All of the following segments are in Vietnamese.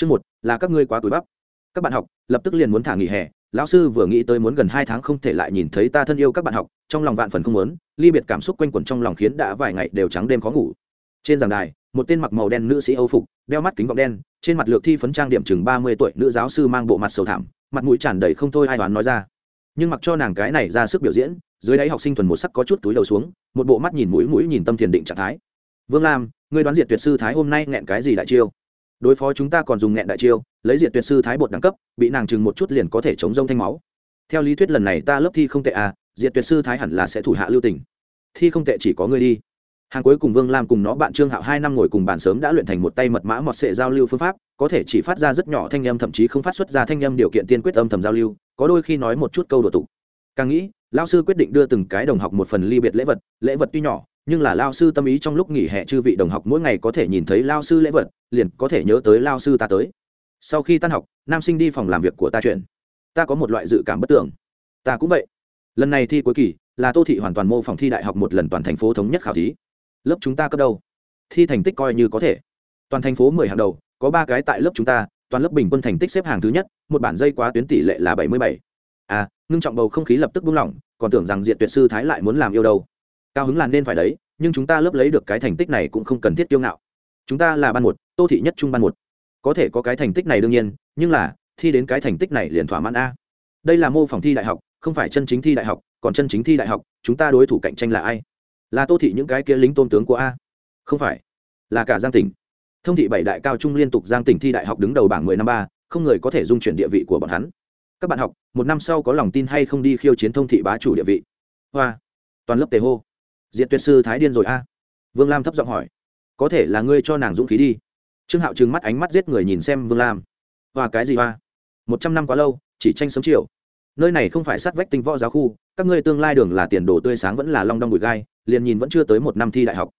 chương một, là các ngươi quá túi bắp. Các bạn học, lập tức liền muốn thả nghỉ hè, lão sư vừa nghĩ tới muốn gần hai tháng không thể lại nhìn thấy ta thân yêu các bạn học, trong lòng vạn phần không muốn, ly biệt cảm xúc quanh quẩn trong lòng khiến đã vài ngày đều trắng đêm khó ngủ. Trên giảng đài, một tên mặc màu đen nữ sĩ âu phục, đeo mắt kính gọng đen, trên mặt lược thi phấn trang điểm chừng ba mươi tuổi nữ giáo sư mang bộ mặt sầu thảm, mặt mũi tràn đầy không thôi ai đoán nói ra. Nhưng mặc cho nàng cái này ra sức biểu diễn, dưới đáy học sinh thuần một sắc có chút túi đầu xuống, một bộ mắt nhìn mũi mũi nhìn tâm thiền định trạng thái. Vương lam, ngươi đoán diệt tuyệt sư thái hôm nay nghẹn cái gì đại chiêu? Đối phó chúng ta còn dùng nghẹn đại chiêu, lấy diệt tuyệt sư thái bột đẳng cấp, bị nàng chừng một chút liền có thể chống rông thanh máu. Theo lý thuyết lần này ta lớp thi không tệ à diệt tuyệt sư thái hẳn là sẽ thủ hạ lưu tình. Thi không tệ chỉ có ngươi đi. Hàng cuối cùng vương lam cùng nó bạn trương hạo hai năm ngồi cùng bàn sớm đã luyện thành một tay mật mã mọt sệ giao lưu phương pháp, có thể chỉ phát ra rất nhỏ thanh âm thậm chí không phát xuất ra thanh âm điều kiện tiên quyết âm thầm giao lưu, có đôi khi nói một chút câu đồ tục. Càng nghĩ lao sư quyết định đưa từng cái đồng học một phần ly biệt lễ vật lễ vật tuy nhỏ nhưng là lao sư tâm ý trong lúc nghỉ hè chư vị đồng học mỗi ngày có thể nhìn thấy lao sư lễ vật, liền có thể nhớ tới lao sư ta tới. Sau khi tan học, nam sinh đi phòng làm việc của ta chuyện. Ta có một loại dự cảm bất tưởng ta cũng vậy. Lần này thi cuối kỳ, là tô thị hoàn toàn mô phỏng thi đại học một lần toàn thành phố thống nhất khảo thí. Lớp chúng ta cấp đâu thi thành tích coi như có thể. Toàn thành phố mười hàng đầu, có ba cái tại lớp chúng ta, toàn lớp bình quân thành tích xếp hàng thứ nhất, một bản dây quá tuyến tỷ lệ là bảy mươi bảy. À ngưng trọng bầu không khí lập tức buông lỏng, còn tưởng rằng diện tuyệt sư thái lại muốn làm yêu đâu cao hứng là nên phải đấy, nhưng chúng ta lớp lấy được cái thành tích này cũng không cần thiết kiêu ngạo. Chúng ta là ban một, tô thị nhất trung ban một. Có thể có cái thành tích này đương nhiên, nhưng là, thi đến cái thành tích này liền thỏa mãn a. Đây là mô phỏng thi đại học, không phải chân chính thi đại học, còn chân chính thi đại học, chúng ta đối thủ cạnh tranh là ai? Là tô thị những cái kia lính tôn tướng của a. Không phải, là cả giang tỉnh. Thông thị bảy đại cao trung liên tục giang tỉnh thi đại học đứng đầu bảng mười năm ba, không người có thể dung chuyển địa vị của bọn hắn. Các bạn học, một năm sau có lòng tin hay không đi khiêu chiến thông thị bá chủ địa vị? Hoa, toàn lớp tề hô diện tuyệt sư thái điên rồi a. Vương lam thấp giọng hỏi. Có thể là ngươi cho nàng dũng khí đi. Trương hạo trừng mắt ánh mắt giết người nhìn xem vương lam. Và cái gì hoa? Một trăm năm quá lâu, chỉ tranh sớm chiều. Nơi này không phải sát vách tinh võ giáo khu, các ngươi tương lai đường là tiền đồ tươi sáng vẫn là long đong bụi gai, liền nhìn vẫn chưa tới một năm thi đại học.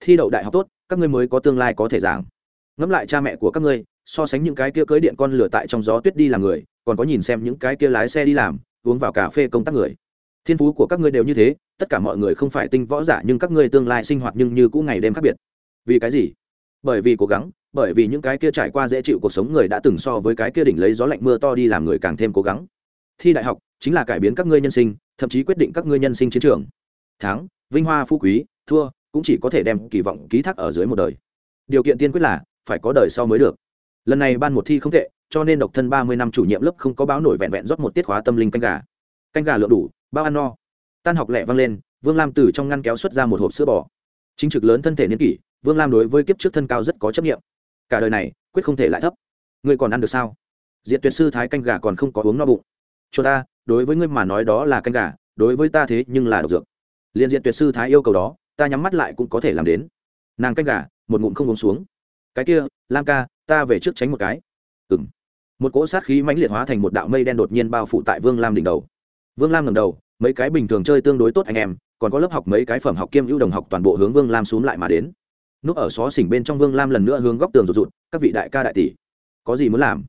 Thi đậu đại học tốt, các ngươi mới có tương lai có thể giảng. Ngẫm lại cha mẹ của các ngươi, so sánh những cái kia cưới điện con lửa tại trong gió tuyết đi làm người, còn có nhìn xem những cái kia lái xe đi làm, uống vào cà phê công tác người. Thiên phú của các ngươi đều như thế tất cả mọi người không phải tinh võ giả nhưng các ngươi tương lai sinh hoạt nhưng như cũ ngày đêm khác biệt. Vì cái gì? Bởi vì cố gắng, bởi vì những cái kia trải qua dễ chịu cuộc sống người đã từng so với cái kia đỉnh lấy gió lạnh mưa to đi làm người càng thêm cố gắng. Thi đại học chính là cải biến các ngươi nhân sinh, thậm chí quyết định các ngươi nhân sinh chiến trường. Thắng, vinh hoa phú quý, thua cũng chỉ có thể đem kỳ vọng, ký thác ở dưới một đời. Điều kiện tiên quyết là phải có đời sau mới được. Lần này ban một thi không tệ, cho nên độc thân ba mươi năm chủ nhiệm lớp không có báo nổi vẹn vẹn rót một tiết khóa tâm linh canh gà. Canh gà lượng đủ, bao ăn no tan học lẹ vang lên, vương lam từ trong ngăn kéo xuất ra một hộp sữa bò. Chính trực lớn thân thể niên kỷ, vương lam đối với kiếp trước thân cao rất có chấp nghiệm cả đời này, quyết không thể lại thấp. Ngươi còn ăn được sao? Diện tuyệt sư thái canh gà còn không có uống no bụng. Cho ta, đối với ngươi mà nói đó là canh gà, đối với ta thế nhưng là độc dược. Liền diện tuyệt sư thái yêu cầu đó, ta nhắm mắt lại cũng có thể làm đến. Nàng canh gà, một ngụm không uống xuống. Cái kia, lam ca, ta về trước tránh một cái. Ừng một cỗ sát khí mãnh liệt hóa thành một đạo mây đen đột nhiên bao phủ tại vương lam đỉnh đầu. Vương lam ngầm đầu mấy cái bình thường chơi tương đối tốt anh em, còn có lớp học mấy cái phẩm học kiêm ưu đồng học toàn bộ hướng vương lam xuống lại mà đến. Núp ở xó xỉnh bên trong vương lam lần nữa hướng góc tường rụt rụt, các vị đại ca đại tỷ, có gì muốn làm?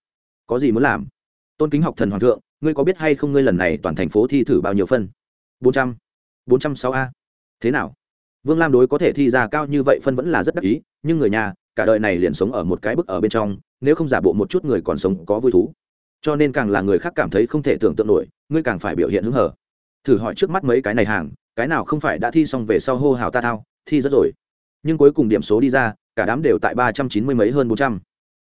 Có gì muốn làm? Tôn kính học thần hoàng thượng, ngươi có biết hay không ngươi lần này toàn thành phố thi thử bao nhiêu phân? Bốn trăm bốn trăm sáu a. Thế nào? Vương lam đối có thể thi ra cao như vậy phân vẫn là rất đắc ý, nhưng người nhà, cả đời này liền sống ở một cái bức ở bên trong, nếu không giả bộ một chút người còn sống có vui thú. Cho nên càng là người khác cảm thấy không thể tưởng tượng nổi, ngươi càng phải biểu hiện hứng hở thử hỏi trước mắt mấy cái này hàng, cái nào không phải đã thi xong về sau hô hào ta thao, thi rất rồi. Nhưng cuối cùng điểm số đi ra, cả đám đều tại ba trăm chín mươi mấy hơn bốn trăm.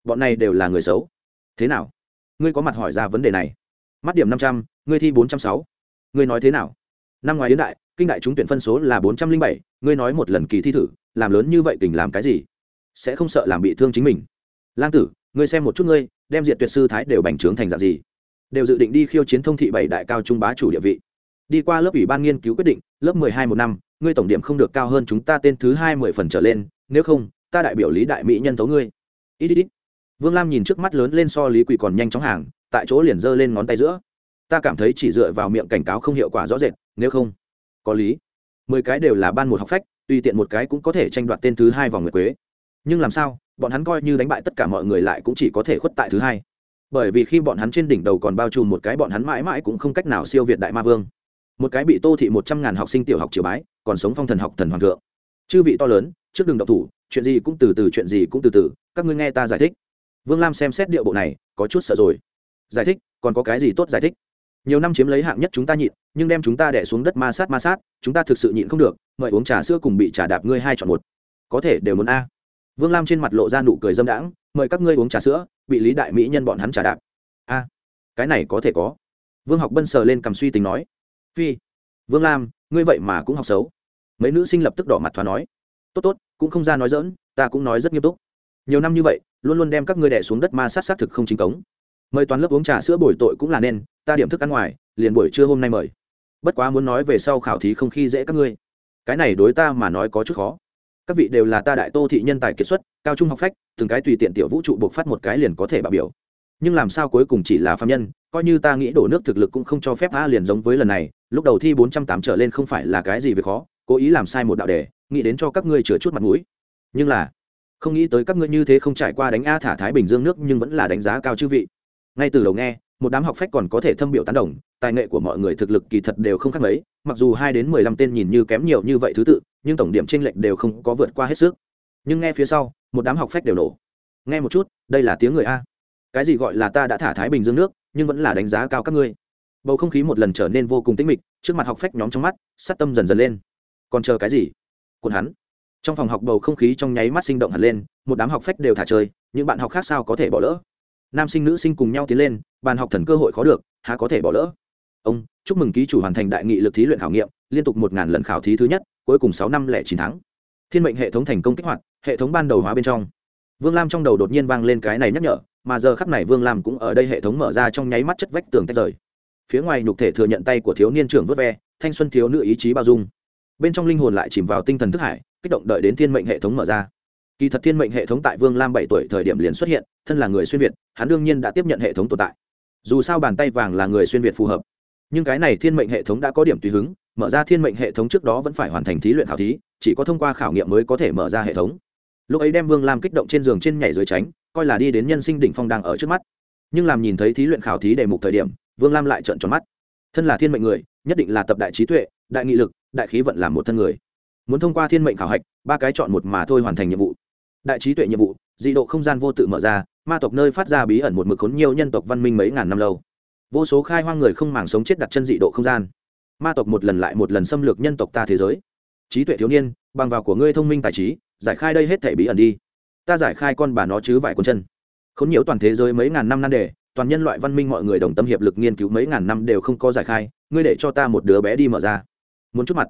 Bọn này đều là người xấu. Thế nào? Ngươi có mặt hỏi ra vấn đề này. Mắt điểm năm trăm, ngươi thi bốn trăm sáu. Ngươi nói thế nào? Năm ngoài yến đại, kinh đại trúng tuyển phân số là bốn trăm linh bảy, ngươi nói một lần kỳ thi thử, làm lớn như vậy tình làm cái gì? Sẽ không sợ làm bị thương chính mình. Lang tử, ngươi xem một chút ngươi, đem diện tuyệt sư thái đều bành trướng thành dạng gì? Đều dự định đi khiêu chiến thông thị bảy đại cao trung bá chủ địa vị đi qua lớp ủy ban nghiên cứu quyết định, lớp mười hai một năm, ngươi tổng điểm không được cao hơn chúng ta tên thứ hai mười phần trở lên, nếu không, ta đại biểu lý đại mỹ nhân tấu ngươi. Ít ít ít vương lam nhìn trước mắt lớn lên so lý quỳ còn nhanh chóng hàng, tại chỗ liền giơ lên ngón tay giữa. Ta cảm thấy chỉ dựa vào miệng cảnh cáo không hiệu quả rõ rệt, nếu không, có lý. Mười cái đều là ban một học phách, tùy tiện một cái cũng có thể tranh đoạt tên thứ hai vòng nguyệt quế. Nhưng làm sao, bọn hắn coi như đánh bại tất cả mọi người lại cũng chỉ có thể khuất tại thứ hai. Bởi vì khi bọn hắn trên đỉnh đầu còn bao trùm một cái, bọn hắn mãi mãi cũng không cách nào siêu việt đại ma vương một cái bị tô thị một trăm ngàn học sinh tiểu học triều bái, còn sống phong thần học thần hoàng thượng. Chư vị to lớn, trước đường độc thủ, chuyện gì cũng từ từ, chuyện gì cũng từ từ, các ngươi nghe ta giải thích. Vương lam xem xét điệu bộ này, có chút sợ rồi. Giải thích, còn có cái gì tốt giải thích? Nhiều năm chiếm lấy hạng nhất chúng ta nhịn, nhưng đem chúng ta đẻ xuống đất ma sát ma sát, chúng ta thực sự nhịn không được, mời uống trà sữa cùng bị trà đạp ngươi hai chọn một. Có thể đều muốn a. Vương lam trên mặt lộ ra nụ cười dâm đãng, mời các ngươi uống trà sữa, bị lý đại mỹ nhân bọn hắn trà đạp. A, cái này có thể có. Vương học bân sờ lên cầm suy tính nói phi, vương lam, ngươi vậy mà cũng học xấu. Mấy nữ sinh lập tức đỏ mặt thoá nói. Tốt tốt, cũng không ra nói dỡn ta cũng nói rất nghiêm túc. Nhiều năm như vậy, luôn luôn đem các ngươi đẻ xuống đất ma sát xác thực không chính cống. Mời toàn lớp uống trà sữa bồi tội cũng là nên, ta điểm thức ăn ngoài, liền buổi trưa hôm nay mời. Bất quá muốn nói về sau khảo thí không khi dễ các ngươi. Cái này đối ta mà nói có chút khó. Các vị đều là ta đại tô thị nhân tài kiệt xuất, cao trung học phách, từng cái tùy tiện tiểu vũ trụ buộc phát một cái liền có thể bạo biểu. Nhưng làm sao cuối cùng chỉ là phạm nhân, coi như ta nghĩ đổ nước thực lực cũng không cho phép a liền giống với lần này lúc đầu thi bốn trăm tám trở lên không phải là cái gì việc khó, cố ý làm sai một đạo đề, nghĩ đến cho các ngươi chừa chút mặt mũi. Nhưng là, không nghĩ tới các ngươi như thế không trải qua đánh a thả thái bình dương nước nhưng vẫn là đánh giá cao chư vị. Ngay từ đầu nghe, một đám học phách còn có thể thâm biểu tán đồng, tài nghệ của mọi người thực lực kỳ thật đều không khác mấy, mặc dù hai đến mười lăm tên nhìn như kém nhiều như vậy thứ tự, nhưng tổng điểm tranh lệch đều không có vượt qua hết sức. Nhưng nghe phía sau, một đám học phách đều nổ. Nghe một chút, đây là tiếng người a. Cái gì gọi là ta đã thả thái bình dương nước, nhưng vẫn là đánh giá cao các ngươi? Bầu không khí một lần trở nên vô cùng tĩnh mịch, trước mặt học phách nhóm trong mắt, sát tâm dần dần lên. Còn chờ cái gì? Quần hắn. Trong phòng học bầu không khí trong nháy mắt sinh động hẳn lên, một đám học phách đều thả chơi, những bạn học khác sao có thể bỏ lỡ? Nam sinh, nữ sinh cùng nhau tiến lên, bàn học thần cơ hội khó được, há có thể bỏ lỡ? Ông, chúc mừng ký chủ hoàn thành đại nghị lực thí luyện khảo nghiệm, liên tục một ngàn lần khảo thí thứ nhất, cuối cùng sáu năm lẻ chín tháng. Thiên mệnh hệ thống thành công kích hoạt, hệ thống ban đầu hóa bên trong. Vương lam trong đầu đột nhiên vang lên cái này nhắc nhở, mà giờ khắc này vương lam cũng ở đây hệ thống mở ra trong nháy mắt chất vách tường tách rời phía ngoài nhục thể thừa nhận tay của thiếu niên trưởng vớt ve, thanh xuân thiếu nữ ý chí bao dung. Bên trong linh hồn lại chìm vào tinh thần thức hải, kích động đợi đến thiên mệnh hệ thống mở ra. Kỳ thật thiên mệnh hệ thống tại vương lam bảy tuổi thời điểm liền xuất hiện, thân là người xuyên việt, hắn đương nhiên đã tiếp nhận hệ thống tồn tại. Dù sao bàn tay vàng là người xuyên việt phù hợp. Nhưng cái này thiên mệnh hệ thống đã có điểm tùy hứng, mở ra thiên mệnh hệ thống trước đó vẫn phải hoàn thành thí luyện khảo thí, chỉ có thông qua khảo nghiệm mới có thể mở ra hệ thống. Lúc ấy đem vương lam kích động trên giường trên nhảy dưới tránh, coi là đi đến nhân sinh đỉnh phong đang ở trước mắt. Nhưng làm nhìn thấy thí luyện khảo thí đề mục thời điểm vương lam lại trợn tròn mắt. Thân là thiên mệnh người, nhất định là tập đại trí tuệ, đại nghị lực, đại khí vận làm một thân người. Muốn thông qua thiên mệnh khảo hạch, ba cái chọn một mà thôi hoàn thành nhiệm vụ. Đại trí tuệ nhiệm vụ, dị độ không gian vô tự mở ra, ma tộc nơi phát ra bí ẩn một mực khốn nhiều nhân tộc văn minh mấy ngàn năm lâu. Vô số khai hoang người không màng sống chết đặt chân dị độ không gian. Ma tộc một lần lại một lần xâm lược nhân tộc ta thế giới. Trí tuệ thiếu niên, bằng vào của ngươi thông minh tài trí, giải khai đây hết thể bí ẩn đi. Ta giải khai con bà nó chứ vải con chân khốn nhiều toàn thế giới mấy ngàn năm nan đề, toàn nhân loại văn minh mọi người đồng tâm hiệp lực nghiên cứu mấy ngàn năm đều không có giải khai, ngươi để cho ta một đứa bé đi mở ra. Muốn chút mặt.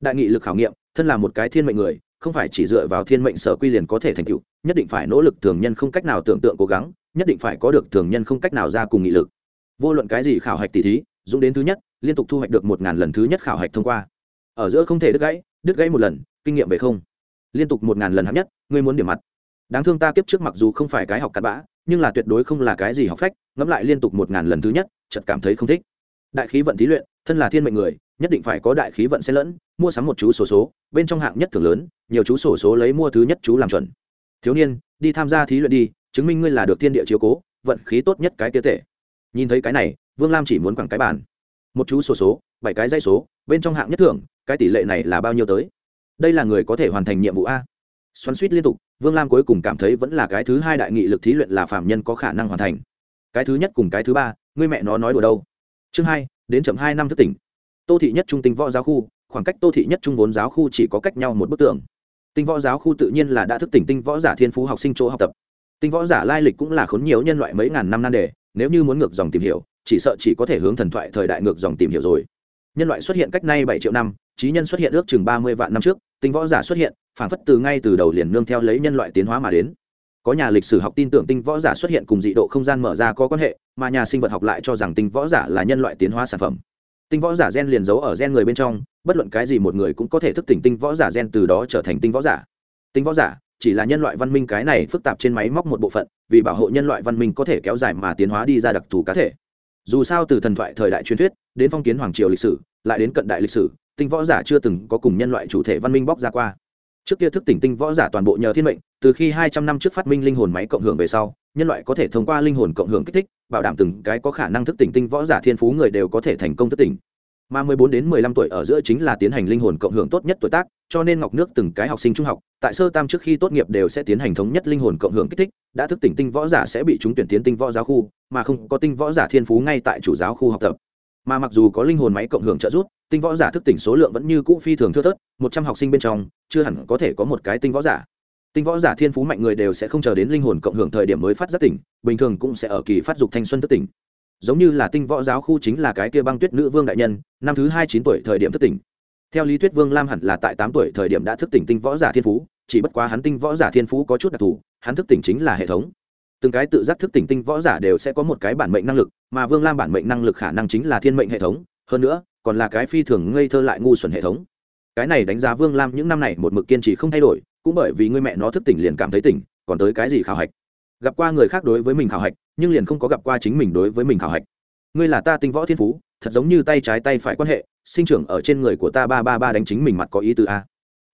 Đại nghị lực khảo nghiệm, thân là một cái thiên mệnh người, không phải chỉ dựa vào thiên mệnh sở quy liền có thể thành tựu, nhất định phải nỗ lực thường nhân không cách nào tưởng tượng cố gắng, nhất định phải có được thường nhân không cách nào ra cùng nghị lực. Vô luận cái gì khảo hạch tỷ thí, dũng đến thứ nhất, liên tục thu hoạch được một ngàn lần thứ nhất khảo hạch thông qua. Ở giữa không thể đứt gãy đứt gãy một lần, kinh nghiệm về không. Liên tục một ngàn lần hạng nhất, ngươi muốn điểm mặt đáng thương ta kiếp trước mặc dù không phải cái học cặn bã nhưng là tuyệt đối không là cái gì học phách ngẫm lại liên tục một ngàn lần thứ nhất chợt cảm thấy không thích. Đại khí vận thí luyện thân là thiên mệnh người nhất định phải có đại khí vận xen lẫn mua sắm một chú sổ số, số bên trong hạng nhất thường lớn nhiều chú sổ số lấy mua thứ nhất chú làm chuẩn. Thiếu niên đi tham gia thí luyện đi chứng minh ngươi là được thiên địa chiếu cố vận khí tốt nhất cái tiêu tệ. Nhìn thấy cái này vương lam chỉ muốn quẳng cái bàn. Một chú sổ số bảy cái dây số bên trong hạng nhất thưởng cái tỷ lệ này là bao nhiêu tới? Đây là người có thể hoàn thành nhiệm vụ a xoắn suýt liên tục, vương lam cuối cùng cảm thấy vẫn là cái thứ hai đại nghị lực thí luyện là phạm nhân có khả năng hoàn thành. Cái thứ nhất cùng cái thứ ba, ngươi mẹ nó nói đùa đâu. Chương hai, đến chậm hai năm thức tỉnh. Tô thị nhất trung tinh võ giáo khu, khoảng cách tô thị nhất trung vốn giáo khu chỉ có cách nhau một bức tường. Tinh võ giáo khu tự nhiên là đã thức tỉnh tinh võ giả thiên phú học sinh chỗ học tập. Tinh võ giả lai lịch cũng là khốn nhiều nhân loại mấy ngàn năm nan đề, nếu như muốn ngược dòng tìm hiểu, chỉ sợ chỉ có thể hướng thần thoại thời đại ngược dòng tìm hiểu rồi. Nhân loại xuất hiện cách nay bảy triệu năm, trí nhân xuất hiện ước chừng ba mươi vạn năm trước, tinh võ giả xuất hiện phản phất từ ngay từ đầu liền nương theo lấy nhân loại tiến hóa mà đến. Có nhà lịch sử học tin tưởng tinh võ giả xuất hiện cùng dị độ không gian mở ra có quan hệ, mà nhà sinh vật học lại cho rằng tinh võ giả là nhân loại tiến hóa sản phẩm. Tinh võ giả gen liền giấu ở gen người bên trong, bất luận cái gì một người cũng có thể thức tỉnh tinh võ giả gen từ đó trở thành tinh võ giả. Tinh võ giả chỉ là nhân loại văn minh cái này phức tạp trên máy móc một bộ phận, vì bảo hộ nhân loại văn minh có thể kéo dài mà tiến hóa đi ra đặc thù cá thể. Dù sao từ thần thoại thời đại truyền thuyết, đến phong kiến hoàng triều lịch sử, lại đến cận đại lịch sử, tinh võ giả chưa từng có cùng nhân loại chủ thể văn minh bóc ra qua trước kia thức tỉnh tinh võ giả toàn bộ nhờ thiên mệnh từ khi hai trăm năm trước phát minh linh hồn máy cộng hưởng về sau nhân loại có thể thông qua linh hồn cộng hưởng kích thích bảo đảm từng cái có khả năng thức tỉnh tinh võ giả thiên phú người đều có thể thành công thức tỉnh mà 14 đến 15 tuổi ở giữa chính là tiến hành linh hồn cộng hưởng tốt nhất tuổi tác, cho nên Ngọc Nước từng cái học sinh trung học, tại sơ tam trước khi tốt nghiệp đều sẽ tiến hành thống nhất linh hồn cộng hưởng kích thích, đã thức tỉnh tinh võ giả sẽ bị chúng tuyển tiến tinh võ giáo khu, mà không có tinh võ giả thiên phú ngay tại chủ giáo khu học tập. Mà mặc dù có linh hồn máy cộng hưởng trợ giúp, tinh võ giả thức tỉnh số lượng vẫn như cũ phi thường thưa thớt, 100 học sinh bên trong, chưa hẳn có thể có một cái tinh võ giả. Tinh võ giả thiên phú mạnh người đều sẽ không chờ đến linh hồn cộng hưởng thời điểm mới phát giác tỉnh, bình thường cũng sẽ ở kỳ phát dục thanh xuân thức tỉnh. Giống như là tinh võ giáo khu chính là cái kia băng tuyết nữ vương đại nhân năm thứ hai chín tuổi thời điểm thức tỉnh. Theo lý thuyết vương lam hẳn là tại tám tuổi thời điểm đã thức tỉnh tinh võ giả thiên phú chỉ bất quá hắn tinh võ giả thiên phú có chút đặc thù hắn thức tỉnh chính là hệ thống. Từng cái tự giác thức tỉnh tinh võ giả đều sẽ có một cái bản mệnh năng lực mà vương lam bản mệnh năng lực khả năng chính là thiên mệnh hệ thống. Hơn nữa còn là cái phi thường ngây thơ lại ngu xuẩn hệ thống. Cái này đánh giá vương lam những năm này một mực kiên trì không thay đổi, cũng bởi vì người mẹ nó thức tỉnh liền cảm thấy tỉnh, còn tới cái gì khảo hạch? Gặp qua người khác đối với mình khảo hạch, nhưng liền không có gặp qua chính mình đối với mình khảo hạch. Ngươi là ta tinh võ thiên phú, thật giống như tay trái tay phải quan hệ, sinh trưởng ở trên người của ta ba ba ba đánh chính mình mặt có ý tứ a.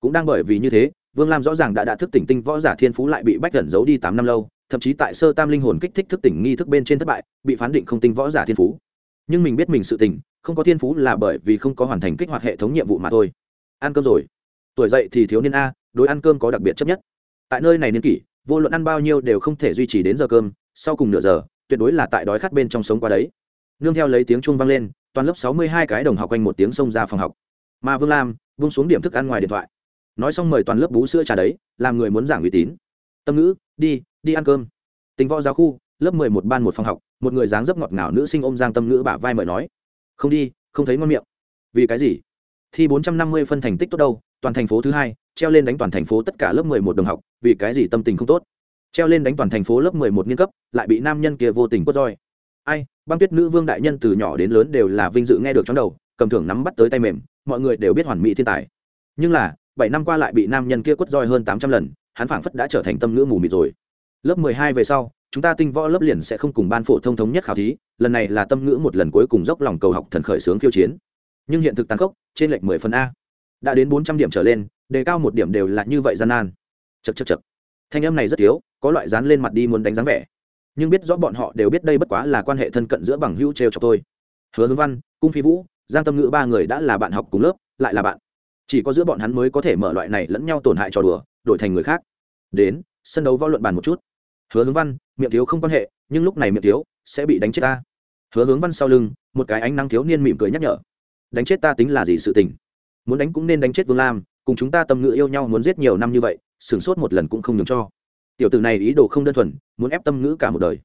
Cũng đang bởi vì như thế, vương lam rõ ràng đã đã thức tỉnh tinh võ giả thiên phú lại bị bách gần giấu đi tám năm lâu, thậm chí tại sơ tam linh hồn kích thích thức tỉnh nghi thức bên trên thất bại, bị phán định không tinh võ giả thiên phú nhưng mình biết mình sự tình, không có thiên phú là bởi vì không có hoàn thành kích hoạt hệ thống nhiệm vụ mà thôi. Ăn cơm rồi. Tuổi dậy thì thiếu niên a, đối ăn cơm có đặc biệt chấp nhất. Tại nơi này niên kỷ, vô luận ăn bao nhiêu đều không thể duy trì đến giờ cơm, sau cùng nửa giờ, tuyệt đối là tại đói khát bên trong sống qua đấy. Nương theo lấy tiếng chuông vang lên, toàn lớp sáu mươi hai cái đồng học quanh một tiếng xông ra phòng học. Mà vương lam vung xuống điểm thức ăn ngoài điện thoại. Nói xong mời toàn lớp bú sữa trà đấy, làm người muốn giảng uy tín. Tâm ngữ, đi đi ăn cơm. Tính võ giáo khu lớp mười một ban một phòng học, một người dáng dấp ngọt ngào nữ sinh ôm giang tâm ngữ bả vai mời nói, không đi, không thấy ngon miệng. Vì cái gì? Thi bốn trăm năm mươi phân thành tích tốt đâu, toàn thành phố thứ hai, treo lên đánh toàn thành phố tất cả lớp mười một đồng học, vì cái gì tâm tình không tốt? Treo lên đánh toàn thành phố lớp mười một nghiên cấp, lại bị nam nhân kia vô tình quất roi. Ai, băng tuyết nữ vương đại nhân từ nhỏ đến lớn đều là vinh dự nghe được trong đầu, cầm thưởng nắm bắt tới tay mềm, mọi người đều biết hoàn mỹ thiên tài. Nhưng là, bảy năm qua lại bị nam nhân kia quất roi hơn tám trăm lần, hắn phảng phất đã trở thành tâm ngữ mù mịt rồi. Lớp mười hai về sau chúng ta tinh võ lớp liền sẽ không cùng ban phổ thông thống nhất khảo thí, lần này là tâm ngữ một lần cuối cùng dốc lòng cầu học thần khởi sướng khiêu chiến. Nhưng hiện thực tàn khốc, trên lệch mười phần a. Đã đến bốn trăm điểm trở lên, đề cao một điểm đều là như vậy gian nan. Chật chật chật thanh âm này rất thiếu, có loại dán lên mặt đi muốn đánh dáng vẻ. Nhưng biết rõ bọn họ đều biết đây bất quá là quan hệ thân cận giữa bằng hữu trêu cho tôi hứa hướng văn, cung phi vũ, giang tâm ngữ ba người đã là bạn học cùng lớp, lại là bạn. Chỉ có giữa bọn hắn mới có thể mở loại này lẫn nhau tổn hại trò đùa, đổi thành người khác. Đến, sân đấu võ luận bàn một chút hứa hướng văn, miệng thiếu không quan hệ, nhưng lúc này miệng thiếu sẽ bị đánh chết ta. Hứa hướng văn sau lưng, một cái ánh nắng thiếu niên mỉm cười nhắc nhở. Đánh chết ta tính là gì sự tình? Muốn đánh cũng nên đánh chết vương lam, cùng chúng ta tâm ngữ yêu nhau muốn giết nhiều năm như vậy, sửng sốt một lần cũng không nhường cho. Tiểu tử này ý đồ không đơn thuần, muốn ép tâm ngữ cả một đời.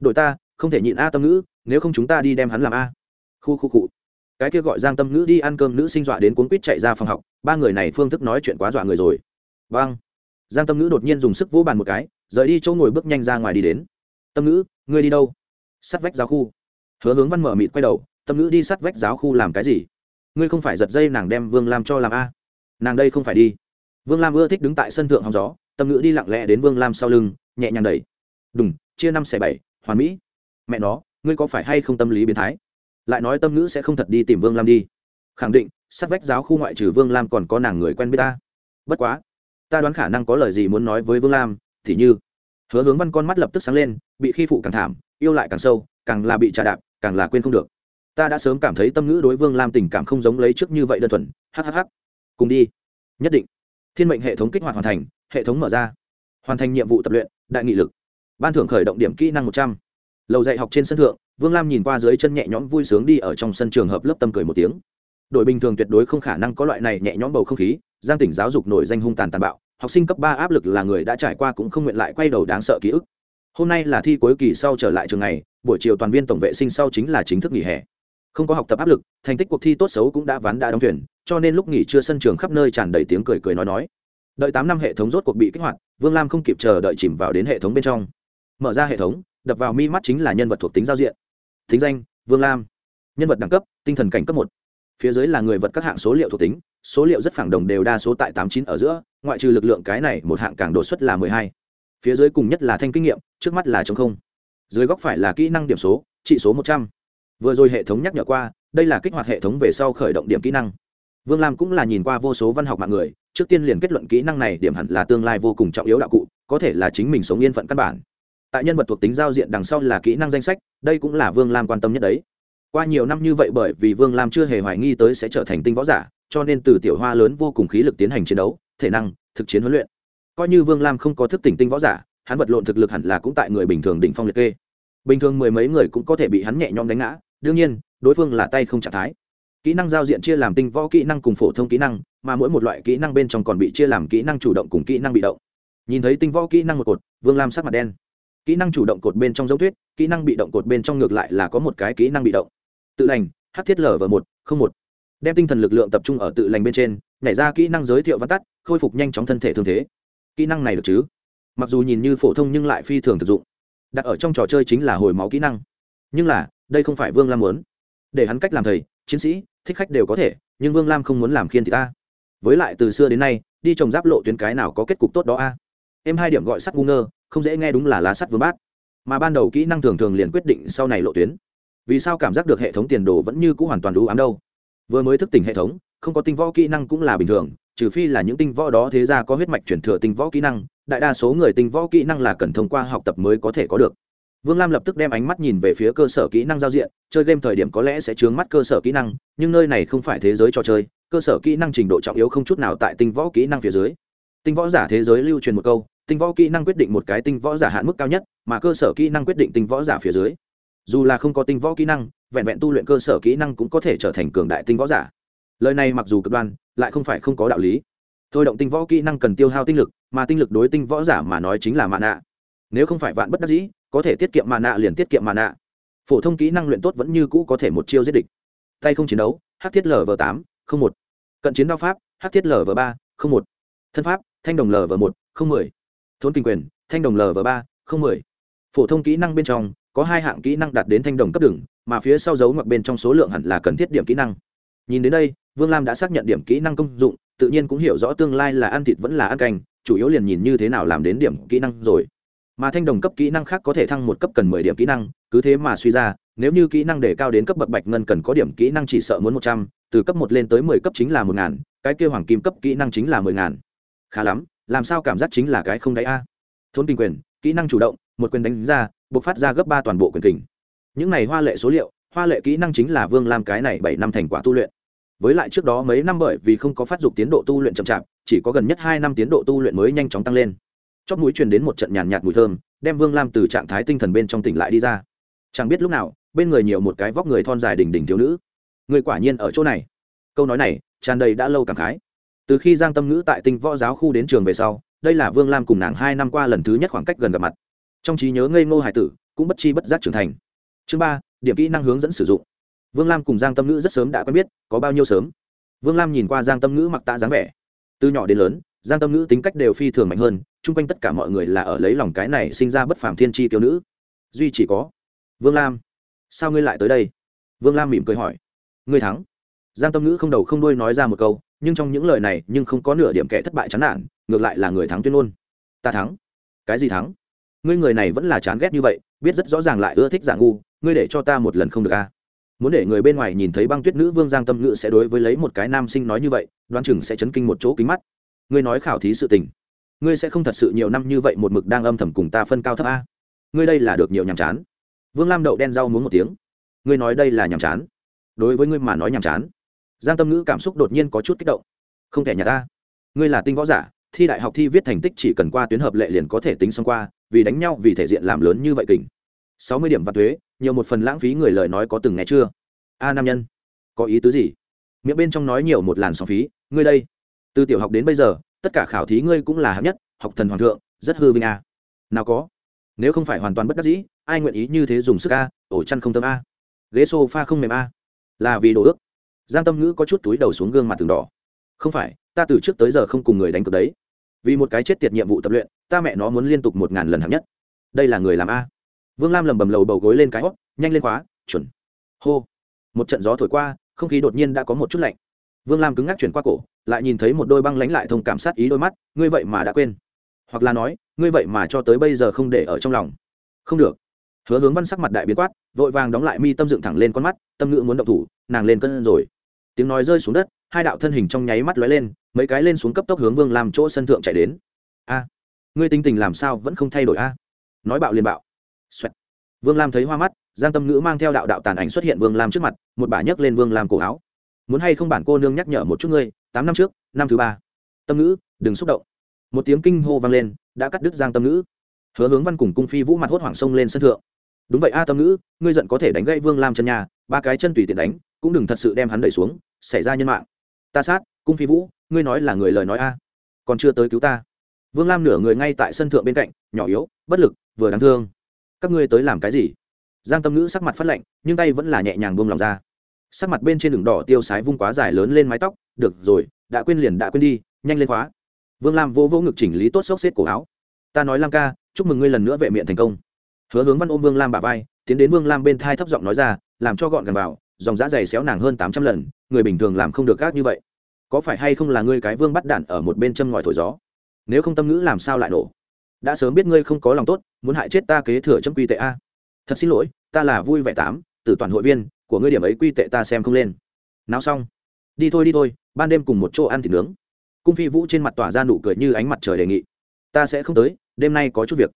Đội ta, không thể nhịn a tâm ngữ, nếu không chúng ta đi đem hắn làm a. Khu khu cụ cái kia gọi giang tâm ngữ đi ăn cơm nữ sinh dọa đến cuốn quýt chạy ra phòng học, ba người này phương thức nói chuyện quá dọa người rồi. Vâng. Giang tâm ngữ đột nhiên dùng sức vỗ bàn một cái rời đi chỗ ngồi bước nhanh ra ngoài đi đến. Tâm ngữ, ngươi đi đâu? Sắt vách giáo khu. Hứa hướng văn mở mịt quay đầu, tâm ngữ đi sắt vách giáo khu làm cái gì? Ngươi không phải giật dây nàng đem vương lam cho làm a. Nàng đây không phải đi. Vương lam ưa thích đứng tại sân thượng hóng gió, tâm ngữ đi lặng lẽ đến vương lam sau lưng, nhẹ nhàng đẩy. Đùng, chia năm xẻ bảy, hoàn mỹ. Mẹ nó, ngươi có phải hay không tâm lý biến thái? Lại nói tâm ngữ sẽ không thật đi tìm vương lam đi. Khẳng định sát vách giáo khu ngoại trừ vương lam còn có nàng người quen biết ta. Bất quá, ta đoán khả năng có lời gì muốn nói với vương lam thì như. Hứa hướng văn con mắt lập tức sáng lên, bị khi phụ càng thảm, yêu lại càng sâu, càng là bị trà đạp, càng là quên không được. Ta đã sớm cảm thấy tâm ngữ đối vương lam tình cảm không giống lấy trước như vậy đơn thuần hhh cùng đi. Nhất định. Thiên mệnh hệ thống kích hoạt hoàn thành, hệ thống mở ra. Hoàn thành nhiệm vụ tập luyện, đại nghị lực. Ban thưởng khởi động điểm kỹ năng một trăm. Lầu dạy học trên sân thượng, vương lam nhìn qua dưới chân nhẹ nhõm vui sướng đi ở trong sân trường hợp lớp tâm cười một tiếng. Đội bình thường tuyệt đối không khả năng có loại này nhẹ nhõm bầu không khí, giang tỉnh giáo dục nổi danh hung tàn tàn bạo học sinh cấp ba áp lực là người đã trải qua cũng không nguyện lại quay đầu đáng sợ ký ức. Hôm nay là thi cuối kỳ sau trở lại trường này buổi chiều toàn viên tổng vệ sinh sau chính là chính thức nghỉ hè. Không có học tập áp lực, thành tích cuộc thi tốt xấu cũng đã ván đã đóng thuyền, cho nên lúc nghỉ trưa sân trường khắp nơi tràn đầy tiếng cười cười nói nói. Đợi tám năm hệ thống rốt cuộc bị kích hoạt, vương lam không kịp chờ đợi chìm vào đến hệ thống bên trong. Mở ra hệ thống, đập vào mi mắt chính là nhân vật thuộc tính giao diện. Thính danh, vương lam. Nhân vật đẳng cấp, tinh thần cảnh cấp một. Phía dưới là người vật các hạng số liệu thuộc tính, số liệu rất phản đồng đều đa số tại tám chín ở giữa ngoại trừ lực lượng cái này một hạng càng đột xuất là mười hai. Phía dưới cùng nhất là thanh kinh nghiệm, trước mắt là chống không. Dưới góc phải là kỹ năng điểm số trị số một trăm. Vừa rồi hệ thống nhắc nhở qua, đây là kích hoạt hệ thống về sau khởi động điểm kỹ năng. Vương lam cũng là nhìn qua vô số văn học mạng người, trước tiên liền kết luận kỹ năng này điểm hẳn là tương lai vô cùng trọng yếu đạo cụ, có thể là chính mình sống yên phận căn bản. Tại nhân vật thuộc tính giao diện đằng sau là kỹ năng danh sách, đây cũng là vương lam quan tâm nhất đấy. Qua nhiều năm như vậy bởi vì vương lam chưa hề hoài nghi tới sẽ trở thành tinh võ giả, cho nên từ tiểu hoa lớn vô cùng khí lực tiến hành chiến đấu thể năng, thực chiến huấn luyện. Coi như vương lam không có thức tỉnh tinh võ giả, hắn vật lộn thực lực hẳn là cũng tại người bình thường đỉnh phong liệt kê. Bình thường mười mấy người cũng có thể bị hắn nhẹ nhõm đánh ngã, đương nhiên, đối phương là tay không trạng thái. Kỹ năng giao diện chia làm tinh võ kỹ năng cùng phổ thông kỹ năng, mà mỗi một loại kỹ năng bên trong còn bị chia làm kỹ năng chủ động cùng kỹ năng bị động. Nhìn thấy tinh võ kỹ năng một cột, vương lam sắc mặt đen. Kỹ năng chủ động cột bên trong dấu tuyết, kỹ năng bị động cột bên trong ngược lại là có một cái kỹ năng bị động. Tự lành hát thiết lở v một, không một. Đem tinh thần lực lượng tập trung ở tự lành bên trên, nhảy ra kỹ năng giới thiệu văn tắt khôi phục nhanh chóng thân thể thương thế. Kỹ năng này được chứ? Mặc dù nhìn như phổ thông nhưng lại phi thường thực dụng. Đặt ở trong trò chơi chính là hồi máu kỹ năng. Nhưng là, đây không phải vương lam muốn. Để hắn cách làm thầy, chiến sĩ, thích khách đều có thể, nhưng vương lam không muốn làm khiên thì ta. Với lại từ xưa đến nay, đi trồng giáp lộ tuyến cái nào có kết cục tốt đó a? Em hai điểm gọi sắt ngu ngơ, không dễ nghe đúng là lá sắt vương bát. Mà ban đầu kỹ năng thường thường liền quyết định sau này lộ tuyến. Vì sao cảm giác được hệ thống tiền đồ vẫn như c ũ hoàn toàn đủ ám đâu? Vừa mới thức tỉnh hệ thống, không có tinh võ kỹ năng cũng là bình thường trừ phi là những tinh võ đó thế ra có huyết mạch chuyển thừa tinh võ kỹ năng, đại đa số người tinh võ kỹ năng là cần thông qua học tập mới có thể có được. Vương lam lập tức đem ánh mắt nhìn về phía cơ sở kỹ năng giao diện, chơi game thời điểm có lẽ sẽ chướng mắt cơ sở kỹ năng, nhưng nơi này không phải thế giới trò chơi, cơ sở kỹ năng trình độ trọng yếu không chút nào tại tinh võ kỹ năng phía dưới. Tinh võ giả thế giới lưu truyền một câu, tinh võ kỹ năng quyết định một cái tinh võ giả hạn mức cao nhất, mà cơ sở kỹ năng quyết định tinh võ giả phía dưới. Dù là không có tinh võ kỹ năng, vẹn vẹn tu luyện cơ sở kỹ năng cũng có thể trở thành cường đại tinh võ giả. Lời này mặc dù cực đoan lại không phải không có đạo lý. Thôi động tinh võ kỹ năng cần tiêu hao tinh lực, mà tinh lực đối tinh võ giả mà nói chính là mạ nạ nếu không phải vạn bất đắc dĩ, có thể tiết kiệm mạ nạ liền tiết kiệm mạ nạ phổ thông kỹ năng luyện tốt vẫn như cũ có thể một chiêu giết địch. Tay không chiến đấu, hát thiết lv tám không một. Cận chiến đao pháp, hát thiết lv ba không một. Thân pháp, thanh đồng lv một không mười. Thôn kinh quyền, thanh đồng lv ba không mười. Phổ thông kỹ năng bên trong, có hai hạng kỹ năng đạt đến thanh đồng cấp đường mà phía sau dấu ngoặc bên trong số lượng hẳn là cần thiết điểm kỹ năng nhìn đến đây, vương lam đã xác nhận điểm kỹ năng công dụng, tự nhiên cũng hiểu rõ tương lai là ăn thịt vẫn là ăn canh, chủ yếu liền nhìn như thế nào làm đến điểm kỹ năng rồi. Mà thanh đồng cấp kỹ năng khác có thể thăng một cấp cần mười điểm kỹ năng, cứ thế mà suy ra, nếu như kỹ năng để cao đến cấp bậc bạch ngân cần có điểm kỹ năng chỉ sợ muốn một trăm, từ cấp một lên tới mười cấp chính là một ngàn, cái kêu hoàng kim cấp kỹ năng chính là mười ngàn. Khá lắm, làm sao cảm giác chính là cái không đáy a? Thôn kinh quyền, kỹ năng chủ động, một quyền đánh ra buộc phát ra gấp ba toàn bộ quyền kình. Những này hoa lệ số liệu, hoa lệ kỹ năng chính là vương lam cái này bảy năm thành quả tu luyện với lại trước đó mấy năm bởi vì không có phát dục tiến độ tu luyện chậm chạp, chỉ có gần nhất hai năm tiến độ tu luyện mới nhanh chóng tăng lên. Chóp mũi truyền đến một trận nhàn nhạt mùi thơm, đem vương lam từ trạng thái tinh thần bên trong tỉnh lại đi ra. Chẳng biết lúc nào, bên người nhiều một cái vóc người thon dài đỉnh đỉnh thiếu nữ. Người quả nhiên ở chỗ này. Câu nói này, tràn đầy đã lâu cảm khái. Từ khi giang tâm ngữ tại tinh võ giáo khu đến trường về sau, đây là vương lam cùng nàng hai năm qua lần thứ nhất khoảng cách gần gặp mặt. Trong trí nhớ ngây ngô hải tử, cũng bất chi bất giác trưởng thành. Chương ba, điểm kỹ năng hướng dẫn sử dụng vương lam cùng giang tâm ngữ rất sớm đã quen biết, có bao nhiêu sớm? Vương lam nhìn qua giang tâm ngữ mặc tạ dáng vẻ. Từ nhỏ đến lớn, giang tâm ngữ tính cách đều phi thường mạnh hơn, chung quanh tất cả mọi người là ở lấy lòng cái này sinh ra bất phàm thiên tri tiêu nữ. Duy chỉ có vương lam. Sao ngươi lại tới đây? Vương lam mỉm cười hỏi. Ngươi thắng. Giang tâm ngữ không đầu không đuôi nói ra một câu, nhưng trong những lời này nhưng không có nửa điểm kẻ thất bại chán nản, ngược lại là người thắng tuyên ngôn. Ta thắng. Cái gì thắng? Ngươi người này vẫn là chán ghét như vậy, biết rất rõ ràng lại ưa thích giả ngu, ngươi để cho ta một lần không được a à? Muốn để người bên ngoài nhìn thấy băng tuyết nữ vương giang tâm ngữ sẽ đối với lấy một cái nam sinh nói như vậy, đoán chừng sẽ chấn kinh một chỗ kính mắt. Ngươi nói khảo thí sự tình. Ngươi sẽ không thật sự nhiều năm như vậy một mực đang âm thầm cùng ta phân cao thấp a. Ngươi đây là được nhiều nhàm chán. Vương lam đậu đen rau muốn một tiếng. Ngươi nói đây là nhàm chán. Đối với ngươi mà nói nhàm chán. Giang tâm ngữ cảm xúc đột nhiên có chút kích động. Không thể nhà ta. Ngươi là tinh võ giả, thi đại học thi viết thành tích chỉ cần qua tuyến hợp lệ liền có thể tính xong qua, vì đánh nhau vì thể diện làm lớn như vậy kình sáu mươi điểm và thuế, nhiều một phần lãng phí người lời nói có từng nghe chưa? A, nam nhân, có ý tứ gì? Miệng bên trong nói nhiều một làn sóng phí, ngươi đây. Từ tiểu học đến bây giờ, tất cả khảo thí ngươi cũng là hạng nhất, học thần hoàng thượng, rất hư vinh a. Nào có. Nếu không phải hoàn toàn bất đắc dĩ, ai nguyện ý như thế dùng sức a? Ổ chăn không tâm a. Ghế s o f a không mềm a. Là vì đồ ước. Giang tâm ngữ có chút túi đầu xuống gương mặt từng đỏ. Không phải, ta từ trước tới giờ không cùng người đánh cược đấy. Vì một cái chết tiệt nhiệm vụ tập luyện, ta mẹ nó muốn liên tục một ngàn lần hạng nhất. Đây là người làm a vương lam lầm bầm lầu bầu gối lên cái hót nhanh lên khóa, chuẩn. Hô. Một trận gió thổi qua, không khí đột nhiên đã có một chút lạnh. Vương lam cứng ngắc chuyển qua cổ, lại nhìn thấy một đôi băng lánh lại thông cảm sát ý đôi mắt, ngươi vậy mà đã quên. Hoặc là nói, ngươi vậy mà cho tới bây giờ không để ở trong lòng. Không được. Hứa hướng văn sắc mặt đại biến quát, vội vàng đóng lại mi tâm dựng thẳng lên con mắt, tâm ngữ muốn động thủ, nàng lên cân rồi. Tiếng nói rơi xuống đất, hai đạo thân hình trong nháy mắt lóe lên, mấy cái lên xuống cấp tốc hướng vương làm chỗ sân thượng chạy đến. A. Ngươi tinh tình làm sao vẫn không thay đổi a? Nói bạo liền bạo. Xoẹt. vương lam thấy hoa mắt, giang tâm ngữ mang theo đạo đạo tàn ảnh xuất hiện vương lam trước mặt, một bà nhấc lên vương lam cổ áo. Muốn hay không bản cô nương nhắc nhở một chút ngươi, tám năm trước, năm thứ ba. Tâm ngữ, đừng xúc động. Một tiếng kinh hô vang lên, đã cắt đứt giang tâm ngữ. Hứa hướng văn cùng cung phi vũ mặt hốt hoảng xông lên sân thượng. Đúng vậy a, tâm ngữ, ngươi giận có thể đánh gãy vương lam chân nhà, ba cái chân tùy tiện đánh, cũng đừng thật sự đem hắn đẩy xuống, xảy ra nhân mạng. Ta sát, cung phi vũ, ngươi nói là người lời nói a, còn chưa tới cứu ta. Vương lam nửa người ngay tại sân thượng bên cạnh, nhỏ yếu, bất lực, vừa đáng thương các ngươi tới làm cái gì? Giang tâm ngữ sắc mặt phát lạnh, nhưng tay vẫn là nhẹ nhàng buông lòng ra. Sắc mặt bên trên đường đỏ tiêu sái vung quá dài lớn lên mái tóc, được rồi, đã quên liền đã quên đi, nhanh lên khóa. Vương lam vô vô ngực chỉnh lý tốt xốc xếp cổ áo. Ta nói lam ca, chúc mừng ngươi lần nữa vệ miệng thành công. Hứa hướng văn ôm vương lam bà vai, tiến đến vương lam bên thai thấp giọng nói ra, làm cho gọn gần vào, dòng giã dày xéo nàng hơn tám trăm lần, người bình thường làm không được gác như vậy. Có phải hay không là ngươi cái vương bắt đạn ở một bên châm ngòi thổi gió? Nếu không tâm ngữ làm sao lại nổ? Đã sớm biết ngươi không có lòng tốt, muốn hại chết ta kế thừa chấm quy tệ a. Thật xin lỗi, ta là vui vẻ tám từ toàn hội viên, của ngươi điểm ấy quy tệ ta xem không lên. Nào xong. Đi thôi đi thôi, ban đêm cùng một chỗ ăn thịt nướng. Cung phi vũ trên mặt tỏa ra nụ cười như ánh mặt trời đề nghị. Ta sẽ không tới, đêm nay có chút việc.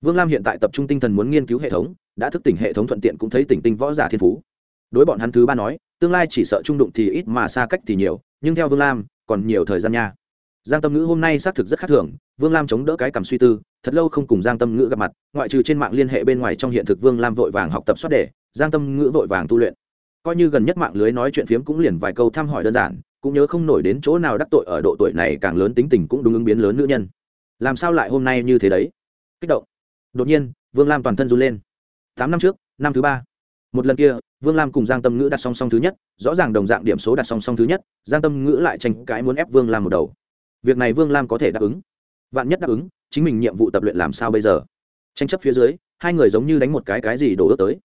Vương lam hiện tại tập trung tinh thần muốn nghiên cứu hệ thống, đã thức tỉnh hệ thống thuận tiện cũng thấy tỉnh tinh võ giả thiên phú. Đối bọn hắn thứ ba nói, tương lai chỉ sợ trung đụng thì ít mà xa cách thì nhiều, nhưng theo vương lam, còn nhiều thời gian nha giang tâm ngữ hôm nay xác thực rất khác thường, vương lam chống đỡ cái cảm suy tư, thật lâu không cùng giang tâm ngữ gặp mặt, ngoại trừ trên mạng liên hệ bên ngoài trong hiện thực vương lam vội vàng học tập xuất đề, giang tâm ngữ vội vàng tu luyện. Coi như gần nhất mạng lưới nói chuyện phiếm cũng liền vài câu thăm hỏi đơn giản, cũng nhớ không nổi đến chỗ nào đắc tội ở độ tuổi này càng lớn tính tình cũng đúng ứng biến lớn nữ nhân. Làm sao lại hôm nay như thế đấy? Kích động. Đột nhiên, vương lam toàn thân run lên. Tám năm trước, năm thứ ba. Một lần kia, vương lam cùng giang tâm ngữ đặt song song thứ nhất, rõ ràng đồng dạng điểm số đặt song song thứ nhất, giang tâm ngữ lại tranh cãi muốn ép vương lam một đầu việc này vương lam có thể đáp ứng. Vạn nhất đáp ứng, chính mình nhiệm vụ tập luyện làm sao bây giờ? Tranh chấp phía dưới, hai người giống như đánh một cái cái gì đổ ước tới.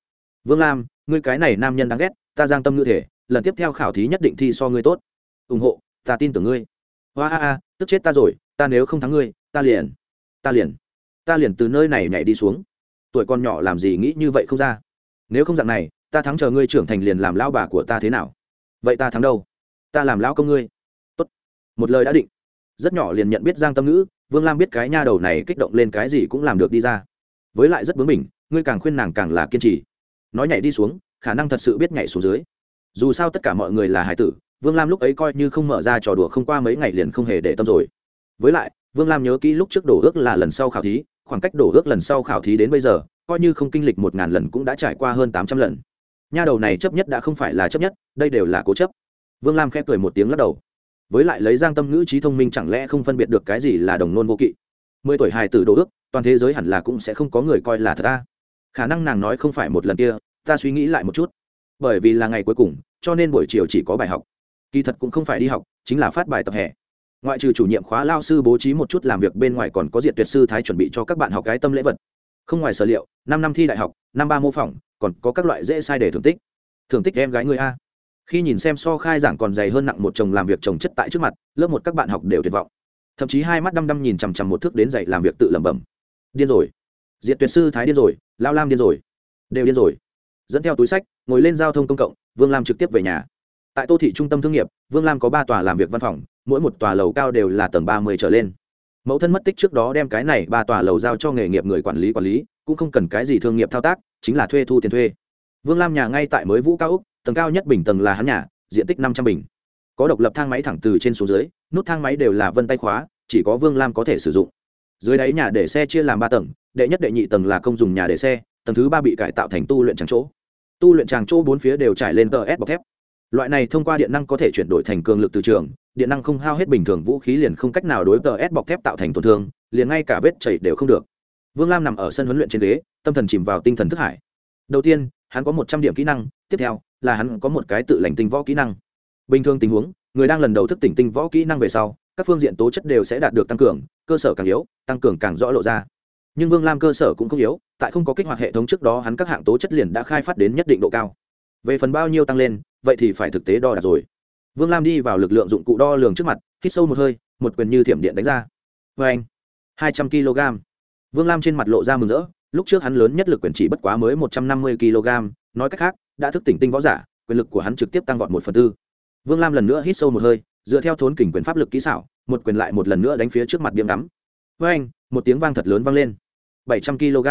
Vương lam, ngươi cái này nam nhân đáng ghét, ta giang tâm ngư thể, lần tiếp theo khảo thí nhất định thi so ngươi tốt. Ủng hộ, ta tin tưởng ngươi. Hoa a a, tức chết ta rồi, ta nếu không thắng ngươi, ta liền ta liền ta liền từ nơi này nhảy đi xuống. Tuổi con nhỏ làm gì nghĩ như vậy không ra? Nếu không dạng này, ta thắng chờ ngươi trưởng thành liền làm lao bà của ta thế nào? Vậy ta thắng đâu? Ta làm lão công ngươi. Tốt. Một lời đã định rất nhỏ liền nhận biết giang tâm ngữ, vương lam biết cái nha đầu này kích động lên cái gì cũng làm được đi ra. Với lại rất bướng mình ngươi càng khuyên nàng càng là kiên trì. Nói nhảy đi xuống, khả năng thật sự biết nhảy xuống dưới. Dù sao tất cả mọi người là hải tử, vương lam lúc ấy coi như không mở ra trò đùa không qua mấy ngày liền không hề để tâm rồi. Với lại, vương lam nhớ kỹ lúc trước đổ ước là lần sau khảo thí, khoảng cách đổ ước lần sau khảo thí đến bây giờ, coi như không kinh lịch một ngàn lần cũng đã trải qua hơn tám trăm lần. Nha đầu này chấp nhất đã không phải là chấp nhất, đây đều là cố chấp. Vương lam khẽ cười một tiếng lắc đầu với lại lấy giang tâm ngữ trí thông minh chẳng lẽ không phân biệt được cái gì là đồng nôn vô kỵ? Mười tuổi hài tử đồ ước, toàn thế giới hẳn là cũng sẽ không có người coi là thật ta khả năng nàng nói không phải một lần kia, ta suy nghĩ lại một chút. Bởi vì là ngày cuối cùng, cho nên buổi chiều chỉ có bài học. Kỳ thật cũng không phải đi học, chính là phát bài tập hè. Ngoại trừ chủ nhiệm khóa lao sư bố trí một chút làm việc bên ngoài còn có diện tuyệt sư thái chuẩn bị cho các bạn học cái tâm lễ vật. Không ngoài sở liệu, năm năm thi đại học, năm ba mô phỏng, còn có các loại dễ sai để thưởng tích. Thưởng tích em gái người a khi nhìn xem so khai giảng còn dày hơn nặng một chồng làm việc chồng chất tại trước mặt, lớp một các bạn học đều tuyệt vọng. Thậm chí hai mắt đăm đăm nhìn chằm chằm một thước đến dậy làm việc tự lẩm bẩm. Điên rồi. Diện tuyệt sư thái điên rồi, lao lam điên rồi. Đều điên rồi. Dẫn theo túi sách, ngồi lên giao thông công cộng, vương lam trực tiếp về nhà. Tại tô thị trung tâm thương nghiệp, vương lam có ba tòa làm việc văn phòng, mỗi một tòa lầu cao đều là tầng ba mươi trở lên. Mẫu thân mất tích trước đó đem cái này ba tòa lầu giao cho nghề nghiệp người quản lý quản lý, cũng không cần cái gì thương nghiệp thao tác, chính là thuê thu tiền thuê. Vương lam nhà ngay tại mới vũ cao úc tầng cao nhất bình tầng là hắn nhà, diện tích năm trăm bình. Có độc lập thang máy thẳng từ trên xuống dưới, nút thang máy đều là vân tay khóa, chỉ có vương lam có thể sử dụng. Dưới đáy nhà để xe chia làm ba tầng, đệ nhất đệ nhị tầng là công dùng nhà để xe, tầng thứ ba bị cải tạo thành tu luyện tràng chỗ. Tu luyện tràng chỗ bốn phía đều trải lên tờ s bọc thép. Loại này thông qua điện năng có thể chuyển đổi thành cường lực từ trường, điện năng không hao hết bình thường vũ khí liền không cách nào đối tờ s bọc thép tạo thành tổn thương, liền ngay cả vết chảy đều không được. Vương lam nằm ở sân huấn luyện trên ghế, tâm thần chìm vào tinh thần thức hải. Đầu tiên hắn có một trăm điểm kỹ năng, tiếp theo là hắn có một cái tự lành tinh võ kỹ năng. Bình thường tình huống, người đang lần đầu thức tỉnh tinh võ kỹ năng về sau, các phương diện tố chất đều sẽ đạt được tăng cường, cơ sở càng yếu, tăng cường càng rõ lộ ra. Nhưng vương lam cơ sở cũng không yếu, tại không có kích hoạt hệ thống trước đó hắn các hạng tố chất liền đã khai phát đến nhất định độ cao. Về phần bao nhiêu tăng lên, vậy thì phải thực tế đo đạc rồi. Vương lam đi vào lực lượng dụng cụ đo lường trước mặt, hít sâu một hơi, một quyền như thiểm điện đánh ra. Vê anh hai trăm kg vương lam trên mặt lộ ra mừng rỡ lúc trước hắn lớn nhất lực quyền chỉ bất quá mới một trăm năm mươi kg, nói cách khác, đã thức tỉnh tinh võ giả, quyền lực của hắn trực tiếp tăng vọt một phần tư. Vương lam lần nữa hít sâu một hơi, dựa theo thốn kình quyền pháp lực kỹ xảo, một quyền lại một lần nữa đánh phía trước mặt biếm đắm với anh một tiếng vang thật lớn vang lên. bảy trăm kg.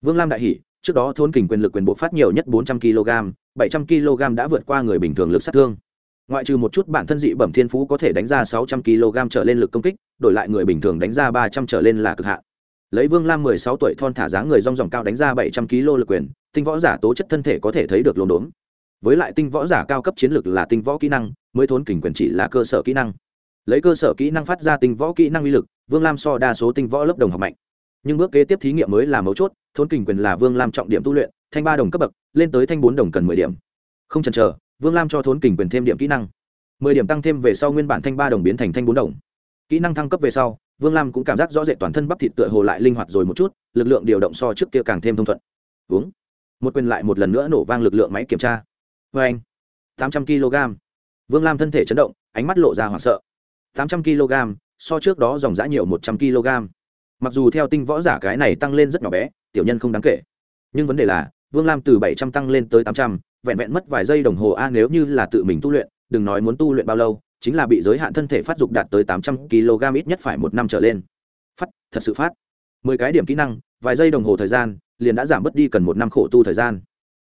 Vương lam đại hỉ, trước đó thốn kình quyền lực quyền bộ phát nhiều nhất bốn trăm kg, bảy trăm kg đã vượt qua người bình thường lực sát thương. Ngoại trừ một chút bản thân dị bẩm thiên phú có thể đánh ra sáu trăm kg trở lên lực công kích, đổi lại người bình thường đánh ra ba trăm trở lên là cực hạn lấy vương lam mười sáu tuổi thon thả dáng người rong ròng cao đánh ra bảy trăm kg lực quyền, tinh võ giả tố chất thân thể có thể thấy được lồn đốn. Với lại tinh võ giả cao cấp chiến lược là tinh võ kỹ năng, mới thốn kình quyền chỉ là cơ sở kỹ năng. Lấy cơ sở kỹ năng phát ra tinh võ kỹ năng uy lực, vương lam so đa số tinh võ lớp đồng học mạnh. Nhưng bước kế tiếp thí nghiệm mới là mấu chốt, thốn kình quyền là vương lam trọng điểm tu luyện, thanh ba đồng cấp bậc, lên tới thanh bốn đồng cần mười điểm. Không chần chờ, vương lam cho thốn kình quyền thêm điểm kỹ năng. mười điểm tăng thêm về sau nguyên bản thanh ba đồng biến thành thanh bốn đồng. Kỹ năng thăng cấp về sau vương lam cũng cảm giác rõ rệt toàn thân bắp thịt tựa hồ lại linh hoạt rồi một chút, lực lượng điều động so trước kia càng thêm thông thuận. Uống. Một quyền lại một lần nữa nổ vang lực lượng máy kiểm tra. Vê anh. Tám trăm kg. Vương lam thân thể chấn động, ánh mắt lộ ra hoảng sợ. Tám trăm kg, so trước đó dòng giã nhiều một trăm kg. Mặc dù theo tinh võ giả cái này tăng lên rất nhỏ bé, tiểu nhân không đáng kể. Nhưng vấn đề là, vương lam từ bảy trăm tăng lên tới tám trăm, vẹn vẹn mất vài giây đồng hồ a, nếu như là tự mình tu luyện, đừng nói muốn tu luyện bao lâu chính là bị giới hạn thân thể phát dục đạt tới tám trăm kg ít nhất phải một năm trở lên. Phát, thật sự phát. Mười cái điểm kỹ năng, vài giây đồng hồ thời gian, liền đã giảm bớt đi cần một năm khổ tu thời gian.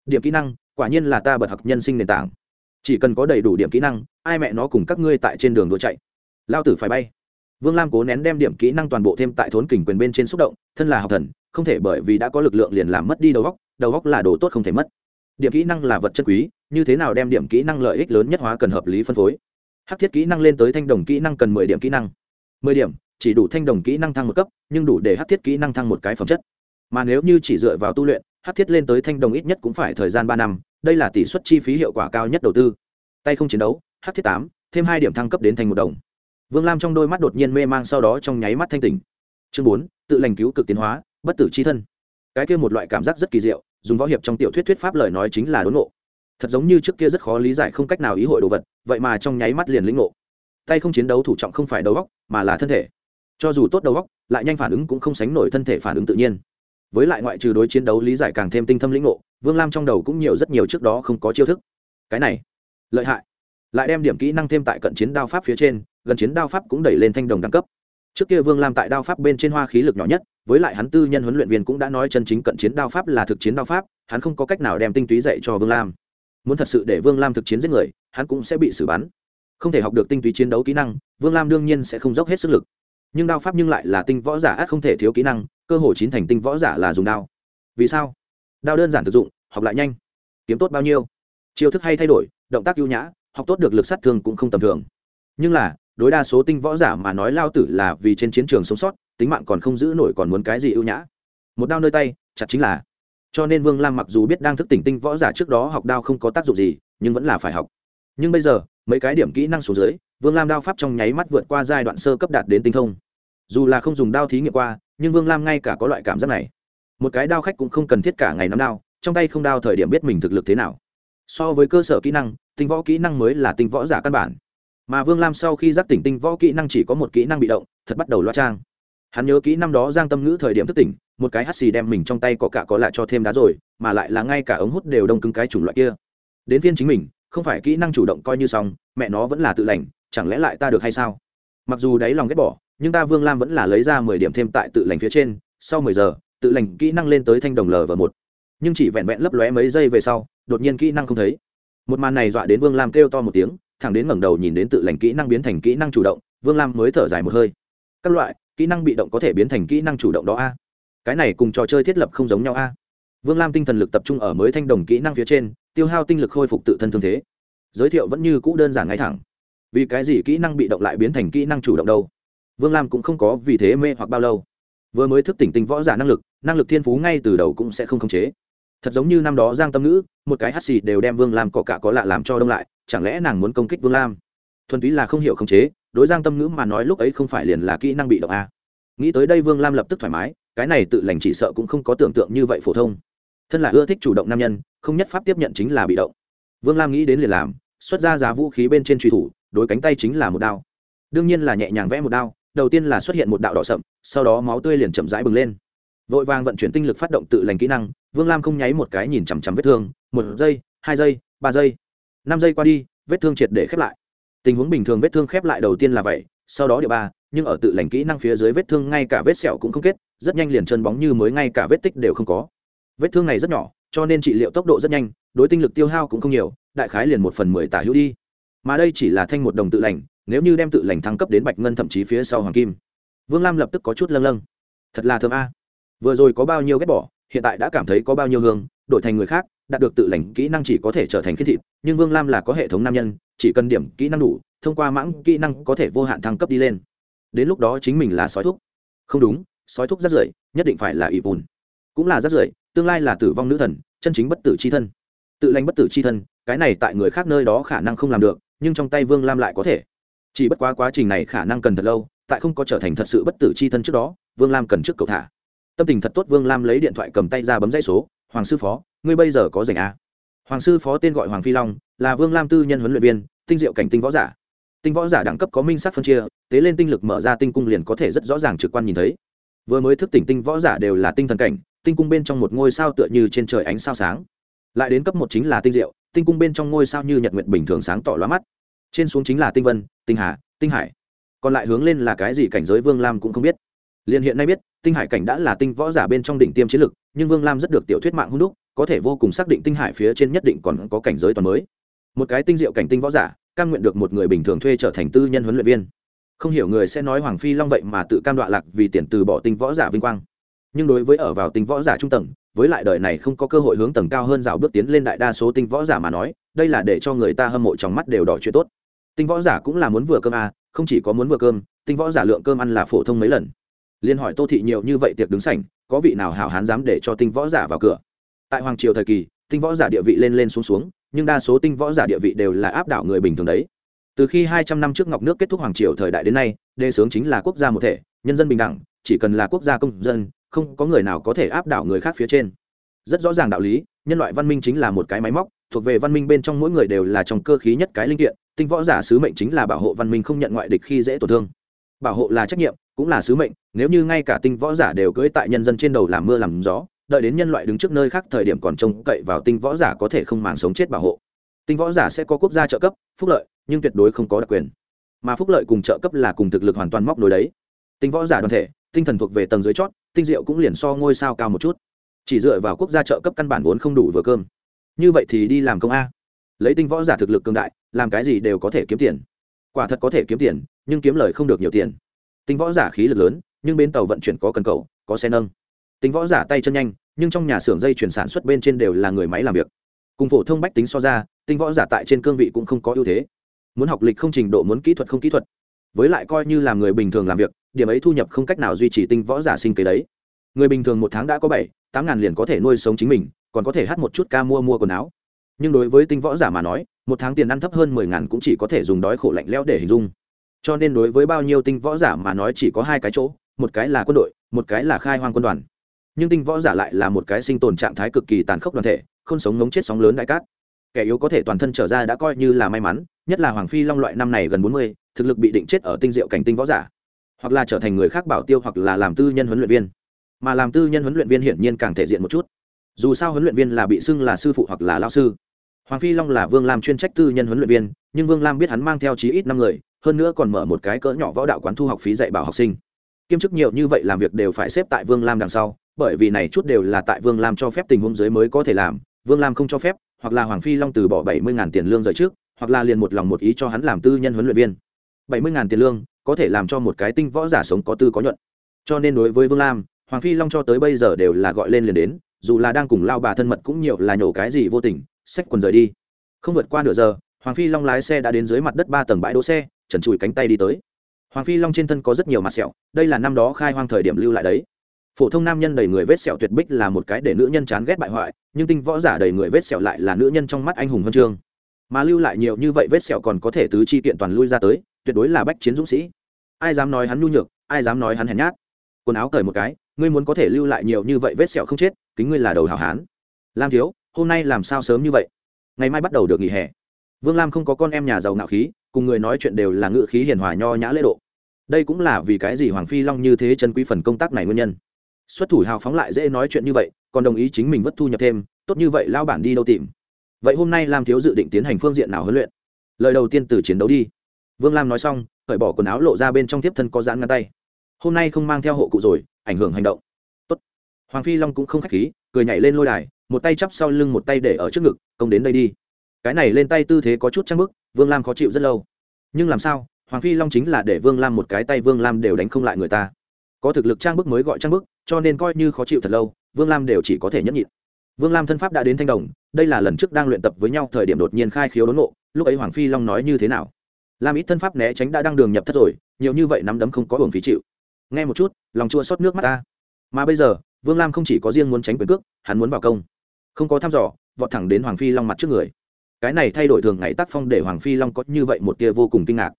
Điểm kỹ năng, quả nhiên là ta bật học nhân sinh nền tảng. Chỉ cần có đầy đủ điểm kỹ năng, ai mẹ nó cùng các ngươi tại trên đường đua chạy. Lao tử phải bay. Vương lam cố nén đem điểm kỹ năng toàn bộ thêm tại thốn kình quyền bên trên xúc động, thân là học thần, không thể bởi vì đã có lực lượng liền làm mất đi đầu góc đầu góc là đồ tốt không thể mất. Điểm kỹ năng là vật chất quý, như thế nào đem điểm kỹ năng lợi ích lớn nhất hóa cần hợp lý phân phối? Hắc thiết kỹ năng lên tới thanh đồng kỹ năng cần mười điểm kỹ năng. Mười điểm, chỉ đủ thanh đồng kỹ năng thăng một cấp, nhưng đủ để hắc thiết kỹ năng thăng một cái phẩm chất. Mà nếu như chỉ dựa vào tu luyện, hắc thiết lên tới thanh đồng ít nhất cũng phải thời gian ba năm, đây là tỷ suất chi phí hiệu quả cao nhất đầu tư. Tay không chiến đấu, hắc thiết tám, thêm hai điểm thăng cấp đến thành một đồng. Vương lam trong đôi mắt đột nhiên mê mang sau đó trong nháy mắt thanh tỉnh. Chương bốn, tự lành cứu cực tiến hóa, bất tử c h i thân. Cái kia một loại cảm giác rất kỳ diệu, dùng võ hiệp trong tiểu thuyết thuyết pháp lời nói chính là đốn ngộ thật giống như trước kia rất khó lý giải không cách nào ý hội đồ vật, vậy mà trong nháy mắt liền lĩnh ngộ. Tay không chiến đấu thủ trọng không phải đầu góc mà là thân thể. Cho dù tốt đầu góc lại nhanh phản ứng cũng không sánh nổi thân thể phản ứng tự nhiên. Với lại ngoại trừ đối chiến đấu lý giải càng thêm tinh thâm lĩnh ngộ, vương lam trong đầu cũng nhiều rất nhiều trước đó không có chiêu thức. Cái này, lợi hại. Lại đem điểm kỹ năng thêm tại cận chiến đao pháp phía trên, gần chiến đao pháp cũng đẩy lên thanh đồng đẳng cấp. Trước kia vương lam tại đao pháp bên trên hoa khí lực nhỏ nhất, với lại hắn tư nhân huấn luyện viên cũng đã nói chân chính cận chiến đao pháp là thực chiến đao pháp, hắn không có cách nào đem tinh túy dạy cho vương lam muốn thật sự để vương lam thực chiến giết người, hắn cũng sẽ bị xử bắn. Không thể học được tinh túy chiến đấu kỹ năng, vương lam đương nhiên sẽ không dốc hết sức lực. Nhưng đao pháp nhưng lại là tinh võ giả át không thể thiếu kỹ năng, cơ hội chín thành tinh võ giả là dùng đao. Vì sao? Đao đơn giản thực dụng, học lại nhanh. Kiếm tốt bao nhiêu? Chiêu thức hay thay đổi, động tác ưu nhã, học tốt được lực sát thương cũng không tầm thường. Nhưng là, đối đa số tinh võ giả mà nói lao tử là vì trên chiến trường sống sót, tính mạng còn không giữ nổi còn muốn cái gì ưu nhã. Một đao nơi tay, chặt chính là cho nên vương lam mặc dù biết đang thức tỉnh tinh võ giả trước đó học đao không có tác dụng gì, nhưng vẫn là phải học. Nhưng bây giờ, mấy cái điểm kỹ năng xuống dưới, vương lam đao pháp trong nháy mắt vượt qua giai đoạn sơ cấp đạt đến tinh thông. Dù là không dùng đao thí nghiệm qua, nhưng vương lam ngay cả có loại cảm giác này. Một cái đao khách cũng không cần thiết cả ngày nắm đao, trong tay không đao thời điểm biết mình thực lực thế nào. So với cơ sở kỹ năng, tinh võ kỹ năng mới là tinh võ giả căn bản. Mà vương lam sau khi giác tỉnh tinh võ kỹ năng chỉ có một kỹ năng bị động, thật bắt đầu loa trang. Hắn nhớ kỹ năm đó giang tâm ngữ thời điểm thức tỉnh một cái hắt xì đem mình trong tay có cả có lại cho thêm đá rồi, mà lại là ngay cả ống hút đều đông cứng cái chủng loại kia. Đến phiên chính mình, không phải kỹ năng chủ động coi như xong, mẹ nó vẫn là tự lành, chẳng lẽ lại ta được hay sao? Mặc dù đáy lòng ghét bỏ, nhưng ta vương lam vẫn là lấy ra mười điểm thêm tại tự lành phía trên, sau mười giờ, tự lành kỹ năng lên tới thanh đồng lv một. Nhưng chỉ vẹn vẹn lấp lóe mấy giây về sau, đột nhiên kỹ năng không thấy. Một màn này dọa đến vương lam kêu to một tiếng, thẳng đến ngẩng đầu nhìn đến tự lành kỹ năng biến thành kỹ năng chủ động, vương lam mới thở dài một hơi. Các loại, kỹ năng bị động có thể biến thành kỹ năng chủ động đó a cái này cùng trò chơi thiết lập không giống nhau a. Vương lam tinh thần lực tập trung ở mới thanh đồng kỹ năng phía trên, tiêu hao tinh lực khôi phục tự thân thương thế. Giới thiệu vẫn như cũ đơn giản ngay thẳng. Vì cái gì kỹ năng bị động lại biến thành kỹ năng chủ động đâu? Vương lam cũng không có vì thế mê hoặc bao lâu. Vừa mới thức tỉnh tinh võ giả năng lực năng lực thiên phú ngay từ đầu cũng sẽ không khống chế. Thật giống như năm đó giang tâm ngữ, một cái hắt xì đều đem vương lam có cả có lạ làm cho đông lại, chẳng lẽ nàng muốn công kích vương lam? Thuần túy là không hiểu khống chế, đối giang tâm ngữ mà nói lúc ấy không phải liền là kỹ năng bị động a. Nghĩ tới đây vương lam lập tức thoải mái cái này tự lành chỉ sợ cũng không có tưởng tượng như vậy phổ thông. Thân là ưa thích chủ động nam nhân, không nhất pháp tiếp nhận chính là bị động. Vương lam nghĩ đến liền làm, xuất ra giá vũ khí bên trên truy thủ, đối cánh tay chính là một đao. Đương nhiên là nhẹ nhàng vẽ một đao, đầu tiên là xuất hiện một đạo đỏ sậm, sau đó máu tươi liền chậm rãi bừng lên. Vội vàng vận chuyển tinh lực phát động tự lành kỹ năng, vương lam không nháy một cái nhìn chằm chằm vết thương, một giây, hai giây, ba giây. Năm giây qua đi, vết thương triệt để khép lại. Tình huống bình thường vết thương khép lại đầu tiên là vậy, sau đó địa ba, nhưng ở tự lành kỹ năng phía dưới vết thương ngay cả vết sẹo cũng không kết rất nhanh liền chân bóng như mới ngay cả vết tích đều không có. Vết thương này rất nhỏ, cho nên trị liệu tốc độ rất nhanh, đối tinh lực tiêu hao cũng không nhiều, đại khái liền một phần mười tả hữu đi. Mà đây chỉ là thanh một đồng tự lành, nếu như đem tự lành thăng cấp đến bạch ngân thậm chí phía sau hoàng kim. Vương lam lập tức có chút lâng lâng. Thật là thơm a. Vừa rồi có bao nhiêu ghét bỏ, hiện tại đã cảm thấy có bao nhiêu hương, đổi thành người khác, đạt được tự lành kỹ năng chỉ có thể trở thành khiết thịt, nhưng vương lam là có hệ thống nam nhân, chỉ cần điểm kỹ năng đủ, thông qua mãng kỹ năng có thể vô hạn thăng cấp đi lên. Đến lúc đó chính mình là sói thúc không đúng sói thúc rất rưởi, nhất định phải là ỷ bùn. Cũng là rất rưởi, tương lai là tử vong nữ thần, chân chính bất tử c h i thân. Tự lành bất tử c h i thân, cái này tại người khác nơi đó khả năng không làm được, nhưng trong tay vương lam lại có thể. Chỉ bất quá quá trình này khả năng cần thật lâu, tại không có trở thành thật sự bất tử c h i thân trước đó, vương lam cần trước cầu thả. Tâm tình thật tốt, vương lam lấy điện thoại cầm tay ra bấm dãy số, hoàng sư phó, ngươi bây giờ có rảnh a hoàng sư phó tên gọi hoàng phi long, là vương lam tư nhân huấn luyện viên, tinh diệu cảnh tinh võ giả. Tinh võ giả đẳng cấp có minh sắc phân chia, tế lên tinh lực mở ra tinh cung liền có thể rất rõ ràng trực quan nhìn thấy vừa mới thức tỉnh tinh võ giả đều là tinh thần cảnh, tinh cung bên trong một ngôi sao tựa như trên trời ánh sao sáng. Lại đến cấp một chính là tinh diệu, tinh cung bên trong ngôi sao như nhật nguyện bình thường sáng tỏ lóa mắt. Trên xuống chính là tinh vân, tinh hà, tinh hải. Còn lại hướng lên là cái gì cảnh giới vương lam cũng không biết. Liền hiện nay biết, tinh hải cảnh đã là tinh võ giả bên trong đỉnh tiêm chiến lực, nhưng vương lam rất được tiểu thuyết mạng hung đúc, có thể vô cùng xác định tinh hải phía trên nhất định còn có cảnh giới toàn mới. Một cái tinh diệu cảnh tinh võ giả, cam nguyện được một người bình thường thuê trở thành tư nhân huấn luyện viên không hiểu người sẽ nói hoàng phi long vậy mà tự cam đoạ lạc vì tiền từ bỏ tinh võ giả vinh quang. Nhưng đối với ở vào tinh võ giả trung tầng với lại đời này không có cơ hội hướng tầng cao hơn rào bước tiến lên đại đa số tinh võ giả mà nói đây là để cho người ta hâm mộ trong mắt đều đỏ chuyện tốt. Tinh võ giả cũng là muốn vừa cơm à, không chỉ có muốn vừa cơm tinh võ giả lượng cơm ăn là phổ thông mấy lần. Liên hỏi tô thị nhiều như vậy tiệc đứng sảnh có vị nào hảo hán dám để cho tinh võ giả vào cửa? Tại hoàng triều thời kỳ tinh võ giả địa vị lên lên xuống xuống nhưng đa số tinh võ giả địa vị đều là áp đảo người bình thường đấy từ khi hai trăm năm trước ngọc nước kết thúc hoàng triều thời đại đến nay đề xướng chính là quốc gia một thể, nhân dân bình đẳng, chỉ cần là quốc gia công dân, không có người nào có thể áp đảo người khác phía trên. Rất rõ ràng đạo lý, nhân loại văn minh chính là một cái máy móc, thuộc về văn minh bên trong mỗi người đều là trong cơ khí nhất cái linh kiện, tinh võ giả sứ mệnh chính là bảo hộ văn minh không nhận ngoại địch khi dễ tổn thương. Bảo hộ là trách nhiệm, cũng là sứ mệnh, nếu như ngay cả tinh võ giả đều cưỡi tại nhân dân trên đầu làm mưa làm gió, đợi đến nhân loại đứng trước nơi khác thời điểm còn trông cậy vào tinh võ giả có thể không màng sống chết bảo hộ. Tinh võ giả sẽ có quốc gia trợ cấp, phúc lợi nhưng tuyệt đối không có đặc quyền. Mà phúc lợi cùng trợ cấp là cùng thực lực hoàn toàn móc nối đấy. Tinh võ giả đoàn thể, tinh thần thuộc về tầng dưới chót, tinh diệu cũng liền so ngôi sao cao một chút. Chỉ dựa vào quốc gia trợ cấp căn bản vốn không đủ vừa cơm. Như vậy thì đi làm công a. Lấy tinh võ giả thực lực cường đại, làm cái gì đều có thể kiếm tiền. Quả thật có thể kiếm tiền, nhưng kiếm lời không được nhiều tiền. Tinh võ giả khí lực lớn, nhưng bên tàu vận chuyển có cần cầu, có xe nâng. Tinh võ giả tay chân nhanh, nhưng trong nhà xưởng dây chuyển sản xuất bên trên đều là người máy làm việc. Cùng phổ thông bách tính so ra, tinh võ giả tại trên cương vị cũng không có ưu thế muốn học lịch không trình độ, muốn kỹ thuật không kỹ thuật, với lại coi như làm người bình thường làm việc, điểm ấy thu nhập không cách nào duy trì tinh võ giả sinh kế đấy. Người bình thường một tháng đã có bảy, tám ngàn liền có thể nuôi sống chính mình, còn có thể hát một chút ca mua mua quần áo. Nhưng đối với tinh võ giả mà nói, một tháng tiền ăn thấp hơn mười ngàn cũng chỉ có thể dùng đói khổ lạnh lẽo để hình dung. Cho nên đối với bao nhiêu tinh võ giả mà nói chỉ có hai cái chỗ, một cái là quân đội, một cái là khai hoang quân đoàn. Nhưng tinh võ giả lại là một cái sinh tồn trạng thái cực kỳ tàn khốc đoàn thể, không sống ngống chết sóng lớn đại cát. Kẻ yếu có thể toàn thân trở ra đã coi như là may mắn nhất là hoàng phi long loại năm này gần bốn mươi, thực lực bị định chết ở tinh diệu cảnh tinh võ giả, hoặc là trở thành người khác bảo tiêu hoặc là làm tư nhân huấn luyện viên. Mà làm tư nhân huấn luyện viên hiển nhiên càng thể diện một chút. Dù sao huấn luyện viên là bị xưng là sư phụ hoặc là lao sư. Hoàng phi long là vương lam chuyên trách tư nhân huấn luyện viên, nhưng vương lam biết hắn mang theo chí ít năm người, hơn nữa còn mở một cái cỡ nhỏ võ đạo quán thu học phí dạy bảo học sinh. Kiêm chức nhiều như vậy làm việc đều phải xếp tại vương lam đằng sau, bởi vì này chút đều là tại vương lam cho phép tình huống dưới mới có thể làm, vương lam không cho phép, hoặc là hoàng phi long từ bỏ bảy mươi tiền lương rời trước hoặc là liền một lòng một ý cho hắn làm tư nhân huấn luyện viên. Bảy mươi tiền lương, có thể làm cho một cái tinh võ giả sống có tư có nhuận. Cho nên đối với vương lam, hoàng phi long cho tới bây giờ đều là gọi lên liền đến, dù là đang cùng lao bà thân mật cũng nhiều là nhổ cái gì vô tình, xách quần rời đi. Không vượt qua nửa giờ, hoàng phi long lái xe đã đến dưới mặt đất ba tầng bãi đỗ xe, trần trụi cánh tay đi tới. Hoàng phi long trên thân có rất nhiều mặt sẹo, đây là năm đó khai hoang thời điểm lưu lại đấy. Phổ thông nam nhân đầy người vết sẹo tuyệt bích là một cái để nữ nhân chán ghét bại hoại, nhưng tinh võ giả đầy người vết sẹo lại là nữ nhân trong mắt anh hùng huân chương mà lưu lại nhiều như vậy vết sẹo còn có thể tứ chi kiện toàn lui ra tới, tuyệt đối là bách chiến dũng sĩ. Ai dám nói hắn nhu nhược, ai dám nói hắn hèn nhát. Quần áo cởi một cái, ngươi muốn có thể lưu lại nhiều như vậy vết sẹo không chết, kính ngươi là đầu hảo hán. Lam thiếu, hôm nay làm sao sớm như vậy? Ngày mai bắt đầu được nghỉ hè. Vương lam không có con em nhà giàu ngạo khí, cùng người nói chuyện đều là ngự khí hiền hòa nho nhã lễ độ. Đây cũng là vì cái gì hoàng phi long như thế chân quý phần công tác này nguyên nhân. Xuất thủ hào phóng lại dễ nói chuyện như vậy, còn đồng ý chính mình vất thu nhập thêm, tốt như vậy lao bản đi đâu tìm vậy hôm nay lam thiếu dự định tiến hành phương diện nào huấn luyện? Lời đầu tiên từ chiến đấu đi. Vương lam nói xong, cởi bỏ quần áo lộ ra bên trong tiếp thân có giãn ngăn tay. Hôm nay không mang theo hộ cụ rồi, ảnh hưởng hành động. Tốt. hoàng phi long cũng không khách khí, cười nhảy lên lôi đài, một tay chắp sau lưng một tay để ở trước ngực, công đến đây đi. Cái này lên tay tư thế có chút trang bức, vương lam khó chịu rất lâu. Nhưng làm sao, hoàng phi long chính là để vương lam một cái tay vương lam đều đánh không lại người ta. Có thực lực trang bức mới gọi trang bức, cho nên coi như khó chịu thật lâu, vương lam đều chỉ có thể nhẫn nhịn vương lam thân pháp đã đến thanh đồng, đây là lần trước đang luyện tập với nhau thời điểm đột nhiên khai khiếu đốn ngộ, lúc ấy hoàng phi long nói như thế nào? Lam ít thân pháp né tránh đã đang đường nhập thất rồi, nhiều như vậy nắm đấm không có hưởng phí chịu. Nghe một chút, lòng chua xót nước mắt ta. Mà bây giờ, vương lam không chỉ có riêng muốn tránh quyền cước, hắn muốn vào công. Không có thăm dò, vọt thẳng đến hoàng phi long mặt trước người. Cái này thay đổi thường ngày tác phong để hoàng phi long có như vậy một tia vô cùng kinh ngạc.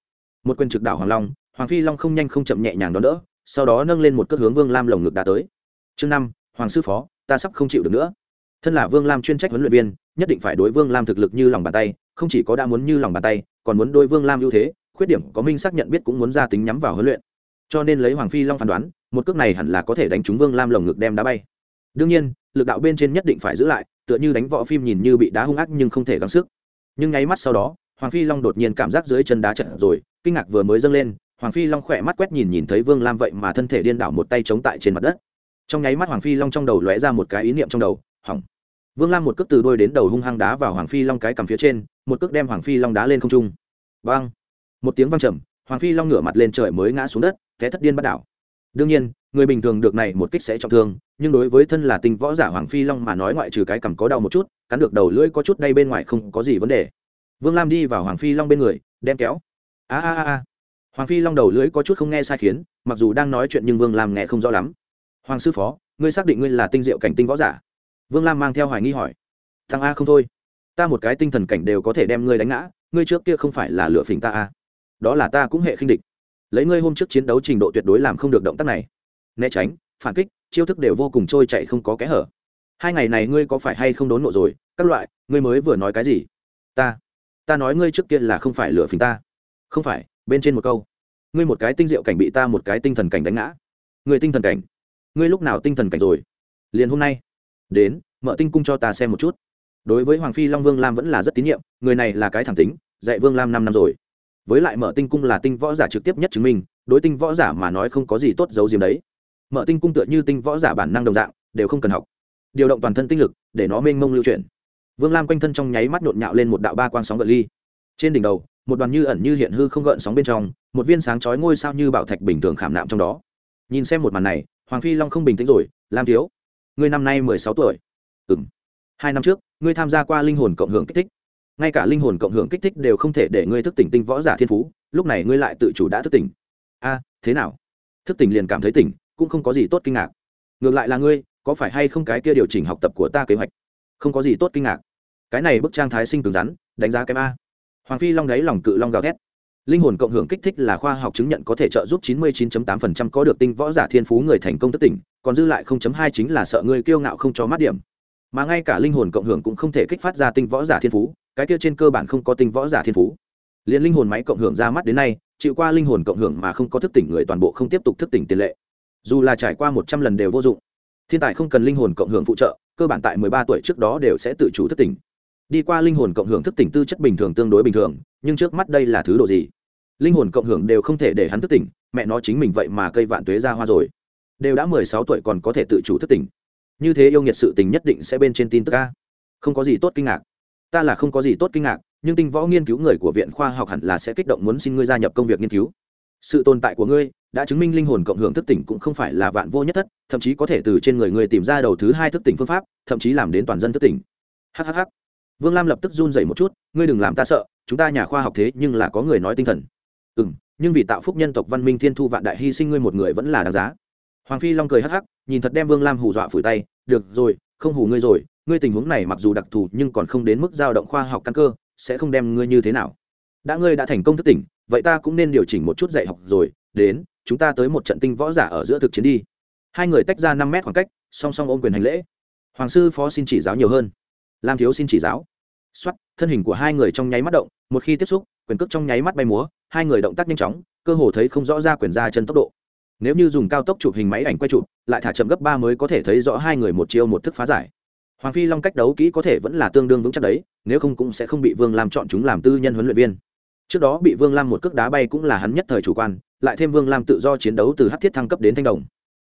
Một quyền trực đảo hoàng long, hoàng phi long không nhanh không chậm nhẹ nhàng đón đỡ, sau đó nâng lên một cước hướng vương lam lồng ngực đã tới. Chương năm, hoàng sư phó, ta sắp không chịu được nữa thân là vương lam chuyên trách huấn luyện viên nhất định phải đối vương lam thực lực như lòng bàn tay không chỉ có đã muốn như lòng bàn tay còn muốn đôi vương lam ưu thế khuyết điểm có minh xác nhận biết cũng muốn ra tính nhắm vào huấn luyện cho nên lấy hoàng phi long phán đoán một cước này hẳn là có thể đánh trúng vương lam lồng ngực đem đá bay đương nhiên lực đạo bên trên nhất định phải giữ lại tựa như đánh võ phim nhìn như bị đá hung ác nhưng không thể gắng sức nhưng nháy mắt sau đó hoàng phi long đột nhiên cảm giác dưới chân đá trận rồi kinh ngạc vừa mới dâng lên hoàng phi long khỏe mắt quét nhìn nhìn thấy vương lam vậy mà thân thể điên đảo một tay chống tại trên mặt đất trong nháy mắt hoàng phi long trong đầu lóe ra một cái ý niệm trong đầu hỏng. Vương lam một cước từ đôi đến đầu hung hăng đá vào hoàng phi long cái cằm phía trên, một cước đem hoàng phi long đá lên không trung. Vang! Một tiếng vang trầm, hoàng phi long ngửa mặt lên trời mới ngã xuống đất té thất điên bắt đảo. Đương nhiên, người bình thường được này một kích sẽ trọng thương, nhưng đối với thân là tinh võ giả hoàng phi long mà nói ngoại trừ cái cằm có đau một chút, cắn được đầu lưỡi có chút đây bên ngoài không có gì vấn đề. Vương lam đi vào hoàng phi long bên người, đem kéo. A a a. Hoàng phi long đầu lưỡi có chút không nghe sai khiến, mặc dù đang nói chuyện nhưng vương lam nghe không rõ lắm. Hoàng sư phó, ngươi xác định ngươi là tinh diệu cảnh tinh võ giả? Vương lam mang theo hoài nghi hỏi, thằng a không thôi, ta một cái tinh thần cảnh đều có thể đem ngươi đánh ngã, ngươi trước kia không phải là lựa phình ta a đó là ta cũng hệ khinh địch. Lấy ngươi hôm trước chiến đấu trình độ tuyệt đối làm không được động tác này. Né tránh, phản kích, chiêu thức đều vô cùng trôi chạy không có kẽ hở. Hai ngày này ngươi có phải hay không đốn nộ rồi? Các loại, ngươi mới vừa nói cái gì? Ta ta nói ngươi trước kia là không phải lựa phình ta. Không phải, bên trên một câu. Ngươi một cái tinh diệu cảnh bị ta một cái tinh thần cảnh đánh ngã. Ngươi tinh thần cảnh. Ngươi lúc nào tinh thần cảnh rồi? Liền hôm nay đến, mở tinh cung cho ta xem một chút. Đối với hoàng phi long vương lam vẫn là rất tín nhiệm, người này là cái thẳng tính, dạy vương lam năm năm rồi. Với lại mở tinh cung là tinh võ giả trực tiếp nhất chứng minh, đối tinh võ giả mà nói không có gì tốt giấu diếm đấy. Mở tinh cung tựa như tinh võ giả bản năng đồng dạng, đều không cần học. Điều động toàn thân tinh lực, để nó mênh mông lưu chuyển. Vương lam quanh thân trong nháy mắt nhộn nhạo lên một đạo ba quang sóng gợn ly. Trên đỉnh đầu, một đoàn như ẩn như hiện hư không gợn sóng bên trong, một viên sáng chói ngôi sao như bảo thạch bình thường khảm nạm trong đó. Nhìn xem một màn này, hoàng phi long không bình tĩnh rồi, lam thiếu ngươi năm nay mười sáu tuổi. Ừ m hai năm trước, ngươi tham gia qua linh hồn cộng hưởng kích thích. Ngay cả linh hồn cộng hưởng kích thích đều không thể để ngươi thức tỉnh tinh võ giả thiên phú, lúc này ngươi lại tự chủ đã thức tỉnh. A, thế nào? Thức tỉnh liền cảm thấy tỉnh, cũng không có gì tốt kinh ngạc. Ngược lại là ngươi, có phải hay không cái kia điều chỉnh học tập của ta kế hoạch? Không có gì tốt kinh ngạc. Cái này bức trang thái sinh cứng rắn, đánh giá kém a. Hoàng phi long đáy lòng cự long gào thét linh hồn cộng hưởng kích thích là khoa học chứng nhận có thể trợ giúp 99.8% có được tinh võ giả thiên phú người thành công thất tỉnh, còn dư lại 0.2 chính là sợ ngươi kiêu ngạo không cho mát điểm. Mà ngay cả linh hồn cộng hưởng cũng không thể kích phát ra tinh võ giả thiên phú, cái kia trên cơ bản không có tinh võ giả thiên phú. Liền linh hồn máy cộng hưởng ra mắt đến nay, chịu qua linh hồn cộng hưởng mà không có thức tỉnh người toàn bộ không tiếp tục thức tỉnh tiền lệ. Dù là trải qua một trăm lần đều vô dụng. Thiên tài không cần linh hồn cộng hưởng phụ trợ, cơ bản tại mười ba tuổi trước đó đều sẽ tự chủ thức tỉnh. Đi qua linh hồn cộng hưởng thức tỉnh tư chất bình thường tương đối bình thường, nhưng trước mắt đây là thứ đồ gì? Linh hồn cộng hưởng đều không thể để hắn thức tỉnh, mẹ nó chính mình vậy mà cây vạn tuế ra hoa rồi. Đều đã mười sáu tuổi còn có thể tự chủ thức tỉnh. Như thế yêu nghiệt sự tình nhất định sẽ bên trên tin tức ca không có gì tốt kinh ngạc. Ta là không có gì tốt kinh ngạc, nhưng tinh võ nghiên cứu người của viện khoa học hẳn là sẽ kích động muốn xin ngươi gia nhập công việc nghiên cứu. Sự tồn tại của ngươi đã chứng minh linh hồn cộng hưởng thức tỉnh cũng không phải là vạn vô nhất thất, thậm chí có thể từ trên người ngươi tìm ra đầu thứ hai thức tỉnh phương pháp, thậm chí làm đến toàn dân thức tỉnh. Hhh vương lam lập tức run dậy một chút, ngươi đừng làm ta sợ, chúng ta nhà khoa học thế nhưng là có người nói tinh thần ừ m nhưng vì tạo phúc nhân tộc văn minh thiên thu vạn đại hy sinh ngươi một người vẫn là đáng giá. Hoàng phi long cười hắc hắc, nhìn thật đem vương lam hù dọa phủi tay, được rồi, không hù ngươi rồi, ngươi tình huống này mặc dù đặc thù nhưng còn không đến mức giao động khoa học căn cơ, sẽ không đem ngươi như thế nào. Đã ngươi đã thành công thức tỉnh, vậy ta cũng nên điều chỉnh một chút dạy học rồi, đến, chúng ta tới một trận tinh võ giả ở giữa thực chiến đi. Hai người tách ra năm mét khoảng cách, song song ôm quyền hành lễ. Hoàng sư phó xin chỉ giáo nhiều hơn. Lam thiếu xin chỉ giáo. X thân hình của hai người trong nháy mắt động một khi tiếp xúc, quyền cước trong nháy mắt bay múa, hai người động tác nhanh chóng, cơ hồ thấy không rõ ra quyền ra chân tốc độ. Nếu như dùng cao tốc chụp hình máy ảnh quay chụp, lại thả chậm gấp ba mới có thể thấy rõ hai người một chiêu một thức phá giải. Hoàng phi long cách đấu kỹ có thể vẫn là tương đương vững chắc đấy, nếu không cũng sẽ không bị vương lam chọn chúng làm tư nhân huấn luyện viên. Trước đó bị vương lam một cước đá bay cũng là hắn nhất thời chủ quan, lại thêm vương lam tự do chiến đấu từ hát thiết thăng cấp đến thanh đồng.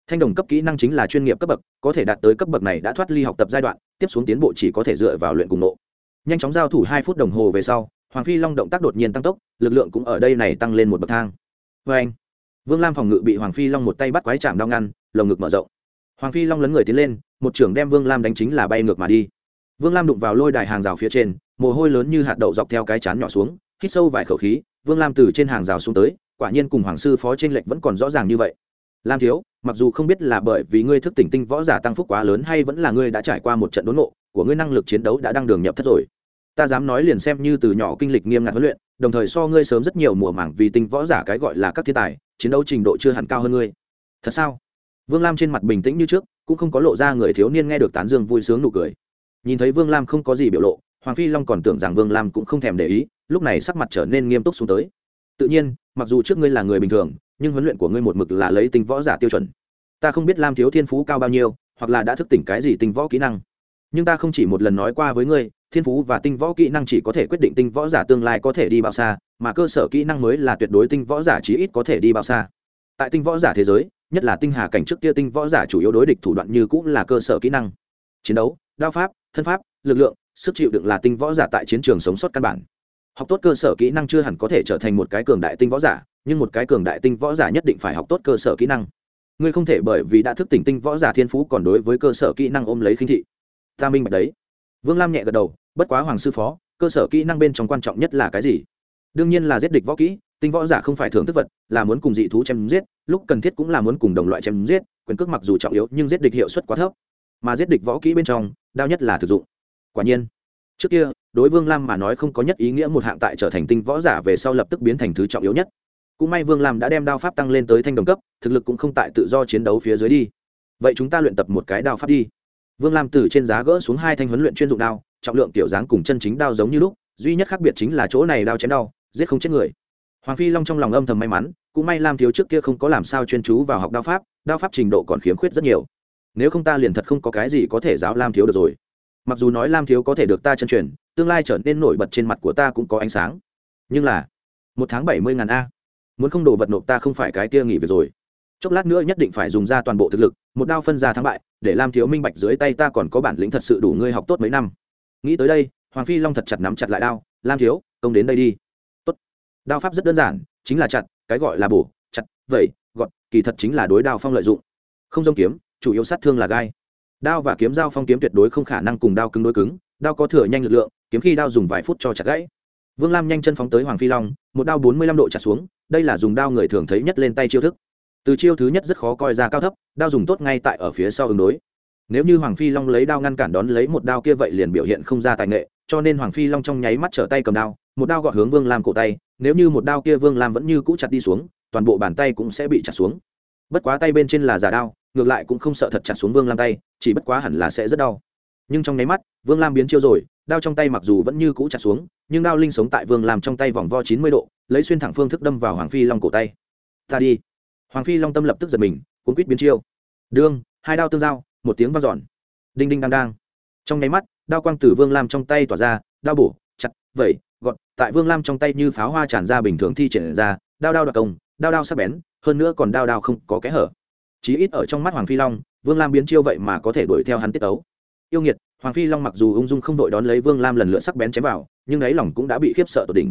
Thanh đồng cấp kỹ năng chính là chuyên nghiệp cấp bậc, có thể đạt tới cấp bậc này đã thoát ly học tập giai đoạn, tiếp xuống tiến bộ chỉ có thể dựa vào luyện cùng nộ. Nhanh chóng giao thủ hai phút đồng hồ về sau hoàng phi long động tác đột nhiên tăng tốc, lực lượng cũng ở đây này tăng lên một bậc thang. Vê anh, vương lam phòng ngự bị hoàng phi long một tay bắt quái chạm đau ngăn, lồng ngực mở rộng. Hoàng phi long lấn người tiến lên, một trưởng đem vương lam đánh chính là bay ngược mà đi. Vương lam đụng vào lôi đài hàng rào phía trên, mồ hôi lớn như hạt đậu dọc theo cái chán nhỏ xuống, hít sâu vài khẩu khí, vương lam từ trên hàng rào xuống tới, quả nhiên cùng hoàng sư phó t r ê n lệch vẫn còn rõ ràng như vậy. Lam thiếu, mặc dù không biết là bởi vì ngươi thức tỉnh tinh võ giả tăng phúc quá lớn hay vẫn là ngươi đã trải qua một trận đốn nộ của ngươi năng lực chiến đấu đã đang đường nhập thất rồi ta dám nói liền xem như từ nhỏ kinh lịch nghiêm ngặt huấn luyện, đồng thời so ngươi sớm rất nhiều mùa mảng vì tinh võ giả cái gọi là các thiên tài, chiến đấu trình độ chưa hẳn cao hơn ngươi. Thật sao? Vương lam trên mặt bình tĩnh như trước, cũng không có lộ ra người thiếu niên nghe được tán dương vui sướng nụ cười. Nhìn thấy vương lam không có gì biểu lộ, hoàng phi long còn tưởng rằng vương lam cũng không thèm để ý, lúc này sắc mặt trở nên nghiêm túc xuống tới. Tự nhiên, mặc dù trước ngươi là người bình thường, nhưng huấn luyện của ngươi một mực là lấy tinh võ giả tiêu chuẩn. Ta không biết lam thiếu thiên phú cao bao nhiêu, hoặc là đã thức tỉnh cái gì tinh võ kỹ năng. Nhưng ta không chỉ một lần nói qua với ngươi thiên phú và tinh võ kỹ năng chỉ có thể quyết định tinh võ giả tương lai có thể đi bao xa, mà cơ sở kỹ năng mới là tuyệt đối tinh võ giả chí ít có thể đi bao xa. Tại tinh võ giả thế giới, nhất là tinh hà cảnh trước kia tinh võ giả chủ yếu đối địch thủ đoạn như cũng là cơ sở kỹ năng. Chiến đấu, đao pháp, thân pháp, lực lượng, sức chịu đựng là tinh võ giả tại chiến trường sống sót căn bản. Học tốt cơ sở kỹ năng chưa hẳn có thể trở thành một cái cường đại tinh võ giả, nhưng một cái cường đại tinh võ giả nhất định phải học tốt cơ sở kỹ năng. Ngươi không thể bởi vì đã thức tỉnh tinh võ giả thiên phú còn đối với cơ sở kỹ năng ôm lấy khinh thị. Ta minh bạch đấy vương lam nhẹ gật đầu, bất quá hoàng sư phó, cơ sở kỹ năng bên trong quan trọng nhất là cái gì? Đương nhiên là giết địch võ kỹ, tinh võ giả không phải thưởng thức vật, là muốn cùng dị thú chém giết, lúc cần thiết cũng là muốn cùng đồng loại chém giết, quyền cước mặc dù trọng yếu nhưng giết địch hiệu suất quá thấp. Mà giết địch võ kỹ bên trong, đao nhất là thực dụng. Quả nhiên, trước kia, đối vương lam mà nói không có nhất ý nghĩa một hạng tại trở thành tinh võ giả về sau lập tức biến thành thứ trọng yếu nhất. Cũng may vương lam đã đem đao pháp tăng lên tới thanh đồng cấp, thực lực cũng không tại tự do chiến đấu phía dưới đi. Vậy chúng ta luyện tập một cái đao pháp đi vương lam từ trên giá gỡ xuống hai thanh huấn luyện chuyên dụng đao, trọng lượng tiểu dáng cùng chân chính đao giống như lúc, duy nhất khác biệt chính là chỗ này đao chém đau, giết không chết người. Hoàng phi long trong lòng âm thầm may mắn, cũng may lam thiếu trước kia không có làm sao chuyên chú vào học đao pháp đao pháp trình độ còn khiếm khuyết rất nhiều. Nếu không ta liền thật không có cái gì có thể giáo lam thiếu được rồi. Mặc dù nói lam thiếu có thể được ta chân truyền, tương lai trở nên nổi bật trên mặt của ta cũng có ánh sáng. Nhưng là, một tháng bảy mươi ngàn a. Muốn không đồ vật nộp ta không phải cái kia nghỉ việc rồi. Chốc lát nữa nhất định phải dùng ra toàn bộ thực lực, một đao phân ra thắng bại để lam thiếu minh bạch dưới tay ta còn có bản lĩnh thật sự đủ ngươi học tốt mấy năm. Nghĩ tới đây, hoàng phi long thật chặt nắm chặt lại đao, lam thiếu, công đến đây đi. Tốt. đao pháp rất đơn giản, chính là chặt, cái gọi là bổ, chặt vậy gọn kỳ thật chính là đối đao phong lợi dụng. Không giống kiếm, chủ yếu sát thương là gai. Đao và kiếm dao phong kiếm tuyệt đối không khả năng cùng đao cứng đối cứng, đao có thừa nhanh lực lượng, kiếm khi đao dùng vài phút cho chặt gãy. Vương lam nhanh chân phóng tới hoàng phi long, một đao bốn mươi lăm độ chặt xuống, đây là dùng đao người thường thấy nhất lên tay chiêu thức từ chiêu thứ nhất rất khó coi ra cao thấp, đao dùng tốt ngay tại ở phía sau ứng đối. Nếu như hoàng phi long lấy đao ngăn cản đón lấy một đao kia vậy liền biểu hiện không ra tài nghệ, cho nên hoàng phi long trong nháy mắt trở tay cầm đao, một đao gọt hướng vương lam cổ tay, nếu như một đao kia vương lam vẫn như cũ chặt đi xuống, toàn bộ bàn tay cũng sẽ bị chặt xuống. Bất quá tay bên trên là giả đao, ngược lại cũng không sợ thật chặt xuống vương lam tay, chỉ bất quá hẳn là sẽ rất đau. Nhưng trong nháy mắt, vương lam biến chiêu rồi, đao trong tay mặc dù vẫn như cũ chặt xuống, nhưng đao linh sống tại vương lam trong tay vòng vo chín mươi độ, lấy xuyên thẳng phương thức đâm vào hoàng phi long cổ tay. Ta đi hoàng phi long tâm lập tức giật mình, cuốn quýt biến chiêu. Đương, hai đao tương giao, một tiếng vang dọn. Đinh đinh đang đang trong nháy mắt, đao quang tử vương lam trong tay tỏa ra, đao bổ, chặt, vẩy gọn tại vương lam trong tay như pháo hoa tràn ra bình thường thi triển ra, đao đao đặc công, đao đao sắc bén, hơn nữa còn đao đao không có kẽ hở. Chí ít ở trong mắt hoàng phi long, vương lam biến chiêu vậy mà có thể đuổi theo hắn tiết tấu. Yêu nghiệt, hoàng phi long mặc dù ung dung không đội đón lấy vương lam lần lượt sắc bén chém vào, nhưng ấy lòng cũng đã bị khiếp sợ tột đỉnh.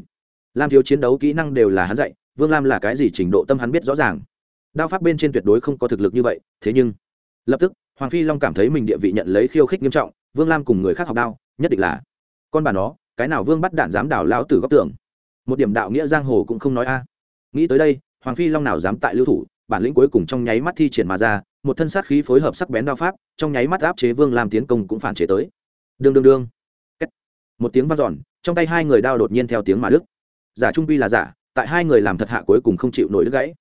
Lam thiếu chiến đấu kỹ năng đều là hắn dạy, vương lam là cái gì trình độ tâm hắn biết rõ ràng đao pháp bên trên tuyệt đối không có thực lực như vậy thế nhưng lập tức hoàng phi long cảm thấy mình địa vị nhận lấy khiêu khích nghiêm trọng vương lam cùng người khác học đao nhất định là con bà nó cái nào vương bắt đạn dám đảo lão tử góc tường, một điểm đạo nghĩa giang hồ cũng không nói a. Nghĩ tới đây hoàng phi long nào dám tại lưu thủ bản lĩnh cuối cùng trong nháy mắt thi triển mà ra một thân sát khí phối hợp sắc bén đao pháp trong nháy mắt áp chế vương lam tiến công cũng phản chế tới. Đương đương đương. Một tiếng vang dọn trong tay hai người đao đột nhiên theo tiếng mà đức giả trung quy là giả tại hai người làm thật hạ cuối cùng không chịu nổi đứt gãy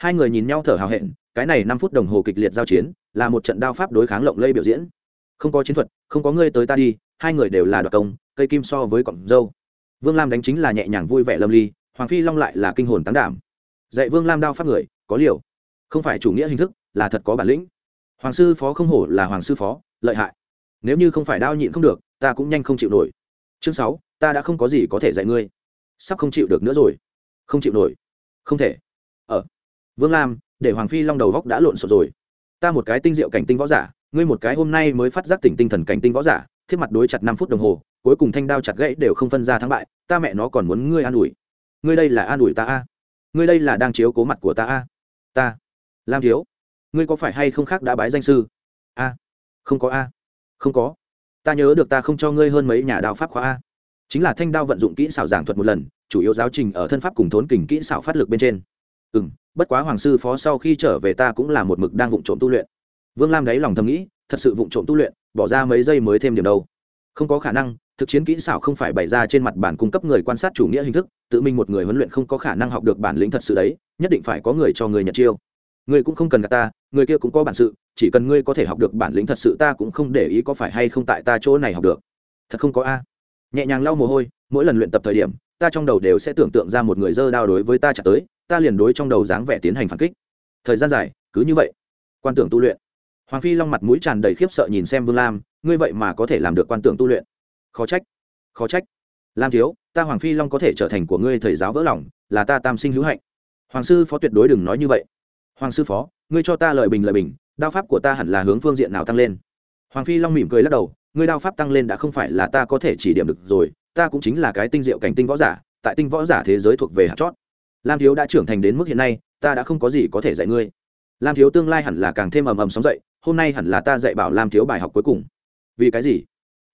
hai người nhìn nhau thở hào hẹn, cái này năm phút đồng hồ kịch liệt giao chiến, là một trận đao pháp đối kháng lộng lây biểu diễn. Không có chiến thuật, không có ngươi tới ta đi, hai người đều là đoạt công, cây kim so với cọng dâu. Vương lam đánh chính là nhẹ nhàng vui vẻ lâm ly, hoàng phi long lại là kinh hồn tán đảm. Dạy vương lam đao pháp người, có liều. Không phải chủ nghĩa hình thức, là thật có bản lĩnh. Hoàng sư phó không hổ là hoàng sư phó, lợi hại. Nếu như không phải đao nhịn không được, ta cũng nhanh không chịu nổi. Chương sáu, ta đã không có gì có thể dạy ngươi. Sắp không chịu được nữa rồi. Không chịu nổi. Không thể. Ở vương lam, để hoàng phi long đầu góc đã lộn xộn rồi. Ta một cái tinh diệu cảnh tinh võ giả, ngươi một cái hôm nay mới phát giác tỉnh tinh thần cảnh tinh võ giả, thiết mặt đối chặt năm phút đồng hồ, cuối cùng thanh đao chặt gãy đều không phân ra thắng bại, ta mẹ nó còn muốn ngươi an ủi. Ngươi đây là an ủi ta a? Ngươi đây là đang chiếu cố mặt của ta a? Ta. Lam thiếu, ngươi có phải hay không khác đã bái danh sư? A. Không có a. Không có. Ta nhớ được ta không cho ngươi hơn mấy nhà đao pháp khóa a. Chính là thanh đao vận dụng kỹ xảo giảng thuật một lần, chủ yếu giáo trình ở thân pháp cùng thốn kình kỹ xảo phát lực bên trên. Ừ m bất quá hoàng sư phó sau khi trở về ta cũng là một mực đang vụng trộm tu luyện. Vương lam đáy lòng thầm nghĩ, thật sự vụng trộm tu luyện, bỏ ra mấy giây mới thêm điểm đâu. Không có khả năng, thực chiến kỹ xảo không phải bày ra trên mặt bản cung cấp người quan sát chủ nghĩa hình thức, tự mình một người huấn luyện không có khả năng học được bản lĩnh thật sự đấy, nhất định phải có người cho người nhận chiêu. Người cũng không cần gạt ta, người kia cũng có bản sự, chỉ cần ngươi có thể học được bản lĩnh thật sự ta cũng không để ý có phải hay không tại ta chỗ này học được. Thật không có a. Nhẹ nhàng lau mồ hôi, mỗi lần luyện tập thời điểm, ta trong đầu đều sẽ tưởng tượng ra một người dơ đao đối với ta chặt tới ta liền đối trong đầu dáng vẻ tiến hành phản kích. Thời gian dài, cứ như vậy. Quan tưởng tu luyện. Hoàng phi long mặt mũi tràn đầy khiếp sợ nhìn xem vương lam, ngươi vậy mà có thể làm được quan tưởng tu luyện? Khó trách. Khó trách. Lam thiếu, ta hoàng phi long có thể trở thành của ngươi thầy giáo vỡ lòng, là ta tam sinh hữu hạnh. Hoàng sư phó tuyệt đối đừng nói như vậy. Hoàng sư phó, ngươi cho ta lời bình lời bình, đao pháp của ta hẳn là hướng phương diện nào tăng lên? Hoàng phi long mỉm cười lắc đầu, ngươi đao pháp tăng lên đã không phải là ta có thể chỉ điểm được rồi, ta cũng chính là cái tinh diệu cảnh tinh võ giả, tại tinh võ giả thế giới thuộc về hạt chót lam thiếu đã trưởng thành đến mức hiện nay, ta đã không có gì có thể dạy ngươi. Lam thiếu tương lai hẳn là càng thêm ầm ầm sóng dậy, hôm nay hẳn là ta dạy bảo lam thiếu bài học cuối cùng. Vì cái gì?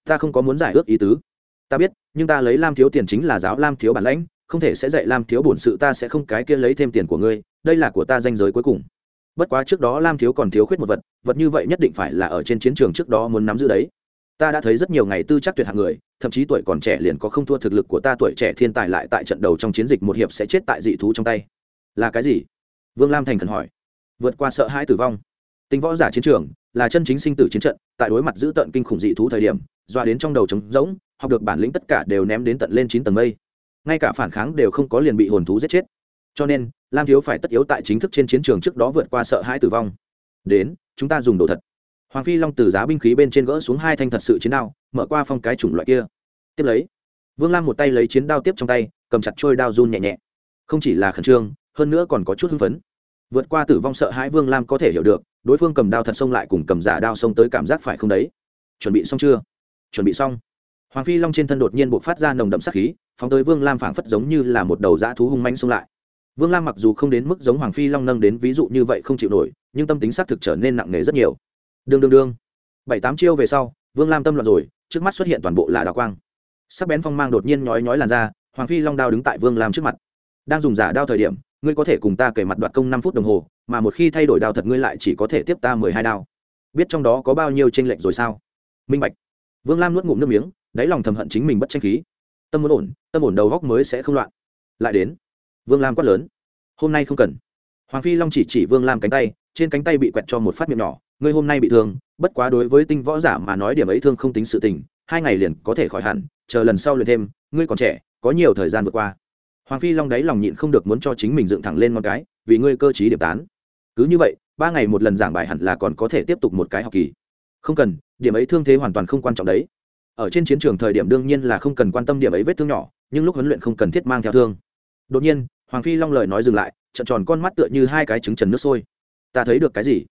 Ta không có muốn giải ước ý tứ. Ta biết, nhưng ta lấy lam thiếu tiền chính là giáo lam thiếu bản lãnh, không thể sẽ dạy lam thiếu bổn sự, ta sẽ không cái kia lấy thêm tiền của ngươi, đây là của ta danh giới cuối cùng. Bất quá trước đó lam thiếu còn thiếu khuyết một vật vật như vậy nhất định phải là ở trên chiến trường trước đó muốn nắm giữ đấy. Ta đã thấy rất nhiều ngày tư chắc tuyệt hạng người thậm chí tuổi còn trẻ liền có không thua thực lực của ta, tuổi trẻ thiên tài lại tại trận đầu trong chiến dịch một hiệp sẽ chết tại dị thú trong tay. Là cái gì? Vương lam thành cần hỏi. Vượt qua sợ hãi tử vong. Tinh võ giả chiến trường là chân chính sinh tử chiến trận, tại đối mặt giữ tận kinh khủng dị thú thời điểm, doa đến trong đầu trống rỗng, học được bản lĩnh tất cả đều ném đến tận lên chín tầng mây. Ngay cả phản kháng đều không có liền bị hồn thú giết chết. Cho nên, lam thiếu phải tất yếu tại chính thức trên chiến trường trước đó vượt qua sợ hãi tử vong. Đến, chúng ta dùng đồ thật hoàng phi long từ giá binh khí bên trên gỡ xuống hai thanh thật sự chiến đao, mở qua phong cái chủng loại kia. Tiếp lấy, vương lam một tay lấy chiến đao tiếp trong tay, cầm chặt trôi đao run nhẹ nhẹ. Không chỉ là khẩn trương, hơn nữa còn có chút hưng phấn. Vượt qua tử vong sợ hãi vương lam có thể hiểu được, đối phương cầm đao thật xông lại cùng cầm giả đao xông tới cảm giác phải không đấy? Chuẩn bị xong chưa? Chuẩn bị xong. Hoàng phi long trên thân đột nhiên buộc phát ra nồng đậm sắc khí, phóng tới vương lam phảng phất giống như là một đầu dã thú hung manh xông lại. Vương lam mặc dù không đến mức giống hoàng phi long nâng đến ví dụ như vậy không chịu nổi, nhưng tâm tính xác thực trở nên nặng nề rất nhiều đương đương đương. Bảy, tám chiêu về sau, vương lam tâm loạn rồi, trước mắt xuất hiện toàn bộ là đào quang. Sắc bén phong mang đột nhiên nhói nhói làn ra, hoàng phi long đao đứng tại vương lam trước mặt. Đang dùng giả đao thời điểm, ngươi có thể cùng ta kể mặt đoạt công năm phút đồng hồ, mà một khi thay đổi đao thật ngươi lại chỉ có thể tiếp ta mười hai đao. Biết trong đó có bao nhiêu tranh lệch rồi sao? Minh bạch. Vương lam nuốt ngụm nước miếng, đáy lòng thầm hận chính mình bất tranh khí. Tâm muốn ổn, tâm ổn đầu góc mới sẽ không loạn. Lại đến, vương lam quát lớn. Hôm nay không cần. Hoàng phi long chỉ chỉ vương lam cánh tay, trên cánh tay bị quẹt cho một phát miệng nhỏ ngươi hôm nay bị thương, bất quá đối với tinh võ giả mà nói điểm ấy thương không tính sự tình, hai ngày liền có thể khỏi hẳn, chờ lần sau luyện thêm, ngươi còn trẻ, có nhiều thời gian vượt qua. Hoàng phi long đáy lòng nhịn không được muốn cho chính mình dựng thẳng lên một cái, vì ngươi cơ t điểm tán. Cứ như vậy, ba ngày một lần giảng bài hẳn là còn có thể tiếp tục một cái học kỳ. Không cần, điểm ấy thương thế hoàn toàn không quan trọng đấy. Ở trên chiến trường thời điểm đương nhiên là không cần quan tâm điểm ấy vết thương nhỏ, nhưng lúc huấn luyện không cần thiết mang theo thương. Đột nhiên, hoàng phi long lời nói dừng lại trận tròn con mắt tựa như hai cái trứng trần nước sôi. Ta thấy được cái gì?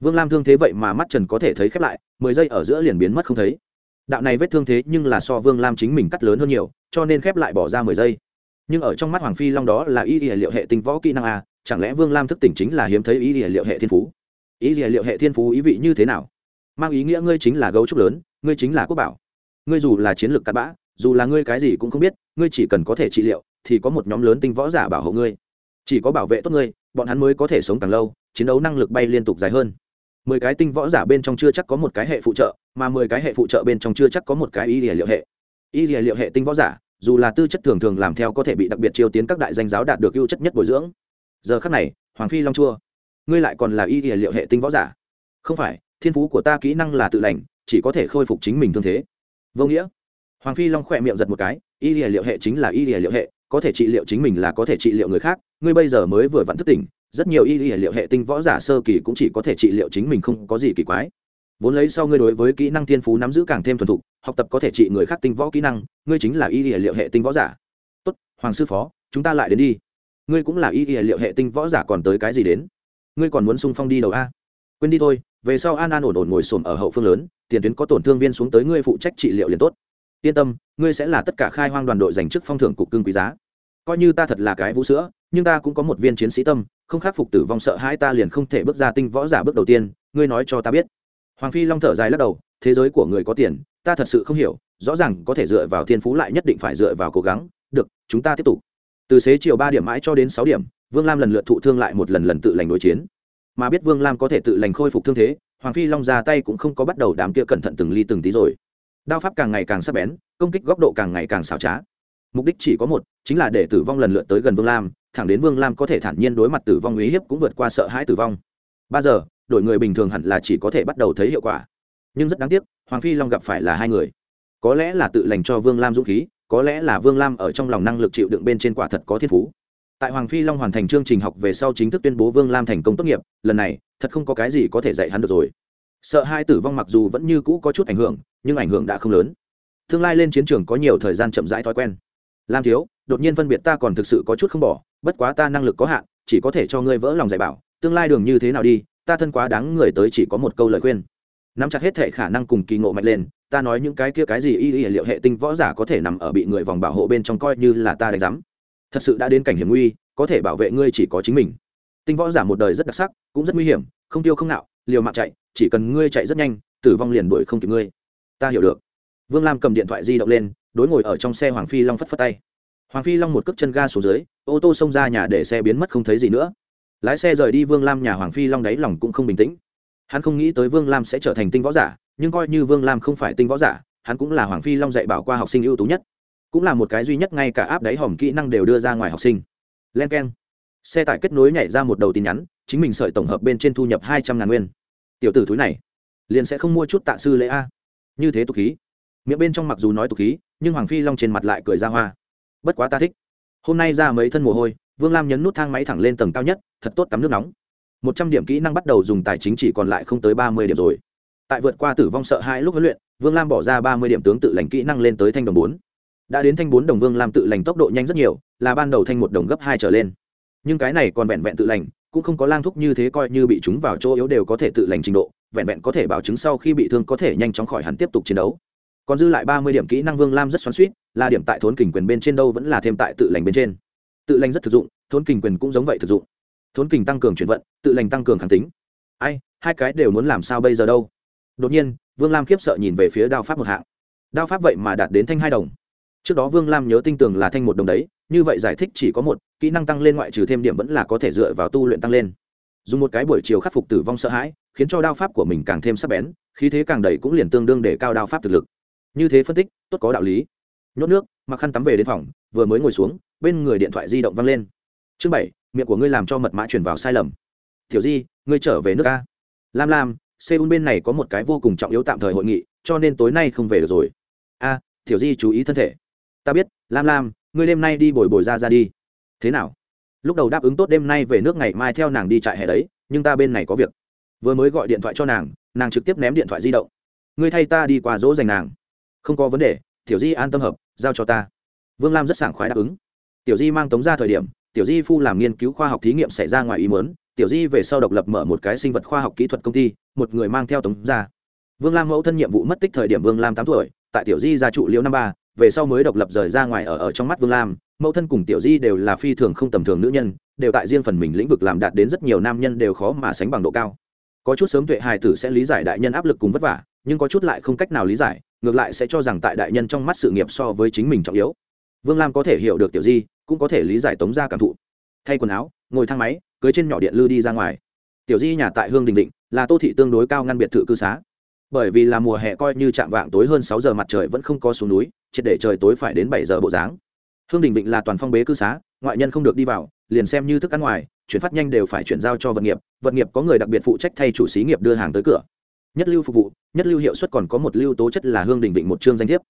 Vương lam thương thế vậy mà mắt trần có thể thấy khép lại, mười giây ở giữa liền biến mất không thấy. Đạo này vết thương thế nhưng là so vương lam chính mình cắt lớn hơn nhiều, cho nên khép lại bỏ ra mười giây. Nhưng ở trong mắt hoàng phi long đó là y y liệu hệ tinh võ kỹ năng a chẳng lẽ vương lam thức tỉnh chính là hiếm thấy y y liệu hệ thiên phú? Y y liệu hệ thiên phú ý vị như thế nào? Mang ý nghĩa ngươi chính là gấu trúc lớn, ngươi chính là quốc bảo. Ngươi dù là chiến lược cắt bã, dù là ngươi cái gì cũng không biết, ngươi chỉ cần có thể trị liệu, thì có một nhóm lớn tinh võ giả bảo hộ ngươi. Chỉ có bảo vệ tốt ngươi, bọn hắn mới có thể sống càng lâu, chiến đấu năng lực bay liên tục dài hơn mười cái tinh võ giả bên trong chưa chắc có một cái hệ phụ trợ, mà mười cái hệ phụ trợ bên trong chưa chắc có một cái y liệu hệ. Y liệu hệ tinh võ giả, dù là tư chất thường thường làm theo có thể bị đặc biệt chiêu tiến các đại danh giáo đạt được ưu chất nhất bồi dưỡng. Giờ khắc này, hoàng phi long chua, ngươi lại còn là y liệu hệ tinh võ giả? Không phải, thiên phú của ta kỹ năng là tự lành, chỉ có thể khôi phục chính mình thương thế. Vô nghĩa. Hoàng phi long khỏe miệng giật một cái, y liệu hệ chính là y liệu hệ, có thể trị liệu chính mình là có thể trị liệu người khác, ngươi bây giờ mới vừa vặn thức tỉnh rất nhiều y liệu hệ tinh võ giả sơ kỳ cũng chỉ có thể trị liệu chính mình không có gì kỳ quái. Vốn lấy sau ngươi đối với kỹ năng thiên phú nắm giữ càng thêm thuần thục, học tập có thể trị người khác tinh võ kỹ năng, ngươi chính là y liệu hệ tinh võ giả. Tốt, hoàng sư phó, chúng ta lại đến đi. Ngươi cũng là y liệu hệ tinh võ giả còn tới cái gì đến? Ngươi còn muốn sung phong đi đầu a? Quên đi thôi, về sau an an ổn ổn ngồi xổm ở hậu phương lớn, tiền tuyến có tổn thương viên xuống tới ngươi phụ trách trị liệu liền tốt. Yên tâm, ngươi sẽ là tất cả khai hoang đoàn đội dành chức phong thưởng cục cưng quý giá. Coi như ta thật là cái vũ sữa, nhưng ta cũng có một viên chiến sĩ tâm không khắc phục tử vong sợ hãi ta liền không thể bước ra tinh võ giả bước đầu tiên, ngươi nói cho ta biết. Hoàng phi long thở dài lắc đầu, thế giới của người có tiền, ta thật sự không hiểu, rõ ràng có thể dựa vào thiên phú lại nhất định phải dựa vào cố gắng, được, chúng ta tiếp tục. Từ xế chiều ba điểm mãi cho đến sáu điểm, vương lam lần lượt thụ thương lại một lần lần tự lành đối chiến. Mà biết vương lam có thể tự lành khôi phục thương thế, hoàng phi long ra tay cũng không có bắt đầu đám kia cẩn thận từng ly từng tí rồi. Đao pháp càng ngày càng sắc bén, công kích góc độ càng ngày càng xảo trá. Mục đích chỉ có một, chính là để tử vong lần lượt tới gần vương lam thẳng đến vương lam có thể thản nhiên đối mặt tử vong uy hiếp cũng vượt qua sợ hãi tử vong. Ba giờ đổi người bình thường hẳn là chỉ có thể bắt đầu thấy hiệu quả. Nhưng rất đáng tiếc, hoàng phi long gặp phải là hai người. Có lẽ là tự lành cho vương lam dũng khí, có lẽ là vương lam ở trong lòng năng lực chịu đựng bên trên quả thật có thiên phú. Tại hoàng phi long hoàn thành chương trình học về sau chính thức tuyên bố vương lam thành công tốt nghiệp, lần này, thật không có cái gì có thể dạy hắn được rồi. Sợ hai tử vong mặc dù vẫn như cũ có chút ảnh hưởng, nhưng ảnh hưởng đã không lớn. Tương lai lên chiến trường có nhiều thời gian chậm rãi thói quen lam thiếu, đột nhiên phân biệt ta còn thực sự có chút không bỏ, bất quá ta năng lực có hạn, chỉ có thể cho ngươi vỡ lòng dạy bảo, tương lai đường như thế nào đi, ta thân quá đáng người tới chỉ có một câu lời khuyên. Nắm chặt hết thể khả năng cùng kỳ ngộ mạnh lên, ta nói những cái kia cái gì y y liệu hệ tinh võ giả có thể nằm ở bị người vòng bảo hộ bên trong coi như là ta đánh giám. Thật sự đã đến cảnh hiểm nguy, có thể bảo vệ ngươi chỉ có chính mình. Tinh võ giả một đời rất đặc sắc, cũng rất nguy hiểm, không tiêu không nạo, liều mạng chạy, chỉ cần ngươi chạy rất nhanh, tử vong liền đuổi không kịp ngươi. Ta hiểu được. Vương lam cầm điện thoại di động lên đối ngồi ở trong xe hoàng phi long phất phất tay. Hoàng phi long một cước chân ga xuống dưới, ô tô xông ra nhà để xe biến mất không thấy gì nữa. Lái xe rời đi vương lam nhà hoàng phi long đáy lòng cũng không bình tĩnh. Hắn không nghĩ tới vương lam sẽ trở thành tinh võ giả, nhưng coi như vương lam không phải tinh võ giả, hắn cũng là hoàng phi long dạy bảo qua học sinh ưu tú nhất. Cũng là một cái duy nhất ngay cả áp đáy hòm kỹ năng đều đưa ra ngoài học sinh. Len k e n xe tải kết nối nhảy ra một đầu tin nhắn, chính mình sợi tổng hợp bên trên thu nhập hai trăm ngàn nguyên. Tiểu tử thúi này, liền sẽ không mua chút tạ sư lễ a. Như thế tục khí miệng bên trong mặc dù nói tục khí, nhưng hoàng phi long trên mặt lại cười ra hoa. Bất quá ta thích. Hôm nay ra mấy thân mồ hôi, vương lam nhấn nút thang máy thẳng lên tầng cao nhất, thật tốt tắm nước nóng. Một trăm điểm kỹ năng bắt đầu dùng tài chính chỉ còn lại không tới ba mươi điểm rồi. Tại vượt qua tử vong sợ hai lúc huấn luyện, vương lam bỏ ra ba mươi điểm tướng tự lành kỹ năng lên tới thanh đồng bốn. Đã đến thanh bốn đồng vương lam tự lành tốc độ nhanh rất nhiều, là ban đầu thanh một đồng gấp hai trở lên. Nhưng cái này còn vẹn vẹn tự lành, cũng không có lang thúc như thế coi như bị chúng vào chỗ yếu đều có thể tự lành trình độ, vẹn vẹn có thể bảo chứng sau khi bị thương có thể nhanh chóng khỏi hẳn tiếp tục chiến đấu còn dư lại ba mươi điểm kỹ năng vương lam rất xoắn suýt là điểm tại thốn kình quyền bên trên đâu vẫn là thêm tại tự lành bên trên. Tự lành rất thực dụng, thốn kình quyền cũng giống vậy thực dụng. Thốn kình tăng cường chuyển vận, tự lành tăng cường kháng tính. Ai, hai cái đều muốn làm sao bây giờ đâu? Đột nhiên, vương lam khiếp sợ nhìn về phía đao pháp một hạng. Đao pháp vậy mà đạt đến thanh hai đồng. Trước đó vương lam nhớ tinh tường là thanh một đồng đấy, như vậy giải thích chỉ có một, kỹ năng tăng lên ngoại trừ thêm điểm vẫn là có thể dựa vào tu luyện tăng lên. Dùng một cái buổi chiều khắc phục tử vong sợ hãi, khiến cho đao pháp của mình càng thêm sắc bén, khí thế càng đầy cũng liền tương đương để cao đao pháp thực lực như thế phân tích, tốt có đạo lý. Nhốt nước, mặc khăn tắm về đến phòng, vừa mới ngồi xuống, bên người điện thoại di động văng lên. Chương bảy, miệng của ngươi làm cho mật mã truyền vào sai lầm. Tiểu di, ngươi trở về nước a. Lam lam, seoul bên này có một cái vô cùng trọng yếu tạm thời hội nghị, cho nên tối nay không về được rồi. A, tiểu di chú ý thân thể. Ta biết, lam lam, ngươi đêm nay đi bồi bồi ra ra đi. Thế nào? Lúc đầu đáp ứng tốt đêm nay về nước ngày mai theo nàng đi trại hè đấy, nhưng ta bên này có việc. Vừa mới gọi điện thoại cho nàng nàng trực tiếp ném điện thoại di động. Ngươi thay ta đi qua dỗ dành nàng không có vấn đề, tiểu di an tâm hợp, giao cho ta. Vương lam rất sảng khoái đáp ứng. Tiểu di mang tống ra thời điểm, tiểu di phu làm nghiên cứu khoa học thí nghiệm xảy ra ngoài ý mớn tiểu di về sau độc lập mở một cái sinh vật khoa học kỹ thuật công ty, một người mang theo tống ra. Vương lam mẫu thân nhiệm vụ mất tích thời điểm vương lam tám tuổi, tại tiểu di gia trụ liễu năm ba, về sau mới độc lập rời ra ngoài ở ở trong mắt vương lam, mẫu thân cùng tiểu di đều là phi thường không tầm thường nữ nhân, đều tại riêng phần mình lĩnh vực làm đạt đến rất nhiều nam nhân đều khó mà sánh bằng độ cao. Có chút sớm tuệ hài tử sẽ lý giải đại nhân áp lực cùng vất vả, nhưng có chút lại không cách nào lý giải ngược lại sẽ cho rằng tại đại nhân trong mắt sự nghiệp so với chính mình trọng yếu. Vương lam có thể hiểu được tiểu di, cũng có thể lý giải tống ra cảm thụ. Thay quần áo, ngồi thang máy, cưới trên nhỏ điện lư đi ra ngoài. Tiểu di nhà tại hương đình định, là tô thị tương đối cao ngăn biệt thự cư xá. Bởi vì là mùa hè coi như chạm vạng tối hơn sáu giờ mặt trời vẫn không có xuống núi, triệt để trời tối phải đến bảy giờ bộ dáng. Hương đình vịnh là toàn phong bế cư xá, ngoại nhân không được đi vào, liền xem như thức ăn ngoài, chuyển phát nhanh đều phải chuyển giao cho vật nghiệp vật nghiệp có người đặc biệt phụ trách thay chủ xí nghiệp đưa hàng tới cửa. Nhất lưu phục vụ nhất lưu hiệu suất còn có một lưu tố chất là hương đình vịnh một chương danh thiếp.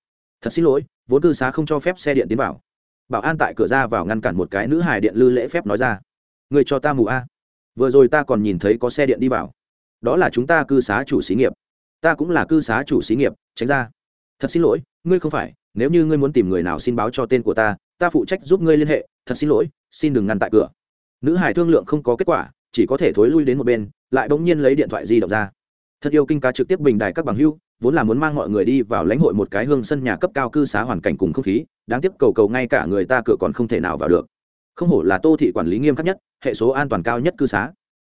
Thật xin lỗi, vốn cư xá không cho phép xe điện tiến vào. Bảo an tại cửa ra vào ngăn cản một cái nữ hài điện lư lễ phép nói ra. Người cho ta mù a. Vừa rồi ta còn nhìn thấy có xe điện đi vào. Đó là chúng ta cư xá chủ xí nghiệp. Ta cũng là cư xá chủ xí nghiệp, tránh ra. Thật xin lỗi, ngươi không phải, nếu như ngươi muốn tìm người nào xin báo cho tên của ta ta phụ trách giúp ngươi liên hệ. Thật xin lỗi, xin đừng ngăn tại cửa. Nữ hải thương lượng không có kết quả, chỉ có thể thối lui đến một bên, lại bỗng nhiên lấy điện thoại di động ra thật yêu kinh cá trực tiếp bình đài các bằng hưu, vốn là muốn mang mọi người đi vào lãnh hội một cái hương sân nhà cấp cao cư xá hoàn cảnh cùng không khí, đáng tiếc cầu cầu ngay cả người ta cửa còn không thể nào vào được. Không hổ là tô thị quản lý nghiêm khắc nhất, hệ số an toàn cao nhất cư xá.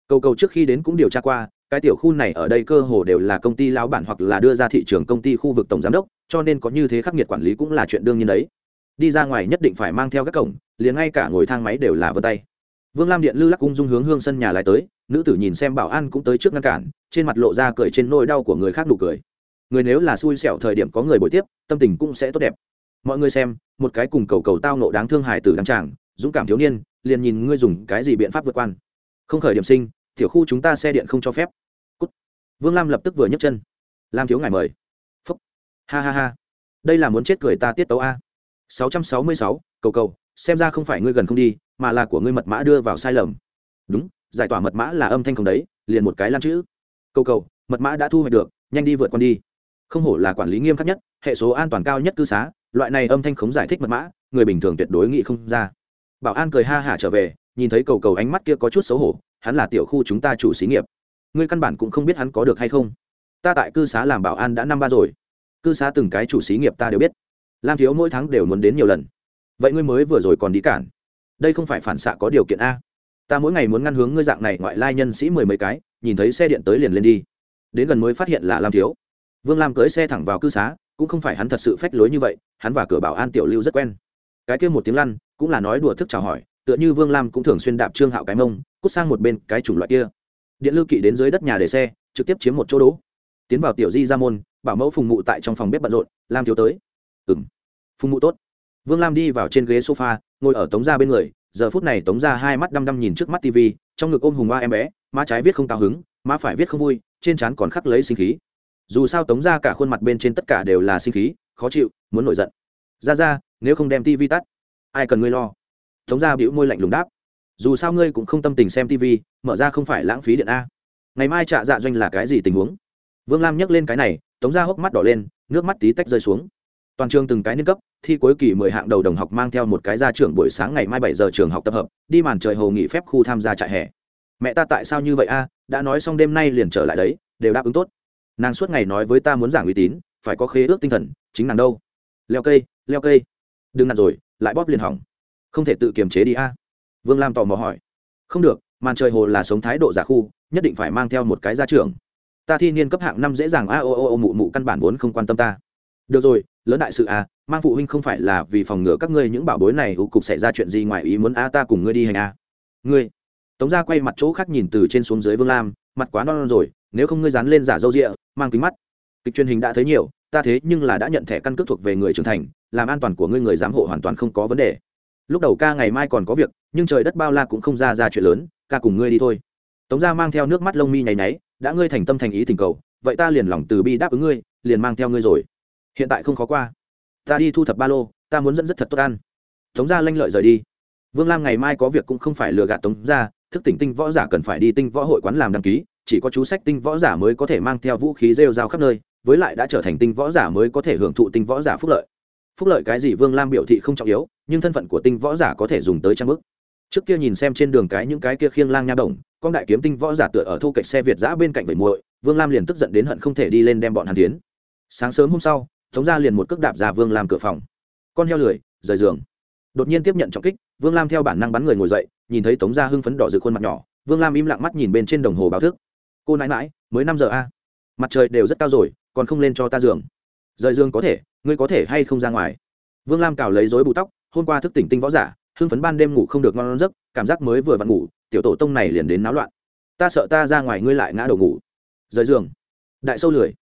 Cầu cầu trước khi đến cũng điều tra qua, cái tiểu khu này ở đây cơ hồ đều là công ty lão bản hoặc là đưa ra thị trường công ty khu vực tổng giám đốc, cho nên có như thế khắc nghiệt quản lý cũng là chuyện đương nhiên đấy. Đi ra ngoài nhất định phải mang theo các cổng, liền ngay cả ngồi thang máy đều là vân tay vương lam điện lư lắc cung dung hướng hương sân nhà lại tới, nữ tử nhìn xem bảo an cũng tới trước ngăn cản, trên mặt lộ ra cười trên nỗi đau của người khác nụ cười. Người nếu là xui xẻo thời điểm có người bồi tiếp, tâm tình cũng sẽ tốt đẹp. Mọi người xem, một cái cùng cầu cầu tao nộ đáng thương hài tử đăng tràng, dũng cảm thiếu niên, liền nhìn ngươi dùng cái gì biện pháp vượt quan không khởi điểm sinh, tiểu khu chúng ta xe điện không cho phép. Cút. vương lam lập tức vừa nhấc chân. Lam thiếu ngài mời. Phúc. Ha ha ha. Đây là muốn chết cười ta tiết tấu a. Sáu trăm sáu mươi sáu, cầu cầu, xem ra không phải ngươi gần không đi mà là của ngươi mật mã đưa vào sai lầm. Đúng, giải tỏa mật mã là âm thanh không đấy, liền một cái lan chữ. Cầu cầu, mật mã đã thu hoạch được, nhanh đi vượt con đi. Không hổ là quản lý nghiêm khắc nhất, hệ số an toàn cao nhất cư xá, loại này âm thanh khống giải thích mật mã, người bình thường tuyệt đối nghĩ không ra. Bảo an cười ha hả trở về, nhìn thấy cầu cầu ánh mắt kia có chút xấu hổ, hắn là tiểu khu chúng ta chủ xí nghiệp. Ngươi căn bản cũng không biết hắn có được hay không. Ta tại cư xá làm bảo an đã năm ba rồi. Cư xá từng cái chủ xí nghiệp ta đều biết. Lam thiếu mỗi tháng đều muốn đến nhiều lần. Vậy ngươi mới vừa rồi còn đi cản đây không phải phản xạ có điều kiện a. Ta mỗi ngày muốn ngăn hướng ngươi dạng này ngoại lai nhân sĩ mười mấy cái, nhìn thấy xe điện tới liền lên đi. Đến gần mới phát hiện là lam thiếu. Vương lam cưới xe thẳng vào cư xá, cũng không phải hắn thật sự phách lối như vậy, hắn và cửa bảo an tiểu lưu rất quen. Cái kia một tiếng lăn, cũng là nói đùa thức chào hỏi, tựa như vương lam cũng thường xuyên đạp trương hạo cái mông, cút sang một bên cái chủng loại kia. Điện lưu kỵ đến dưới đất nhà để xe, trực tiếp chiếm một chỗ đỗ tiến vào tiểu di ra môn, bảo mẫu phùng mụ tại trong phòng bếp bận rộn, lam thiếu tới. Ừng phùng mụ tốt. Vương lam đi vào trên ghế sofa ngồi ở tống gia bên người, giờ phút này tống gia hai mắt đăm đăm nhìn trước mắt tv trong ngực ôm hùng ba em bé, má trái viết không cao hứng, má phải viết không vui, trên trán còn khắc lấy sinh khí. Dù sao tống gia cả khuôn mặt bên trên tất cả đều là sinh khí, khó chịu, muốn nổi giận. Ra ra nếu không đem tv tắt, ai cần ngươi lo? Tống gia bĩu môi lạnh lùng đáp. Dù sao ngươi cũng không tâm tình xem tv mở ra không phải lãng phí điện a. Ngày mai trạ dạ doanh là cái gì tình huống? Vương lam nhắc lên cái này, tống gia hốc mắt đỏ lên, nước mắt tí tách rơi xuống toàn trường từng cái niên cấp, thi cuối kỳ mười hạng đầu đồng học mang theo một cái ra trường buổi sáng ngày mai bảy giờ trường học tập hợp, đi màn trời hồ nghỉ phép khu tham gia trại hè. Mẹ ta tại sao như vậy a? Đã nói xong đêm nay liền trở lại đấy, đều đáp ứng tốt. Nàng suốt ngày nói với ta muốn giảng uy tín, phải có khế ước tinh thần, chính nàng đâu? Leo cây leo cây. Đừng nặn rồi, lại bóp liền hỏng. Không thể tự kiềm chế đi a. Vương lam tò mò hỏi. Không được, màn trời hồ là sống thái độ giả khu, nhất định phải mang theo một cái ra trường ta thi niên cấp hạng năm dễ dàng a, ô ô ô, mụ mụ căn bản vốn không quan tâm ta. Được rồi lớn đại sự a mang phụ huynh không phải là vì phòng ngừa các ngươi những bảo bối này hữu cục xảy ra chuyện gì ngoài ý muốn a ta cùng ngươi đi hành a. Ngươi. Tống gia quay mặt chỗ khác nhìn từ trên xuống dưới vương lam mặt quá non, non rồi nếu không ngươi dán lên giả dâu rịa mang kính mắt. Kịch truyền hình đã thấy nhiều ta thế nhưng là đã nhận thẻ căn cước thuộc về người trưởng thành làm an toàn của ngươi người giám hộ hoàn toàn không có vấn đề. Lúc đầu ca ngày mai còn có việc nhưng trời đất bao la cũng không ra ra chuyện lớn ca cùng ngươi đi thôi. Tống gia mang theo nước mắt lông mi nháy nháy đã ngươi thành tâm thành ý tình cầu vậy ta liền lòng từ bi đáp ứng ngươi liền mang theo ngươi rồi hiện tại không khó qua. Ta đi thu thập ba lô, ta muốn dẫn rất thật tốt ăn. Tống gia lanh lợi rời đi. Vương lam ngày mai có việc cũng không phải lừa gạt tống gia, thức tỉnh tinh võ giả cần phải đi tinh võ hội quán làm đăng ký, chỉ có chú sách tinh võ giả mới có thể mang theo vũ khí rêu rao khắp nơi, với lại đã trở thành tinh võ giả mới có thể hưởng thụ tinh võ giả phúc lợi. Phúc lợi cái gì vương lam biểu thị không trọng yếu, nhưng thân phận của tinh võ giả có thể dùng tới trang bức trước kia nhìn xem trên đường cái những cái kia khiêng lang nha đồng con đại kiếm tinh võ giả tựa ở thô cạnh xe việt giã bên cạnh bảy muội, vương lam liền tức giận đến hận không thể đi lên đem bọn hàn tiến. Sáng sớm hôm sau tống gia liền một cước đạp ra vương lam cửa phòng. Con heo lười, rời giường. Đột nhiên tiếp nhận trọng kích, vương lam theo bản năng bắn người ngồi dậy, nhìn thấy tống gia hưng phấn đỏ rực khuôn mặt nhỏ, vương lam im lặng mắt nhìn bên trên đồng hồ báo thức. Cô nãi mãi mới năm giờ a. Mặt trời đều rất cao rồi, còn không lên cho ta giường. Rời giường có thể, ngươi có thể hay không ra ngoài? Vương lam cào lấy dối bù tóc, hôm qua thức tỉnh tinh võ giả, hưng phấn ban đêm ngủ không được ngon giấc, cảm giác mới vừa vặn ngủ, tiểu tổ tông này liền đến náo loạn. Ta sợ ta ra ngoài, ngươi lại ngã đầu ngủ. Rời giường. Đại sâu lười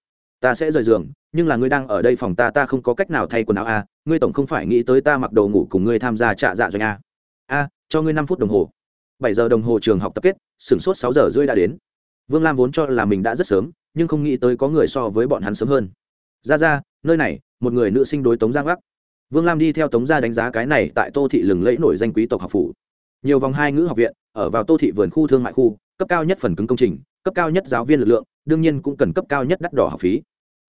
ta sẽ rời giường, nhưng là ngươi đang ở đây phòng ta ta không có cách nào thay quần áo a ngươi tổng không phải nghĩ tới ta mặc đồ ngủ cùng ngươi tham gia trạ dạ doanh a a cho ngươi năm phút đồng hồ. Bảy giờ đồng hồ trường học tập kết, sửng sốt sáu giờ rưỡi đã đến. Vương lam vốn cho là mình đã rất sớm, nhưng không nghĩ tới có người so với bọn hắn sớm hơn. Ra ra, nơi này, một người nữ sinh đối tống giang gác. Vương lam đi theo tống gia đánh giá cái này tại tô thị lừng lẫy nổi danh quý tộc học phủ. Nhiều vòng hai ngữ học viện, ở vào tô thị vườn khu thương mại khu, cấp cao nhất phần cứng công trình, cấp cao nhất giáo viên lực lượng, đương nhiên cũng cần cấp cao nhất đắt đỏ học phí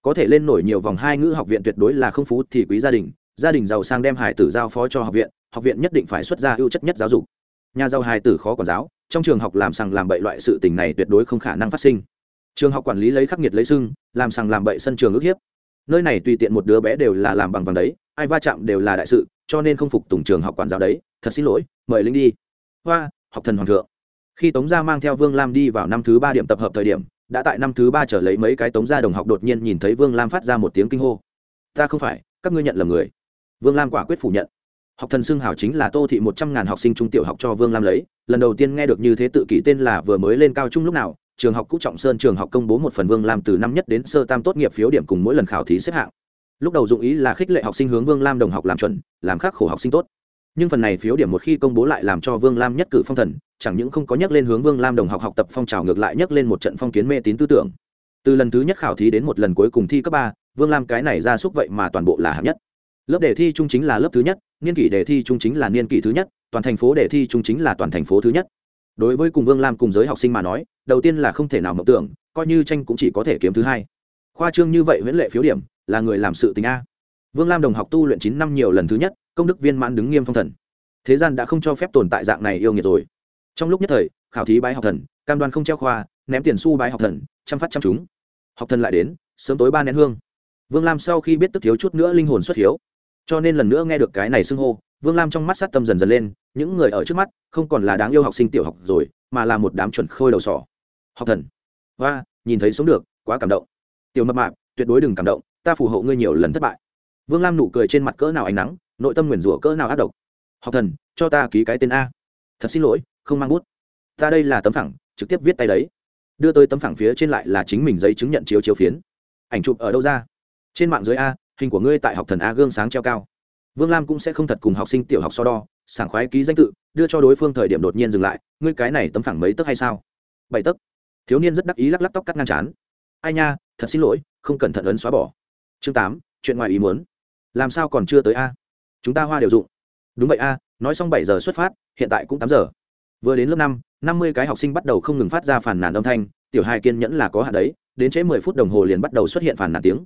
có thể lên nổi nhiều vòng hai ngữ học viện tuyệt đối là không phú thì quý gia đình gia đình giàu sang đem hải tử giao phó cho học viện học viện nhất định phải xuất ra ưu chất nhất giáo dục. Nhà giàu hài tử khó quản giáo, trong trường học làm sằng làm bậy loại sự tình này tuyệt đối không khả năng phát sinh. Trường học quản lý lấy khắc nghiệt lấy sưng, làm sằng làm bậy sân trường ước hiếp. Nơi này tùy tiện một đứa bé đều là làm bằng vàng đấy, ai va chạm đều là đại sự, cho nên không phục tùng trường học quản giáo đấy. Thật xin lỗi, mời linh đi. Hoa, học thần hoàng thượng. Khi tống gia mang theo vương lam đi vào năm thứ ba điểm tập hợp thời điểm đã tại năm thứ ba trở lấy mấy cái tống gia đồng học đột nhiên nhìn thấy vương lam phát ra một tiếng kinh hô. Ta không phải, các ngươi nhận lầm người. Vương lam quả quyết phủ nhận. Học thần xưng hảo chính là tô thị một trăm ngàn học sinh trung tiểu học cho vương lam lấy. Lần đầu tiên nghe được như thế tự kỷ tên là vừa mới lên cao trung lúc nào, trường học cũ trọng sơn trường học công bố một phần vương lam từ năm nhất đến sơ tam tốt nghiệp phiếu điểm cùng mỗi lần khảo thí xếp hạng. Lúc đầu dụng ý là khích lệ học sinh hướng vương lam đồng học làm chuẩn, làm khắc khổ học sinh tốt nhưng phần này phiếu điểm một khi công bố lại làm cho vương lam nhất cử phong thần, chẳng những không có nhắc lên hướng vương lam đồng học học tập phong trào, ngược lại nhắc lên một trận phong kiến mê tín tư tưởng. Từ lần thứ nhất khảo thí đến một lần cuối cùng thi cấp ba, vương lam cái này ra xúc vậy mà toàn bộ là hạng nhất. Lớp đề thi trung chính là lớp thứ nhất, niên kỷ đề thi trung chính là niên kỷ thứ nhất, toàn thành phố đề thi trung chính là toàn thành phố thứ nhất. Đối với cùng vương lam cùng giới học sinh mà nói, đầu tiên là không thể nào mộng tưởng, coi như tranh cũng chỉ có thể kiếm thứ hai. Khoa trương như vậy Viễn lệ phiếu điểm, là người làm sự tình a vương lam đồng học tu luyện chín năm nhiều lần thứ nhất, công đức viên mãn đứng nghiêm phong thần. Thế gian đã không cho phép tồn tại dạng này yêu nghiệt rồi. Trong lúc nhất thời, khảo thí bái học thần, cam đoan không treo khoa, ném tiền su bái học thần chăm phát chăm chúng học thần lại đến, sớm tối ba nén hương. Vương lam sau khi biết tức thiếu chút nữa linh hồn xuất hiếu. Cho nên lần nữa nghe được cái này xưng hô, vương lam trong mắt sát tâm dần dần lên, những người ở trước mắt, không còn là đáng yêu học sinh tiểu học rồi, mà là một đám chuẩn khôi đầu sỏ. Học thần. Và nhìn thấy sống được, quá cảm động. Tiểu mập mạp, tuyệt đối đừng cảm động, ta phù hộ ngươi nhiều lần thất bại vương lam nụ cười trên mặt cỡ nào ánh nắng, nội tâm nguyền rủa cỡ nào ác độc. Học thần, cho ta ký cái tên a. Thật xin lỗi, không mang bút. Ta đây là tấm phẳng, trực tiếp viết tay đấy. Đưa tới tấm phẳng phía trên lại là chính mình giấy chứng nhận chiếu chiếu phiến. Ảnh chụp ở đâu ra? Trên mạng dưới a, hình của ngươi tại học thần a gương sáng treo cao. Vương lam cũng sẽ không thật cùng học sinh tiểu học so đo, sảng khoái ký danh tự, đưa cho đối phương thời điểm đột nhiên dừng lại. Ngươi cái này tấm phẳng mấy tấc hay sao? Bảy tấc. Thiếu niên rất đắc ý lắc lắc tóc cắt ngang chán. Ai nha, thật xin lỗi, không cẩn thận ấn xóa bỏ. Chương tám, chuyện ngoài ý muốn làm sao còn chưa tới a? Chúng ta hoa đều dụng. Đúng vậy a, nói xong bảy giờ xuất phát, hiện tại cũng tám giờ. Vừa đến lớp năm năm mươi cái học sinh bắt đầu không ngừng phát ra phản nàn âm thanh, tiểu hai kiên nhẫn là có hạn đấy, đến trễ mười phút đồng hồ liền bắt đầu xuất hiện phản nàn tiếng.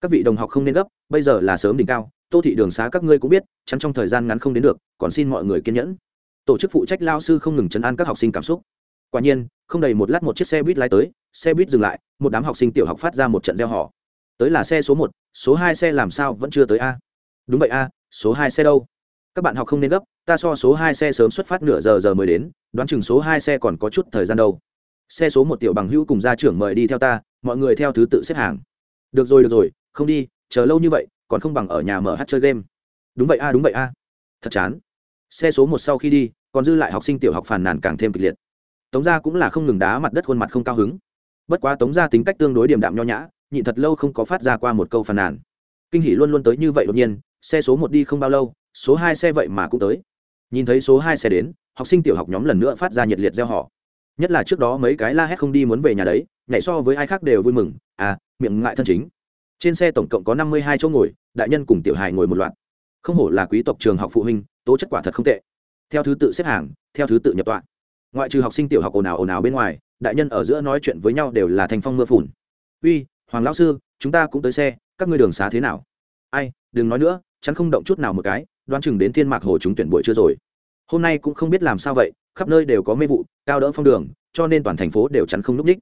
Các vị đồng học không nên gấp, bây giờ là sớm đỉnh cao, tô thị đường xá các ngươi cũng biết, chắn trong thời gian ngắn không đến được, còn xin mọi người kiên nhẫn. Tổ chức phụ trách lao sư không ngừng chấn an các học sinh cảm xúc. Quả nhiên, không đầy một lát một chiếc xe buýt lái tới, xe buýt dừng lại, một đám học sinh tiểu học phát ra một trận gieo họ tới là xe số một số hai xe làm sao vẫn chưa tới a? Đúng vậy a, số hai xe đâu? Các bạn học không nên gấp, ta so số hai xe sớm xuất phát nửa giờ giờ mới đến, đoán chừng số hai xe còn có chút thời gian đâu. Xe số một tiểu bằng hữu cùng gia trưởng mời đi theo ta, mọi người theo thứ tự xếp hàng. Được rồi được rồi, không đi, chờ lâu như vậy, còn không bằng ở nhà mở hát chơi game. Đúng vậy a, đúng vậy a. Thật chán. Xe số một sau khi đi, còn dư lại học sinh tiểu học phàn nàn càng thêm kịch liệt. Tống gia cũng là không ngừng đá mặt đất khuôn mặt không cao hứng. Bất quá tống gia tính cách tương đối điềm đạm nho nhã nhịn thật lâu không có phát ra qua một câu phàn nàn. Kinh hỷ luôn luôn tới như vậy đột nhiên, xe số một đi không bao lâu, số hai xe vậy mà cũng tới. Nhìn thấy số hai xe đến, học sinh tiểu học nhóm lần nữa phát ra nhiệt liệt gieo họ nhất là trước đó mấy cái la hét không đi muốn về nhà đấy, nhảy so với ai khác đều vui mừng à miệng ngại thân chính. Trên xe tổng cộng có năm mươi hai chỗ ngồi, đại nhân cùng tiểu hài ngồi một loạt. Không hổ là quý tộc trường học phụ huynh, tố chất quả thật không tệ. Theo thứ tự xếp hàng, theo thứ tự nhập tọa. Ngoại trừ học sinh tiểu học ồn ào ồn ào bên ngoài, đại nhân ở giữa nói chuyện với nhau đều là thành phong mưa phùn. Uy hoàng lão sư, chúng ta cũng tới xe, các ngươi đường xá thế nào? Ai, đừng nói nữa, chắn không động chút nào một cái, đoán chừng đến thiên mạc hồ chúng tuyển buổi chưa rồi. Hôm nay cũng không biết làm sao vậy, khắp nơi đều có mê vụ, cao đỡ phong đường, cho nên toàn thành phố đều chắn không núp ních.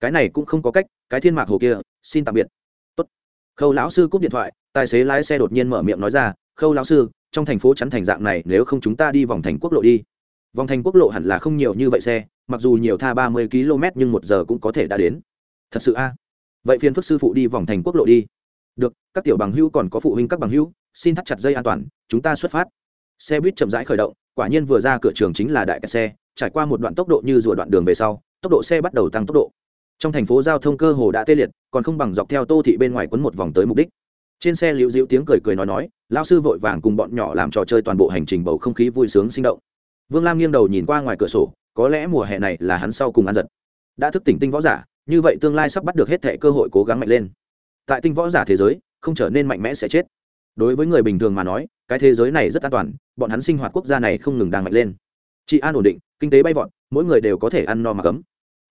Cái này cũng không có cách, cái thiên mạc hồ kia, xin tạm biệt. Tốt. khâu lão sư cúp điện thoại, tài xế lái xe đột nhiên mở miệng nói ra, khâu lão sư, trong thành phố chắn thành dạng này, nếu không chúng ta đi vòng thành quốc lộ đi. Vòng thành quốc lộ hẳn là không nhiều như vậy xe, mặc dù nhiều tha ba mươi km nhưng một giờ cũng có thể đã đến. Thật sự a? Vậy phiền phức sư phụ đi vòng thành quốc lộ đi. Được, các tiểu bằng hữu còn có phụ huynh các bằng hữu, xin thắt chặt dây an toàn, chúng ta xuất phát. Xe buýt chậm rãi khởi động, quả nhiên vừa ra cửa trường chính là đại kẹt xe, trải qua một đoạn tốc độ như rùa đoạn đường về sau, tốc độ xe bắt đầu tăng tốc độ. Trong thành phố giao thông cơ hồ đã tê liệt, còn không bằng dọc theo tô thị bên ngoài quấn một vòng tới mục đích. Trên xe liễu diễu tiếng cười cười nói nói lao sư vội vàng cùng bọn nhỏ làm trò chơi toàn bộ hành trình bầu không khí vui sướng sinh động. Vương lam nghiêng đầu nhìn qua ngoài cửa sổ, có lẽ mùa hè này là hắn sau cùng ăn giật. Đã thức tỉnh tinh võ giả như vậy tương lai sắp bắt được hết thệ cơ hội cố gắng mạnh lên. Tại tinh võ giả thế giới, không trở nên mạnh mẽ sẽ chết. Đối với người bình thường mà nói, cái thế giới này rất an toàn, bọn hắn sinh hoạt quốc gia này không ngừng đang mạnh lên. Trị an ổn định, kinh tế bay vọt, mỗi người đều có thể ăn no mà cấm.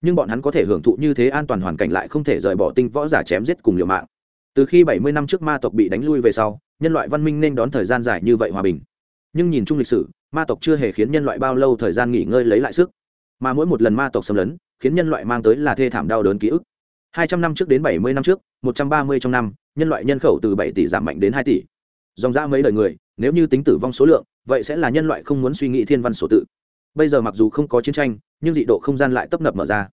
Nhưng bọn hắn có thể hưởng thụ như thế an toàn hoàn cảnh lại không thể rời bỏ tinh võ giả chém giết cùng liều mạng. Từ khi bảy mươi năm trước ma tộc bị đánh lui về sau, nhân loại văn minh nên đón thời gian dài như vậy hòa bình. Nhưng nhìn chung lịch sử, ma tộc chưa hề khiến nhân loại bao lâu thời gian nghỉ ngơi lấy lại sức. Mà mỗi một lần ma tộc xâm lấn khiến nhân loại mang tới là thê thảm đau đớn ký ức. Hai trăm năm trước đến bảy mươi năm trước, một trăm ba mươi trong năm, nhân loại nhân khẩu từ bảy tỷ giảm mạnh đến hai tỷ. Dòng ra mấy đời người, nếu như tính tử vong số lượng, vậy sẽ là nhân loại không muốn suy nghĩ thiên văn sổ tự. Bây giờ mặc dù không có chiến tranh, nhưng dị độ không gian lại tấp nập mở ra.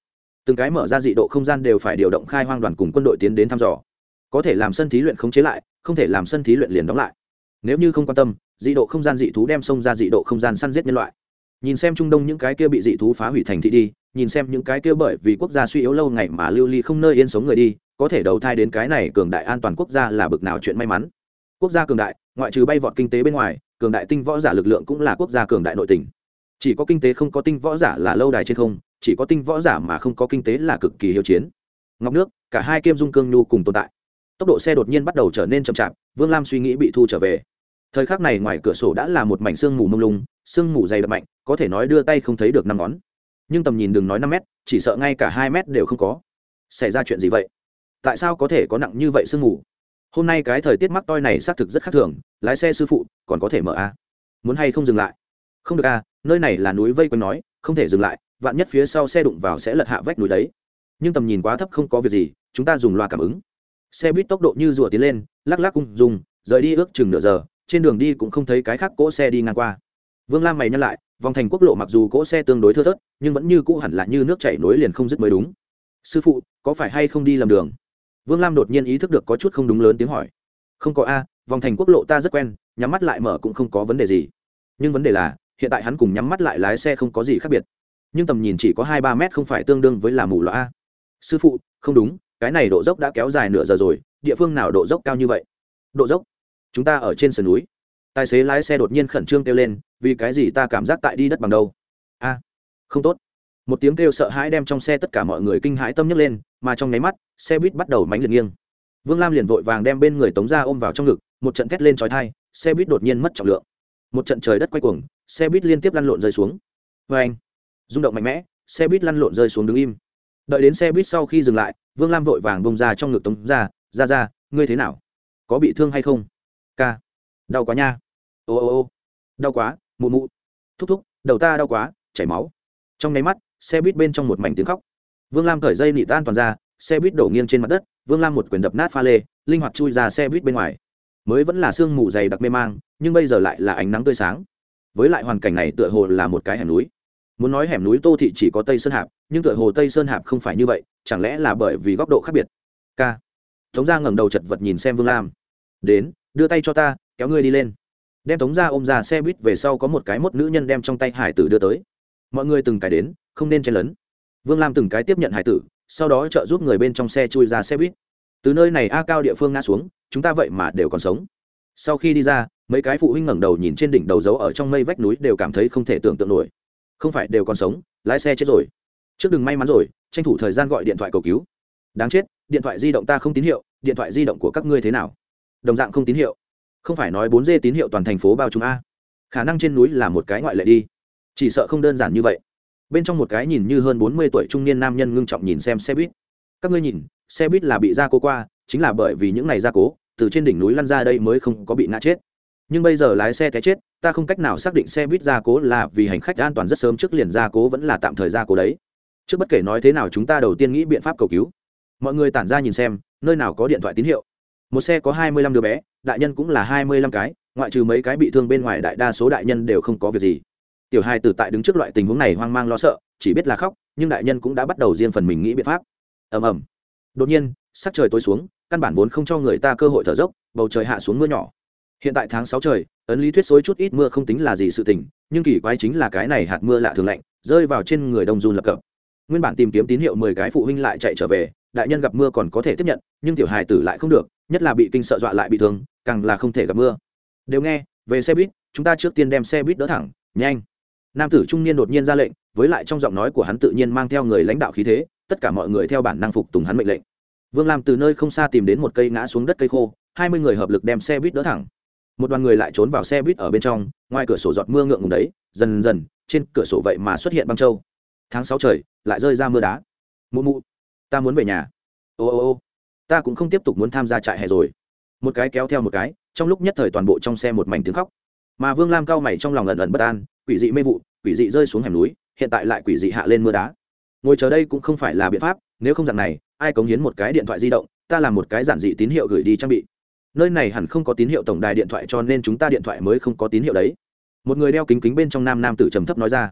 Từng cái mở ra dị độ không gian đều phải điều động khai hoang đoàn cùng quân đội tiến đến thăm dò. Có thể làm sân thí luyện khống chế lại, không thể làm sân thí luyện liền đóng lại. Nếu như không quan tâm, dị độ không gian dị thú đem xông ra dị độ không gian săn giết nhân loại. Nhìn xem trung đông những cái kia bị dị thú phá hủy thành thị đi nhìn xem những cái kia bởi vì quốc gia suy yếu lâu ngày mà lưu ly không nơi yên sống người đi, có thể đầu thai đến cái này cường đại an toàn quốc gia là bực nào chuyện may mắn. Quốc gia cường đại, ngoại trừ bay vọt kinh tế bên ngoài, cường đại tinh võ giả lực lượng cũng là quốc gia cường đại nội tình. Chỉ có kinh tế không có tinh võ giả là lâu đài trên không, chỉ có tinh võ giả mà không có kinh tế là cực kỳ hiếu chiến. Ngọc nước, cả hai kiêm dung cương nhu cùng tồn tại. Tốc độ xe đột nhiên bắt đầu trở nên chậm chạp, vương lam suy nghĩ bị thu trở về. Thời khắc này ngoài cửa sổ đã là một mảnh sương mù mông lung, sương mù dày đặc mạnh, có thể nói đưa tay không thấy được năm ngón nhưng tầm nhìn đừng nói năm mét, chỉ sợ ngay cả hai mét đều không có. Xảy ra chuyện gì vậy? Tại sao có thể có nặng như vậy sương mù? Hôm nay cái thời tiết mắc toi này xác thực rất khác thường, lái xe sư phụ, còn có thể mở a? Muốn hay không dừng lại? Không được a, nơi này là núi vây quanh nói, không thể dừng lại, vạn nhất phía sau xe đụng vào sẽ lật hạ vách núi đấy. Nhưng tầm nhìn quá thấp không có việc gì, chúng ta dùng loa cảm ứng. Xe buýt tốc độ như rùa tiến lên, lắc lắc cung dùng rời đi ước chừng nửa giờ, trên đường đi cũng không thấy cái khác cỗ xe đi ngang qua. Vương lam mày nhắc lại vòng thành quốc lộ mặc dù cỗ xe tương đối thưa thớt, nhưng vẫn như cũ hẳn là như nước chảy nối liền không dứt mới đúng. Sư phụ, có phải hay không đi lầm đường? Vương lam đột nhiên ý thức được có chút không đúng lớn tiếng hỏi. Không có a, vòng thành quốc lộ ta rất quen, nhắm mắt lại mở cũng không có vấn đề gì. Nhưng vấn đề là, hiện tại hắn cùng nhắm mắt lại lái xe không có gì khác biệt. Nhưng tầm nhìn chỉ có hai ba mét không phải tương đương với là mù loa a. Sư phụ, không đúng, cái này độ dốc đã kéo dài nửa giờ rồi, địa phương nào độ dốc cao như vậy? Độ dốc? Chúng ta ở trên sườn núi tài xế lái xe đột nhiên khẩn trương kêu lên, vì cái gì ta cảm giác tại đi đất bằng đâu? A, không tốt. Một tiếng kêu sợ hãi đem trong xe tất cả mọi người kinh hãi tâm nhấc lên, mà trong nháy mắt, xe buýt bắt đầu mánh liệt nghiêng. Vương lam liền vội vàng đem bên người tống ra ôm vào trong ngực, một trận thét lên trói thai xe buýt đột nhiên mất trọng lượng. Một trận trời đất quay cuồng, xe buýt liên tiếp lăn lộn rơi xuống. Vê anh, rung động mạnh mẽ, xe buýt lăn lộn rơi xuống đứng im. Đợi đến xe buýt sau khi dừng lại, vương lam vội vàng bông ra trong ngực tống ra ra ra ngươi thế nào? Có bị thương hay không? Ca, đau quá nha ô ô ô, đau quá, mụ mụ, thúc thúc, đầu ta đau quá, chảy máu. Trong nháy mắt, xe buýt bên trong một mảnh tiếng khóc. Vương lam cởi dây nị tan toàn ra, xe buýt đổ nghiêng trên mặt đất, vương lam một quyền đập nát pha lê, linh hoạt chui ra xe buýt bên ngoài. Mới vẫn là sương mù dày đặc mê mang, nhưng bây giờ lại là ánh nắng tươi sáng. Với lại hoàn cảnh này tựa hồ là một cái hẻm núi. Muốn nói hẻm núi tô thị chỉ có tây sơn hạp, nhưng tựa hồ tây sơn hạp không phải như vậy, chẳng lẽ là bởi vì góc độ khác biệt? K tống ra ngẩng đầu chật vật nhìn xem vương lam. Đến, đưa tay cho ta, kéo ngươi đi lên đem tống gia ôm ra xe buýt về sau có một cái mốt nữ nhân đem trong tay hải tử đưa tới. Mọi người từng cái đến, không nên chen lấn. Vương lam từng cái tiếp nhận hải tử, sau đó trợ giúp người bên trong xe chui ra xe buýt. Từ nơi này a cao địa phương ngã xuống, chúng ta vậy mà đều còn sống. Sau khi đi ra, mấy cái phụ huynh ngẩng đầu nhìn trên đỉnh đầu dấu ở trong mây vách núi đều cảm thấy không thể tưởng tượng nổi. Không phải đều còn sống, lái xe chết rồi. Trước đừng may mắn rồi, tranh thủ thời gian gọi điện thoại cầu cứu. Đáng chết, điện thoại di động ta không tín hiệu, điện thoại di động của các ngươi thế nào? Đồng dạng không tín hiệu không phải nói bốn d tín hiệu toàn thành phố bao trùm a. Khả năng trên núi là một cái ngoại lệ đi. Chỉ sợ không đơn giản như vậy. Bên trong một cái nhìn như hơn bốn mươi tuổi trung niên nam nhân ngưng trọng nhìn xem xe buýt. Các ngươi nhìn, xe buýt là bị gia cố qua, chính là bởi vì những này gia cố, từ trên đỉnh núi lăn ra đây mới không có bị ngã chết. Nhưng bây giờ lái xe té chết, ta không cách nào xác định xe buýt gia cố là vì hành khách an toàn rất sớm trước liền gia cố vẫn là tạm thời gia cố đấy. Trước bất kể nói thế nào chúng ta đầu tiên nghĩ biện pháp cầu cứu. Mọi người tản ra nhìn xem, nơi nào có điện thoại tín hiệu. Một xe có hai mươi lăm đứa bé đại nhân cũng là hai mươi lăm cái, ngoại trừ mấy cái bị thương bên ngoài đại đa số đại nhân đều không có việc gì. Tiểu hai tử tại đứng trước loại tình huống này hoang mang lo sợ, chỉ biết là khóc, nhưng đại nhân cũng đã bắt đầu riêng phần mình nghĩ biện pháp. Ầm ầm. Đột nhiên, sắc trời tối xuống, căn bản vốn không cho người ta cơ hội thở dốc, bầu trời hạ xuống mưa nhỏ. Hiện tại tháng sáu trời, ấn lý thuyết xối chút ít mưa không tính là gì sự tình, nhưng kỳ quái chính là cái này hạt mưa lạ thường lạnh, rơi vào trên người đông run lập cập. Nguyên bản tìm kiếm tín hiệu mười cái phụ huynh lại chạy trở về, đại nhân gặp mưa còn có thể tiếp nhận, nhưng tiểu hài tử lại không được, nhất là bị kinh sợ dọa lại bị thương càng là không thể gặp mưa. Đều nghe, về xe buýt, chúng ta trước tiên đem xe buýt đỡ thẳng, nhanh. Nam tử trung niên đột nhiên ra lệnh, với lại trong giọng nói của hắn tự nhiên mang theo người lãnh đạo khí thế, tất cả mọi người theo bản năng phục tùng hắn mệnh lệnh. Vương lam từ nơi không xa tìm đến một cây ngã xuống đất cây khô, hai mươi người hợp lực đem xe buýt đỡ thẳng. Một đoàn người lại trốn vào xe buýt ở bên trong, ngoài cửa sổ giọt mưa ngượng ngùng đấy, dần dần, trên cửa sổ vậy mà xuất hiện băng trâu tháng sáu trời, lại rơi ra mưa đá. Mụ mụ, ta muốn về nhà. Ô ô ô, ta cũng không tiếp tục muốn tham gia trại hè rồi một cái kéo theo một cái, trong lúc nhất thời toàn bộ trong xe một mảnh tiếng khóc. Mà vương lam cao mày trong lòng ẩn ẩn bất an, quỷ dị mê vụ, quỷ dị rơi xuống hẻm núi, hiện tại lại quỷ dị hạ lên mưa đá. Ngồi chờ đây cũng không phải là biện pháp, nếu không dạng này, ai cống hiến một cái điện thoại di động, ta làm một cái giản dị tín hiệu gửi đi trang bị. Nơi này hẳn không có tín hiệu tổng đài điện thoại cho nên chúng ta điện thoại mới không có tín hiệu đấy. Một người đeo kính kính bên trong nam nam tử trầm thấp nói ra.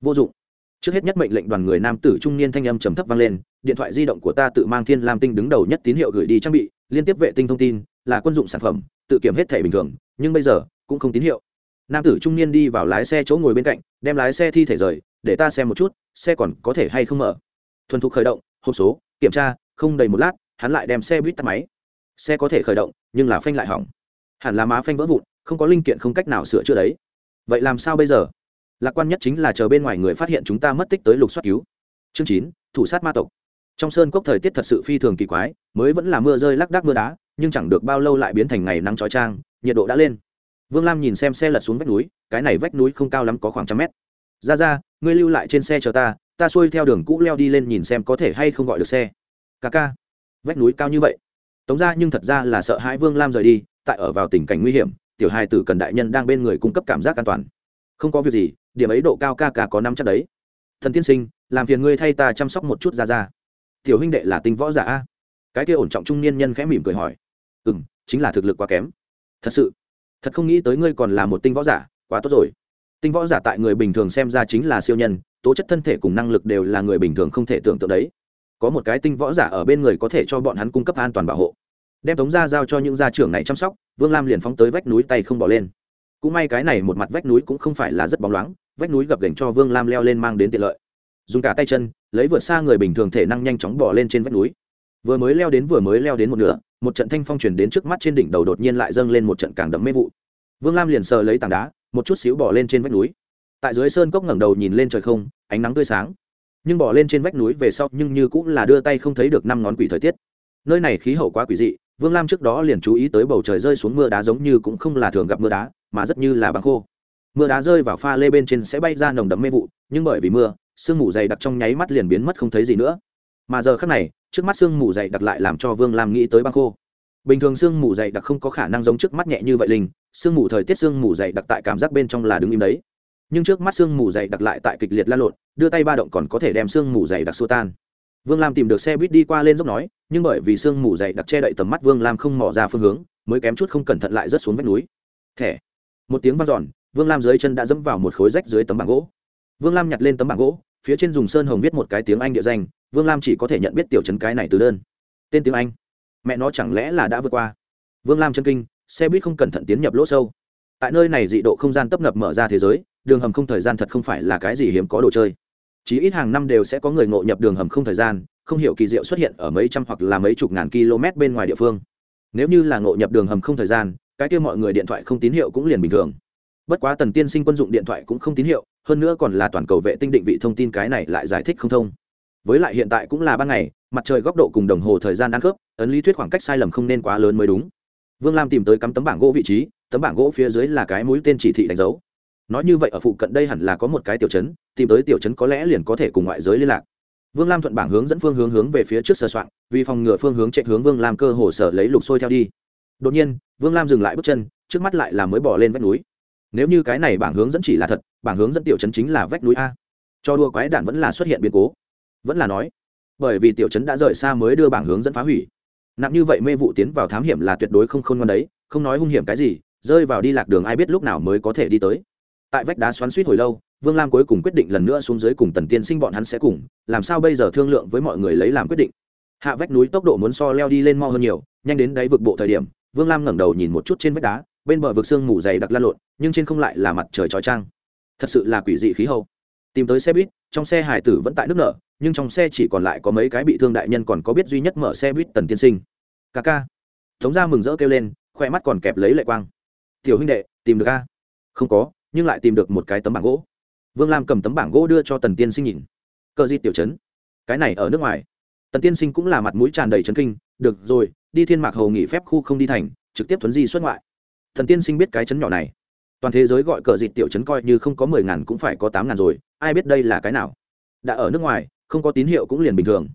Vô dụng trước hết nhất mệnh lệnh đoàn người nam tử trung niên thanh âm trầm thấp vang lên, điện thoại di động của ta tự mang thiên lam tinh đứng đầu nhất tín hiệu gửi đi trang bị, liên tiếp vệ tinh thông tin, là quân dụng sản phẩm, tự kiểm hết thể bình thường, nhưng bây giờ, cũng không tín hiệu. Nam tử trung niên đi vào lái xe chỗ ngồi bên cạnh, đem lái xe thi thể rời, để ta xem một chút, xe còn có thể hay không mở. Thuần thục khởi động, hộp số, kiểm tra, không đầy một lát, hắn lại đem xe buýt tắt máy. Xe có thể khởi động, nhưng là phanh lại hỏng. Hẳn là má phanh vỡ vụn, không có linh kiện không cách nào sửa chữa đấy. Vậy làm sao bây giờ? Lạc quan nhất chính là chờ bên ngoài người phát hiện chúng ta mất tích tới lục soát cứu. Chương chín, thủ sát ma tộc. Trong sơn cốc thời tiết thật sự phi thường kỳ quái, mới vẫn là mưa rơi lác đác mưa đá, nhưng chẳng được bao lâu lại biến thành ngày nắng trói trang nhiệt độ đã lên. Vương lam nhìn xem xe lật xuống vách núi, cái này vách núi không cao lắm có khoảng trăm mét. Ra ra, ngươi lưu lại trên xe chờ ta ta xuôi theo đường cũ leo đi lên nhìn xem có thể hay không gọi được xe. Ca ca. Vách núi cao như vậy? Tống ra, nhưng thật ra là sợ hãi vương lam rời đi, tại ở vào tình cảnh nguy hiểm, tiểu hai tử cần đại nhân đang bên người cung cấp cảm giác an toàn. Không có việc gì điểm ấy độ cao ca ca có năm chắc đấy. Thần tiên sinh, làm phiền ngươi thay ta chăm sóc một chút ra ra tiểu huynh đệ là tinh võ giả a? Cái kia ổn trọng trung niên nhân khẽ mỉm cười hỏi. Ừ m chính là thực lực quá kém. Thật sự, thật không nghĩ tới ngươi còn là một tinh võ giả, quá tốt rồi. Tinh võ giả tại người bình thường xem ra chính là siêu nhân, tố chất thân thể cùng năng lực đều là người bình thường không thể tưởng tượng đấy. Có một cái tinh võ giả ở bên người có thể cho bọn hắn cung cấp an toàn bảo hộ. Đem tống gia giao cho những gia trưởng này chăm sóc, vương lam liền phóng tới vách núi tay không bỏ lên cũng may cái này một mặt vách núi cũng không phải là rất bóng loáng, vách núi gập gành cho vương lam leo lên mang đến tiện lợi. Dùng cả tay chân, lấy vượt xa người bình thường thể năng nhanh chóng bỏ lên trên vách núi. Vừa mới leo đến vừa mới leo đến một nửa, một trận thanh phong chuyển đến trước mắt trên đỉnh đầu đột nhiên lại dâng lên một trận càng đậm mê vụ. Vương lam liền sờ lấy tảng đá, một chút xíu bỏ lên trên vách núi. Tại dưới sơn cốc ngẩng đầu nhìn lên trời không, ánh nắng tươi sáng. Nhưng bỏ lên trên vách núi về sau, nhưng như cũng là đưa tay không thấy được năm ngón quỷ thời tiết. Nơi này khí hậu quá quỷ dị vương lam trước đó liền chú ý tới bầu trời rơi xuống mưa đá giống như cũng không là thường gặp mưa đá, mà rất như là băng khô. Mưa đá rơi vào pha lê bên trên sẽ bay ra nồng đậm mê vụ, nhưng bởi vì mưa, sương mù dày đặc trong nháy mắt liền biến mất không thấy gì nữa. Mà giờ khác này, trước mắt sương mù dày đặc lại làm cho vương lam nghĩ tới băng khô. Bình thường sương mù dày đặc không có khả năng giống trước mắt nhẹ như vậy linh, sương mù thời tiết sương mù dày đặc tại cảm giác bên trong là đứng im đấy. Nhưng trước mắt sương mù dày đặc lại tại kịch liệt la lộn, đưa tay ba động còn có thể đem sương mù dày đặc xua tan vương lam tìm được xe buýt đi qua lên dốc nói, nhưng bởi vì sương mù dày đặc che đậy tầm mắt, vương lam không mỏ ra phương hướng, mới kém chút không cẩn thận lại rớt xuống vách núi. Thẻ. Một tiếng vang dọn, vương lam dưới chân đã dẫm vào một khối rách dưới tấm bảng gỗ. Vương lam nhặt lên tấm bảng gỗ, phía trên dùng sơn hồng viết một cái tiếng anh địa danh, vương lam chỉ có thể nhận biết tiểu trấn cái này từ đơn. Tên tiếng anh. Mẹ nó chẳng lẽ là đã vượt qua? Vương lam chân kinh, xe buýt không cẩn thận tiến nhập lỗ sâu. Tại nơi này dị độ không gian tấp nập mở ra thế giới, đường hầm không thời gian thật không phải là cái gì hiếm có đồ chơi chỉ ít hàng năm đều sẽ có người ngộ nhập đường hầm không thời gian, không hiểu kỳ diệu xuất hiện ở mấy trăm hoặc là mấy chục ngàn km bên ngoài địa phương. Nếu như là ngộ nhập đường hầm không thời gian, cái kia mọi người điện thoại không tín hiệu cũng liền bình thường. Bất quá tần tiên sinh quân dụng điện thoại cũng không tín hiệu, hơn nữa còn là toàn cầu vệ tinh định vị thông tin cái này lại giải thích không thông. Với lại hiện tại cũng là ban ngày, mặt trời góc độ cùng đồng hồ thời gian ăn khớp, ấn lý thuyết khoảng cách sai lầm không nên quá lớn mới đúng. Vương lam tìm tới cắm tấm bảng gỗ vị trí, tấm bảng gỗ phía dưới là cái mũi tên chỉ thị đánh dấu nói như vậy ở phụ cận đây hẳn là có một cái tiểu chấn tìm tới tiểu chấn có lẽ liền có thể cùng ngoại giới liên lạc. Vương lam thuận bảng hướng dẫn phương hướng hướng về phía trước sơ soạn, vì phòng ngừa phương hướng chạy hướng vương lam cơ hồ sở lấy lục sôi theo đi. Đột nhiên, vương lam dừng lại bước chân, trước mắt lại là mới bỏ lên vách núi. Nếu như cái này bảng hướng dẫn chỉ là thật, bảng hướng dẫn tiểu chấn chính là vách núi a. Cho đua quái đản vẫn là xuất hiện biến cố. Vẫn là nói, bởi vì tiểu chấn đã rời xa mới đưa bảng hướng dẫn phá hủy. Nặng như vậy mê vụ tiến vào thám hiểm là tuyệt đối không khôn ngoan đấy, không nói hung hiểm cái gì, rơi vào đi lạc đường ai biết lúc nào mới có thể đi tới tại vách đá xoắn suýt hồi lâu, vương lam cuối cùng quyết định lần nữa xuống dưới cùng tần tiên sinh bọn hắn sẽ cùng, làm sao bây giờ thương lượng với mọi người lấy làm quyết định. Hạ vách núi tốc độ muốn so leo đi lên mo hơn nhiều, nhanh đến đáy vực bộ thời điểm, vương lam ngẩng đầu nhìn một chút trên vách đá, bên bờ vực sương mù dày đặc lan lộn, nhưng trên không lại là mặt trời trói trang thật sự là quỷ dị khí hậu. Tìm tới xe buýt, trong xe hải tử vẫn tại nước nở, nhưng trong xe chỉ còn lại có mấy cái bị thương đại nhân còn có biết duy nhất mở xe buýt tần tiên sinh. Ca ca. Tống ra mừng rỡ kêu lên, khoe mắt còn kẹp lấy lệ quang. Tiểu huynh đệ, tìm được ca không có nhưng lại tìm được một cái tấm bảng gỗ. Vương lam cầm tấm bảng gỗ đưa cho tần tiên sinh nhìn. Cờ di tiểu chấn cái này ở nước ngoài. Tần tiên sinh cũng là mặt mũi tràn đầy chấn kinh, được rồi, đi thiên mạc hầu nghỉ phép khu không đi thành, trực tiếp thuấn di xuất ngoại. Thần tiên sinh biết cái chấn nhỏ này. Toàn thế giới gọi cờ dịt tiểu chấn coi như không có mười ngàn cũng phải có tám ngàn rồi, ai biết đây là cái nào? Đã ở nước ngoài, không có tín hiệu cũng liền bình thường.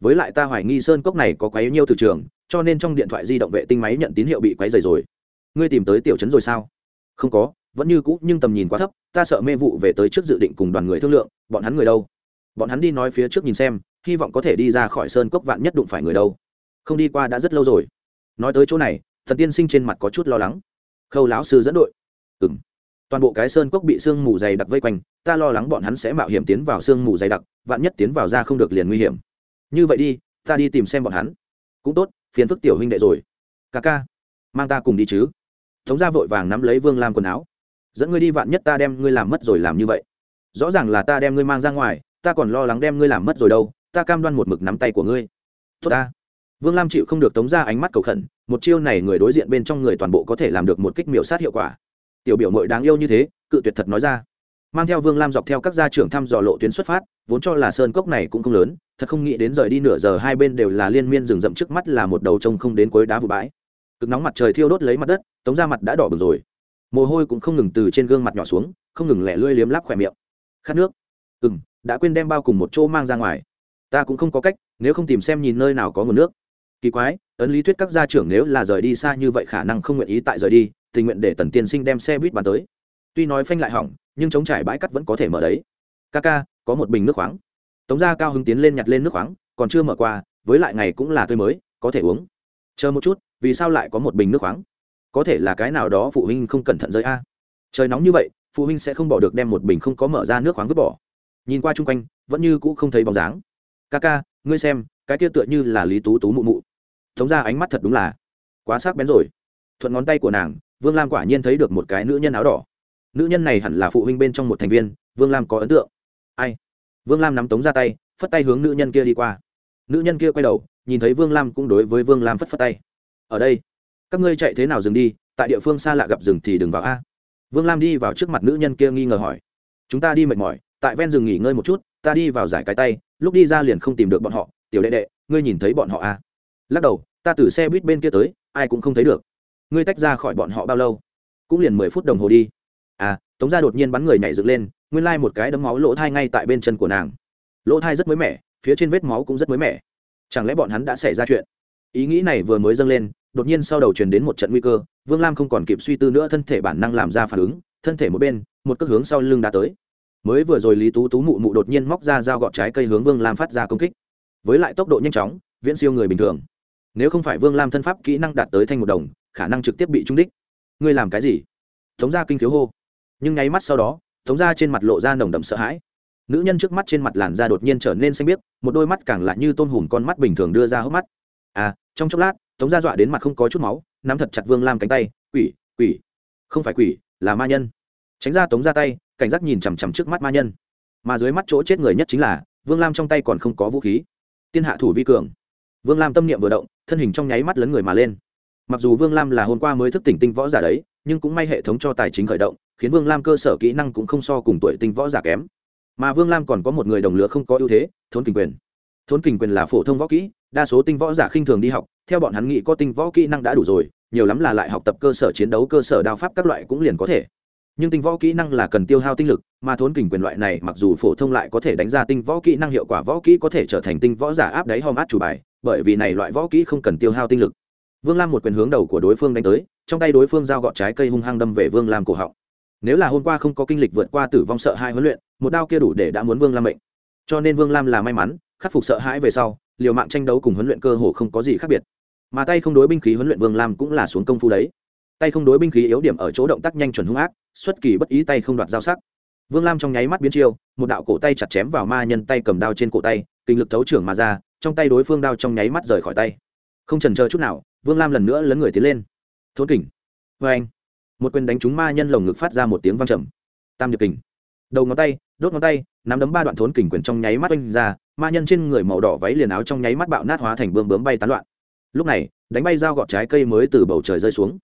Với lại ta hoài nghi sơn cốc này có quấy nhiêu từ trường, cho nên trong điện thoại di động vệ tinh máy nhận tín hiệu bị quấy dày rồi. Ngươi tìm tới tiểu chấn rồi sao? Không có vẫn như cũ nhưng tầm nhìn quá thấp, ta sợ mê vụ về tới trước dự định cùng đoàn người thương lượng, bọn hắn người đâu? Bọn hắn đi nói phía trước nhìn xem, hy vọng có thể đi ra khỏi sơn cốc vạn nhất đụng phải người đâu. Không đi qua đã rất lâu rồi. Nói tới chỗ này, thần tiên sinh trên mặt có chút lo lắng. Khâu lão sư dẫn đội. Ừ m toàn bộ cái sơn cốc bị sương mù dày đặc vây quanh, ta lo lắng bọn hắn sẽ mạo hiểm tiến vào sương mù dày đặc, vạn nhất tiến vào ra không được liền nguy hiểm. Như vậy đi, ta đi tìm xem bọn hắn. Cũng tốt, phiền phức tiểu huynh đệ rồi. Ca ca, mang ta cùng đi chứ. Tống gia vội vàng nắm lấy vương lam quần áo dẫn ngươi đi vạn nhất ta đem ngươi làm mất rồi làm như vậy. Rõ ràng là ta đem ngươi mang ra ngoài, ta còn lo lắng đem ngươi làm mất rồi đâu, ta cam đoan một mực nắm tay của ngươi. Tốt ta. Vương lam chịu không được tống ra ánh mắt cầu khẩn, một chiêu này người đối diện bên trong người toàn bộ có thể làm được một kích miểu sát hiệu quả. Tiểu biểu mội đáng yêu như thế, cự tuyệt thật nói ra. Mang theo vương lam dọc theo các gia trưởng thăm dò lộ tuyến xuất phát, vốn cho là sơn cốc này cũng không lớn, thật không nghĩ đến rời đi nửa giờ hai bên đều là liên miên rừng rậm trước mắt là một đầu trông không đến cuối đá vụ bãi. Cực nóng mặt trời thiêu đốt lấy mặt đất, tống ra mặt đã đỏ bừng rồi mồ hôi cũng không ngừng từ trên gương mặt nhỏ xuống, không ngừng lẻ lươi liếm láp khỏe miệng. Khát nước. Ừ m đã quên đem bao cùng một chỗ mang ra ngoài. Ta cũng không có cách, nếu không tìm xem nhìn nơi nào có nguồn nước. Kỳ quái, ấn lý thuyết các gia trưởng nếu là rời đi xa như vậy khả năng không nguyện ý tại rời đi, tình nguyện để tần tiên sinh đem xe buýt bàn tới. Tuy nói phanh lại hỏng, nhưng chống trải bãi cắt vẫn có thể mở đấy. Ca ca, có một bình nước khoáng. Tống gia cao hứng tiến lên nhặt lên nước khoáng, còn chưa mở qua, với lại ngày cũng là tươi mới, có thể uống. Chờ một chút, vì sao lại có một bình nước khoáng? Có thể là cái nào đó phụ huynh không cẩn thận rơi a. Trời nóng như vậy, phụ huynh sẽ không bỏ được đem một bình không có mở ra nước khoáng vứt bỏ. Nhìn qua chung quanh, vẫn như cũ không thấy bóng dáng. Ca ca ngươi xem, cái kia tựa như là lý tú tú mụ mụ. Thống ra ánh mắt thật đúng là quá sắc bén rồi. Thuận ngón tay của nàng, vương lam quả nhiên thấy được một cái nữ nhân áo đỏ. Nữ nhân này hẳn là phụ huynh bên trong một thành viên, vương lam có ấn tượng. Ai? Vương lam nắm tống ra tay, phất tay hướng nữ nhân kia đi qua. Nữ nhân kia quay đầu, nhìn thấy vương lam cũng đối với vương lam phất phất tay. Ở đây các ngươi chạy thế nào dừng đi, tại địa phương xa lạ gặp rừng thì đừng vào a. Vương lam đi vào trước mặt nữ nhân kia nghi ngờ hỏi. Chúng ta đi mệt mỏi, tại ven rừng nghỉ ngơi một chút, ta đi vào giải cái tay, lúc đi ra liền không tìm được bọn họ. Tiểu đệ đệ, ngươi nhìn thấy bọn họ a? Lắc đầu, ta từ xe buýt bên kia tới, ai cũng không thấy được. Ngươi tách ra khỏi bọn họ bao lâu? Cũng liền mười phút đồng hồ đi. À tống gia đột nhiên bắn người nhảy dựng lên, nguyên lai một cái đấm máu lỗ thai ngay tại bên chân của nàng. Lỗ thai rất mới mẻ, phía trên vết máu cũng rất mới mẻ. Chẳng lẽ bọn hắn đã xảy ra chuyện? Ý nghĩ này vừa mới dâng lên đột nhiên sau đầu truyền đến một trận nguy cơ, vương lam không còn kịp suy tư nữa thân thể bản năng làm ra phản ứng, thân thể một bên, một cước hướng sau lưng đã tới. Mới vừa rồi lý tú tú mụ mụ đột nhiên móc ra dao gọt trái cây hướng vương lam phát ra công kích. Với lại tốc độ nhanh chóng, viễn siêu người bình thường. Nếu không phải vương lam thân pháp kỹ năng đạt tới thanh một đồng, khả năng trực tiếp bị trúng đích. Ngươi làm cái gì? Tống gia kinh thiếu hô. Nhưng nháy mắt sau đó, tống gia trên mặt lộ ra nồng đậm sợ hãi. Nữ nhân trước mắt trên mặt làn da đột nhiên trở nên xanh biếc, một đôi mắt càng lạ như tôn hùm con mắt bình thường đưa ra hốc mắt. À trong chốc lát tống gia dọa đến mặt không có chút máu, nắm thật chặt vương lam cánh tay, quỷ quỷ, không phải quỷ, là ma nhân. Tránh ra tống ra tay, cảnh giác nhìn chằm chằm trước mắt ma nhân. Mà dưới mắt chỗ chết người nhất chính là vương lam trong tay còn không có vũ khí. Tiên hạ thủ vi cường. Vương lam tâm niệm vừa động, thân hình trong nháy mắt lấn người mà lên. Mặc dù vương lam là hôm qua mới thức tỉnh tinh võ giả đấy, nhưng cũng may hệ thống cho tài chính khởi động, khiến vương lam cơ sở kỹ năng cũng không so cùng tuổi tinh võ giả kém. Mà vương lam còn có một người đồng lứa không có ưu thế, thốn kình quyền thốn kình quyền là phổ thông võ kỹ, đa số tinh võ giả khinh thường đi học, theo bọn hắn nghĩ có tinh võ kỹ năng đã đủ rồi, nhiều lắm là lại học tập cơ sở chiến đấu, cơ sở đao pháp các loại cũng liền có thể. Nhưng tinh võ kỹ năng là cần tiêu hao tinh lực, mà thốn kình quyền loại này mặc dù phổ thông lại có thể đánh ra tinh võ kỹ năng hiệu quả, võ kỹ có thể trở thành tinh võ giả áp đáy hòm át chủ bài, bởi vì này loại võ kỹ không cần tiêu hao tinh lực. Vương lam một quyền hướng đầu của đối phương đánh tới, trong tay đối phương giao gọt trái cây hung hăng đâm về vương lam cổ họng. Nếu là hôm qua không có kinh lịch vượt qua tử vong sợ hai huấn luyện, một đao kia đủ để đã muốn vương lam mệnh. Cho nên vương lam là may mắn khắc phục sợ hãi về sau, liều mạng tranh đấu cùng huấn luyện cơ hồ không có gì khác biệt. Mà tay không đối binh khí huấn luyện vương lam cũng là xuống công phu đấy. Tay không đối binh khí yếu điểm ở chỗ động tác nhanh chuẩn hung ác, xuất kỳ bất ý tay không đoạt giao sắc. Vương lam trong nháy mắt biến chiêu, một đạo cổ tay chặt chém vào ma nhân tay cầm đao trên cổ tay, kinh lực thấu trưởng mà ra, trong tay đối phương đao trong nháy mắt rời khỏi tay. Không trần chờ chút nào, vương lam lần nữa lấn người tiến lên. Thốn kỉnh vê anh một quyền đánh trúng ma nhân lồng ngực phát ra một tiếng văng trầm. Tam điệp kình. Đầu ngón tay, đốt ngón tay, nắm đấm ba đoạn thốn kình quyền trong nháy mắt oanh ra ma nhân trên người màu đỏ váy liền áo trong nháy mắt bạo nát hóa thành bươm bướm bay tán loạn. Lúc này, đánh bay dao gọt trái cây mới từ bầu trời rơi xuống.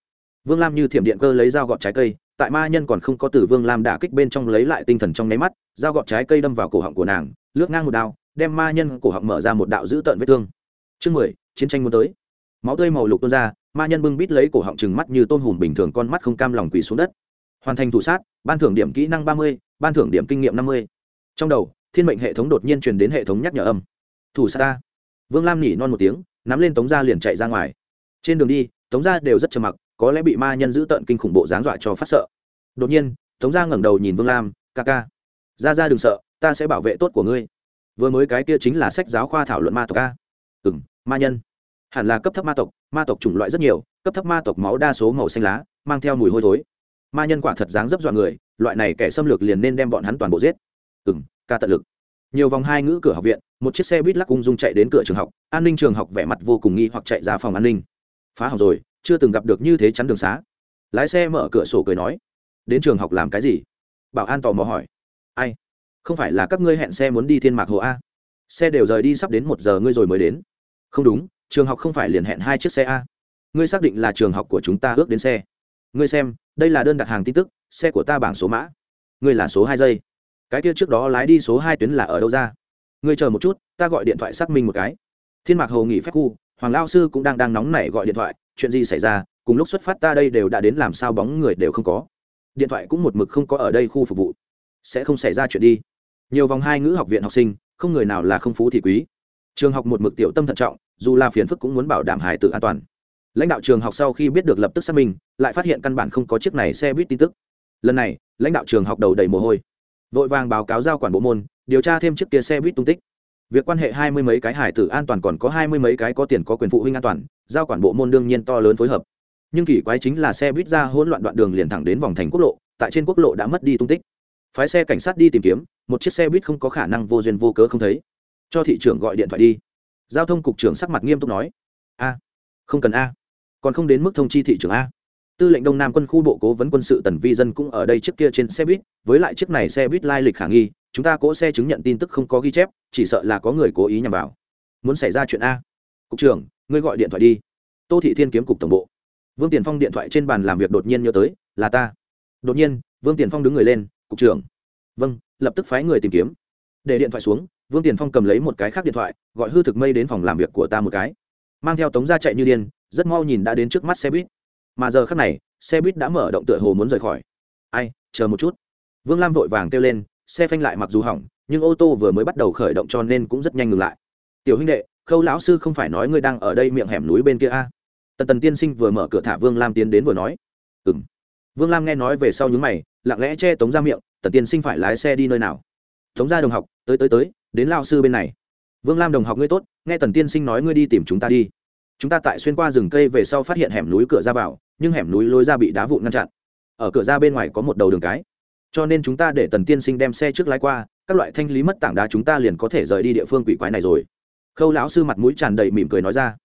Vương lam như thiểm điện cơ lấy dao gọt trái cây, tại ma nhân còn không có từ vương lam đả kích bên trong lấy lại tinh thần trong nháy mắt, dao gọt trái cây đâm vào cổ họng của nàng, lướt ngang một đao, đem ma nhân cổ họng mở ra một đạo dữ tợn vết thương. Chương mười, chiến tranh muốn tới. Máu tươi màu lục tuôn ra, ma nhân bưng bít lấy cổ họng trừng mắt như tôn hùm bình thường con mắt không cam lòng quỳ xuống đất. Hoàn thành thủ sát, ban thưởng điểm kỹ năng ba mươi, ban thưởng điểm kinh nghiệm năm mươi. Trong đầu thiên mệnh hệ thống đột nhiên truyền đến hệ thống nhắc nhở âm. Thủ xa ta. Vương lam nhỉ non một tiếng, nắm lên tống gia liền chạy ra ngoài. Trên đường đi, tống gia đều rất trầm mặc, có lẽ bị ma nhân giữ tận kinh khủng bộ dáng dọa cho phát sợ. Đột nhiên, tống gia ngẩng đầu nhìn vương lam, ca ca, ra ra đừng sợ, ta sẽ bảo vệ tốt của ngươi. Vừa mới cái kia chính là sách giáo khoa thảo luận ma tộc ca ừ m ma nhân. Hẳn là cấp thấp ma tộc ma tộc chủng loại rất nhiều, cấp thấp ma tộc máu đa số màu xanh lá, mang theo mùi hôi thối. Ma nhân quả thật dáng dấp dọa người, loại này kẻ xâm lược liền nên đem bọn hắn toàn bộ giết. Ừ m ca tận lực. Nhiều vòng hai ngữ cửa học viện, một chiếc xe buýt lắc ung dung chạy đến cửa trường học, an ninh trường học vẻ mặt vô cùng nghi hoặc chạy ra phòng an ninh. Phá học rồi, chưa từng gặp được như thế chắn đường xá. Lái xe mở cửa sổ cười nói, đến trường học làm cái gì? Bảo an tò mò hỏi. Ai? Không phải là các ngươi hẹn xe muốn đi thiên mạc hồ a? Xe đều rời đi sắp đến một giờ ngươi rồi mới đến. Không đúng, trường học không phải liền hẹn hai chiếc xe a. Ngươi xác định là trường học của chúng ta ước đến xe. Ngươi xem, đây là đơn đặt hàng tin tức, xe của ta bảng số mã. Ngươi là số hai giây cái kia trước đó lái đi số hai tuyến là ở đâu ra? Ngươi chờ một chút, ta gọi điện thoại xác minh một cái. Thiên mạc hồ nghỉ phép khu, hoàng lao sư cũng đang đang nóng nảy gọi điện thoại, chuyện gì xảy ra? Cùng lúc xuất phát ta đây đều đã đến làm sao bóng người đều không có. Điện thoại cũng một mực không có ở đây khu phục vụ. Sẽ không xảy ra chuyện đi. Nhiều vòng hai ngữ học viện học sinh, không người nào là không phú thì quý. Trường học một mực tiểu tâm thận trọng, dù là phiền phức cũng muốn bảo đảm hài tự an toàn. Lãnh đạo trường học sau khi biết được lập tức xác minh, lại phát hiện căn bản không có chiếc này xe buýt tin tức. Lần này, lãnh đạo trường học đầu đầy mồ hôi vội vàng báo cáo giao quản bộ môn, điều tra thêm chiếc kia xe buýt tung tích. Việc quan hệ hai mươi mấy cái hải tử an toàn còn có hai mươi mấy cái có tiền có quyền phụ huynh an toàn, giao quản bộ môn đương nhiên to lớn phối hợp. Nhưng kỳ quái chính là xe buýt ra hỗn loạn đoạn đường liền thẳng đến vòng thành quốc lộ, tại trên quốc lộ đã mất đi tung tích. Phái xe cảnh sát đi tìm kiếm, một chiếc xe buýt không có khả năng vô duyên vô cớ không thấy. Cho thị trưởng gọi điện thoại đi. Giao thông cục trưởng sắc mặt nghiêm túc nói, a, không cần a. Còn không đến mức thông chi thị trưởng a tư lệnh đông nam quân khu bộ cố vấn quân sự tần vi dân cũng ở đây trước kia trên xe buýt, với lại chiếc này xe buýt lai lịch khả nghi, chúng ta cỗ xe chứng nhận tin tức không có ghi chép, chỉ sợ là có người cố ý nhằm vào. Muốn xảy ra chuyện a. Cục trưởng, ngươi gọi điện thoại đi. Tô thị thiên kiếm cục tổng bộ. Vương tiền phong điện thoại trên bàn làm việc đột nhiên nhớ tới, là ta. Đột nhiên, vương tiền phong đứng người lên, cục trưởng. Vâng lập tức phái người tìm kiếm. Để điện thoại xuống, vương tiền phong cầm lấy một cái khác điện thoại, gọi hư thực mây đến phòng làm việc của ta một cái. Mang theo tống ra chạy như điên, rất mau nhìn đã đến trước mắt xe buýt mà giờ khác này, xe buýt đã mở động tựa hồ muốn rời khỏi. Ai, chờ một chút. Vương lam vội vàng kêu lên, xe phanh lại mặc dù hỏng, nhưng ô tô vừa mới bắt đầu khởi động cho nên cũng rất nhanh ngừng lại. Tiểu huynh đệ, khâu lão sư không phải nói ngươi đang ở đây miệng hẻm núi bên kia a? À? tần tần tiên sinh vừa mở cửa thả vương lam tiến đến vừa nói. Ừ m vương lam nghe nói về sau nhúng mày, lặng lẽ che tống ra miệng, tần tiên sinh phải lái xe đi nơi nào? Tống ra đồng học, tới tới tới, đến lao sư bên này. Vương lam đồng học ngươi tốt, nghe tần tiên sinh nói ngươi đi tìm chúng ta đi. Chúng ta tại xuyên qua rừng cây về sau phát hiện hẻm núi cửa ra vào nhưng hẻm núi lối ra bị đá vụn ngăn chặn. Ở cửa ra bên ngoài có một đầu đường cái. Cho nên chúng ta để tần tiên sinh đem xe trước lái qua, các loại thanh lý mất tảng đá chúng ta liền có thể rời đi địa phương quỷ quái này rồi. Khâu lão sư mặt mũi tràn đầy mỉm cười nói ra.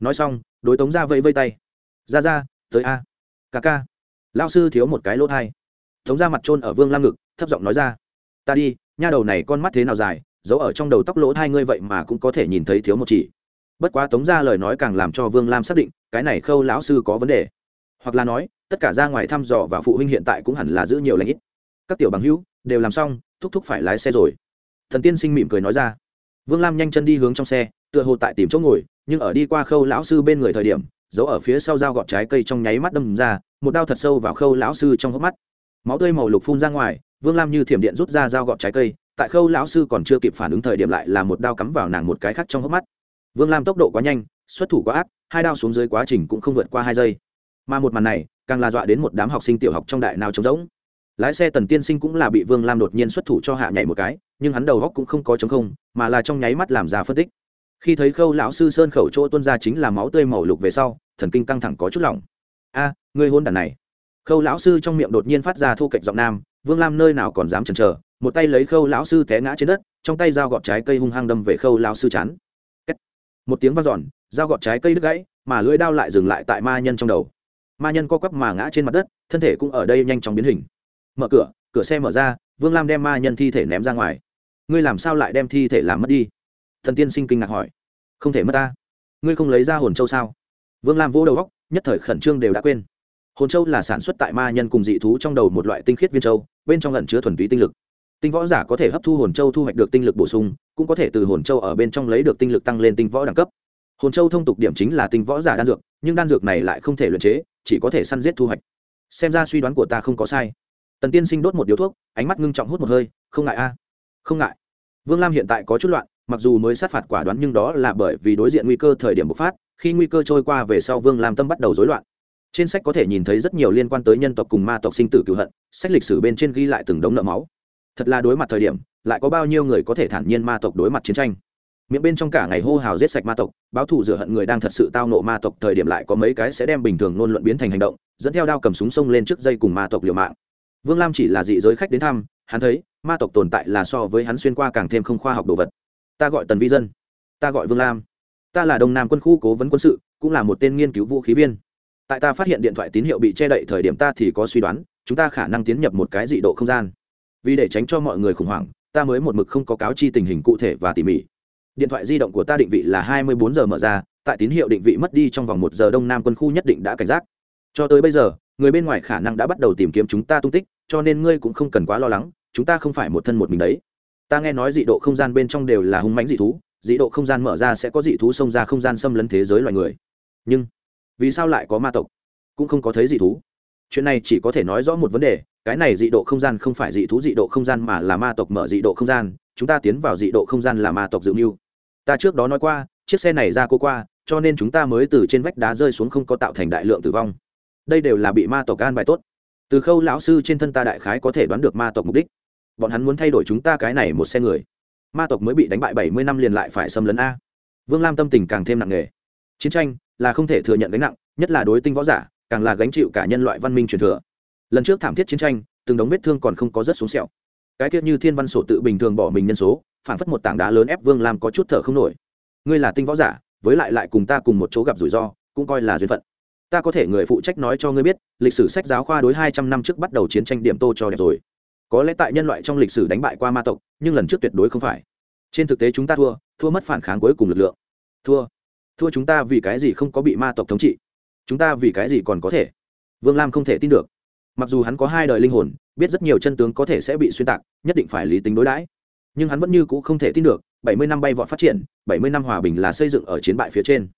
Nói xong, đối tống ra vẫy vây tay. Ra ra tới a. Ca ca. Lão sư thiếu một cái lỗ thai. Tống ra mặt trôn ở vương lam ngực, thấp giọng nói ra. Ta đi, nha đầu này con mắt thế nào dài, giấu ở trong đầu tóc lỗ thai ngươi vậy mà cũng có thể nhìn thấy thiếu một chỉ. Bất quá tống ra lời nói càng làm cho vương lam xác định, cái này khâu lão sư có vấn đề hoặc là nói, tất cả ra ngoài thăm dò và phụ huynh hiện tại cũng hẳn là giữ nhiều lãnh ít. Các tiểu bằng hữu, đều làm xong, thúc thúc phải lái xe rồi. Thần tiên sinh mỉm cười nói ra. Vương lam nhanh chân đi hướng trong xe, tựa hồ tại tìm chỗ ngồi, nhưng ở đi qua khâu lão sư bên người thời điểm giấu ở phía sau dao gọt trái cây trong nháy mắt đâm ra, một đao thật sâu vào khâu lão sư trong hốc mắt. Máu tươi màu lục phun ra ngoài, vương lam như thiểm điện rút ra dao gọt trái cây, tại khâu lão sư còn chưa kịp phản ứng thời điểm lại là một đao cắm vào nàng một cái khác trong hốc mắt. Vương lam tốc độ quá nhanh, xuất thủ quá ác, hai đao xuống dưới quá trình cũng không vượt qua hai giây mà một màn này càng là dọa đến một đám học sinh tiểu học trong đại nào trống rỗng. Lái xe tần tiên sinh cũng là bị vương lam đột nhiên xuất thủ cho hạ nhảy một cái nhưng hắn đầu góc cũng không có chống không mà là trong nháy mắt làm ra phân tích. Khi thấy khâu lão sư sơn khẩu chỗ tuân ra chính là máu tươi màu lục về sau thần kinh căng thẳng có chút lỏng. A à, người hôn đàn này. Khâu lão sư trong miệng đột nhiên phát ra thu cạnh giọng nam vương lam nơi nào còn dám chần chờ một tay lấy khâu lão sư té ngã trên đất trong tay dao gọt trái cây hung hăng đâm về khâu lão sư chán. Một tiếng vang dọn dao gọt trái cây đứt gãy mà lưỡi đao lại dừng lại tại ma nhân trong đầu ma nhân co quắp mà ngã trên mặt đất, thân thể cũng ở đây nhanh chóng biến hình. Mở cửa cửa xe mở ra, vương lam đem ma nhân thi thể ném ra ngoài. Ngươi làm sao lại đem thi thể làm mất đi? Thần tiên sinh kinh ngạc hỏi. Không thể mất ta. Ngươi không lấy ra hồn châu sao? Vương lam vỗ đầu góc, nhất thời khẩn trương đều đã quên. Hồn châu là sản xuất tại ma nhân cùng dị thú trong đầu một loại tinh khiết viên châu, bên trong lẩn chứa thuần túy tinh lực. Tinh võ giả có thể hấp thu hồn châu thu hoạch được tinh lực bổ sung, cũng có thể từ hồn châu ở bên trong lấy được tinh lực tăng lên tinh võ đẳng cấp hồn châu thông tục điểm chính là tinh võ giả đan dược, nhưng đan dược này lại không thể luyện chế, chỉ có thể săn giết thu hoạch. Xem ra suy đoán của ta không có sai. Tần tiên sinh đốt một điếu thuốc, ánh mắt ngưng trọng hút một hơi, không ngại a. Không ngại. Vương lam hiện tại có chút loạn, mặc dù mới sát phạt quả đoán nhưng đó là bởi vì đối diện nguy cơ thời điểm bộc phát, khi nguy cơ trôi qua về sau vương lam tâm bắt đầu rối loạn. Trên sách có thể nhìn thấy rất nhiều liên quan tới nhân tộc cùng ma tộc sinh tử cựu hận, sách lịch sử bên trên ghi lại từng đống nợ máu. Thật là đối mặt thời điểm, lại có bao nhiêu người có thể thản nhiên ma tộc đối mặt chiến tranh? Miệng bên trong cả ngày hô hào giết sạch ma tộc, báo thù rửa hận người đang thật sự tao nộ ma tộc, thời điểm lại có mấy cái sẽ đem bình thường nôn luận biến thành hành động, dẫn theo đao cầm súng sông lên trước dây cùng ma tộc liều mạng. Vương lam chỉ là dị giới khách đến thăm, hắn thấy, ma tộc tồn tại là so với hắn xuyên qua càng thêm không khoa học đồ vật. Ta gọi tần vi dân. Ta gọi vương lam. Ta là đông nam quân khu cố vấn quân sự, cũng là một tên nghiên cứu vũ khí viên. Tại ta phát hiện điện thoại tín hiệu bị che đậy thời điểm ta thì có suy đoán, chúng ta khả năng tiến nhập một cái dị độ không gian. Vì để tránh cho mọi người khủng hoảng, ta mới một mực không có cáo chi tình hình cụ thể và tỉ mỉ điện thoại di động của ta định vị là hai mươi bốn giờ mở ra, tại tín hiệu định vị mất đi trong vòng một giờ đông nam quân khu nhất định đã cảnh giác. Cho tới bây giờ, người bên ngoài khả năng đã bắt đầu tìm kiếm chúng ta tung tích, cho nên ngươi cũng không cần quá lo lắng, chúng ta không phải một thân một mình đấy. Ta nghe nói dị độ không gian bên trong đều là hung mãnh dị thú, dị độ không gian mở ra sẽ có dị thú xông ra không gian xâm lấn thế giới loài người. Nhưng, vì sao lại có ma tộc? Cũng không có thấy dị thú. Chuyện này chỉ có thể nói rõ một vấn đề, cái này dị độ không gian không phải dị thú dị độ không gian mà là ma tộc mở dị độ không gian, chúng ta tiến vào dị độ không gian là ma tộc dự mưu ta trước đó nói qua, chiếc xe này ra cô qua, cho nên chúng ta mới từ trên vách đá rơi xuống không có tạo thành đại lượng tử vong. Đây đều là bị ma tộc gan bài tốt. Từ khâu lão sư trên thân ta đại khái có thể đoán được ma tộc mục đích. Bọn hắn muốn thay đổi chúng ta cái này một xe người. Ma tộc mới bị đánh bại bảy mươi năm liền lại phải xâm lấn a. Vương lam tâm tình càng thêm nặng nề. Chiến tranh là không thể thừa nhận gánh nặng, nhất là đối tinh võ giả, càng là gánh chịu cả nhân loại văn minh truyền thừa. Lần trước thảm thiết chiến tranh, từng đống vết thương còn không có rất xuống sẹo cái kia như thiên văn sổ tự bình thường bỏ mình nhân số phản phất một tảng đá lớn ép vương lam có chút thở không nổi. Ngươi là tinh võ giả, với lại lại cùng ta cùng một chỗ gặp rủi ro, cũng coi là duyên phận. Ta có thể người phụ trách nói cho ngươi biết, lịch sử sách giáo khoa đối hai trăm năm trước bắt đầu chiến tranh điểm tô cho đẹp rồi. Có lẽ tại nhân loại trong lịch sử đánh bại qua ma tộc, nhưng lần trước tuyệt đối không phải. Trên thực tế chúng ta thua thua mất phản kháng cuối cùng lực lượng. Thua. Thua chúng ta vì cái gì không có bị ma tộc thống trị? Chúng ta vì cái gì còn có thể? Vương lam không thể tin được. Mặc dù hắn có hai đời linh hồn biết rất nhiều chân tướng có thể sẽ bị xuyên tạc, nhất định phải lý tính đối đãi. Nhưng hắn vẫn như c ũ không thể tin được, bảy mươi năm bay vọt phát triển, bảy mươi năm hòa bình là xây dựng ở chiến bại phía trên.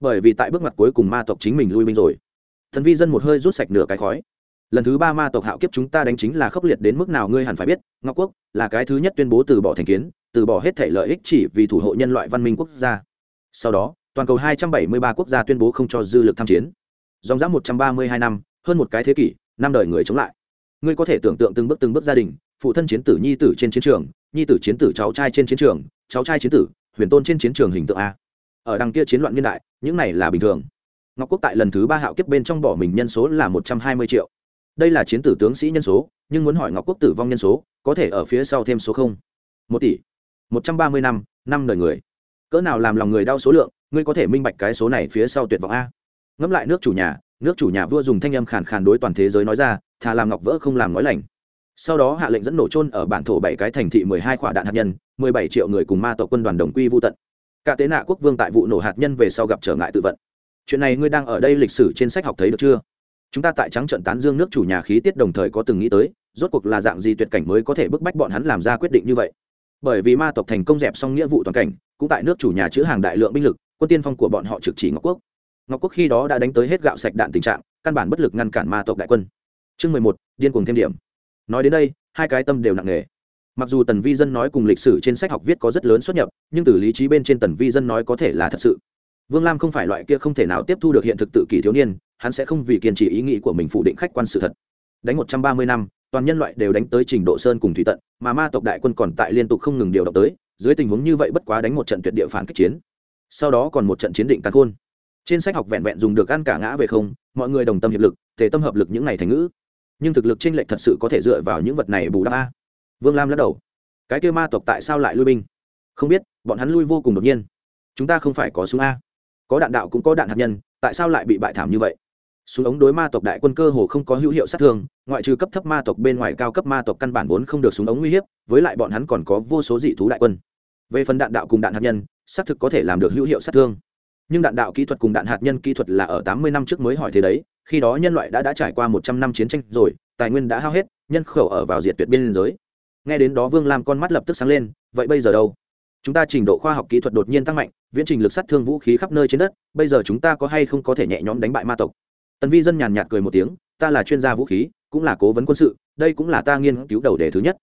Bởi vì tại bước ngoặt cuối cùng ma tộc chính mình lui binh rồi. Thần vi dân một hơi rút sạch nửa cái khói. Lần thứ ba ma tộc hạo kiếp chúng ta đánh chính là khốc liệt đến mức nào ngươi hẳn phải biết, ngọc quốc là cái thứ nhất tuyên bố từ bỏ thành kiến, từ bỏ hết thể lợi ích chỉ vì thủ hộ nhân loại văn minh quốc gia. Sau đó, toàn cầu 273 quốc gia tuyên bố không cho dư lực tham chiến. Dòng dã 132 năm, hơn một cái thế kỷ, năm đời người chống lại ngươi có thể tưởng tượng từng bước từng bước gia đình, phụ thân chiến tử nhi tử trên chiến trường, nhi tử chiến tử cháu trai trên chiến trường, cháu trai chiến tử, huyền tôn trên chiến trường hình tượng a. Ở đằng kia chiến loạn niên đại, những này là bình thường. Ngọc quốc tại lần thứ ba hạo kiếp bên trong bỏ mình nhân số là một trăm hai mươi triệu. Đây là chiến tử tướng sĩ nhân số, nhưng muốn hỏi ngọc quốc tử vong nhân số, có thể ở phía sau thêm số không? Một tỷ. Một trăm ba mươi năm năm đời người. Cỡ nào làm lòng người đau số lượng, ngươi có thể minh bạch cái số này phía sau tuyệt vọng a. Ngẫm lại nước chủ nhà nước chủ nhà vua dùng thanh âm khàn khàn đối toàn thế giới nói ra, thà làm ngọc vỡ không làm nói lành. Sau đó hạ lệnh dẫn nổ trôn ở bản thổ bảy cái thành thị mười hai quả đạn hạt nhân, mười bảy triệu người cùng ma tộc quân đoàn đồng quy vô tận. Cả tế nạ quốc vương tại vụ nổ hạt nhân về sau gặp trở ngại tự vận. Chuyện này ngươi đang ở đây lịch sử trên sách học thấy được chưa? Chúng ta tại trắng trận tán dương nước chủ nhà khí tiết đồng thời có từng nghĩ tới, rốt cuộc là dạng gì tuyệt cảnh mới có thể bức bách bọn hắn làm ra quyết định như vậy? Bởi vì ma tộc thành công dẹp xong nghĩa vụ toàn cảnh, cũng tại nước chủ nhà chữ hàng đại lượng binh lực, quân tiên phong của bọn họ trực chỉ ngọc quốc ngọc quốc khi đó đã đánh tới hết gạo sạch đạn tình trạng, căn bản bất lực ngăn cản ma tộc đại quân. Chương mười một, điên cuồng thêm điểm. Nói đến đây, hai cái tâm đều nặng nề. Mặc dù tần vi dân nói cùng lịch sử trên sách học viết có rất lớn xuất nhập, nhưng từ lý trí bên trên tần vi dân nói có thể là thật sự. Vương lam không phải loại kia không thể nào tiếp thu được hiện thực tự kỷ thiếu niên, hắn sẽ không vì kiên trì ý nghĩ của mình phủ định khách quan sự thật. Đánh một trăm ba mươi năm, toàn nhân loại đều đánh tới trình độ sơn cùng thủy tận, mà ma tộc đại quân còn tại liên tục không ngừng điều động tới, dưới tình huống như vậy bất quá đánh một trận tuyệt địa phản kích chiến. Sau đó còn một trận chiến định càn khôn trên sách học vẹn vẹn dùng được ăn cả ngã về không, mọi người đồng tâm hiệp lực thể tâm hợp lực những này thành ngữ. Nhưng thực lực t r ê n lệch thật sự có thể dựa vào những vật này bù đắp a. Vương lam lắc đầu. Cái kêu ma tộc tại sao lại lui binh? Không biết, bọn hắn lui vô cùng đột nhiên. Chúng ta không phải có súng a. Có đạn đạo cũng có đạn hạt nhân, tại sao lại bị bại thảm như vậy? Súng ống đối ma tộc đại quân cơ hồ không có hữu hiệu sát thương, ngoại trừ cấp thấp ma tộc bên ngoài cao cấp ma tộc căn bản vốn không được súng ống uy hiếp, với lại bọn hắn còn có vô số dị thú đại quân. Về phần đạn đạo cùng đạn hạt nhân, xác thực có thể làm được hữu hiệu sát thương nhưng đạn đạo kỹ thuật cùng đạn hạt nhân kỹ thuật là ở tám mươi năm trước mới hỏi thế đấy, khi đó nhân loại đã đã trải qua một trăm năm chiến tranh rồi, tài nguyên đã hao hết, nhân khẩu ở vào diệt tuyệt biên giới. Nghe đến đó vương làm con mắt lập tức sáng lên, vậy bây giờ đâu? Chúng ta trình độ khoa học kỹ thuật đột nhiên tăng mạnh, viễn trình lực sát thương vũ khí khắp nơi trên đất, bây giờ chúng ta có hay không có thể nhẹ nhõm đánh bại ma tộc? Tần vi dân nhàn nhạt cười một tiếng, ta là chuyên gia vũ khí, cũng là cố vấn quân sự, đây cũng là ta nghiên cứu đầu đề thứ nhất.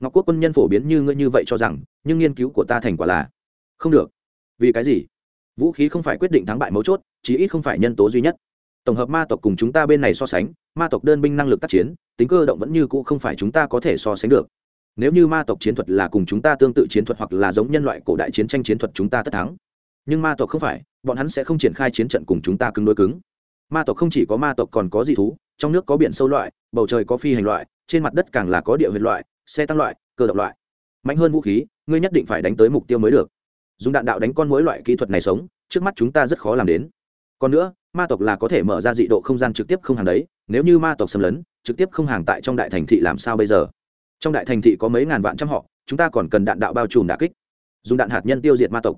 Ngọc quốc quân nhân phổ biến như ngươi như vậy cho rằng, nhưng nghiên cứu của ta thành quả là không được. Vì cái gì? Vũ khí không phải quyết định thắng bại mấu chốt, chí ít không phải nhân tố duy nhất. Tổng hợp ma tộc cùng chúng ta bên này so sánh, ma tộc đơn binh năng lực tác chiến, tính cơ động vẫn như cũ không phải chúng ta có thể so sánh được. Nếu như ma tộc chiến thuật là cùng chúng ta tương tự chiến thuật hoặc là giống nhân loại cổ đại chiến tranh chiến thuật chúng ta tất thắng. Nhưng ma tộc không phải, bọn hắn sẽ không triển khai chiến trận cùng chúng ta cứng đối cứng. Ma tộc không chỉ có ma tộc còn có dị thú, trong nước có biển sâu loại, bầu trời có phi hành loại, trên mặt đất càng là có địa huyệt loại, xe tăng loại, cơ động loại. Mạnh hơn vũ khí, ngươi nhất định phải đánh tới mục tiêu mới được dùng đạn đạo đánh con mỗi loại kỹ thuật này sống, trước mắt chúng ta rất khó làm đến. Còn nữa, ma tộc là có thể mở ra dị độ không gian trực tiếp không hàng đấy, nếu như ma tộc xâm lấn, trực tiếp không hàng tại trong đại thành thị làm sao bây giờ? Trong đại thành thị có mấy ngàn vạn trăm họ, chúng ta còn cần đạn đạo bao trùm đà kích. Dùng đạn hạt nhân tiêu diệt ma tộc.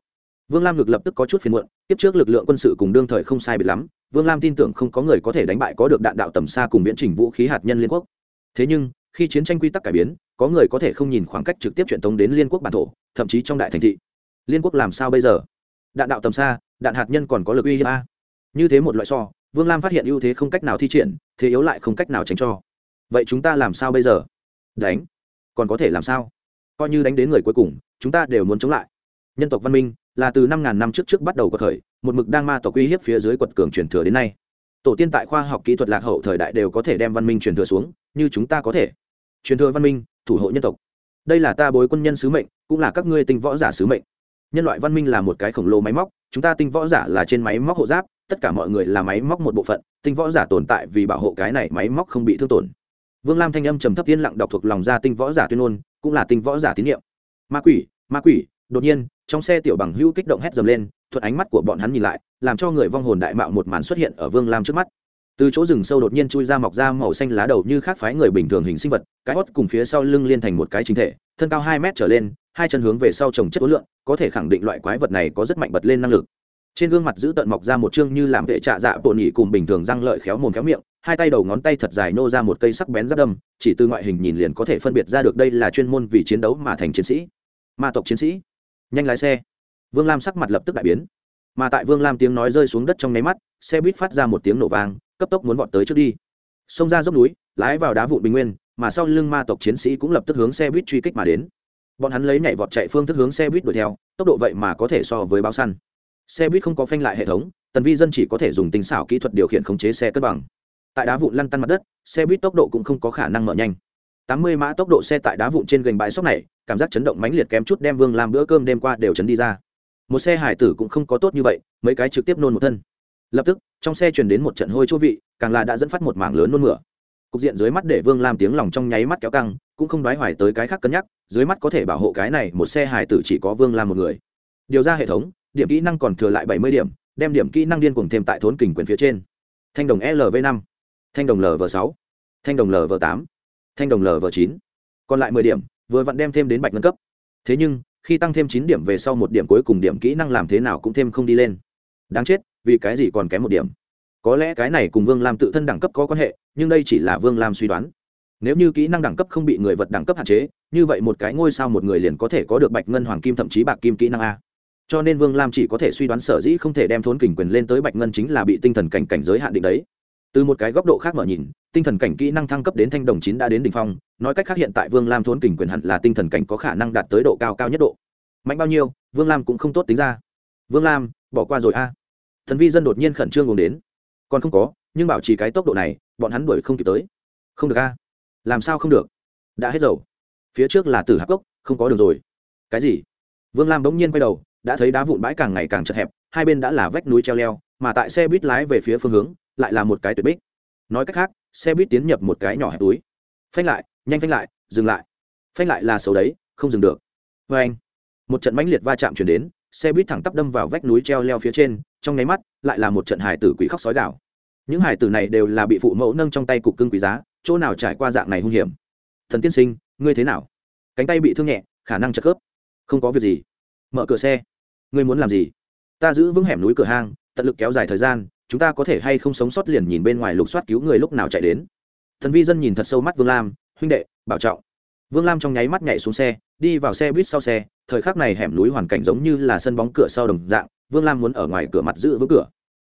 Vương lam ngược lập tức có chút phiền muộn, tiếp trước lực lượng quân sự cùng đương thời không sai biệt lắm, vương lam tin tưởng không có người có thể đánh bại có được đạn đạo tầm xa cùng viễn trình vũ khí hạt nhân liên quốc. Thế nhưng, khi chiến tranh quy tắc cải biến, có người có thể không nhìn khoảng cách trực tiếp truyền tống đến liên quốc bản thổ, thậm chí trong đại thành thị liên quốc làm sao bây giờ? Đạn đạo tầm xa, đạn hạt nhân còn có lực uy hiếp a? Như thế một loại so, vương lam phát hiện ưu thế không cách nào thi triển, thế yếu lại không cách nào tránh cho. Vậy chúng ta làm sao bây giờ? Đánh. Còn có thể làm sao? Coi như đánh đến người cuối cùng, chúng ta đều muốn chống lại. Nhân tộc văn minh, là từ năm ngàn năm trước trước bắt đầu có thời, một mực đang ma tộc uy hiếp phía dưới quật cường truyền thừa đến nay. Tổ tiên tại khoa học kỹ thuật lạc hậu thời đại đều có thể đem văn minh truyền thừa xuống, như chúng ta có thể. Truyền thừa văn minh, thủ hộ nhân tộc. Đây là ta bối quân nhân sứ mệnh, cũng là các ngươi tinh võ giả sứ mệnh nhân loại văn minh là một cái khổng lồ máy móc, chúng ta tinh võ giả là trên máy móc hộ giáp, tất cả mọi người là máy móc một bộ phận, tinh võ giả tồn tại vì bảo hộ cái này máy móc không bị thương tổn. Vương lam thanh âm trầm thấp yên lặng đọc thuộc lòng ra tinh võ giả tuyên ngôn, cũng là tinh võ giả tín nhiệm. Ma quỷ ma quỷ, đột nhiên, trong xe tiểu bằng hữu kích động hét dầm lên thuật ánh mắt của bọn hắn nhìn lại, làm cho người vong hồn đại mạo một màn xuất hiện ở vương lam trước mắt. Từ chỗ rừng sâu đột nhiên chui ra mọc ra màu xanh lá đầu như khác phái người bình thường hình sinh vật, cái hót cùng phía sau lưng liên thành một cái chính thể, thân cao hai mét trở lên hai chân hướng về sau trồng chất ối lượng có thể khẳng định loại quái vật này có rất mạnh bật lên năng lực. Trên gương mặt giữ tận mọc ra một chương như làm vệ trạ dạ bộ nhị cùng bình thường răng lợi khéo mồm khéo miệng, hai tay đầu ngón tay thật dài nô ra một cây sắc bén giáp đâm, chỉ từ ngoại hình nhìn liền có thể phân biệt ra được đây là chuyên môn vì chiến đấu mà thành chiến sĩ. Ma tộc chiến sĩ. Nhanh lái xe. Vương lam sắc mặt lập tức đại biến. Mà tại vương lam tiếng nói rơi xuống đất trong nháy mắt, xe buýt phát ra một tiếng nổ vang, cấp tốc muốn vọt tới trước đi. Xông ra dốc núi, lái vào đá vụn bình nguyên, mà sau lưng ma tộc chiến sĩ cũng lập tức hướng xe buýt truy kích mà đến bọn hắn lấy nhảy vọt chạy phương thức hướng xe buýt đuổi theo, tốc độ vậy mà có thể so với báo săn. Xe buýt không có phanh lại hệ thống, tần vi dân chỉ có thể dùng tinh xảo kỹ thuật điều khiển khống chế xe cân bằng. Tại đá vụn lăn tăn mặt đất, xe buýt tốc độ cũng không có khả năng mở nhanh. Tám mươi mã tốc độ xe tại đá vụn trên gành bãi sóc này, cảm giác chấn động mãnh liệt kém chút đem vương làm bữa cơm đêm qua đều chấn đi ra. Một xe hải tử cũng không có tốt như vậy, mấy cái trực tiếp nôn một thân. Lập tức, trong xe truyền đến một trận hôi chỗ vị, càng là đã dẫn phát một mảng lớn nôn mửa cục diện dưới mắt để vương lam tiếng lòng trong nháy mắt kéo căng, cũng không đoái hoài tới cái khác cân nhắc, dưới mắt có thể bảo hộ cái này một xe hài tử chỉ có vương lam một người. Điều ra hệ thống, điểm kỹ năng còn thừa lại bảy mươi điểm, đem điểm kỹ năng điên cùng thêm tại thốn kình quyền phía trên. Thanh đồng lv năm, thanh đồng lv sáu, thanh đồng lv tám, thanh đồng lv chín. Còn lại mười điểm, vừa vặn đem thêm đến bạch ngân cấp. Thế nhưng, khi tăng thêm chín điểm về sau một điểm cuối cùng điểm kỹ năng làm thế nào cũng thêm không đi lên. Đáng chết, vì cái gì còn kém một điểm? Có lẽ cái này cùng vương lam tự thân đẳng cấp có quan hệ nhưng đây chỉ là vương lam suy đoán. Nếu như kỹ năng đẳng cấp không bị người vật đẳng cấp hạn chế, như vậy một cái ngôi sao một người liền có thể có được bạch ngân hoàng kim thậm chí bạc kim kỹ năng a. Cho nên vương lam chỉ có thể suy đoán sở dĩ không thể đem thốn kình quyền lên tới bạch ngân chính là bị tinh thần cảnh cảnh giới hạn định đấy. Từ một cái góc độ khác mở nhìn, tinh thần cảnh kỹ năng thăng cấp đến thanh đồng chín đã đến đ ỉ n h phong, nói cách khác hiện tại vương lam thốn kình quyền hẳn là tinh thần cảnh có khả năng đạt tới độ cao cao nhất độ. Mạnh bao nhiêu, vương lam cũng không tốt tính ra. Vương lam, bỏ qua rồi a. Thần vi dân đột nhiên khẩn trương gồm đến. Còn không có, nhưng bảo trì cái tốc độ này bọn hắn đuổi không kịp tới. Không được a. Làm sao không được? Đã hết dầu. Phía trước là tử hạp cốc, không có đường rồi. Cái gì? Vương lam bỗng nhiên quay đầu, đã thấy đá vụn bãi càng ngày càng chật hẹp, hai bên đã là vách núi treo leo, mà tại xe buýt lái về phía phương hướng, lại là một cái tuyệt bích. Nói cách khác, xe buýt tiến nhập một cái nhỏ hẹp túi. Phanh lại, nhanh phanh lại, dừng lại. Phanh lại là xấu đấy, không dừng được. Vê anh, một trận mãnh liệt va chạm chuyển đến, xe buýt thẳng tắp đâm vào vách núi treo leo phía trên, trong nháy mắt, lại là một trận hải tử quỷ khóc sói gạo những hải tử này đều là bị phụ mẫu nâng trong tay cục cưng quý giá, chỗ nào trải qua dạng này hung hiểm? Thần tiên sinh, ngươi thế nào? Cánh tay bị thương nhẹ, khả năng chật khớp. Không có việc gì. Mở cửa xe. Ngươi muốn làm gì? Ta giữ vững hẻm núi cửa hang, tận lực kéo dài thời gian, chúng ta có thể hay không sống sót liền nhìn bên ngoài lục soát cứu người lúc nào chạy đến. Thần vi dân nhìn thật sâu mắt vương lam, huynh đệ, bảo trọng. Vương lam trong nháy mắt nhảy xuống xe, đi vào xe buýt sau xe, thời khắc này hẻm núi hoàn cảnh giống như là sân bóng cửa sau đồng dạng, vương lam muốn ở ngoài cửa mặt giữ vững cửa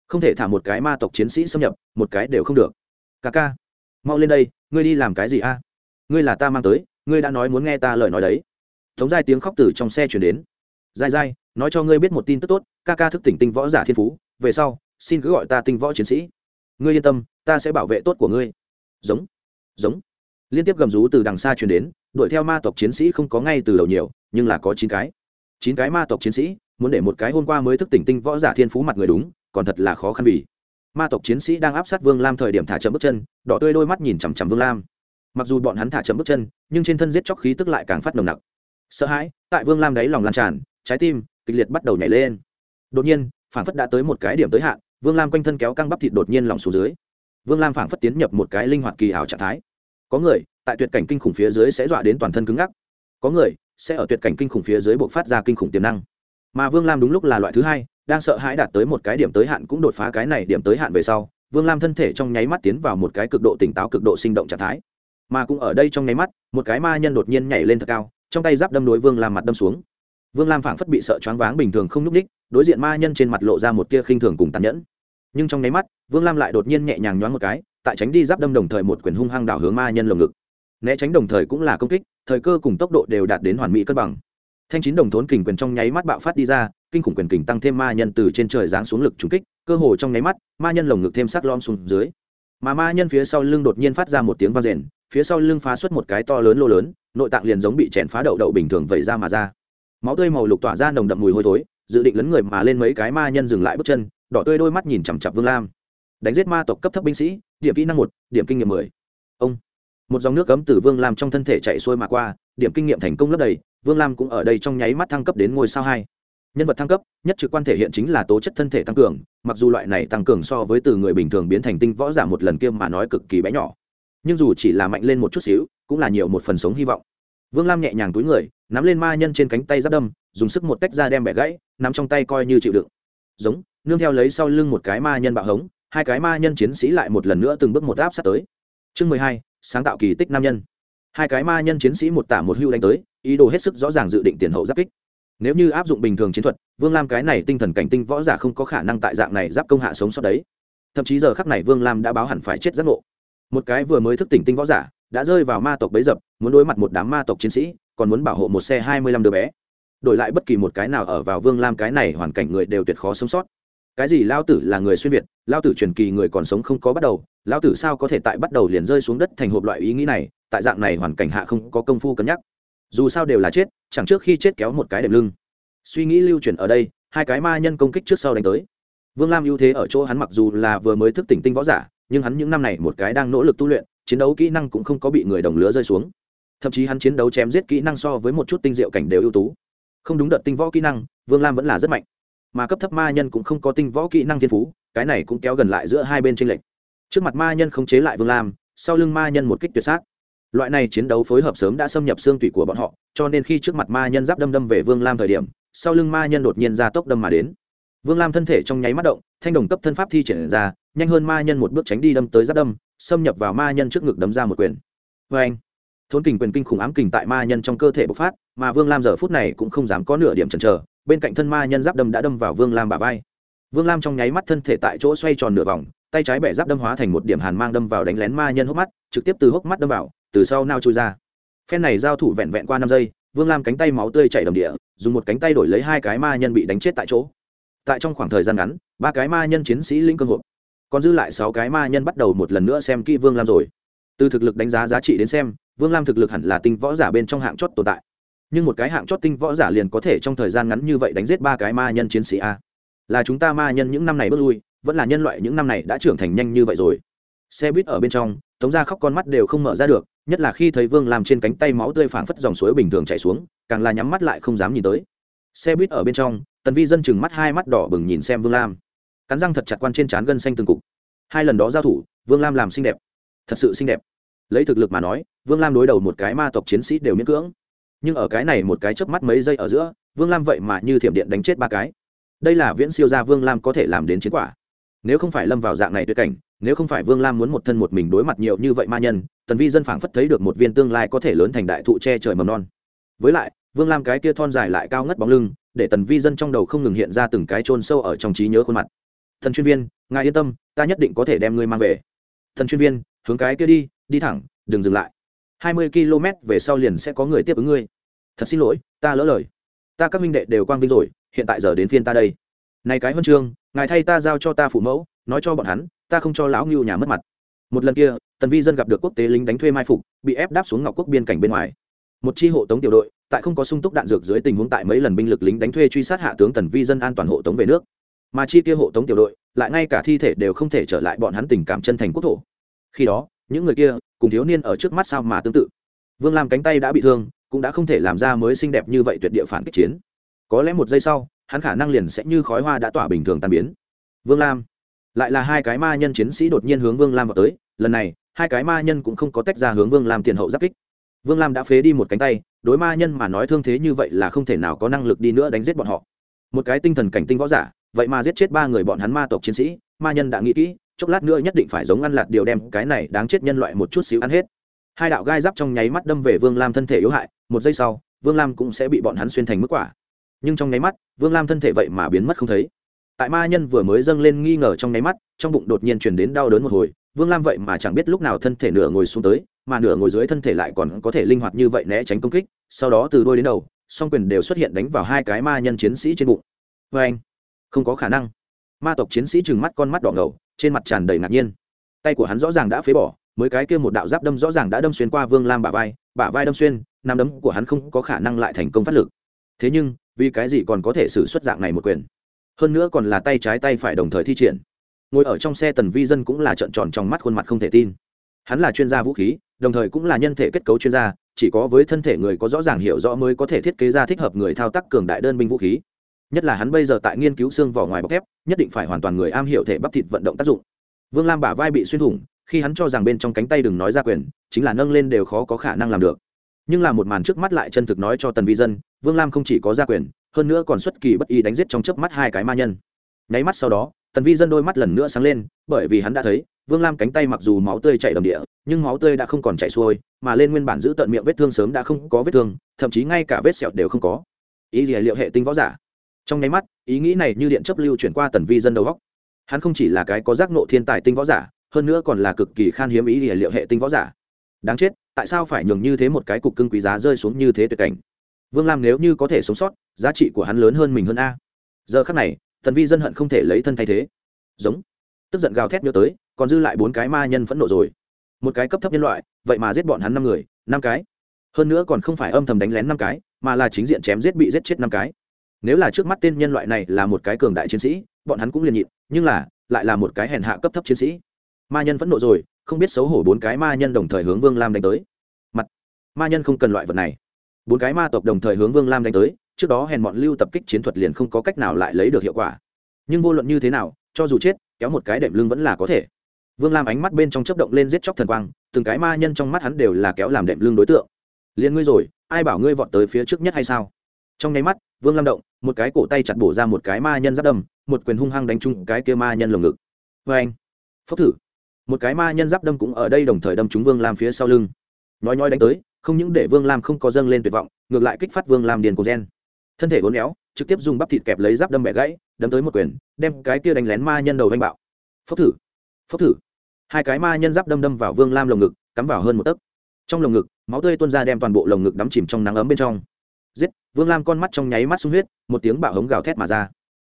không thể thả một cái ma tộc chiến sĩ xâm nhập, một cái đều không được. Ca ca, mau lên đây, ngươi đi làm cái gì a? Ngươi là ta mang tới, ngươi đã nói muốn nghe ta lời nói đấy. Tống giai tiếng khóc từ trong xe chuyển đến. Giai giai, nói cho ngươi biết một tin tức tốt, ca ca thức tỉnh tinh võ giả thiên phú, về sau, xin cứ gọi ta tinh võ chiến sĩ. Ngươi yên tâm, ta sẽ bảo vệ tốt của ngươi. Giống giống. Liên tiếp gầm rú từ đằng xa truyền đến, đuổi theo ma tộc chiến sĩ không có ngay từ đầu nhiều, nhưng là có chín cái. Chín cái ma tộc chiến sĩ, muốn để một cái hôm qua mới thức tỉnh tinh võ giả thiên phú mặt người đúng còn thật là khó khăn vì. Ma tộc chiến sĩ đang áp sát vương lam thời điểm thả chậm bước chân, đỏ tươi đôi mắt nhìn chằm chằm vương lam. Mặc dù bọn hắn thả chậm bước chân, nhưng trên thân giết chóc khí tức lại càng phát nồng nặc. Sợ hãi, tại vương lam đáy lòng lan tràn, trái tim kịch liệt bắt đầu nhảy lên. Đột nhiên phản phất đã tới một cái điểm tới hạn, vương lam quanh thân kéo căng bắp thịt đột nhiên lòng xuống dưới. Vương lam phảng phất tiến nhập một cái linh hoạt kỳ ảo trạng thái. Có người, tại tuyệt cảnh kinh khủng phía dưới sẽ dọa đến toàn thân cứng ngắc. Có người, sẽ ở tuyệt cảnh kinh khủng phía dưới buộc phát ra kinh khủng tiềm năng. Mà vương lam đúng lúc là loại thứ hai đang sợ hãi đạt tới một cái điểm tới hạn cũng đột phá cái này điểm tới hạn về sau, vương lam thân thể trong nháy mắt tiến vào một cái cực độ tỉnh táo cực độ sinh động trạng thái. Mà cũng ở đây trong nháy mắt, một cái ma nhân đột nhiên nhảy lên thật cao, trong tay giáp đâm đối vương lam mặt đâm xuống. Vương lam phảng phất bị sợ choáng váng bình thường không n ú c ních đối diện ma nhân trên mặt lộ ra một tia khinh thường cùng tàn nhẫn. Nhưng trong nháy mắt, vương lam lại đột nhiên nhẹ nhàng nhoáng một cái, tại tránh đi giáp đâm đồng thời một quyền hung hăng đảo hướng ma nhân lồng ngực. Né tránh đồng thời cũng là công kích, thời cơ cùng tốc độ đều đạt đến hoàn mỹ cân bằng. Thanh chín đồng thốn kình quyền trong nháy mắt bạo phát đi ra kinh khủng quyền kình tăng thêm ma nhân từ trên trời giáng xuống lực trúng kích, cơ hồ trong nháy mắt, ma nhân lồng ngực thêm sắc lom xuống dưới. Mà ma nhân phía sau lưng đột nhiên phát ra một tiếng vang rền phía sau lưng phá xuất một cái to lớn lô lớn, nội tạng liền giống bị chèn phá đậu đậu bình thường vẩy ra mà ra. Máu tươi màu lục tỏa ra nồng đậm mùi hôi thối, dự định lấn người mà lên mấy cái ma nhân dừng lại bước chân, đỏ tươi đôi mắt nhìn chằm chặp vương lam. Đánh giết ma tộc cấp thấp binh sĩ, điểm kỹ năng một, điểm kinh nghiệm mười. Ông. Một dòng nước cấm từ vương lam trong thân thể chạy xuôi mà qua, điểm kinh nghiệm thành công lấp đầy, vương lam cũng ở đây trong nháy mắt thăng cấp đến ngôi sao hai nhân vật thăng cấp, nhất trực quan thể hiện chính là tố chất thân thể tăng cường, mặc dù loại này tăng cường so với từ người bình thường biến thành tinh võ giả một lần kia mà nói cực kỳ bé nhỏ. Nhưng dù chỉ là mạnh lên một chút xíu, cũng là nhiều một phần sống hy vọng. Vương lam nhẹ nhàng túi người, nắm lên ma nhân trên cánh tay giáp đâm, dùng sức một tách ra đem bẻ gãy, nắm trong tay coi như chịu đựng. Giống, nương theo lấy sau lưng một cái ma nhân bạo hống, hai cái ma nhân chiến sĩ lại một lần nữa từng bước một áp sát tới. Chương mười hai, sáng tạo kỳ tích nam nhân. Hai cái ma nhân chiến sĩ một tả một hưu đánh tới, ý đồ hết sức rõ ràng dự định tiền hậu giáp kích nếu như áp dụng bình thường chiến thuật, vương lam cái này tinh thần cảnh tinh võ giả không có khả năng tại dạng này giáp công hạ sống sót đấy. Thậm chí giờ khắc này vương lam đã báo hẳn phải chết giác ngộ. Một cái vừa mới thức tỉnh tinh võ giả, đã rơi vào ma tộc bấy dập, muốn đối mặt một đám ma tộc chiến sĩ, còn muốn bảo hộ một xe hai mươi lăm đứa bé. Đổi lại bất kỳ một cái nào ở vào vương lam cái này hoàn cảnh người đều tuyệt khó sống sót. Cái gì lao tử là người xuyên việt, lao tử truyền kỳ người còn sống không có bắt đầu, lao tử sao có thể tại bắt đầu liền rơi xuống đất thành hộp loại ý nghĩ này, tại dạng này hoàn cảnh hạ không có công phu cân nhắc dù sao đều là chết, chẳng trước khi chết kéo một cái đệm lưng. Suy nghĩ lưu chuyển ở đây, hai cái ma nhân công kích trước sau đánh tới. Vương lam ưu thế ở chỗ hắn mặc dù là vừa mới thức tỉnh tinh võ giả, nhưng hắn những năm này một cái đang nỗ lực tu luyện, chiến đấu kỹ năng cũng không có bị người đồng lứa rơi xuống. Thậm chí hắn chiến đấu chém giết kỹ năng so với một chút tinh diệu cảnh đều ưu tú. Không đúng đợt tinh võ kỹ năng, vương lam vẫn là rất mạnh. Mà cấp thấp ma nhân cũng không có tinh võ kỹ năng thiên phú, cái này cũng kéo gần lại giữa hai bên tranh lệch. Trước mặt ma nhân không chế lại vương lam, sau lưng ma nhân một kích tuyệt sát loại này chiến đấu phối hợp sớm đã xâm nhập xương tủy của bọn họ, cho nên khi trước mặt ma nhân giáp đâm đâm về vương lam thời điểm, sau lưng ma nhân đột nhiên ra tốc đâm mà đến. Vương lam thân thể trong nháy mắt động, thanh đồng cấp thân pháp thi triển ra, nhanh hơn ma nhân một bước tránh đi đâm tới giáp đâm, xâm nhập vào ma nhân trước ngực đấm ra một quyền. Vê anh thốn kình quyền kinh khủng ám kình tại ma nhân trong cơ thể bộc phát, mà vương lam giờ phút này cũng không dám có nửa điểm chần chờ, bên cạnh thân ma nhân giáp đâm đã đâm vào vương lam bà vai. Vương lam trong nháy mắt thân thể tại chỗ xoay tròn nửa vòng, tay trái bẻ giáp đâm hóa thành một điểm hàn mang đâm vào đánh lén ma nhân hốc mắt, trực tiếp từ hốc mắt đâm vào từ sau nao trôi ra. Phen này giao thủ vẹn vẹn qua năm giây, vương lam cánh tay máu tươi chảy đầm địa, dùng một cánh tay đổi lấy hai cái ma nhân bị đánh chết tại chỗ. Tại trong khoảng thời gian ngắn, ba cái ma nhân chiến sĩ linh cương hộp, còn dư lại sáu cái ma nhân bắt đầu một lần nữa xem kỹ vương lam rồi. Từ thực lực đánh giá giá trị đến xem, vương lam thực lực hẳn là tinh võ giả bên trong hạng chót tồn tại. Nhưng một cái hạng chót tinh võ giả liền có thể trong thời gian ngắn như vậy đánh giết ba cái ma nhân chiến sĩ a. Là chúng ta ma nhân những năm này bước lui, vẫn là nhân loại những năm này đã trưởng thành nhanh như vậy rồi. Xe buýt ở bên trong, tống ra khóc con mắt đều không mở ra được nhất là khi thấy vương làm trên cánh tay máu tươi phảng phất dòng suối bình thường chảy xuống, càng là nhắm mắt lại không dám nhìn tới. Xe buýt ở bên trong, tần vi dân chừng mắt hai mắt đỏ bừng nhìn xem vương lam. Cắn răng thật chặt quan trên trán gân xanh từng cục. Hai lần đó giao thủ, vương lam làm xinh đẹp. Thật sự xinh đẹp. Lấy thực lực mà nói, vương lam đối đầu một cái ma tộc chiến sĩ đều miễn cưỡng. Nhưng ở cái này một cái chớp mắt mấy giây ở giữa, vương lam vậy mà như thiểm điện đánh chết ba cái. Đây là viễn siêu gia vương lam có thể làm đến chiến quả. Nếu không phải lâm vào dạng này tuyệt cảnh nếu không phải vương lam muốn một thân một mình đối mặt nhiều như vậy ma nhân, tần vi dân phảng phất thấy được một viên tương lai có thể lớn thành đại thụ che trời mầm non. Với lại, vương lam cái kia thon dài lại cao ngất bóng lưng, để tần vi dân trong đầu không ngừng hiện ra từng cái chôn sâu ở trong trí nhớ khuôn mặt. Thần chuyên viên, ngài yên tâm, ta nhất định có thể đem ngươi mang về. Thần chuyên viên, hướng cái kia đi đi thẳng, đừng dừng lại. Hai mươi km về sau liền sẽ có người tiếp ứng ngươi. Thật xin lỗi, ta lỡ lời. Ta các minh đệ đều quang vinh rồi, hiện tại giờ đến phiên ta đây. Này cái huân chương, ngài thay ta giao cho ta phụ mẫu, nói cho bọn hắn ta không cho lão ngưu nhà mất mặt. Một lần kia, tần vi dân gặp được quốc tế lính đánh thuê mai phục, bị ép đáp xuống ngọc quốc biên cảnh bên ngoài. Một chi hộ tống tiểu đội, tại không có sung túc đạn dược dưới tình huống tại mấy lần binh lực lính đánh thuê truy sát hạ tướng tần vi dân an toàn hộ tống về nước. Mà chi kia hộ tống tiểu đội, lại ngay cả thi thể đều không thể trở lại bọn hắn tình cảm chân thành quốc thổ. Khi đó, những người kia, cùng thiếu niên ở trước mắt sao mà tương tự. Vương lam cánh tay đã bị thương, cũng đã không thể làm ra mới xinh đẹp như vậy tuyệt địa phản kích chiến. Có lẽ một giây sau, hắn khả năng liền sẽ như khói hoa đã tỏa bình thường tan biến. Vương lam lại là hai cái ma nhân chiến sĩ đột nhiên hướng vương lam vào tới, lần này, hai cái ma nhân cũng không có tách ra hướng vương lam tiền hậu giáp kích. Vương lam đã phế đi một cánh tay, đối ma nhân mà nói thương thế như vậy là không thể nào có năng lực đi nữa đánh giết bọn họ. Một cái tinh thần cảnh tinh võ giả, vậy mà giết chết ba người bọn hắn ma tộc chiến sĩ, ma nhân đã nghĩ kỹ, chốc lát nữa nhất định phải giống ăn lạt điều đem cái này đáng chết nhân loại một chút xíu ăn hết. Hai đạo gai giáp trong nháy mắt đâm về vương lam thân thể yếu hại, một giây sau, vương lam cũng sẽ bị bọn hắn xuyên thành mức quả. Nhưng trong nháy mắt, vương lam thân thể vậy mà biến mất không thấy tại ma nhân vừa mới dâng lên nghi ngờ trong nháy mắt, trong bụng đột nhiên chuyển đến đau đớn một hồi, vương lam vậy mà chẳng biết lúc nào thân thể nửa ngồi xuống tới, mà nửa ngồi dưới thân thể lại còn có thể linh hoạt như vậy né tránh công kích, sau đó từ đôi đến đầu, song quyền đều xuất hiện đánh vào hai cái ma nhân chiến sĩ trên bụng. Vê anh, không có khả năng. Ma tộc chiến sĩ trừng mắt con mắt đỏ ngầu, trên mặt tràn đầy ngạc nhiên. Tay của hắn rõ ràng đã phế bỏ, mới cái kia một đạo giáp đâm rõ ràng đã đâm xuyên qua vương lam bả vai bả vai đâm xuyên nằm đấm của hắn không có khả năng lại thành công phát lực. Thế nhưng, vì cái gì còn có thể xử xuất dạng này một quyền? Hơn nữa còn là tay trái tay phải đồng thời thi triển. Ngồi ở trong xe tần vi dân cũng là trợn tròn trong mắt khuôn mặt không thể tin. Hắn là chuyên gia vũ khí, đồng thời cũng là nhân thể kết cấu chuyên gia, chỉ có với thân thể người có rõ ràng hiểu rõ mới có thể thiết kế ra thích hợp người thao tác cường đại đơn binh vũ khí. Nhất là hắn bây giờ tại nghiên cứu xương vỏ ngoài bọc thép, nhất định phải hoàn toàn người am hiểu thể bắp thịt vận động tác dụng. Vương lam bả vai bị xuyên thủng, khi hắn cho rằng bên trong cánh tay đừng nói ra quyền, chính là nâng lên đều khó có khả năng làm được nhưng là một màn trước mắt lại chân thực nói cho tần vi dân, vương lam không chỉ có gia quyền, hơn nữa còn xuất kỳ bất ý đánh giết trong chớp mắt hai cái ma nhân. Nháy mắt sau đó, tần vi dân đôi mắt lần nữa sáng lên, bởi vì hắn đã thấy, vương lam cánh tay mặc dù máu tươi chảy đầm địa, nhưng máu tươi đã không còn chảy xuôi, mà lên nguyên bản giữ tận miệng vết thương sớm đã không có vết thương, thậm chí ngay cả vết sẹo đều không có. Ý gì liệu hệ tinh võ giả? Trong nháy mắt, ý nghĩ này như điện chấp lưu chuyển qua tần vi dân đầu góc hắn không chỉ là cái có giác nộ thiên tài tinh võ giả, hơn nữa còn là cực kỳ khan hiếm ý gì liệu hệ tinh võ giả. Đáng chết tại sao phải nhường như thế một cái cục cưng quý giá rơi xuống như thế tuyệt cảnh? Vương lam nếu như có thể sống sót, giá trị của hắn lớn hơn mình hơn a. Giờ khắc này tần vi dân hận không thể lấy thân thay thế. Giống. Tức giận gào thét nhớ tới, còn dư lại bốn cái ma nhân phẫn nộ rồi. Một cái cấp thấp nhân loại, vậy mà giết bọn hắn năm người, năm cái. Hơn nữa còn không phải âm thầm đánh lén năm cái, mà là chính diện chém giết bị giết chết năm cái. Nếu là trước mắt tên nhân loại này là một cái cường đại chiến sĩ, bọn hắn cũng liền nhịn, nhưng là, lại là một cái hèn hạ cấp thấp chiến sĩ. Ma nhân phẫn nộ rồi không biết xấu hổ bốn cái ma nhân đồng thời hướng vương lam đánh tới. Mặt, ma nhân không cần loại vật này. Bốn cái ma tộc đồng thời hướng vương lam đánh tới, trước đó hèn bọn lưu tập kích chiến thuật liền không có cách nào lại lấy được hiệu quả. Nhưng vô luận như thế nào, cho dù chết, kéo một cái đệm lưng vẫn là có thể. Vương lam ánh mắt bên trong chấp động lên giết chóc thần quang, từng cái ma nhân trong mắt hắn đều là kéo làm đệm lưng đối tượng. Liền ngươi rồi, ai bảo ngươi vọt tới phía trước nhất hay sao? Trong nháy mắt, vương lam động, một cái cổ tay chặt bổ ra một cái ma nhân giáp đâm một quyền hung hăng đánh trúng cái kia ma nhân lồng ngực. Vê anh phốc thử một cái ma nhân giáp đâm cũng ở đây đồng thời đâm trúng vương lam phía sau lưng. Nói nói đánh tới, không những để vương lam không có dâng lên tuyệt vọng, ngược lại kích phát vương lam điền cổ gen. Thân thể vốn éo, trực tiếp dùng bắp thịt kẹp lấy giáp đâm bẻ gãy đâm tới một quyền, đem cái kia đánh lén ma nhân đầu vanh bạo. Phốc thử phốc thử. Hai cái ma nhân giáp đâm đâm vào vương lam lồng ngực, cắm vào hơn một tấc. Trong lồng ngực, máu tươi tuôn ra đem toàn bộ lồng ngực đắm chìm trong nắng ấm bên trong. Giết, vương lam con mắt trong nháy mắt sung huyết, một tiếng bạo hống gào thét mà ra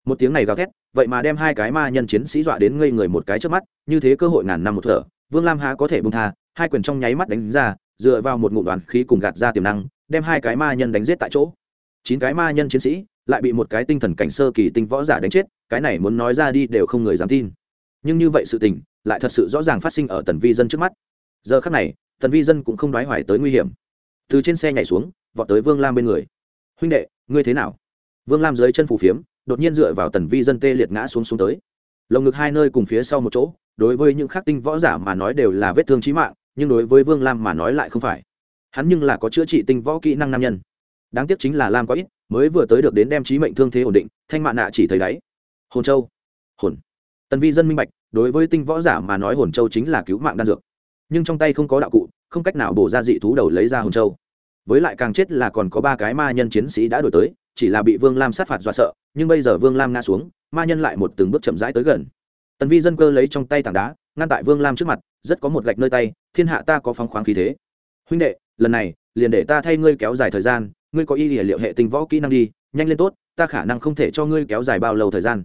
một tiếng này gào thét, vậy mà đem hai cái ma nhân chiến sĩ dọa đến ngây người một cái trước mắt, như thế cơ hội ngàn năm một thở, vương lam há có thể bung tha, hai quyền trong nháy mắt đánh ra, dựa vào một ngụm đoàn khí cùng gạt ra tiềm năng, đem hai cái ma nhân đánh giết tại chỗ. Chín cái ma nhân chiến sĩ lại bị một cái tinh thần cảnh sơ kỳ tinh võ giả đánh chết, cái này muốn nói ra đi đều không người dám tin. Nhưng như vậy sự tình lại thật sự rõ ràng phát sinh ở tần vi dân trước mắt. Giờ khắc này, tần vi dân cũng không đoái hoài tới nguy hiểm. Từ trên xe nhảy xuống, vọt tới vương lam bên người. Huynh đệ, ngươi thế nào? Vương lam dưới chân phủ phiếm đột nhiên dựa vào tần vi dân tê liệt ngã xuống xuống tới. Lồng ngực hai nơi cùng phía sau một chỗ, đối với những khắc tinh võ giả mà nói đều là vết thương trí mạng, nhưng đối với vương lam mà nói lại không phải. Hắn nhưng là có chữa trị tinh võ kỹ năng nam nhân. Đáng tiếc chính là lam có ít, mới vừa tới được đến đem trí mệnh thương thế ổn định, thanh mạ nạ chỉ thấy đáy. Hồn châu. Hồn. Tần vi dân minh bạch, đối với tinh võ giả mà nói hồn châu chính là cứu mạng đan dược. Nhưng trong tay không có đạo cụ, không cách nào bổ ra dị thú đầu lấy ra hồn châu. Với lại càng chết là còn có ba cái ma nhân chiến sĩ đã đổi tới chỉ là bị vương lam sát phạt dọa sợ, nhưng bây giờ vương lam ngã xuống, ma nhân lại một từng bước chậm rãi tới gần. Tần vi dân cơ lấy trong tay tảng đá, ngăn tại vương lam trước mặt, rất có một gạch nơi tay, thiên hạ ta có phóng khoáng khí thế. Huynh đệ, lần này, liền để ta thay ngươi kéo dài thời gian, ngươi có y địa liệu hệ tinh võ kỹ năng đi, nhanh lên tốt, ta khả năng không thể cho ngươi kéo dài bao lâu thời gian.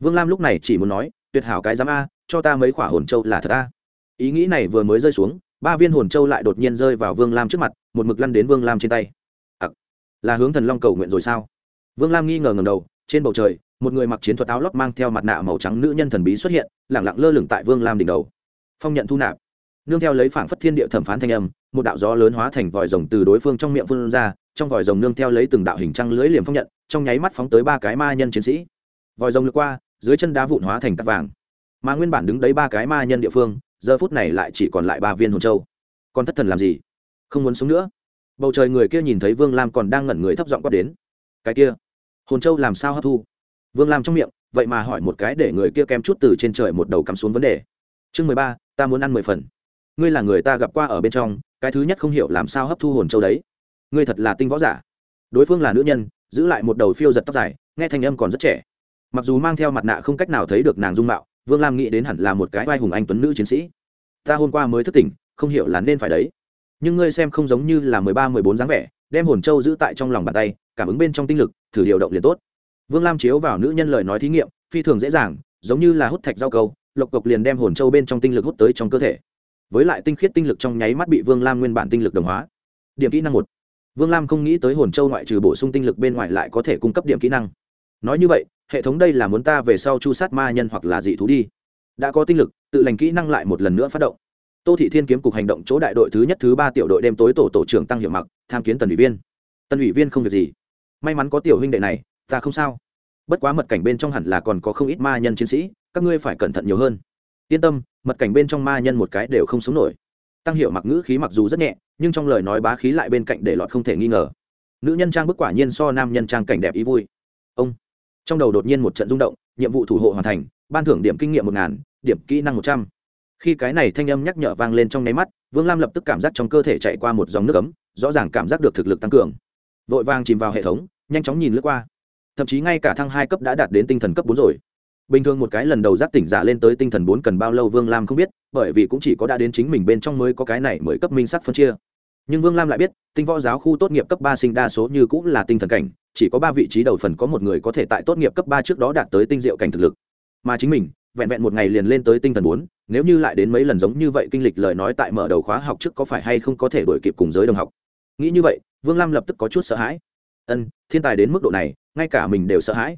Vương lam lúc này chỉ muốn nói, tuyệt hảo cái giám a, cho ta mấy quả hồn châu là thật a. ý nghĩ này vừa mới rơi xuống, ba viên hồn châu lại đột nhiên rơi vào vương lam trước mặt, một mực lăn đến vương lam trên tay là hướng thần long cầu nguyện rồi sao? Vương lam nghi ngờ ngầm đầu, trên bầu trời, một người mặc chiến thuật áo lót mang theo mặt nạ màu trắng nữ nhân thần bí xuất hiện, lẳng lặng lơ lửng tại vương lam đỉnh đầu. Phong nhận thu nạp. Nương theo lấy phảng phất thiên địa thẩm phán thanh âm, một đạo gió lớn hóa thành vòi rồng từ đối phương trong miệng phương ra, trong vòi rồng nương theo lấy từng đạo hình trăng lưới liềm phong nhận, trong nháy mắt phóng tới ba cái ma nhân chiến sĩ. Vòi rồng lướt qua, dưới chân đá vụn hóa thành tắc vàng. Mà nguyên bản đứng đấy ba cái ma nhân địa phương, giờ phút này lại chỉ còn lại ba viên hồn châu. Còn thất thần làm gì? Không muốn sống nữa bầu trời người kia nhìn thấy vương lam còn đang ngẩn người thấp giọng quát đến. Cái kia, hồn châu làm sao hấp thu? Vương lam trong miệng, vậy mà hỏi một cái để người kia kém chút từ trên trời một đầu cắm xuống vấn đề. Chương mười ba, ta muốn ăn mười phần. Ngươi là người ta gặp qua ở bên trong, cái thứ nhất không hiểu làm sao hấp thu hồn châu đấy. Ngươi thật là tinh võ giả. Đối phương là nữ nhân, giữ lại một đầu phiêu giật tóc dài, nghe thanh âm còn rất trẻ. Mặc dù mang theo mặt nạ không cách nào thấy được nàng dung mạo, vương lam nghĩ đến hẳn là một cái vai hùng anh tuấn nữ chiến sĩ. Ta hôm qua mới thức tỉnh, không hiểu là nên phải đấy nhưng ngươi xem không giống như là mười ba, mười bốn dáng vẻ, đem hồn châu giữ tại trong lòng bàn tay, cảm ứng bên trong tinh lực, thử điều động liền tốt. Vương lam chiếu vào nữ nhân lời nói thí nghiệm, phi thường dễ dàng, giống như là hút thạch rau câu, lộc cộc liền đem hồn châu bên trong tinh lực hút tới trong cơ thể. Với lại tinh khiết tinh lực trong nháy mắt bị vương lam nguyên bản tinh lực đồng hóa. Điểm kỹ năng một. Vương lam không nghĩ tới hồn châu ngoại trừ bổ sung tinh lực bên ngoài lại có thể cung cấp điểm kỹ năng. Nói như vậy, hệ thống đây là muốn ta về sau chu sát ma nhân hoặc là dị thú đi. Đã có tinh lực, tự lành kỹ năng lại một lần nữa phát động tô thị thiên kiếm cục hành động chỗ đại đội thứ nhất thứ ba tiểu đội đêm tối tổ tổ trưởng tăng hiệu mặc, tham kiến tần ủy viên. Tần ủy viên không việc gì. May mắn có tiểu huynh đệ này, ta không sao. Bất quá mật cảnh bên trong hẳn là còn có không ít ma nhân chiến sĩ, các ngươi phải cẩn thận nhiều hơn. Yên tâm, mật cảnh bên trong ma nhân một cái đều không sống nổi. Tăng hiệu mặc ngữ khí mặc dù rất nhẹ, nhưng trong lời nói bá khí lại bên cạnh để lọt không thể nghi ngờ. Nữ nhân trang bức quả nhiên so nam nhân trang cảnh đẹp ý vui. Ông. Trong đầu đột nhiên một trận rung động, nhiệm vụ thủ hộ hoàn thành, ban thưởng điểm kinh nghiệm một ngàn, điểm kỹ năng một trăm khi cái này thanh âm nhắc nhở vang lên trong nháy mắt, vương lam lập tức cảm giác trong cơ thể chạy qua một dòng nước ấm, rõ ràng cảm giác được thực lực tăng cường. Vội vàng chìm vào hệ thống, nhanh chóng nhìn lướt qua. Thậm chí ngay cả thăng hai cấp đã đạt đến tinh thần cấp bốn rồi. Bình thường một cái lần đầu giác tỉnh giả lên tới tinh thần bốn cần bao lâu vương lam không biết, bởi vì cũng chỉ có đã đến chính mình bên trong mới có cái này mới cấp minh sắc phân chia. Nhưng vương lam lại biết, tinh võ giáo khu tốt nghiệp cấp ba sinh đa số như cũng là tinh thần cảnh, chỉ có ba vị trí đầu phần có một người có thể tại tốt nghiệp cấp ba trước đó đạt tới tinh diệu cảnh thực lực. Mà chính mình vẹn vẹn một ngày liền lên tới tinh thần bốn, nếu như lại đến mấy lần giống như vậy kinh lịch lời nói tại mở đầu khóa học trước có phải hay không có thể đổi kịp cùng giới đồng học? Nghĩ như vậy, vương lam lập tức có chút sợ hãi. Ân, thiên tài đến mức độ này, ngay cả mình đều sợ hãi.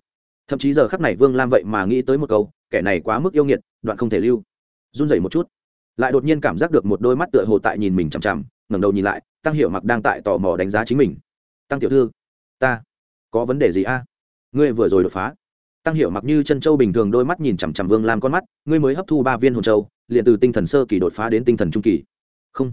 Thậm chí giờ khắc này vương lam vậy mà nghĩ tới một câu, kẻ này quá mức yêu nghiệt, đoạn không thể lưu. Run rẩy một chút. Lại đột nhiên cảm giác được một đôi mắt tựa hồ tại nhìn mình chằm chằm, ngẩng đầu nhìn lại, tăng hiệu mặc đang tại tò mò đánh giá chính mình. Tăng tiểu thư, ta có vấn đề gì a? Ngươi vừa rồi đột phá tăng hiệu mặc như chân châu bình thường đôi mắt nhìn chằm chằm vương lam con mắt, ngươi mới hấp thu ba viên hồn châu, liền từ tinh thần sơ kỳ đột phá đến tinh thần trung kỳ. Không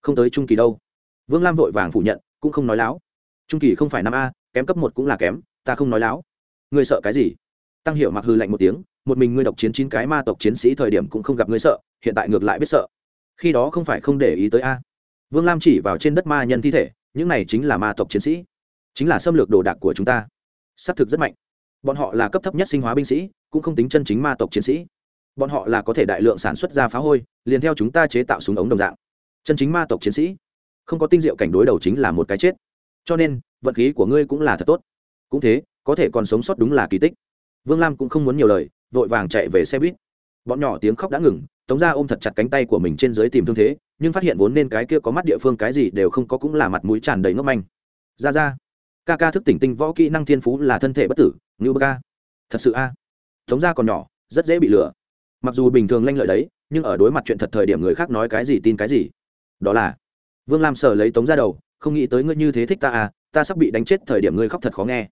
không tới trung kỳ đâu. Vương lam vội vàng phủ nhận, cũng không nói láo. Trung kỳ không phải năm a, kém cấp một cũng là kém, ta không nói láo. Ngươi sợ cái gì? Tăng hiệu mặc hư lạnh một tiếng, một mình ngươi độc chiến chín cái ma tộc chiến sĩ thời điểm cũng không gặp ngươi sợ, hiện tại ngược lại biết sợ. Khi đó không phải không để ý tới a. Vương lam chỉ vào trên đất ma nhân thi thể, những này chính là ma tộc chiến sĩ, chính là xâm lược đồ đạc của chúng ta. S á c thực rất mạnh bọn họ là cấp thấp nhất sinh hóa binh sĩ, cũng không tính chân chính ma tộc chiến sĩ. Bọn họ là có thể đại lượng sản xuất ra phá hôi, liền theo chúng ta chế tạo súng ống đồng dạng. Chân chính ma tộc chiến sĩ. Không có tinh diệu cảnh đối đầu chính là một cái chết. Cho nên, vận khí của ngươi cũng là thật tốt. Cũng thế, có thể còn sống sót đúng là kỳ tích. Vương lam cũng không muốn nhiều lời, vội vàng chạy về xe buýt. Bọn nhỏ tiếng khóc đã ngừng, tống ra ôm thật chặt cánh tay của mình trên dưới tìm thương thế, nhưng phát hiện vốn nên cái kia có mắt địa phương cái gì đều không có cũng là mặt mũi tràn đầy ngốc manh. Ra ra, ca ca thức tỉnh tinh võ kỹ năng thiên phú là thân thể bất tử ngưu bơ ca. Thật sự a. Tống Gia còn nhỏ, rất dễ bị lừa. Mặc dù bình thường lanh lợi đấy, nhưng ở đối mặt chuyện thật thời điểm người khác nói cái gì tin cái gì. Đó là, vương lam sờ lấy tống ra đầu, không nghĩ tới ngươi như thế thích ta à ta sắp bị đánh chết thời điểm ngươi khóc thật khó nghe.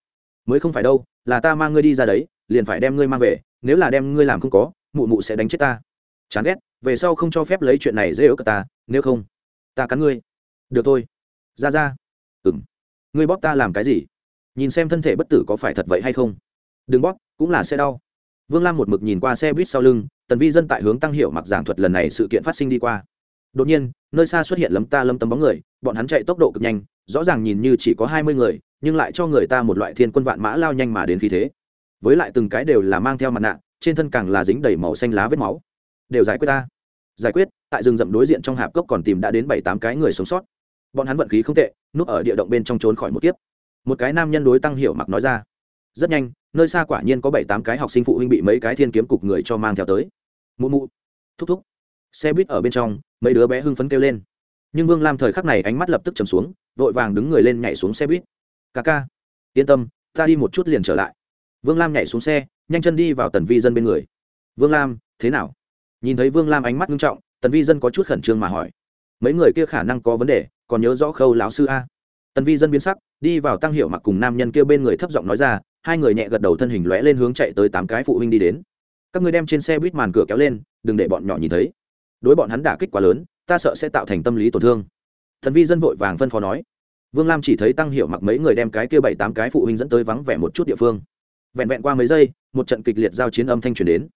Mới không phải đâu, là ta mang ngươi đi ra đấy, liền phải đem ngươi mang về, nếu là đem ngươi làm không có, mụ mụ sẽ đánh chết ta. Chán ghét, về sau không cho phép lấy chuyện này dễ ớ cả ta, nếu không, ta cắn ngươi. Được thôi. Ra ra. Ừng ngươi bóp ta làm cái gì? Nhìn xem thân thể bất tử có phải thật vậy hay không. Đừng bóp, cũng là xe đau. Vương lam một mực nhìn qua xe buýt sau lưng, tần vi dân tại hướng tăng hiệu mặc giảng thuật lần này sự kiện phát sinh đi qua. Đột nhiên, nơi xa xuất hiện lấm ta lâm tấm bóng người, bọn hắn chạy tốc độ cực nhanh, rõ ràng nhìn như chỉ có hai mươi người, nhưng lại cho người ta một loại thiên quân vạn mã lao nhanh mà đến khí thế. Với lại từng cái đều là mang theo mặt nạ, trên thân càng là dính đầy màu xanh lá vết máu. Đều giải quyết ta. Giải quyết, tại rừng rậm đối diện trong hạp cốc còn tìm đã đến bảy tám cái người sống sót. Bọn hắn vận khí không tệ, núp ở địa động bên trong trốn khỏi một kiếp một cái nam nhân đối tăng hiểu mặc nói ra. Rất nhanh, nơi xa quả nhiên có bảy tám cái học sinh phụ huynh bị mấy cái thiên kiếm cục người cho mang theo tới. Mụ mụ, thúc thúc. Xe buýt ở bên trong, mấy đứa bé hưng phấn kêu lên. Nhưng vương lam thời khắc này ánh mắt lập tức chầm xuống, vội vàng đứng người lên nhảy xuống xe buýt. Ca ca, yên tâm, ta đi một chút liền trở lại. Vương lam nhảy xuống xe, nhanh chân đi vào tần vi dân bên người. Vương lam, thế nào? Nhìn thấy vương lam ánh mắt nghiêm trọng, tần vi dân có chút khẩn trương mà hỏi. Mấy người kia khả năng có vấn đề, còn nhớ rõ khâu lão sư a? Tần vi dân biến sắc, đi vào tăng hiệu mặc cùng nam nhân kia bên người thấp giọng nói ra, hai người nhẹ gật đầu thân hình lóe lên hướng chạy tới tám cái phụ huynh đi đến. Các người đem trên xe buýt màn cửa kéo lên, đừng để bọn nhỏ nhìn thấy. Đối bọn hắn đả kích quá lớn, ta sợ sẽ tạo thành tâm lý tổn thương. Thần vi dân vội vàng phân phó nói. Vương lam chỉ thấy tăng hiệu mặc mấy người đem cái kia bảy tám cái phụ huynh dẫn tới vắng vẻ một chút địa phương. Vẹn vẹn qua mấy giây, một trận kịch liệt giao chiến âm thanh truyền đến.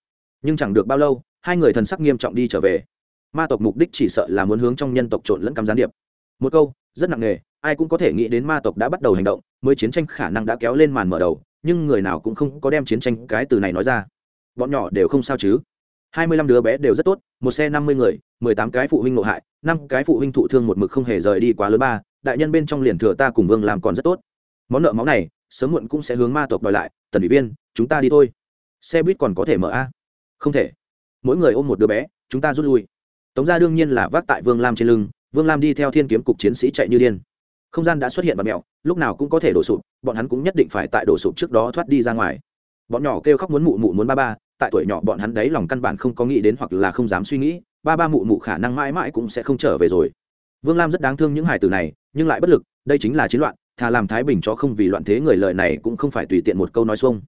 Nhưng chẳng được bao lâu, hai người thần sắc nghiêm trọng đi trở về. Ma tộc mục đích chỉ sợ là muốn hướng trong nhân tộc trộn lẫn cắm gián điệp. Một câu rất nặng nề, ai cũng có thể nghĩ đến ma tộc đã bắt đầu hành động, mới chiến tranh khả năng đã kéo lên màn mở đầu, nhưng người nào cũng không có đem chiến tranh cái từ này nói ra. Bọn nhỏ đều không sao chứ. Hai mươi lăm đứa bé đều rất tốt, một xe năm mươi người, mười tám cái phụ huynh ngộ hại, năm cái phụ huynh thụ thương một mực không hề rời đi quá lớn ba, đại nhân bên trong liền thừa ta cùng vương làm còn rất tốt. Món nợ máu này, sớm muộn cũng sẽ hướng ma tộc đòi lại, tần ủy viên, chúng ta đi thôi. Xe buýt còn có thể mở a? Không thể. Mỗi người ôm một đứa bé, chúng ta rút lui. Tống gia đương nhiên là vác tại vương lam trên lưng vương lam đi theo thiên kiếm cục chiến sĩ chạy như điên. Không gian đã xuất hiện và mẹo, lúc nào cũng có thể đổ sụp, bọn hắn cũng nhất định phải tại đổ sụp trước đó thoát đi ra ngoài. Bọn nhỏ kêu khóc muốn mụ mụ muốn ba ba, tại tuổi nhỏ bọn hắn đấy lòng căn bản không có nghĩ đến hoặc là không dám suy nghĩ, ba ba mụ mụ khả năng mãi mãi cũng sẽ không trở về rồi. Vương lam rất đáng thương những hải tử này, nhưng lại bất lực, đây chính là chiến loạn, thà làm thái bình cho không vì loạn thế người lợi này cũng không phải tùy tiện một câu nói xuông.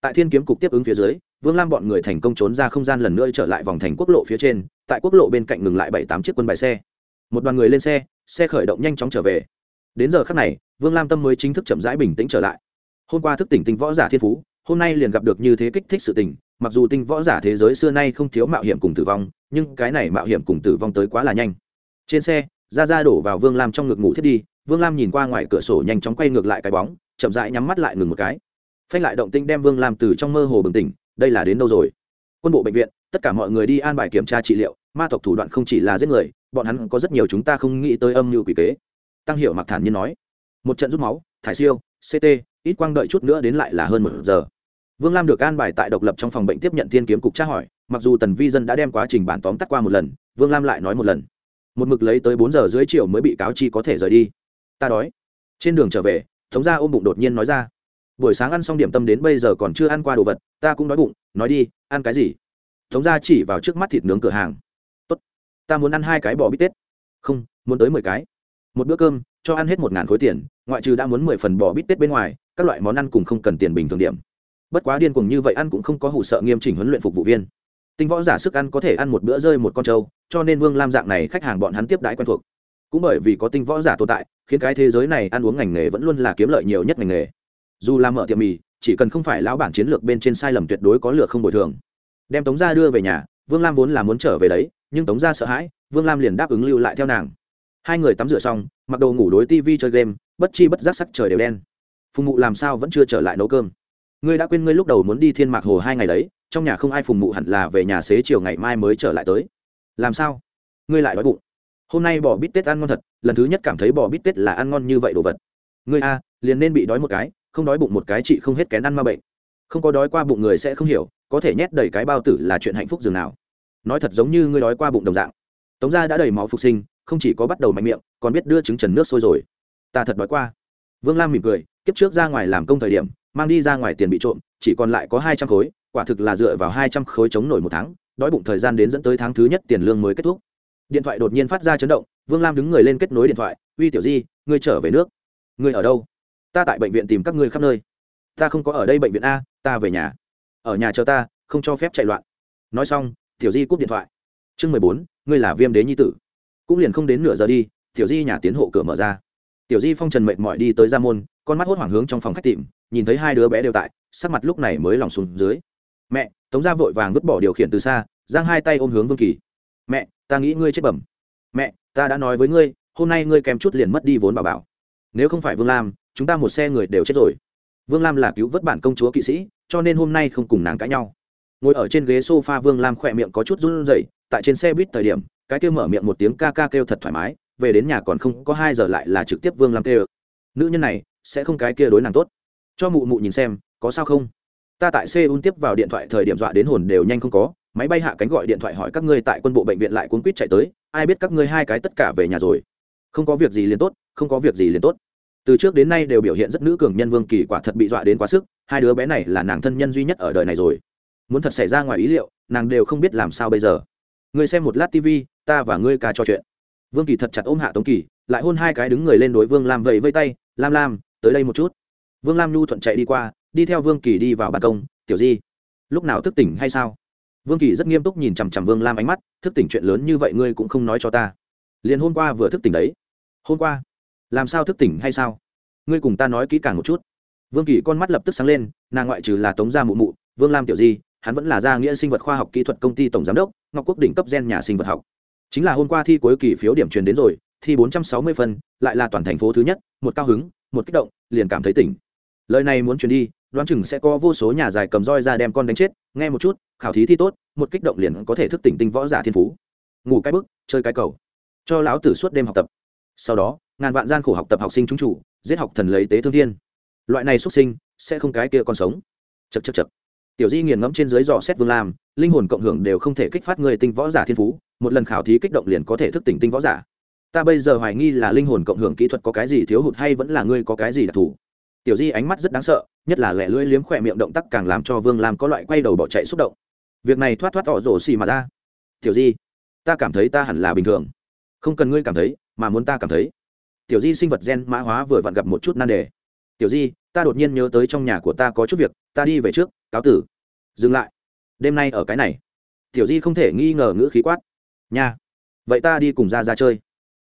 Tại thiên kiếm cục tiếp ứng phía dưới, vương lam bọn người thành công trốn ra không gian lần nữa trở lại vòng thành quốc lộ phía trên, tại quốc lộ bên cạnh ngừng lại bảy tám chiếc quân bài xe một đoàn người lên xe xe khởi động nhanh chóng trở về. Đến giờ khắc này, vương lam tâm mới chính thức chậm rãi bình tĩnh trở lại. Hôm qua thức tỉnh tinh võ giả thiên phú, hôm nay liền gặp được như thế kích thích sự tình, mặc dù tinh võ giả thế giới xưa nay không thiếu mạo hiểm cùng tử vong, nhưng cái này mạo hiểm cùng tử vong tới quá là nhanh. Trên xe, ra ra đổ vào vương lam trong ngực ngủ thiết đi, vương lam nhìn qua ngoài cửa sổ nhanh chóng quay ngược lại cái bóng, chậm rãi nhắm mắt lại ngừng một cái. Phanh lại động tinh đem vương lam từ trong mơ hồ bừng tỉnh, đây là đến đâu rồi? Quân bộ bệnh viện, tất cả mọi người đi an bài kiểm tra trị liệu, ma tộc thủ đoạn không chỉ là giết người bọn hắn có rất nhiều chúng ta không nghĩ tới âm mưu quỷ kế. Tăng hiệu mặc thản nhiên nói, một trận rút máu, thải siêu ct ít quang đợi chút nữa đến lại là hơn một giờ. Vương lam được an bài tại độc lập trong phòng bệnh tiếp nhận thiên kiếm cục tra hỏi, mặc dù tần vi dân đã đem quá trình bản tóm tắt qua một lần, vương lam lại nói một lần, một mực lấy tới bốn giờ dưới chiều mới bị cáo chi có thể rời đi. Ta đói. Trên đường trở về, thống gia ôm bụng đột nhiên nói ra, buổi sáng ăn xong điểm tâm đến bây giờ còn chưa ăn qua đồ vật, ta cũng đói bụng, nói đi, ăn cái gì? Thống gia chỉ vào trước mắt thịt nướng cửa hàng ta muốn ăn hai cái bò bít tết. Không, muốn tới mười cái. Một bữa cơm, cho ăn hết một ngàn khối tiền, ngoại trừ đã muốn mười phần bò bít tết bên ngoài, các loại món ăn cùng không cần tiền bình thường điểm. Bất quá điên cuồng như vậy ăn cũng không có hủ sợ nghiêm chỉnh huấn luyện phục vụ viên. Tinh võ giả sức ăn có thể ăn một bữa rơi một con trâu, cho nên vương lam dạng này khách hàng bọn hắn tiếp đãi quen thuộc. Cũng bởi vì có tinh võ giả tồn tại, khiến cái thế giới này ăn uống ngành nghề vẫn luôn là kiếm lợi nhiều nhất ngành nghề. Dù làm mở tiệm mì, chỉ cần không phải lão bản chiến lược bên trên sai lầm tuyệt đối có lược không bồi thường. Đem tống ra đưa về nhà, vương lam vốn là muốn trở về đấy nhưng tống gia sợ hãi, vương lam liền đáp ứng lưu lại theo nàng. Hai người tắm rửa xong, mặc đồ ngủ đối tv chơi game, bất chi bất giác sắc trời đều đen. Phùng mụ làm sao vẫn chưa trở lại nấu cơm? Ngươi đã quên ngươi lúc đầu muốn đi thiên mạc hồ hai ngày đấy, trong nhà không ai phùng mụ hẳn là về nhà xế chiều ngày mai mới trở lại tới. Làm sao? Ngươi lại đói bụng. Hôm nay bò bít tết ăn ngon thật, lần thứ nhất cảm thấy bò bít tết là ăn ngon như vậy đồ vật. Ngươi a, liền nên bị đói một cái, không đói bụng một cái chị không hết kén ăn ma bệnh. Không có đói qua bụng người sẽ không hiểu, có thể nhét đầy cái bao tử là chuyện hạnh phúc dường nào nói thật giống như ngươi đói qua bụng đồng dạng. Tống gia đã đầy máu phục sinh, không chỉ có bắt đầu mạnh miệng, còn biết đưa trứng trần nước sôi rồi. Ta thật đói qua. Vương lam mỉm cười, kiếp trước ra ngoài làm công thời điểm, mang đi ra ngoài tiền bị trộm, chỉ còn lại có hai trăm khối, quả thực là dựa vào hai trăm khối chống nổi một tháng, đói bụng thời gian đến dẫn tới tháng thứ nhất tiền lương mới kết thúc. Điện thoại đột nhiên phát ra chấn động, vương lam đứng người lên kết nối điện thoại, uy tiểu di, ngươi trở về nước. Ngươi ở đâu? Ta tại bệnh viện tìm các ngươi khắp nơi. Ta không có ở đây bệnh viện a, ta về nhà. Ở nhà chờ ta, không cho phép chạy loạn. Nói xong tiểu di cúp điện thoại. Chương mười bốn, ngươi là viêm đế nhi tử. Cũng liền không đến nửa giờ đi, tiểu di nhà tiến hộ cửa mở ra. Tiểu di phong trần mệt mỏi đi tới ra môn, con mắt hốt hoảng hướng trong phòng khách tìm, nhìn thấy hai đứa bé đều tại, sắc mặt lúc này mới lòng xuống dưới. Mẹ, tống gia vội vàng vứt bỏ điều khiển từ xa, giang hai tay ôm hướng vương kỳ. Mẹ, ta nghĩ ngươi chết bẩm. Mẹ, ta đã nói với ngươi, hôm nay ngươi kèm chút liền mất đi vốn bảo bảo. Nếu không phải vương lam, chúng ta một xe người đều chết rồi. Vương lam là cứu vớt bản công chúa kỵ sĩ, cho nên hôm nay không cùng nàng cãi nhau ngồi ở trên ghế sofa vương lam khỏe miệng có chút run rẩy, tại trên xe buýt thời điểm, cái kêu mở miệng một tiếng ca ca kêu thật thoải mái, về đến nhà còn không có hai giờ lại là trực tiếp vương lam kêu, nữ nhân này, sẽ không cái kia đối nàng tốt. Cho mụ mụ nhìn xem, có sao không? Ta tại seoul tiếp vào điện thoại thời điểm dọa đến hồn đều nhanh không có, máy bay hạ cánh gọi điện thoại hỏi các ngươi tại quân bộ bệnh viện lại cuốn quýt chạy tới, ai biết các ngươi hai cái tất cả về nhà rồi. Không có việc gì liền tốt, không có việc gì liền tốt. Từ trước đến nay đều biểu hiện rất nữ cường nhân vương kỳ quả thật bị dọa đến quá sức, hai đứa bé này là nàng thân nhân duy nhất ở đời này rồi muốn thật xảy ra ngoài ý liệu, nàng đều không biết làm sao bây giờ. Người xem một lát tv ta và ngươi ca trò chuyện. Vương kỳ thật chặt ôm hạ tống kỳ, lại hôn hai cái đứng người lên đối vương lam vẫy vây tay, lam lam, tới đây một chút. Vương lam nhu thuận chạy đi qua, đi theo vương kỳ đi vào ban công, tiểu di, lúc nào thức tỉnh hay sao? Vương kỳ rất nghiêm túc nhìn chằm chằm vương lam ánh mắt, thức tỉnh chuyện lớn như vậy ngươi cũng không nói cho ta. Liền hôm qua vừa thức tỉnh đấy. Hôm qua? Làm sao thức tỉnh hay sao? Ngươi cùng ta nói kỹ càng một chút. Vương kỳ con mắt lập tức sáng lên, nàng ngoại trừ là tống gia mụ mụ, vương lam tiểu di hắn vẫn là gia nghĩa sinh vật khoa học kỹ thuật công ty tổng giám đốc, ngọc quốc đỉnh cấp gen nhà sinh vật học. Chính là hôm qua thi cuối kỳ phiếu điểm truyền đến rồi, thi bốn trăm sáu mươi phân, lại là toàn thành phố thứ nhất, một cao hứng, một kích động, liền cảm thấy tỉnh. Lời này muốn truyền đi, đoán chừng sẽ có vô số nhà dài cầm roi ra đem con đánh chết, nghe một chút, khảo thí thi tốt, một kích động liền có thể thức tỉnh tinh võ giả thiên phú. Ngủ cái bức, chơi cái cầu. Cho lão tử suốt đêm học tập. Sau đó, ngàn vạn gian khổ học tập học sinh chúng chủ, giết học thần lấy tế thương thiên. Loại này xuất sinh, sẽ không cái kia còn sống. Chật chật chật tiểu di nghiền ngẫm trên dưới dò xét vương lam, linh hồn cộng hưởng đều không thể kích phát người tinh võ giả thiên phú, một lần khảo thí kích động liền có thể thức tỉnh tinh võ giả. Ta bây giờ hoài nghi là linh hồn cộng hưởng kỹ thuật có cái gì thiếu hụt hay vẫn là ngươi có cái gì đặc thù? Tiểu di ánh mắt rất đáng sợ, nhất là lẻ lưỡi liếm khỏe miệng động tác càng làm cho vương lam có loại quay đầu bỏ chạy xúc động. Việc này thoát thoát tỏ rổ xì mà ra. Tiểu di, ta cảm thấy ta hẳn là bình thường. Không cần ngươi cảm thấy, mà muốn ta cảm thấy. Tiểu di sinh vật gen mã hóa vừa vặn gặp một chút nan đề. Tiểu di, ta đột nhiên nhớ tới trong nhà của ta có chút việc, ta đi về trước cáo tử. Dừng lại. Đêm nay ở cái này. Tiểu di không thể nghi ngờ ngữ khí quát. Nha. Vậy ta đi cùng ra ra chơi.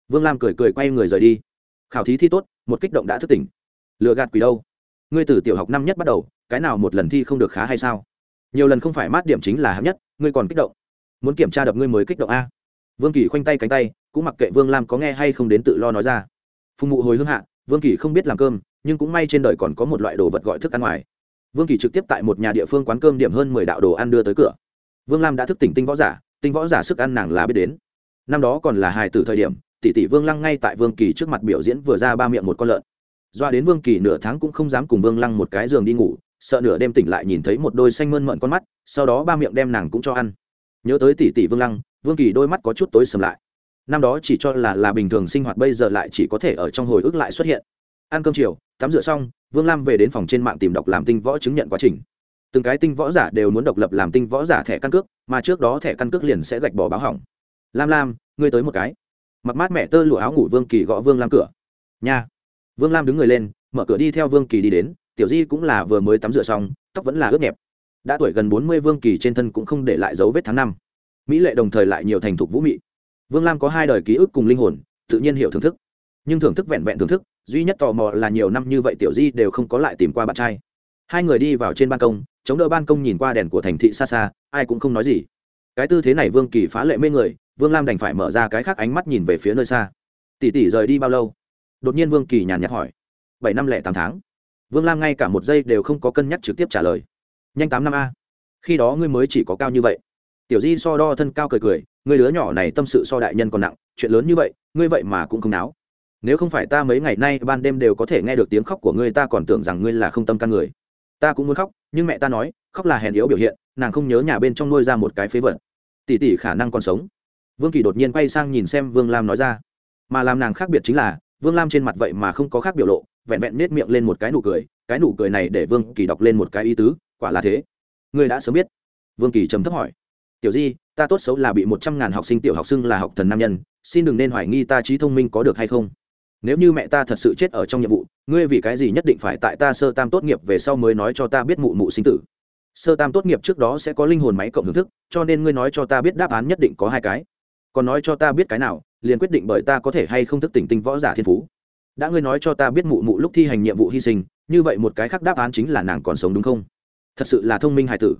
Vương lam cười cười quay người rời đi. Khảo thí thi tốt, một kích động đã thức tỉnh. Lựa gạt quỷ đâu? Ngươi từ tiểu học năm nhất bắt đầu, cái nào một lần thi không được khá hay sao? Nhiều lần không phải mát điểm chính là hạng nhất, ngươi còn kích động. Muốn kiểm tra đập ngươi mới kích động a. Vương kỳ khoanh tay cánh tay, cũng mặc kệ vương lam có nghe hay không đến tự lo nói ra. Phùng mụ hồi hương hạ, vương kỳ không biết làm cơm, nhưng cũng may trên đời còn có một loại đồ vật gọi thức ăn ngoài vương kỳ trực tiếp tại một nhà địa phương quán cơm điểm hơn mười đạo đồ ăn đưa tới cửa. Vương lam đã thức tỉnh tinh võ giả, tinh võ giả sức ăn nàng là biết đến. Năm đó còn là hài tử thời điểm, tỷ tỷ vương lăng ngay tại vương kỳ trước mặt biểu diễn vừa ra ba miệng một con lợn. Doa đến vương kỳ nửa tháng cũng không dám cùng vương lăng một cái giường đi ngủ, sợ nửa đêm tỉnh lại nhìn thấy một đôi xanh mơn mận con mắt, sau đó ba miệng đem nàng cũng cho ăn. Nhớ tới tỷ tỷ vương lăng, vương kỳ đôi mắt có chút tối sầm lại. Năm đó chỉ cho là là bình thường sinh hoạt bây giờ lại chỉ có thể ở trong hồi ức lại xuất hiện. Ăn cơm chiều, tắm rửa xong vương lam về đến phòng trên mạng tìm đọc làm tinh võ chứng nhận quá trình. Từng cái tinh võ giả đều muốn độc lập làm tinh võ giả thẻ căn cước, mà trước đó thẻ căn cước liền sẽ gạch bỏ báo hỏng. Lam lam, ngươi tới một cái. Mặc mát mẹ tơ lụa áo ngủ vương kỳ gõ vương lam cửa. Nha. Vương lam đứng người lên, mở cửa đi theo vương kỳ đi đến. Tiểu di cũng là vừa mới tắm rửa xong, tóc vẫn là ướt nhẹp. Đã tuổi gần bốn mươi vương kỳ trên thân cũng không để lại dấu vết tháng năm. Mỹ lệ đồng thời lại nhiều thành thục vũ mị. Vương lam có hai đời ký ức cùng linh hồn, tự nhiên hiểu thưởng thức. Nhưng thưởng thức vẹn vẹn thưởng thức duy nhất tò mò là nhiều năm như vậy tiểu di đều không có lại tìm qua bạn trai. Hai người đi vào trên ban công, chống đỡ ban công nhìn qua đèn của thành thị xa xa, ai cũng không nói gì. Cái tư thế này vương kỳ phá lệ mê người, vương lam đành phải mở ra cái khác ánh mắt nhìn về phía nơi xa. Tỷ tỷ rời đi bao lâu? Đột nhiên vương kỳ nhàn nhạt hỏi. Bảy năm lẻ tám tháng. Vương lam ngay cả một giây đều không có cân nhắc trực tiếp trả lời. Nhanh tám năm a. Khi đó ngươi mới chỉ có cao như vậy. Tiểu di so đo thân cao cười cười, người đứa nhỏ này tâm sự so đại nhân còn nặng, chuyện lớn như vậy, ngươi vậy mà cũng không náo nếu không phải ta mấy ngày nay ban đêm đều có thể nghe được tiếng khóc của ngươi, ta còn tưởng rằng ngươi là không tâm can người. Ta cũng muốn khóc, nhưng mẹ ta nói, khóc là hèn yếu biểu hiện, nàng không nhớ nhà bên trong nuôi ra một cái phế vật. Tỷ tỷ khả năng còn sống. Vương kỳ đột nhiên quay sang nhìn xem vương lam nói ra. Mà làm nàng khác biệt chính là, vương lam trên mặt vậy mà không có khác biểu lộ, vẹn vẹn nết miệng lên một cái nụ cười, cái nụ cười này để vương kỳ đọc lên một cái ý tứ, quả là thế. Ngươi đã sớm biết. Vương kỳ trầm thấp hỏi. Tiểu di, ta tốt xấu là bị một trăm ngàn học sinh tiểu học xưng là học thần nam nhân, xin đừng nên hoài nghi ta trí thông minh có được hay không nếu như mẹ ta thật sự chết ở trong nhiệm vụ, ngươi vì cái gì nhất định phải tại ta sơ tam tốt nghiệp về sau mới nói cho ta biết mụ mụ sinh tử? Sơ tam tốt nghiệp trước đó sẽ có linh hồn máy cộng hưởng thức, cho nên ngươi nói cho ta biết đáp án nhất định có hai cái. Còn nói cho ta biết cái nào, liền quyết định bởi ta có thể hay không thức tỉnh tinh võ giả thiên phú. Đã ngươi nói cho ta biết mụ mụ lúc thi hành nhiệm vụ hy sinh, như vậy một cái khác đáp án chính là nàng còn sống đúng không? Thật sự là thông minh hài tử.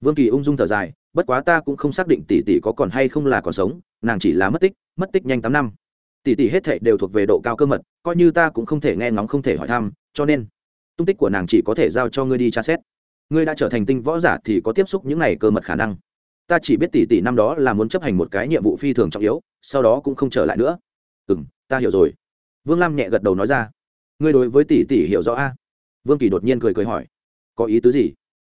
Vương kỳ ung dung thở dài, bất quá ta cũng không xác định tỷ tỷ có còn hay không là còn sống, nàng chỉ là mất tích mất tích nhanh tám năm tỷ tỷ hết thảy đều thuộc về độ cao cơ mật, coi như ta cũng không thể nghe ngóng, không thể hỏi thăm, cho nên, tung tích của nàng chỉ có thể giao cho ngươi đi tra xét. Ngươi đã trở thành tinh võ giả thì có tiếp xúc những này cơ mật khả năng. Ta chỉ biết tỷ tỷ năm đó là muốn chấp hành một cái nhiệm vụ phi thường trọng yếu, sau đó cũng không trở lại nữa. Ừ m ta hiểu rồi. Vương lam nhẹ gật đầu nói ra. Ngươi đối với tỷ tỷ hiểu rõ a? Vương kỳ đột nhiên cười cười hỏi. Có ý tứ gì?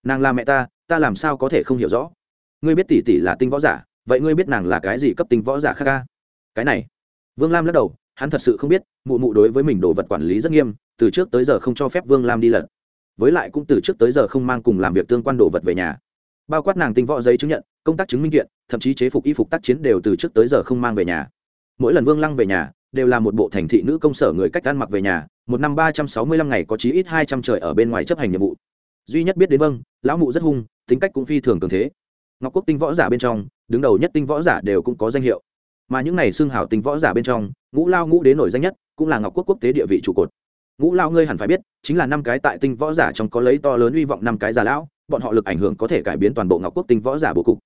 Nàng là mẹ ta ta làm sao có thể không hiểu rõ? Ngươi biết tỷ tỷ là tinh võ giả, vậy ngươi biết nàng là cái gì cấp tinh võ giả khác ca cái này vương lam lắc đầu, hắn thật sự không biết, mụ mụ đối với mình đồ vật quản lý rất nghiêm, từ trước tới giờ không cho phép vương lam đi lật. Với lại cũng từ trước tới giờ không mang cùng làm việc tương quan đồ vật về nhà. Bao quát nàng tinh võ giấy chứng nhận, công tác chứng minh kiện, thậm chí chế phục y phục tác chiến đều từ trước tới giờ không mang về nhà. Mỗi lần vương lăng về nhà, đều là một bộ thành thị nữ công sở người cách ăn mặc về nhà, một năm ba trăm sáu mươi lăm ngày có chí ít hai trăm trời ở bên ngoài chấp hành nhiệm vụ. Duy nhất biết đến vâng lão mụ rất hung, tính cách cũng phi thường cường thế. Ngọc quốc tinh võ giả bên trong, đứng đầu nhất tinh võ giả đều cũng có danh hiệu mà những này xưng hảo tinh võ giả bên trong, ngũ lao ngũ đế nổi danh nhất cũng là ngọc quốc quốc tế địa vị trụ cột. Ngũ lao ngươi hẳn phải biết, chính là năm cái tại tinh võ giả trong có lấy to lớn hy vọng năm cái già lão, bọn họ lực ảnh hưởng có thể cải biến toàn bộ ngọc quốc tinh võ giả bố cục.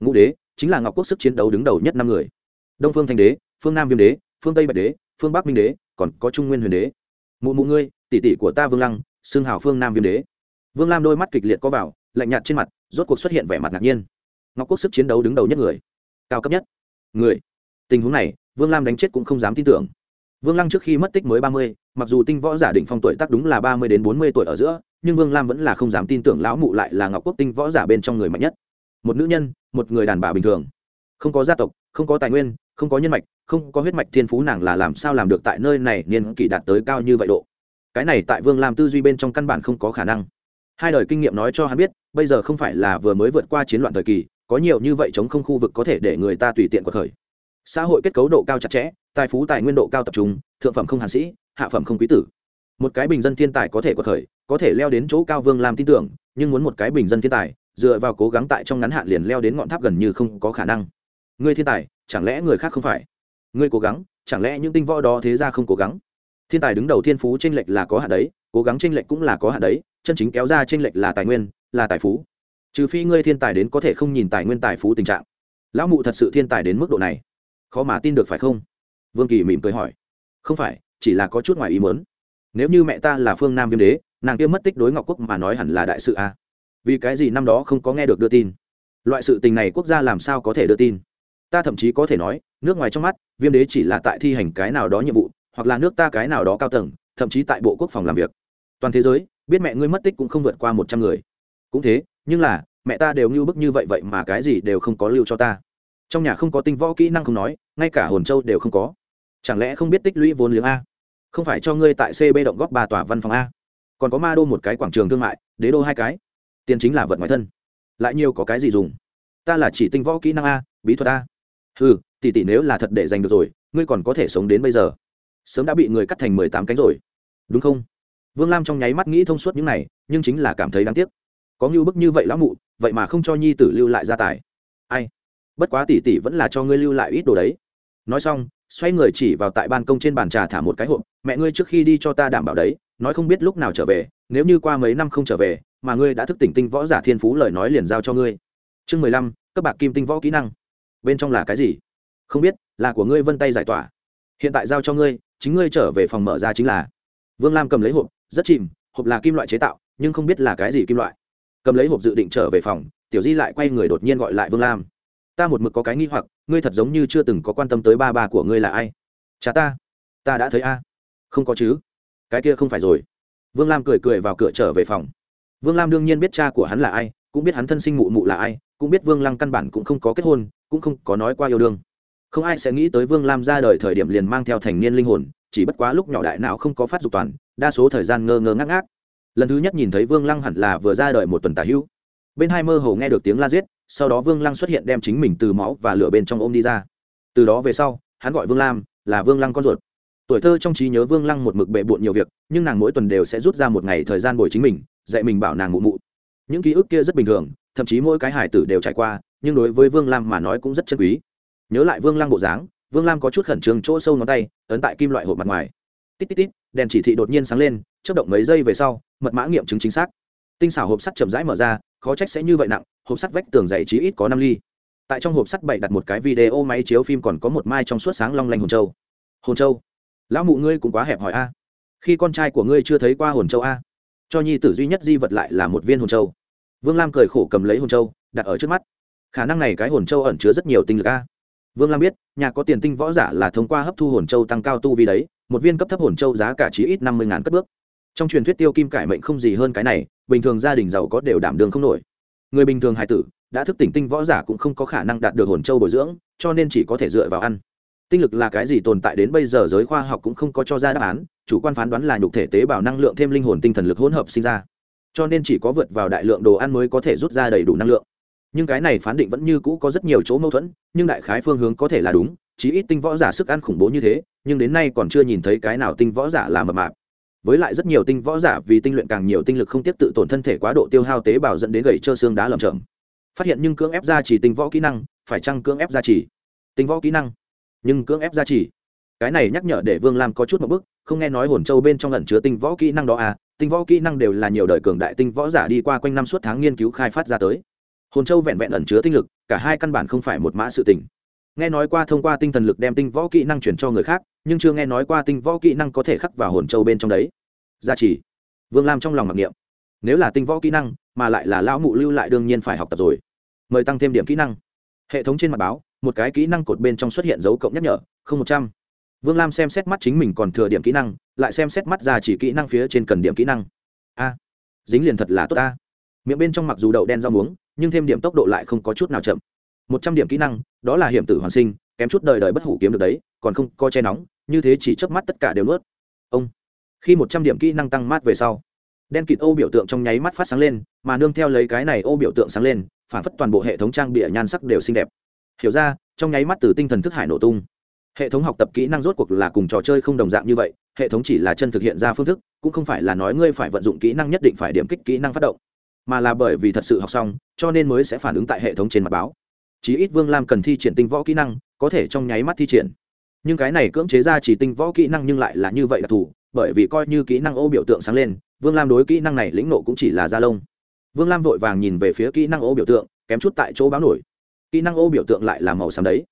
Ngũ đế chính là ngọc quốc sức chiến đấu đứng đầu nhất năm người. Đông phương thanh đế, phương nam viêm đế, phương tây bạch đế, phương bắc minh đế, còn có trung nguyên huyền đế. Mụ mụ ngươi, tỷ tỷ của ta vương lăng, xưng hào phương nam viêm đế. Vương lam đôi mắt kịch liệt có vào, lạnh nhạt trên mặt, rốt cuộc xuất hiện vẻ mặt ngạc nhiên. Ngọc quốc sức chiến đấu đứng đầu nhất người. Cao cấp nhất. Người tình huống này, vương lam đánh chết cũng không dám tin tưởng. Vương lăng trước khi mất tích mới ba mươi, mặc dù tinh võ giả định phong tuổi tác đúng là ba mươi đến bốn mươi tuổi ở giữa, nhưng vương lam vẫn là không dám tin tưởng lão mụ lại là ngọc quốc tinh võ giả bên trong người mạnh nhất. Một nữ nhân, một người đàn bà bình thường. Không có gia tộc, không có tài nguyên, không có nhân mạch, không có huyết mạch thiên phú nàng là làm sao làm được tại nơi này niên kỷ đạt tới cao như vậy độ. Cái này tại vương lam tư duy bên trong căn bản không có khả năng. Hai đời kinh nghiệm nói cho hắn biết, bây giờ không phải là vừa mới vượt qua chiến loạn thời kỳ, có nhiều như vậy chống không khu vực có thể để người ta tùy tiện của thời xã hội kết cấu độ cao chặt chẽ, tài phú tài nguyên độ cao tập trung, thượng phẩm không hàn sĩ, hạ phẩm không quý tử. Một cái bình dân thiên tài có thể có thời có thể leo đến chỗ cao vương làm tin tưởng, nhưng muốn một cái bình dân thiên tài, dựa vào cố gắng tại trong ngắn hạn liền leo đến ngọn tháp gần như không có khả năng. Ngươi thiên tài, chẳng lẽ người khác không phải? Ngươi cố gắng, chẳng lẽ những tinh võ đó thế ra không cố gắng? Thiên tài đứng đầu thiên phú tranh lệch là có hạn đấy, cố gắng tranh lệch cũng là có hạn đấy, chân chính kéo ra tranh lệch là tài nguyên, là tài phú. Trừ phi ngươi thiên tài đến có thể không nhìn tài nguyên tài phú tình trạng. Lão mụ thật sự thiên tài đến mức độ này khó mà tin được phải không? Vương kỳ mỉm cười hỏi. Không phải, chỉ là có chút ngoài ý mớn nếu như mẹ ta là phương nam viêm đế, nàng kia mất tích đối ngọc quốc mà nói hẳn là đại sự a à? vì cái gì năm đó không có nghe được đưa tin? Loại sự tình này quốc gia làm sao có thể đưa tin? Ta thậm chí có thể nói, nước ngoài trong mắt, viêm đế chỉ là tại thi hành cái nào đó nhiệm vụ, hoặc là nước ta cái nào đó cao tầng, thậm chí tại bộ quốc phòng làm việc. Toàn thế giới, biết mẹ ngươi mất tích cũng không vượt qua một trăm người. Cũng thế, nhưng là, mẹ ta đều ngưu bức như vậy vậy mà cái gì đều không có lưu cho ta trong nhà không có tinh võ kỹ năng không nói, ngay cả hồn châu đều không có. Chẳng lẽ không biết tích lũy vốn liếng a? Không phải cho ngươi tại cb động góp ba tòa văn phòng a? Còn có ma đô một cái quảng trường thương mại, đế đô hai cái. Tiền chính là vật ngoài thân. Lại nhiều có cái gì dùng? Ta là chỉ tinh võ kỹ năng a, bí thuật a. Ừ tỷ tỷ nếu là thật để giành được rồi, ngươi còn có thể sống đến bây giờ. Sớm đã bị người cắt thành mười tám cánh rồi. Đúng không? Vương lam trong nháy mắt nghĩ thông suốt những này, nhưng chính là cảm thấy đáng tiếc. Có ngưu bức như vậy lão mụ, vậy mà không cho nhi tử lưu lại gia tài. Ai? Bất quá tỷ tỷ vẫn là cho ngươi lưu lại ít đồ đấy. Nói xong, xoay người chỉ vào tại ban công trên bàn trà thả một cái hộp, mẹ ngươi trước khi đi cho ta đảm bảo đấy, nói không biết lúc nào trở về, nếu như qua mấy năm không trở về, mà ngươi đã thức tỉnh tinh võ giả thiên phú lời nói liền giao cho ngươi. Chương mười lăm các bạc kim tinh võ kỹ năng. Bên trong là cái gì? Không biết, là của ngươi vân tay giải tỏa. Hiện tại giao cho ngươi, chính ngươi trở về phòng mở ra chính là. Vương lam cầm lấy hộp, rất chìm, hộp là kim loại chế tạo, nhưng không biết là cái gì kim loại. Cầm lấy hộp dự định trở về phòng, tiểu di lại quay người đột nhiên gọi lại vương lam ta một mực có cái nghi hoặc, ngươi thật giống như chưa từng có quan tâm tới ba ba của ngươi là ai. Cha ta ta đã thấy a. Không có chứ. Cái kia không phải rồi. Vương lam cười cười vào cửa trở về phòng. Vương lam đương nhiên biết cha của hắn là ai, cũng biết hắn thân sinh mụ mụ là ai, cũng biết vương lăng căn bản cũng không có kết hôn, cũng không có nói qua yêu đương. Không ai sẽ nghĩ tới vương lam ra đời thời điểm liền mang theo thành niên linh hồn, chỉ bất quá lúc nhỏ đại não không có phát dục toàn, đa số thời gian ngơ ngơ ngác ngác. Lần thứ nhất nhìn thấy vương lăng hẳn là vừa ra đời một tuần tả hữu bên hai mơ hồ nghe được tiếng la giết, sau đó vương lăng xuất hiện đem chính mình từ máu và lửa bên trong ôm đi ra. Từ đó về sau, hắn gọi vương lam, là vương lăng con ruột. Tuổi thơ trong trí nhớ vương lăng một mực bệ bộn nhiều việc, nhưng nàng mỗi tuần đều sẽ rút ra một ngày thời gian bồi chính mình, dạy mình bảo nàng mụ mụ. Những ký ức kia rất bình thường, thậm chí mỗi cái hải tử đều trải qua, nhưng đối với vương lam mà nói cũng rất chân quý. Nhớ lại vương lăng bộ dáng, vương lam có chút khẩn trương chỗ sâu ngón tay, ấn tại kim loại hộp mặt ngoài. Tít tít tít, đèn chỉ thị đột nhiên sáng lên chất động mấy giây về sau, mật mã nghiệm chứng chính xác. Tinh xảo hộp sắt chậm rãi mở ra khó trách sẽ như vậy nặng, hộp sắt vách tường dày chí ít có năm ly. Tại trong hộp sắt bảy đặt một cái video máy chiếu phim còn có một mai trong suốt sáng long lanh hồn châu. Hồn châu? Lão mụ ngươi cũng quá hẹp hỏi a. Khi con trai của ngươi chưa thấy qua hồn châu a? Cho nhi tử duy nhất di vật lại là một viên hồn châu. Vương lam cười khổ cầm lấy hồn châu, đặt ở trước mắt. Khả năng này cái hồn châu ẩn chứa rất nhiều tinh lực a. Vương lam biết, nhà có tiền tinh võ giả là thông qua hấp thu hồn châu tăng cao tu vi đấy, một viên cấp thấp hồn châu giá cả chỉ ít năm mươi ngàn cất bước trong truyền thuyết tiêu kim cải mệnh không gì hơn cái này, bình thường gia đình giàu có đều đảm đường không nổi. Người bình thường hài tử, đã thức tỉnh tinh võ giả cũng không có khả năng đạt được hồn châu bồi dưỡng, cho nên chỉ có thể dựa vào ăn. Tinh lực là cái gì tồn tại đến bây giờ giới khoa học cũng không có cho ra đáp án, chủ quan phán đoán là nhục thể tế bào năng lượng thêm linh hồn tinh thần lực hỗn hợp sinh ra. Cho nên chỉ có vượt vào đại lượng đồ ăn mới có thể rút ra đầy đủ năng lượng. Nhưng cái này phán định vẫn như cũ có rất nhiều chỗ mâu thuẫn, nhưng đại khái phương hướng có thể là đúng, chí ít tinh võ giả sức ăn khủng bố như thế, nhưng đến nay còn chưa nhìn thấy cái nào tinh võ giả là mập mạp với lại rất nhiều tinh võ giả vì tinh luyện càng nhiều tinh lực không tiếp tự tổn thân thể quá độ tiêu hao tế bào dẫn đến gầy trơ xương đá lầm trầm phát hiện nhưng cưỡng ép ra chỉ tinh võ kỹ năng, phải chăng cưỡng ép ra chỉ tinh võ kỹ năng? Nhưng cưỡng ép ra chỉ cái này nhắc nhở để vương lam có chút một bức, không nghe nói hồn châu bên trong lần chứa tinh võ kỹ năng đó à tinh võ kỹ năng đều là nhiều đời cường đại tinh võ giả đi qua quanh năm suốt tháng nghiên cứu khai phát ra tới. Hồn châu vẹn vẹn ẩn chứa tinh lực, cả hai căn bản không phải một mã sự tình. Nghe nói qua thông qua tinh thần lực đem tinh võ kỹ năng chuyển cho người khác nhưng chưa nghe nói qua tinh võ kỹ năng có thể khắc vào hồn châu bên trong đấy. Gia trì. Vương lam trong lòng mặc niệm. Nếu là tinh võ kỹ năng, mà lại là lão mụ lưu lại đương nhiên phải học tập rồi. Mời tăng thêm điểm kỹ năng. Hệ thống trên mặt báo, một cái kỹ năng cột bên trong xuất hiện dấu cộng nhắc nhở, không một trăm. Vương lam xem xét mắt chính mình còn thừa điểm kỹ năng, lại xem xét mắt ra chỉ kỹ năng phía trên cần điểm kỹ năng. A. Dính liền thật là tốt a miệng bên trong mặc dù đậu đen rau muống, nhưng thêm điểm tốc độ lại không có chút nào chậm một trăm điểm kỹ năng, đó là hiểm tử hoàn sinh, kém chút đời đời bất hủ kiếm được đấy, còn không co che nóng, như thế chỉ chớp mắt tất cả đều nuốt. Ông, khi một trăm điểm kỹ năng tăng mát về sau, đen kịt ô biểu tượng trong nháy mắt phát sáng lên, mà nương theo lấy cái này ô biểu tượng sáng lên, phản phất toàn bộ hệ thống trang bịa nhan sắc đều xinh đẹp. Hiểu ra, trong nháy mắt từ tinh thần thức hải nổ tung. Hệ thống học tập kỹ năng rốt cuộc là cùng trò chơi không đồng dạng như vậy, hệ thống chỉ là chân thực hiện ra phương thức, cũng không phải là nói ngươi phải vận dụng kỹ năng nhất định phải điểm kích kỹ năng phát động, mà là bởi vì thật sự học xong, cho nên mới sẽ phản ứng tại hệ thống trên mặt báo chí ít vương lam cần thi triển tinh võ kỹ năng, có thể trong nháy mắt thi triển. Nhưng cái này cưỡng chế ra chỉ tinh võ kỹ năng nhưng lại là như vậy đặc thù bởi vì coi như kỹ năng ô biểu tượng sáng lên, vương lam đối kỹ năng này lĩnh nộ cũng chỉ là da lông. Vương lam vội vàng nhìn về phía kỹ năng ô biểu tượng, kém chút tại chỗ báo nổi. Kỹ năng ô biểu tượng lại là màu xám đấy.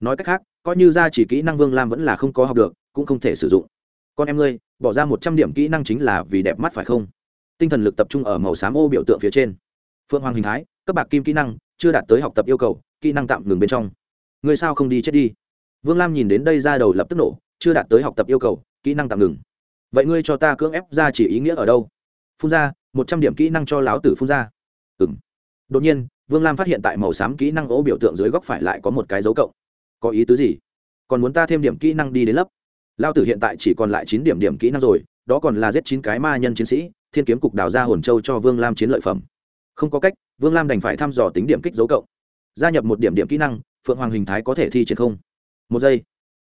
Nói cách khác, coi như ra chỉ kỹ năng vương lam vẫn là không có học được, cũng không thể sử dụng. Con em ngươi, bỏ ra một trăm điểm kỹ năng chính là vì đẹp mắt phải không? Tinh thần lực tập trung ở màu xám ô biểu tượng phía trên. Phượng hoàng hình thái, cấp bạc kim kỹ năng, chưa đạt tới học tập yêu cầu kỹ năng tạm ngừng bên trong. Người sao không đi chết đi? Vương lam nhìn đến đây ra đầu lập tức nổ, chưa đạt tới học tập yêu cầu, kỹ năng tạm ngừng. Vậy ngươi cho ta cưỡng ép ra chỉ ý nghĩa ở đâu? Phun ra, một trăm điểm kỹ năng cho láo tử phun ra. Ừ m đột nhiên, vương lam phát hiện tại màu xám kỹ năng ố biểu tượng dưới góc phải lại có một cái dấu cộng. Có ý tứ gì? Còn muốn ta thêm điểm kỹ năng đi đến lớp? Lao tử hiện tại chỉ còn lại chín điểm điểm kỹ năng rồi, đó còn là giết chín cái ma nhân chiến sĩ, thiên kiếm cục đào ra hồn châu cho vương lam chiến lợi phẩm. Không có cách, vương lam đành phải thăm dò tính điểm kích dấu cộng gia nhập một điểm điểm kỹ năng, phượng hoàng hình thái có thể thi triển không? Một giây.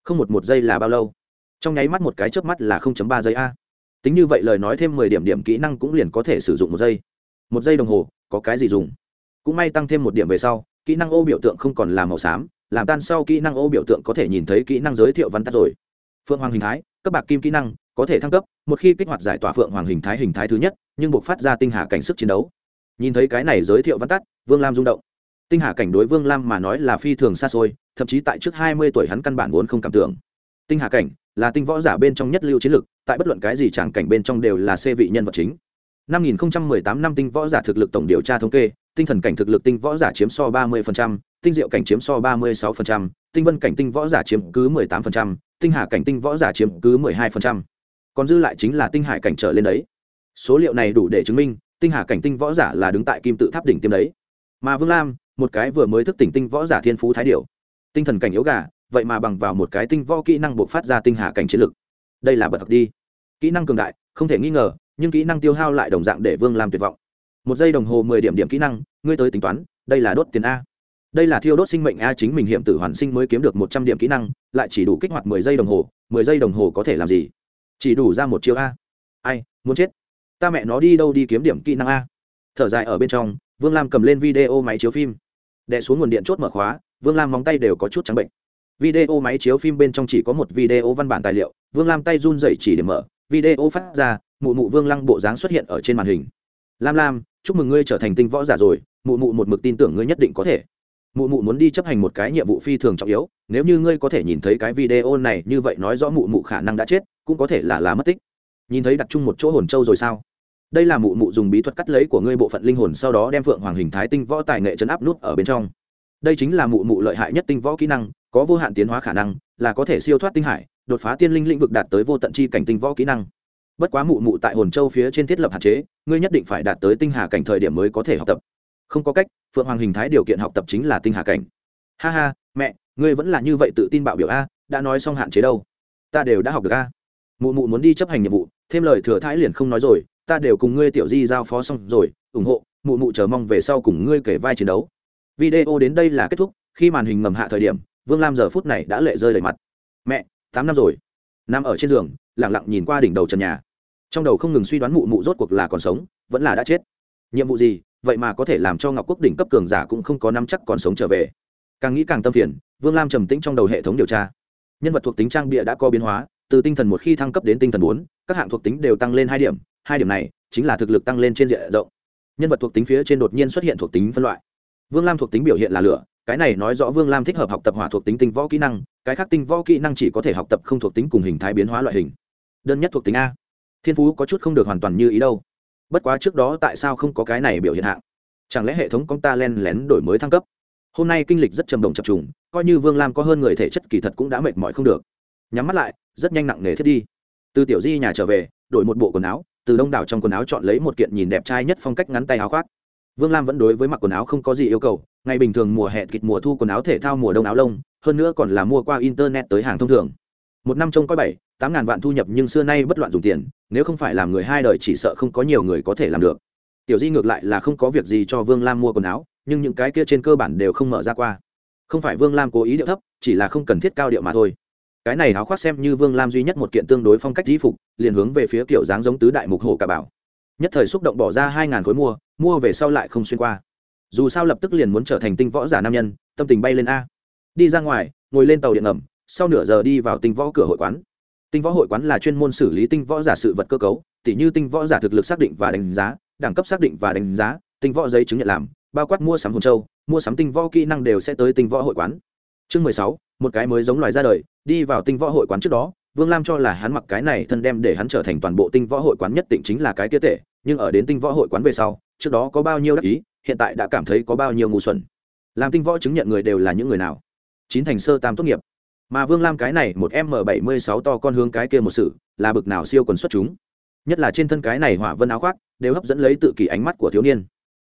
Không một một giây là bao lâu? Trong nháy mắt một cái chớp mắt là không chấm ba giây a. Tính như vậy lời nói thêm mười điểm điểm kỹ năng cũng liền có thể sử dụng một giây. Một giây đồng hồ, có cái gì dùng? Cũng may tăng thêm một điểm về sau, kỹ năng ô biểu tượng không còn là màu xám, làm tan sau kỹ năng ô biểu tượng có thể nhìn thấy kỹ năng giới thiệu văn tắt rồi. Phượng hoàng hình thái, cấp bạc kim kỹ năng, có thể thăng cấp, một khi kích hoạt giải tỏa phượng hoàng hình thái hình thái thứ nhất, nhưng buộc phát ra tinh hà cảnh sức chiến đấu. Nhìn thấy cái này giới thiệu văn tắt, vương lam rung động tinh hà cảnh đối vương lam mà nói là phi thường xa xôi thậm chí tại trước hai mươi tuổi hắn căn bản vốn không cảm tưởng tinh hà cảnh là tinh võ giả bên trong nhất lưu chiến lực tại bất luận cái gì tràng cảnh bên trong đều là xê vị nhân vật chính 5018 năm tinh võ giả thực lực tổng điều tra thống kê, tinh thần cảnh thực lực tinh võ giả chiếm so 30%, tinh diệu cảnh chiếm so 36%, tinh vân cảnh tinh võ giả chiếm cứ 18%, tinh hà cảnh tinh võ giả chiếm cứ 12%. Còn dư lại chính là tinh hải cảnh trở lên đấy. Số liệu này đủ để chứng minh, tinh hà cảnh tinh võ giả là đứng tại kim tự tháp đỉnh tiêm đấy. Mà Vương Lam, một cái vừa mới thức tỉnh tinh võ giả thiên phú thái điểu. Tinh thần cảnh yếu gà, vậy mà bằng vào một cái tinh võ kỹ năng buộc phát ra tinh hà cảnh chiến lực. Đây là bật học đi. Kỹ năng cường đại, không thể nghi ngờ, nhưng kỹ năng tiêu hao lại đồng dạng để Vương làm tuyệt vọng. Một giây đồng hồ mười điểm điểm kỹ năng, ngươi tới tính toán, đây là đốt tiền a đây là thiêu đốt sinh mệnh a chính mình hiểm tử hoàn sinh mới kiếm được một trăm điểm kỹ năng lại chỉ đủ kích hoạt mười giây đồng hồ mười giây đồng hồ có thể làm gì chỉ đủ ra một chiêu a ai muốn chết ta mẹ nó đi đâu đi kiếm điểm kỹ năng a thở dài ở bên trong vương lam cầm lên video máy chiếu phim. Đẻ xuống nguồn điện chốt mở khóa, vương lam móng tay đều có chút trắng bệnh. Video máy chiếu phim bên trong chỉ có một video văn bản tài liệu, vương lam tay run dậy chỉ để mở, video phát ra, mụ mụ vương lăng bộ dáng xuất hiện ở trên màn hình. Lam lam, chúc mừng ngươi trở thành tinh võ giả rồi, mụ mụ một mực tin tưởng ngươi nhất định có thể. Mụ mụ muốn đi chấp hành một cái nhiệm vụ phi thường trọng yếu, nếu như ngươi có thể nhìn thấy cái video này như vậy nói rõ mụ mụ khả năng đã chết, cũng có thể là là mất tích. Nhìn thấy đặt chung một chỗ hồn châu rồi sao? Đây là mụ mụ dùng bí thuật cắt lấy của ngươi bộ phận linh hồn, sau đó đem phượng hoàng hình thái tinh võ tài nghệ chấn áp nút ở bên trong. Đây chính là mụ mụ lợi hại nhất tinh võ kỹ năng, có vô hạn tiến hóa khả năng, là có thể siêu thoát tinh hải, đột phá tiên linh lĩnh vực đạt tới vô tận chi cảnh tinh võ kỹ năng. Bất quá mụ mụ tại hồn châu phía trên thiết lập hạn chế, ngươi nhất định phải đạt tới tinh hà cảnh thời điểm mới có thể học tập. Không có cách, phượng hoàng hình thái điều kiện học tập chính là tinh hà cảnh. Ha ha, mẹ, ngươi vẫn là như vậy tự tin bạo biểu a, đã nói xong hạn chế đâu? Ta đều đã học được a. Mụ mụ muốn đi chấp hành nhiệm vụ, thêm lời thừa thái liền không nói rồi ta đều cùng ngươi tiểu di giao phó xong rồi, ủng hộ, mụ mụ chờ mong về sau cùng ngươi kể vai chiến đấu. Video đến đây là kết thúc, khi màn hình ngầm hạ thời điểm, vương lam giờ phút này đã lệ rơi đầy mặt. Mẹ, tám năm rồi. Nằm ở trên giường lẳng lặng nhìn qua đỉnh đầu trần nhà. Trong đầu không ngừng suy đoán mụ mụ rốt cuộc là còn sống, vẫn là đã chết. Nhiệm vụ gì, vậy mà có thể làm cho ngọc quốc đỉnh cấp cường giả cũng không có năm chắc còn sống trở về. Càng nghĩ càng tâm phiền, vương lam trầm tĩnh trong đầu hệ thống điều tra. Nhân vật thuộc tính trang bịa đã có biến hóa từ tinh thần một khi thăng cấp đến tinh thần bốn, các hạng thuộc tính đều tăng lên hai điểm. Hai điểm này chính là thực lực tăng lên trên diện rộng. Nhân vật thuộc tính phía trên đột nhiên xuất hiện thuộc tính phân loại. Vương lam thuộc tính biểu hiện là lửa, cái này nói rõ vương lam thích hợp học tập hỏa thuộc tính tinh võ kỹ năng, cái khác tinh võ kỹ năng chỉ có thể học tập không thuộc tính cùng hình thái biến hóa loại hình. Đơn nhất thuộc tính a. Thiên phú có chút không được hoàn toàn như ý đâu. Bất quá trước đó tại sao không có cái này biểu hiện hạng? Chẳng lẽ hệ thống công ta len lén đổi mới thăng cấp? Hôm nay kinh lịch rất trầm đồng chập trùng, coi như vương lam có hơn người thể chất kỳ thật cũng đã mệt mỏi không được. Nhắm mắt lại rất nhanh nặng nề thiết đi. Từ tiểu di nhà trở về, đổi một bộ quần áo, từ đông đảo trong quần áo chọn lấy một kiện nhìn đẹp trai nhất phong cách ngắn tay áo khoác. Vương lam vẫn đối với mặc quần áo không có gì yêu cầu, ngày bình thường mùa hè kịch mùa thu quần áo thể thao mùa đông áo lông, hơn nữa còn là mua qua internet tới hàng thông thường. Một năm trông coi bảy, tám ngàn vạn thu nhập nhưng xưa nay bất loạn dùng tiền, nếu không phải làm người hai đời chỉ sợ không có nhiều người có thể làm được. Tiểu di ngược lại là không có việc gì cho vương lam mua quần áo, nhưng những cái kia trên cơ bản đều không mở ra qua. Không phải vương lam cố ý điệu thấp, chỉ là không cần thiết cao điệu mà thôi cái này áo khoác xem như vương lam duy nhất một kiện tương đối phong cách di phục, liền hướng về phía kiểu dáng giống tứ đại mục hồ cả bảo. Nhất thời xúc động bỏ ra hai ngàn khối mua mua về sau lại không xuyên qua. Dù sao lập tức liền muốn trở thành tinh võ giả nam nhân, tâm tình bay lên a. Đi ra ngoài, ngồi lên tàu điện ngầm, sau nửa giờ đi vào tinh võ cửa hội quán. Tinh võ hội quán là chuyên môn xử lý tinh võ giả sự vật cơ cấu, tỉ như tinh võ giả thực lực xác định và đánh giá, đẳng cấp xác định và đánh giá, tinh võ giấy chứng nhận làm, bao quát mua sắm hồn châu, mua sắm tinh võ kỹ năng đều sẽ tới tinh võ hội quán. Chương mười sáu một cái mới giống loài ra đời, đi vào tinh võ hội quán trước đó, vương lam cho là hắn mặc cái này thân đem để hắn trở thành toàn bộ tinh võ hội quán nhất định chính là cái kia tệ, nhưng ở đến tinh võ hội quán về sau, trước đó có bao nhiêu đắc ý, hiện tại đã cảm thấy có bao nhiêu ngu xuẩn. Làm tinh võ chứng nhận người đều là những người nào? Chín thành sơ tam tốt nghiệp. Mà vương lam cái này một m bảy mươi sáu to con hướng cái kia một sự, là bực nào siêu quần xuất chúng. Nhất là trên thân cái này hỏa vân áo khoác, đều hấp dẫn lấy tự kỷ ánh mắt của thiếu niên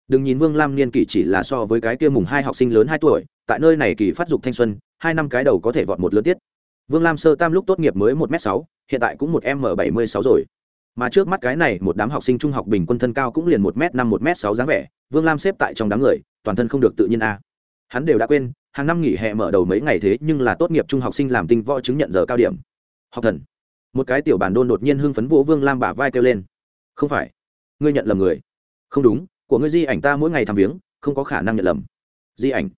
đừng nhìn vương lam niên kỷ chỉ là so với cái kia mùng hai học sinh lớn hai tuổi, tại nơi này kỳ phát dục thanh xuân, hai năm cái đầu có thể vọt một lớn tiết. Vương lam sơ tam lúc tốt nghiệp mới một m sáu, hiện tại cũng một m bảy mươi sáu rồi. Mà trước mắt cái này, một đám học sinh trung học bình quân thân cao cũng liền một m năm, một m sáu dáng vẻ, vương lam xếp tại trong đám người, toàn thân không được tự nhiên a. Hắn đều đã quên, hàng năm nghỉ hè mở đầu mấy ngày thế nhưng là tốt nghiệp trung học sinh làm tinh võ chứng nhận giờ cao điểm. Học thần. Một cái tiểu bản đôn đột nhiên hưng phấn vỗ vương lam bả vai kêu lên. Không phải. Ngươi nhận lầm người. Không đúng của ngươi di ảnh ta mỗi ngày thăm viếng, không có khả năng nhận lầm. Di ảnh?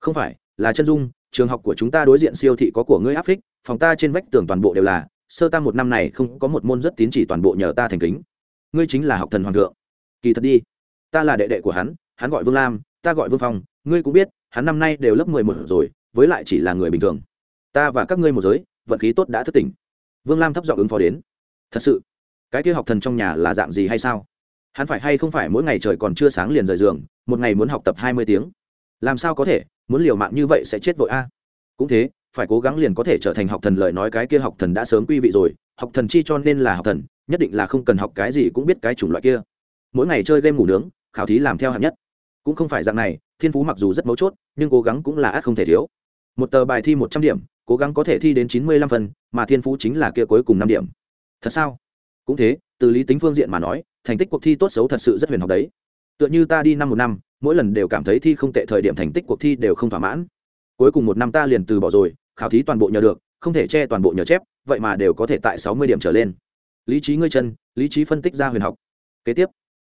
Không phải, là chân dung, trường học của chúng ta đối diện siêu thị có của ngươi áp phích, phòng ta trên vách tường toàn bộ đều là, sơ ta một năm này không có một môn rất tín chỉ toàn bộ nhờ ta thành kính. Ngươi chính là học thần hoàng thượng. Kỳ thật đi, ta là đệ đệ của hắn hắn gọi vương lam, ta gọi vương phong, ngươi cũng biết, hắn năm nay đều lớp mười một rồi, với lại chỉ là người bình thường. Ta và các ngươi một giới, vận khí tốt đã thất tỉnh. Vương lam thấp giọng ứng phó đến. Thật sự, cái kia học thần trong nhà là dạng gì hay sao? Hắn phải hay không phải mỗi ngày trời còn chưa sáng liền rời giường, một ngày muốn học tập hai mươi tiếng? Làm sao có thể? Muốn liều mạng như vậy sẽ chết vội a. Cũng thế, phải cố gắng liền có thể trở thành học thần lời nói cái kia học thần đã sớm quy vị rồi, học thần chi cho nên là học thần, nhất định là không cần học cái gì cũng biết cái chủng loại kia. Mỗi ngày chơi game ngủ nướng, khảo thí làm theo hạng nhất. Cũng không phải dạng này, thiên phú mặc dù rất mấu chốt, nhưng cố gắng cũng là ác không thể thiếu. Một tờ bài thi một trăm điểm, cố gắng có thể thi đến chín mươi lăm phần, mà thiên phú chính là kia cuối cùng năm điểm. Thật sao? Cũng thế, từ lý tính phương diện mà nói thành tích cuộc thi tốt xấu thật sự rất huyền học đấy. Tựa như ta đi năm một năm, mỗi lần đều cảm thấy thi không tệ thời điểm thành tích cuộc thi đều không thỏa mãn. Cuối cùng một năm ta liền từ bỏ rồi, khảo thí toàn bộ nhờ được, không thể che toàn bộ nhờ chép, vậy mà đều có thể tại sáu mươi điểm trở lên. Lý trí ngươi chân, lý trí phân tích ra huyền học. Kế tiếp,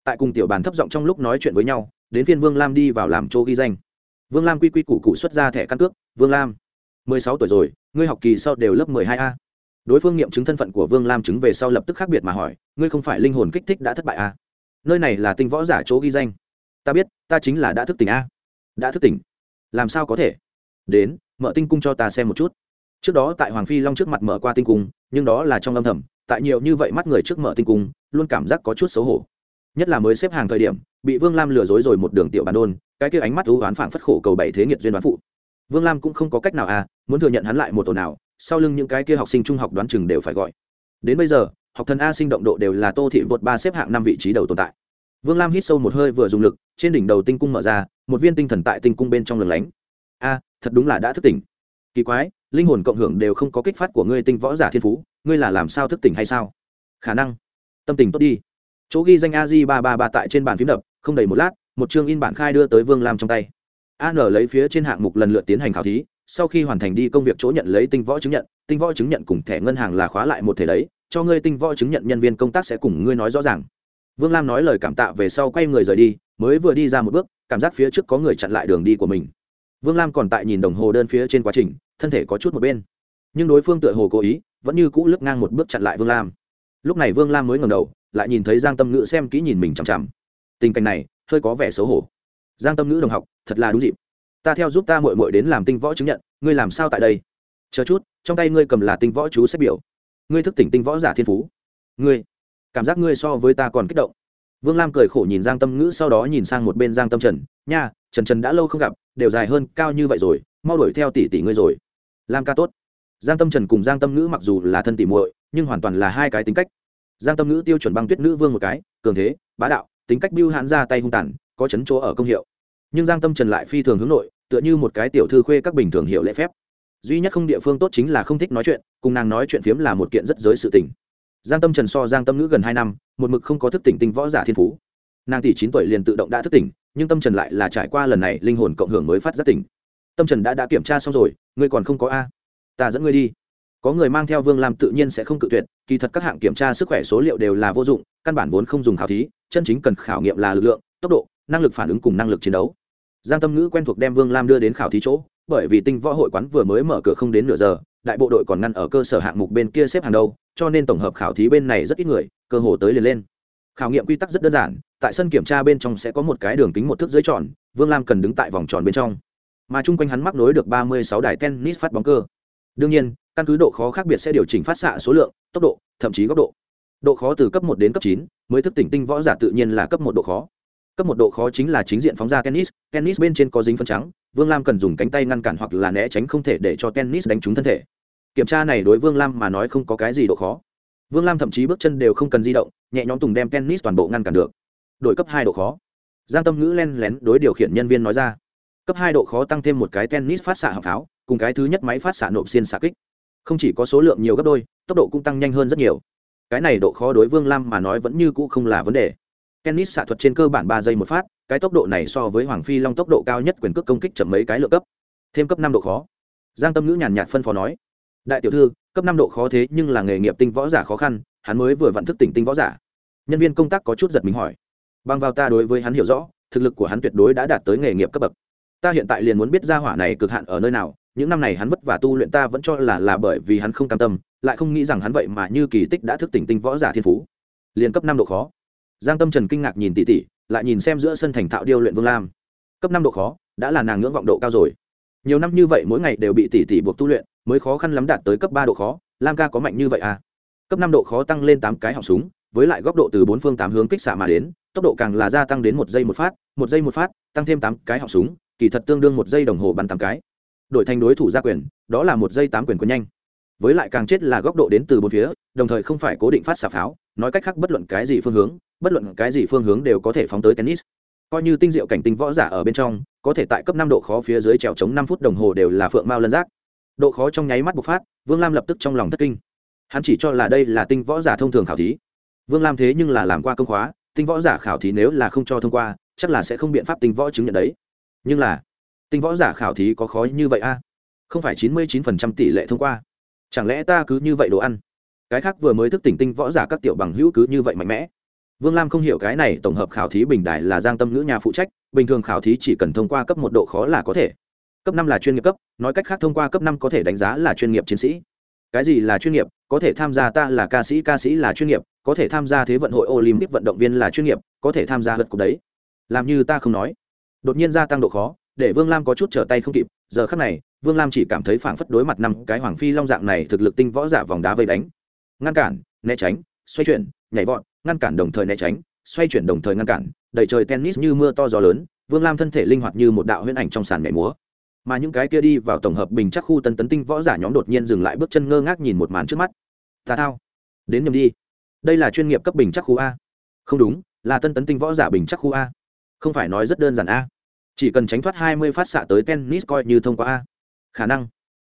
tại cùng tiểu bàn thấp giọng trong lúc nói chuyện với nhau, đến phiên vương lam đi vào làm chỗ ghi danh. Vương lam quy quy củ cụ xuất ra thẻ căn cước, vương lam, mười sáu tuổi rồi, ngươi học kỳ sau đều lớp mười hai a đối phương nghiệm chứng thân phận của vương lam chứng về sau lập tức khác biệt mà hỏi, ngươi không phải linh hồn kích thích đã thất bại à? nơi này là tinh võ giả chỗ ghi danh. Ta biết, ta chính là đã thức tỉnh a. Đã thức tỉnh? Làm sao có thể? Đến, mở tinh cung cho ta xem một chút. Trước đó tại hoàng phi long trước mặt mở qua tinh cung, nhưng đó là trong âm thầm, tại nhiều như vậy mắt người trước mở tinh cung, luôn cảm giác có chút xấu hổ. Nhất là mới xếp hàng thời điểm, bị vương lam lừa dối rồi một đường tiểu bàn đôn, cái kia ánh mắt thú oán phảng phất khổ cầu bảy thế nghiệt duyên đoán phụ. Vương lam cũng không có cách nào à muốn thừa nhận hắn lại một tổ nào sau lưng những cái kia học sinh trung học đoán chừng đều phải gọi. Đến bây giờ, học thần a sinh động độ đều là tô thị vượt ba xếp hạng năm vị trí đầu tồn tại. Vương lam hít sâu một hơi vừa dùng lực, trên đỉnh đầu tinh cung mở ra, một viên tinh thần tại tinh cung bên trong lừng lánh. A, thật đúng là đã thức tỉnh. Kỳ quái, linh hồn cộng hưởng đều không có kích phát của ngươi tinh võ giả thiên phú, ngươi là làm sao thức tỉnh hay sao? Khả năng. Tâm tình tốt đi. Chỗ ghi danh a di ba ba ba tại trên bàn phím đập, không đầy một lát, một chương in bản khai đưa tới vương lam trong tay. An lấy phía trên hạng mục lần lượt tiến hành khảo thí sau khi hoàn thành đi công việc chỗ nhận lấy tinh võ chứng nhận, tinh võ chứng nhận cùng thẻ ngân hàng là khóa lại một thể đấy, cho ngươi tinh võ chứng nhận nhân viên công tác sẽ cùng ngươi nói rõ ràng. Vương lam nói lời cảm tạ về sau quay người rời đi, mới vừa đi ra một bước, cảm giác phía trước có người chặn lại đường đi của mình. Vương lam còn tại nhìn đồng hồ đơn phía trên quá trình, thân thể có chút một bên. Nhưng đối phương tựa hồ cố ý, vẫn như cũ lướt ngang một bước chặn lại vương lam. Lúc này vương lam mới ngầm đầu, lại nhìn thấy giang tâm ngữ xem kỹ nhìn mình chằm chằm. Tình cảnh này, hơi có vẻ xấu hổ. Giang tâm ngữ đồng học, thật là đúng dịp ta theo giúp ta mội mội đến làm tinh võ chứng nhận, ngươi làm sao tại đây? Chờ chút, trong tay ngươi cầm là tinh võ chú xét biểu. Ngươi thức tỉnh tinh võ giả thiên phú. Ngươi, cảm giác ngươi so với ta còn kích động. Vương lam cười khổ nhìn giang tâm ngữ, sau đó nhìn sang một bên giang tâm trần. Nha, trần trần đã lâu không gặp, đều dài hơn cao như vậy rồi, mau đuổi theo tỷ tỷ ngươi rồi. Lam ca tốt. Giang tâm trần cùng giang tâm ngữ mặc dù là thân tỷ muội, nhưng hoàn toàn là hai cái tính cách. Giang tâm ngữ tiêu chuẩn băng tuyết nữ vương một cái, cường thế, bá đạo, tính cách biêu hãn ra tay hung tàn, có chấn chỗ ở công hiệu. Nhưng giang tâm trần lại phi thường hướng nội tựa như một cái tiểu thư khuê các bình thường hiệu lễ phép. Duy nhất không địa phương tốt chính là không thích nói chuyện, cùng nàng nói chuyện phiếm là một kiện rất giới sự tình. Giang tâm trần so giang tâm ngữ gần hai năm, một mực không có thức tỉnh tinh võ giả thiên phú. Nàng tỷ chín tuổi liền tự động đã thức tỉnh, nhưng tâm trần lại là trải qua lần này linh hồn cộng hưởng mới phát giác tỉnh. Tâm trần đã đã kiểm tra xong rồi, ngươi còn không có a. Ta dẫn ngươi đi. Có người mang theo vương làm tự nhiên sẽ không cự tuyệt, kỳ thật các hạng kiểm tra sức khỏe số liệu đều là vô dụng, căn bản vốn không dùng khảo thí, chân chính cần khảo nghiệm là lực lượng, tốc độ, năng lực phản ứng cùng năng lực chiến đấu giang tâm ngữ quen thuộc đem vương lam đưa đến khảo thí chỗ, bởi vì tinh võ hội quán vừa mới mở cửa không đến nửa giờ, đại bộ đội còn ngăn ở cơ sở hạng mục bên kia xếp hàng đầu cho nên tổng hợp khảo thí bên này rất ít người, cơ hồ tới liền lên. Khảo nghiệm quy tắc rất đơn giản, tại sân kiểm tra bên trong sẽ có một cái đường kính một thước dưới tròn, vương lam cần đứng tại vòng tròn bên trong. Mà chung quanh hắn mắc nối được ba mươi sáu đài tennis phát bóng cơ. Đương nhiên, căn cứ độ khó khác biệt sẽ điều chỉnh phát xạ số lượng, tốc độ, thậm chí góc độ. Độ khó từ cấp một đến cấp chín, mới thức tỉnh tinh võ giả tự nhiên là cấp một độ khó cấp một độ khó chính là chính diện phóng ra tennis tennis bên trên có dính phân trắng, vương lam cần dùng cánh tay ngăn cản hoặc là né tránh không thể để cho tennis đánh trúng thân thể. Kiểm tra này đối vương lam mà nói không có cái gì độ khó. Vương lam thậm chí bước chân đều không cần di động, nhẹ nhõm tùng đem tennis toàn bộ ngăn cản được. Đội cấp hai độ khó. Giang tâm ngữ len lén đối điều khiển nhân viên nói ra. Cấp hai độ khó tăng thêm một cái tennis phát xạ hạng pháo, cùng cái thứ nhất máy phát xạ nộp xiên xạ kích. Không chỉ có số lượng nhiều gấp đôi, tốc độ cũng tăng nhanh hơn rất nhiều. Cái này độ khó đối vương lam mà nói vẫn như cũ không là vấn đề tennis xạ thuật trên cơ bản ba giây một phát, cái tốc độ này so với hoàng phi long tốc độ cao nhất quyền cước công kích chậm mấy cái lượng cấp. Thêm cấp năm độ khó. Giang tâm ngữ nhàn nhạt phân phó nói, đại tiểu thư, cấp năm độ khó thế nhưng là nghề nghiệp tinh võ giả khó khăn, hắn mới vừa vặn thức tỉnh tinh võ giả. Nhân viên công tác có chút giật mình hỏi, bằng vào ta đối với hắn hiểu rõ, thực lực của hắn tuyệt đối đã đạt tới nghề nghiệp cấp bậc. Ta hiện tại liền muốn biết ra hỏa này cực hạn ở nơi nào, những năm này hắn vất vả tu luyện ta vẫn cho là là bởi vì hắn không cam tâm, lại không nghĩ rằng hắn vậy mà như kỳ tích đã thức tỉnh tinh võ giả thiên phú. Liền cấp năm độ khó giang tâm trần kinh ngạc nhìn tỷ tỷ, lại nhìn xem giữa sân thành thạo điêu luyện vương lam. Cấp năm độ khó, đã là nàng ngưỡng vọng độ cao rồi. Nhiều năm như vậy mỗi ngày đều bị tỷ tỷ buộc tu luyện, mới khó khăn lắm đạt tới cấp ba độ khó, lam ca có mạnh như vậy à? Cấp năm độ khó tăng lên tám cái họng súng, với lại góc độ từ bốn phương tám hướng kích xạ mà đến, tốc độ càng là gia tăng đến một giây một phát, một giây một phát, tăng thêm tám cái họng súng, kỳ thật tương đương một giây đồng hồ bắn tám cái. Đổi thành đối thủ gia quyền, đó là một giây tám quyền quân nhanh. Với lại càng chết là góc độ đến từ bốn phía, đồng thời không phải cố định phát xạ pháo, nói cách khác bất luận cái gì phương hướng bất luận cái gì phương hướng đều có thể phóng tới tennis. Coi như tinh diệu cảnh tinh võ giả ở bên trong, có thể tại cấp năm độ khó phía dưới trèo chống năm phút đồng hồ đều là phượng mao lân giác. Độ khó trong nháy mắt bộc phát, vương lam lập tức trong lòng thất kinh. Hắn chỉ cho là đây là tinh võ giả thông thường khảo thí. Vương lam thế nhưng là làm qua công khóa, tinh võ giả khảo thí nếu là không cho thông qua, chắc là sẽ không biện pháp tinh võ chứng nhận đấy. Nhưng là, tinh võ giả khảo thí có khó như vậy a? Không phải chín mươi chín phần trăm tỷ lệ thông qua. Chẳng lẽ ta cứ như vậy đồ ăn? Cái khác vừa mới thức tỉnh tinh võ giả các tiểu bằng hữu cứ như vậy mạnh mẽ vương lam không hiểu cái này tổng hợp khảo thí bình đại là giang tâm ngữ nhà phụ trách, bình thường khảo thí chỉ cần thông qua cấp một độ khó là có thể. Cấp năm là chuyên nghiệp cấp, nói cách khác thông qua cấp năm có thể đánh giá là chuyên nghiệp chiến sĩ. Cái gì là chuyên nghiệp? Có thể tham gia ta là ca sĩ ca sĩ là chuyên nghiệp, có thể tham gia thế vận hội olympic vận động viên là chuyên nghiệp, có thể tham gia vật cục đấy. Làm như ta không nói. Đột nhiên gia tăng độ khó, để vương lam có chút trở tay không kịp, giờ khắc này, vương lam chỉ cảm thấy phảng phất đối mặt năm cái hoàng phi long dạng này thực lực tinh võ giả vòng đá vây đánh. Ngăn cản, né tránh, xoay chuyển, nhảy vọt ngăn cản đồng thời né tránh, xoay chuyển đồng thời ngăn cản, đẩy trời tennis như mưa to gió lớn, vương lam thân thể linh hoạt như một đạo huyễn ảnh trong sàn mẹ múa. Mà những cái kia đi vào tổng hợp bình chắc khu tân tấn tinh võ giả nhóm đột nhiên dừng lại bước chân ngơ ngác nhìn một màn trước mắt. Tà thao. Đến nhầm đi. Đây là chuyên nghiệp cấp bình chắc khu a. Không đúng, là tân tấn tinh võ giả bình chắc khu a. Không phải nói rất đơn giản a. Chỉ cần tránh thoát hai mươi phát xạ tới tennis coi như thông qua a. Khả năng.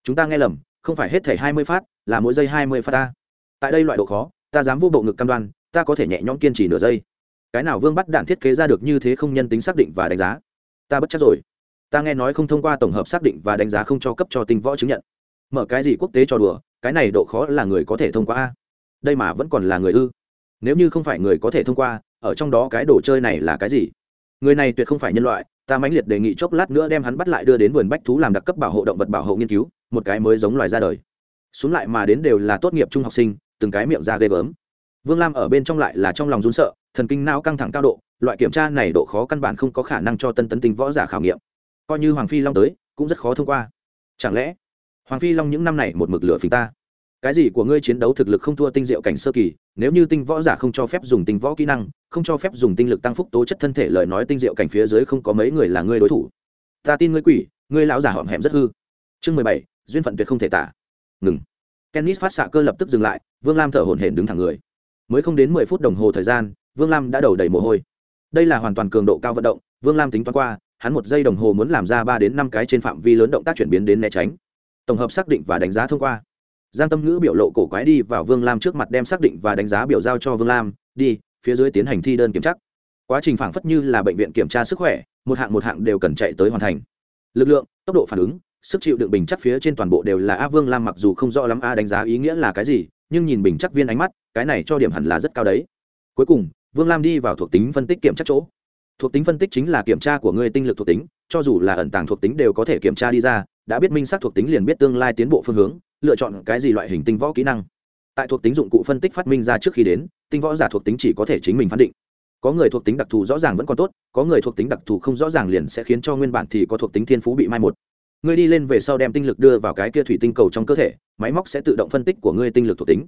Chúng ta nghe lầm, không phải hết thể hai mươi phát, là mỗi giây hai mươi phát a. Tại đây loại độ khó, ta dám vô bộ ngực cam đoan ta có thể nhẹ nhõm kiên trì nửa giây. Cái nào vương bắt đạn thiết kế ra được như thế không nhân tính xác định và đánh giá? Ta bất chắc rồi. Ta nghe nói không thông qua tổng hợp xác định và đánh giá không cho cấp cho tinh võ chứng nhận. Mở cái gì quốc tế cho đùa, cái này độ khó là người có thể thông qua a. Đây mà vẫn còn là người ư. Nếu như không phải người có thể thông qua, ở trong đó cái đồ chơi này là cái gì? Người này tuyệt không phải nhân loại, ta mãnh liệt đề nghị chốc lát nữa đem hắn bắt lại đưa đến vườn bách thú làm đặc cấp bảo hộ động vật bảo hộ nghiên cứu, một cái mới giống loài ra đời. Xuống lại mà đến đều là tốt nghiệp trung học sinh, từng cái miệng ra ghê gớm vương lam ở bên trong lại là trong lòng run sợ, thần kinh não căng thẳng cao độ, loại kiểm tra này độ khó căn bản không có khả năng cho tân tấn tinh võ giả khảo nghiệm. Coi như hoàng phi long tới, cũng rất khó thông qua. Chẳng lẽ, hoàng phi long những năm này một mực lửa phình ta? Cái gì của ngươi chiến đấu thực lực không thua tinh diệu cảnh sơ kỳ, nếu như tinh võ giả không cho phép dùng tinh võ kỹ năng, không cho phép dùng tinh lực tăng phúc tố chất thân thể lời nói tinh diệu cảnh phía dưới không có mấy người là ngươi đối thủ. Ta tin ngươi quỷ, ngươi lão giả họm hẹm rất hư. Chương mười bảy, duyên phận tuyệt không thể tả. Ngừng. Kenneth phát xạ cơ lập tức dừng lại, vương lam thở hổn hển đứng thẳng người mới không đến mười phút đồng hồ thời gian, vương lam đã đầu đầy mồ hôi. Đây là hoàn toàn cường độ cao vận động, vương lam tính toán qua, hắn một giây đồng hồ muốn làm ra ba đến năm cái trên phạm vi lớn động tác chuyển biến đến né tránh. Tổng hợp xác định và đánh giá thông qua. Giang tâm ngữ biểu lộ cổ quái đi vào vương lam trước mặt đem xác định và đánh giá biểu giao cho vương lam, đi, phía dưới tiến hành thi đơn kiểm tra. Quá trình phảng phất như là bệnh viện kiểm tra sức khỏe, một hạng một hạng đều cần chạy tới hoàn thành. Lực lượng, tốc độ phản ứng, sức chịu đựng bình chắc phía trên toàn bộ đều là, a, vương lam mặc dù không rõ lắm, a, đánh giá ý nghĩa là cái gì nhưng nhìn bình chắc viên ánh mắt, cái này cho điểm hẳn là rất cao đấy. Cuối cùng, vương lam đi vào thuộc tính phân tích kiểm tra chỗ. Thuộc tính phân tích chính là kiểm tra của ngươi tinh lực thuộc tính, cho dù là ẩn tàng thuộc tính đều có thể kiểm tra đi ra, đã biết minh xác thuộc tính liền biết tương lai tiến bộ phương hướng, lựa chọn cái gì loại hình tinh võ kỹ năng. Tại thuộc tính dụng cụ phân tích phát minh ra trước khi đến, tinh võ giả thuộc tính chỉ có thể chính mình phán định. Có người thuộc tính đặc thù rõ ràng vẫn còn tốt, có người thuộc tính đặc thù không rõ ràng liền sẽ khiến cho nguyên bản thì có thuộc tính thiên phú bị mai một ngươi đi lên về sau đem tinh lực đưa vào cái kia thủy tinh cầu trong cơ thể, máy móc sẽ tự động phân tích của ngươi tinh lực thuộc tính.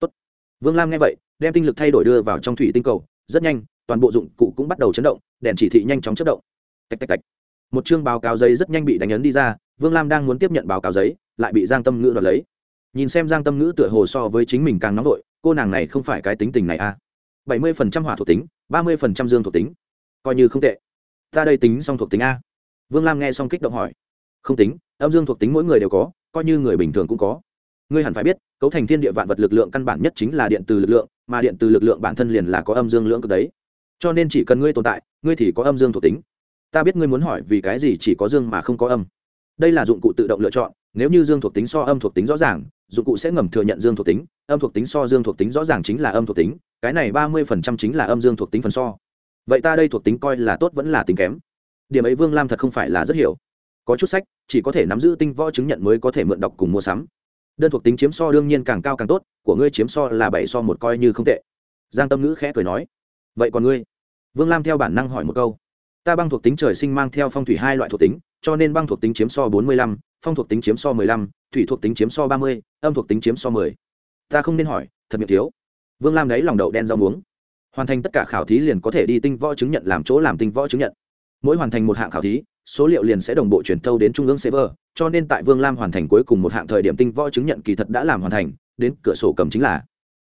Tốt. vương lam nghe vậy, đem tinh lực thay đổi đưa vào trong thủy tinh cầu, rất nhanh, toàn bộ dụng cụ cũng bắt đầu chấn động, đèn chỉ thị nhanh chóng chất động. Tạch tạch tạch. Một chương báo cáo giấy rất nhanh bị đánh ấn đi ra, vương lam đang muốn tiếp nhận báo cáo giấy, lại bị giang tâm ngữ đoạt lấy. Nhìn xem giang tâm ngữ tựa hồ so với chính mình càng nóng vội, cô nàng này không phải cái tính tình này à? Bảy mươi phần trăm hỏa thuộc tính, ba mươi phần trăm dương thuộc tính. Coi như không tệ. Ta đây tính xong thuộc tính a. Vương lam nghe xong kích động hỏi không tính, âm dương thuộc tính mỗi người đều có, coi như người bình thường cũng có. Ngươi hẳn phải biết, cấu thành thiên địa vạn vật lực lượng căn bản nhất chính là điện từ lực lượng, mà điện từ lực lượng bản thân liền là có âm dương lưỡng cực đấy. Cho nên chỉ cần ngươi tồn tại, ngươi thì có âm dương thuộc tính. Ta biết ngươi muốn hỏi vì cái gì chỉ có dương mà không có âm. Đây là dụng cụ tự động lựa chọn, nếu như dương thuộc tính so âm thuộc tính rõ ràng, dụng cụ sẽ ngầm thừa nhận dương thuộc tính, âm thuộc tính so dương thuộc tính rõ ràng chính là âm thuộc tính, cái này ba mươi phần trăm chính là âm dương thuộc tính phần so. Vậy ta đây thuộc tính coi là tốt vẫn là tính kém. Điểm ấy vương lam thật không phải là rất hiểu có chút sách, chỉ có thể nắm giữ tinh võ chứng nhận mới có thể mượn đọc cùng mua sắm. Đơn thuộc tính chiếm so đương nhiên càng cao càng tốt, của ngươi chiếm so là bảy so một coi như không tệ. Giang tâm ngữ khẽ cười nói. Vậy còn ngươi? Vương lam theo bản năng hỏi một câu. Ta băng thuộc tính trời sinh mang theo phong thủy hai loại thuộc tính, cho nên băng thuộc tính chiếm so bốn mươi lăm, phong thuộc tính chiếm so mười lăm, thủy thuộc tính chiếm so ba mươi, âm thuộc tính chiếm so mười. Ta không nên hỏi, thật miệng thiếu. Vương lam đấy lòng đậu đen rau muống. Hoàn thành tất cả khảo thí liền có thể đi tinh võ chứng nhận làm chỗ làm tinh võ chứng nhận. Mỗi hoàn thành một hạng khảo thí số liệu liền sẽ đồng bộ truyền thâu đến trung ương server, cho nên tại vương lam hoàn thành cuối cùng một hạng thời điểm tinh võ chứng nhận kỳ thật đã làm hoàn thành, đến cửa sổ cầm chính là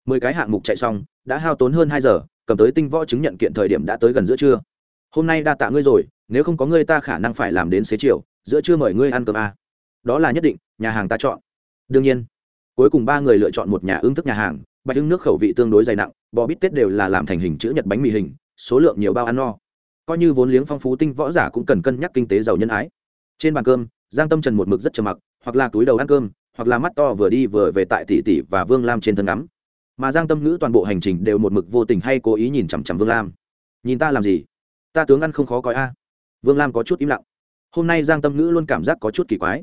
mười cái hạng mục chạy xong, đã hao tốn hơn hai giờ, cầm tới tinh võ chứng nhận kiện thời điểm đã tới gần giữa trưa. Hôm nay đa tạ ngươi rồi, nếu không có ngươi ta khả năng phải làm đến xế chiều, giữa trưa mời ngươi ăn cơm a. Đó là nhất định, nhà hàng ta chọn. Đương nhiên, cuối cùng ba người lựa chọn một nhà ứng thức nhà hàng bạch ưng nước khẩu vị tương đối dày nặng, bò bít tết đều là làm thành hình chữ nhật bánh mì hình, số lượng nhiều bao ăn no coi như vốn liếng phong phú tinh võ giả cũng cần cân nhắc kinh tế giàu nhân ái. Trên bàn cơm, giang tâm trần một mực rất trầm mặc, hoặc là túi đầu ăn cơm, hoặc là mắt to vừa đi vừa về tại tỷ tỷ và vương lam trên thân ngắm. Mà giang tâm ngữ toàn bộ hành trình đều một mực vô tình hay cố ý nhìn chằm chằm vương lam. Nhìn ta làm gì? Ta tướng ăn không khó coi a. Vương lam có chút im lặng. Hôm nay giang tâm ngữ luôn cảm giác có chút kỳ quái.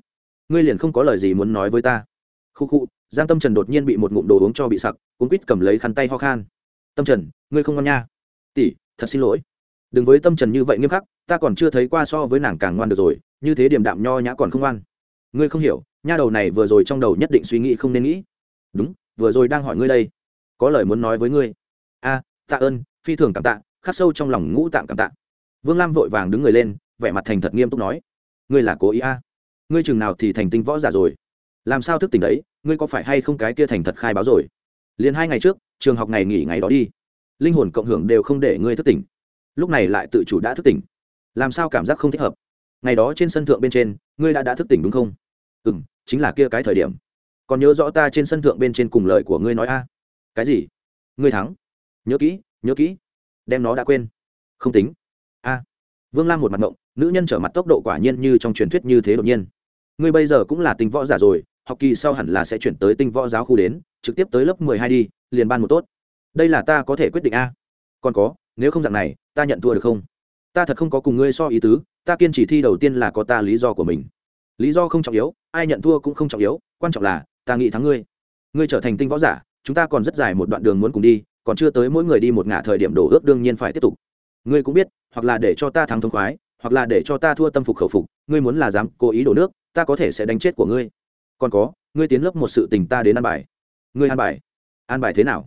Ngươi liền không có lời gì muốn nói với ta. Khu khu, giang tâm trần đột nhiên bị một ngụm đồ uống cho bị sặc cuốn quýt cầm lấy khăn tay ho khan. Tâm trần, ngươi không ngon nha. Tỷ, thật xin lỗi đừng với tâm trần như vậy nghiêm khắc, ta còn chưa thấy qua so với nàng càng ngoan được rồi, như thế điểm đạm nho nhã còn không ngoan. Ngươi không hiểu, nha đầu này vừa rồi trong đầu nhất định suy nghĩ không nên nghĩ. Đúng, vừa rồi đang hỏi ngươi đây. Có lời muốn nói với ngươi. A, tạ ơn, phi thường cảm tạ, khắc sâu trong lòng ngũ tạng cảm tạ. Vương lam vội vàng đứng người lên, vẻ mặt thành thật nghiêm túc nói. Ngươi là cố ý a? Ngươi chừng nào thì thành tinh võ giả rồi? Làm sao thức tỉnh đấy, ngươi có phải hay không cái kia thành thật khai báo rồi? Liền hai ngày trước, trường học ngày nghỉ ngày đó đi. Linh hồn cộng hưởng đều không để ngươi thức tỉnh lúc này lại tự chủ đã thức tỉnh. Làm sao cảm giác không thích hợp? Ngày đó trên sân thượng bên trên, ngươi đã đã thức tỉnh đúng không? Ừ m chính là kia cái thời điểm. Còn nhớ rõ ta trên sân thượng bên trên cùng lời của ngươi nói a? Cái gì? Ngươi thắng. Nhớ kỹ nhớ kỹ. Đem nó đã quên. Không tính. A. Vương lam một mặt mộng nữ nhân trở mặt tốc độ quả nhiên như trong truyền thuyết như thế đột nhiên. Ngươi bây giờ cũng là tinh võ giả rồi, học kỳ sau hẳn là sẽ chuyển tới tinh võ giáo khu đến, trực tiếp tới lớp mười hai đi, liền ban một tốt. Đây là ta có thể quyết định a. Còn có nếu không dạng này, ta nhận thua được không? Ta thật không có cùng ngươi so ý tứ, ta kiên trì thi đầu tiên là có ta lý do của mình. Lý do không trọng yếu, ai nhận thua cũng không trọng yếu, quan trọng là, ta nghĩ thắng ngươi. Ngươi trở thành tinh võ giả, chúng ta còn rất dài một đoạn đường muốn cùng đi, còn chưa tới mỗi người đi một ngả thời điểm đổ ước đương nhiên phải tiếp tục. Ngươi cũng biết, hoặc là để cho ta thắng thông khoái, hoặc là để cho ta thua tâm phục khẩu phục, ngươi muốn là dám cố ý đổ nước, ta có thể sẽ đánh chết của ngươi. Còn có, ngươi tiến lớp một sự tình ta đến an bài. Ngươi an bài. An bài thế nào?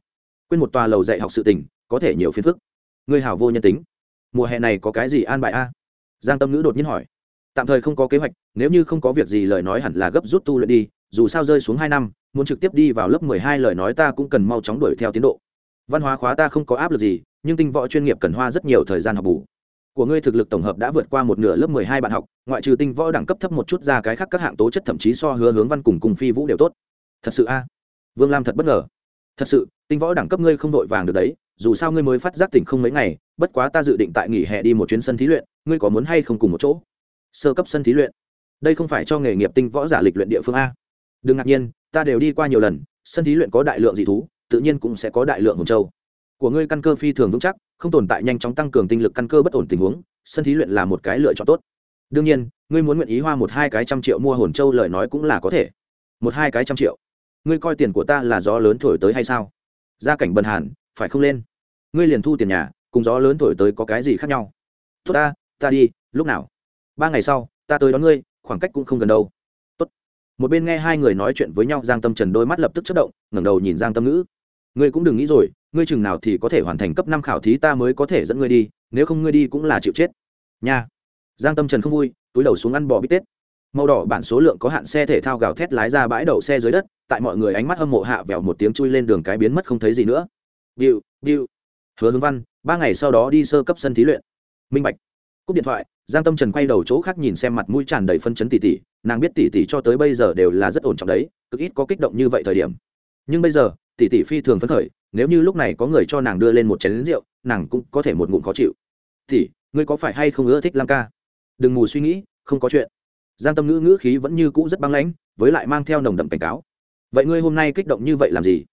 Quên một tòa lầu dạy học sự tình, có thể nhiều phiền phức ngươi hảo vô nhân tính. Mùa hè này có cái gì an bài a? Giang tâm ngữ đột nhiên hỏi. Tạm thời không có kế hoạch, nếu như không có việc gì lời nói hẳn là gấp rút tu luyện đi, dù sao rơi xuống hai năm, muốn trực tiếp đi vào lớp mười hai lời nói ta cũng cần mau chóng đuổi theo tiến độ. Văn hóa khóa ta không có áp lực gì, nhưng tinh võ chuyên nghiệp cần hoa rất nhiều thời gian học bù. Của ngươi thực lực tổng hợp đã vượt qua một nửa lớp mười hai bạn học, ngoại trừ tinh võ đẳng cấp thấp một chút ra cái khác các hạng tố chất thậm chí so hứa hướng văn cùng cùng phi vũ đều tốt. Thật sự a? Vương lam thật bất ngờ. Thật sự, tinh võ đẳng cấp ngươi không đội vàng được đấy dù sao ngươi mới phát giác tỉnh không mấy ngày, bất quá ta dự định tại nghỉ hè đi một chuyến sân thí luyện, ngươi có muốn hay không cùng một chỗ? Sơ cấp sân thí luyện. Đây không phải cho nghề nghiệp tinh võ giả lịch luyện địa phương a. Đừng ngạc nhiên, ta đều đi qua nhiều lần, sân thí luyện có đại lượng dị thú, tự nhiên cũng sẽ có đại lượng hồn châu. Của ngươi căn cơ phi thường vững chắc, không tồn tại nhanh chóng tăng cường tinh lực căn cơ bất ổn tình huống, sân thí luyện là một cái lựa chọn tốt. Đương nhiên, ngươi muốn nguyện ý hoa một hai cái trăm triệu mua hồn châu lời nói cũng là có thể. Một hai cái trăm triệu. Ngươi coi tiền của ta là gió lớn thổi tới hay sao? Gia cảnh bần hàn phải không lên? Ngươi liền thu tiền nhà, cùng gió lớn thổi tới có cái gì khác nhau? Tốt ta ta đi, lúc nào? Ba ngày sau, ta tới đón ngươi, khoảng cách cũng không gần đâu. Tốt. một bên nghe hai người nói chuyện với nhau, giang tâm trần đôi mắt lập tức chất động, ngẩng đầu nhìn giang tâm ngữ. Ngươi cũng đừng nghĩ rồi, ngươi chừng nào thì có thể hoàn thành cấp năm khảo thí ta mới có thể dẫn ngươi đi, nếu không ngươi đi cũng là chịu chết. Nha. Giang tâm trần không vui, túi đầu xuống ăn bò bít tết. Màu đỏ bản số lượng có hạn xe thể thao gào thét lái ra bãi đậu xe dưới đất, tại mọi người ánh mắt hâm mộ hạ vèo một tiếng chui lên đường cái biến mất không thấy gì nữa điệu điệu hứa hướng văn, ba ngày sau đó đi sơ cấp sân thí luyện. Minh bạch. Cúp điện thoại, giang tâm trần quay đầu chỗ khác nhìn xem mặt mũi tràn đầy phân chấn tỉ tỉ. Nàng biết tỉ tỉ cho tới bây giờ đều là rất ổn trọng đấy, cực ít có kích động như vậy thời điểm. Nhưng bây giờ, tỉ tỉ phi thường phấn khởi, nếu như lúc này có người cho nàng đưa lên một chén rượu, nàng cũng có thể một ngụm khó chịu. Tỉ, ngươi có phải hay không ưa thích lam ca? Đừng mù suy nghĩ, không có chuyện. Giang tâm ngữ ngữ khí vẫn như cũ rất băng lãnh, với lại mang theo nồng đậm cảnh cáo. Vậy ngươi hôm nay kích động như vậy làm gì?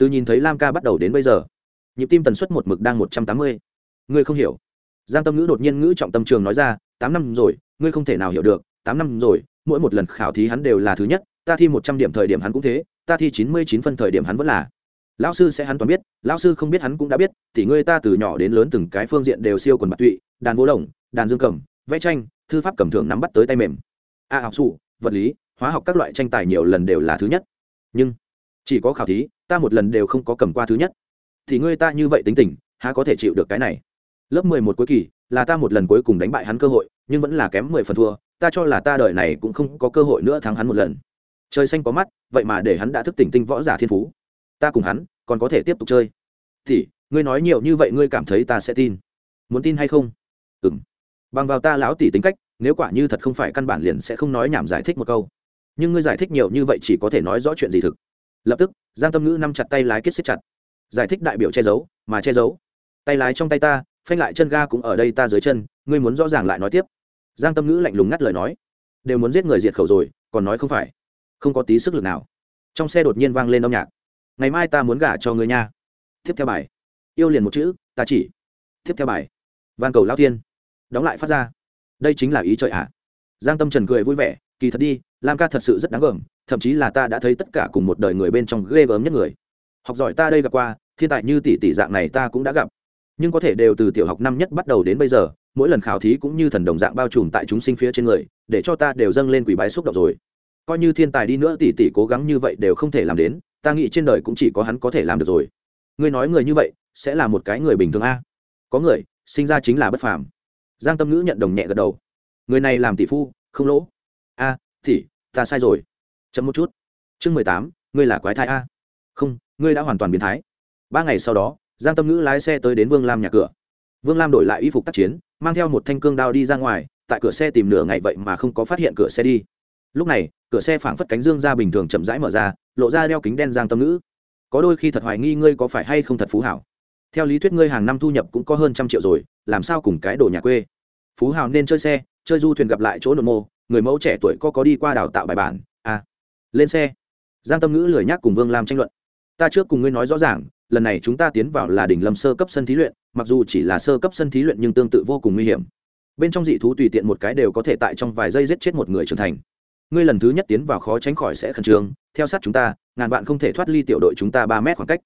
Từ nhìn thấy lam ca bắt đầu đến bây giờ nhịp tim tần suất một mực đang một trăm tám mươi. Ngươi không hiểu. Giang tâm ngữ đột nhiên ngữ trọng tâm trường nói ra tám năm rồi ngươi không thể nào hiểu được tám năm rồi mỗi một lần khảo thí hắn đều là thứ nhất ta thi một trăm điểm thời điểm hắn cũng thế ta thi chín mươi chín phân thời điểm hắn vẫn là. Lão sư sẽ hắn toàn biết lão sư không biết hắn cũng đã biết thì ngươi ta từ nhỏ đến lớn từng cái phương diện đều siêu quần bạc tụy đàn vô lồng đàn dương cầm vẽ tranh thư pháp cầm thường nắm bắt tới tay mềm. A à, học sụ vật lý hóa học các loại tranh tài nhiều lần đều là thứ nhất. Nhưng chỉ có khảo thí, ta một lần đều không có cầm qua thứ nhất. Thì ngươi ta như vậy tính tình, há có thể chịu được cái này? Lớp mười một cuối kỳ, là ta một lần cuối cùng đánh bại hắn cơ hội, nhưng vẫn là kém mười phần thua, ta cho là ta đợi này cũng không có cơ hội nữa thắng hắn một lần. Trời xanh có mắt, vậy mà để hắn đã thức tỉnh tinh võ giả thiên phú. Ta cùng hắn, còn có thể tiếp tục chơi. Thì, ngươi nói nhiều như vậy ngươi cảm thấy ta sẽ tin. Muốn tin hay không? Ừ m bằng vào ta lão tỷ tính cách, nếu quả như thật không phải căn bản liền sẽ không nói nhảm giải thích một câu. Nhưng ngươi giải thích nhiều như vậy chỉ có thể nói rõ chuyện gì thực lập tức, giang tâm ngữ nắm chặt tay lái kết xếp chặt. Giải thích đại biểu che giấu, mà che giấu. Tay lái trong tay ta, phanh lại chân ga cũng ở đây ta dưới chân, ngươi muốn rõ ràng lại nói tiếp. Giang tâm ngữ lạnh lùng ngắt lời nói. Đều muốn giết người diệt khẩu rồi, còn nói không phải. Không có tí sức lực nào. Trong xe đột nhiên vang lên âm nhạc. Ngày mai ta muốn gả cho ngươi nha. Tiếp theo bài. Yêu liền một chữ, ta chỉ. Tiếp theo bài. Van cầu lao thiên. Đóng lại phát ra. Đây chính là ý trời ạ. À. giang tâm trần cười vui vẻ, kỳ thật đi, lam ca thật sự rất đáng gờm thậm chí là ta đã thấy tất cả cùng một đời người bên trong ghê gớm nhất người. Học giỏi ta đây gặp qua thiên tài như tỷ tỷ dạng này ta cũng đã gặp. Nhưng có thể đều từ tiểu học năm nhất bắt đầu đến bây giờ mỗi lần khảo thí cũng như thần đồng dạng bao trùm tại chúng sinh phía trên người để cho ta đều dâng lên quỷ bái xúc động rồi. Coi như thiên tài đi nữa tỷ tỷ cố gắng như vậy đều không thể làm đến ta nghĩ trên đời cũng chỉ có hắn có thể làm được rồi. Ngươi nói người như vậy sẽ là một cái người bình thường a? Có người sinh ra chính là bất phàm. Giang tâm ngữ nhận đồng nhẹ gật đầu. Người này làm tỷ phu không lỗ. A à, tỷ ta sai rồi chậm một chút. Chương mười tám, ngươi là quái thai a. Không, ngươi đã hoàn toàn biến thái. Ba ngày sau đó, giang tâm ngữ lái xe tới đến vương lam nhà cửa. Vương lam đổi lại y phục tác chiến, mang theo một thanh cương đao đi ra ngoài, tại cửa xe tìm nửa ngày vậy mà không có phát hiện cửa xe đi. Lúc này, cửa xe phảng phất cánh dương ra bình thường chậm rãi mở ra, lộ ra đeo kính đen giang tâm ngữ. Có đôi khi thật hoài nghi ngươi có phải hay không thật phú hảo. Theo lý thuyết ngươi hàng năm thu nhập cũng có hơn trăm triệu rồi, làm sao cùng cái đồ nhà quê? Phú hào nên chơi xe, chơi du thuyền gặp lại chỗ nội mô, người mẫu trẻ tuổi có có đi qua đào tạo bài bản. À lên xe. Giang tâm ngữ lười nhác cùng vương lam tranh luận. Ta trước cùng ngươi nói rõ ràng, lần này chúng ta tiến vào là đỉnh lâm sơ cấp sân thí luyện, mặc dù chỉ là sơ cấp sân thí luyện nhưng tương tự vô cùng nguy hiểm. Bên trong dị thú tùy tiện một cái đều có thể tại trong vài giây giết chết một người trưởng thành. Ngươi lần thứ nhất tiến vào khó tránh khỏi sẽ khẩn trương, theo sát chúng ta, ngàn vạn không thể thoát ly tiểu đội chúng ta ba mét khoảng cách.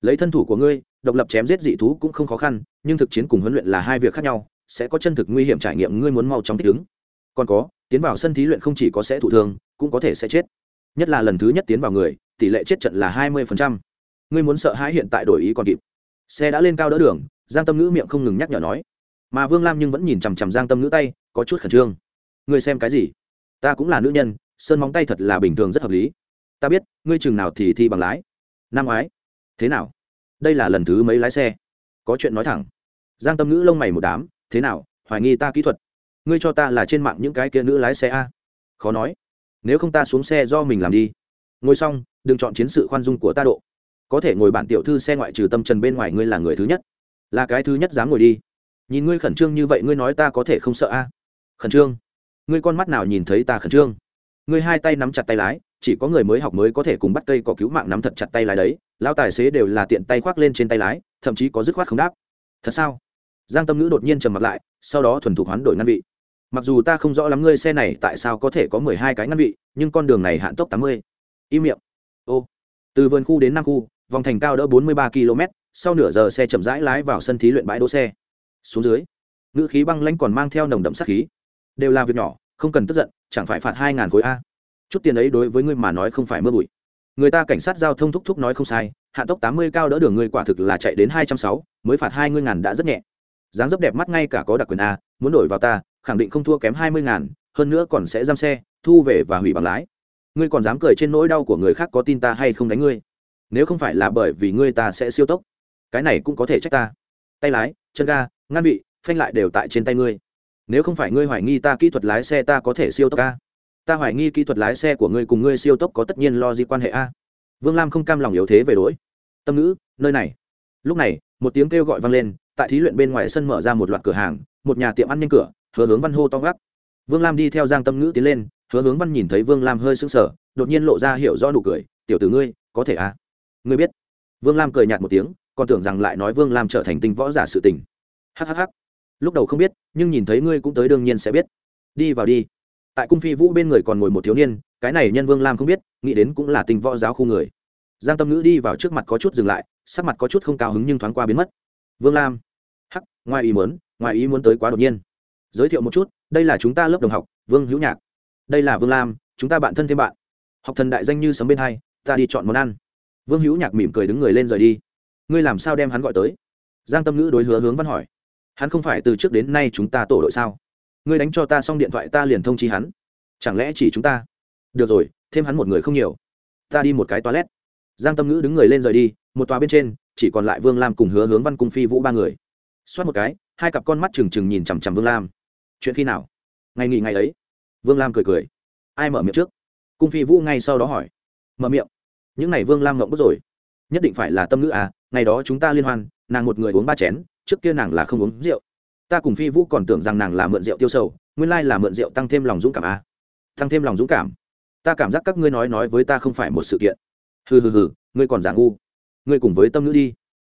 Lấy thân thủ của ngươi, độc lập chém giết dị thú cũng không khó khăn, nhưng thực chiến cùng huấn luyện là hai việc khác nhau, sẽ có chân thực nguy hiểm trải nghiệm ngươi muốn mau chóng thích ứng. Còn có, tiến vào sân thí luyện không chỉ có sẽ thụ thương, cũng có thể sẽ chết nhất là lần thứ nhất tiến vào người, tỷ lệ chết trận là hai mươi ngươi muốn sợ hãi hiện tại đổi ý còn kịp. Xe đã lên cao đỡ đường, giang tâm ngữ miệng không ngừng nhắc nhở nói. Mà vương lam nhưng vẫn nhìn chằm chằm giang tâm ngữ tay, có chút khẩn trương. Ngươi xem cái gì? Ta cũng là nữ nhân, sơn móng tay thật là bình thường rất hợp lý. Ta biết, ngươi chừng nào thì thi bằng lái. Năm ngoái thế nào? Đây là lần thứ mấy lái xe? Có chuyện nói thẳng. Giang tâm ngữ lông mày một đám, thế nào? Hoài nghi ta kỹ thuật. Ngươi cho ta là trên mạng những cái kia nữ lái xe a? Khó nói nếu không ta xuống xe do mình làm đi. Ngồi xong, đừng chọn chiến sự khoan dung của ta độ. Có thể ngồi bản tiểu thư xe ngoại trừ tâm trần bên ngoài ngươi là người thứ nhất. Là cái thứ nhất dám ngồi đi. Nhìn ngươi khẩn trương như vậy ngươi nói ta có thể không sợ a? Khẩn trương? Ngươi con mắt nào nhìn thấy ta khẩn trương? Ngươi hai tay nắm chặt tay lái, chỉ có người mới học mới có thể cùng bắt cây có cứu mạng nắm thật chặt tay lái đấy. Lao tài xế đều là tiện tay khoác lên trên tay lái, thậm chí có dứt khoát không đáp. Thật sao? Giang tâm ngữ đột nhiên trầm mặt lại, sau đó thuần thục hoán đổi ngăn vị mặc dù ta không rõ lắm ngươi xe này tại sao có thể có mười hai cái ngăn vị, nhưng con đường này hạn tốc tám mươi. Im miệng. Ô. Từ vườn khu đến năm khu, vòng thành cao đỡ bốn mươi ba km sau nửa giờ xe chậm rãi lái vào sân thí luyện bãi đỗ xe. Xuống dưới, ngữ khí băng lãnh còn mang theo nồng đậm sát khí. Đều là việc nhỏ, không cần tức giận, chẳng phải phạt hai ngàn khối a. Chút tiền ấy đối với ngươi mà nói không phải mưa bụi. Người ta cảnh sát giao thông thúc thúc nói không sai hạ tốc tám mươi cao đỡ đường ngươi quả thực là chạy đến hai trăm sáu, mới phạt hai mươi ngàn đã rất nhẹ. Dáng dấp đẹp mắt ngay cả có đặc quyền a, muốn đổi vào ta khẳng định không thua kém hai mươi ngàn, hơn nữa còn sẽ giam xe, thu về và hủy bằng lái. Ngươi còn dám cười trên nỗi đau của người khác có tin ta hay không đánh ngươi? Nếu không phải là bởi vì ngươi ta sẽ siêu tốc. Cái này cũng có thể trách ta. Tay lái, chân ga, ngăn vị, phanh lại đều tại trên tay ngươi. Nếu không phải ngươi hoài nghi ta kỹ thuật lái xe ta có thể siêu tốc a? Ta hoài nghi kỹ thuật lái xe của ngươi cùng ngươi siêu tốc có tất nhiên lo gì quan hệ a? Vương lam không cam lòng yếu thế về đỗi tâm ngữ, nơi này. Lúc này, một tiếng kêu gọi vang lên, tại thí luyện bên ngoài sân mở ra một loạt cửa hàng, một nhà tiệm ăn nhanh cửa hứa hướng văn hô to gắt vương lam đi theo giang tâm ngữ tiến lên, hứa hướng văn nhìn thấy vương lam hơi sững sờ, đột nhiên lộ ra hiểu rõ nụ cười, tiểu tử ngươi, có thể à? Ngươi biết? Vương lam cười nhạt một tiếng, còn tưởng rằng lại nói vương lam trở thành tinh võ giả sự tình. Hhh lúc đầu không biết, nhưng nhìn thấy ngươi cũng tới đương nhiên sẽ biết. Đi vào đi. Tại cung phi vũ bên người còn ngồi một thiếu niên, cái này nhân vương lam không biết, nghĩ đến cũng là tinh võ giáo khu người. Giang tâm ngữ đi vào trước mặt có chút dừng lại, sắc mặt có chút không cao hứng nhưng thoáng qua biến mất. Vương lam. Hắc, ngoài ý muốn, ngoài ý muốn tới quá đột nhiên giới thiệu một chút, đây là chúng ta lớp đồng học, vương hữu nhạc. Đây là vương lam, chúng ta bạn thân thêm bạn. Học thần đại danh như sấm bên hai, ta đi chọn món ăn. Vương hữu nhạc mỉm cười đứng người lên rời đi. Ngươi làm sao đem hắn gọi tới? Giang tâm ngữ đối hứa hướng văn hỏi. Hắn không phải từ trước đến nay chúng ta tổ đội sao? Ngươi đánh cho ta xong điện thoại ta liền thông chi hắn. Chẳng lẽ chỉ chúng ta? Được rồi, thêm hắn một người không nhiều. Ta đi một cái toilet. Giang tâm ngữ đứng người lên rời đi, một tòa bên trên, chỉ còn lại vương lam cùng hứa hướng văn cung phi vũ ba người. Xoát một cái, hai cặp con mắt trừng trừng nhìn chằm chằm vương lam chuyện khi nào? Ngày nghỉ ngày ấy. Vương lam cười cười. Ai mở miệng trước? Cung phi vũ ngay sau đó hỏi. Mở miệng. Những n à y vương lam ngộng bức rồi. Nhất định phải là tâm ngữ à ngày đó chúng ta liên hoan, nàng một người uống ba chén, trước kia nàng là không uống rượu. Ta cùng phi vũ còn tưởng rằng nàng là mượn rượu tiêu sầu, nguyên lai là mượn rượu tăng thêm lòng dũng cảm à. tăng thêm lòng dũng cảm? Ta cảm giác các ngươi nói nói với ta không phải một sự kiện. Hừ hừ hừ, ngươi còn giả ngu. Ngươi cùng với tâm ngữ đi.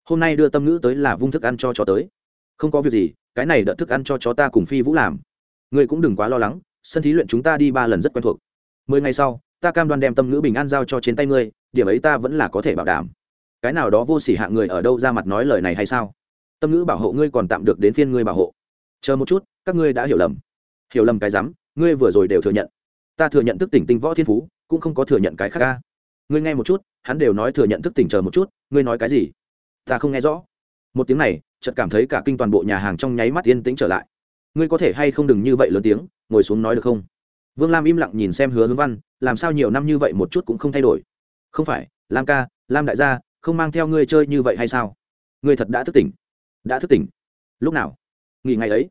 Hôm nay đưa tâm ngữ tới là vung thức ăn cho cho tới. Không có việc gì cái này đợt thức ăn cho chó ta cùng phi vũ làm. Ngươi cũng đừng quá lo lắng, sân thí luyện chúng ta đi ba lần rất quen thuộc. Mười ngày sau, ta cam đoan đem tâm ngữ bình an giao cho trên tay ngươi, điểm ấy ta vẫn là có thể bảo đảm. Cái nào đó vô s ỉ hạ người ở đâu ra mặt nói lời này hay sao? Tâm ngữ bảo hộ ngươi còn tạm được đến phiên ngươi bảo hộ. Chờ một chút, các ngươi đã hiểu lầm. Hiểu lầm cái rắm, ngươi vừa rồi đều thừa nhận. Ta thừa nhận thức tỉnh tinh võ thiên phú, cũng không có thừa nhận cái khác ca ngươi nghe một chút, hắn đều nói thừa nhận thức tỉnh chờ một chút, ngươi nói cái gì? Ta không nghe rõ. Một tiếng này chợt cảm thấy cả kinh toàn bộ nhà hàng trong nháy mắt yên tĩnh trở lại. Ngươi có thể hay không đừng như vậy lớn tiếng, ngồi xuống nói được không? Vương lam im lặng nhìn xem hứa hướng văn, làm sao nhiều năm như vậy một chút cũng không thay đổi. Không phải, lam ca, lam đại gia, không mang theo ngươi chơi như vậy hay sao? Ngươi thật đã thức tỉnh. Đã thức tỉnh. Lúc nào? Nghỉ ngày ấy.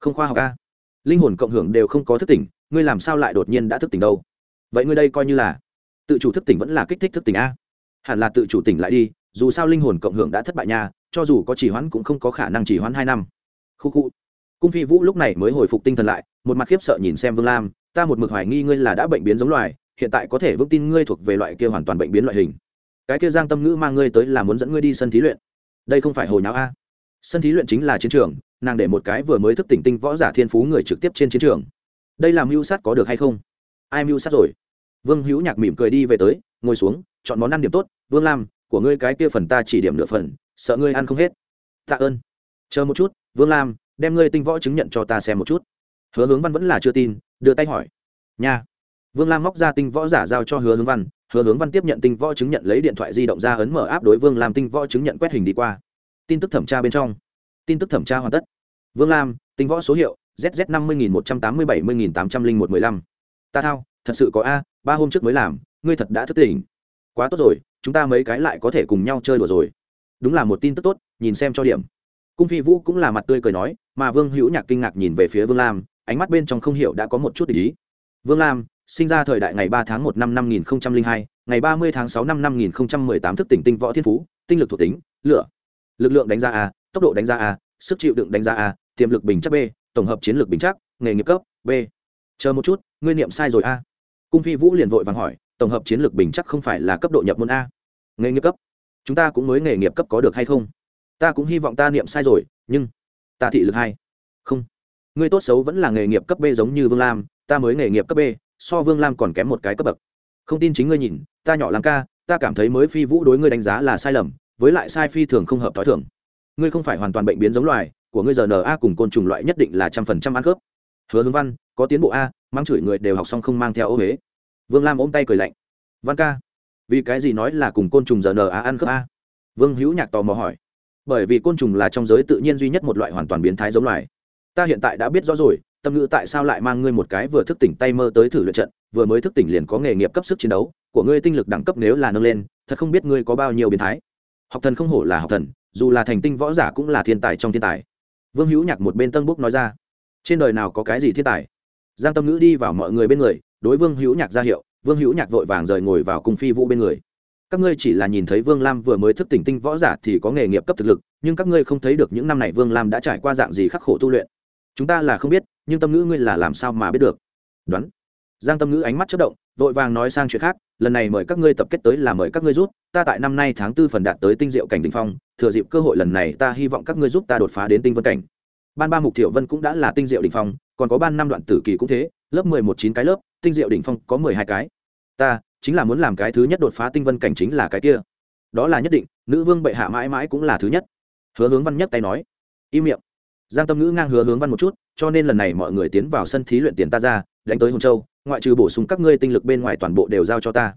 Không khoa học a linh hồn cộng hưởng đều không có thức tỉnh, ngươi làm sao lại đột nhiên đã thức tỉnh đâu? Vậy ngươi đây coi như là tự chủ thức tỉnh vẫn là kích thích thức tỉnh a. Hẳn là tự chủ tỉnh lại đi, dù sao linh hồn cộng hưởng đã thất bại nha cho dù có chỉ hoãn cũng không có khả năng chỉ hoãn hai năm. Khu khu. Cung phi vũ lúc này mới hồi phục tinh thần lại, một mặt khiếp sợ nhìn xem vương lam, ta một mực hoài nghi ngươi là đã bệnh biến giống loài, hiện tại có thể vững tin ngươi thuộc về loại kia hoàn toàn bệnh biến loại hình. Cái kia giang tâm ngữ mang ngươi tới là muốn dẫn ngươi đi sân thí luyện. Đây không phải hồi nháo a. Sân thí luyện chính là chiến trường, nàng để một cái vừa mới thức tỉnh tinh võ giả thiên phú người trực tiếp trên chiến trường. Đây là mưu sát có được hay không? Ai mưu sát rồi? Vương hữu nhạc mỉm cười đi về tới, ngồi xuống, chọn món ăn điểm tốt. Vương lam, của ngươi cái kia phần ta chỉ điểm nửa phần sợ ngươi ăn không hết. Tạ ơn. Chờ một chút, vương lam, đem ngươi tinh võ chứng nhận cho ta xem một chút. Hứa hướng văn vẫn là chưa tin, đưa tay hỏi. Nha. Vương lam móc ra tinh võ giả giao cho hứa hướng văn. Hứa hướng văn tiếp nhận tinh võ chứng nhận lấy điện thoại di động ra ấn mở áp đối vương lam tinh võ chứng nhận quét hình đi qua. Tin tức thẩm tra bên trong. Tin tức thẩm tra hoàn tất. Vương lam, tinh võ số hiệu zz năm mươi nghìn một trăm tám mươi bảy mươi nghìn tám trăm linh một mười lăm. Ta thao, thật sự có a, ba hôm trước mới làm, ngươi thật đã thức tỉnh. Quá tốt rồi, chúng ta mấy cái lại có thể cùng nhau chơi đùa rồi đúng là một tin tức tốt, nhìn xem cho điểm. Cung phi vũ cũng là mặt tươi cười nói, mà vương hữu nhạc kinh ngạc nhìn về phía vương lam, ánh mắt bên trong không hiểu đã có một chút ý. Vương lam, sinh ra thời đại ngày ba tháng một năm năm nghìn hai, ngày ba mươi tháng sáu năm năm nghìn tám thức tỉnh tinh võ thiên phú, tinh lực thuộc tính, lửa. Lực lượng đánh giá a, tốc độ đánh giá a, sức chịu đựng đánh giá a, tiềm lực bình chắc b, tổng hợp chiến lược bình chắc, nghề nghiệp cấp b. Chờ một chút, ngươi niệm sai rồi a. Cung phi vũ liền vội vàng hỏi, tổng hợp chiến lược bình chắc không phải là cấp độ nhập môn a. Nghề nghiệp cấp chúng ta cũng mới nghề nghiệp cấp có được hay không? Ta cũng hy vọng ta niệm sai rồi, nhưng ta thị lực hai. Không. Ngươi tốt xấu vẫn là nghề nghiệp cấp b giống như vương lam, ta mới nghề nghiệp cấp b, so vương lam còn kém một cái cấp bậc. Không tin chính ngươi nhìn, ta nhỏ làm ca, ta cảm thấy mới phi vũ đối ngươi đánh giá là sai lầm, với lại sai phi thường không hợp t h ó i thường. Ngươi không phải hoàn toàn bệnh biến giống loài, của ngươi giờ na cùng côn trùng loại nhất định là trăm phần trăm ăn khớp. Hứa hướng văn, có tiến bộ a mang chửi người đều học xong không mang theo ô huế. Vương lam ôm tay cười lạnh. Văn ca vì cái gì nói là cùng côn trùng giờ na ăn khớp a? Vương hữu nhạc tò mò hỏi. Bởi vì côn trùng là trong giới tự nhiên duy nhất một loại hoàn toàn biến thái giống loài. Ta hiện tại đã biết rõ rồi, tâm ngữ tại sao lại mang ngươi một cái vừa thức tỉnh tay mơ tới thử luyện trận, vừa mới thức tỉnh liền có nghề nghiệp cấp sức chiến đấu, của ngươi tinh lực đẳng cấp nếu là nâng lên, thật không biết ngươi có bao nhiêu biến thái. Học thần không hổ là học thần, dù là thành tinh võ giả cũng là thiên tài trong thiên tài. Vương hữu nhạc một bên tân búc nói ra. Trên đời nào có cái gì thiên tài? Giang tâm ngữ đi vào mọi người bên người, đối vương hữu nhạc ra hiệu vương hữu nhạc vội vàng rời ngồi vào cung phi vũ bên người. Các ngươi chỉ là nhìn thấy vương lam vừa mới thức tỉnh tinh võ giả thì có nghề nghiệp cấp thực lực, nhưng các ngươi không thấy được những năm này vương lam đã trải qua dạng gì khắc khổ tu luyện. Chúng ta là không biết, nhưng tâm ngữ ngươi là làm sao mà biết được? Đoán. Giang tâm ngữ ánh mắt chất động, vội vàng nói sang chuyện khác, lần này mời các ngươi tập kết tới là mời các ngươi rút, ta tại năm nay tháng tư phần đạt tới tinh diệu cảnh đình phong, thừa dịp cơ hội lần này ta hy vọng các ngươi giúp ta đột phá đến tinh vân cảnh. Ban ba mục thiểu vân cũng đã là tinh diệu đình phong, còn có ban năm đoạn tử kỳ cũng thế, lớp mười một chín cái lớp, tinh diệu đình phong có mười hai cái ta, chính là muốn làm cái thứ nhất đột phá tinh vân cảnh chính là cái kia. Đó là nhất định, nữ vương bệ hạ mãi mãi cũng là thứ nhất. Hứa hướng văn nhất tay nói. Im miệng. Giang tâm ngữ ngang hứa hướng văn một chút, cho nên lần này mọi người tiến vào sân thí luyện tiền ta ra, đánh tới hồng châu, ngoại trừ bổ sung các ngươi tinh lực bên ngoài toàn bộ đều giao cho ta.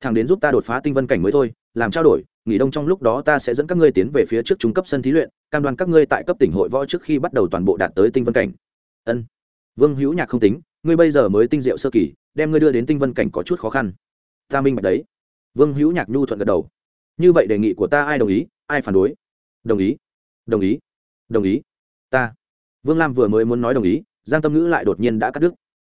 Thằng đến giúp ta đột phá tinh vân cảnh mới thôi, làm trao đổi, nghỉ đông trong lúc đó ta sẽ dẫn các ngươi tiến về phía trước trung cấp sân thí luyện, cam đoan các ngươi tại cấp tỉnh hội võ trước khi bắt đầu toàn bộ đạt tới tinh vân cảnh. Ân. Vương hữu nhạc không tính, ngươi bây giờ mới tinh diệu sơ kỳ đem ngươi đưa đến tinh vân cảnh có chút khó khăn. Ta minh bạch đấy. Vương hữu nhạc nhu thuận gật đầu. Như vậy đề nghị của ta ai đồng ý, ai phản đối? Đồng ý. Đồng ý. Đồng ý. Ta. Vương lam vừa mới muốn nói đồng ý, giang tâm ngữ lại đột nhiên đã cắt đứt.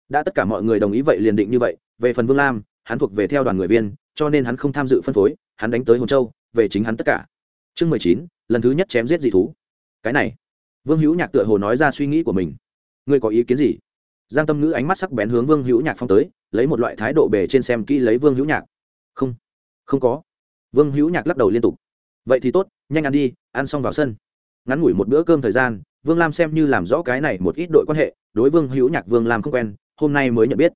Đã tất cả mọi người đồng ý vậy liền định như vậy, về phần vương lam, hắn thuộc về theo đoàn người viên, cho nên hắn không tham dự phân phối, hắn đánh tới hồn châu, về chính hắn tất cả. Chương mười chín, lần thứ nhất chém giết dị thú. Cái này, vương hữu nhạc tựa hồ nói ra suy nghĩ của mình. Ngươi có ý kiến gì? Giang tâm ngữ ánh mắt sắc bén hướng vương hữu nhạc phong tới, lấy một loại thái độ bề trên xem kỹ lấy vương hữu nhạc. Không không có. Vương hữu nhạc lắc đầu liên tục. Vậy thì tốt, nhanh ăn đi, ăn xong vào sân. Ngắn ngủi một bữa cơm thời gian, vương lam xem như làm rõ cái này một ít đội quan hệ, đối vương hữu nhạc vương lam không quen, hôm nay mới nhận biết.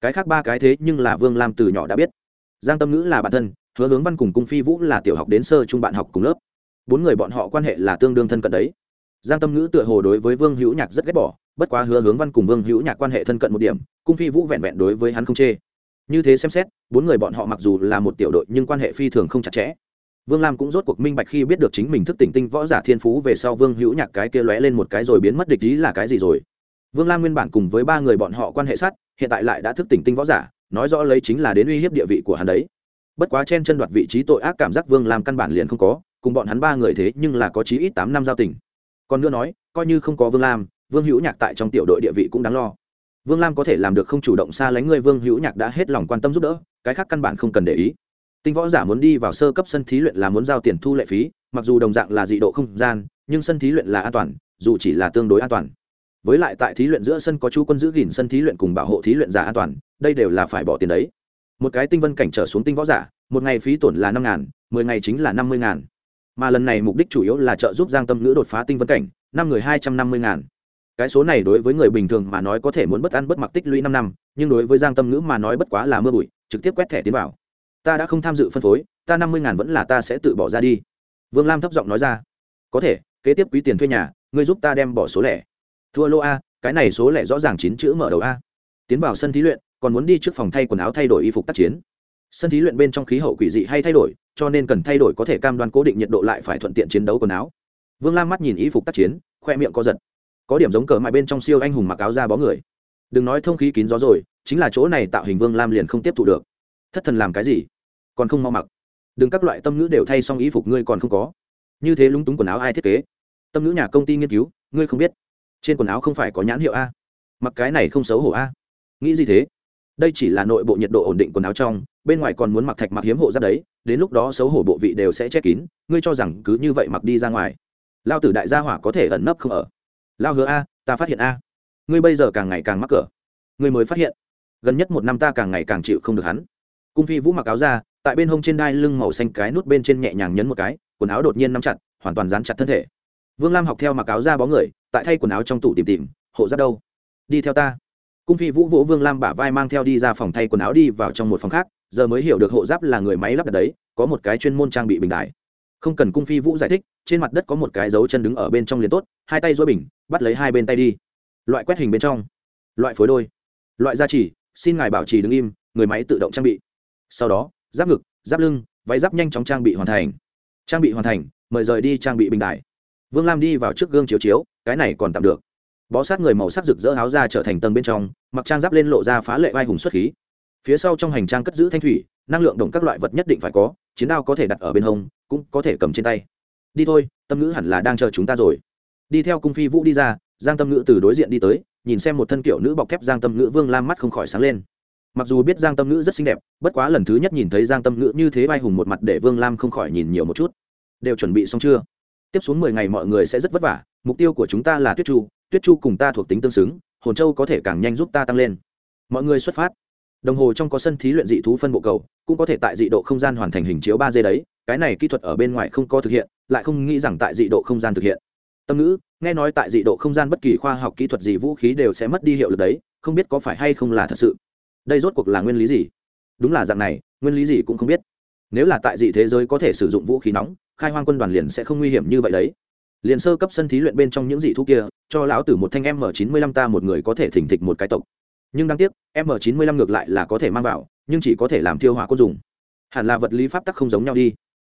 Cái khác ba cái thế nhưng là vương lam từ nhỏ đã biết. Giang tâm ngữ là bạn thân, hứa hướng văn cùng cung phi vũ là tiểu học đến sơ trung bạn học cùng lớp. Bốn người bọn họ quan hệ là tương đương thân cận đấy. Giang tâm ngữ tựa hồ đối với vương hữu nhạc rất ghét bỏ bất quá hứa hướng văn cùng vương hữu nhạc quan hệ thân cận một điểm, cung phi vũ vẹn vẹn đối với hắn không chê. Như thế xem xét, bốn người bọn họ mặc dù là một tiểu đội nhưng quan hệ phi thường không chặt chẽ. Vương lam cũng rốt cuộc minh bạch khi biết được chính mình thức tỉnh tinh võ giả thiên phú về sau vương hữu nhạc cái kia lóe lên một cái rồi biến mất địch ý là cái gì rồi. Vương lam nguyên bản cùng với ba người bọn họ quan hệ sát, hiện tại lại đã thức tỉnh tinh võ giả, nói rõ lấy chính là đến uy hiếp địa vị của hắn đấy. Bất quá chen chân đoạt vị trí tội ác cảm giác vương lam căn bản liền không có, cùng bọn hắn ba người thế nhưng là có chí ít tám năm giao tình. Còn nữa nói, coi như không có vương lam vương hữu nhạc tại trong tiểu đội địa vị cũng đáng lo. Vương lam có thể làm được không chủ động xa lánh người, vương hữu nhạc đã hết lòng quan tâm giúp đỡ, cái khác căn bản không cần để ý. Tinh võ giả muốn đi vào sơ cấp sân thí luyện là muốn giao tiền thu lệ phí, mặc dù đồng dạng là dị độ không gian, nhưng sân thí luyện là an toàn, dù chỉ là tương đối an toàn. Với lại tại thí luyện giữa sân có chú quân giữ gìn sân thí luyện cùng bảo hộ thí luyện giả an toàn, đây đều là phải bỏ tiền đấy. Một cái tinh vân cảnh trở xuống tinh võ giả, một ngày phí tổn là năm ngàn, mười ngày chính là năm mươi ngàn. Mà lần này mục đích chủ yếu là trợ giúp giang tâm ngữ đột phá tinh vân cảnh, năm người hai trăm năm mươi ngàn cái số này đối với người bình thường mà nói có thể muốn bất ăn bất mặc tích lũy năm năm, nhưng đối với giang tâm ngữ mà nói bất quá là mưa bụi, trực tiếp quét thẻ tiến vào. Ta đã không tham dự phân phối, ta năm mươi ngàn vẫn là ta sẽ tự bỏ ra đi. Vương lam thấp giọng nói ra. Có thể, kế tiếp quý tiền thuê nhà, ngươi giúp ta đem bỏ số lẻ. Thua lô a, cái này số lẻ rõ ràng chín chữ mở đầu a. Tiến vào sân thí luyện, còn muốn đi trước phòng thay quần áo thay đổi y phục tác chiến. Sân thí luyện bên trong khí hậu quỷ dị hay thay đổi, cho nên cần thay đổi có thể cam đoan cố định nhiệt độ lại phải thuận tiện chiến đấu quần áo. Vương lam mắt nhìn y phục tác chiến, khoe miệng co giật có điểm giống cờ mại bên trong siêu anh hùng mặc áo ra bó người. Đừng nói thông khí kín gió rồi, chính là chỗ này tạo hình vương lam liền không tiếp thụ được. Thất thần làm cái gì? Còn không mau mặc. Đừng các loại tâm ngữ đều thay xong ý phục ngươi còn không có. Như thế lúng túng quần áo ai thiết kế? Tâm ngữ nhà công ty nghiên cứu, ngươi không biết. Trên quần áo không phải có nhãn hiệu a. Mặc cái này không xấu hổ a. Nghĩ gì thế? Đây chỉ là nội bộ nhiệt độ ổn định quần áo trong, bên ngoài còn muốn mặc thạch mặc hiếm hộ ra đấy, đến lúc đó xấu hổ bộ vị đều sẽ che kín, ngươi cho rằng cứ như vậy mặc đi ra ngoài. Lao tử đại gia hỏa có thể ẩn nấp không ở lao hứa a, ta phát hiện a. Ngươi bây giờ càng ngày càng mắc cỡ. Ngươi mới phát hiện. Gần nhất một năm ta càng ngày càng chịu không được hắn. Cung phi vũ mặc áo ra tại bên hông trên đai lưng màu xanh cái nút bên trên nhẹ nhàng nhấn một cái, quần áo đột nhiên nắm chặt, hoàn toàn dán chặt thân thể. Vương lam học theo mặc áo ra bó người, tại thay quần áo trong tủ tìm tìm, hộ giáp đâu? Đi theo ta. Cung phi vũ vũ vương lam bả vai mang theo đi ra phòng thay quần áo đi vào trong một phòng khác, giờ mới hiểu được hộ giáp là người máy lắp đặt đấy, có một cái chuyên môn trang bị bình đại không cần cung phi vũ giải thích, trên mặt đất có một cái dấu chân đứng ở bên trong liền tốt, hai tay dối bình, bắt lấy hai bên tay đi. Loại quét hình bên trong. Loại phối đôi. Loại gia trì, xin ngài bảo trì đứng im, người máy tự động trang bị. Sau đó, giáp ngực, giáp lưng, váy giáp nhanh chóng trang bị hoàn thành. Trang bị hoàn thành, mời rời đi trang bị bình đại vương lam đi vào trước gương chiếu chiếu, cái này còn tạm được. Bó sát người màu sắc rực rỡ áo ra trở thành tầng bên trong, mặc trang giáp lên lộ ra phá lệ vai hùng xuất khí. Phía sau trong hành trang cất giữ thanh thủy năng lượng đồng các loại vật nhất định phải có, chiến đao có thể đặt ở bên hông, cũng có thể cầm trên tay. Đi thôi, tâm ngữ hẳn là đang chờ chúng ta rồi. Đi theo cung phi vũ đi ra, giang tâm ngữ từ đối diện đi tới, nhìn xem một thân kiểu nữ bọc thép giang tâm ngữ vương lam mắt không khỏi sáng lên. Mặc dù biết giang tâm ngữ rất xinh đẹp, bất quá lần thứ nhất nhìn thấy giang tâm ngữ như thế vai hùng một mặt để vương lam không khỏi nhìn nhiều một chút. Đều chuẩn bị xong chưa? Tiếp xuống mười ngày mọi người sẽ rất vất vả, mục tiêu của chúng ta là tuyết chu tuyết chu cùng ta thuộc tính tương xứng, hồn châu có thể càng nhanh giúp ta tăng lên. Mọi người xuất phát đồng hồ trong có sân thí luyện dị thú phân bộ cầu, cũng có thể tại dị độ không gian hoàn thành hình chiếu ba d đấy, cái này kỹ thuật ở bên ngoài không có thực hiện, lại không nghĩ rằng tại dị độ không gian thực hiện. Tâm ngữ, nghe nói tại dị độ không gian bất kỳ khoa học kỹ thuật gì vũ khí đều sẽ mất đi hiệu lực đấy, không biết có phải hay không là thật sự. Đây rốt cuộc là nguyên lý gì? Đúng là dạng này, nguyên lý gì cũng không biết. Nếu là tại dị thế giới có thể sử dụng vũ khí nóng, khai hoang quân đoàn liền sẽ không nguy hiểm như vậy đấy. Liền sơ cấp sân thí luyện bên trong những dị thú kia, cho lão tử một thanh m chín mươi lăm ta một người có thể thỉnh thịch một cái tộc nhưng đáng tiếc m chín mươi lăm ngược lại là có thể mang vào, nhưng chỉ có thể làm tiêu hỏa côn dùng. Hẳn là vật lý pháp tắc không giống nhau đi.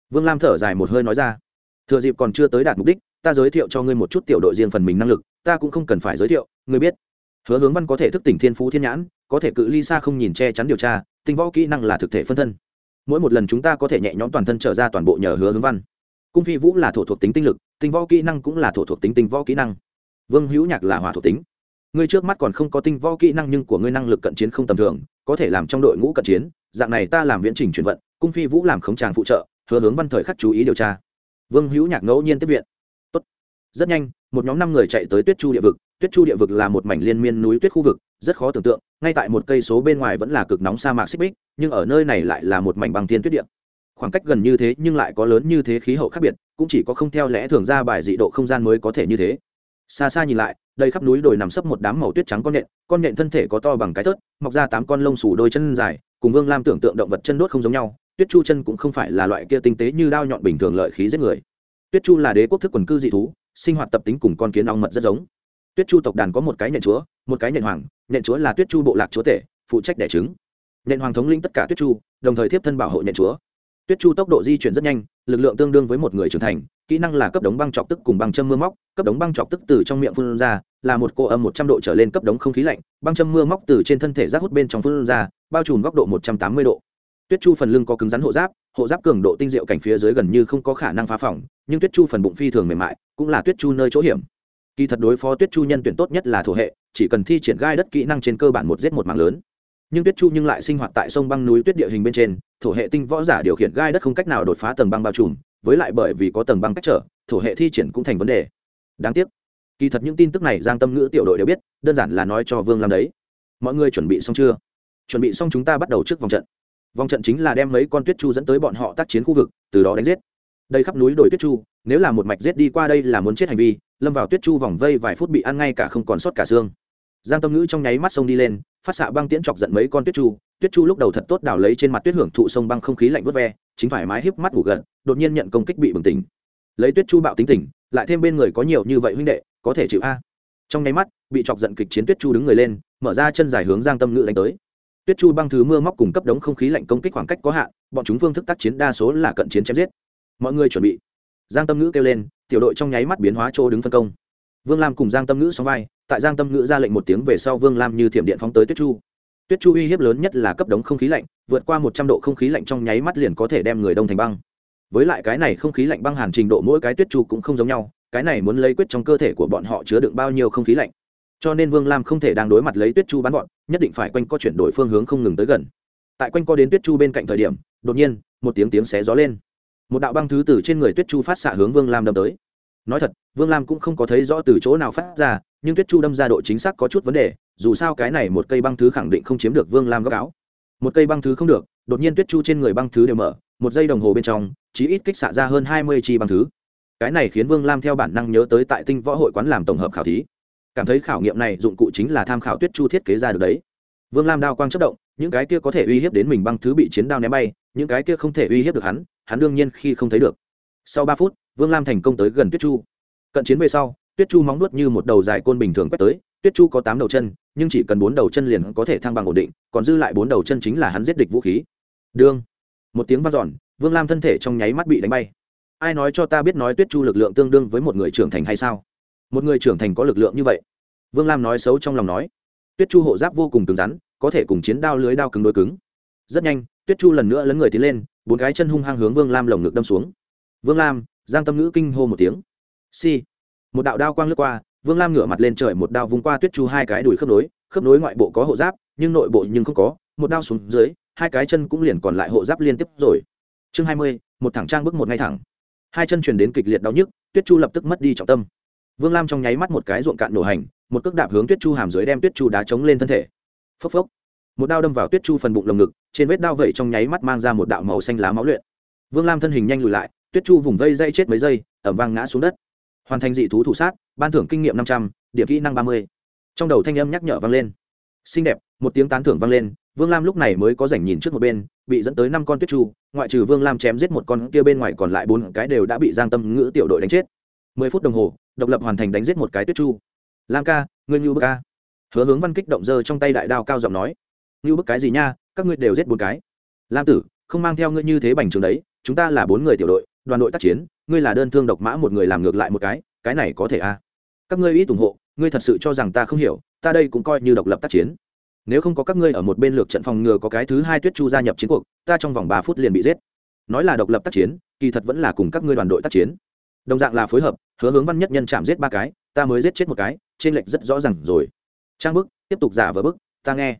Vương lam thở dài một hơi nói ra. Thừa dịp còn chưa tới đạt mục đích, ta giới thiệu cho ngươi một chút tiểu đội riêng phần mình năng lực, ta cũng không cần phải giới thiệu, ngươi biết. Hứa hướng văn có thể thức tỉnh thiên phú thiên nhãn, có thể cự ly xa không nhìn che chắn điều tra, tinh võ kỹ năng là thực thể phân thân. Mỗi một lần chúng ta có thể nhẹ nhõm toàn thân trở ra toàn bộ nhờ hứa hướng văn. Cung phi vũ là thổ thuộc tính tinh lực, tinh võ kỹ năng cũng là thổ thuộc tính tinh võ kỹ năng. Vương hữu nhạc là hỏa thuộc tính ngươi trước mắt còn không có tinh võ kỹ năng nhưng của ngươi năng lực cận chiến không tầm thường, có thể làm trong đội ngũ cận chiến, dạng này ta làm viễn trình chuyển vận, cung phi vũ làm khống tràng phụ trợ, hứa hướng văn thời khắc chú ý điều tra. Vương hữu nhạc ngẫu nhiên tiếp viện. Tốt. rất nhanh, một nhóm năm người chạy tới tuyết chu địa vực. Tuyết chu địa vực là một mảnh liên miên núi tuyết khu vực, rất khó tưởng tượng, ngay tại một cây số bên ngoài vẫn là cực nóng sa mạc xích bích, nhưng ở nơi này lại là một mảnh băng thiên tuyết địa. Khoảng cách gần như thế nhưng lại có lớn như thế khí hậu khác biệt, cũng chỉ có không theo lẽ thường ra bài dị độ không gian mới có thể như thế. Xa xa nhìn lại đây khắp núi đồi nằm sấp một đám màu tuyết trắng con nện con nện thân thể có to bằng cái tớt mọc ra tám con lông xù đôi chân dài, cùng vương lam tưởng tượng động vật chân đốt không giống nhau, tuyết chu chân cũng không phải là loại kia tinh tế như đao nhọn bình thường lợi khí giết người. Tuyết chu là đế quốc thức quần cư dị thú, sinh hoạt tập tính cùng con kiến ong mật rất giống. Tuyết chu tộc đàn có một cái nhện chúa, một cái nhện hoàng, nhện chúa là tuyết chu bộ lạc chúa tể, phụ trách đẻ trứng. Nhện hoàng thống linh tất cả tuyết chu, đồng thời tiếp thân bảo hộ nhện chúa. Tuyết chu tốc độ di chuyển rất nhanh, lực lượng tương đương với một người trưởng thành, kỹ năng là cấp đống băng chọc tức cùng băng châm mưa móc, cấp đống băng chọc tức từ trong miệng phun ra là một cô âm một trăm độ trở lên cấp đống không khí lạnh, băng châm mưa móc từ trên thân thể rác hút bên trong phun ra, bao trùm góc độ một trăm tám mươi độ. Tuyết chu phần lưng có cứng rắn hộ giáp hộ giáp cường độ tinh diệu cảnh phía dưới gần như không có khả năng phá phỏng, nhưng tuyết chu phần bụng phi thường mềm mại, cũng là tuyết chu nơi chỗ hiểm. Kỳ thật đối phó tuyết chu nhân tuyển tốt nhất là thổ hệ, chỉ cần thi triển gai đất kỹ năng trên cơ bản một giết một mạng lớn. Nhưng tuyết chu nhưng lại sinh hoạt tại sông băng núi tuyết địa hình bên trên, thổ hệ tinh võ giả điều khiển gai đất không cách nào đột phá tầng băng bao trùm, với lại bởi vì có tầng băng cách trở, thổ hệ thi triển cũng thành vấn đề. Đáng tiếc kỳ thật những tin tức này giang tâm ngữ tiểu đội đều biết, đơn giản là nói cho vương làm đấy. Mọi người chuẩn bị xong chưa? Chuẩn bị xong chúng ta bắt đầu trước vòng trận. Vòng trận chính là đem mấy con tuyết chu dẫn tới bọn họ tác chiến khu vực, từ đó đánh giết. Đây khắp núi đồi tuyết chu, nếu là một mạch giết đi qua đây là muốn chết hành vi, lâm vào tuyết chu vòng vây vài phút bị ăn ngay cả không còn sót cả xương. Giang tâm ngữ trong nháy mắt sông đi lên, phát xạ băng tiễn chọc giận mấy con tuyết chu. Tuyết chu lúc đầu thật tốt đào lấy trên mặt tuyết hưởng thụ sông băng không khí lạnh vớt ve, chính phải mái híp mắt ngủ gần đột nhiên nhận công kích bị bừng tỉnh. Lấy tuyết chu bạo tính tỉnh, lại thêm bên người có nhiều như vậy huynh đệ có thể chịu a. Trong nháy mắt, bị chọc giận kịch chiến tuyết chu đứng người lên, mở ra chân dài hướng giang tâm ngữ đánh tới. Tuyết chu băng thứ mưa móc cùng cấp đống không khí lạnh công kích khoảng cách có hạn, bọn chúng phương thức tác chiến đa số là cận chiến chém giết. Mọi người chuẩn bị. Giang tâm ngữ kêu lên, tiểu đội trong nháy mắt biến hóa chỗ đứng phân công. Vương lam cùng giang tâm ngữ song vai, tại giang tâm ngữ ra lệnh một tiếng về sau vương lam như thiểm điện phóng tới tuyết chu. Tuyết chu uy hiếp lớn nhất là cấp đống không khí lạnh, vượt qua một trăm độ không khí lạnh trong nháy mắt liền có thể đem người đông thành băng. Với lại cái này không khí lạnh băng hàn trình độ mỗi cái tuyết chu cũng không giống nhau cái này muốn lấy quyết trong cơ thể của bọn họ chứa đựng bao nhiêu không khí lạnh. Cho nên vương lam không thể đang đối mặt lấy tuyết chu bắn gọn nhất định phải quanh co chuyển đổi phương hướng không ngừng tới gần. Tại quanh co đến tuyết chu bên cạnh thời điểm, đột nhiên, một tiếng tiếng xé gió lên. Một đạo băng thứ từ trên người tuyết chu phát xạ hướng vương lam đâm tới. Nói thật, vương lam cũng không có thấy rõ từ chỗ nào phát ra, nhưng tuyết chu đâm ra độ chính xác có chút vấn đề, dù sao cái này một cây băng thứ khẳng định không chiếm được vương lam góc áo. Một cây băng thứ không được, đột nhiên tuyết chu trên người băng thứ đều mở, một giây đồng hồ bên trong chỉ ít kích xạ ra hơn hai mươi chi băng thứ cái này khiến vương lam theo bản năng nhớ tới tại tinh võ hội quán làm tổng hợp khảo thí. Cảm thấy khảo nghiệm này dụng cụ chính là tham khảo tuyết chu thiết kế ra được đấy. Vương lam đao quang chất động, những cái kia có thể uy hiếp đến mình băng thứ bị chiến đao ném bay, những cái kia không thể uy hiếp được hắn hắn đương nhiên khi không thấy được. Sau ba phút, vương lam thành công tới gần tuyết chu. Cận chiến về sau, tuyết chu móng nuốt như một đầu dài côn bình thường quét tới, tuyết chu có tám đầu chân, nhưng chỉ cần bốn đầu chân liền có thể thăng bằng ổn định, còn dư lại bốn đầu chân chính là hắn giết địch vũ khí. Đương một tiếng vang dọn, vương lam thân thể trong nháy mắt bị đánh bay ai nói cho ta biết nói tuyết chu lực lượng tương đương với một người trưởng thành hay sao? Một người trưởng thành có lực lượng như vậy? Vương lam nói xấu trong lòng nói. Tuyết chu hộ giáp vô cùng cứng rắn, có thể cùng chiến đao lưới đao cứng đối cứng. Rất nhanh, tuyết chu lần nữa lấn người tiến lên, bốn cái chân hung hăng hướng vương lam lồng ngực đâm xuống. Vương lam, giang tâm ngữ kinh hô một tiếng. Si. Một đạo đao quang lướt qua, vương lam ngửa mặt lên trời một đao vung qua tuyết chu hai cái đùi khớp nối khớp nối ngoại bộ có hộ giáp, nhưng nội bộ nhưng không có, một đao xuống dưới, hai cái chân cũng liền còn lại hộ giáp liên tiếp rồi. Chương hai mươi, một thẳng trang bước một ngay thẳng hai chân truyền đến kịch liệt đau nhức, tuyết chu lập tức mất đi trọng tâm. Vương lam trong nháy mắt một cái ruộng cạn nổ hành, một cước đạp hướng tuyết chu hàm dưới đem tuyết chu đá chống lên thân thể. Phốc phốc. Một đao đâm vào tuyết chu phần bụng lồng ngực, trên vết đao vẩy trong nháy mắt mang ra một đạo màu xanh lá máu luyện. Vương lam thân hình nhanh lùi lại, tuyết chu vùng vây dây chết mấy giây ẩm vang ngã xuống đất. Hoàn thành dị thú thủ sát, ban thưởng kinh nghiệm năm trăm, điểm kỹ năng ba mươi. Trong đầu thanh âm nhắc nhở vang lên. Xinh đẹp, một tiếng tán thưởng vang lên, vương lam lúc này mới có rảnh nhìn trước một bên bị dẫn tới năm con tuyết chu, ngoại trừ vương lam chém giết một con kia bên ngoài còn lại bốn cái đều đã bị giang tâm ngữ tiểu đội đánh chết. Mười phút đồng hồ, độc lập hoàn thành đánh giết một cái tuyết chu. Lam ca, ngươi như bức ca. Hứa hướng văn kích động dơ trong tay đại đao cao giọng nói. Như bức cái gì nha, các ngươi đều giết bốn cái. Lam tử, không mang theo ngươi như thế bành trường đấy, chúng ta là bốn người tiểu đội, đoàn đội tác chiến, ngươi là đơn thương độc mã một người làm ngược lại một cái cái này có thể a à? các ngươi ít ủng hộ, ngươi thật sự cho rằng ta không hiểu, ta đây cũng coi như độc lập tác chiến nếu không có các ngươi ở một bên lược trận phòng ngừa có cái thứ hai tuyết chu gia nhập chiến cuộc, ta trong vòng ba phút liền bị giết. Nói là độc lập tác chiến, kỳ thật vẫn là cùng các ngươi đoàn đội tác chiến. Đồng dạng là phối hợp, hứa hướng văn nhất nhân chạm giết ba cái, ta mới giết chết một cái, trên lệch rất rõ ràng rồi. Trang bức, tiếp tục giả vờ bức, ta nghe.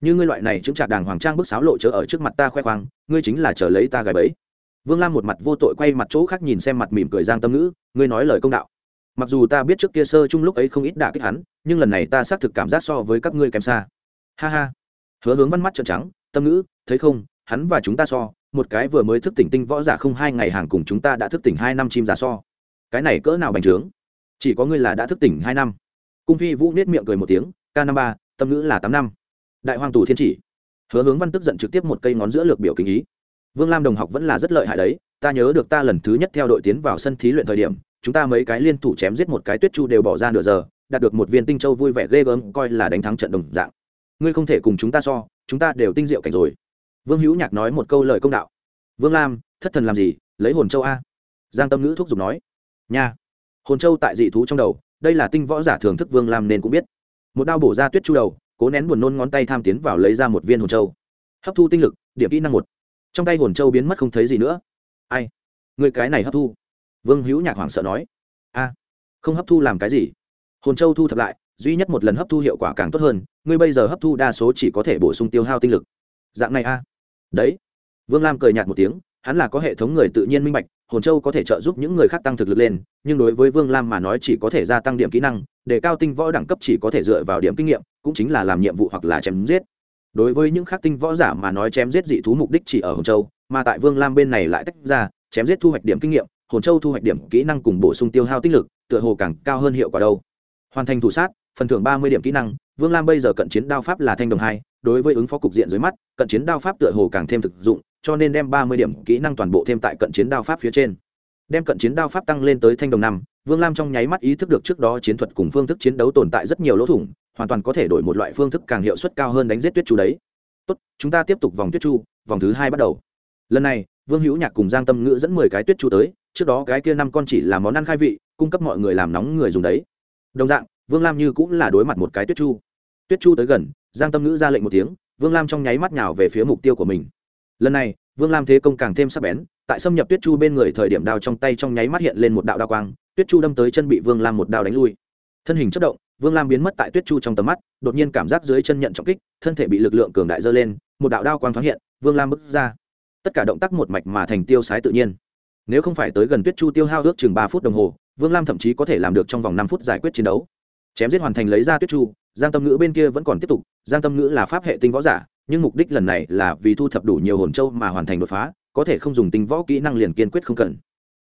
Như ngươi loại này chứng trả đàng hoàng trang bức sáo lộ chớ ở trước mặt ta khoe khoang, ngươi chính là chờ lấy ta gài bẫy. Vương lam một mặt vô tội quay mặt chỗ khác nhìn xem mặt mỉm cười giang tâm ngữ, ngươi nói lời công đạo. Mặc dù ta biết trước kia sơ chung lúc ấy không ít đả kích hắn, nhưng lần này ta xác thực cảm giác so với các ngươi kém xa ha ha. Hứa hướng văn mắt trợn trắng, tâm ngữ, thấy không, hắn và chúng ta so, một cái vừa mới thức tỉnh tinh võ giả không hai ngày hàng cùng chúng ta đã thức tỉnh hai năm chim giả so. Cái này cỡ nào bành trướng? Chỉ có ngươi là đã thức tỉnh hai năm. Cung phi vũ nết miệng cười một tiếng, k năm ba, tâm ngữ là tám năm. Đại hoàng tù thiên chỉ. Hứa hướng văn tức giận trực tiếp một cây ngón giữa lược biểu kinh ý. Vương lam đồng học vẫn là rất lợi hại đấy, ta nhớ được ta lần thứ nhất theo đội tiến vào sân thí luyện thời điểm, chúng ta mấy cái liên thủ chém giết một cái tuyết chu đều bỏ ra nửa giờ, đạt được một viên tinh châu vui vẻ ghê gớm, coi là đánh thắng trận đồng dạng ngươi không thể cùng chúng ta so, chúng ta đều tinh diệu cảnh rồi. Vương hữu nhạc nói một câu lời công đạo. Vương lam, thất thần làm gì, lấy hồn châu a. Giang tâm ngữ thúc giục nói. Nha. Hồn châu tại dị thú trong đầu, đây là tinh võ giả thưởng thức vương lam nên cũng biết. Một đao bổ ra tuyết chu đầu, cố nén buồn nôn ngón tay tham tiến vào lấy ra một viên hồn châu. Hấp thu tinh lực, điểm kỹ năng một. Trong tay hồn châu biến mất không thấy gì nữa. Ai? Người cái này hấp thu. Vương hữu nhạc hoảng sợ nói. A. Không hấp thu làm cái gì? Hồn châu thu thập lại duy nhất một lần hấp thu hiệu quả càng tốt hơn, ngươi bây giờ hấp thu đa số chỉ có thể bổ sung tiêu hao tinh lực. Dạng này a. Đấy. Vương lam cười nhạt một tiếng, hắn là có hệ thống người tự nhiên minh bạch, hồn châu có thể trợ giúp những người khác tăng thực lực lên, nhưng đối với vương lam mà nói chỉ có thể gia tăng điểm kỹ năng, để cao tinh võ đẳng cấp chỉ có thể dựa vào điểm kinh nghiệm, cũng chính là làm nhiệm vụ hoặc là chém giết. Đối với những khác tinh võ giả mà nói chém giết dị thú mục đích chỉ ở hồn châu, mà tại vương lam bên này lại tách ra, chém giết thu hoạch điểm kinh nghiệm, hồn châu thu hoạch điểm kỹ năng cùng bổ sung tiêu hao tích lực, tựa hồ càng cao hơn hiệu quả đâu. Hoàn thành thủ sát phần thưởng ba mươi điểm kỹ năng, vương lam bây giờ cận chiến đao pháp là thanh đồng hai, đối với ứng phó cục diện dưới mắt, cận chiến đao pháp tựa hồ càng thêm thực dụng, cho nên đem ba mươi điểm kỹ năng toàn bộ thêm tại cận chiến đao pháp phía trên. Đem cận chiến đao pháp tăng lên tới thanh đồng năm, vương lam trong nháy mắt ý thức được trước đó chiến thuật cùng phương thức chiến đấu tồn tại rất nhiều lỗ thủng, hoàn toàn có thể đổi một loại phương thức càng hiệu suất cao hơn đánh giết tuyết chu đấy. Tốt, chúng ta tiếp tục vòng tuyết chu, vòng thứ hai bắt đầu. Lần này, vương hữu nhạc cùng giang tâm ngữ dẫn mười cái tuyết chu tới, trước đó cái kia năm con chỉ là món ăn khai vị, cung cấp mọi người làm nóng người dùng đấy. Đồng dạng vương lam như cũng là đối mặt một cái tuyết chu. Tuyết chu tới gần, giang tâm ngữ ra lệnh một tiếng, vương lam trong nháy mắt nhào về phía mục tiêu của mình. Lần này, vương lam thế công càng thêm sắc bén, tại xâm nhập tuyết chu bên người thời điểm đao trong tay trong nháy mắt hiện lên một đạo đao quang, tuyết chu đâm tới chân bị vương lam một đao đánh lui. Thân hình chất động, vương lam biến mất tại tuyết chu trong tầm mắt, đột nhiên cảm giác dưới chân nhận trọng kích, thân thể bị lực lượng cường đại dơ lên, một đạo đao quang thoáng hiện, vương lam bước ra. Tất cả động tác một mạch mà thành tiêu sái tự nhiên. Nếu không phải tới gần tuyết chu tiêu hao ước chừng ba phút đồng hồ, vương lam thậm chí có thể làm được trong vòng năm phút giải quyết chiến đấu chém giết hoàn thành lấy ra tuyết chu, giang tâm ngữ bên kia vẫn còn tiếp tục, giang tâm ngữ là pháp hệ tinh võ giả, nhưng mục đích lần này là vì thu thập đủ nhiều hồn châu mà hoàn thành đột phá, có thể không dùng tinh võ kỹ năng liền kiên quyết không cần.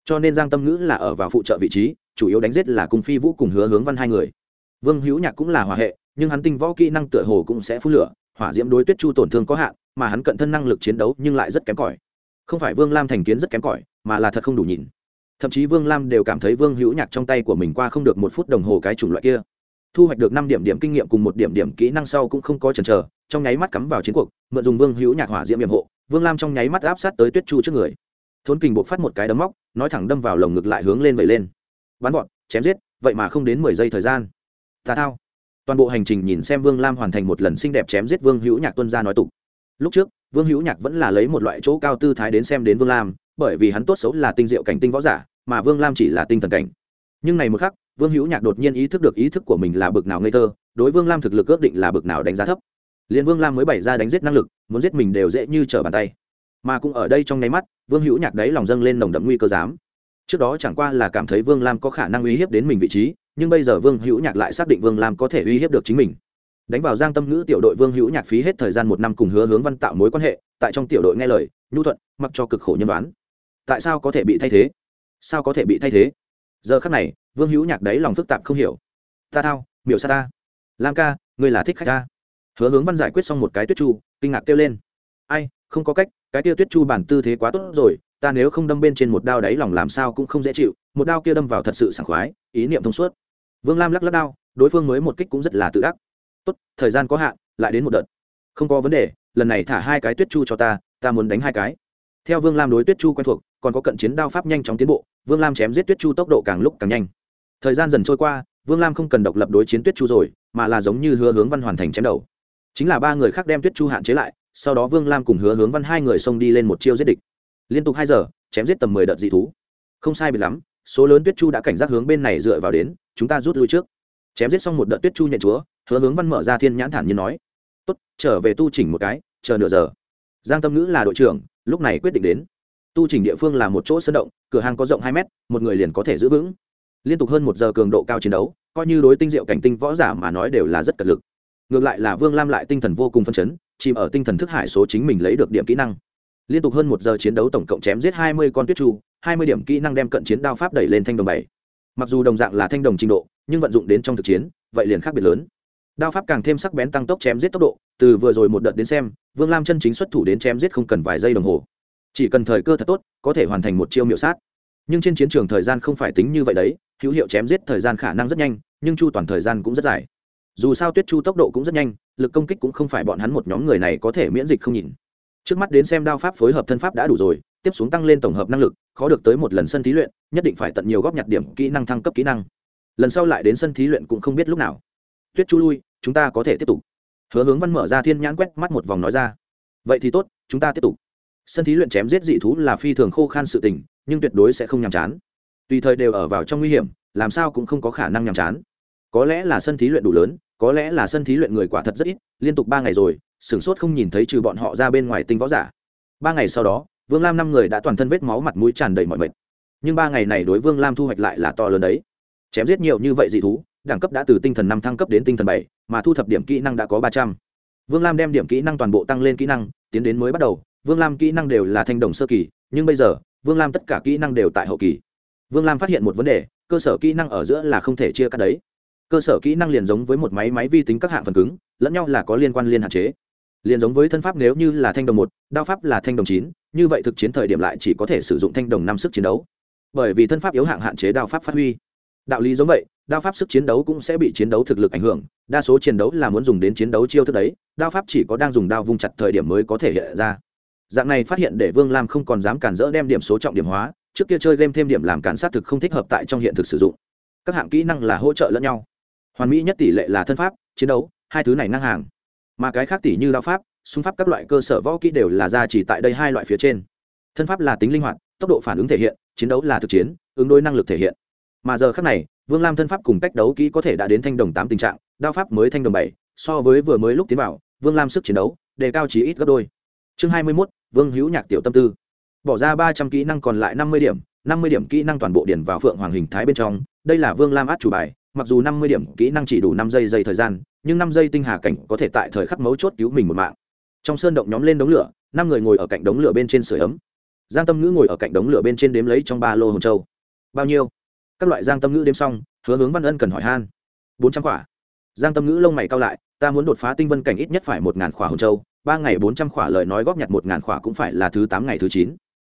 Cho nên giang tâm ngữ là ở vào phụ trợ vị trí, chủ yếu đánh giết là cung phi vũ cùng hứa hướng văn hai người. Vương hữu nhạc cũng là hỏa hệ, nhưng hắn tinh võ kỹ năng tựa hồ cũng sẽ phun lửa, hỏa diễm đối tuyết chu tổn thương có hạn, mà hắn cận thân năng lực chiến đấu nhưng lại rất kém cỏi. Không phải vương lam thành kiến rất kém cỏi, mà là thật không đủ nhìn. Thậm chí vương lam đều cảm thấy vương hữu nhạc trong tay của mình qua không được một phút đồng hồ cái chủng loại kia thu hoạch được năm điểm điểm kinh nghiệm cùng một điểm điểm kỹ năng sau cũng không có chần chờ, trong nháy mắt cắm vào chiến cuộc, mượn dùng vương hữu nhạc hỏa diễm nhiệm hộ, vương lam trong nháy mắt áp sát tới tuyết chu trước người. Thốn kình buộc phát một cái đấm móc, nói thẳng đâm vào lồng ngực lại hướng lên vẩy lên. Bắn vọt, chém giết, vậy mà không đến mười giây thời gian. Tà thao. Toàn bộ hành trình nhìn xem vương lam hoàn thành một lần xinh đẹp chém giết vương hữu nhạc tuân ra nói tục. Lúc trước, vương hữu nhạc vẫn là lấy một loại chỗ cao tư thái đến xem đến vương lam, bởi vì hắn tốt xấu là tinh diệu cảnh tinh võ giả, mà vương lam chỉ là tinh thần cảnh. Nhưng này một khắc vương hữu nhạc đột nhiên ý thức được ý thức của mình là bực nào ngây thơ, đối vương lam thực lực ước định là bực nào đánh giá thấp. Liền vương lam mới bày ra đánh giết năng lực, muốn giết mình đều dễ như trở bàn tay. Mà cũng ở đây trong nháy mắt, vương hữu nhạc đấy lòng dâng lên nồng đậm nguy cơ dám trước đó chẳng qua là cảm thấy vương lam có khả năng uy hiếp đến mình vị trí, nhưng bây giờ vương hữu nhạc lại xác định vương lam có thể uy hiếp được chính mình. Đánh vào giang tâm ngữ tiểu đội, vương hữu nhạc phí hết thời gian một năm cùng hứa hướng văn tạo mối quan hệ, tại trong tiểu đội nghe lời, nhu thuận, mặc cho cực khổ nhân đoán. Tại sao có thể bị thay thế? Sao có thể bị thay thế? Giờ khắc này vương hữu nhạc đấy lòng phức tạp không hiểu. Ta thao, miểu sa ta. Lam ca, ngươi là thích khách ta. Hứa hướng văn giải quyết xong một cái tuyết chu, kinh ngạc kêu lên. Ai, không có cách, cái kia tuyết chu bản tư thế quá tốt rồi, ta nếu không đâm bên trên một đao đáy lòng làm sao cũng không dễ chịu, một đao kia đâm vào thật sự sảng khoái, ý niệm thông suốt. Vương lam lắc lắc đao, đối phương mới một kích cũng rất là tự ác tốt, thời gian có hạn, lại đến một đợt. Không có vấn đề, lần này thả hai cái tuyết chu cho ta ta muốn đánh hai cái. Theo vương lam đối tuyết chu quen thuộc, còn có cận chiến đao pháp nhanh chóng tiến bộ, vương lam chém giết tuyết chu tốc độ càng lúc càng nhanh thời gian dần trôi qua, vương lam không cần độc lập đối chiến tuyết chu rồi, mà là giống như hứa hướng văn hoàn thành chém đầu. Chính là ba người khác đem tuyết chu hạn chế lại, sau đó vương lam cùng hứa hướng văn hai người xông đi lên một chiêu giết địch. Liên tục hai giờ, chém giết tầm mười đợt dị thú. Không sai biệt lắm, số lớn tuyết chu đã cảnh giác hướng bên này dựa vào đến, chúng ta rút lui trước. Chém giết xong một đợt tuyết chu nhận chúa, hứa hướng văn mở ra thiên nhãn thản như nói, tốt, trở về tu chỉnh một cái, chờ nửa giờ. Giang tâm ngữ là đội trưởng, lúc này quyết định đến. Tu chỉnh địa phương là một chỗ sân động, cửa hàng có rộng hai mét, một người liền có thể giữ vững liên tục hơn một giờ cường độ cao chiến đấu, coi như đối tinh diệu cảnh tinh võ giả mà nói đều là rất cật lực. Ngược lại là vương lam lại tinh thần vô cùng phân chấn, chìm ở tinh thần thức hải số chính mình lấy được điểm kỹ năng. Liên tục hơn một giờ chiến đấu tổng cộng chém giết hai mươi con tuyết chu hai mươi điểm kỹ năng đem cận chiến đao pháp đẩy lên thanh đồng bảy. Mặc dù đồng dạng là thanh đồng trình độ, nhưng vận dụng đến trong thực chiến, vậy liền khác biệt lớn. Đao pháp càng thêm sắc bén tăng tốc chém giết tốc độ, từ vừa rồi một đợt đến xem, vương lam chân chính xuất thủ đến chém giết không cần vài giây đồng hồ. Chỉ cần thời cơ thật tốt, có thể hoàn thành một chiêu miểu sát nhưng trên chiến trường thời gian không phải tính như vậy đấy, hữu hiệu chém giết thời gian khả năng rất nhanh, nhưng chu toàn thời gian cũng rất dài. Dù sao tuyết chu tốc độ cũng rất nhanh, lực công kích cũng không phải bọn hắn một nhóm người này có thể miễn dịch không nhìn trước mắt đến xem đao pháp phối hợp thân pháp đã đủ rồi, tiếp xuống tăng lên tổng hợp năng lực, khó được tới một lần sân thí luyện, nhất định phải tận nhiều góp nhặt điểm kỹ năng thăng cấp kỹ năng. Lần sau lại đến sân thí luyện cũng không biết lúc nào. Tuyết chu lui, chúng ta có thể tiếp tục. Hứa hướng văn mở ra thiên nhãn quét mắt một vòng nói ra. Vậy thì tốt, chúng ta tiếp tục sân thí luyện chém giết dị thú là phi thường khô khan sự tình, nhưng tuyệt đối sẽ không nhàm chán. Tùy thời đều ở vào trong nguy hiểm, làm sao cũng không có khả năng nhàm chán. Có lẽ là sân thí luyện đủ lớn, có lẽ là sân thí luyện người quả thật rất ít, liên tục ba ngày rồi, sửng sốt không nhìn thấy trừ bọn họ ra bên ngoài tinh võ giả. Ba ngày sau đó, vương lam năm người đã toàn thân vết máu mặt mũi tràn đầy mọi mệt. Nhưng ba ngày này đối vương lam thu hoạch lại là to lớn đấy. Chém giết nhiều như vậy dị thú, đẳng cấp đã từ tinh thần năm thăng cấp đến tinh thần bảy, mà thu thập điểm kỹ năng đã có ba trăm. Vương lam đem điểm kỹ năng toàn bộ tăng lên kỹ năng, tiến đến mới bắt đầu vương lam kỹ năng đều là thanh đồng sơ kỳ, nhưng bây giờ, vương lam tất cả kỹ năng đều tại hậu kỳ. Vương lam phát hiện một vấn đề, cơ sở kỹ năng ở giữa là không thể chia cắt đấy. Cơ sở kỹ năng liền giống với một máy máy vi tính các hạng phần cứng, lẫn nhau là có liên quan liên hạn chế. Liền giống với thân pháp nếu như là thanh đồng một, đao pháp là thanh đồng chín, như vậy thực chiến thời điểm lại chỉ có thể sử dụng thanh đồng năm sức chiến đấu. Bởi vì thân pháp yếu hạng hạn chế đao pháp phát huy. Đạo lý giống vậy, đao pháp sức chiến đấu cũng sẽ bị chiến đấu thực lực ảnh hưởng, đa số chiến đấu là muốn dùng đến chiến đấu chiêu thức đấy, đao pháp chỉ có đang dùng đao vung chặt thời điểm mới có thể hiện ra dạng này phát hiện để vương lam không còn dám cản rỡ đem điểm số trọng điểm hóa, trước kia chơi game thêm điểm làm cản sát thực không thích hợp tại trong hiện thực sử dụng. Các hạng kỹ năng là hỗ trợ lẫn nhau. Hoàn mỹ nhất tỷ lệ là thân pháp, chiến đấu, hai thứ này năng hàng. Mà cái khác tỷ như đao pháp, súng pháp các loại cơ sở võ kỹ đều là ra chỉ tại đây hai loại phía trên. Thân pháp là tính linh hoạt, tốc độ phản ứng thể hiện, chiến đấu là thực chiến, ứng đối năng lực thể hiện. Mà giờ khác này, vương lam thân pháp cùng cách đấu kỹ có thể đã đến thanh đồng tám tình trạng, đao pháp mới thanh đồng bảy, so với vừa mới lúc tiến vào, vương lam sức chiến đấu đề cao chí ít gấp đôi chương hai mươi mốt, vương hữu nhạc tiểu tâm tư. Bỏ ra ba trăm kỹ năng còn lại năm mươi điểm, năm mươi điểm kỹ năng toàn bộ điển vào phượng hoàng hình thái bên trong. Đây là vương lam át chủ bài, mặc dù năm mươi điểm kỹ năng chỉ đủ năm giây giây thời gian, nhưng năm giây tinh hà cảnh có thể tại thời khắc mấu chốt cứu mình một mạng. Trong sơn động nhóm lên đống lửa, năm người ngồi ở cạnh đống lửa bên trên sửa ấm. Giang tâm ngữ ngồi ở cạnh đống lửa bên trên đếm lấy trong ba lô hồn châu. Bao nhiêu? Các loại giang tâm ngữ đếm xong, hứa hướng văn ân cần hỏi han. Bốn trăm quả. giang tâm ngữ lông mày cao lại, ta muốn đột phá tinh vân cảnh ít nhất phải một ngàn khỏa hồn châu ba ngày bốn trăm khỏa lời nói góp nhặt một ngàn khỏa cũng phải là thứ tám ngày thứ chín.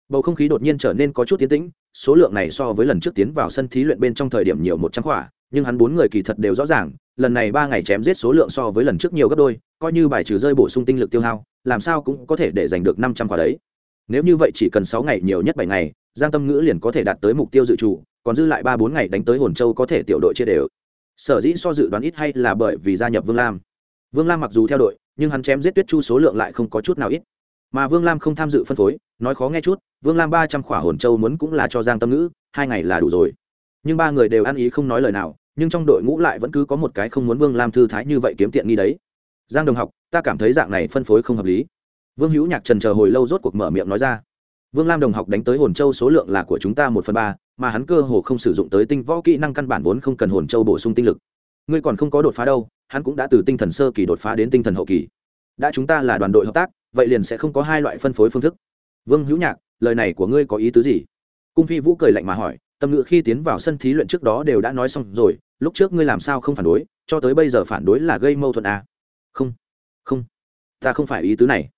Bầu không khí đột nhiên trở nên có chút tiến tĩnh, số lượng này so với lần trước tiến vào sân thí luyện bên trong thời điểm nhiều một trăm khỏa, nhưng hắn bốn người kỳ thật đều rõ ràng, lần này ba ngày chém giết số lượng so với lần trước nhiều gấp đôi, coi như bài trừ rơi bổ sung tinh lực tiêu hao, làm sao cũng có thể để giành được năm trăm khỏa đấy. Nếu như vậy chỉ cần sáu ngày nhiều nhất bảy ngày, giang tâm ngữ liền có thể đạt tới mục tiêu dự trù, còn dư lại ba bốn ngày đánh tới hồn châu có thể tiểu đội chia đều. Sở dĩ so dự đoán ít hay là bởi vì gia nhập vương lam. Vương lam mặc dù theo đội nhưng hắn chém giết tuyết chu số lượng lại không có chút nào ít. Mà vương lam không tham dự phân phối, nói khó nghe chút, vương lam ba trăm khỏa hồn châu muốn cũng là cho giang tâm ngữ, hai ngày là đủ rồi. Nhưng ba người đều ăn ý không nói lời nào, nhưng trong đội ngũ lại vẫn cứ có một cái không muốn vương lam thư thái như vậy kiếm tiện nghi đấy. Giang đồng học, ta cảm thấy dạng này phân phối không hợp lý. Vương hữu nhạc trần chờ hồi lâu rốt cuộc mở miệng nói ra. Vương lam đồng học đánh tới hồn châu số lượng là của chúng ta một phần ba, mà hắn cơ hồ không sử dụng tới tinh võ kỹ năng căn bản vốn không cần hồn châu bổ sung tinh lực ngươi còn không có đột phá đâu, hắn cũng đã từ tinh thần sơ kỳ đột phá đến tinh thần hậu kỳ đã chúng ta là đoàn đội hợp tác, vậy liền sẽ không có hai loại phân phối phương thức vương hữu nhạc, lời này của ngươi có ý tứ gì cung phi vũ cười lạnh mà hỏi, tâm ngữ khi tiến vào sân thí luyện trước đó đều đã nói xong rồi, lúc trước ngươi làm sao không phản đối, cho tới bây giờ phản đối là gây mâu thuẫn à? không không, ta không phải ý tứ này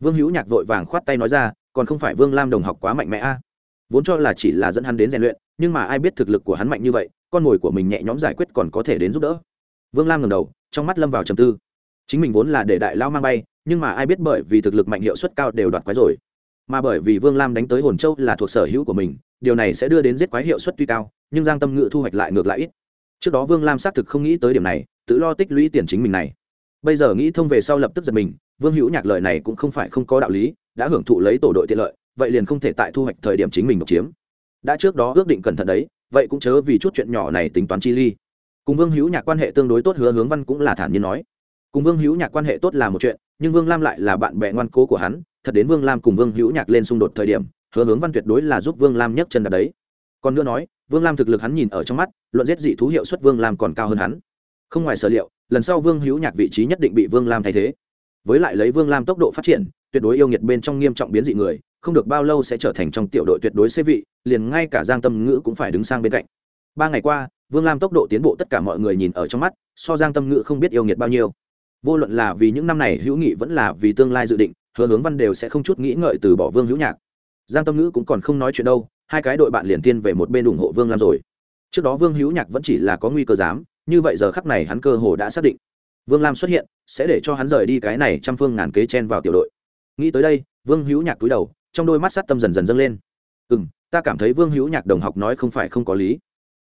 vương hữu nhạc vội vàng khoát tay nói ra, còn không phải vương lam đồng học quá mạnh mẽ à? vốn cho là chỉ là dẫn hắn đến rèn luyện, nhưng mà ai biết thực lực của hắn mạnh như vậy con mồi của mình nhẹ nhõm giải quyết còn có thể đến giúp đỡ. Vương lam ngầm đầu, trong mắt lâm vào trầm tư. Chính mình vốn là để đại lao mang bay, nhưng mà ai biết bởi vì thực lực mạnh hiệu suất cao đều đoạt quái rồi. Mà bởi vì vương lam đánh tới hồn châu là thuộc sở hữu của mình, điều này sẽ đưa đến giết quái hiệu suất tuy cao, nhưng giang tâm ngự thu hoạch lại ngược lại ít. Trước đó vương lam xác thực không nghĩ tới điểm này, tự lo tích lũy tiền chính mình này. Bây giờ nghĩ thông về sau lập tức giật mình, vương hữu nhạc lời này cũng không phải không có đạo lý, đã hưởng thụ lấy tổ đội tiện lợi, vậy liền không thể tại thu hoạch thời điểm chính mình độc chiếm. Đã trước đó ước định cẩn thận đấy vậy cũng chớ vì chút chuyện nhỏ này tính toán chi ly. Cùng vương hữu nhạc quan hệ tương đối tốt hứa hướng văn cũng là thản nhiên nói. Cùng vương hữu nhạc quan hệ tốt là một chuyện, nhưng vương lam lại là bạn bè ngoan cố của hắn, thật đến vương lam cùng vương hữu nhạc lên xung đột thời điểm, hứa hướng văn tuyệt đối là giúp vương lam nhấc chân đạp đấy. Còn nữa nói, vương lam thực lực hắn nhìn ở trong mắt, luận giết dị thú hiệu suất vương lam còn cao hơn hắn. Không ngoài sở liệu, lần sau vương hữu nhạc vị trí nhất định bị vương lam thay thế. Với lại lấy vương lam tốc độ phát triển, tuyệt đối yêu nghiệt bên trong nghiêm trọng biến dị người không được bao lâu sẽ trở thành trong tiểu đội tuyệt đối xế vị, liền ngay cả giang tâm ngữ cũng phải đứng sang bên cạnh. Ba ngày qua, vương lam tốc độ tiến bộ tất cả mọi người nhìn ở trong mắt, so giang tâm ngữ không biết yêu nghiệt bao nhiêu. Vô luận là vì những năm này hữu nghị vẫn là vì tương lai dự định, hứa hướng văn đều sẽ không chút nghĩ ngợi từ bỏ vương hữu nhạc. Giang tâm ngữ cũng còn không nói chuyện đâu, hai cái đội bạn liền tiên về một bên ủng hộ vương lam rồi. Trước đó vương hữu nhạc vẫn chỉ là có nguy cơ dám, như vậy giờ khắc này hắn cơ hồ đã xác định. Vương lam xuất hiện, sẽ để cho hắn rời đi cái này trăm phương ngàn kế chen vào tiểu đội. Nghĩ tới đây, vương hữu nhạc cúi đầu trong đôi mắt sát tâm dần dần dâng lên. Ừ m ta cảm thấy vương hữu nhạc đồng học nói không phải không có lý.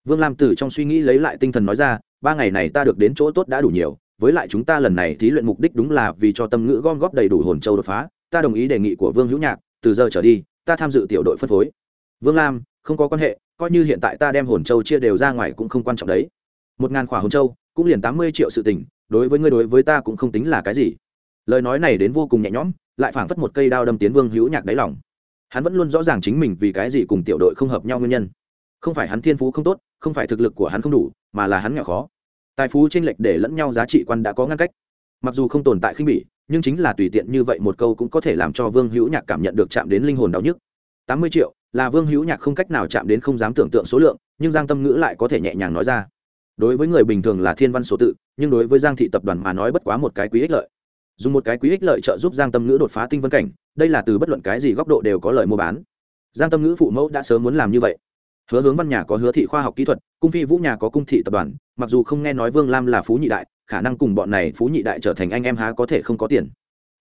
Vương lam Tử trong suy nghĩ lấy lại tinh thần nói ra, ba ngày này ta được đến chỗ tốt đã đủ nhiều, với lại chúng ta lần này thí luyện mục đích đúng là vì cho tâm ngữ gom góp đầy đủ hồn châu đột phá. Ta đồng ý đề nghị của vương hữu nhạc, từ giờ trở đi, ta tham dự tiểu đội phân phối. Vương lam, không có quan hệ, coi như hiện tại ta đem hồn châu chia đều ra ngoài cũng không quan trọng đấy. Một ngàn khỏa hồn châu, cũng liền tám mươi triệu sự tình, đối với ngươi đối với ta cũng không tính là cái gì. Lời nói này đến vô cùng nhẹ nhõm lại phảng phất một cây đao đâm tiến vương hữu nhạc đáy lòng. Hắn vẫn luôn rõ ràng chính mình vì cái gì cùng tiểu đội không hợp nhau nguyên nhân. Không phải hắn thiên phú không tốt, không phải thực lực của hắn không đủ, mà là hắn nghèo khó. Tài phú tranh lệch để lẫn nhau giá trị quan đã có ngăn cách. Mặc dù không tồn tại khinh bỉ, nhưng chính là tùy tiện như vậy một câu cũng có thể làm cho vương hữu nhạc cảm nhận được chạm đến linh hồn đau nhức. Tám mươi triệu, là vương hữu nhạc không cách nào chạm đến không dám tưởng tượng số lượng, nhưng giang tâm ngữ lại có thể nhẹ nhàng nói ra. Đối với người bình thường là thiên văn số tự, nhưng đối với giang thị tập đoàn mà nói bất quá một cái quý ích lợi dùng một cái quý ích lợi trợ giúp giang tâm ngữ đột phá tinh vân cảnh, đây là từ bất luận cái gì góc độ đều có lợi mua bán. Giang tâm ngữ phụ mẫu đã sớm muốn làm như vậy. Hứa hướng văn nhà có hứa thị khoa học kỹ thuật, cung phi vũ nhà có cung thị tập đoàn, mặc dù không nghe nói vương lam là phú nhị đại, khả năng cùng bọn này phú nhị đại trở thành anh em há có thể không có tiền.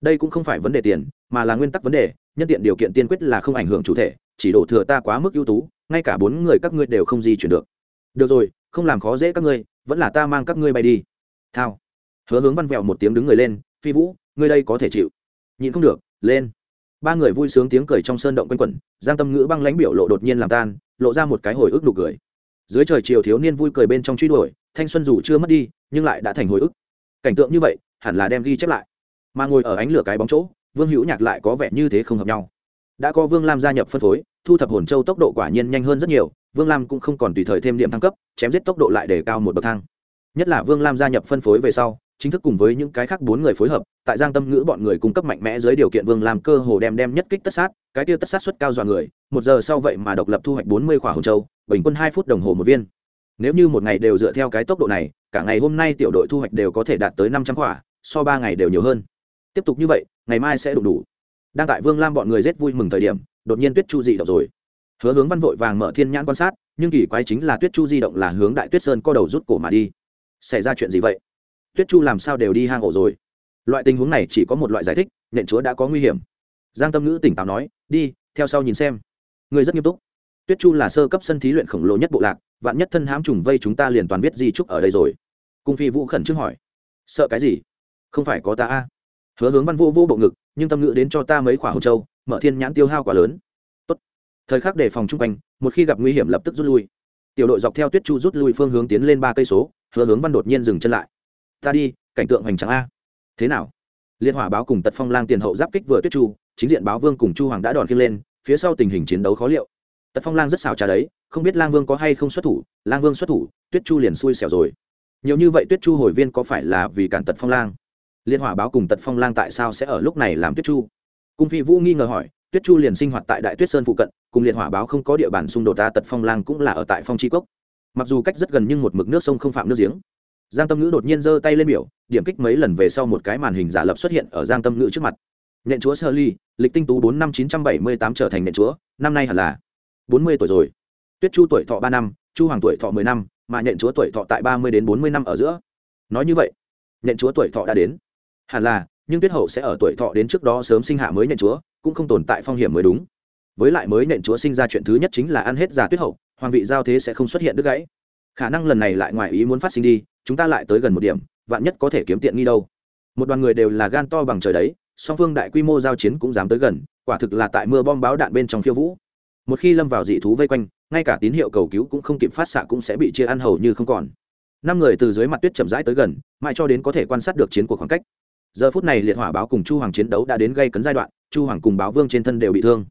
Đây cũng không phải vấn đề tiền, mà là nguyên tắc vấn đề, nhân tiện điều kiện tiên quyết là không ảnh hưởng chủ thể, chỉ đổ thừa ta quá mức ưu tú, ngay cả bốn người các ngươi đều không di chuyển được. Được rồi, không làm khó dễ các ngươi, vẫn là ta mang các ngươi bay đi. Thao. Hứa hướng văn vẹo một tiếng đứng người lên phi vũ, ngươi đây có thể chịu. Nhìn không được, lên. Ba người vui sướng tiếng cười trong sơn động quanh quẩn, giang tâm ngữ băng lãnh biểu lộ đột nhiên làm tan, lộ ra một cái hồi ức nụ cười. Dưới trời chiều thiếu niên vui cười bên trong truy đuổi, thanh xuân dù chưa mất đi, nhưng lại đã thành hồi ức. Cảnh tượng như vậy, hẳn là đem ghi chép lại. Mà ngồi ở ánh lửa cái bóng chỗ, vương hữu nhạc lại có vẻ như thế không hợp nhau. Đã có vương lam gia nhập phân phối, thu thập hồn châu tốc độ quả nhiên nhanh hơn rất nhiều, vương lam cũng không còn tùy thời thêm điểm thăng cấp, chém giết tốc độ lại để cao một bậc thang. Nhất là vương lam gia nhập phân phối về sau chính thức cùng với những cái khác bốn người phối hợp, tại giang tâm ngữ bọn người cung cấp mạnh mẽ dưới điều kiện vương làm cơ hồ đem đem nhất kích tất sát, cái tiêu tất sát suất cao dọa người, một giờ sau vậy mà độc lập thu hoạch bốn mươi khỏa hồng châu, bình quân hai phút đồng hồ một viên. Nếu như một ngày đều dựa theo cái tốc độ này, cả ngày hôm nay tiểu đội thu hoạch đều có thể đạt tới năm trăm khỏa, so ba ngày đều nhiều hơn. Tiếp tục như vậy, ngày mai sẽ đủ đủ. Đang tại vương lam bọn người rất vui mừng thời điểm, đột nhiên tuyết chu dị động rồi. Hứa hướng văn vội vàng mở thiên nhãn quan sát, nhưng kỳ quái chính là tuyết chu di động là hướng đại tuyết sơn co đầu rút cổ mà đi. Xảy ra chuyện gì vậy? Tuyết chu làm sao đều đi hang ổ rồi? Loại tình huống này chỉ có một loại giải thích, nện chúa đã có nguy hiểm. Giang tâm ngữ tỉnh táo nói, đi, theo sau nhìn xem. Người rất nghiêm túc. Tuyết chu là sơ cấp sân thí luyện khổng lồ nhất bộ lạc, vạn nhất thân hám trùng vây chúng ta liền toàn viết di trúc ở đây rồi. Cung phi vũ khẩn trương hỏi, sợ cái gì? Không phải có ta a? Hứa hướng văn vô vô bộ ngực, nhưng tâm ngữ đến cho ta mấy khỏa hồng châu, mở thiên nhãn tiêu hao quá lớn. Tốt. thời khắc đề phòng chung quanh, một khi gặp nguy hiểm lập tức rút lui. Tiểu đội dọc theo tuyết chu rút lui phương hướng tiến lên ba cây số, hứa hướng văn đột nhiên dừng chân lại ta đi, cảnh tượng hoành tráng a. Thế nào? Liên hỏa báo cùng tật phong lang tiền hậu giáp kích vừa tuyết chu, chính diện báo vương cùng chu hoàng đã đòn khiêng lên, phía sau tình hình chiến đấu khó liệu. Tật phong lang rất xào trà đấy, không biết lang vương có hay không xuất thủ, lang vương xuất thủ, tuyết chu liền xui xẻo rồi. Nhiều như vậy tuyết chu hồi viên có phải là vì cản tật phong lang? Liên hỏa báo cùng tật phong lang tại sao sẽ ở lúc này làm tuyết chu? Cung phi vũ nghi ngờ hỏi, tuyết chu liền sinh hoạt tại đại tuyết sơn phụ cận, cùng Liên hỏa báo không có địa bàn xung đột ta, tật phong lang cũng là ở tại phong tri cốc. Mặc dù cách rất gần nhưng một mực nước sông không phạm nước giếng giang tâm ngữ đột nhiên giơ tay lên biểu, điểm kích mấy lần về sau một cái màn hình giả lập xuất hiện ở giang tâm ngữ trước mặt. Nhện chúa sơ ly, lịch tinh tú bốn năm chín trăm bảy mươi tám trở thành nhện chúa, năm nay hẳn là bốn mươi tuổi rồi. Tuyết chu tuổi thọ ba năm, chu hoàng tuổi thọ mười năm, mà nhện chúa tuổi thọ tại ba mươi đến bốn mươi năm ở giữa. Nói như vậy, nhện chúa tuổi thọ đã đến. Hẳn là, nhưng tuyết hậu sẽ ở tuổi thọ đến trước đó sớm sinh hạ mới nhện chúa, cũng không tồn tại phong hiểm mới đúng. Với lại mới nhện chúa sinh ra chuyện thứ nhất chính là ăn hết già tuyết hậu, hoàng vị giao thế sẽ không xuất hiện đứt gãy khả năng lần này lại ngoài ý muốn phát sinh đi, chúng ta lại tới gần một điểm, vạn nhất có thể kiếm tiện nghi đâu. Một đoàn người đều là gan to bằng trời đấy, song phương đại quy mô giao chiến cũng dám tới gần, quả thực là tại mưa bom báo đạn bên trong khiêu vũ. Một khi lâm vào dị thú vây quanh, ngay cả tín hiệu cầu cứu cũng không kịp phát xạ cũng sẽ bị chia ăn hầu như không còn. Năm người từ dưới mặt tuyết chậm rãi tới gần, mãi cho đến có thể quan sát được chiến cuộc khoảng cách. Giờ phút này liệt hỏa báo cùng chu hoàng chiến đấu đã đến gây cấn giai đoạn, chu hoàng cùng báo vương trên thân đều bị thương.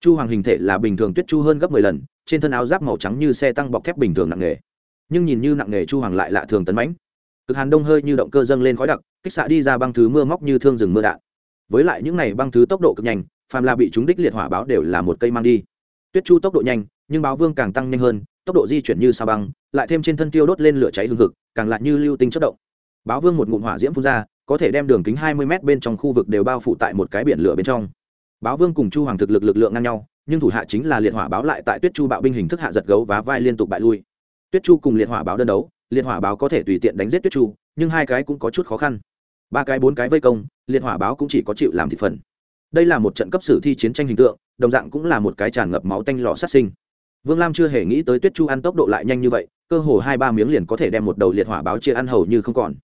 Chu hoàng hình thể là bình thường tuyết chu hơn gấp mười lần, trên thân áo giáp màu trắng như xe tăng bọc thép bình thường nặng nề nhưng nhìn như nặng nề chu hoàng lại lạ thường tấn mãnh. Cực hàn đông hơi như động cơ dâng lên khói đặc, kích xạ đi ra băng thứ mưa móc như thương rừng mưa đạn. Với lại những này băng thứ tốc độ cực nhanh, phàm là bị chúng đích liệt hỏa báo đều là một cây mang đi. Tuyết chu tốc độ nhanh, nhưng báo vương càng tăng nhanh hơn, tốc độ di chuyển như sa băng, lại thêm trên thân tiêu đốt lên lửa cháy hương thực càng lại như lưu tinh chất động. Báo vương một ngụm hỏa diễm phun ra, có thể đem đường kính hai mươi m bên trong khu vực đều bao phủ tại một cái biển lửa bên trong. Báo vương cùng chu hoàng thực lực lực lượng ngang nhau, nhưng thủ hạ chính là liệt hỏa báo lại tại tuyết chu bạo binh hình thức hạ giật gấu và vai liên tục bại lui tuyết chu cùng liệt hỏa báo đơn đấu, liệt hỏa báo có thể tùy tiện đánh giết tuyết chu, nhưng hai cái cũng có chút khó khăn. Ba cái bốn cái vây công, liệt hỏa báo cũng chỉ có chịu làm thị phần. Đây là một trận cấp sử thi chiến tranh hình tượng, đồng dạng cũng là một cái tràn ngập máu tanh lò sát sinh. Vương lam chưa hề nghĩ tới tuyết chu ăn tốc độ lại nhanh như vậy, cơ hồ hai ba miếng liền có thể đem một đầu liệt hỏa báo chia ăn hầu như không còn.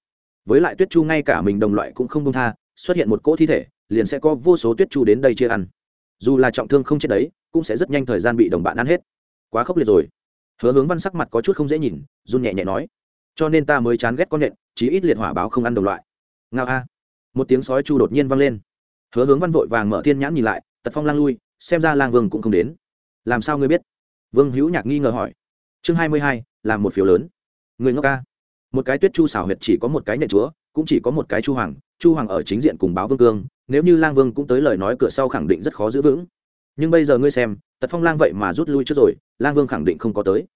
Với lại tuyết chu ngay cả mình đồng loại cũng không công tha, xuất hiện một cỗ thi thể, liền sẽ có vô số tuyết chu đến đây chia ăn. Dù là trọng thương không chết đấy, cũng sẽ rất nhanh thời gian bị đồng bạn ăn hết. Quá khốc liệt rồi hứa hướng văn sắc mặt có chút không dễ nhìn run nhẹ nhẹ nói cho nên ta mới chán ghét con nện, chí ít liệt hỏa báo không ăn đồng loại. Ngao a. Một tiếng sói chu đột nhiên vang lên. Hứa hướng văn vội vàng mở thiên nhãn nhìn lại tật phong lang lui xem ra lang vương cũng không đến. Làm sao ngươi biết? Vương hữu nhạc nghi ngờ hỏi. Chương hai mươi hai làm một phiếu lớn. Người ngốc ca một cái tuyết chu xảo huyệt chỉ có một cái nhện chúa cũng chỉ có một cái chu hoàng chu hoàng ở chính diện cùng báo vương cương nếu như lang vương cũng tới lời nói cửa sau khẳng định rất khó giữ vững. Nhưng bây giờ ngươi xem tật phong lang vậy mà rút lui trước rồi, lang vương khẳng định không có tới.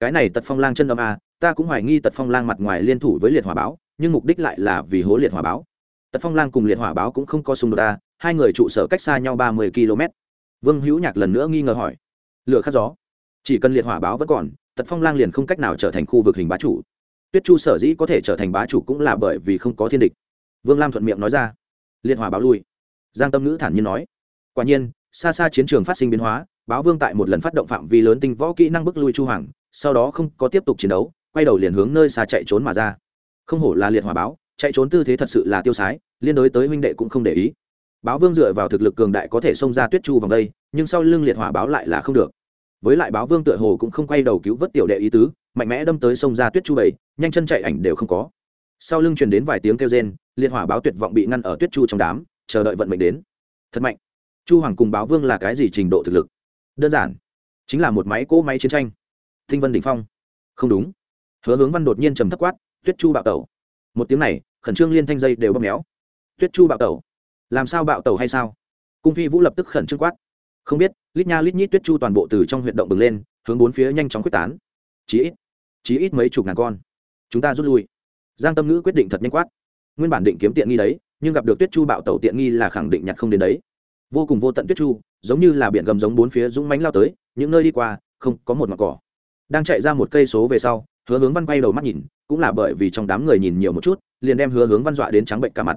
Cái này tật phong lang chân âm a, ta cũng hoài nghi tật phong lang mặt ngoài liên thủ với liệt hòa báo, nhưng mục đích lại là vì hố liệt hòa báo. Tật phong lang cùng liệt hòa báo cũng không có xung đột ta hai người trụ sở cách xa nhau ba mươi km. Vương hữu nhạc lần nữa nghi ngờ hỏi, lửa khắc gió, chỉ cần liệt hỏa báo vẫn còn, tật phong lang liền không cách nào trở thành khu vực hình bá chủ. Tuyết chu sở dĩ có thể trở thành bá chủ cũng là bởi vì không có thiên địch. Vương lam thuận miệng nói ra. Liệt hỏa báo lui. Giang tâm ngữ thản nhiên nói, quả nhiên, xa xa chiến trường phát sinh biến hóa báo vương tại một lần phát động phạm vi lớn tinh võ kỹ năng bức lui chu hoàng, sau đó không có tiếp tục chiến đấu, quay đầu liền hướng nơi xa chạy trốn mà ra. Không hổ là liệt hỏa báo, chạy trốn tư thế thật sự là tiêu sái, liên đối tới huynh đệ cũng không để ý. Báo vương dựa vào thực lực cường đại có thể xông ra tuyết chu vòng đây, nhưng sau lưng liệt hỏa báo lại là không được. Với lại báo vương tựa hồ cũng không quay đầu cứu vớt tiểu đệ ý tứ, mạnh mẽ đâm tới sông ra tuyết chu bảy, nhanh chân chạy ảnh đều không có. Sau lưng truyền đến vài tiếng kêu rên, liệt hỏa báo tuyệt vọng bị ngăn ở tuyết chu trong đám, chờ đợi vận mệnh đến. Thật mạnh. Chu hoàng cùng báo vương là cái gì trình độ thực lực? Đơn giản. Chính là một máy cỗ máy chiến tranh. Thinh vân đ ỉ n h phong. Không đúng. Hứa hướng văn đột nhiên trầm thấp quát, tuyết chu bạo tẩu. Một tiếng này, khẩn trương liên thanh dây đều bóp méo. Tuyết chu bạo tẩu? Làm sao bạo tẩu hay sao? Cung phi vũ lập tức khẩn trương quát. Không biết, lít nha lít nhít tuyết chu toàn bộ từ trong huyện động bừng lên, hướng bốn phía nhanh chóng quyết tán. Chí ít chí ít mấy chục ngàn con. Chúng ta rút lui. Giang tâm ngữ quyết định thật nhanh quát. Nguyên bản định kiếm tiện nghi đấy, nhưng gặp được tuyết chu bạo tẩu tiện nghi là khẳng định nhặt không đến đấy vô cùng vô tận tuyết chu, giống như là biển gầm giống bốn phía dũng mánh lao tới, những nơi đi qua, không có một mặt cỏ. Đang chạy ra một cây số về sau, hứa hướng văn bay đầu mắt nhìn, cũng là bởi vì trong đám người nhìn nhiều một chút, liền đem hứa hướng văn dọa đến trắng bệnh cả mặt.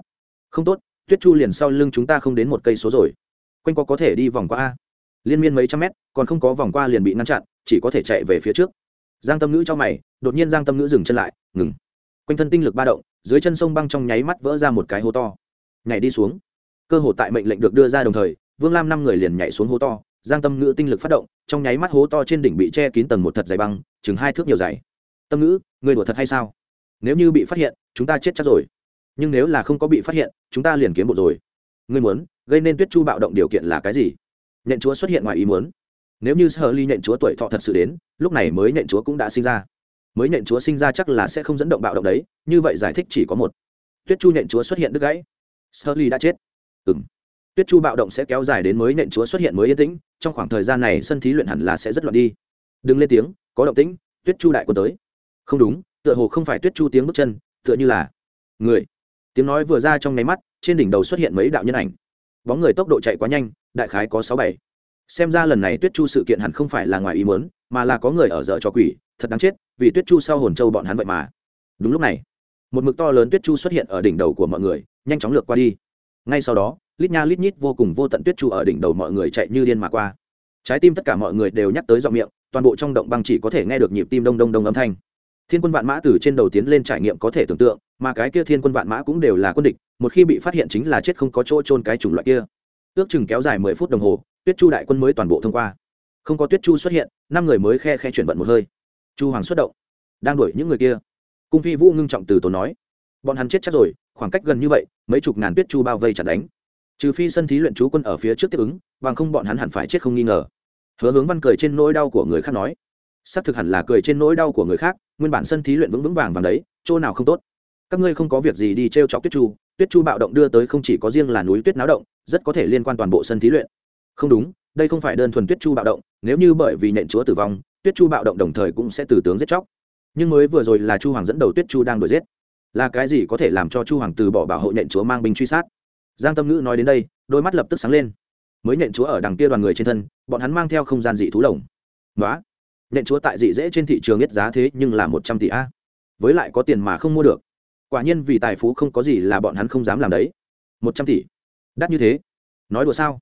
Không tốt, tuyết chu liền sau lưng chúng ta không đến một cây số rồi. Quanh co có thể đi vòng qua a. Liên miên mấy trăm mét, còn không có vòng qua liền bị ngăn chặn, chỉ có thể chạy về phía trước. Giang tâm ngữ cho mày, đột nhiên giang tâm ngữ dừng chân lại, ngừng. Quanh thân tinh lực ba động, dưới chân sông băng trong nháy mắt vỡ ra một cái hố to. Nhảy đi xuống cơ hội tại mệnh lệnh được đưa ra đồng thời, vương lam năm người liền nhảy xuống hố to, giang tâm ngữ tinh lực phát động, trong nháy mắt hố to trên đỉnh bị che kín tầng một thật dày băng, chừng hai thước nhiều dày. Tâm ngữ người đùa thật hay sao? Nếu như bị phát hiện, chúng ta chết chắc rồi. Nhưng nếu là không có bị phát hiện, chúng ta liền kiếm bộ rồi. Ngươi muốn, gây nên tuyết chu bạo động điều kiện là cái gì? Nhện chúa xuất hiện ngoài ý muốn. Nếu như sơ ly nhện chúa tuổi thọ thật sự đến, lúc này mới nhện chúa cũng đã sinh ra. Mới nhện chúa sinh ra chắc là sẽ không dẫn động bạo động đấy, như vậy giải thích chỉ có một. Tuyết chu nhện chúa xuất hiện đứt gãy. Sơ ly đã chết ừ m tuyết chu bạo động sẽ kéo dài đến mới nện chúa xuất hiện mới yên tĩnh, trong khoảng thời gian này sân thí luyện hẳn là sẽ rất loạn đi. Đừng lên tiếng, có động tĩnh, tuyết chu đại quân tới. Không đúng, tựa hồ không phải tuyết chu tiếng bước chân, tựa như là người. Tiếng nói vừa ra trong nháy mắt, trên đỉnh đầu xuất hiện mấy đạo nhân ảnh. Bóng người tốc độ chạy quá nhanh, đại khái có sáu bảy. Xem ra lần này tuyết chu sự kiện hẳn không phải là ngoài ý muốn, mà là có người ở dở cho quỷ, thật đáng chết, vì tuyết chu sau hồn châu bọn hắn vậy mà. Đúng lúc này, một mực to lớn tuyết chu xuất hiện ở đỉnh đầu của mọi người, nhanh chóng lướt qua đi ngay sau đó, lít nha lít nhít vô cùng vô tận tuyết chu ở đỉnh đầu mọi người chạy như điên mà qua. Trái tim tất cả mọi người đều nhắc tới giọng miệng, toàn bộ trong động băng chỉ có thể nghe được nhịp tim đông đông đông âm thanh. Thiên quân vạn mã từ trên đầu tiến lên trải nghiệm có thể tưởng tượng, mà cái kia thiên quân vạn mã cũng đều là quân địch, một khi bị phát hiện chính là chết không có chỗ trôn cái chủng loại kia. Ước chừng kéo dài mười phút đồng hồ, tuyết chu đại quân mới toàn bộ thông qua. Không có tuyết chu xuất hiện, năm người mới khe khe chuyển vận một hơi. Chu hoàng xuất động. Đang đuổi những người kia. Cung phi vũ ngưng trọng từ tốn nói. Bọn hắn chết chắc rồi, khoảng cách gần như vậy mấy chục ngàn tuyết chu bao vây chặt đánh. Trừ phi sân thí luyện chú quân ở phía trước tiếp ứng, bằng không bọn hắn hẳn phải chết không nghi ngờ. Hứa hướng văn cười trên nỗi đau của người khác nói. Xác thực hẳn là cười trên nỗi đau của người khác, nguyên bản sân thí luyện vững vững vàng vàng đấy, chỗ nào không tốt. Các ngươi không có việc gì đi t r e o chọc tuyết chu tuyết chu bạo động đưa tới không chỉ có riêng là núi tuyết náo động, rất có thể liên quan toàn bộ sân thí luyện. Không đúng, đây không phải đơn thuần tuyết chu bạo động, nếu như bởi vì nện chúa tử vong, tuyết chu bạo động đồng thời cũng sẽ từ tướng giết chóc. Nhưng mới vừa rồi là chu hoàng dẫn đầu tuyết chu đang đuổi giết là cái gì có thể làm cho chu hoàng từ bỏ bảo hộ nhện chúa mang binh truy sát? Giang tâm ngữ nói đến đây, đôi mắt lập tức sáng lên. Mới nhện chúa ở đằng kia đoàn người trên thân, bọn hắn mang theo không gian dị thú lồng. Nói nhện chúa tại dị dễ trên thị trường ít giá thế nhưng là một trăm tỷ a. Với lại có tiền mà không mua được. Quả nhiên vì tài phú không có gì là bọn hắn không dám làm đấy. Một trăm tỷ. Đắt như thế. Nói đùa sao?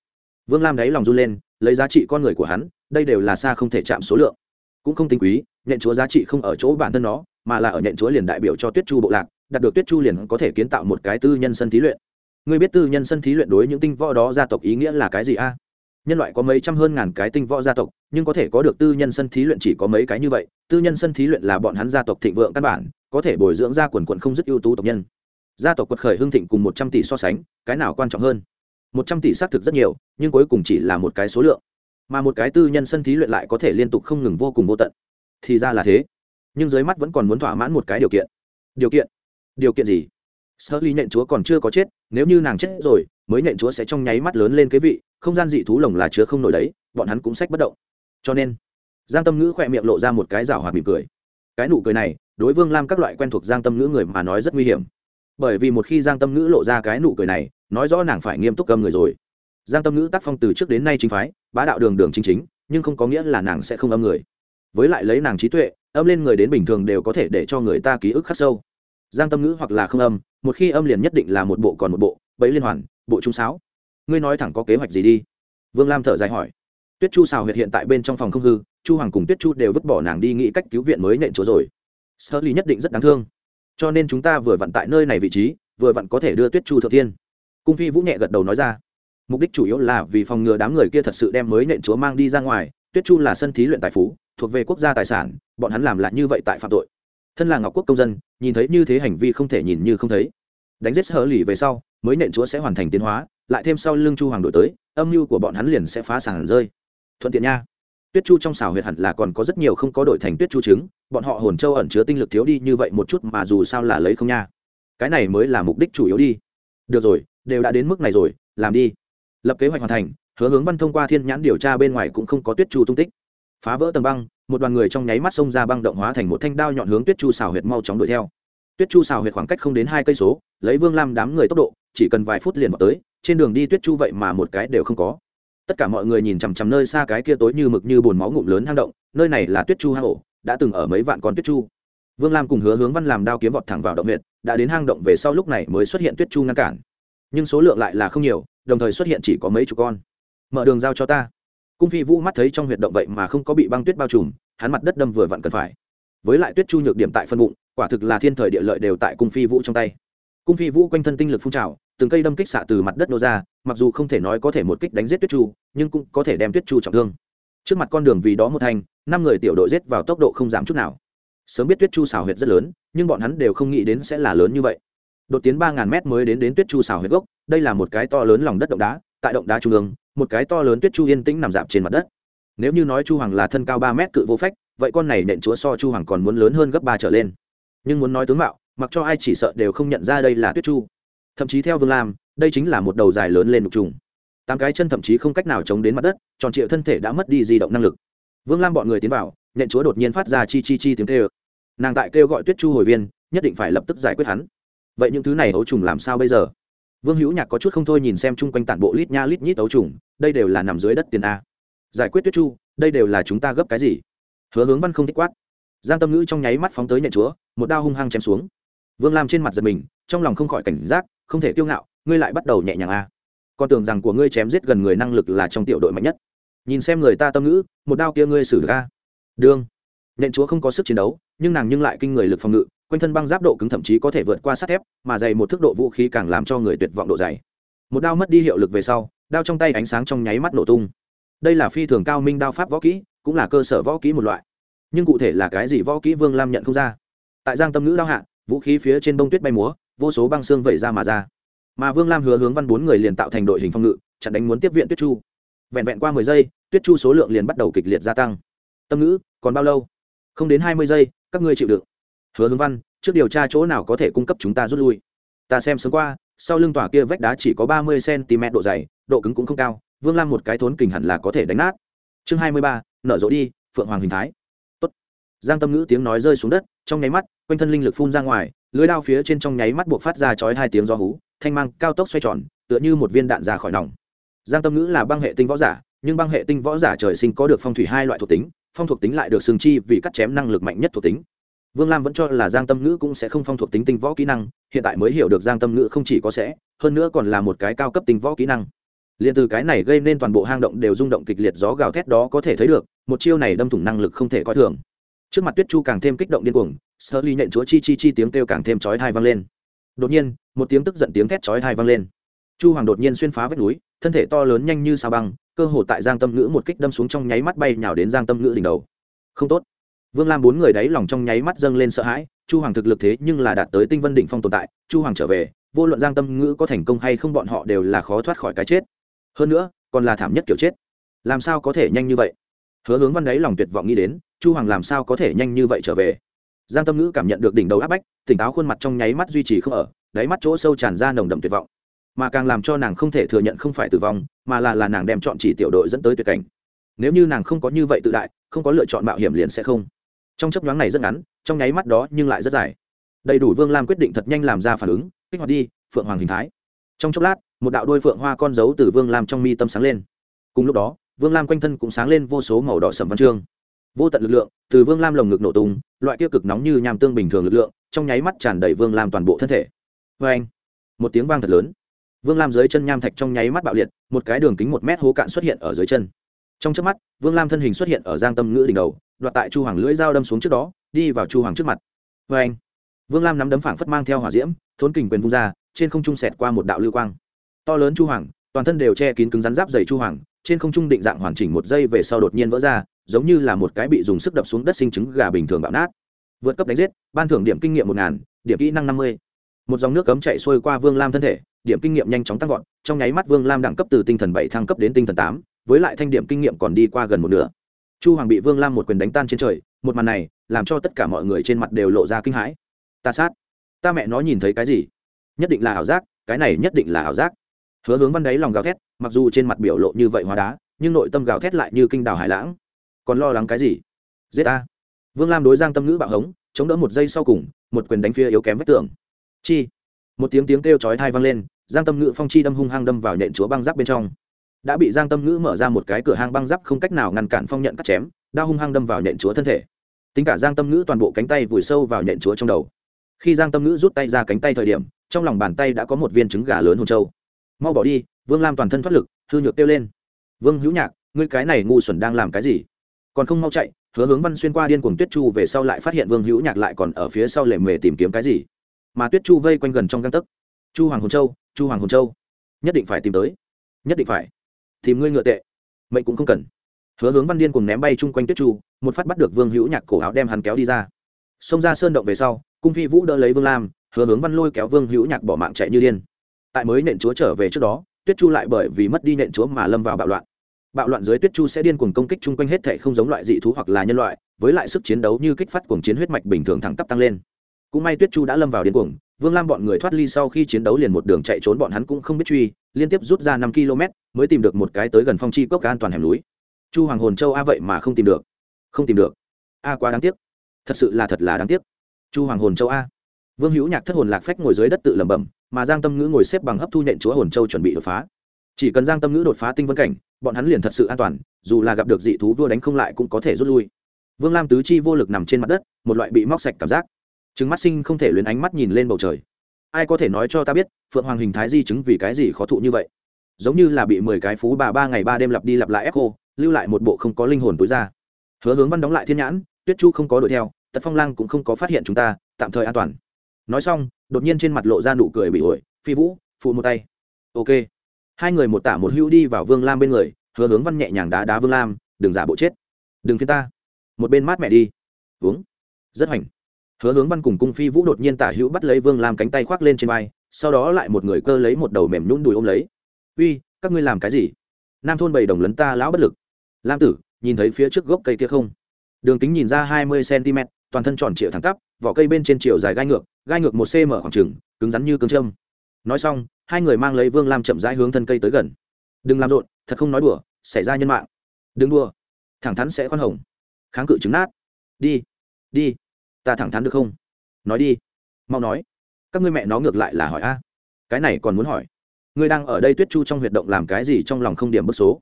Vương lam đáy lòng run lên, lấy giá trị con người của hắn, đây đều là xa không thể chạm số lượng. Cũng không tính quý nhện chúa giá trị không ở chỗ bản thân nó, mà là ở nhện chúa liền đại biểu cho tuyết chu bộ lạc đạt được tuyết chu liền có thể kiến tạo một cái tư nhân sân thí luyện. Ngươi biết tư nhân sân thí luyện đối những tinh võ đó gia tộc ý nghĩa là cái gì a? Nhân loại có mấy trăm hơn ngàn cái tinh võ gia tộc, nhưng có thể có được tư nhân sân thí luyện chỉ có mấy cái như vậy. Tư nhân sân thí luyện là bọn hắn gia tộc thịnh vượng căn bản, có thể bồi dưỡng ra quần quận không dứt ưu tú tộc nhân. Gia tộc quật khởi hưng thịnh cùng một trăm tỷ so sánh, cái nào quan trọng hơn? Một trăm tỷ xác thực rất nhiều, nhưng cuối cùng chỉ là một cái số lượng. Mà một cái tư nhân sân thí luyện lại có thể liên tục không ngừng vô cùng vô tận. Thì ra là thế. Nhưng dưới mắt vẫn còn muốn thỏa mãn một cái điều kiện. Điều kiện? Điều kiện gì? Sơ ly nện chúa còn chưa có chết, nếu như nàng chết rồi, mới nện chúa sẽ trong nháy mắt lớn lên cái vị, không gian dị thú lồng là chứa không nổi đấy, bọn hắn cũng sách bất động. Cho nên, giang tâm ngữ khỏe miệng lộ ra một cái rảo hoạt mỉm cười. Cái nụ cười này, đối vương lam các loại quen thuộc giang tâm ngữ người mà nói rất nguy hiểm. Bởi vì một khi giang tâm ngữ lộ ra cái nụ cười này, nói rõ nàng phải nghiêm túc cầm người rồi. Giang tâm ngữ tác phong từ trước đến nay chính phái, bá đạo đường đường chính chính, nhưng không có nghĩa là nàng sẽ không âm người. Với lại lấy nàng trí tuệ, âm lên người đến bình thường đều có thể để cho người ta ký ức khắc sâu giang tâm ngữ hoặc là không âm, một khi âm liền nhất định là một bộ còn một bộ bẫy liên hoàn, bộ trung sáo. Ngươi nói thẳng có kế hoạch gì đi? Vương lam thở dài hỏi. Tuyết chu xào huyệt hiện tại bên trong phòng không hư, chu hoàng cùng tuyết chu đều vứt bỏ nàng đi nghĩ cách cứu viện mới nện chỗ rồi. Sơ ly nhất định rất đáng thương. Cho nên chúng ta vừa vặn tại nơi này vị trí, vừa vặn có thể đưa tuyết chu thượng thiên. cung phi vũ nhẹ gật đầu nói ra. Mục đích chủ yếu là vì phòng ngừa đám người kia thật sự đem mới nện chúa mang đi ra ngoài, tuyết chu là sân thí luyện tài phú, thuộc về quốc gia tài sản, bọn hắn làm lại như vậy tại phạm tội thân là ngọc quốc công dân, nhìn thấy như thế hành vi không thể nhìn như không thấy. Đánh giết hở lì về sau, mới nện chúa sẽ hoàn thành tiến hóa, lại thêm sau lưng chu hoàng đổi tới, âm mưu của bọn hắn liền sẽ phá sản rơi. Thuận tiện nha. Tuyết chu trong xào huyệt hẳn là còn có rất nhiều không có đổi thành tuyết chu trứng, bọn họ hồn châu ẩn chứa tinh lực thiếu đi như vậy một chút mà dù sao là lấy không nha. Cái này mới là mục đích chủ yếu đi. Được rồi, đều đã đến mức này rồi, làm đi. Lập kế hoạch hoàn thành, hứa hướng văn thông qua thiên nhãn điều tra bên ngoài cũng không có tuyết chu tung tích. Phá vỡ tầng băng một đoàn người trong nháy mắt xông ra băng động hóa thành một thanh đao nhọn hướng tuyết chu xào huyệt mau chóng đuổi theo. Tuyết chu xào huyệt khoảng cách không đến hai cây số, lấy vương lam đám người tốc độ, chỉ cần vài phút liền vào tới, trên đường đi tuyết chu vậy mà một cái đều không có. Tất cả mọi người nhìn chằm chằm nơi xa cái kia tối như mực như bồn máu ngụm lớn hang động, nơi này là tuyết chu hang ổ, đã từng ở mấy vạn con tuyết chu. Vương lam cùng hứa hướng văn làm đao kiếm vọt thẳng vào động huyện đã đến hang động về sau lúc này mới xuất hiện tuyết chu ngăn cản. Nhưng số lượng lại là không nhiều, đồng thời xuất hiện chỉ có mấy chục con. Mở đường giao cho ta cung phi vũ mắt thấy trong huyệt động vậy mà không có bị băng tuyết bao trùm, hắn mặt đất đâm vừa vặn cần phải. Với lại tuyết chu nhược điểm tại phân bụng, quả thực là thiên thời địa lợi đều tại cung phi vũ trong tay. Cung phi vũ quanh thân tinh lực phun trào, từng cây đâm kích xạ từ mặt đất nô ra, mặc dù không thể nói có thể một kích đánh giết tuyết chu, nhưng cũng có thể đem tuyết chu trọng thương. Trước mặt con đường vì đó một thành, năm người tiểu đội giết vào tốc độ không giảm chút nào. Sớm biết tuyết chu xào huyệt rất lớn, nhưng bọn hắn đều không nghĩ đến sẽ là lớn như vậy. Đột tiến ba ngàn mét mới đến đến tuyết chu xào huyệt gốc, đây là một cái to lớn lòng đất động đá, tại động đá trung ương một cái to lớn tuyết chu yên tĩnh nằm dạp trên mặt đất. Nếu như nói chu hoàng là thân cao ba mét cự vô phách, vậy con này nện chúa so chu hoàng còn muốn lớn hơn gấp ba trở lên. Nhưng muốn nói tướng mạo, mặc cho ai chỉ sợ đều không nhận ra đây là tuyết chu. Thậm chí theo vương lam, đây chính là một đầu dài lớn lên đục trùng. Tám cái chân thậm chí không cách nào chống đến mặt đất, tròn triệu thân thể đã mất đi di động năng lực. Vương lam bọn người tiến vào, nện chúa đột nhiên phát ra chi chi chi tiếng kêu. Nàng tại kêu gọi tuyết chu hồi viên, nhất định phải lập tức giải quyết hắn. Vậy những thứ này ấu trùng làm sao bây giờ? Vương hữu nhạc có chút không thôi nhìn xem chung quanh tản bộ lít nha lít nhít ấu trùng, đây đều là nằm dưới đất tiền a. Giải quyết tuyết chu, đây đều là chúng ta gấp cái gì? Hứa hướng văn không thích quát. Giang tâm ngữ trong nháy mắt phóng tới nhện chúa, một đao hung hăng chém xuống. Vương lam trên mặt giật mình, trong lòng không khỏi cảnh giác, không thể kiêu ngạo, ngươi lại bắt đầu nhẹ nhàng a. À. con tưởng rằng của ngươi chém giết gần người năng lực là trong tiểu đội mạnh nhất. Nhìn xem người ta tâm ngữ, một đao kia ngươi xử ra đương. Nện chúa không có sức chiến đấu, nhưng nàng nhưng lại kinh người lực phòng ngự quanh thân băng giáp độ cứng thậm chí có thể vượt qua sắt thép, mà dày một thước độ vũ khí càng làm cho người tuyệt vọng độ dày. Một đao mất đi hiệu lực về sau, đao trong tay ánh sáng trong nháy mắt nổ tung. Đây là phi thường cao minh đao pháp võ kỹ, cũng là cơ sở võ kỹ một loại. Nhưng cụ thể là cái gì võ kỹ vương lam nhận không ra. Tại giang tâm ngữ đao hạ, vũ khí phía trên bông tuyết bay múa, vô số băng xương vẩy ra mà ra. Mà vương lam hứa hướng văn bốn người liền tạo thành đội hình phong ngự, chặn đánh muốn tiếp viện tuyết chu. Vẹn vẹn qua mười giây, tuyết chu số lượng liền bắt đầu kịch liệt gia tăng. Tâm ngữ, còn bao lâu? Không đến hai mươi giây, các ngươi chịu đựng hứa hướng văn, trước điều tra chỗ nào có thể cung cấp chúng ta rút lui? Ta xem sớm qua, sau lưng tòa kia vách đá chỉ có ba mươi cm độ dày, độ cứng cũng không cao, vương lam một cái thốn kình hẳn là có thể đánh nát. Chương hai mươi ba, nở rộ đi, phượng hoàng hình thái. Tốt. giang tâm ngữ tiếng nói rơi xuống đất, trong nháy mắt, quanh thân linh lực phun ra ngoài, lưới đao phía trên trong nháy mắt buộc phát ra chói hai tiếng do hú, thanh mang cao tốc xoay tròn, tựa như một viên đạn ra khỏi nòng. Giang tâm ngữ là băng hệ tinh võ giả, nhưng băng hệ tinh võ giả trời sinh có được phong thủy hai loại thuộc tính, phong thuộc tính lại được sừng chi vì cắt chém năng lực mạnh nhất thuộc tính vương lam vẫn cho là giang tâm ngữ cũng sẽ không phong thuộc tính tinh võ kỹ năng, hiện tại mới hiểu được giang tâm ngữ không chỉ có sẽ, hơn nữa còn là một cái cao cấp tinh võ kỹ năng. Liền từ cái này gây nên toàn bộ hang động đều rung động kịch liệt gió gào thét đó có thể thấy được, một chiêu này đâm thủng năng lực không thể coi thường. Trước mặt tuyết chu càng thêm kích động điên cuồng sơ ly nhện chúa chi chi chi tiếng kêu càng thêm chói thai vang lên. Đột nhiên, một tiếng tức giận tiếng thét chói thai vang lên. Chu hoàng đột nhiên xuyên phá vách núi, thân thể to lớn nhanh như sao băng, cơ hồ tại giang tâm ngữ một kích đâm xuống trong nháy mắt bay nhào đến giang tâm ngữ đỉnh đầu. Không tốt vương lam bốn người đáy lòng trong nháy mắt dâng lên sợ hãi, chu hoàng thực lực thế nhưng là đạt tới tinh vân đỉnh phong tồn tại, chu hoàng trở về, vô luận giang tâm ngữ có thành công hay không bọn họ đều là khó thoát khỏi cái chết. Hơn nữa, còn là thảm nhất kiểu chết. Làm sao có thể nhanh như vậy? Hứa hướng văn đáy lòng tuyệt vọng nghĩ đến, chu hoàng làm sao có thể nhanh như vậy trở về? Giang tâm ngữ cảm nhận được đỉnh đầu áp bách, tỉnh táo khuôn mặt trong nháy mắt duy trì không ở, đáy mắt chỗ sâu tràn ra nồng đậm tuyệt vọng. Mà càng làm cho nàng không thể thừa nhận không phải tử vong, mà là là nàng đem chọn chỉ tiểu đội dẫn tới tuyệt cảnh. Nếu như nàng không có như vậy tự đại, không có lựa chọn mạo hiểm liền sẽ không trong chấp nhoáng này rất ngắn, trong nháy mắt đó nhưng lại rất dài. Đầy đủ vương lam quyết định thật nhanh làm ra phản ứng, kích hoạt đi, phượng hoàng hình thái. Trong chốc lát, một đạo đôi phượng hoa con dấu từ vương lam trong mi tâm sáng lên. Cùng lúc đó, vương lam quanh thân cũng sáng lên vô số màu đỏ sầm văn chương. Vô tận lực lượng, từ vương lam lồng ngực nổ tung, loại kia cực nóng như nham tương bình thường lực lượng, trong nháy mắt tràn đầy vương lam toàn bộ thân thể. Vê anh, một tiếng vang thật lớn. Vương lam dưới chân nham thạch trong nháy mắt bạo liệt, một cái đường kính một mét hố cạn xuất hiện ở dưới chân. Trong trước mắt, vương lam thân hình xuất hiện ở giang tâm ngữ đỉnh đầu đoạt tại chu hoàng lưỡi dao đâm xuống trước đó, đi vào chu hoàng trước mặt. Vê anh, vương lam nắm đấm phảng phất mang theo hỏa diễm, thốn kình quyền vung ra, trên không trung sẹt qua một đạo lưu quang. To lớn chu hoàng, toàn thân đều che kín cứng rắn giáp dày chu hoàng, trên không trung định dạng hoàn chỉnh một giây về sau đột nhiên vỡ ra, giống như là một cái bị dùng sức đập xuống đất sinh trứng gà bình thường bạo nát. Vượt cấp đánh giết, ban thưởng điểm kinh nghiệm một ngàn, điểm kỹ năng năm mươi. Một dòng nước cấm chạy xuôi qua vương lam thân thể, điểm kinh nghiệm nhanh chóng tăng vọt, trong nháy mắt vương lam đẳng cấp từ tinh thần bảy thăng cấp đến tinh thần tám, với lại thanh điểm kinh nghiệm còn đi qua gần một nửa chu hoàng bị vương lam một quyền đánh tan trên trời, một màn này làm cho tất cả mọi người trên mặt đều lộ ra kinh hãi. Ta sát. Ta mẹ nó nhìn thấy cái gì? Nhất định là ảo giác, cái này nhất định là ảo giác. Hứa hướng văn đáy lòng gào thét, mặc dù trên mặt biểu lộ như vậy hóa đá, nhưng nội tâm gào thét lại như kinh đào hải lãng. Còn lo lắng cái gì? Giết ta. Vương lam đối giang tâm ngữ bạo hống, chống đỡ một giây sau cùng, một quyền đánh phía yếu kém vách tường. Chi. Một tiếng tiếng kêu chói thai vang lên, giang tâm ngữ phong chi đâm hung hăng đâm vào nhện chúa băng giáp bên trong đã bị giang tâm ngữ mở ra một cái cửa hang băng giáp không cách nào ngăn cản phong nhận cắt chém, đao hung hăng đâm vào nhện chúa thân thể. Tính cả giang tâm ngữ toàn bộ cánh tay vùi sâu vào nhện chúa trong đầu. Khi giang tâm ngữ rút tay ra cánh tay thời điểm, trong lòng bàn tay đã có một viên trứng gà lớn hồn trâu. Mau bỏ đi, vương lam toàn thân thoát lực, hư nhược kêu lên. Vương hữu nhạc, ngươi cái này ngu xuẩn đang làm cái gì? Còn không mau chạy, hứa hướng văn xuyên qua điên cuồng tuyết chu về sau lại phát hiện vương hữu nhạc lại còn ở phía sau lề mề tìm kiếm cái gì. Mà tuyết chu vây quanh gần trong găng tấc. Chu hoàng hồn châu chu hoàng hồn châu nhất định phải tìm tới, nhất định phải tìm ngươi ngựa tệ. Mệnh cũng không cần. Hứa hướng văn điên cùng ném bay chung quanh tuyết chu, một phát bắt được vương hữu nhạc cổ áo đem hắn kéo đi ra. Xông ra sơn động về sau, cung phi vũ đỡ lấy vương lam, hứa hướng văn lôi kéo vương hữu nhạc bỏ mạng chạy như điên. Tại mới nện chúa trở về trước đó, tuyết chu lại bởi vì mất đi nện chúa mà lâm vào bạo loạn. Bạo loạn dưới tuyết chu sẽ điên cuồng công kích chung quanh hết thể không giống loại dị thú hoặc là nhân loại, với lại sức chiến đấu như kích phát cuồng chiến huyết mạch bình thường thẳng tắp tăng lên cũng may tuyết chu đã lâm vào điên cuồng, vương lam bọn người thoát ly sau khi chiến đấu liền một đường chạy trốn bọn hắn cũng không biết truy, liên tiếp rút ra năm km mới tìm được một cái tới gần phong chi cốc an toàn hẻm núi. Chu hoàng hồn châu a vậy mà không tìm được. Không tìm được. A quá đáng tiếc. Thật sự là thật là đáng tiếc. Chu hoàng hồn châu a. Vương hữu nhạc thất hồn lạc phách ngồi dưới đất tự lẩm bẩm, mà giang tâm ngữ ngồi xếp bằng hấp thu nhện chúa hồn châu chuẩn bị đột phá. Chỉ cần giang tâm ngữ đột phá tinh vân cảnh, bọn hắn liền thật sự an toàn, dù là gặp được dị thú vua đánh không lại cũng có thể rút lui. Vương lam tứ chi vô lực nằm trên mặt đất, một loại bị móc sạch cảm giác chứng mắt sinh không thể luyến ánh mắt nhìn lên bầu trời. Ai có thể nói cho ta biết, phượng hoàng hình thái di chứng vì cái gì khó thụ như vậy? Giống như là bị mười cái phú bà ba ngày ba đêm lặp đi lặp lại ép cô lưu lại một bộ không có linh hồn tối ra. Hứa hướng văn đóng lại thiên nhãn, tuyết chu không có đuổi theo, tật phong lang cũng không có phát hiện chúng ta, tạm thời an toàn. Nói xong, đột nhiên trên mặt lộ ra nụ cười bị ổi, phi vũ, phụ một tay. Ok. Hai người một tả một hữu đi vào vương lam bên người, hứa hướng văn nhẹ nhàng đá đá vương lam, đừng giả bộ chết. Đừng phiên ta. Một bên mát mẹ đi. Uống. Rất hoành hứa hướng văn cùng cung phi vũ đột nhiên tả hữu bắt lấy vương lam cánh tay khoác lên trên vai, sau đó lại một người cơ lấy một đầu mềm nhún đùi ôm lấy. Uy, các ngươi làm cái gì? Nam thôn bầy đồng lấn ta lão bất lực. Lam tử, nhìn thấy phía trước gốc cây kia không? Đường kính nhìn ra hai mươi cm, toàn thân tròn trịa thẳng tắp, vỏ cây bên trên chiều dài gai ngược gai ngược một cm khoảng trừng cứng rắn như cứng châm. Nói xong, hai người mang lấy vương lam chậm rãi hướng thân cây tới gần. Đừng làm rộn, thật không nói đùa, xảy ra nhân mạng. Đừng đùa, thẳng thắn sẽ khoan hồng. Kháng cự trứng nát. Đi đi ta thẳng thắn được không? Nói đi. Mau nói. Các ngươi mẹ nó ngược lại là hỏi a. Cái này còn muốn hỏi. Ngươi đang ở đây tuyết chu trong huyệt động làm cái gì trong lòng không điểm bức số?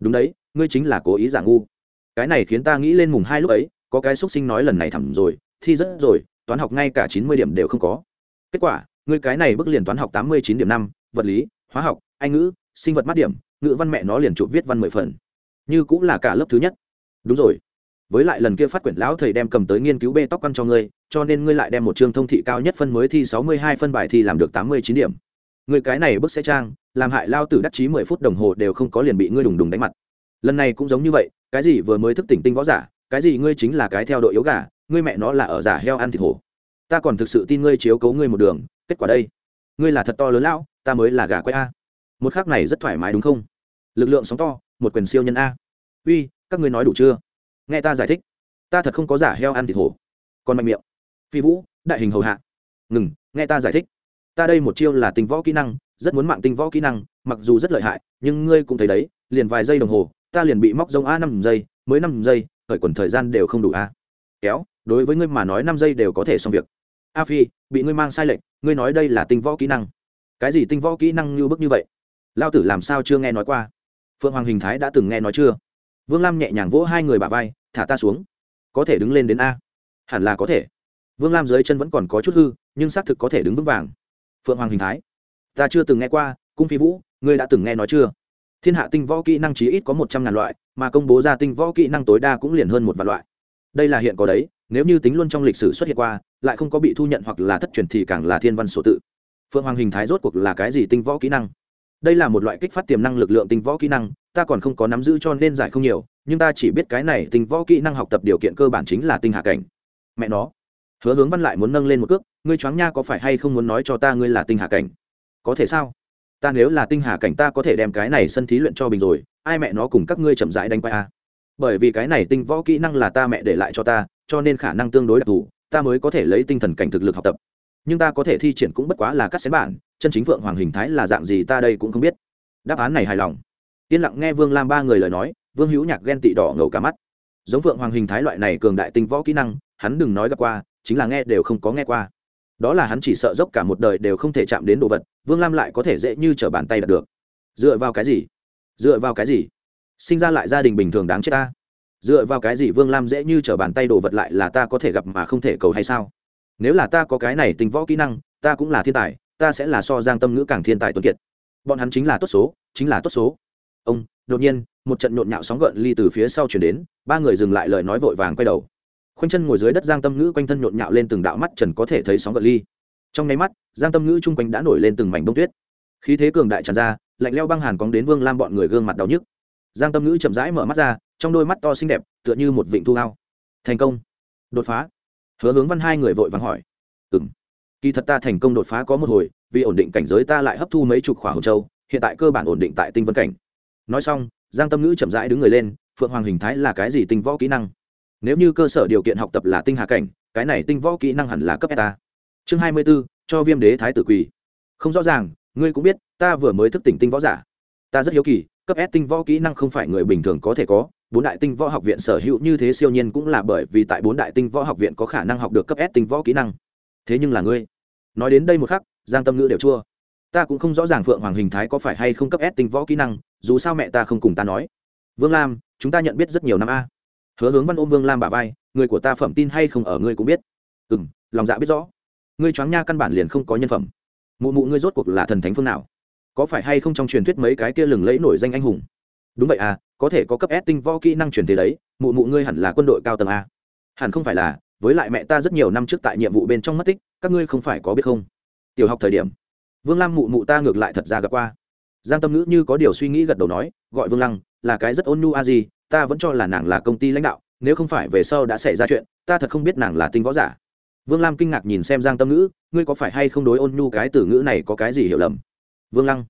Đúng đấy, ngươi chính là cố ý giả ngu. Cái này khiến ta nghĩ lên mùng hai lúc ấy, có cái xúc sinh nói lần này thẳm rồi, thi rất rồi, toán học ngay cả chín mươi điểm đều không có. Kết quả, ngươi cái này bức liền toán học tám mươi chín điểm năm, vật lý, hóa học, anh ngữ, sinh vật mát điểm, ngữ văn mẹ nó liền chụp viết văn mười phần. Như cũng là cả lớp thứ nhất. Đúng rồi với lại lần kia phát quyển lão thầy đem cầm tới nghiên cứu bê tóc căn cho ngươi, cho nên ngươi lại đem một chương thông thị cao nhất phân mới thi sáu mươi hai phân bài thi làm được tám mươi chín điểm. Người cái này bức sẽ trang, làm hại lao tử đắc chí mười phút đồng hồ đều không có liền bị ngươi đùng đùng đánh mặt. Lần này cũng giống như vậy, cái gì vừa mới thức tỉnh tinh võ giả, cái gì ngươi chính là cái theo đội yếu gà, ngươi mẹ nó là ở giả heo ăn thịt hổ. Ta còn thực sự tin ngươi chiếu cấu ngươi một đường, kết quả đây. Ngươi là thật to lớn lão, ta mới là gà quay a. Một khác này rất thoải mái đúng không? Lực lượng sóng to, một quyền siêu nhân a. Uy, các ngươi nói đủ chưa? Nghe ta giải thích. Ta thật không có giả heo ăn thịt hổ. Còn mạnh miệng. Phi vũ, đại hình hầu hạ. Ngừng, nghe ta giải thích. Ta đây một chiêu là tinh võ kỹ năng, rất muốn mạng tinh võ kỹ năng, mặc dù rất lợi hại, nhưng ngươi cũng thấy đấy, liền vài giây đồng hồ, ta liền bị móc rông a năm giây, mới năm giây, khởi quần thời gian đều không đủ a. Kéo, đối với ngươi mà nói năm giây đều có thể xong việc. A phi, bị ngươi mang sai lệch, ngươi nói đây là tinh võ kỹ năng. Cái gì tinh võ kỹ năng như bức như vậy? Lao tử làm sao chưa nghe nói qua? Phượng hoàng hình thái đã từng nghe nói chưa? Vương lam nhẹ nhàng vỗ hai người bà vai thả ta xuống. Có thể đứng lên đến a. Hẳn là có thể. Vương lam dưới chân vẫn còn có chút hư, nhưng xác thực có thể đứng vững vàng. Phượng hoàng hình thái. Ta chưa từng nghe qua, cung phi vũ, ngươi đã từng nghe nói chưa? Thiên hạ tinh võ kỹ năng chí ít có một trăm ngàn loại, mà công bố ra tinh võ kỹ năng tối đa cũng liền hơn một vạn loại. Đây là hiện có đấy, nếu như tính luôn trong lịch sử xuất hiện qua, lại không có bị thu nhận hoặc là thất truyền thì càng là thiên văn số tự. Phượng hoàng hình thái rốt cuộc là cái gì tinh võ kỹ năng? Đây là một loại kích phát tiềm năng lực lượng tinh võ kỹ năng, ta còn không có nắm giữ cho nên giải không nhiều, nhưng ta chỉ biết cái này tinh võ kỹ năng học tập điều kiện cơ bản chính là tinh hạ cảnh. Mẹ nó. Hứa hướng văn lại muốn nâng lên một cước, ngươi choáng nha có phải hay không muốn nói cho ta ngươi là tinh hạ cảnh? Có thể sao? Ta nếu là tinh hà cảnh ta có thể đem cái này sân thí luyện cho bình rồi, ai mẹ nó cùng các ngươi chậm rãi đánh quay a? Bởi vì cái này tinh võ kỹ năng là ta mẹ để lại cho ta, cho nên khả năng tương đối đặc thù, ta mới có thể lấy tinh thần cảnh thực lực học tập. Nhưng ta có thể thi triển cũng bất quá là cắt xén bản chân chính vượng hoàng hình thái là dạng gì ta đây cũng không biết. Đáp án này hài lòng. Yên lặng nghe vương lam ba người lời nói, vương hữu nhạc ghen tị đỏ ngầu cả mắt. Giống vượng hoàng hình thái loại này cường đại tinh võ kỹ năng, hắn đừng nói gặp qua, chính là nghe đều không có nghe qua. Đó là hắn chỉ sợ dốc cả một đời đều không thể chạm đến đồ vật, vương lam lại có thể dễ như t r ở bàn tay đạt được. Dựa vào cái gì? Dựa vào cái gì? Sinh ra lại gia đình bình thường đáng chết ta. Dựa vào cái gì vương lam dễ như t r ở bàn tay đồ vật lại là ta có thể gặp mà không thể cầu hay sao? Nếu là ta có cái này tình võ kỹ năng, ta cũng là thiên tài ta sẽ là so giang tâm ngữ càng thiên tài tuấn kiệt. Bọn hắn chính là tốt số, chính là tốt số. Ông, đột nhiên, một trận nhộn nhạo sóng gợn ly từ phía sau chuyển đến, ba người dừng lại lời nói vội vàng quay đầu. Khoanh chân ngồi dưới đất giang tâm ngữ quanh thân nhộn nhạo lên từng đạo mắt trần có thể thấy sóng gợn ly. Trong nháy mắt, giang tâm ngữ chung quanh đã nổi lên từng mảnh bông tuyết. Khí thế cường đại tràn ra, lạnh leo băng hàn cóng đến vương lam bọn người gương mặt đau nhức. Giang tâm ngữ chậm rãi mở mắt ra, trong đôi mắt to xinh đẹp, tựa như một vịnh thu hao thành công. Đột phá. Hứa hướng văn hai người vội vàng hỏi. Ừng kỳ thật ta thành công đột phá có một hồi, vì ổn định cảnh giới ta lại hấp thu mấy chục khỏa hồn châu, hiện tại cơ bản ổn định tại tinh vân cảnh. Nói xong, giang tâm ngữ chậm rãi đứng người lên, phượng hoàng hình thái là cái gì tinh võ kỹ năng? Nếu như cơ sở điều kiện học tập là tinh hà cảnh, cái này tinh võ kỹ năng hẳn là cấp ta chương hai mươi b ố cho viêm đế thái tử quỳ. Không rõ ràng, ngươi cũng biết, ta vừa mới thức tỉnh tinh võ giả. Ta rất hiếu kỳ, cấp s tinh võ kỹ năng không phải người bình thường có thể có, bốn đại tinh võ học viện sở hữu như thế siêu nhiên cũng là bởi vì tại bốn đại tinh võ học viện có khả năng học được cấp s tinh võ kỹ năng. Thế nhưng là ngươi nói đến đây một khắc, giang tâm ngữ đều chua. Ta cũng không rõ ràng phượng hoàng hình thái có phải hay không cấp s tinh võ kỹ năng, dù sao mẹ ta không cùng ta nói. Vương lam, chúng ta nhận biết rất nhiều năm a. Hứa hướng văn ôm vương lam bà vai, người của ta phẩm tin hay không ở ngươi cũng biết. Ừ m lòng dạ biết rõ. Ngươi choáng nha căn bản liền không có nhân phẩm. Mụ mụ ngươi rốt cuộc là thần thánh phương nào? Có phải hay không trong truyền thuyết mấy cái kia lừng lẫy nổi danh anh hùng? Đúng vậy à có thể có cấp s tinh võ kỹ năng truyền thế đấy, mụ mụ ngươi hẳn là quân đội cao tầng a. Hẳn không phải là với lại mẹ ta rất nhiều năm trước tại nhiệm vụ bên trong mất tích, các ngươi không phải có biết không? Tiểu học thời điểm, vương lam mụ mụ ta ngược lại thật ra gặp qua. Giang tâm ngữ như có điều suy nghĩ gật đầu nói, gọi vương lăng, là cái rất ôn nhu a gì ta vẫn cho là nàng là công ty lãnh đạo, nếu không phải về sau đã xảy ra chuyện, ta thật không biết nàng là tinh võ giả. Vương lam kinh ngạc nhìn xem giang tâm ngữ, ngươi có phải hay không đối ôn nhu cái từ ngữ này có cái gì hiểu lầm? Vương lăng,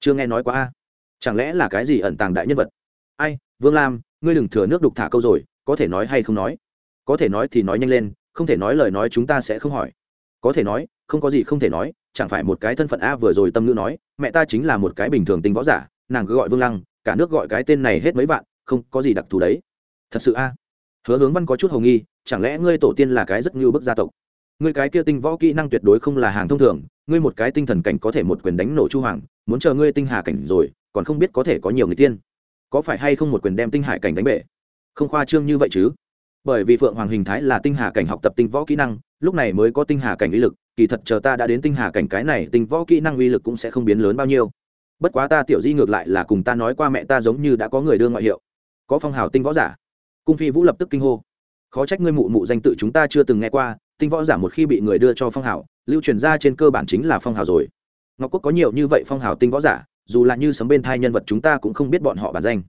chưa nghe nói quá a. Chẳng lẽ là cái gì ẩn tàng đại nhân vật? Ai, vương lam, ngươi đừng thừa nước đục thả câu rồi, có thể nói hay không nói? Có thể nói thì nói nhanh lên, không thể nói lời nói chúng ta sẽ không hỏi. Có thể nói, không có gì không thể nói, chẳng phải một cái thân phận a vừa rồi tâm ngữ nói, mẹ ta chính là một cái bình thường tinh võ giả, nàng cứ gọi vương lăng, cả nước gọi cái tên này hết mấy vạn, không có gì đặc thù đấy. Thật sự a. Hứa hướng văn có chút hồng nghi, chẳng lẽ ngươi tổ tiên là cái rất như bức gia tộc? Ngươi cái kia tinh võ kỹ năng tuyệt đối không là hàng thông thường, ngươi một cái tinh thần cảnh có thể một quyền đánh nổ chu hoàng, muốn chờ ngươi tinh hà cảnh rồi, còn không biết có thể có nhiều người tiên. Có phải hay không một quyền đem tinh hải cảnh đánh bể? Không khoa trương như vậy chứ bởi vì phượng hoàng hình thái là tinh hà cảnh học tập tinh võ kỹ năng, lúc này mới có tinh hà cảnh uy lực, kỳ thật chờ ta đã đến tinh hà cảnh cái này tinh võ kỹ năng uy lực cũng sẽ không biến lớn bao nhiêu. Bất quá ta tiểu di ngược lại là cùng ta nói qua mẹ ta giống như đã có người đưa ngoại hiệu. Có phong hào tinh võ giả. Cung phi vũ lập tức kinh hô. Khó trách ngươi mụ mụ danh tự chúng ta chưa từng nghe qua, tinh võ giả một khi bị người đưa cho phong hào, lưu truyền ra trên cơ bản chính là phong hào rồi. Ngọc quốc có nhiều như vậy phong hào tinh võ giả, dù là như sấm bên thai nhân vật chúng ta cũng không biết bọn họ bản danh.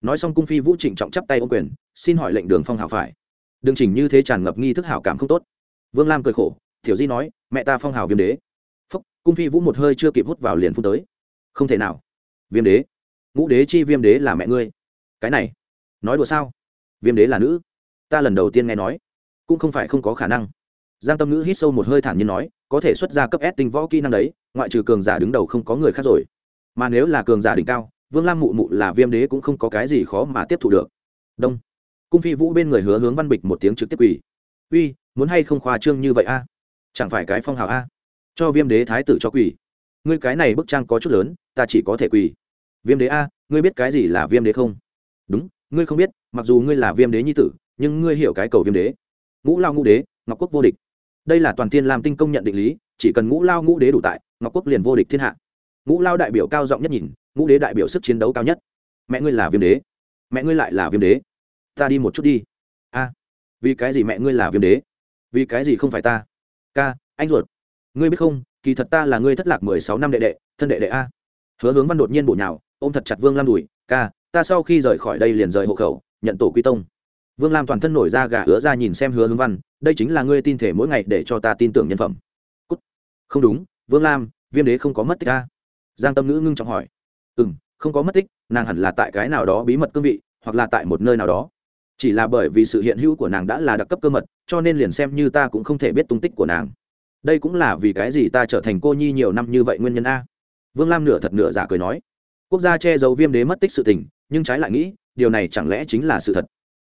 Nói xong cung phi vũ trịnh trọng chắp tay ô quyền, xin hỏi lệnh đường phong hảo phải đừng chỉnh như thế tràn ngập nghi thức hảo cảm không tốt. Vương lam cười khổ thiểu di nói, mẹ ta phong hào viêm đế. Phúc, cung phi vũ một hơi chưa kịp hút vào liền phun tới. Không thể nào. Viêm đế. Ngũ đế chi viêm đế là mẹ ngươi. Cái này, nói đùa sao? Viêm đế là nữ. Ta lần đầu tiên nghe nói, cũng không phải không có khả năng. Giang tâm ngữ hít sâu một hơi thản nhiên nói, có thể xuất ra cấp s tinh võ kỹ năng đấy, ngoại trừ cường giả đứng đầu không có người khác rồi. Mà nếu là cường giả đỉnh cao, vương lam mụ mụ là viêm đế cũng không có cái gì khó mà tiếp thu được. Đông cung phi vũ bên người hứa hướng văn bịch một tiếng trực tiếp quỳ. Uy, muốn hay không khoa trương như vậy a? Chẳng phải cái phong hào a? Cho viêm đế thái tử cho quỳ. Ngươi cái này bức trang có chút lớn, ta chỉ có thể quỳ. Viêm đế a, ngươi biết cái gì là viêm đế không? Đúng, ngươi không biết, mặc dù ngươi là viêm đế nhi tử, nhưng ngươi hiểu cái cầu viêm đế. Ngũ lao ngũ đế, ngọc quốc vô địch. Đây là toàn thiên làm tinh công nhận định lý, chỉ cần ngũ lao ngũ đế đủ tại, ngọc quốc liền vô địch thiên hạ. Ngũ lao đại biểu cao giọng nhất nhìn, ngũ đế đại biểu sức chiến đấu cao nhất. Mẹ ngươi là viêm đế. Mẹ ngươi lại là viêm đế ta đi một chút đi. A, vì cái gì mẹ ngươi là viêm đế? Vì cái gì không phải ta? Ca, anh ruột. Ngươi biết không, kỳ thật ta là ngươi thất lạc mười sáu năm đệ đệ, thân đệ đệ a. Hứa hướng văn đột nhiên bổ nhào, ôm thật chặt vương lam đùi. Ca, ta sau khi rời khỏi đây liền rời hộ khẩu, nhận tổ quy tông. Vương lam toàn thân nổi ra gà hứa ra nhìn xem hứa hướng văn, đây chính là ngươi tin thể mỗi ngày để cho ta tin tưởng nhân phẩm. Cút. không đúng, vương lam, viêm đế không có mất tích ca giang tâm ngữ ngưng trọng hỏi. Ừ m không có mất tích, nàng hẳn là tại cái nào đó bí mật cương vị, hoặc là tại một nơi nào đó chỉ là bởi vì sự hiện hữu của nàng đã là đặc cấp cơ mật, cho nên liền xem như ta cũng không thể biết tung tích của nàng. Đây cũng là vì cái gì ta trở thành cô nhi nhiều năm như vậy nguyên nhân a? Vương lam nửa thật nửa giả cười nói. Quốc gia che giấu viêm đế mất tích sự tình, nhưng trái lại nghĩ, điều này chẳng lẽ chính là sự thật?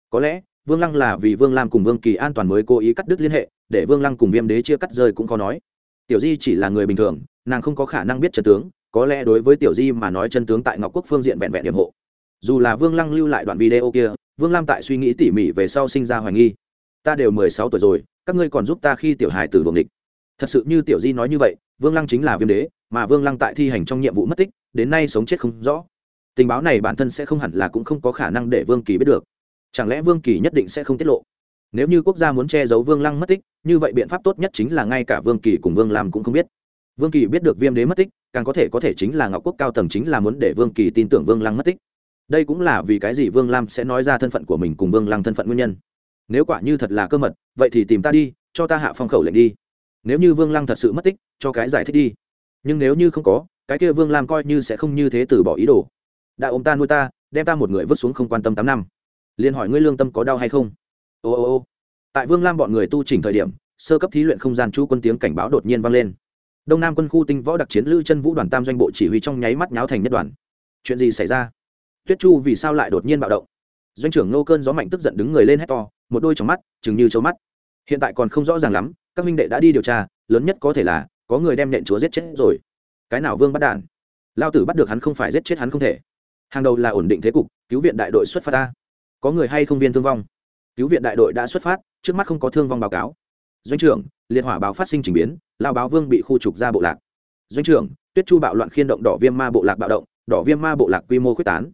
Có lẽ, vương lăng là vì vương lam cùng vương kỳ an toàn mới cố ý cắt đứt liên hệ, để vương lăng cùng viêm đế chia cắt rơi cũng khó nói. Tiểu di chỉ là người bình thường, nàng không có khả năng biết chân tướng, có lẽ đối với tiểu di mà nói chân tướng tại ngọc quốc phương diện vẹn vẹn điểm hộ dù là vương lăng lưu lại đoạn video kia, vương lam tại suy nghĩ tỉ mỉ về sau sinh ra hoài nghi. Ta đều mười sáu tuổi rồi, các ngươi còn giúp ta khi tiểu hài tử đuồng địch thật sự như tiểu di nói như vậy, vương lăng chính là viêm đế, mà vương lăng tại thi hành trong nhiệm vụ mất tích, đến nay sống chết không rõ. Tình báo này bản thân sẽ không hẳn là cũng không có khả năng để vương kỳ biết được. Chẳng lẽ vương kỳ nhất định sẽ không tiết lộ? Nếu như quốc gia muốn che giấu vương lăng mất tích, như vậy biện pháp tốt nhất chính là ngay cả vương kỳ cùng vương lam cũng không biết. Vương kỳ biết được viêm đế mất tích, càng có thể có thể chính là ngọc quốc cao tầng chính là muốn để vương kỳ tin tưởng vương lăng mất tích đây cũng là vì cái gì vương lam sẽ nói ra thân phận của mình cùng vương lăng thân phận nguyên nhân. Nếu quả như thật là cơ mật, vậy thì tìm ta đi, cho ta hạ phong khẩu lệnh đi. Nếu như vương lăng thật sự mất tích, cho cái giải thích đi. Nhưng nếu như không có, cái kia vương lam coi như sẽ không như thế từ bỏ ý đồ. Đã ôm ta nuôi ta, đem ta một người vứt xuống không quan tâm tám năm. Liền hỏi ngươi lương tâm có đau hay không? Ô ô ô. Tại vương lam bọn người tu chỉnh thời điểm, sơ cấp thí luyện không gian chu quân tiếng cảnh báo đột nhiên vang lên. Đông nam quân khu tinh võ đặc chiến lữ chân vũ đoàn tam doanh bộ chỉ huy trong nháy mắt nháo thành nhất đoàn. Chuyện gì xảy ra? Tuyết chu vì sao lại đột nhiên bạo động? Doanh trưởng nô cơn gió mạnh tức giận đứng người lên hét to, một đôi trong mắt, chừng như trâu mắt. Hiện tại còn không rõ ràng lắm, các minh đệ đã đi điều tra, lớn nhất có thể là, có người đem nện chúa giết chết rồi. Cái nào vương bắt đản? Lao tử bắt được hắn không phải giết chết hắn không thể. Hàng đầu là ổn định thế cục, cứu viện đại đội xuất phát ta. Có người hay không viên thương vong? Cứu viện đại đội đã xuất phát, trước mắt không có thương vong báo cáo. Doanh trưởng, liệt hỏa báo phát sinh trình biến lao báo vương bị khu trục ra bộ lạc. Doanh trưởng, tuyết chu bạo loạn khiên động đỏ viêm ma bộ lạc bạo động, đỏ viêm ma bộ lạc quy mô quyết tán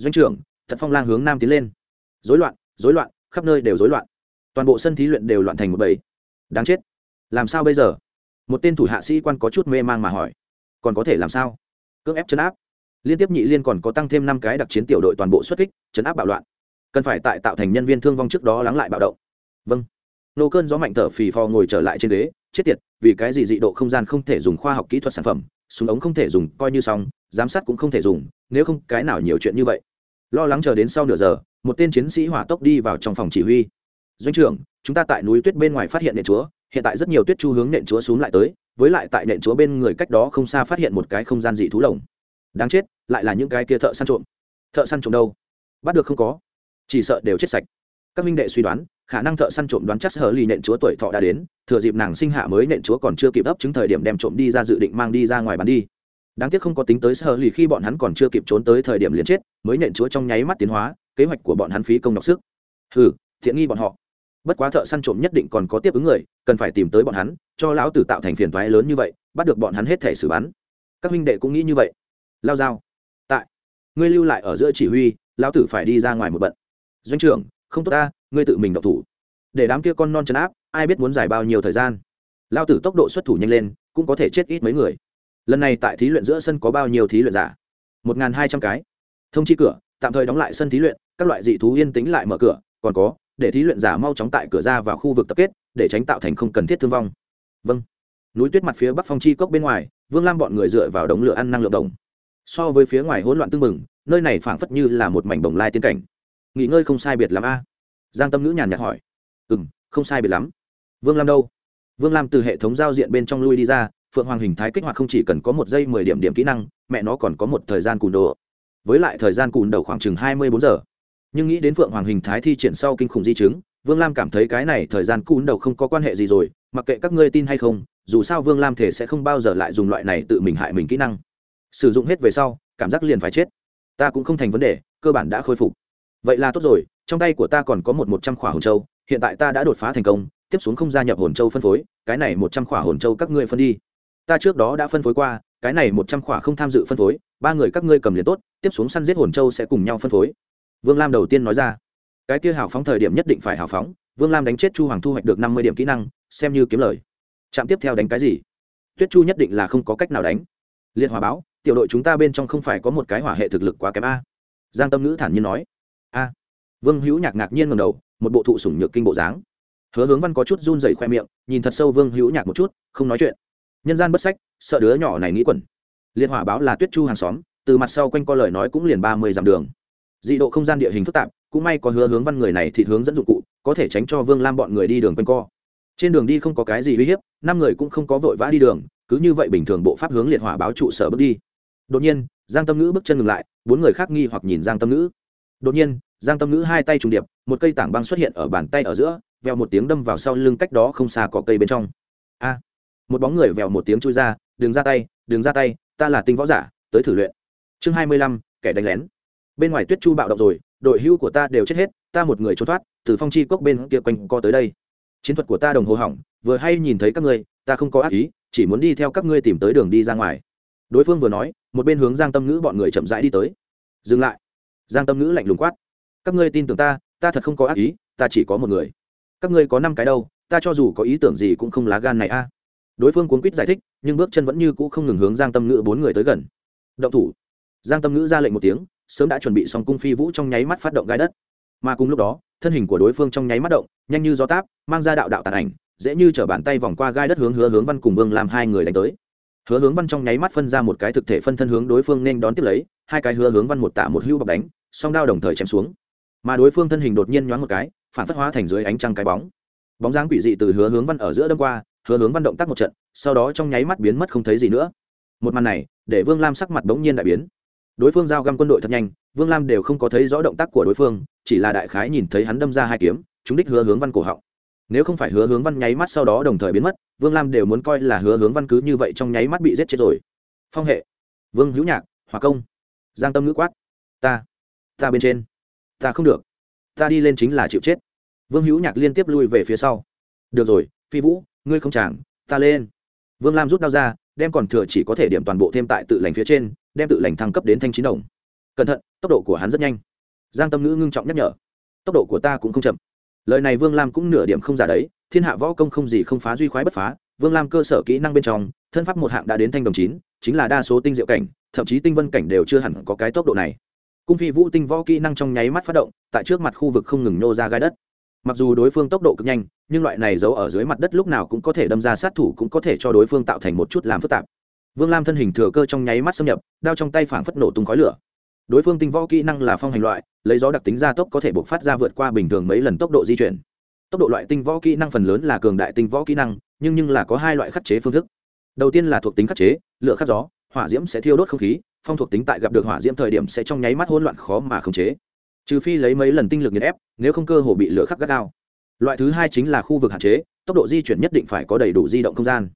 doanh trưởng, thật phong lang hướng nam tiến lên. Dối loạn dối loạn, khắp nơi đều dối loạn. Toàn bộ sân thí luyện đều loạn thành một bầy. Đáng chết. Làm sao bây giờ? Một tên thủ hạ sĩ quan có chút mê mang mà hỏi. Còn có thể làm sao? Cưỡng ép chấn áp. Liên tiếp nhị liên còn có tăng thêm năm cái đặc chiến tiểu đội toàn bộ xuất kích, chấn áp bạo loạn. Cần phải tại tạo thành nhân viên thương vong trước đó lắng lại bạo động. Vâng. Nô cơn gió mạnh thở phì phò ngồi trở lại trên ghế, chết tiệt, vì cái gì dị độ không gian không thể dùng khoa học kỹ thuật sản phẩm, súng ống không thể dùng, coi như xong, giám sát cũng không thể dùng, nếu không cái nào nhiều chuyện như vậy lo lắng chờ đến sau nửa giờ, một tên chiến sĩ hỏa tốc đi vào trong phòng chỉ huy. Doanh trưởng, chúng ta tại núi tuyết bên ngoài phát hiện nện chúa, hiện tại rất nhiều tuyết chu hướng nện chúa xuống lại tới, với lại tại nện chúa bên người cách đó không xa phát hiện một cái không gian dị thú lồng. Đáng chết, lại là những cái kia thợ săn trộm. Thợ săn trộm đâu? Bắt được không có, chỉ sợ đều chết sạch. Các minh đệ suy đoán, khả năng thợ săn trộm đoán chắc hờ lì nện chúa tuổi thọ đã đến, thừa dịp nàng sinh hạ mới nện chúa còn chưa kịp ấp chứng thời điểm đem trộm đi ra dự định mang đi ra ngoài bán đi đáng tiếc không có tính tới hờ lì khi bọn hắn còn chưa kịp trốn tới thời điểm liền chết, mới nện chúa trong nháy mắt tiến hóa, kế hoạch của bọn hắn phí công đọc sức. Hừ, thiện nghi bọn họ. Bất quá thợ săn trộm nhất định còn có tiếp ứng người, cần phải tìm tới bọn hắn, cho lão tử tạo thành phiền toái lớn như vậy, bắt được bọn hắn hết thể xử bắn. Các huynh đệ cũng nghĩ như vậy. Lao dao tại. Ngươi lưu lại ở giữa chỉ huy, lão tử phải đi ra ngoài một bận. Doanh trưởng, không tốt ta, ngươi tự mình độc thủ. Để đám kia con non chấn áp, ai biết muốn giải bao nhiêu thời gian. Lao tử tốc độ xuất thủ nhanh lên, cũng có thể chết ít mấy người lần này tại thí luyện giữa sân có bao nhiêu thí luyện giả? Một n g h n hai trăm cái. Thông chi cửa, tạm thời đóng lại sân thí luyện, các loại dị thú yên tĩnh lại mở cửa, còn có, để thí luyện giả mau chóng tại cửa ra vào khu vực tập kết, để tránh tạo thành không cần thiết thương vong. Vâng. Núi tuyết mặt phía bắc phong chi cốc bên ngoài, vương lam bọn người dựa vào đống lửa ăn năng lượng đồng. So với phía ngoài hỗn loạn tưng bừng, nơi này phảng phất như là một mảnh bồng lai tiên cảnh. Nghỉ ngơi không sai biệt lắm a. Giang tâm ngữ nhàn nhạt hỏi. Ừ m không sai biệt lắm. Vương lam đâu? Vương lam từ hệ thống giao diện bên trong lui đi ra phượng hoàng hình thái kích hoạt không chỉ cần có một giây mười điểm điểm kỹ năng, mẹ nó còn có một thời gian cùn đồ. Với lại thời gian cùn đầu khoảng chừng hai mươi bốn giờ. Nhưng nghĩ đến phượng hoàng hình thái thi triển sau kinh khủng di chứng, vương lam cảm thấy cái này thời gian cùn đầu không có quan hệ gì rồi, mặc kệ các ngươi tin hay không, dù sao vương lam thể sẽ không bao giờ lại dùng loại này tự mình hại mình kỹ năng. Sử dụng hết về sau, cảm giác liền phải chết. Ta cũng không thành vấn đề, cơ bản đã khôi phục. Vậy là tốt rồi, trong tay của ta còn có một một trăm khỏa hồn châu, hiện tại ta đã đột phá thành công, tiếp xuống không gia nhập hồn châu phân phối, cái này một trăm khỏa hồn châu các ngươi phân đi ta trước đó đã phân phối qua, cái này một trăm khỏa không tham dự phân phối, ba người các ngươi cầm liền tốt, tiếp xuống săn giết hồn châu sẽ cùng nhau phân phối. Vương lam đầu tiên nói ra. Cái kia hào phóng thời điểm nhất định phải hào phóng, vương lam đánh chết chu hoàng thu hoạch được năm mươi điểm kỹ năng, xem như kiếm lời. Trạm tiếp theo đánh cái gì? Tuyết chu nhất định là không có cách nào đánh. Liên hòa báo, tiểu đội chúng ta bên trong không phải có một cái hỏa hệ thực lực quá kém a. Giang tâm ngữ thản nhiên nói. A. Vương hữu nhạc ngạc nhiên ngầm đầu, một bộ thụ sủng nhược kinh bộ dáng. Hứa hướng văn có chút run dày khoe miệng, nhìn thật sâu vương hữu nhạc một chút, không nói chuyện nhân gian bất sách, sợ đứa nhỏ này nghĩ quẩn. Liên hỏa báo là tuyết chu hàng xóm, từ mặt sau quanh co lời nói cũng liền ba mươi dặm đường. Dị độ không gian địa hình phức tạp, cũng may có hứa hướng văn người này thì hướng dẫn dụng cụ, có thể tránh cho vương lam bọn người đi đường quanh co. Trên đường đi không có cái gì uy hiếp, năm người cũng không có vội vã đi đường, cứ như vậy bình thường bộ pháp hướng liệt hỏa báo trụ sở bước đi. Đột nhiên, giang tâm ngữ bước chân ngừng lại, bốn người khác nghi hoặc nhìn giang tâm ngữ. Đột nhiên, giang tâm ngữ hai tay trùng điệp, một cây tảng băng xuất hiện ở bàn tay ở giữa, veo một tiếng đâm vào sau lưng cách đó không xa có cây bên trong một bóng người vèo một tiếng chui ra, đừng ra tay, đừng ra tay, ta là tinh võ giả, tới thử luyện. Chương hai mươi lăm, kẻ đánh lén. Bên ngoài tuyết chu bạo động rồi, đội hưu của ta đều chết hết, ta một người trốn thoát, từ phong chi cốc bên kia quanh co tới đây. Chiến thuật của ta đồng hồ hỏng, vừa hay nhìn thấy các ngươi, ta không có ác ý, chỉ muốn đi theo các ngươi tìm tới đường đi ra ngoài. Đối phương vừa nói, một bên hướng giang tâm ngữ bọn người chậm rãi đi tới. Dừng lại. Giang tâm ngữ lạnh lùng quát. Các ngươi tin tưởng ta ta thật không có ác ý, ta chỉ có một người. Các ngươi có năm cái đâu, ta cho dù có ý tưởng gì cũng không lá gan này a đối phương cuốn quýt giải thích, nhưng bước chân vẫn như cũ không ngừng hướng giang tâm ngữ bốn người tới gần. Động thủ. Giang tâm ngữ ra lệnh một tiếng, sớm đã chuẩn bị xong cung phi vũ trong nháy mắt phát động gai đất. Mà cùng lúc đó, thân hình của đối phương trong nháy mắt động, nhanh như gió táp, mang ra đạo đạo tàn ảnh, dễ như chở bàn tay vòng qua gai đất hướng hứa hướng văn cùng vương làm hai người đánh tới. Hứa hướng văn trong nháy mắt phân ra một cái thực thể phân thân hướng đối phương nên đón tiếp lấy, hai cái hứa hướng văn một tạ một hưu bọc đánh, song đao đồng thời chém xuống. Mà đối phương thân hình đột nhiên nhoáng một cái, phản phất hóa thành dưới ánh trăng cái bóng. Bóng dáng quỷ dị từ hứa hướng văn ở giữa đâm qua hứa hướng văn động tác một trận, sau đó trong nháy mắt biến mất không thấy gì nữa. Một màn này, để vương lam sắc mặt bỗng nhiên đại biến. Đối phương giao găm quân đội thật nhanh, vương lam đều không có thấy rõ động tác của đối phương, chỉ là đại khái nhìn thấy hắn đâm ra hai kiếm chúng đích hứa hướng văn cổ họng. Nếu không phải hứa hướng văn nháy mắt sau đó đồng thời biến mất, vương lam đều muốn coi là hứa hướng văn cứ như vậy trong nháy mắt bị giết chết rồi. Phong hệ. Vương hữu nhạc, hòa công. Giang tâm ngữ quát. Ta. Ta bên trên. Ta không được. Ta đi lên chính là chịu chết. Vương hữu nhạc liên tiếp lui về phía sau. Được rồi phi vũ, ngươi không chàng, ta lên. Vương lam rút đao ra, đem còn thừa chỉ có thể điểm toàn bộ thêm tại tự lành phía trên, đem tự lành thăng cấp đến thanh chín đồng. Cẩn thận, tốc độ của hắn rất nhanh. Giang tâm ngữ ngưng trọng nhắc nhở. Tốc độ của ta cũng không chậm. Lời này vương lam cũng nửa điểm không giả đấy, thiên hạ võ công không gì không phá duy khoái bất phá, vương lam cơ sở kỹ năng bên trong, thân pháp một hạng đã đến thanh đồng chín, chính là đa số tinh diệu cảnh, thậm chí tinh vân cảnh đều chưa hẳn có cái tốc độ này. Cung phi vũ tinh võ kỹ năng trong nháy mắt phát động, tại trước mặt khu vực không ngừng nô ra gai đất mặc dù đối phương tốc độ cực nhanh, nhưng loại này giấu ở dưới mặt đất lúc nào cũng có thể đâm ra sát thủ cũng có thể cho đối phương tạo thành một chút làm phức tạp. Vương lam thân hình thừa cơ trong nháy mắt xâm nhập, đao trong tay phảng phất nổ tung khói lửa. Đối phương tinh võ kỹ năng là phong hành loại, lấy gió đặc tính gia tốc có thể buộc phát ra vượt qua bình thường mấy lần tốc độ di chuyển. Tốc độ loại tinh võ kỹ năng phần lớn là cường đại tinh võ kỹ năng, nhưng nhưng là có hai loại khắc chế phương thức. Đầu tiên là thuộc tính khắc chế lựa khắc gió, hỏa diễm sẽ thiêu đốt không khí, phong thuộc tính tại gặp được hỏa diễm thời điểm sẽ trong nháy mắt hỗn loạn khó mà khống chế trừ phi lấy mấy lần tinh lực nghiền ép, nếu không cơ hồ bị lửa khắc gắt gao. Loại thứ hai chính là khu vực hạn chế, tốc độ di chuyển nhất định phải có đầy đủ di động không gian.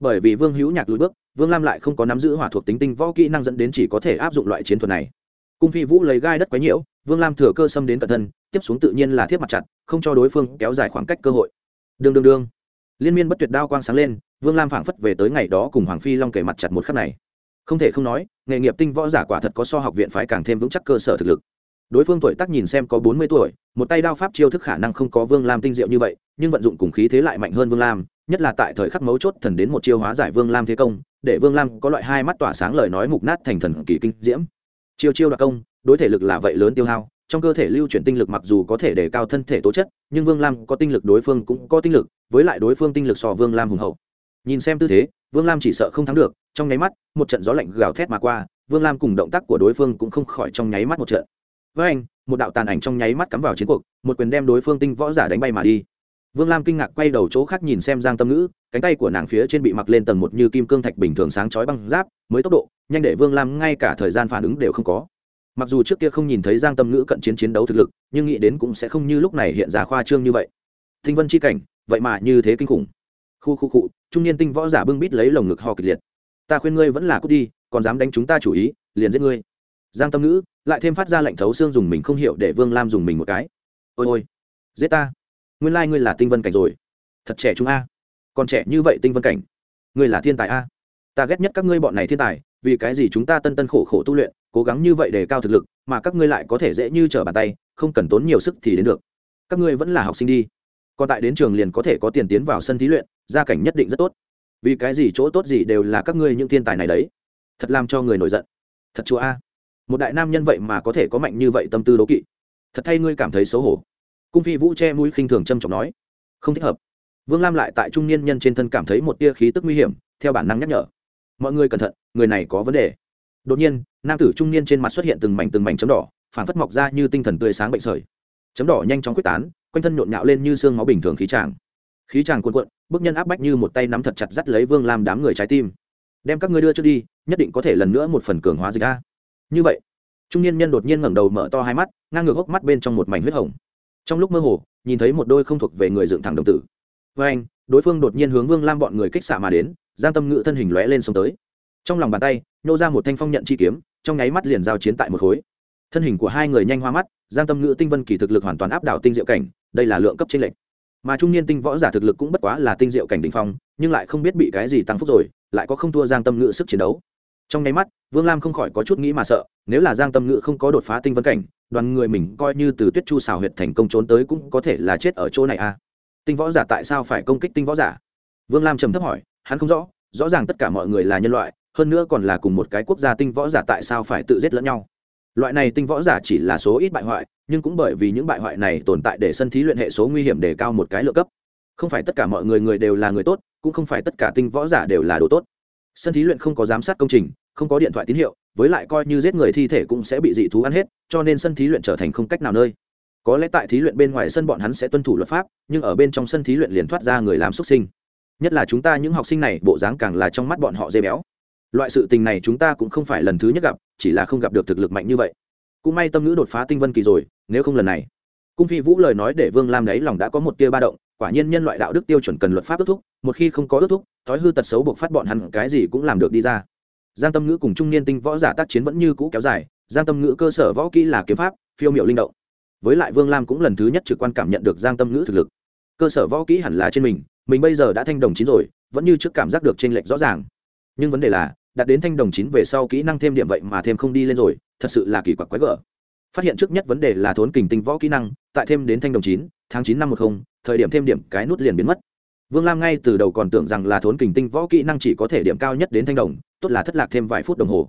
Bởi vì vương hữu nhạc lùi bước, vương lam lại không có nắm giữ hỏa thuộc tính tinh võ kỹ năng dẫn đến chỉ có thể áp dụng loại chiến thuật này. Cung phi vũ lấy gai đất quấy nhiễu, vương lam thừa cơ xâm đến cận thân, tiếp xuống tự nhiên là thiết mặt chặt, không cho đối phương kéo dài khoảng cách cơ hội. Đương đương đương. Liên miên bất tuyệt đao quang sáng lên, vương lam phảng phất về tới ngày đó cùng hoàng phi long kể mặt chặt một khắc này. Không thể không nói, nghề nghiệp tinh võ giả quả thật có so học viện phái càng thêm vững chắc cơ sở thực lực đối phương tuổi tác nhìn xem có bốn mươi tuổi, một tay đao pháp chiêu thức khả năng không có vương lam tinh diệu như vậy, nhưng vận dụng cùng khí thế lại mạnh hơn vương lam, nhất là tại thời khắc mấu chốt thần đến một chiêu hóa giải vương lam thế công, để vương lam có loại hai mắt tỏa sáng lời nói mục nát thành thần kỳ kinh diễm. Chiêu chiêu đặc công, đối thể lực là vậy lớn tiêu hao, trong cơ thể lưu chuyển tinh lực mặc dù có thể đề cao thân thể tố chất, nhưng vương lam có tinh lực đối phương cũng có tinh lực, với lại đối phương tinh lực so vương lam hùng hậu. Nhìn xem tư thế, vương lam chỉ sợ không thắng được, trong nháy mắt, một trận gió lạnh gào thét mà qua, vương lam cùng động tác của đối phương cũng không khỏi trong nháy mắt một trận với anh, một đạo tàn ảnh trong nháy mắt cắm vào chiến cuộc, một quyền đem đối phương tinh võ giả đánh bay mà đi. Vương lam kinh ngạc quay đầu chỗ khác nhìn xem giang tâm ngữ, cánh tay của nàng phía trên bị mặc lên tầng một như kim cương thạch bình thường sáng chói băng giáp, mới tốc độ, nhanh để vương lam ngay cả thời gian phản ứng đều không có. Mặc dù trước kia không nhìn thấy giang tâm ngữ cận chiến chiến đấu thực lực, nhưng nghĩ đến cũng sẽ không như lúc này hiện ra khoa trương như vậy. Thinh vân c h i cảnh, vậy mà như thế kinh khủng. Khu khu cụ trung niên tinh võ giả bưng bít lấy lồng ngực ho kịch liệt. Ta khuyên ngươi vẫn là cút đi, còn dám đánh chúng ta chủ ý, liền giết ngươi giang tâm ngữ, lại thêm phát ra lệnh thấu xương dùng mình không hiểu để vương lam dùng mình một cái. Ôi ôi, giết ta. Nguyên lai、like、ngươi là tinh vân cảnh rồi. Thật trẻ chúng a. Còn trẻ như vậy tinh vân cảnh. Ngươi là thiên tài a. Ta ghét nhất các ngươi bọn này thiên tài, vì cái gì chúng ta tân tân khổ khổ tu luyện, cố gắng như vậy để cao thực lực, mà các ngươi lại có thể dễ như trở bàn tay, không cần tốn nhiều sức thì đến được. Các ngươi vẫn là học sinh đi. Còn tại đến trường liền có thể có tiền tiến vào sân thí luyện, gia cảnh nhất định rất tốt. Vì cái gì chỗ tốt gì đều là các ngươi những thiên tài này đấy. Thật làm cho người nổi giận. Thật chúa a một đại nam nhân vậy mà có thể có mạnh như vậy tâm tư đố kỵ. Thật thay ngươi cảm thấy xấu hổ. Cung phi vũ che mũi khinh thường trâm trọng nói. Không thích hợp. Vương lam lại tại trung niên nhân trên thân cảm thấy một tia khí tức nguy hiểm, theo bản năng nhắc nhở. Mọi người cẩn thận, người này có vấn đề. Đột nhiên, nam tử trung niên trên mặt xuất hiện từng mảnh từng mảnh chấm đỏ phản phất mọc ra như tinh thần tươi sáng bệnh sởi. Chấm đỏ nhanh chóng quyết tán, quanh thân nhộn nhạo lên như xương máu bình thường khí tràng. Khí tràng cuồn cuộn, bước nhân áp bách như một tay nắm thật chặt dắt lấy vương lam đám người trái tim. Đem các ngươi đưa trước đi, nhất định có thể lần nữa một phần cường hóa dịch a như vậy, trung niên nhân đột nhiên ngẩng đầu mở to hai mắt, ngang ngược hốc mắt bên trong một mảnh huyết hồng. Trong lúc mơ hồ, nhìn thấy một đôi không thuộc về người dựng thẳng đồng tử. Với anh, đối phương đột nhiên hướng vương lam bọn người kích xạ mà đến, giang tâm ngự thân hình lóe lên sông tới. Trong lòng bàn tay nhô ra một thanh phong nhận chi kiếm, trong nháy mắt liền giao chiến tại một khối. Thân hình của hai người nhanh hoa mắt, giang tâm ngự tinh vân kỳ thực lực hoàn toàn áp đảo tinh diệu cảnh, đây là lượng cấp trên lệnh mà trung niên tinh võ giả thực lực cũng bất quá là tinh diệu cảnh đ ỉ n h phong, nhưng lại không biết bị cái gì tăng phúc rồi, lại có không thua giang tâm ngự sức chiến đấu trong nháy mắt, vương lam không khỏi có chút nghĩ mà sợ, nếu là giang tâm ngữ không có đột phá tinh vân cảnh, đoàn người mình coi như từ tuyết chu xào huyệt thành công trốn tới cũng có thể là chết ở chỗ này à. Tinh võ giả tại sao phải công kích tinh võ giả? Vương lam trầm thấp hỏi, hắn không rõ rõ ràng tất cả mọi người là nhân loại, hơn nữa còn là cùng một cái quốc gia tinh võ giả tại sao phải tự giết lẫn nhau. Loại này tinh võ giả chỉ là số ít bại hoại, nhưng cũng bởi vì những bại hoại này tồn tại để sân thí luyện hệ số nguy hiểm đề cao một cái lựa cấp. Không phải tất cả mọi người người đều là người tốt, cũng không phải tất cả tinh võ giả đều là đồ tốt sân thí luyện không có giám sát công trình, không có điện thoại tín hiệu, với lại coi như giết người thi thể cũng sẽ bị dị thú ăn hết, cho nên sân thí luyện trở thành không cách nào nơi. Có lẽ tại thí luyện bên ngoài sân bọn hắn sẽ tuân thủ luật pháp, nhưng ở bên trong sân thí luyện liền thoát ra người làm xuất sinh. Nhất là chúng ta những học sinh này, bộ dáng càng là trong mắt bọn họ dê béo. Loại sự tình này chúng ta cũng không phải lần thứ nhất gặp, chỉ là không gặp được thực lực mạnh như vậy. Cũng may tâm ngữ đột phá tinh vân kỳ rồi, nếu không lần này. Cung phi vũ lời nói để vương lam đấy lòng đã có một tia ba động quả nhiên nhân loại đạo đức tiêu chuẩn cần luật pháp ước thúc, một khi không có ước thúc, thói hư tật xấu buộc phát bọn hắn cái gì cũng làm được đi ra. Giang tâm ngữ cùng trung niên tinh võ giả tác chiến vẫn như cũ kéo dài, giang tâm ngữ cơ sở võ kỹ là kiếm pháp, phiêu miệu linh động. Với lại vương lam cũng lần thứ nhất trực quan cảm nhận được giang tâm ngữ thực lực. Cơ sở võ kỹ hẳn là trên mình mình bây giờ đã thanh đồng chín rồi, vẫn như trước cảm giác được t r ê n lệch rõ ràng. Nhưng vấn đề là, đạt đến thanh đồng chín về sau kỹ năng thêm điểm vậy mà thêm không đi lên rồi, thật sự là kỳ quặc quái gở. Phát hiện trước nhất vấn đề là thốn kình tinh võ kỹ năng, tại thêm đến thanh đồng chín tháng chín năm một không, thời điểm thêm điểm cái nút liền biến mất. Vương lam ngay từ đầu còn tưởng rằng là thốn kình tinh võ kỹ năng chỉ có thể điểm cao nhất đến thanh đồng, tốt là thất lạc thêm vài phút đồng hồ.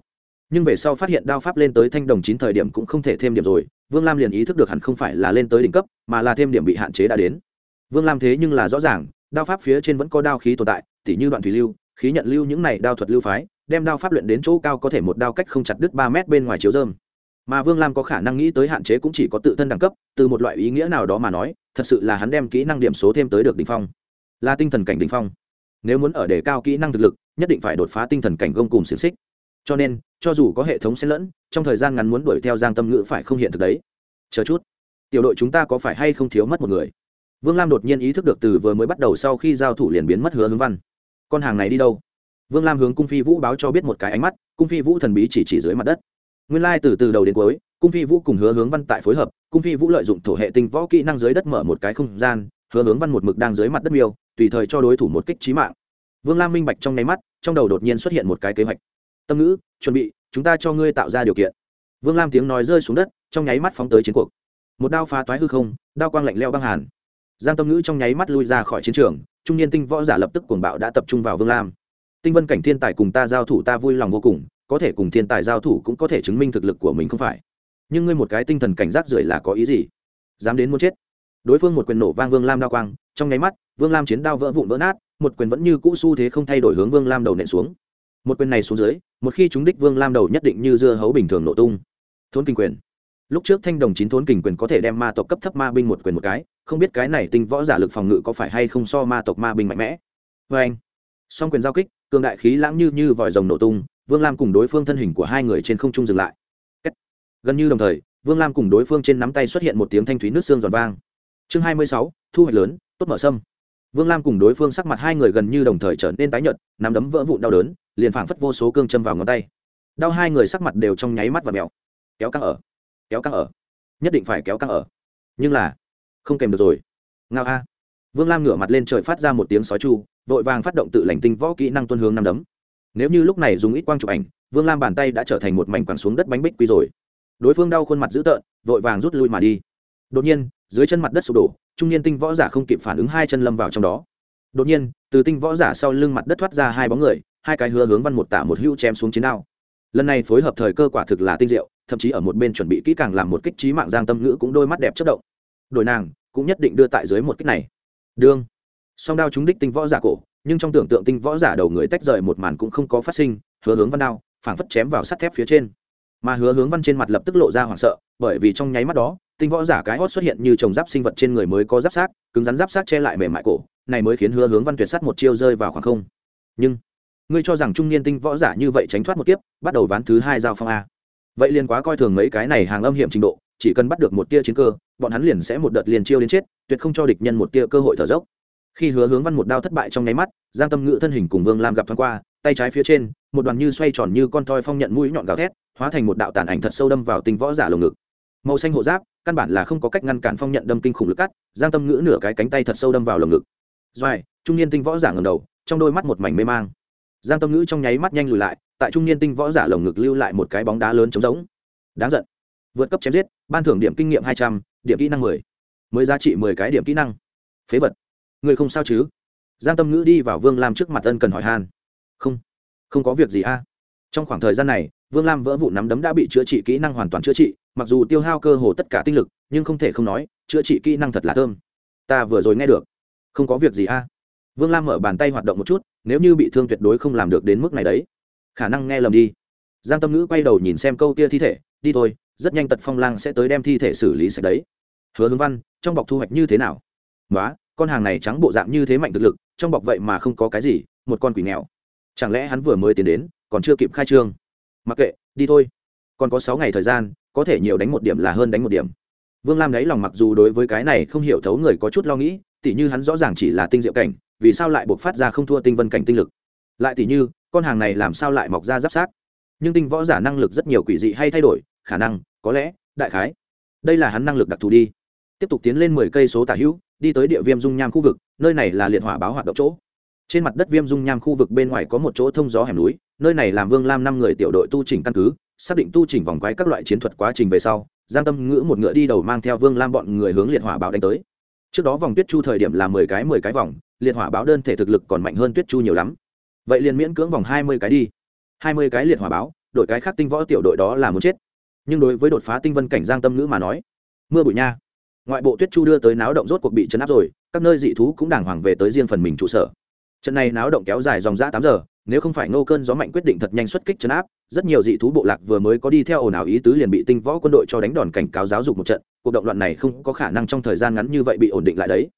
Nhưng về sau phát hiện đao pháp lên tới thanh đồng chín thời điểm cũng không thể thêm điểm rồi, vương lam liền ý thức được hẳn không phải là lên tới đỉnh cấp, mà là thêm điểm bị hạn chế đã đến. Vương lam thế nhưng là rõ ràng, đao pháp phía trên vẫn có đao khí tồn tại, tỉ như đoạn thủy lưu, khí nhận lưu những này đao thuật lưu phái, đem đao pháp luyện đến chỗ cao có thể một đao cách không chặt đứt ba mét bên ngoài chiếu dơm mà vương lam có khả năng nghĩ tới hạn chế cũng chỉ có tự thân đẳng cấp, từ một loại ý nghĩa nào đó mà nói, thật sự là hắn đem kỹ năng điểm số thêm tới được đ ỉ n h phong. Là tinh thần cảnh đ ỉ n h phong. Nếu muốn ở đề cao kỹ năng thực lực, nhất định phải đột phá tinh thần cảnh gông cùng xiềng xích. Cho nên, cho dù có hệ thống xen lẫn, trong thời gian ngắn muốn đuổi theo giang tâm ngữ phải không hiện thực đấy. Chờ chút. Tiểu đội chúng ta có phải hay không thiếu mất một người? Vương lam đột nhiên ý thức được từ vừa mới bắt đầu sau khi giao thủ liền biến mất hứa hướng văn. Con hàng này đi đâu? Vương lam hướng cung phi vũ báo cho biết một cái ánh mắt, cung phi vũ thần bí chỉ chỉ dưới mặt đất nguyên lai từ từ đầu đến cuối, cung phi vũ cùng hứa hướng văn tại phối hợp, cung phi vũ lợi dụng thổ hệ tinh võ kỹ năng dưới đất mở một cái không gian, hứa hướng văn một mực đang dưới mặt đất miêu, tùy thời cho đối thủ một kích trí mạng. Vương lam minh bạch trong nháy mắt, trong đầu đột nhiên xuất hiện một cái kế hoạch. Tâm ngữ, chuẩn bị, chúng ta cho ngươi tạo ra điều kiện. Vương lam tiếng nói rơi xuống đất, trong nháy mắt phóng tới chiến cuộc. Một đao phá toái hư không, đao quang lạnh leo băng hàn. Giang tâm ngữ trong nháy mắt lui ra khỏi chiến trường, trung niên tinh võ giả lập tức cuồng bạo đã tập trung vào vương lam. Tinh vân cảnh thiên tài cùng ta giao thủ ta vui lòng vô cùng có thể cùng thiên tài giao thủ cũng có thể chứng minh thực lực của mình không phải. Nhưng ngươi một cái tinh thần cảnh giác rưởi là có ý gì? Dám đến muốn chết. Đối phương một quyền nổ vang vương lam đao quang, trong nháy mắt, vương lam chiến đao vỡ vụn vỡ nát, một quyền vẫn như cũ xu thế không thay đổi hướng vương lam đầu nện xuống. Một quyền này xuống dưới, một khi chúng đích vương lam đầu nhất định như dưa hấu bình thường nổ tung. Thốn kinh quyền. Lúc trước thanh đồng chín thốn kình quyền có thể đem ma tộc cấp thấp ma binh một quyền một cái, không biết cái này tinh võ giả lực phòng ngự có phải hay không so ma tộc ma binh mạnh mẽ. Vê anh song quyền giao kích, cường đại khí lãng như như vòi rồng nổ tung vương lam cùng đối phương thân hình của hai người trên không trung dừng lại. Gần như đồng thời, vương lam cùng đối phương trên nắm tay xuất hiện một tiếng thanh thúy nước xương giòn vang. Chương hai mươi sáu, thu hoạch lớn, tốt mở sâm. Vương lam cùng đối phương sắc mặt hai người gần như đồng thời trở nên tái nhợt, nắm đấm vỡ vụn đau đớn, liền phảng phất vô số cương châm vào ngón tay. Đau hai người sắc mặt đều trong nháy mắt và mèo. Kéo căng ở, kéo căng ở. Nhất định phải kéo căng ở. Nhưng là, không kèm được rồi. Ngao a. Vương lam ngửa mặt lên trời phát ra một tiếng sói chu, vội vàng phát động tự lành tinh võ kỹ năng tuân hướng năm đấm nếu như lúc này dùng ít quang chụp ảnh, vương lam bàn tay đã trở thành một mảnh quẳng xuống đất bánh bích quy rồi. Đối phương đau khuôn mặt dữ tợn, vội vàng rút lui mà đi. Đột nhiên, dưới chân mặt đất sụp đổ, trung niên tinh võ giả không kịp phản ứng hai chân lâm vào trong đó. Đột nhiên, từ tinh võ giả sau lưng mặt đất thoát ra hai bóng người, hai cái hứa hướng văn một tả một hữu chém xuống chiến đao. Lần này phối hợp thời cơ quả thực là tinh diệu, thậm chí ở một bên chuẩn bị kỹ càng làm một kích trí mạng giang tâm ngữ cũng đôi mắt đẹp chất động. Đổi nàng cũng nhất định đưa tại dưới một kích này. Đương. Song đao trúng đích tinh võ giả cổ nhưng trong tưởng tượng tinh võ giả đầu người tách rời một màn cũng không có phát sinh, hứa hướng văn đao phảng phất chém vào sắt thép phía trên. Mà hứa hướng văn trên mặt lập tức lộ ra hoảng sợ, bởi vì trong nháy mắt đó, tinh võ giả cái hót xuất hiện như trồng giáp sinh vật trên người mới có giáp sát cứng rắn giáp sát che lại mềm mại cổ, này mới khiến hứa hướng văn tuyệt sắt một chiêu rơi vào khoảng không. Nhưng, ngươi cho rằng trung niên tinh võ giả như vậy tránh thoát một kiếp, bắt đầu ván thứ hai giao phong a. Vậy liền quá coi thường mấy cái này hàng âm hiểm trình độ, chỉ cần bắt được một tia chiến cơ, bọn hắn liền sẽ một đợt liền chiêu đến chết, tuyệt không cho địch nhân một tia cơ hội thở dốc khi hứa hướng văn một đao thất bại trong nháy mắt, giang tâm ngữ thân hình cùng vương lam gặp thoáng qua, tay trái phía trên, một đoàn như xoay tròn như con thoi phong nhận mũi nhọn gào thét, hóa thành một đạo tàn ảnh thật sâu đâm vào tinh võ giả lồng ngực. Màu xanh hộ giáp, căn bản là không có cách ngăn cản phong nhận đâm kinh khủng lực cắt, giang tâm ngữ nửa cái cánh tay thật sâu đâm vào lồng ngực. Doài trung niên tinh võ giả ngầm đầu, trong đôi mắt một mảnh mê mang. Giang tâm ngữ trong nháy mắt nhanh lùi lại, tại trung niên tinh võ giả lồng ngực lưu lại một cái bóng đá lớn trống rỗng. Đáng giận. Vượt cấp chém giết, ban thưởng điểm kinh nghiệm hai trăm, điểm kỹ năng mười. Mới giá trị mười cái điểm kỹ năng. Phế vật người không sao chứ? Giang tâm ngữ đi vào vương lam trước mặt ân cần hỏi han. Không không có việc gì a. Trong khoảng thời gian này, vương lam vỡ vụ nắm đấm đã bị chữa trị kỹ năng hoàn toàn chữa trị, mặc dù tiêu hao cơ hồ tất cả tinh lực, nhưng không thể không nói, chữa trị kỹ năng thật là thơm. Ta vừa rồi nghe được. Không có việc gì a. Vương lam mở bàn tay hoạt động một chút, nếu như bị thương tuyệt đối không làm được đến mức này đấy. Khả năng nghe lầm đi. Giang tâm ngữ quay đầu nhìn xem câu kia thi thể, đi thôi, rất nhanh tật phong lang sẽ tới đem thi thể xử lý sạch đấy. Hứa hướng văn, trong bọc thu hoạch như thế nào? Nói con hàng này trắng bộ dạng như thế mạnh thực lực, trong bọc vậy mà không có cái gì, một con quỷ nghèo. Chẳng lẽ hắn vừa mới tiến đến, còn chưa kịp khai trương? Mặc kệ, đi thôi. Còn có sáu ngày thời gian, có thể nhiều đánh một điểm là hơn đánh một điểm. Vương lam đáy lòng mặc dù đối với cái này không hiểu thấu người có chút lo nghĩ, tỉ như hắn rõ ràng chỉ là tinh diệu cảnh, vì sao lại buộc phát ra không thua tinh vân cảnh tinh lực? Lại tỉ như, con hàng này làm sao lại mọc ra giáp sát? Nhưng tinh võ giả năng lực rất nhiều quỷ dị hay thay đổi, khả năng, có lẽ, đại khái. Đây là hắn năng lực đặc thù đi. Tiếp tục tiến lên mười cây số tả hữu đi tới địa viêm dung nham khu vực, nơi này là liệt hỏa báo hoạt động chỗ. Trên mặt đất viêm dung nham khu vực bên ngoài có một chỗ thông gió hẻm núi, nơi này làm vương lam năm người tiểu đội tu trình căn cứ, xác định tu trình vòng quái các loại chiến thuật quá trình về sau, giang tâm ngữ một ngựa đi đầu mang theo vương lam bọn người hướng liệt hỏa báo đánh tới. Trước đó vòng tuyết chu thời điểm là mười cái mười cái vòng, liệt hỏa báo đơn thể thực lực còn mạnh hơn tuyết chu nhiều lắm. Vậy liền miễn cưỡng vòng hai mươi cái đi. Hai mươi cái liệt hỏa báo đội cái khác tinh võ tiểu đội đó là muốn chết. Nhưng đối với đột phá tinh vân cảnh giang tâm ngữ mà nói, mưa bụi nha ngoại bộ tuyết chu đưa tới náo động rốt cuộc bị chấn áp rồi, các nơi dị thú cũng đàng hoàng về tới riêng phần mình trụ sở. Trận này náo động kéo dài dòng ra tám giờ, nếu không phải nô cơn gió mạnh quyết định thật nhanh xuất kích chấn áp, rất nhiều dị thú bộ lạc vừa mới có đi theo ồn ào ý tứ liền bị tinh võ quân đội cho đánh đòn cảnh cáo giáo dục một trận, cuộc động loạn này không có khả năng trong thời gian ngắn như vậy bị ổn định lại đấy.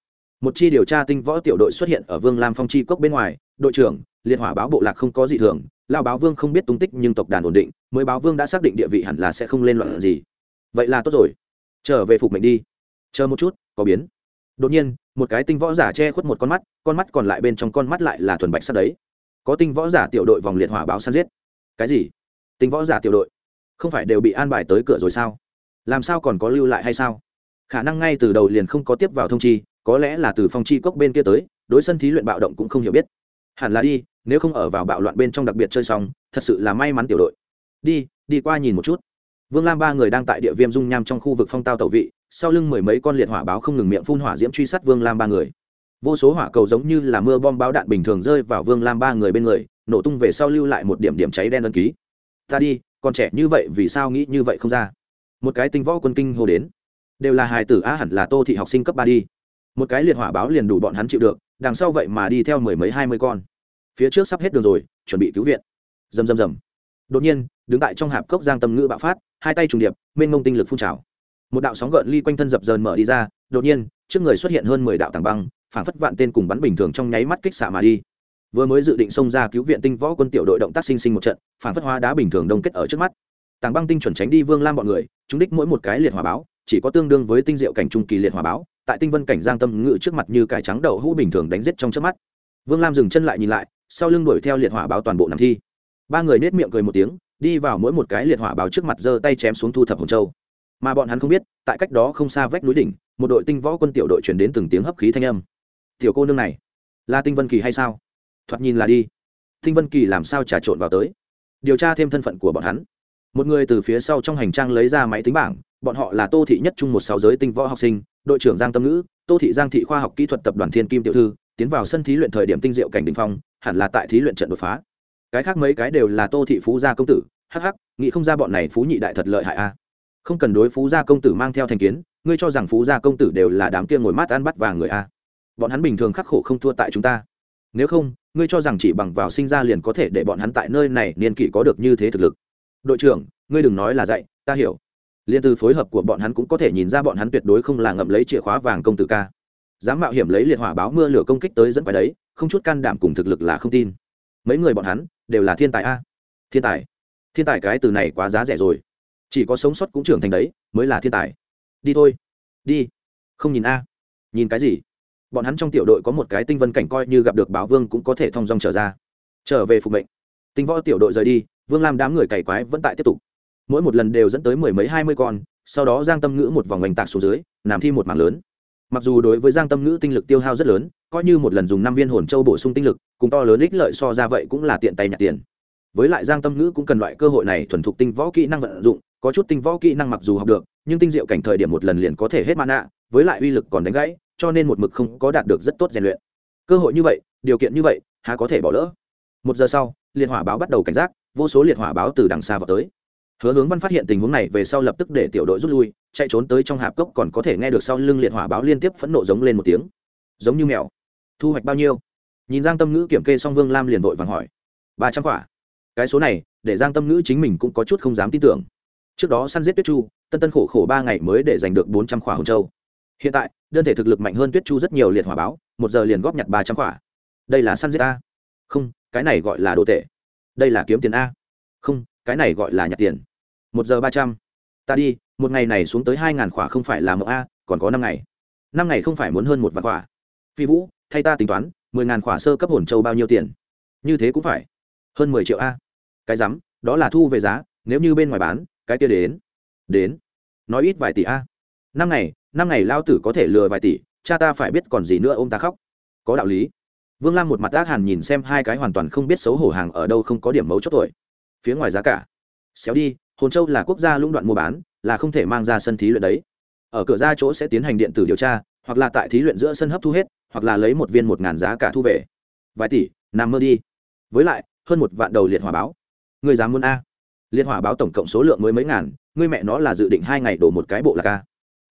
Một chi điều tra tinh võ tiểu đội xuất hiện ở vương lam phong chi cốc bên ngoài, đội trưởng, liệt hỏa báo bộ lạc không có gì thường lao báo vương không biết tung tích nhưng tộc đàn ổn định, mới báo vương đã xác định địa vị hẳn là sẽ không lên loạn gì. Vậy là tốt rồi. Trở về phục mệnh đi chờ một chút, có biến. Đột nhiên, một cái tinh võ giả che khuất một con mắt con mắt còn lại bên trong con mắt lại là thuần bạch sắt đấy. Có tinh võ giả tiểu đội vòng liệt hỏa báo săn giết. Cái gì? Tinh võ giả tiểu đội? Không phải đều bị an bài tới cửa rồi sao? Làm sao còn có lưu lại hay sao? Khả năng ngay từ đầu liền không có tiếp vào thông chi, có lẽ là từ phong chi cốc bên kia tới, đối sân thí luyện bạo động cũng không hiểu biết. Hẳn là đi, nếu không ở vào bạo loạn bên trong đặc biệt chơi xong, thật sự là may mắn tiểu đội. Đi đi qua nhìn một chút. Vương lam ba người đang tại địa viêm dung nham trong khu vực phong tao tẩu vị sau lưng mười mấy con liệt hỏa báo không ngừng miệng phun hỏa diễm truy sát vương lam ba người. Vô số hỏa cầu giống như là mưa bom báo đạn bình thường rơi vào vương lam ba người bên người, nổ tung về sau lưu lại một điểm điểm cháy đen ân ký. Ta đi còn trẻ như vậy vì sao nghĩ như vậy không ra? Một cái tinh võ quân kinh hô đến. Đều là hài tử á, hẳn là tô thị học sinh cấp ba đi. Một cái liệt hỏa báo liền đủ bọn hắn chịu được, đằng sau vậy mà đi theo mười mấy, hai mươi con. Phía trước sắp hết đường rồi, chuẩn bị cứu viện. Rầm rầm rầm. Đột nhiên, đứng tại trong hạp cốc giang tâm ngữ bạo phát, hai tay trùng điệp, mênh mông tinh lực phun trào một đạo sóng gợn ly quanh thân dập dờn mở đi ra, đột nhiên, trước người xuất hiện hơn mười đạo tảng băng, phảng phất vạn tên cùng bắn bình thường trong nháy mắt kích xạ mà đi. Vừa mới dự định xông ra cứu viện tinh võ quân tiểu đội động tác sinh sinh một trận, phảng phất hóa đá bình thường đông kết ở trước mắt. Tảng băng tinh chuẩn tránh đi vương lam bọn người, chúng đích mỗi một cái liệt hỏa báo, chỉ có tương đương với tinh diệu cảnh trung kỳ liệt hỏa báo, tại tinh vân cảnh giang tâm ngự trước mặt như cải trắng đậu hũ bình thường đánh giết trong trước mắt. Vương lam dừng chân lại nhìn lại, sau lưng đuổi theo liệt hỏa báo toàn bộ nằm thi. Ba người nết miệng cười một tiếng, đi vào mỗi một cái liệt hỏa báo trước mặt giơ tay chém xuống thu thập hồng châu mà bọn hắn không biết, tại cách đó không xa vách núi đỉnh, một đội tinh võ quân tiểu đội chuyển đến từng tiếng hấp khí thanh âm. Tiểu cô nương này, là tinh vân kỳ hay sao? Thoạt nhìn là đi. Tinh vân kỳ làm sao trà trộn vào tới? Điều tra thêm thân phận của bọn hắn. Một người từ phía sau trong hành trang lấy ra máy tính bảng, bọn họ là tô thị nhất trung một sáu giới tinh võ học sinh, đội trưởng giang tâm ngữ, tô thị giang thị khoa học kỹ thuật tập đoàn thiên kim tiểu thư, tiến vào sân thí luyện thời điểm tinh diệu cảnh đình phong, hẳn là tại thí luyện trận đột phá. Cái khác mấy cái đều là tô thị phú gia công tử hh nghĩ không ra bọn này phú nhị đại thật lợi hại a không cần đối phú gia công tử mang theo thành kiến, ngươi cho rằng phú gia công tử đều là đám kia ngồi mát ăn bắt vàng người a. Bọn hắn bình thường khắc khổ không thua tại chúng ta. Nếu không, ngươi cho rằng chỉ bằng vào sinh ra liền có thể để bọn hắn tại nơi này niên kỷ có được như thế thực lực. Đội trưởng, ngươi đừng nói là dạy, ta hiểu. Liên từ phối hợp của bọn hắn cũng có thể nhìn ra bọn hắn tuyệt đối không là ngậm lấy chìa khóa vàng công tử ca. Dám mạo hiểm lấy liệt hỏa báo mưa lửa công kích tới dẫn phải đấy, không chút can đảm cùng thực lực là không tin. Mấy người bọn hắn đều là thiên tài a. Thiên tài. Thiên tài cái từ này quá giá rẻ rồi chỉ có sống sót cũng trưởng thành đấy, mới là thiên tài. Đi thôi. Đi. Không nhìn a. Nhìn cái gì? Bọn hắn trong tiểu đội có một cái tinh vân cảnh coi như gặp được báo vương cũng có thể thong dong trở ra. Trở về phục mệnh. Tinh võ tiểu đội rời đi, vương lam đám người cày quái vẫn tại tiếp tục. Mỗi một lần đều dẫn tới mười mấy, hai mươi con, sau đó giang tâm ngữ một vòng oanh tạc xuống dưới làm thi một mảng lớn. Mặc dù đối với giang tâm ngữ tinh lực tiêu hao rất lớn, coi như một lần dùng năm viên hồn châu bổ sung tinh lực, cùng to lớn ích lợi so ra vậy cũng là tiện tay nhặt tiền. Với lại giang tâm ngữ cũng cần loại cơ hội này thuần thục tinh võ kỹ năng vận dụng có chút tinh võ kỹ năng mặc dù học được, nhưng tinh diệu cảnh thời điểm một lần liền có thể hết mana, với lại uy lực còn đánh gãy, cho nên một mực không có đạt được rất tốt rèn luyện. Cơ hội như vậy, điều kiện như vậy, há có thể bỏ lỡ. Một giờ sau, liệt hỏa báo bắt đầu cảnh giác, vô số liệt hỏa báo từ đằng xa vào tới. Hứa hướng văn phát hiện tình huống này về sau lập tức để tiểu đội rút lui, chạy trốn tới trong hạp cốc còn có thể nghe được sau lưng liệt hỏa báo liên tiếp phẫn nộ giống lên một tiếng. Giống như mèo. Thu hoạch bao nhiêu? Nhìn giang tâm ngữ kiểm kê xong vương lam liền vội vàng hỏi. Ba trăm quả. Cái số này, để giang tâm ngữ chính mình cũng có chút không dám tin tưởng trước đó săn giết tuyết chu, tân tân khổ khổ ba ngày mới để giành được bốn trăm khỏa hồng châu. Hiện tại, đơn thể thực lực mạnh hơn tuyết chu rất nhiều liệt hỏa báo, một giờ liền góp nhặt ba trăm khỏa. Đây là săn giết a. Không, cái này gọi là đồ tệ. Đây là kiếm tiền a. Không, cái này gọi là nhặt tiền. Một giờ ba trăm. Ta đi, một ngày này xuống tới hai ngàn khỏa không phải là mộng a, còn có năm ngày. Năm ngày không phải muốn hơn một vạn khỏa. Phi vũ, thay ta tính toán, mười ngàn khỏa sơ cấp hồn châu bao nhiêu tiền? Như thế cũng phải. Hơn mười triệu a. Cái rắm, đó là thu về giá, nếu như bên ngoài bán cái kia đến đến, nói ít vài tỷ a. Năm ngày năm ngày lao tử có thể lừa vài tỷ, cha ta phải biết còn gì nữa ô m ta khóc. Có đạo lý. Vương lam một mặt ác hàn nhìn xem hai cái hoàn toàn không biết xấu hổ hàng ở đâu không có điểm mấu chốt tuổi. Phía ngoài giá cả. Xéo đi, hồn châu là quốc gia lũng đoạn mua bán, là không thể mang ra sân thí luyện đấy. Ở cửa ra chỗ sẽ tiến hành điện tử điều tra, hoặc là tại thí luyện giữa sân hấp thu hết, hoặc là lấy một viên một ngàn giá cả thu về. Vài tỷ, nằm mơ đi. Với lại, hơn một vạn đầu liệt hỏa báo. Người dám muốn a liệt hỏa báo tổng cộng số lượng mới mấy ngàn, ngươi mẹ nó là dự định hai ngày đổ một cái bộ là ca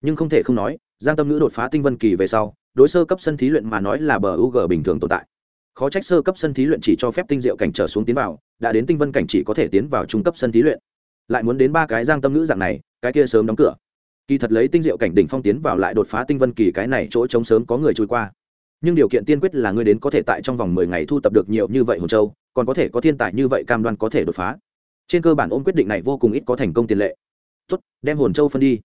nhưng không thể không nói, giang tâm ngữ đột phá tinh vân kỳ về sau, đối sơ cấp sân thí luyện mà nói là bờ u g bình thường tồn tại. Khó trách sơ cấp sân thí luyện chỉ cho phép tinh diệu cảnh trở xuống tiến vào, đã đến tinh vân cảnh chỉ có thể tiến vào trung cấp sân thí luyện. Lại muốn đến ba cái giang tâm ngữ dạng này, cái kia sớm đóng cửa. Kỳ thật lấy tinh diệu cảnh đỉnh phong tiến vào lại đột phá tinh vân kỳ cái này chỗ trống sớm có người trôi qua. Nhưng điều kiện tiên quyết là ngươi đến có thể tại trong vòng mười ngày thu tập được nhiều như vậy hồn châu, còn có thể có thiên tài như vậy cam đoan có thể đột phá trên cơ bản ôm quyết định này vô cùng ít có thành công tiền lệ. Tốt, đem hồn châu phân đi.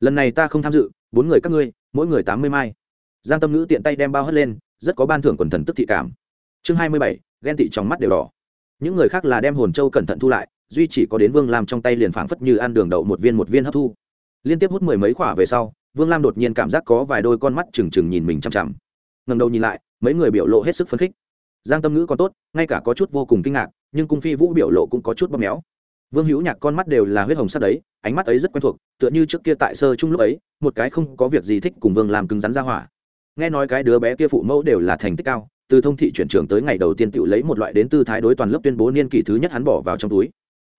Lần này ta không tham dự, bốn người các ngươi, mỗi người tám mươi mai. Giang tâm ngữ tiện tay đem bao hất lên, rất có ban thưởng quần thần tức thị cảm. Chương hai mươi bảy, ghen tị trong mắt đều đỏ. Những người khác là đem hồn châu cẩn thận thu lại, duy chỉ có đến vương lam trong tay liền phảng phất như ăn đường đậu một viên một viên hấp thu. Liên tiếp hút mười mấy khỏa về sau, vương lam đột nhiên cảm giác có vài đôi con mắt trừng trừng nhìn mình chằm chằm. Ngần đầu nhìn lại, mấy người biểu lộ hết sức phấn khích. Giang tâm ngữ còn tốt, ngay cả có chút vô cùng kinh ngạc nhưng cung phi vũ biểu lộ cũng có chút bóp méo. Vương hữu nhạc con mắt đều là huyết hồng sắc đấy, ánh mắt ấy rất quen thuộc, tựa như trước kia tại sơ chung lúc ấy, một cái không có việc gì thích cùng vương làm cứng rắn ra hỏa. Nghe nói cái đứa bé kia phụ mẫu đều là thành tích cao, từ thông thị chuyển trường tới ngày đầu tiên tự lấy một loại đến tư thái đối toàn lớp tuyên bố niên kỷ thứ nhất hắn bỏ vào trong túi.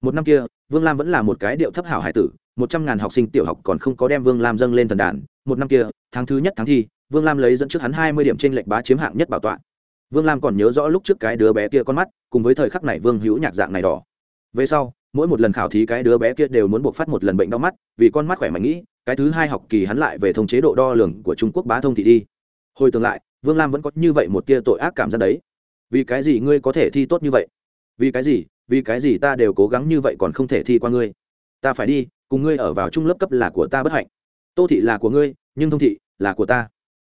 Một năm kia, vương lam vẫn là một cái điệu thấp hảo hải tử, một trăm ngàn học sinh tiểu học còn không có đem vương lam dâng lên thần đàn. Một năm kia, tháng thứ nhất tháng thi, vương lam lấy dẫn trước hắn hai mươi điểm trên lệnh bá chiếm hạng nhất bảo tọa vương lam còn nhớ rõ lúc trước cái đứa bé kia con mắt, cùng với thời khắc này vương hữu nhạc dạng này đỏ. Về sau, mỗi một lần khảo thí cái đứa bé kia đều muốn buộc phát một lần bệnh đau mắt, vì con mắt khỏe mạnh nghĩ, cái thứ hai học kỳ hắn lại về thông chế độ đo lường của trung quốc bá thông thị đi. Hồi tương lại, vương lam vẫn có như vậy một tia tội ác cảm giác đấy. Vì cái gì ngươi có thể thi tốt như vậy? Vì cái gì, vì cái gì ta đều cố gắng như vậy còn không thể thi qua ngươi? Ta phải đi, cùng ngươi ở vào trung lớp cấp là của ta bất hạnh. Tô thị là của ngươi, nhưng thông thị là của ta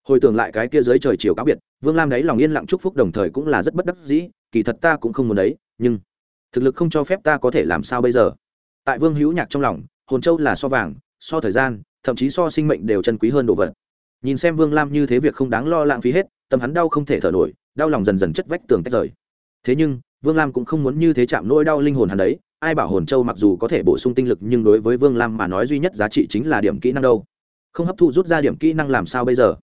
hồi tưởng lại cái kia dưới trời chiều cáo biệt, vương lam đấy lòng yên lặng chúc phúc đồng thời cũng là rất bất đắc dĩ, kỳ thật ta cũng không muốn đấy, nhưng thực lực không cho phép ta có thể làm sao bây giờ. Tại vương hữu nhạc trong lòng, hồn châu là so vàng, so thời gian, thậm chí so sinh mệnh đều chân quý hơn đồ vật. Nhìn xem vương lam như thế việc không đáng lo lãng phí hết, tâm hắn đau không thể thở nổi, đau lòng dần dần chất vách tường tách rời. Thế nhưng, vương lam cũng không muốn như thế chạm nỗi đau linh hồn hắn đấy, ai bảo hồn châu mặc dù có thể bổ sung tinh lực nhưng đối với vương lam mà nói duy nhất giá trị chính là điểm kỹ năng đâu. Không hấp thụ rút ra điểm kỹ năng làm sao bây giờ?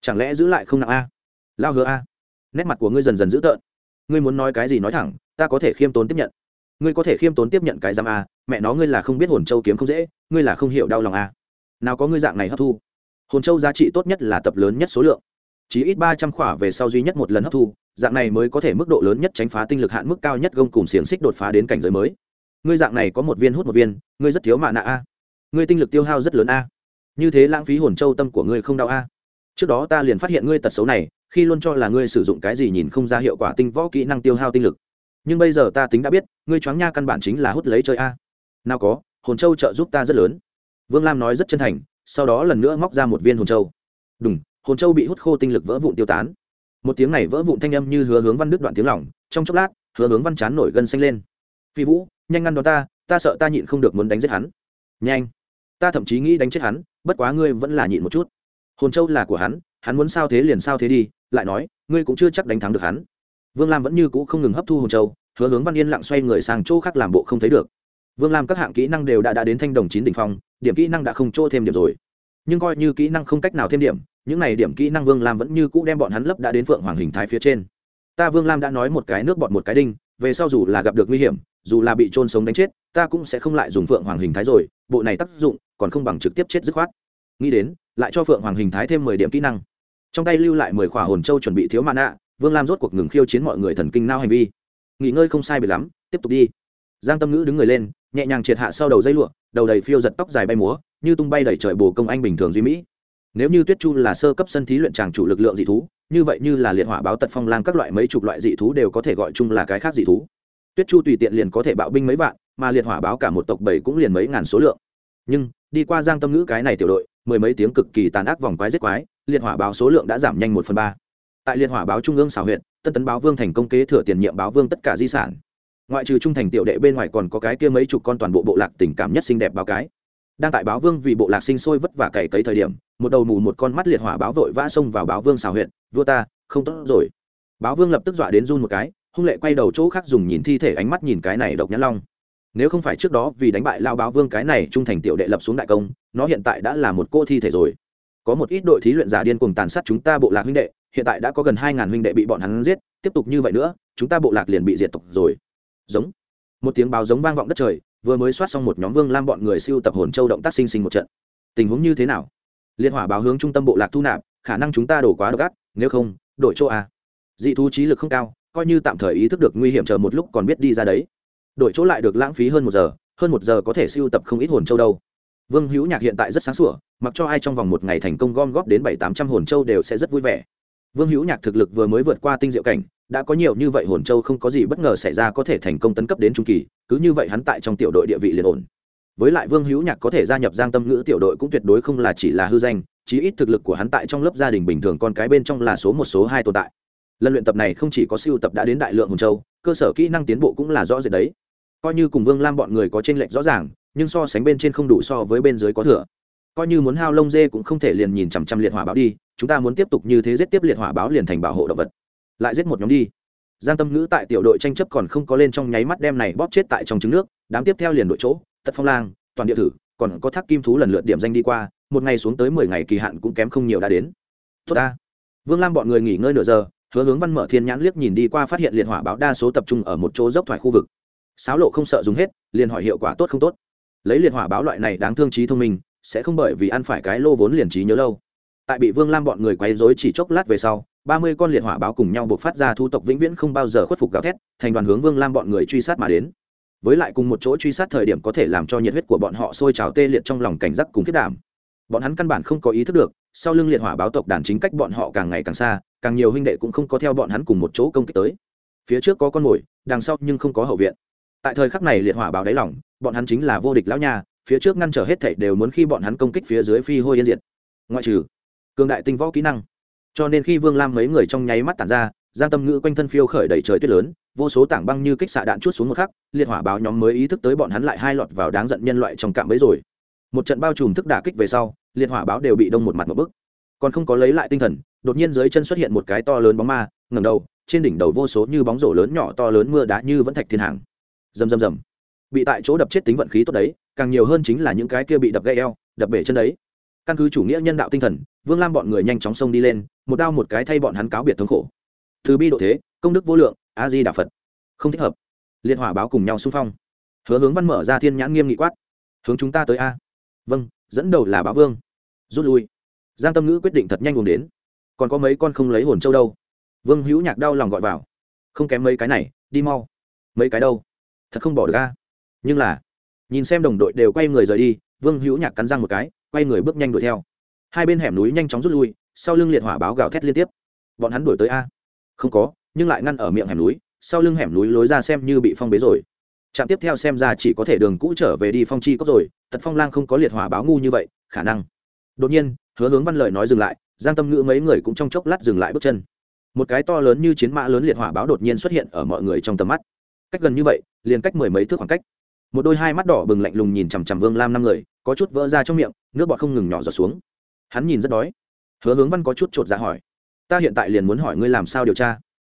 Chẳng lẽ giữ lại không nặng a? Lao hứa a. Nét mặt của ngươi dần dần dữ tợn. Ngươi muốn nói cái gì nói thẳng, ta có thể khiêm tốn tiếp nhận. Ngươi có thể khiêm tốn tiếp nhận cái giam a, mẹ nó ngươi là không biết hồn châu kiếm không dễ, ngươi là không hiểu đau lòng a. Nào có ngươi dạng này hấp thu. Hồn châu giá trị tốt nhất là tập lớn nhất số lượng. Chỉ ít ba trăm khỏa về sau duy nhất một lần hấp thu, dạng này mới có thể mức độ lớn nhất tránh phá tinh lực hạn mức cao nhất gông cùng xiềng xích đột phá đến cảnh giới mới. Ngươi dạng này có một viên hút một viên, ngươi rất thiếu mạ nạ a. Ngươi tinh lực tiêu hao rất lớn a. Như thế lãng phí hồn châu tâm của ngươi không đau a trước đó ta liền phát hiện ngươi tật xấu này, khi luôn cho là ngươi sử dụng cái gì nhìn không ra hiệu quả tinh võ kỹ năng tiêu hao tinh lực. Nhưng bây giờ ta tính đã biết, ngươi choáng nha căn bản chính là hút lấy chơi a. Nào có, hồn châu trợ giúp ta rất lớn. Vương lam nói rất chân thành, sau đó lần nữa móc ra một viên hồn châu. Đúng hồn châu bị hút khô tinh lực vỡ vụn tiêu tán. Một tiếng này vỡ vụn thanh âm như hứa hướng văn đứt đoạn tiếng lỏng trong chốc lát, hứa hướng văn chán nổi gân xanh lên. Phi vũ, nhanh ngăn đó ta ta sợ ta nhịn không được muốn đánh giết hắn. Nhanh. Ta thậm chí nghĩ đánh chết hắn, bất quá ngươi vẫn là nhịn một chút hồn châu là của hắn hắn muốn sao thế liền sao thế đi lại nói ngươi cũng chưa chắc đánh thắng được hắn. Vương lam vẫn như cũ không ngừng hấp thu hồn châu hứa hướng văn yên lặng xoay người sang chỗ khác làm bộ không thấy được. Vương lam các hạng kỹ năng đều đã, đã đến thanh đồng chín đ ỉ n h phong điểm kỹ năng đã không chỗ thêm điểm rồi. Nhưng coi như kỹ năng không cách nào thêm điểm những này điểm kỹ năng vương lam vẫn như cũ đem bọn hắn lấp đã đến phượng hoàng hình thái phía trên. Ta vương lam đã nói một cái nước bọn một cái đinh về sau dù là gặp được nguy hiểm dù là bị trôn sống đánh chết ta cũng sẽ không lại dùng phượng hoàng hình thái rồi bộ này tác dụng còn không bằng trực tiếp chết dứt khoát. Nghĩ đến lại cho phượng hoàng hình thái thêm mười điểm kỹ năng. Trong tay lưu lại mười khỏa hồn châu chuẩn bị thiếu mạn nạ vương lam rốt cuộc ngừng khiêu chiến mọi người thần kinh nao hành vi. Nghỉ ngơi không sai bị lắm, tiếp tục đi. Giang tâm ngữ đứng người lên, nhẹ nhàng triệt hạ sau đầu dây lụa, đầu đầy phiêu giật tóc dài bay múa, như tung bay đẩy trời bồ công anh bình thường duy mỹ. Nếu như tuyết chu là sơ cấp sân thí luyện tràng chủ lực lượng dị thú, như vậy như là liệt hỏa báo tật phong lang các loại mấy chục loại dị thú đều có thể gọi chung là cái khác dị thú. Tuyết chu tùy tiện liền có thể bạo binh mấy vạn, mà liệt hỏa báo cả một tộc bảy cũng liền mấy ngàn số lượng nhưng đi qua giang tâm ngữ cái này tiểu đội, mười mấy tiếng cực kỳ tàn ác vòng quái giết quái, liệt hỏa báo số lượng đã giảm nhanh một phần ba. Tại liệt hỏa báo trung ương xào huyện, tân tấn báo vương thành công kế thừa tiền nhiệm báo vương tất cả di sản. Ngoại trừ trung thành tiểu đệ bên ngoài còn có cái kia mấy chục con toàn bộ bộ lạc tình cảm nhất xinh đẹp báo cái. Đang tại báo vương vì bộ lạc sinh sôi vất vả cày cấy thời điểm, một đầu mù một con mắt liệt hỏa báo vội vã xông vào báo vương xào huyện, vua ta, không tốt rồi. Báo vương lập tức dọa đến run một cái, hung lệ quay đầu chỗ khác dùng nhìn thi thể ánh mắt nhìn cái này độc nhãn long nếu không phải trước đó vì đánh bại lao báo vương cái này trung thành tiểu đệ lập xuống đại công, nó hiện tại đã là một cô thi thể rồi. Có một ít đội thí luyện giả điên cùng tàn sát chúng ta bộ lạc huynh đệ, hiện tại đã có gần hai ngàn huynh đệ bị bọn hắn giết, tiếp tục như vậy nữa, chúng ta bộ lạc liền bị diệt tộc rồi. Giống. Một tiếng báo giống vang vọng đất trời, vừa mới soát xong một nhóm vương lam bọn người siêu tập hồn châu động tác sinh sinh một trận. Tình huống như thế nào? Liên hỏa báo hướng trung tâm bộ lạc thu nạp, khả năng chúng ta đổ quá độc ác, nếu không, đổi chỗ à. dị thú trí lực không cao, coi như tạm thời ý thức được nguy hiểm chờ một lúc còn biết đi ra đấy đổi chỗ lại được lãng phí hơn một giờ, hơn một giờ có thể siêu tập không ít hồn châu đâu. Vương hữu nhạc hiện tại rất sáng sủa, mặc cho ai trong vòng một ngày thành công gom góp đến bảy tám trăm hồn châu đều sẽ rất vui vẻ. Vương hữu nhạc thực lực vừa mới vượt qua tinh diệu cảnh, đã có nhiều như vậy hồn châu không có gì bất ngờ xảy ra có thể thành công tấn cấp đến trung kỳ, cứ như vậy hắn tại trong tiểu đội địa vị liền ổn. Với lại vương hữu nhạc có thể gia nhập giang tâm ngữ tiểu đội cũng tuyệt đối không là chỉ là hư danh, chí ít thực lực của hắn tại trong lớp gia đình bình thường con cái bên trong là số một, số hai tồn tại. Lần luyện tập này không chỉ có siêu tập đã đến đại lượng hồn châu cơ sở kỹ năng tiến bộ cũng là rõ rệt đấy. Coi như cùng vương lam bọn người có t r ê n lệch rõ ràng, nhưng so sánh bên trên không đủ so với bên dưới có thừa. Coi như muốn hao lông dê cũng không thể liền nhìn chằm chằm liệt hỏa báo đi, chúng ta muốn tiếp tục như thế giết tiếp liệt hỏa báo liền thành bảo hộ động vật. Lại giết một nhóm đi. Giang tâm ngữ tại tiểu đội tranh chấp còn không có lên trong nháy mắt đem này bóp chết tại trong trứng nước, đám tiếp theo liền đội chỗ tật phong lang, toàn địa thử, còn có thác kim thú lần lượt điểm danh đi qua, một ngày xuống tới mười ngày kỳ hạn cũng kém không nhiều đã đến. Tốt ta. Vương lam bọn người nghỉ ngơi nửa giờ hứa hướng văn mở thiên nhãn liếc nhìn đi qua phát hiện liệt hỏa báo đa số tập trung ở một chỗ dốc thoải khu vực. Sáo lộ không sợ dùng hết, liền hỏi hiệu quả tốt không tốt. Lấy liệt hỏa báo loại này đáng thương trí thông minh, sẽ không bởi vì ăn phải cái lô vốn liền trí nhớ lâu. Tại bị vương lam bọn người quấy rối chỉ chốc lát về sau, ba mươi con liệt hỏa báo cùng nhau buộc phát ra thu tộc vĩnh viễn không bao giờ khuất phục gào thét, thành đoàn hướng vương lam bọn người truy sát mà đến. Với lại cùng một chỗ truy sát thời điểm có thể làm cho nhiệt huyết của bọn họ sôi trào tê liệt trong lòng cảnh giác cùng kết đảm. Bọn hắn căn bản không có ý thức được, sau lưng liệt hỏa báo tộc đàn chính cách bọn họ càng ngày càng xa càng nhiều huynh đệ cũng không có theo bọn hắn cùng một chỗ công kích tới. Phía trước có con mồi, đằng sau nhưng không có hậu viện. Tại thời khắc này liệt hỏa báo đáy lỏng bọn hắn chính là vô địch lão nha, phía trước ngăn trở hết thảy đều muốn khi bọn hắn công kích phía dưới phi hôi yên diệt. Ngoại trừ cường đại tinh võ kỹ năng. Cho nên khi vương lam mấy người trong nháy mắt tản ra, giang tâm ngữ quanh thân phiêu khởi đầy trời tuyết lớn, vô số tảng băng như kích xạ đạn chút xuống một khắc, liệt hỏa báo nhóm mới ý thức tới bọn hắn lại hai lọt vào đáng giận nhân loại trong cạm bẫy rồi. Một trận bao trùm thức đả kích về sau, liệt hỏa báo đều bị đông một mặt một bức. Còn không có lấy lại tinh thần đột nhiên dưới chân xuất hiện một cái to lớn bóng ma ngầm đầu, trên đỉnh đầu vô số như bóng rổ lớn nhỏ to lớn mưa đá như vẫn thạch thiên hàng. Rầm rầm rầm. Bị tại chỗ đập chết tính vận khí tốt đấy, càng nhiều hơn chính là những cái kia bị đập gây eo, đập bể chân đấy. Căn cứ chủ nghĩa nhân đạo tinh thần, vương lam bọn người nhanh chóng xông đi lên, một đao một cái thay bọn hắn cáo biệt thống khổ. Thứ bi độ thế, công đức vô lượng, a di đà phật. Không thích hợp. Liệt hỏa báo cùng nhau xung phong. Hứa hướng văn mở ra thiên nhãn nghiêm nghị quát. Hướng chúng ta tới a. Vâng dẫn đầu là báo vương. Rút lui. Giang tâm ngữ quyết định thật nhanh cùng đến còn có mấy con không lấy hồn châu đâu. Vương hữu nhạc đau lòng gọi vào. Không kém mấy cái này, đi mau. Mấy cái đâu? Thật không bỏ được a. Nhưng là, nhìn xem đồng đội đều quay người rời đi, vương hữu nhạc cắn răng một cái, quay người bước nhanh đuổi theo. Hai bên hẻm núi nhanh chóng rút lui, sau lưng liệt hỏa báo gào thét liên tiếp. Bọn hắn đuổi tới a. Không có, nhưng lại ngăn ở miệng hẻm núi, sau lưng hẻm núi lối ra xem như bị phong bế rồi. Trạm tiếp theo xem ra chỉ có thể đường cũ trở về đi phong chi cốc rồi tật phong lang không có liệt hỏa báo ngu như vậy, khả năng. Đột nhiên, hứa hướng văn lời nói dừng lại giang tâm ngữ mấy người cũng trong chốc lát dừng lại bước chân. Một cái to lớn như chiến mã lớn liệt hỏa báo đột nhiên xuất hiện ở mọi người trong tầm mắt. Cách gần như vậy, liền cách mười mấy thước khoảng cách. Một đôi hai mắt đỏ bừng lạnh lùng nhìn chằm chằm vương lam năm người, có chút vỡ ra trong miệng, nước bọt không ngừng nhỏ giọt xuống. Hắn nhìn rất đói. Hứa hướng văn có chút chột ra dạ hỏi, ta hiện tại liền muốn hỏi ngươi làm sao điều tra?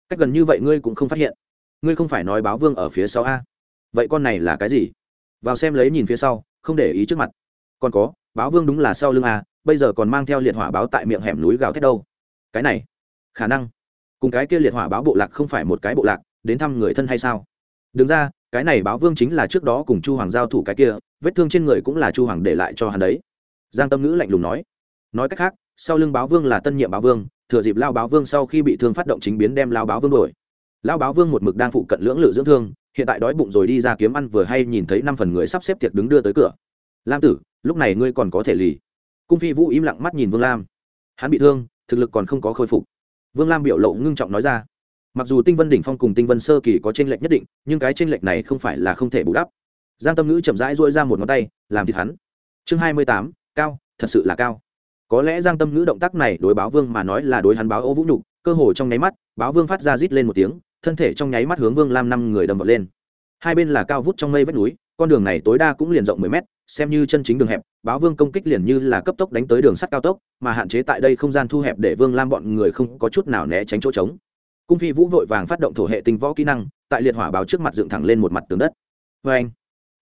Cách gần như vậy ngươi cũng không phát hiện. Ngươi không phải nói báo vương ở phía sau a? Vậy con này là cái gì? Vào xem lấy nhìn phía sau, không để ý trước mặt. Còn có, báo vương đúng là sau lưng a bây giờ còn mang theo liệt hỏa báo tại miệng hẻm núi gào thét đâu. Cái này, khả năng, cùng cái kia liệt hỏa báo bộ lạc không phải một cái bộ lạc, đến thăm người thân hay sao? Đứng ra, cái này báo vương chính là trước đó cùng chu hoàng giao thủ cái kia, vết thương trên người cũng là chu hoàng để lại cho hắn đấy. Giang tâm ngữ lạnh lùng nói. Nói cách khác, sau lưng báo vương là tân nhiệm báo vương, thừa dịp lao báo vương sau khi bị thương phát động chính biến đem lao báo vương đổi lao báo vương một mực đang phụ cận lưỡng lự dưỡng thương, hiện tại đói bụng rồi đi ra kiếm ăn vừa hay nhìn thấy năm phần người sắp xếp tiệc đứng đưa tới cửa. Lam tử, lúc này ngươi còn có thể lì cung phi vũ im lặng mắt nhìn vương lam. Hắn bị thương, thực lực còn không có khôi phục. Vương lam biểu lộ ngưng trọng nói ra. Mặc dù tinh vân đỉnh phong cùng tinh vân sơ kỳ có t r ê n lệch nhất định, nhưng cái t r ê n lệch này không phải là không thể bù đắp. Giang tâm ngữ chậm rãi dỗi ra một ngón tay, làm thịt hắn. Chương hai mươi tám, cao, thật sự là cao. Có lẽ giang tâm ngữ động tác này đối báo vương mà nói là đối hắn báo ô vũ nhục, cơ hồ trong nháy mắt, báo vương phát ra rít lên một tiếng, thân thể trong nháy mắt hướng vương lam năm người đầm vật lên. Hai bên là cao vút trong mây vách núi con đường này tối đa cũng liền rộng mười mét, xem như chân chính đường hẹp, báo vương công kích liền như là cấp tốc đánh tới đường sắt cao tốc, mà hạn chế tại đây không gian thu hẹp để vương lam bọn người không có chút nào né tránh chỗ trống cung phi vũ vội vàng phát động thổ hệ tinh võ kỹ năng, tại liệt hỏa báo trước mặt dựng thẳng lên một mặt tường đất Oeng. anh,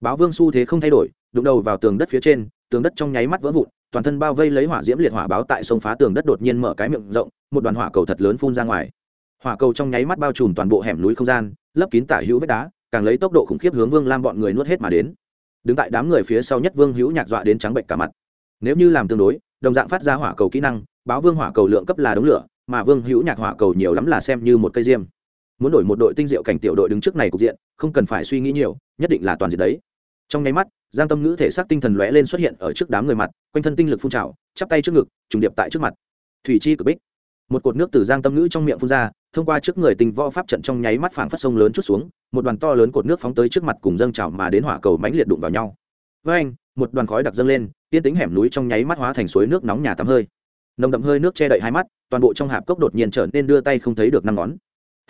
báo vương xu thế không thay đổi, đụng đầu vào tường đất phía trên, tường đất trong nháy mắt vỡ vụn, toàn thân bao vây lấy hỏa diễm liệt hỏa báo tại sông phá tường đất đột nhiên mở cái miệng rộng, một đoàn hỏa cầu thật lớn phun ra ngoài hỏa cầu trong nháy mắt bao trùm toàn bộ hẻm núi không gian, lấp kín tả hữu vết đá càng lấy tốc độ khủng khiếp hướng vương lam bọn người nuốt hết mà đến. Đứng tại đám người phía sau nhất vương hữu nhạc dọa đến trắng bệnh cả mặt. Nếu như làm tương đối, đồng dạng phát ra hỏa cầu kỹ năng, báo vương hỏa cầu lượng cấp là đống lửa, mà vương hữu nhạc hỏa cầu nhiều lắm là xem như một cây diêm. Muốn đổi một đội tinh diệu cảnh tiểu đội đứng trước này cục diện, không cần phải suy nghĩ nhiều, nhất định là toàn diện đấy. Trong nháy mắt, giang tâm ngữ thể xác tinh thần lóe lên xuất hiện ở trước đám người mặt, quanh thân tinh lực phun trào, chắp tay trước ngực, trùng điệp tại trước mặt. Thủy chi cực bích. Một cột nước từ giang tâm ngữ trong miệng phun ra thông qua trước người tình võ pháp trận trong nháy mắt phảng phất sông lớn chút xuống, một đoàn to lớn cột nước phóng tới trước mặt cùng dâng trào mà đến hỏa cầu mãnh liệt đụng vào nhau. Với anh, một đoàn khói đặc dâng lên tiên tính hẻm núi trong nháy mắt hóa thành suối nước nóng nhà tắm hơi. Nồng đậm hơi nước che đậy hai mắt, toàn bộ trong hạp cốc đột nhiên trở nên đưa tay không thấy được năm ngón.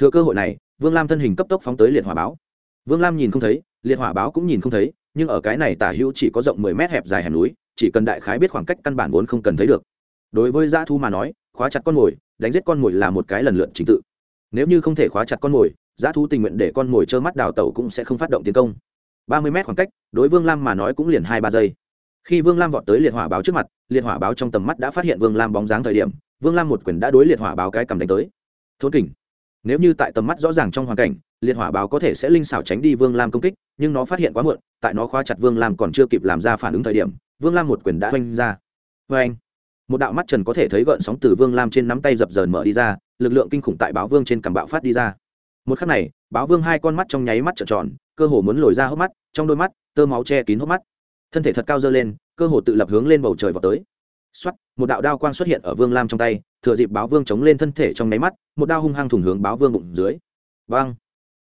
Thừa cơ hội này, vương lam thân hình cấp tốc phóng tới liệt hỏa báo. Vương lam nhìn không thấy, liệt hỏa báo cũng nhìn không thấy, nhưng ở cái này tả hữu chỉ có rộng mười mét hẹp dài hẻm núi, chỉ cần đại khái biết khoảng cách căn bản vốn không cần thấy được. Đối với dã thu mà nói, khóa chặt con mồi đánh giết con mồi là một cái lần lượt trình tự. Nếu như không thể khóa chặt con mồi, giá thú tình nguyện để con mồi trơ mắt đào tẩu cũng sẽ không phát động tiến công. Ba mươi mét khoảng cách, đối vương lam mà nói cũng liền hai ba giây. Khi vương lam vọt tới liệt hỏa báo trước mặt, liệt hỏa báo trong tầm mắt đã phát hiện vương lam bóng dáng thời điểm, vương lam một quyền đã đối liệt hỏa báo cái cầm đánh tới. Thốn kỉnh nếu như tại tầm mắt rõ ràng trong hoàn cảnh, liệt hỏa báo có thể sẽ linh xảo tránh đi vương lam công kích, nhưng nó phát hiện quá muộn, tại nó khóa chặt vương lam còn chưa kịp làm ra phản ứng thời điểm, vương lam một quyền đã oanh ra. Vê anh một đạo mắt trần có thể thấy gợn sóng từ vương lam trên nắm tay dập dờn mở đi ra, lực lượng kinh khủng tại báo vương trên cằm bạo phát đi ra. Một khắc này, báo vương hai con mắt trong nháy mắt trợn tròn, cơ hồ muốn lồi ra hốc mắt, trong đôi mắt, tơ máu che kín hốc mắt. Thân thể thật cao dơ lên, cơ hồ tự lập hướng lên bầu trời vào tới. Xuất một đạo đao quang xuất hiện ở vương lam trong tay, thừa dịp báo vương chống lên thân thể trong nháy mắt, một đao hung hăng thủng hướng báo vương bụng dưới. Vang!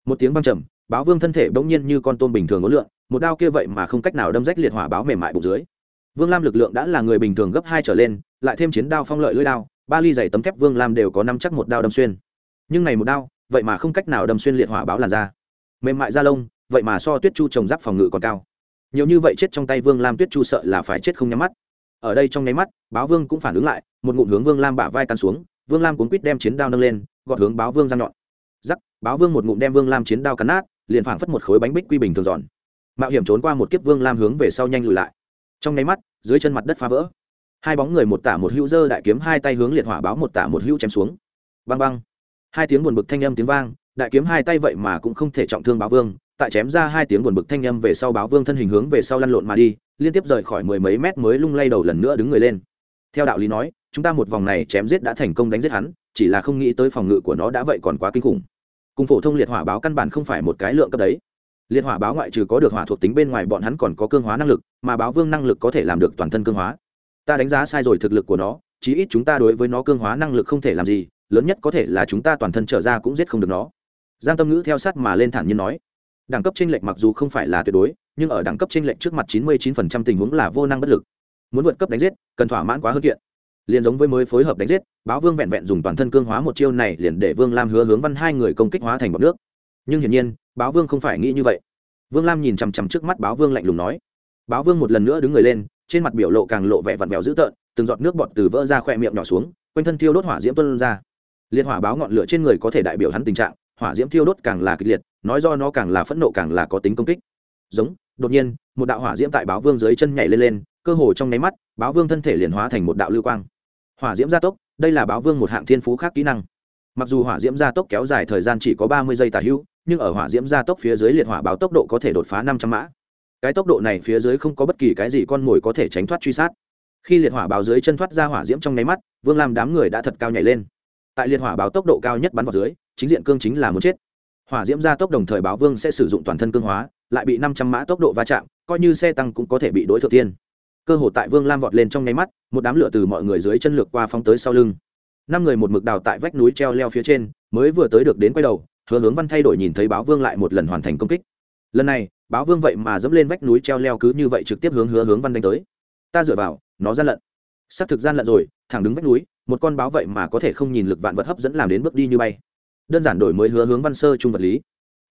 Một tiếng vang trầm, báo vương thân thể bỗng nhiên như con tôm bình thường ố lượng một đao kia vậy mà không cách nào đâm rách liệt hỏa báo mềm mại bụng dưới. Vương lam lực lượng đã là người bình thường gấp hai trở lên lại thêm chiến đao phong lợi lưỡi đao, ba ly dày tấm thép vương lam đều có năm chắc một đao đâm xuyên. Nhưng này một đao, vậy mà không cách nào đâm xuyên liệt hỏa báo làn da. Mềm mại da lông, vậy mà so tuyết chu trồng giáp phòng ngự còn cao. Nhiều như vậy chết trong tay vương lam tuyết chu sợ là phải chết không nhắm mắt. Ở đây trong nháy mắt, báo vương cũng phản ứng lại, một ngụm hướng vương lam bả vai căn xuống, vương lam cuốn quýt đem chiến đao nâng lên, gọt hướng báo vương răng nhọn. Giắc báo vương một ngụm đem vương lam chiến đao cắn nát, liền phảng phất một khối bánh bích quy bình thường giòn mạo hiểm trốn qua một kiếp vương lam hướng về sau nhanh lùi lại. Trong nháy mắt, dưới chân mặt đất phá vỡ hai bóng người một tả một hữu dơ đại kiếm, hai tay hướng liệt hỏa báo một tả một hữu chém xuống. Băng băng hai tiếng buồn bực thanh âm tiếng vang, đại kiếm hai tay vậy mà cũng không thể trọng thương báo vương, tại chém ra hai tiếng buồn bực thanh âm về sau báo vương thân hình hướng về sau lăn lộn mà đi, liên tiếp rời khỏi mười mấy mét mới lung lay đầu lần nữa đứng người lên. Theo đạo lý nói, chúng ta một vòng này chém giết đã thành công đánh giết hắn, chỉ là không nghĩ tới phòng ngự của nó đã vậy còn quá kinh khủng. Cùng phổ thông liệt hỏa báo căn bản không phải một cái lượng cấp đấy. Liệt hỏa báo ngoại trừ có được hỏa thuộc tính bên ngoài, bọn hắn còn có cương hóa năng lực, mà báo vương năng lực có thể làm được toàn thân cương hóa ta đánh giá sai rồi thực lực của nó, chí ít chúng ta đối với nó cương hóa năng lực không thể làm gì, lớn nhất có thể là chúng ta toàn thân trở ra cũng giết không được nó. Giang tâm ngữ theo sát mà lên thản nhiên nói. Đẳng cấp tranh lệch mặc dù không phải là tuyệt đối, nhưng ở đẳng cấp tranh lệch trước mặt chín mươi 99% tình huống là vô năng bất lực. Muốn vượt cấp đánh giết, cần thỏa mãn quá hơn kiện. Liền giống với mới phối hợp đánh giết, báo vương vẹn vẹn dùng toàn thân cương hóa một chiêu này liền để vương lam hứa hướng văn hai người công kích hóa thành bọc nước. Nhưng hiển nhiên, báo vương không phải nghĩ như vậy. Vương lam nhìn chằm chằm trước mắt báo vương lạnh lùng nói. Báo vương một lần nữa đứng người lên trên mặt biểu lộ càng lộ vẻ vặn vẹo dữ tợn, từng giọt nước bọt từ vỡ ra khoe miệng nhỏ xuống, quanh thân thiêu đốt hỏa diễm tuân ra. Liệt hỏa báo ngọn lửa trên người có thể đại biểu hắn tình trạng, hỏa diễm thiêu đốt càng là kịch liệt, nói do nó càng là phẫn nộ càng là có tính công kích. Giống, đột nhiên, một đạo hỏa diễm tại báo vương dưới chân nhảy lên lên, cơ hồ trong nháy mắt, báo vương thân thể liền hóa thành một đạo lưu quang. Hỏa diễm gia tốc, đây là báo vương một hạng thiên phú khác kỹ năng. Mặc dù hỏa diễm gia tốc kéo dài thời gian chỉ có ba mươi giây tả hữu, nhưng ở hỏa diễm gia tốc phía dưới liệt hỏa báo tốc độ có thể đột phá năm trăm mã cái tốc độ này phía dưới không có bất kỳ cái gì con mồi có thể tránh thoát truy sát. Khi liệt hỏa báo dưới chân thoát ra hỏa diễm trong nháy mắt, vương làm đám người đã thật cao nhảy lên. Tại liệt hỏa báo tốc độ cao nhất bắn vào dưới, chính diện cương chính là muốn chết. Hỏa diễm ra tốc đồng thời báo vương sẽ sử dụng toàn thân cương hóa, lại bị năm trăm mã tốc độ va chạm, coi như xe tăng cũng có thể bị đối thượng tiên. Cơ hội tại vương lam vọt lên trong nháy mắt, một đám lửa từ mọi người dưới chân lược qua phóng tới sau lưng. Năm người một mực đào tại vách núi treo leo phía trên, mới vừa tới được đến quay đầu, hứa hướng văn thay đổi nhìn thấy báo vương lại một lần hoàn thành công kích. Lần này báo vương vậy mà dẫm lên vách núi treo leo cứ như vậy trực tiếp hướng hứa hướng văn đánh tới. Ta dựa vào, nó gian lận. Xác thực gian lận rồi, thẳng đứng vách núi, một con báo vậy mà có thể không nhìn lực vạn vật hấp dẫn làm đến bước đi như bay. Đơn giản đổi mới hứa hướng văn sơ trung vật lý.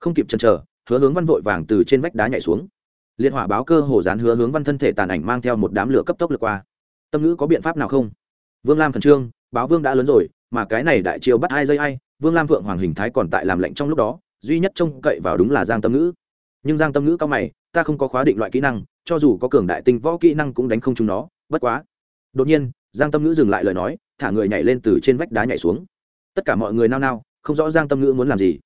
Không kịp chần chờ, hứa hướng văn vội vàng từ trên vách đá nhảy xuống. Liệt hỏa báo cơ hồ dán hứa hướng văn thân thể tàn ảnh mang theo một đám lửa cấp tốc lượt qua. Tâm ngữ có biện pháp nào không? Vương lam khẩn trương, báo vương đã lớn rồi, mà cái này đại chiêu bắt hai dây ai? Vương lam vượng hoàng hình thái còn tại làm lệnh trong lúc đó, duy nhất trông cậy vào đúng là giang tâm ngữ nhưng giang tâm ngữ cao mày, ta không có khóa định loại kỹ năng, cho dù có cường đại tinh võ kỹ năng cũng đánh không chúng nó, bất quá. Đột nhiên, giang tâm ngữ dừng lại lời nói, thả người nhảy lên từ trên vách đá nhảy xuống. Tất cả mọi người nao nao, không rõ giang tâm ngữ muốn làm gì.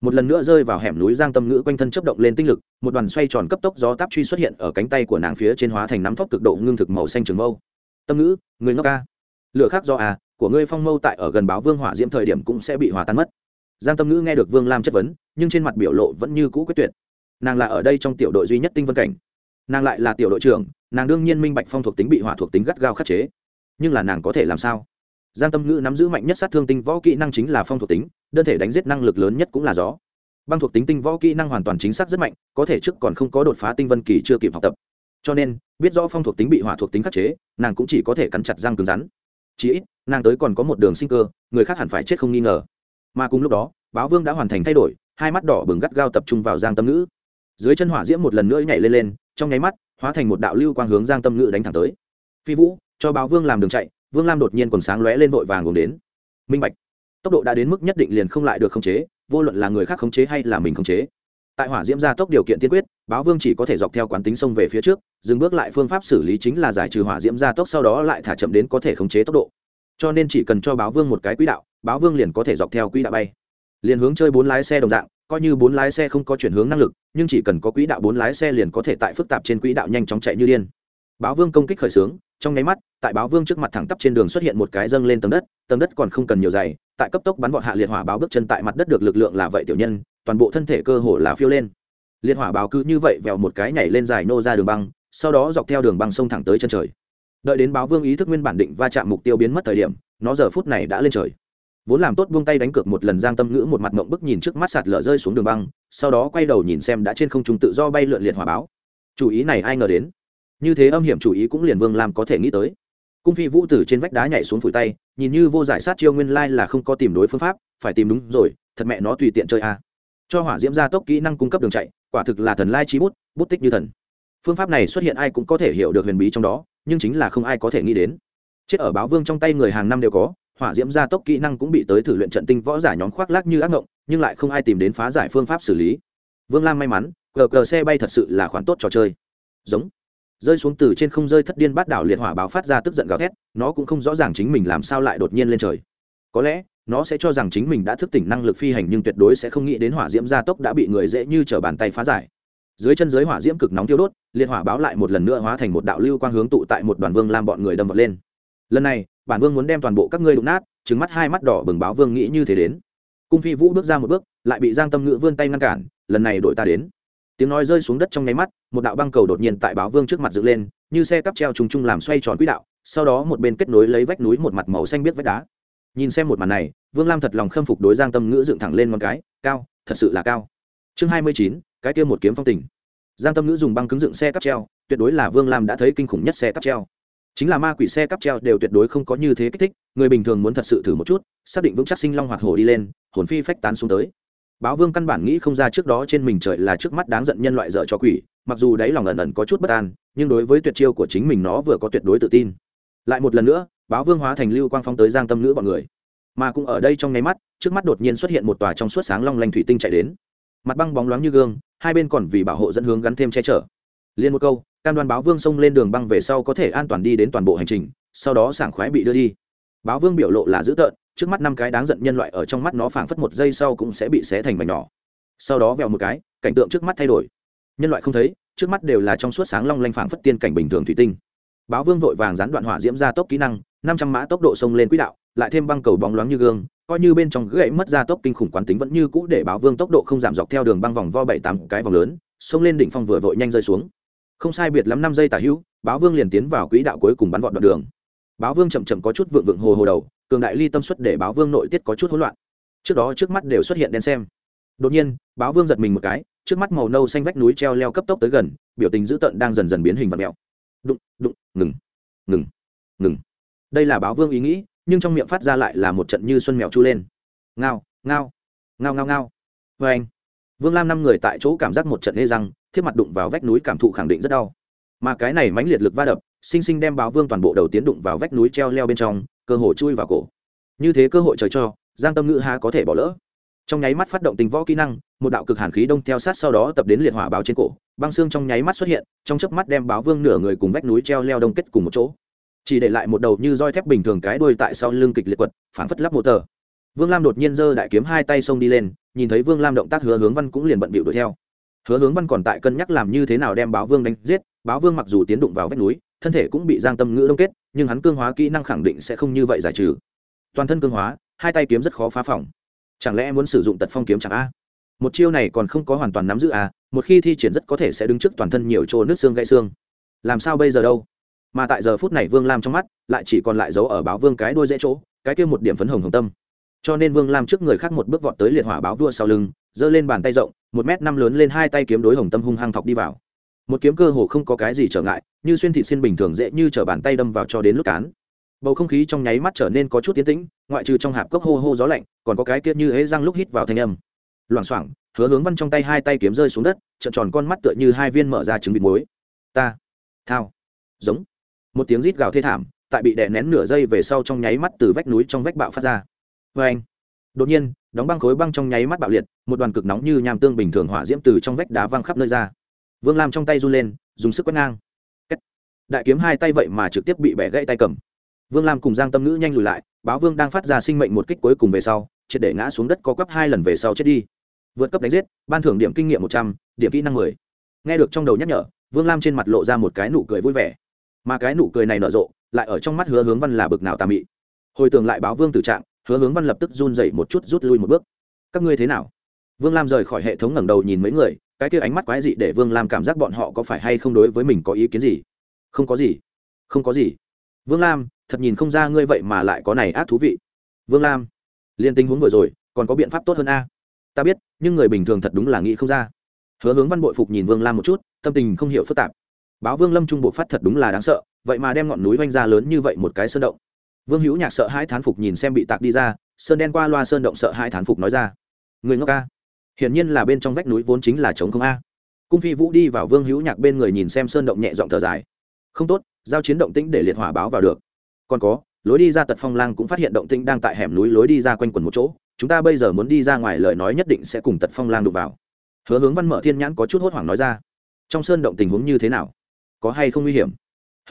Một lần nữa rơi vào hẻm núi, giang tâm ngữ quanh thân chấp động lên tinh lực, một đoàn xoay tròn cấp tốc gió táp truy xuất hiện ở cánh tay của nàng phía trên hóa thành nắm thóc cực độ ngưng thực màu xanh trường mâu. Tâm ngữ, người ngốc ca lửa khác do à của ngươi phong mâu tại ở gần báo vương hỏa diễm thời điểm cũng sẽ bị hòa tan mất. Giang tâm ngữ nghe được vương lam chất vấn, nhưng trên mặt biểu lộ vẫn như cũ quyết tuyệt nàng là ở đây trong tiểu đội duy nhất tinh vân cảnh. Nàng lại là tiểu đội trưởng, nàng đương nhiên minh bạch phong thuộc tính bị hỏa thuộc tính gắt gao khắc chế. Nhưng là nàng có thể làm sao? Giang tâm ngữ nắm giữ mạnh nhất sát thương tinh võ kỹ năng chính là phong thuộc tính, đơn thể đánh giết năng lực lớn nhất cũng là gió. Băng thuộc tính tinh võ kỹ năng hoàn toàn chính xác rất mạnh, có thể trước còn không có đột phá tinh vân kỳ chưa kịp học tập. Cho nên, biết rõ phong thuộc tính bị hỏa thuộc tính khắc chế, nàng cũng chỉ có thể cắn chặt răng cứng rắn. Chỉ ít, nàng tới còn có một đường sinh cơ, người khác hẳn phải chết không nghi ngờ. Mà cùng lúc đó, báo vương đã hoàn thành thay đổi, hai mắt đỏ bừng gắt gao tập trung vào giang tâm ngữ dưới chân hỏa diễm một lần nữa nhảy lên lên, trong nháy mắt, hóa thành một đạo lưu quang hướng giang tâm ngữ đánh thẳng tới. Phi vũ, cho báo vương làm đường chạy, vương lam đột nhiên còn sáng lóe lên vội vàng gồm đến. Minh bạch, tốc độ đã đến mức nhất định liền không lại được khống chế, vô luận là người khác khống chế hay là mình khống chế. Tại hỏa diễm gia tốc điều kiện tiên quyết, báo vương chỉ có thể dọc theo quán tính sông về phía trước, dừng bước lại phương pháp xử lý chính là giải trừ hỏa diễm gia tốc sau đó lại thả chậm đến có thể khống chế tốc độ. Cho nên chỉ cần cho báo vương một cái quỹ đạo, báo vương liền có thể dọc theo quỹ đạo bay. Liền hướng chơi bốn lái xe đồng dạng coi như bốn lái xe không có chuyển hướng năng lực, nhưng chỉ cần có quỹ đạo bốn lái xe liền có thể tại phức tạp trên quỹ đạo nhanh chóng chạy như điên. Báo vương công kích khởi xướng trong nháy mắt, tại báo vương trước mặt thẳng tắp trên đường xuất hiện một cái dâng lên tầng đất tầng đất còn không cần nhiều dày, tại cấp tốc bắn vọt hạ liệt hỏa báo bước chân tại mặt đất được lực lượng là vậy tiểu nhân, toàn bộ thân thể cơ hồ là phiêu lên. Liệt hỏa báo cứ như vậy vèo một cái nhảy lên dài nô ra đường băng, sau đó dọc theo đường băng sông thẳng tới chân trời. Đợi đến báo vương ý thức nguyên bản định va chạm mục tiêu biến mất thời điểm, nó giờ phút này đã lên trời vốn làm tốt buông tay đánh cược một lần giang tâm ngữ một mặt mộng bức nhìn trước mắt sạt lở rơi xuống đường băng, sau đó quay đầu nhìn xem đã trên không trung tự do bay lượn liệt hỏa báo. Chủ ý này ai ngờ đến? Như thế âm hiểm chủ ý cũng liền vương làm có thể nghĩ tới. Cung phi vũ tử trên vách đá nhảy xuống phủi tay, nhìn như vô giải sát chiêu nguyên lai là không có tìm đối phương pháp, phải tìm đúng rồi, thật mẹ nó tùy tiện chơi a cho hỏa diễm gia tốc kỹ năng cung cấp đường chạy, quả thực là thần lai trí bút bút tích như thần. Phương pháp này xuất hiện ai cũng có thể hiểu được huyền bí trong đó, nhưng chính là không ai có thể nghĩ đến. Chết ở báo vương trong tay người hàng năm đều có hỏa diễm gia tốc kỹ năng cũng bị tới thử luyện trận tinh võ giả nhóm khoác lác như ác ngộng, nhưng lại không ai tìm đến phá giải phương pháp xử lý. Vương lam may mắn, cờ cờ xe bay thật sự là khoản tốt trò chơi. Giống. Rơi xuống từ trên không rơi thất điên bát đảo liệt hỏa báo phát ra tức giận gào thét, nó cũng không rõ ràng chính mình làm sao lại đột nhiên lên trời. Có lẽ, nó sẽ cho rằng chính mình đã thức tỉnh năng lực phi hành nhưng tuyệt đối sẽ không nghĩ đến hỏa diễm gia tốc đã bị người dễ như t r ở bàn tay phá giải. Dưới chân giới hỏa diễm cực nóng tiêu đốt, liệt hỏa báo lại một lần nữa hóa thành một đạo lưu quang hướng tụ tại một đoàn vương làm bọn người đâm vật lên lần này, bản vương muốn đem toàn bộ các ngươi đụng nát trứng mắt hai mắt đỏ bừng báo vương nghĩ như thế đến. Cung phi vũ bước ra một bước, lại bị giang tâm ngữ vươn tay ngăn cản, lần này đội ta đến. Tiếng nói rơi xuống đất trong nháy mắt, một đạo băng cầu đột nhiên tại báo vương trước mặt dựng lên, như xe cắp treo trùng trùng làm xoay tròn quỹ đạo, sau đó một bên kết nối lấy vách núi một mặt màu xanh biết vách đá. Nhìn xem một màn này, vương lam thật lòng khâm phục đối giang tâm ngữ dựng thẳng lên một cái, cao, thật sự là cao. Chương hai mươi chín, cái kia một kiếm phong tình. Giang tâm ngữ dùng băng cứng dựng xe cắp treo, tuyệt đối là vương lam đã thấy kinh khủng nhất xe cắp treo chính là ma quỷ xe cắp treo đều tuyệt đối không có như thế kích thích, người bình thường muốn thật sự thử một chút, xác định vững chắc sinh long hoạt hổ đi lên, hồn phi phách tán xuống tới. Báo vương căn bản nghĩ không ra trước đó trên mình trời là trước mắt đáng giận nhân loại dở cho quỷ, mặc dù đáy lòng ẩn ẩn có chút bất an, nhưng đối với tuyệt chiêu của chính mình nó vừa có tuyệt đối tự tin. Lại một lần nữa, báo vương hóa thành lưu quang phong tới giang tâm nữ bọn người. Mà cũng ở đây trong nháy mắt, trước mắt đột nhiên xuất hiện một tòa trong suốt sáng long lanh thủy tinh chạy đến. Mặt băng bóng loáng như gương, hai bên còn vì bảo hộ dẫn hướng gắn thêm che chở. Liên một câu cam đoan báo vương xông lên đường băng về sau có thể an toàn đi đến toàn bộ hành trình, sau đó sảng khoái bị đưa đi. Báo vương biểu lộ là dữ tợn, trước mắt năm cái đáng giận nhân loại ở trong mắt nó phảng phất một giây sau cũng sẽ bị xé thành mảnh nhỏ. Sau đó vèo một cái, cảnh tượng trước mắt thay đổi. Nhân loại không thấy, trước mắt đều là trong suốt sáng long lanh phảng phất tiên cảnh bình thường thủy tinh. Báo vương vội vàng gián đoạn hỏa diễm ra tốc kỹ năng, năm trăm mã tốc độ sông lên quỹ đạo, lại thêm băng cầu bóng loáng như gương, coi như bên trong gãy mất ra tốc kinh khủng quán tính vẫn như cũ để báo vương tốc độ không giảm dọc theo đường băng vòng vo bảy tám cái vòng lớn, xông lên đỉnh phong vừa vội nhanh rơi xuống không sai biệt lắm năm giây tả hữu, báo vương liền tiến vào quỹ đạo cuối cùng bắn vọt đoạn đường. Báo vương chậm chậm có chút vượng vượng hồ hồ đầu, cường đại ly tâm suất để báo vương nội tiết có chút hỗn loạn. Trước đó trước mắt đều xuất hiện đen xem. Đột nhiên, báo vương giật mình một cái, trước mắt màu nâu xanh vách núi treo leo cấp tốc tới gần, biểu tình dữ tợn đang dần dần biến hình và mẹo đụng đụng, ngừng ngừng ngừng. Đây là báo vương ý nghĩ, nhưng trong miệng phát ra lại là một trận như xuân mèo chu lên. Ngao ngao ngao ngao ngao. Vê anh vương lam năm người tại chỗ cảm giác một trận ê răng thiết mặt đụng vào vách núi cảm thụ khẳng định rất đau. Mà cái này mãnh liệt lực va đập, sinh sinh đem báo vương toàn bộ đầu tiến đụng vào vách núi treo leo bên trong, cơ hồ chui vào cổ. Như thế cơ hội trời cho, giang tâm ngữ há có thể bỏ lỡ. Trong nháy mắt phát động tình võ kỹ năng, một đạo cực hàn khí đông theo sát sau đó tập đến liệt hỏa báo trên cổ, băng xương trong nháy mắt xuất hiện, trong chớp mắt đem báo vương nửa người cùng vách núi treo leo đông kết cùng một chỗ. Chỉ để lại một đầu như roi thép bình thường cái đuôi tại sau lưng kịch liệt quật, phảng phất lắp một tờ. Vương lam đột nhiên giơ đại kiếm hai tay xông đi lên, nhìn thấy vương lam động tác hứa hướng văn cũng liền bận bịu đuổi theo hứa hướng văn còn tại cân nhắc làm như thế nào đem báo vương đánh giết, báo vương mặc dù tiến đụng vào vách núi, thân thể cũng bị giang tâm ngữ đông kết, nhưng hắn cương hóa kỹ năng khẳng định sẽ không như vậy giải trừ. Toàn thân cương hóa, hai tay kiếm rất khó phá phòng. Chẳng lẽ muốn sử dụng tật phong kiếm chẳng a? Một chiêu này còn không có hoàn toàn nắm giữ à một khi thi triển rất có thể sẽ đứng trước toàn thân nhiều chỗ nước xương gãy xương. Làm sao bây giờ đâu? Mà tại giờ phút này vương lam trong mắt, lại chỉ còn lại dấu ở báo vương cái đuôi dễ chỗ, cái kia một điểm phấn hồng hồng tâm. Cho nên vương lam trước người khác một bước vọt tới liệt hỏa báo vua sau lưng giơ lên bàn tay rộng, một m năm lớn lên hai tay kiếm đối hồng tâm hung hăng thọc đi vào. Một kiếm cơ hồ không có cái gì trở ngại, như xuyên thịt xuyên bình thường dễ như chở bàn tay đâm vào cho đến lúc cán. Bầu không khí trong nháy mắt trở nên có chút tiến tĩnh, ngoại trừ trong hạp cốc hô hô gió lạnh, còn có cái kia như hễ răng lúc hít vào thanh âm. Loảng xoảng, hứa hướng văn trong tay hai tay kiếm rơi xuống đất, trợn tròn con mắt tựa như hai viên mở ra trứng vịt muối. Ta, thao, giống. Một tiếng rít gào thê thảm, tại bị đè nén nửa giây về sau trong nháy mắt từ vách núi trong vách bạo phát ra. Vê anh đột nhiên đóng băng khối băng trong nháy mắt bạo liệt, một đoàn cực nóng như nham tương bình thường hỏa diễm từ trong vách đá văng khắp nơi ra. Vương lam trong tay run lên, dùng sức quét ngang. Đại kiếm hai tay vậy mà trực tiếp bị bẻ gãy tay cầm. Vương lam cùng giang tâm ngữ nhanh lùi lại, báo vương đang phát ra sinh mệnh một kích cuối cùng về sau, triệt để ngã xuống đất có cấp hai lần về sau chết đi. Vượt cấp đánh giết, ban thưởng điểm kinh nghiệm một trăm, điểm kỹ năng mười. Nghe được trong đầu nhắc nhở, vương lam trên mặt lộ ra một cái nụ cười vui vẻ. Mà cái nụ cười này nở rộ, lại ở trong mắt hứa hướng văn là bực nào tà mị. Hồi tưởng lại báo vương tử trạng hứa hướng văn lập tức run dậy một chút rút lui một bước. Các ngươi thế nào? Vương lam rời khỏi hệ thống ngẩng đầu nhìn mấy người, cái kia ánh mắt quái dị để vương lam cảm giác bọn họ có phải hay không đối với mình có ý kiến gì? Không có gì, không có gì. Vương lam, thật nhìn không ra ngươi vậy mà lại có này ác thú vị. Vương lam liên tình huống vừa rồi, còn có biện pháp tốt hơn a? Ta biết, nhưng người bình thường thật đúng là nghĩ không ra. Hứa hướng văn bội phục nhìn vương lam một chút, tâm tình không hiểu phức tạp. Báo vương lâm trung bộ phát thật đúng là đáng sợ, vậy mà đem ngọn núi oanh ra lớn như vậy một cái sơn động vương hữu nhạc sợ hai thán phục nhìn xem bị tạc đi ra, sơn đen qua loa sơn động sợ hai thán phục nói ra. Người ngốc a. Hiển nhiên là bên trong vách núi vốn chính là trống không a. Cung phi vũ đi vào vương hữu nhạc bên người nhìn xem sơn động nhẹ giọng thở dài. Không tốt, giao chiến động tĩnh để liệt hỏa báo vào được. Còn có, lối đi ra tật phong lang cũng phát hiện động tĩnh đang tại hẻm núi lối đi ra quanh quần một chỗ. Chúng ta bây giờ muốn đi ra ngoài lời nói nhất định sẽ cùng tật phong lang đụng vào. Hứa hướng văn mở thiên nhãn có chút hốt hoảng nói ra. Trong sơn động tình huống như thế nào? Có hay không nguy hiểm?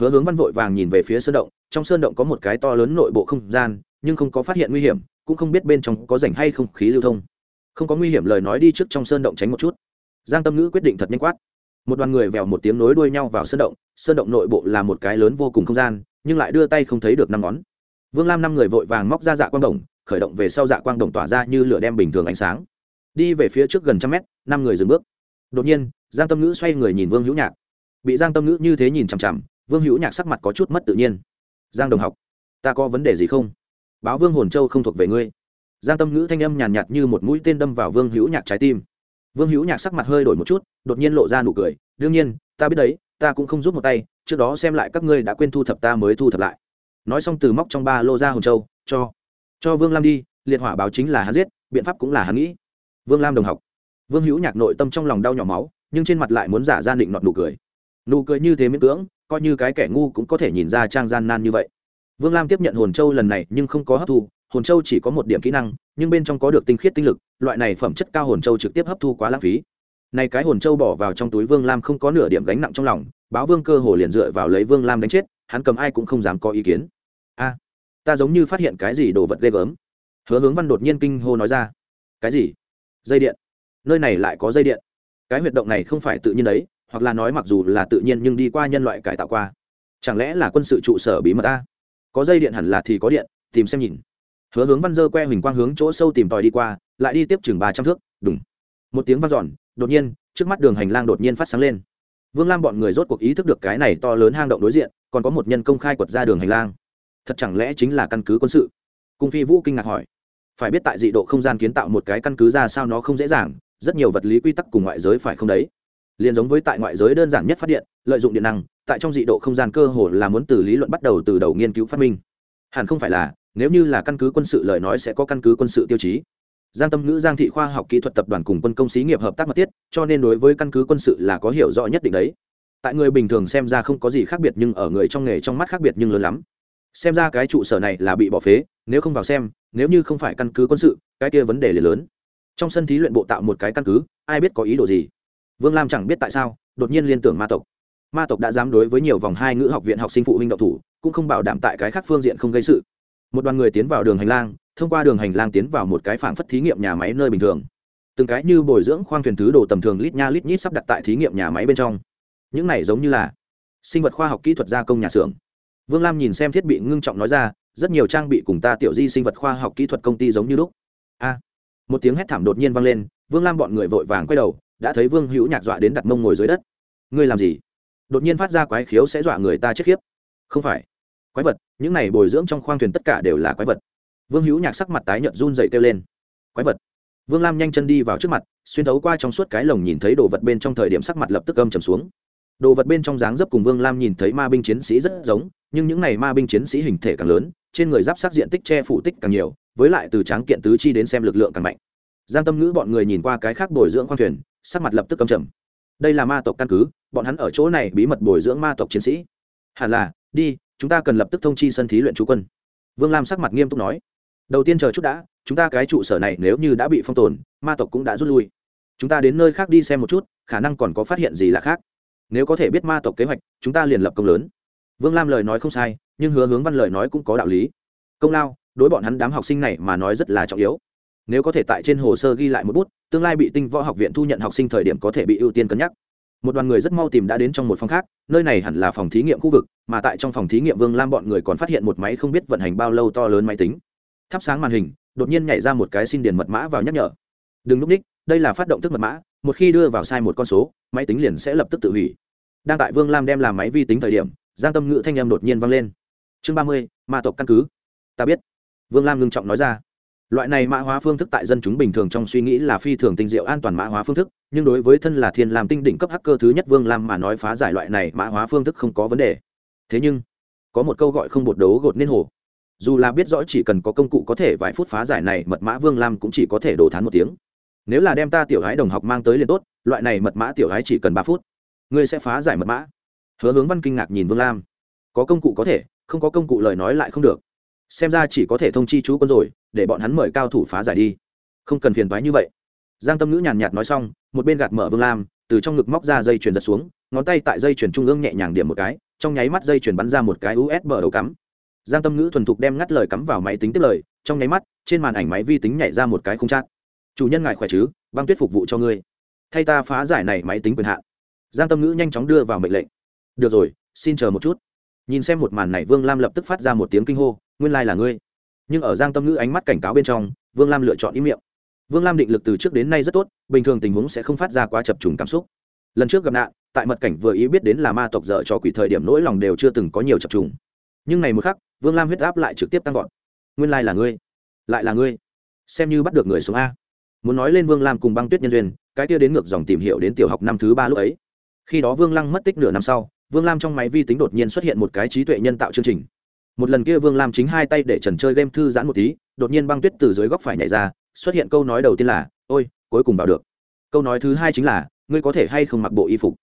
Hứa hướng văn vội vàng nhìn về phía sơn động trong sơn động có một cái to lớn nội bộ không gian, nhưng không có phát hiện nguy hiểm, cũng không biết bên trong có rảnh hay không khí lưu thông. Không có nguy hiểm lời nói đi trước trong sơn động tránh một chút. Giang tâm ngữ quyết định thật nhanh quát. Một đoàn người vèo một tiếng nối đuôi nhau vào sơn động sơn động nội bộ là một cái lớn vô cùng không gian, nhưng lại đưa tay không thấy được năm ngón. Vương lam năm người vội vàng móc ra dạ quang đồng, khởi động về sau dạ quang đồng tỏa ra như lửa đem bình thường ánh sáng. Đi về phía trước gần trăm mét, năm người dừng bước. Đột nhiên, giang tâm ngữ xoay người nhìn vương hữu nhạc. Bị giang tâm ngữ như thế nhìn chằm chằm, vương hữu nhạc sắc mặt có chút mất tự nhiên giang đồng học ta có vấn đề gì không? Báo vương hồn châu không thuộc về ngươi. Giang tâm ngữ thanh âm nhàn nhạt, nhạt như một mũi tên đâm vào vương hữu nhạc trái tim. Vương hữu nhạc sắc mặt hơi đổi một chút đột nhiên lộ ra nụ cười. Đương nhiên ta biết đấy ta cũng không giúp một tay trước đó xem lại các ngươi đã quên thu thập ta mới thu thập lại. Nói xong từ móc trong ba lô ra hồn châu cho cho vương lam đi liệt hỏa báo chính là hắn giết biện pháp cũng là hắn nghĩ. Vương lam đồng học vương hữu nhạc nội tâm trong lòng đau nhỏ máu nhưng trên mặt lại muốn giả ra định nọt nụ cười. Nụ cười như thế miễn cưỡng coi như cái kẻ ngu cũng có thể nhìn ra trang gian nan như vậy. Vương lam tiếp nhận hồn châu lần này nhưng không có hấp thu, hồn châu chỉ có một điểm kỹ năng, nhưng bên trong có được tinh khiết tinh lực, loại này phẩm chất cao hồn châu trực tiếp hấp thu quá lãng phí. Này cái hồn châu bỏ vào trong túi vương lam không có nửa điểm gánh nặng trong lòng, báo vương cơ hồ liền dựa vào lấy vương lam đánh chết, hắn cầm ai cũng không dám có ý kiến. A, ta giống như phát hiện cái gì đồ vật ghê gớm. Hứa hướng văn đột nhiên kinh hô nói ra. Cái gì? Dây điện. Nơi này lại có dây điện. Cái huyệt động này không phải tự nhiên đấy hoặc là nói mặc dù là tự nhiên nhưng đi qua nhân loại cải tạo qua. Chẳng lẽ là quân sự trụ sở bí mật ta? Có dây điện hẳn là thì có điện, tìm xem nhìn. Hứa hướng văn dơ que huỳnh quang hướng chỗ sâu tìm tòi đi qua, lại đi tiếp chừng ba trăm thước đúng một tiếng vang dọn, đột nhiên, trước mắt đường hành lang đột nhiên phát sáng lên. Vương lam bọn người rốt cuộc ý thức được cái này to lớn hang động đối diện, còn có một nhân công khai quật ra đường hành lang. Thật chẳng lẽ chính là căn cứ quân sự? Cung phi vũ kinh ngạc hỏi. Phải biết tại dị độ không gian kiến tạo một cái căn cứ ra sao nó không dễ dàng, rất nhiều vật lý quy tắc cùng ngoại giới phải không đấy? Liền giống với tại ngoại giới đơn giản nhất phát điện, lợi dụng điện năng, tại trong dị độ không gian cơ hồ là muốn từ lý luận bắt đầu từ đầu nghiên cứu phát minh. Hẳn không phải là, nếu như là căn cứ quân sự lời nói sẽ có căn cứ quân sự tiêu chí. Giang tâm ngữ, giang thị khoa học kỹ thuật tập đoàn cùng quân công xí nghiệp hợp tác mật thiết, cho nên đối với căn cứ quân sự là có hiểu rõ nhất định đấy. Tại người bình thường xem ra không có gì khác biệt nhưng ở người trong nghề trong mắt khác biệt nhưng lớn lắm. Xem ra cái trụ sở này là bị bỏ phế, nếu không vào xem, nếu như không phải căn cứ quân sự, cái kia vấn đề liền lớn. Trong sân thí luyện bộ tạo một cái căn cứ, ai biết có ý đồ gì? Vương lam chẳng biết tại sao, đột nhiên liên tưởng ma tộc. Ma tộc đã dám đối với nhiều vòng hai ngữ học viện học sinh phụ huynh độc thủ, cũng không bảo đảm tại cái khác phương diện không gây sự. Một đoàn người tiến vào đường hành lang, thông qua đường hành lang tiến vào một cái phảng phất thí nghiệm nhà máy nơi bình thường. Từng cái như bồi dưỡng khoang thuyền thứ đồ tầm thường lít nha lít nhít sắp đặt tại thí nghiệm nhà máy bên trong. Những này giống như là sinh vật khoa học kỹ thuật gia công nhà xưởng. Vương lam nhìn xem thiết bị ngưng trọng nói ra, rất nhiều trang bị cùng ta tiểu di sinh vật khoa học kỹ thuật công ty giống như lúc. A. Một tiếng hét thảm đột nhiên vang lên, vương lam bọn người vội vàng quay đầu đã thấy vương hữu nhạc dọa đến đặt mông ngồi dưới đất. Ngươi làm gì? Đột nhiên phát ra quái khiếu sẽ dọa người ta chết khiếp. Không phải. Quái vật, những này bồi dưỡng trong khoang thuyền tất cả đều là quái vật. Vương hữu nhạc sắc mặt tái nhợt run dậy kêu lên. Quái vật. Vương lam nhanh chân đi vào trước mặt, xuyên thấu qua trong suốt cái lồng nhìn thấy đồ vật bên trong thời điểm sắc mặt lập tức âm trầm xuống. Đồ vật bên trong dáng dấp cùng vương lam nhìn thấy ma binh chiến sĩ rất giống, nhưng những này ma binh chiến sĩ hình thể càng lớn, trên người giáp sát diện tích che phủ tích càng nhiều, với lại từ tráng kiện tứ chi đến xem lực lượng càng mạnh. Giang tâm ngữ bọn người nhìn qua cái khác bồi dưỡng khoang thuyền sắc mặt lập tức cầm trầm. Đây là ma tộc căn cứ, bọn hắn ở chỗ này bí mật bồi dưỡng ma tộc chiến sĩ. Hẳn là, đi, chúng ta cần lập tức thông chi sân thí luyện chú quân. Vương lam sắc mặt nghiêm túc nói. Đầu tiên chờ chút đã, chúng ta cái trụ sở này nếu như đã bị phong tồn, ma tộc cũng đã rút lui. Chúng ta đến nơi khác đi xem một chút, khả năng còn có phát hiện gì là khác. Nếu có thể biết ma tộc kế hoạch, chúng ta liền lập công lớn. Vương lam lời nói không sai, nhưng hứa hướng văn lời nói cũng có đạo lý. Công lao, đối bọn hắn đám học sinh này mà nói rất là trọng yếu nếu có thể tại trên hồ sơ ghi lại một bút, tương lai bị tinh võ học viện thu nhận học sinh thời điểm có thể bị ưu tiên cân nhắc. Một đoàn người rất mau tìm đã đến trong một phòng khác, nơi này hẳn là phòng thí nghiệm khu vực, mà tại trong phòng thí nghiệm vương lam bọn người còn phát hiện một máy không biết vận hành bao lâu to lớn máy tính. Thắp sáng màn hình, đột nhiên nhảy ra một cái xin điền mật mã vào nhắc nhở. Đừng núp ních, đây là phát động thức mật mã, một khi đưa vào sai một con số, máy tính liền sẽ lập tức tự hủy. Đang tại vương lam đem làm máy vi tính thời điểm, giang tâm ngữ thanh em đột nhiên vang lên. Chương ba mươi, ma tộc căn cứ. Ta biết. Vương lam ngưng trọng nói ra loại này mã hóa phương thức tại dân chúng bình thường trong suy nghĩ là phi thường tinh diệu, an toàn mã hóa phương thức, nhưng đối với thân là thiên làm tinh đỉnh cấp hacker thứ nhất vương lam mà nói phá giải loại này mã hóa phương thức không có vấn đề. Thế nhưng, có một câu gọi không bột đấu gột nên hồ. Dù là biết rõ chỉ cần có công cụ có thể vài phút phá giải này, mật mã vương lam cũng chỉ có thể đổ thán một tiếng. Nếu là đem ta tiểu gái đồng học mang tới liền tốt, loại này mật mã tiểu gái chỉ cần ba phút, ngươi sẽ phá giải mật mã. Hứa hướng văn kinh ngạc nhìn vương lam. Có công cụ có thể, không có công cụ lời nói lại không được. Xem ra chỉ có thể thông chi chú quân rồi để bọn hắn mời cao thủ phá giải đi. Không cần phiền thoái như vậy. Giang tâm ngữ nhàn nhạt nói xong, một bên gạt mở vương lam, từ trong ngực móc ra dây chuyền giật xuống, ngón tay tại dây chuyền trung ương nhẹ nhàng điểm một cái, trong nháy mắt dây chuyền bắn ra một cái usb đầu cắm. Giang tâm ngữ thuần thục đem ngắt lời cắm vào máy tính tiếp lời, trong nháy mắt, trên màn ảnh máy vi tính nhảy ra một cái khung chát. Chủ nhân ngài khỏe chứ? Băng tuyết phục vụ cho ngươi. Thay ta phá giải này máy tính quyền hạn. Giang tâm ngữ nhanh chóng đưa vào mệnh lệnh. Được rồi, xin chờ một chút. Nhìn xem một màn này, vương lam lập tức phát ra một tiếng kinh hô, nguyên lai là ngươi nhưng ở giang tâm ngữ ánh mắt cảnh cáo bên trong, vương lam lựa chọn ý miệng. Vương lam định lực từ trước đến nay rất tốt, bình thường tình huống sẽ không phát ra quá chập trùng cảm xúc. Lần trước gặp nạn, tại mật cảnh vừa ý biết đến là ma tộc dở cho quỷ thời điểm nỗi lòng đều chưa từng có nhiều chập trùng. Nhưng này một khắc, vương lam huyết áp lại trực tiếp tăng vọt. Nguyên lai là ngươi, lại là ngươi. Xem như bắt được người sống a. Muốn nói lên vương lam cùng băng tuyết nhân duyên, cái kia đến ngược dòng tìm hiểu đến tiểu học năm thứ ba lúc ấy. Khi đó vương lăng mất tích nửa năm sau, vương lam trong máy vi tính đột nhiên xuất hiện một cái trí tuệ nhân tạo chương trình một lần kia vương lam chính hai tay để trần chơi game thư giãn một tí, đột nhiên băng tuyết từ dưới góc phải nhảy ra, xuất hiện câu nói đầu tiên là, ôi, cuối cùng vào được. Câu nói thứ hai chính là, ngươi có thể hay không mặc bộ y phục?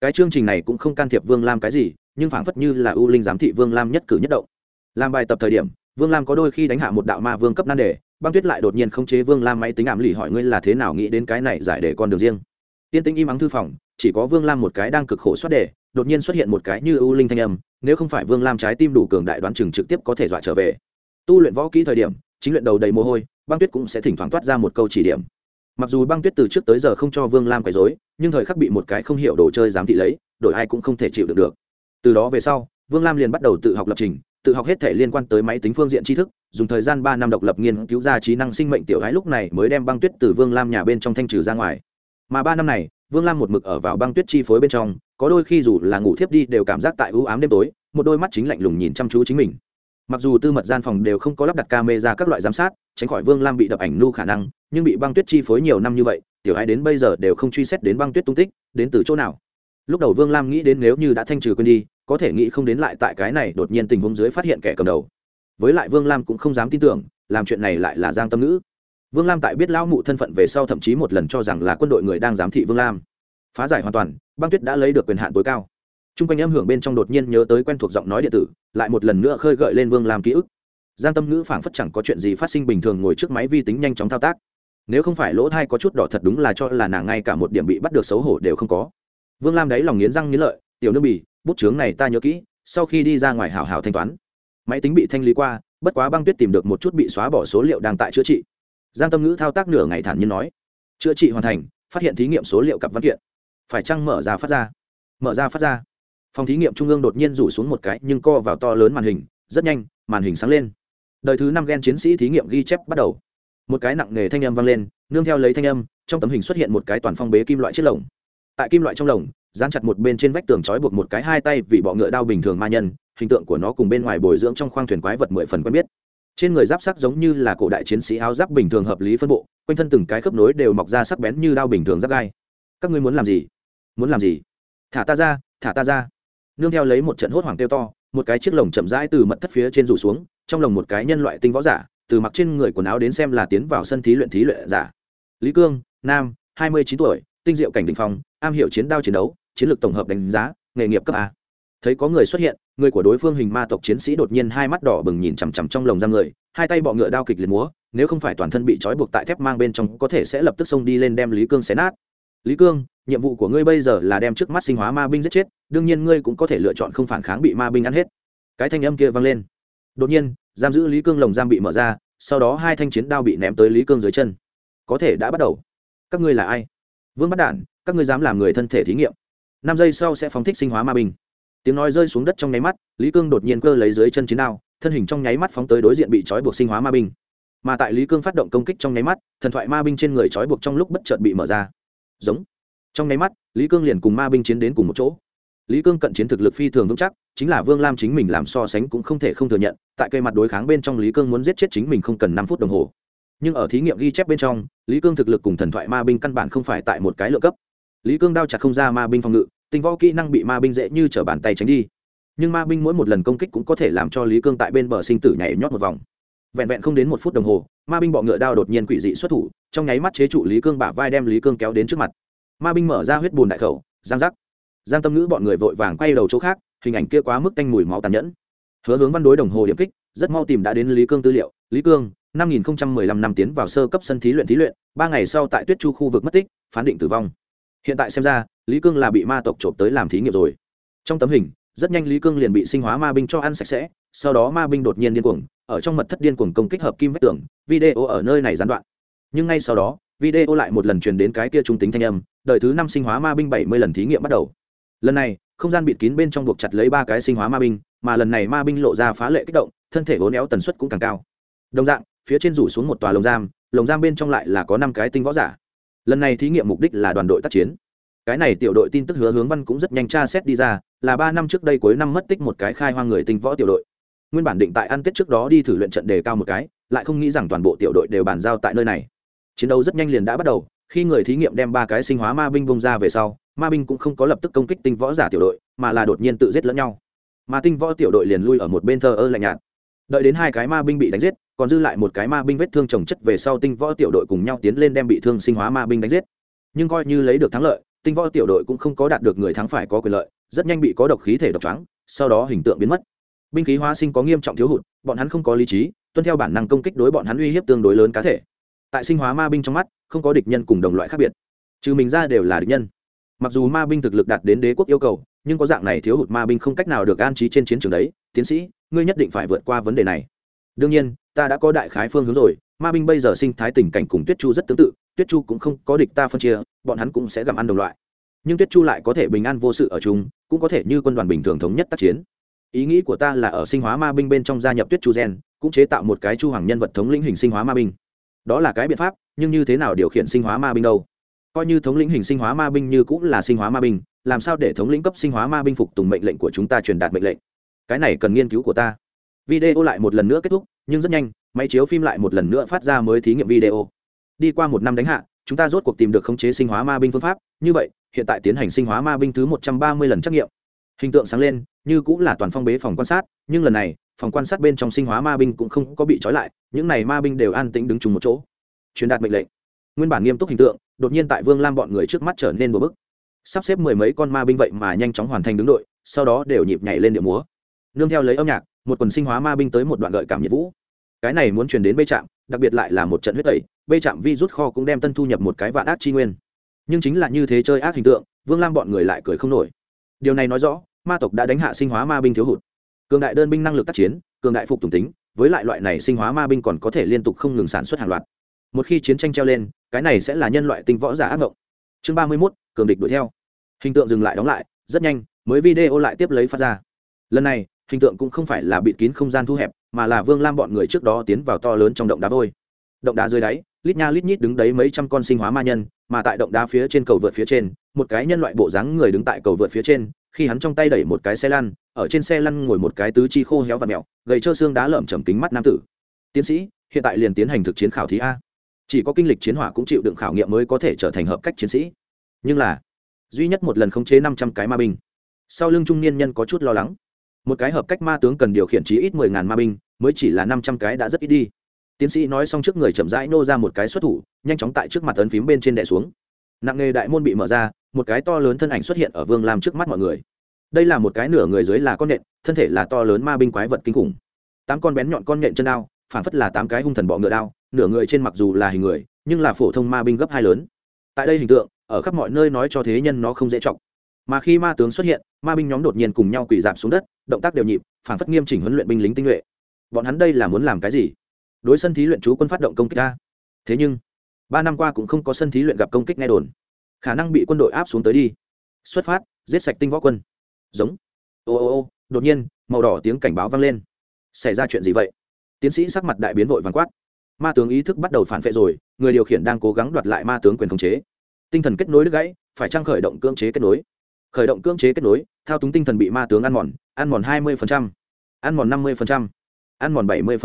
Cái chương trình này cũng không can thiệp vương lam cái gì, nhưng phảng phất như là ưu linh giám thị vương lam nhất cử nhất động. Làm bài tập thời điểm, vương lam có đôi khi đánh hạ một đạo ma vương cấp nan đề, băng tuyết lại đột nhiên không chế vương lam máy tính ảm lì hỏi ngươi là thế nào nghĩ đến cái này giải để con đường riêng. Tiên tính im ắng thư phòng, chỉ có vương lam một cái đang cực khổ soát đề, đột nhiên xuất hiện một cái như ưu linh thanh âm nếu không phải vương lam trái tim đủ cường đại đoán chừng trực tiếp có thể dọa trở về. Tu luyện võ kỹ thời điểm, chính luyện đầu đầy mồ hôi, băng tuyết cũng sẽ thỉnh thoảng toát ra một câu chỉ điểm. Mặc dù băng tuyết từ trước tới giờ không cho vương lam quấy dối nhưng thời khắc bị một cái không hiểu đồ chơi dám thị lấy, đổi ai cũng không thể chịu được được. Từ đó về sau, vương lam liền bắt đầu tự học lập trình, tự học hết thể liên quan tới máy tính phương diện tri thức, dùng thời gian ba năm độc lập nghiên cứu ra trí năng sinh mệnh tiểu gái lúc này mới đem băng tuyết từ vương lam nhà bên trong thanh trừ ra ngoài. Mà ba năm này vương lam một mực ở vào băng tuyết chi phối bên trong, có đôi khi dù là ngủ thiếp đi đều cảm giác tại ưu ám đêm tối, một đôi mắt chính lạnh lùng nhìn chăm chú chính mình. Mặc dù tư mật gian phòng đều không có lắp đặt camera các loại giám sát, tránh khỏi vương lam bị đập ảnh nu khả năng, nhưng bị băng tuyết chi phối nhiều năm như vậy, tiểu hai đến bây giờ đều không truy xét đến băng tuyết tung tích, đến từ chỗ nào. Lúc đầu vương lam nghĩ đến nếu như đã thanh trừ quên đi, có thể nghĩ không đến lại tại cái này đột nhiên tình huống dưới phát hiện kẻ cầm đầu. Với lại vương lam cũng không dám tin tưởng, làm chuyện này lại là giang tâm ngữ vương lam tại biết lão mụ thân phận về sau thậm chí một lần cho rằng là quân đội người đang giám thị vương lam. Phá giải hoàn toàn, băng tuyết đã lấy được quyền hạn tối cao. T r u n g quanh âm hưởng bên trong đột nhiên nhớ tới quen thuộc giọng nói điện tử, lại một lần nữa khơi gợi lên vương lam ký ức. Giang tâm ngữ phảng phất chẳng có chuyện gì phát sinh bình thường ngồi trước máy vi tính nhanh chóng thao tác. Nếu không phải lỗ thai có chút đỏ thật đúng là cho là nàng ngay cả một điểm bị bắt được xấu hổ đều không có. Vương lam đáy lòng nghiến răng nghiến lợi, tiểu nước bì, bút chướng này ta nhớ kỹ, sau khi đi ra ngoài hào hào thanh toán. Máy tính bị thanh lý qua, bất quá băng tuyết tìm được một chút bị xóa bỏ số liệu đang tại chữa trị giang tâm ngữ thao tác nửa ngày thản nhiên nói, chữa trị hoàn thành, phát hiện thí nghiệm số liệu cặp văn kiện. Phải chăng mở ra phát ra? Mở ra phát ra. Phòng thí nghiệm trung ương đột nhiên rủ xuống một cái nhưng co vào to lớn màn hình, rất nhanh, màn hình sáng lên. Đời thứ năm gen chiến sĩ thí nghiệm ghi chép bắt đầu. Một cái nặng nề thanh âm vang lên, nương theo lấy thanh âm, trong tấm hình xuất hiện một cái toàn phong bế kim loại chiếc lồng. Tại kim loại trong lồng, dán chặt một bên trên vách tường trói buộc một cái hai tay vì bọ ngựa đao bình thường ma nhân, hình tượng của nó cùng bên ngoài bồi dưỡng trong khoang thuyền quái vật mười phần quen biết trên người giáp sắc giống như là cổ đại chiến sĩ áo giáp bình thường hợp lý phân bộ, quanh thân từng cái khớp nối đều mọc ra sắc bén như đao bình thường giáp gai. Các ngươi muốn làm gì? Muốn làm gì? Thả ta ra, thả ta ra. Nương theo lấy một trận hốt hoảng tiêu to, một cái chiếc lồng chậm rãi từ mật thất phía trên rủ xuống, trong lồng một cái nhân loại tinh võ giả, từ mặc trên người quần áo đến xem là tiến vào sân thí luyện thí luyện giả. Lý cương, nam, hai mươi chín tuổi, tinh diệu cảnh đình phong, am hiểu chiến đao chiến đấu, chiến lược tổng hợp đánh giá, nghề nghiệp cấp a. Thấy có người xuất hiện người của đối phương hình ma tộc chiến sĩ đột nhiên hai mắt đỏ bừng nhìn chằm chằm trong lồng giam người, hai tay bọ ngựa đao kịch liệt múa, nếu không phải toàn thân bị trói buộc tại thép mang bên trong có thể sẽ lập tức xông đi lên đem lý cương xé nát. Lý cương, nhiệm vụ của ngươi bây giờ là đem trước mắt sinh hóa ma binh giết chết, đương nhiên ngươi cũng có thể lựa chọn không phản kháng bị ma binh ăn hết. Cái thanh âm kia vang lên. Đột nhiên, giam giữ lý cương lồng giam bị mở ra, sau đó hai thanh chiến đao bị ném tới lý cương dưới chân. Có thể đã bắt đầu. Các ngươi là ai? Vương bắt đản, các ngươi dám làm người thân thể thí nghiệm. Năm giây sau sẽ phóng thích sinh hóa ma binh tiếng nói rơi xuống đất trong nháy mắt, lý cương đột nhiên cơ lấy dưới chân chiến đao, thân hình trong nháy mắt phóng tới đối diện bị trói buộc sinh hóa ma binh. Mà tại lý cương phát động công kích trong nháy mắt, thần thoại ma binh trên người trói buộc trong lúc bất chợt bị mở ra. Giống. Trong nháy mắt, lý cương liền cùng ma binh chiến đến cùng một chỗ. Lý cương cận chiến thực lực phi thường vững chắc, chính là vương lam chính mình làm so sánh cũng không thể không thừa nhận, tại cây mặt đối kháng bên trong lý cương muốn giết chết chính mình không cần năm phút đồng hồ. Nhưng ở thí nghiệm ghi chép bên trong, lý cương thực lực cùng thần thoại ma binh căn bản không phải tại một cái lựa cấp. Lý cương đao chặt không ra ma binh phòng ngự tinh võ kỹ năng bị ma binh dễ như t r ở bàn tay tránh đi. Nhưng ma binh mỗi một lần công kích cũng có thể làm cho lý cương tại bên bờ sinh tử nhảy nhót một vòng. Vẹn vẹn không đến một phút đồng hồ, ma binh bọ ngựa đao đột nhiên quỷ dị xuất thủ, trong nháy mắt chế trụ lý cương bả vai đem lý cương kéo đến trước mặt. Ma binh mở ra huyết bùn đại khẩu, giang giác. Giang tâm ngữ bọn người vội vàng quay đầu chỗ khác, hình ảnh kia quá mức tanh mùi máu tàn nhẫn. Hứa hướng văn đối đồng hồ điểm kích, rất mau tìm đã đến lý cương tư liệu. Lý cương, năm nghìn lăm năm tiến vào sơ cấp sân thí luyện thí luyện, ba ngày sau tại tuyết chu khu vực mất tích, phán định tử vong hiện tại xem ra, lý cương là bị ma tộc trộm tới làm thí nghiệm rồi. Trong tấm hình, rất nhanh lý cương liền bị sinh hóa ma binh cho ăn sạch sẽ, sau đó ma binh đột nhiên điên cuồng, ở trong mật thất điên cuồng công kích hợp kim vách tường, video ở nơi này gián đoạn. Nhưng ngay sau đó, video lại một lần truyền đến cái kia trung tính thanh âm đợi thứ năm sinh hóa ma binh bảy mươi lần thí nghiệm bắt đầu. Lần này, không gian bịt kín bên trong buộc chặt lấy ba cái sinh hóa ma binh, mà lần này ma binh lộ ra phá lệ kích động, thân thể vốn éo tần suất cũng càng cao. Đồng dạng, phía trên rủ xuống một tòa lồng giam lồng giam bên trong lại là có năm cái tinh võ giả lần này thí nghiệm mục đích là đoàn đội tác chiến. Cái này tiểu đội tin tức hứa hướng văn cũng rất nhanh tra xét đi ra, là ba năm trước đây cuối năm mất tích một cái khai hoang người tinh võ tiểu đội. Nguyên bản định tại ăn tết trước đó đi thử luyện trận đề cao một cái, lại không nghĩ rằng toàn bộ tiểu đội đều bàn giao tại nơi này. Chiến đấu rất nhanh liền đã bắt đầu, khi người thí nghiệm đem ba cái sinh hóa ma binh bông ra về sau, ma binh cũng không có lập tức công kích tinh võ giả tiểu đội, mà là đột nhiên tự giết lẫn nhau. Mà tinh võ tiểu đội liền lui ở một bên thờ ơ lạnh nhạt. Đợi đến hai cái ma binh bị đánh giết còn dư lại một cái ma binh vết thương trồng chất về sau tinh võ tiểu đội cùng nhau tiến lên đem bị thương sinh hóa ma binh đánh giết. Nhưng coi như lấy được thắng lợi, tinh võ tiểu đội cũng không có đạt được người thắng phải có quyền lợi, rất nhanh bị có độc khí thể độc trắng sau đó hình tượng biến mất. Binh khí hóa sinh có nghiêm trọng thiếu hụt, bọn hắn không có lý trí, tuân theo bản năng công kích đối bọn hắn uy hiếp tương đối lớn cá thể. Tại sinh hóa ma binh trong mắt, không có địch nhân cùng đồng loại khác biệt, trừ mình ra đều là địch nhân. Mặc dù ma binh thực lực đạt đến đế quốc yêu cầu, nhưng có dạng này thiếu hụt ma binh không cách nào được an trí trên chiến trường đấy. Tiến sĩ, ngươi nhất định phải vượt qua vấn đề này đương nhiên, ta đã có đại khái phương hướng rồi, ma binh bây giờ sinh thái tình cảnh cùng tuyết chu rất tương tự, tuyết chu cũng không có địch ta phân chia, bọn hắn cũng sẽ gặm ăn đồng loại. Nhưng tuyết chu lại có thể bình an vô sự ở chung, cũng có thể như quân đoàn bình thường thống nhất tác chiến. Ý nghĩ của ta là ở sinh hóa ma binh bên trong gia nhập tuyết chu gen, cũng chế tạo một cái chu hoàng nhân vật thống lĩnh hình sinh hóa ma binh. Đó là cái biện pháp, nhưng như thế nào điều khiển sinh hóa ma binh đâu? Coi như thống lĩnh hình sinh hóa ma binh như cũng là sinh hóa ma binh, làm sao để thống lĩnh cấp sinh hóa ma binh phục tùng mệnh lệnh của chúng ta truyền đạt mệnh lệnh? Cái này cần nghiên cứu của ta video lại một lần nữa kết thúc, nhưng rất nhanh, máy chiếu phim lại một lần nữa phát ra mới thí nghiệm video. Đi qua một năm đánh hạ, chúng ta rốt cuộc tìm được khống chế sinh hóa ma binh phương pháp. Như vậy, hiện tại tiến hành sinh hóa ma binh thứ một trăm ba mươi lần trắc nghiệm. Hình tượng sáng lên, như cũng là toàn phong bế phòng quan sát, nhưng lần này, phòng quan sát bên trong sinh hóa ma binh cũng không có bị trói lại, những này ma binh đều an tĩnh đứng chung một chỗ. Truyền đạt mệnh lệnh. Nguyên bản nghiêm túc hình tượng, đột nhiên tại vương lam bọn người trước mắt trở nên một bức. Sắp xếp mười mấy con ma binh vậy mà nhanh chóng hoàn thành đứng đội, sau đó đều nhịp nhảy lên điệu múa. Nương theo lấy âm nhạc một quần sinh hóa ma binh tới một đoạn gợi cảm nhiệt vũ. Cái này muốn truyền đến bê trạm, đặc biệt lại là một trận huyết tẩy, bê trạm vi rút kho cũng đem tân thu nhập một cái vạn ác chi nguyên. Nhưng chính là như thế chơi ác hình tượng, vương lam bọn người lại cười không nổi. Điều này nói rõ, ma tộc đã đánh hạ sinh hóa ma binh thiếu hụt. Cường đại đơn binh năng lực tác chiến, cường đại phục tùng tính, với lại loại này sinh hóa ma binh còn có thể liên tục không ngừng sản xuất hàng loạt. Một khi chiến tranh treo lên, cái này sẽ là nhân loại tinh võ giả ác mộng chương ba mươi mốt, cường địch đuổi theo. Hình tượng dừng lại đóng lại, rất nhanh, mới video lại tiếp lấy phát ra. Lần này hình tượng cũng không phải là bịt kín không gian thu hẹp, mà là vương lam bọn người trước đó tiến vào to lớn trong động đá vôi. Động đá dưới đáy, lít nha lít nhít đứng đấy mấy trăm con sinh hóa ma nhân, mà tại động đá phía trên cầu vượt phía trên, một cái nhân loại bộ dáng người đứng tại cầu vượt phía trên, khi hắn trong tay đẩy một cái xe lăn, ở trên xe lăn ngồi một cái tứ chi khô héo và mẹo, gầy trơ xương đá lởm chầm kính mắt nam tử. Tiến sĩ, hiện tại liền tiến hành thực chiến khảo thí a. Chỉ có kinh lịch chiến hỏa cũng chịu đựng khảo nghiệm mới có thể trở thành hợp cách chiến sĩ. Nhưng là, duy nhất một lần khống chế năm trăm cái ma binh. Sau lưng trung niên nhân có chút lo lắng một cái hợp cách ma tướng cần điều khiển chí ít mười ngàn ma binh mới chỉ là năm trăm cái đã rất ít đi. Tiến sĩ nói xong trước người chậm rãi nô ra một cái xuất thủ nhanh chóng tại trước mặt ấn phím bên trên đè xuống. Nặng nghề đại môn bị mở ra một cái to lớn thân ảnh xuất hiện ở vương làm trước mắt mọi người. Đây là một cái nửa người dưới là con nện, thân thể là to lớn ma binh quái vật kinh khủng. Tám con bén nhọn con nện chân đao phản phất là tám cái hung thần bọ ngựa đao nửa người trên mặc dù là hình người nhưng là phổ thông ma binh gấp hai lớn. Tại đây hình tượng ở khắp mọi nơi nói cho thế nhân nó không dễ trọng mà khi ma tướng xuất hiện, ma binh nhóm đột nhiên cùng nhau quỳ dạp xuống đất, động tác đều nhịp, phản phất nghiêm chỉnh huấn luyện binh lính tinh nhuệ. Bọn hắn đây là muốn làm cái gì? Đối sân thí luyện chú quân phát động công kích ta thế nhưng, ba năm qua cũng không có sân thí luyện gặp công kích nghe đồn. Khả năng bị quân đội áp xuống tới đi. Xuất phát, giết sạch tinh võ quân. Giống. Ô ô ô, đột nhiên, màu đỏ tiếng cảnh báo vang lên. Xảy ra chuyện gì vậy? Tiến sĩ sắc mặt đại biến vội vàng quát. Ma tướng ý thức bắt đầu phản vệ rồi, người điều khiển đang cố gắng đoạt lại ma tướng quyền khống chế. Tinh thần kết nối đứt gãy, phải trang khởi động cưỡng chế kết nối? Khởi động cưỡng chế kết nối, thao túng tinh thần bị ma tướng ăn mòn ăn mòn hai mươi ăn mòn năm mươi ăn mòn bảy mươi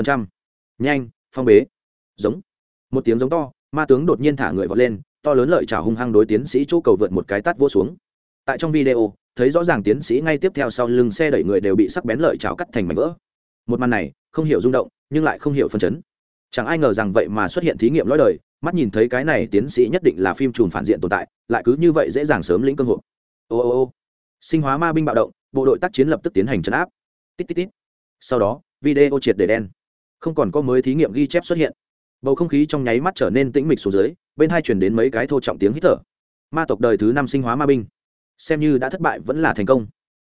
nhanh, phong bế. Giống. Một tiếng giống to, ma tướng đột nhiên thả người vọt lên, to lớn lợi chảo hung hăng đối tiến sĩ chỗ cầu vượt một cái tát vỗ xuống. Tại trong video, thấy rõ ràng tiến sĩ ngay tiếp theo sau lưng xe đẩy người đều bị sắc bén lợi chảo cắt thành mảnh vỡ. Một màn này, không hiểu rung động, nhưng lại không hiểu phân chấn. Chẳng ai ngờ rằng vậy mà xuất hiện thí nghiệm lõi đời, mắt nhìn thấy cái này tiến sĩ nhất định là phim trùn phản diện tồn tại, lại cứ như vậy dễ dàng sớm lĩnh cơ hội ô ô ô. Sinh hóa ma binh bạo động, bộ đội tác chiến lập tức tiến hành chấn áp. Tít tít tít. Sau đó, video triệt để đen. Không còn có mới thí nghiệm ghi chép xuất hiện. Bầu không khí trong nháy mắt trở nên tĩnh mịch xuống dưới, bên hai chuyển đến mấy cái thô trọng tiếng hít thở. Ma tộc đời thứ năm sinh hóa ma binh. Xem như đã thất bại vẫn là thành công.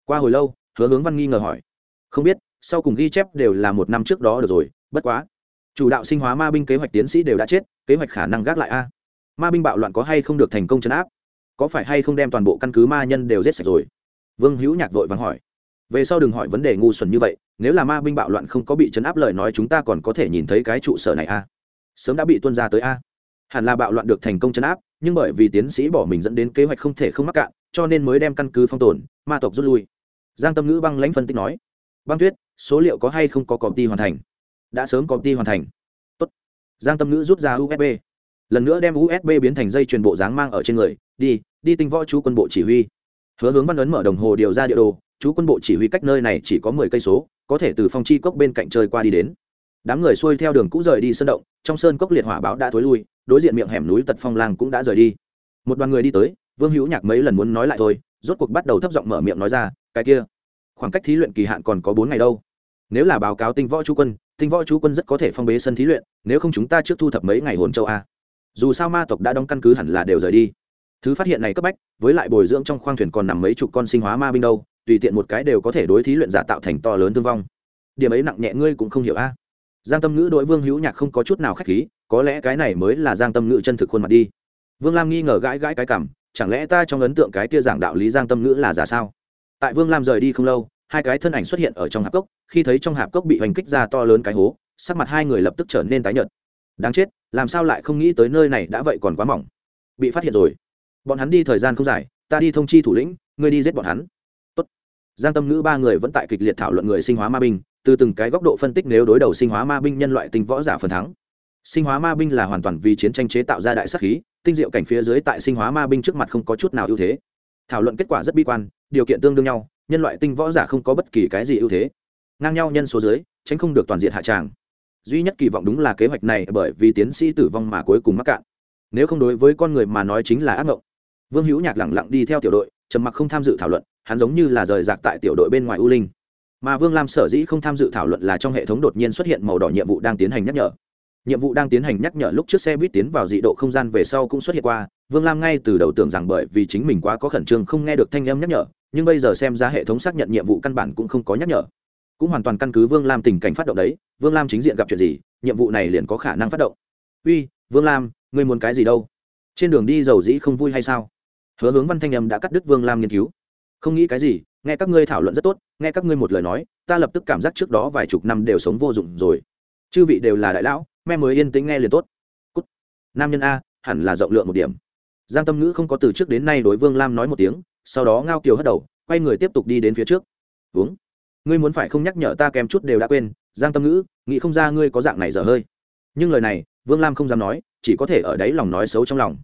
Qua hồi lâu, hứa hướng văn nghi ngờ hỏi. Không biết, sau cùng ghi chép đều là một năm trước đó được rồi, bất quá. Chủ đạo sinh hóa ma binh kế hoạch tiến sĩ đều đã chết, kế hoạch khả năng gác lại a. Ma binh bạo loạn có hay không được thành công chấn áp? Có phải hay không đem toàn bộ căn cứ ma nhân đều giết sạch rồi? Vương hữu nhạc vội vàng hỏi. Về sau đừng hỏi vấn đề ngu xuẩn như vậy, nếu là ma binh bạo loạn không có bị chấn áp lời nói chúng ta còn có thể nhìn thấy cái trụ sở này a sớm đã bị tuân ra tới a hẳn là bạo loạn được thành công chấn áp, nhưng bởi vì tiến sĩ bỏ mình dẫn đến kế hoạch không thể không mắc cạn, cho nên mới đem căn cứ phong tồn, ma tộc rút lui. Giang tâm ngữ băng lãnh phân tích nói. Băng tuyết, số liệu có hay không có cọp ti hoàn thành? Đã sớm cọp ti hoàn thành. Tốt. giang tâm ngữ rút ra usb lần nữa đem usb biến thành dây truyền bộ dáng mang ở trên người, đi đi tinh võ chú quân bộ chỉ huy. Hứa hướng văn ấn mở đồng hồ điều ra địa đồ, chú quân bộ chỉ huy cách nơi này chỉ có mười cây số, có thể từ phong chi cốc bên cạnh chơi qua đi đến. Đám người xuôi theo đường cũ rời đi sơn động, trong sơn cốc liệt hỏa báo đã thối lui, đối diện miệng hẻm núi tật phong lang cũng đã rời đi. Một đoàn người đi tới, vương hữu nhạc mấy lần muốn nói lại thôi, rốt cuộc bắt đầu thấp giọng mở miệng nói ra, cái kia, khoảng cách thí luyện kỳ hạn còn có bốn ngày đâu. Nếu là báo cáo tinh võ chú quân, tinh võ chú quân rất có thể phong bế sân thí luyện, nếu không chúng ta trước thu thập mấy ngày hồn châu a dù sao ma tộc đã đóng căn cứ hẳn là đều rời đi. Thứ phát hiện này cấp bách, với lại bồi dưỡng trong khoang thuyền còn nằm mấy chục con sinh hóa ma binh đâu, tùy tiện một cái đều có thể đối thí luyện giả tạo thành to lớn thương vong. Điểm ấy nặng nhẹ ngươi cũng không hiểu a. Giang tâm ngữ đội vương hữu nhạc không có chút nào k h á c h khí, có lẽ cái này mới là giang tâm ngữ chân thực khuôn mặt đi. Vương lam nghi ngờ gãi gãi cái cảm chẳng lẽ ta trong ấn tượng cái tia giảng đạo lý giang tâm ngữ là giả sao? Tại vương lam rời đi không lâu, hai cái thân ảnh xuất hiện ở trong hạp cốc, khi thấy trong hạp cốc bị hoành kích ra to lớn cái hố, sắc mặt hai người lập tức trở nên tái nhợt đáng chết, làm sao lại không nghĩ tới nơi này đã vậy còn quá mỏng. Bị phát hiện rồi. Bọn hắn đi thời gian không dài, ta đi thông chi thủ lĩnh, ngươi đi giết bọn hắn. Tốt. giang tâm ngữ ba người vẫn tại kịch liệt thảo luận người sinh hóa ma binh, từ từng cái góc độ phân tích nếu đối đầu sinh hóa ma binh nhân loại tinh võ giả phần thắng. Sinh hóa ma binh là hoàn toàn vì chiến tranh chế tạo ra đại sắc khí, tinh diệu cảnh phía dưới tại sinh hóa ma binh trước mặt không có chút nào ưu thế. Thảo luận kết quả rất bi quan, điều kiện tương đương nhau, nhân loại tinh võ giả không có bất kỳ cái gì ưu thế. Ngang nhau nhân số dưới, tránh không được toàn diện hạ tràng duy nhất kỳ vọng đúng là kế hoạch này bởi vì tiến sĩ tử vong mà cuối cùng mắc cạn. Nếu không đối với con người mà nói chính là ác mộng vương hữu nhạc lẳng lặng đi theo tiểu đội, trầm mặc không tham dự thảo luận, hắn giống như là rời rạc tại tiểu đội bên ngoài u linh. Mà vương lam sở dĩ không tham dự thảo luận là trong hệ thống đột nhiên xuất hiện màu đỏ nhiệm vụ đang tiến hành nhắc nhở. Nhiệm vụ đang tiến hành nhắc nhở lúc trước xe buýt tiến vào dị độ không gian về sau cũng xuất hiện qua, vương lam ngay từ đầu tưởng rằng bởi vì chính mình quá có khẩn trương không nghe được thanh âm nhắc nhở, nhưng bây giờ xem ra hệ thống xác nhận nhiệm vụ căn bản cũng không có nhắc nhở cũng hoàn toàn căn cứ vương lam tình cảnh phát động đấy, vương lam chính diện gặp chuyện gì, nhiệm vụ này liền có khả năng phát động. Uy, vương lam, ngươi muốn cái gì đâu? Trên đường đi dầu dĩ không vui hay sao? Hứa hướng văn thanh âm đã cắt đứt vương lam nghiên cứu. Không nghĩ cái gì, nghe các ngươi thảo luận rất tốt, nghe các ngươi một lời nói, ta lập tức cảm giác trước đó vài chục năm đều sống vô dụng rồi. Chư vị đều là đại lão me mới yên tĩnh nghe liền tốt. Cút. nam nhân a, hẳn là rộng lượng một điểm. Giang tâm ngữ không có từ trước đến nay đối vương lam nói một tiếng, sau đó ngao kiều hất đầu, quay người tiếp tục đi đến phía trước. Uống ngươi muốn phải không nhắc nhở ta kèm chút đều đã quên, giang tâm ngữ, nghĩ không ra ngươi có dạng này dở hơi. Nhưng lời này, vương lam không dám nói, chỉ có thể ở đấy lòng nói xấu trong lòng.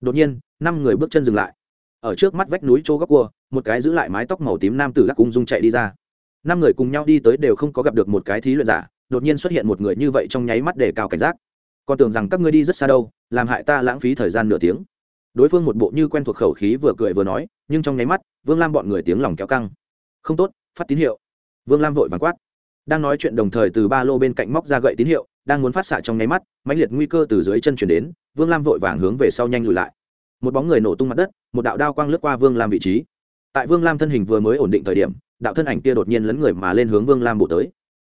Đột nhiên, năm người bước chân dừng lại. Ở trước mắt vách núi chỗ góc cua, một cái giữ lại mái tóc màu tím nam tử lắc cung dung chạy đi ra. Năm người cùng nhau đi tới đều không có gặp được một cái thí luyện giả, đột nhiên xuất hiện một người như vậy trong nháy mắt để cao cảnh giác. Còn tưởng rằng các ngươi đi rất xa đâu, làm hại ta lãng phí thời gian nửa tiếng. Đối phương một bộ như quen thuộc khẩu khí vừa cười vừa nói, nhưng trong nháy mắt, vương lam bọn người tiếng lòng kéo căng. Không tốt, phát tín hiệu vương lam vội vàng quát. Đang nói chuyện đồng thời từ ba lô bên cạnh móc ra gậy tín hiệu, đang muốn phát xạ trong nháy mắt, mãnh liệt nguy cơ từ dưới chân chuyển đến, vương lam vội vàng hướng về sau nhanh lùi lại. Một bóng người nổ tung mặt đất, một đạo đao quang lướt qua vương lam vị trí. Tại vương lam thân hình vừa mới ổn định thời điểm, đạo thân ảnh kia đột nhiên lấn người mà lên hướng vương lam bổ tới.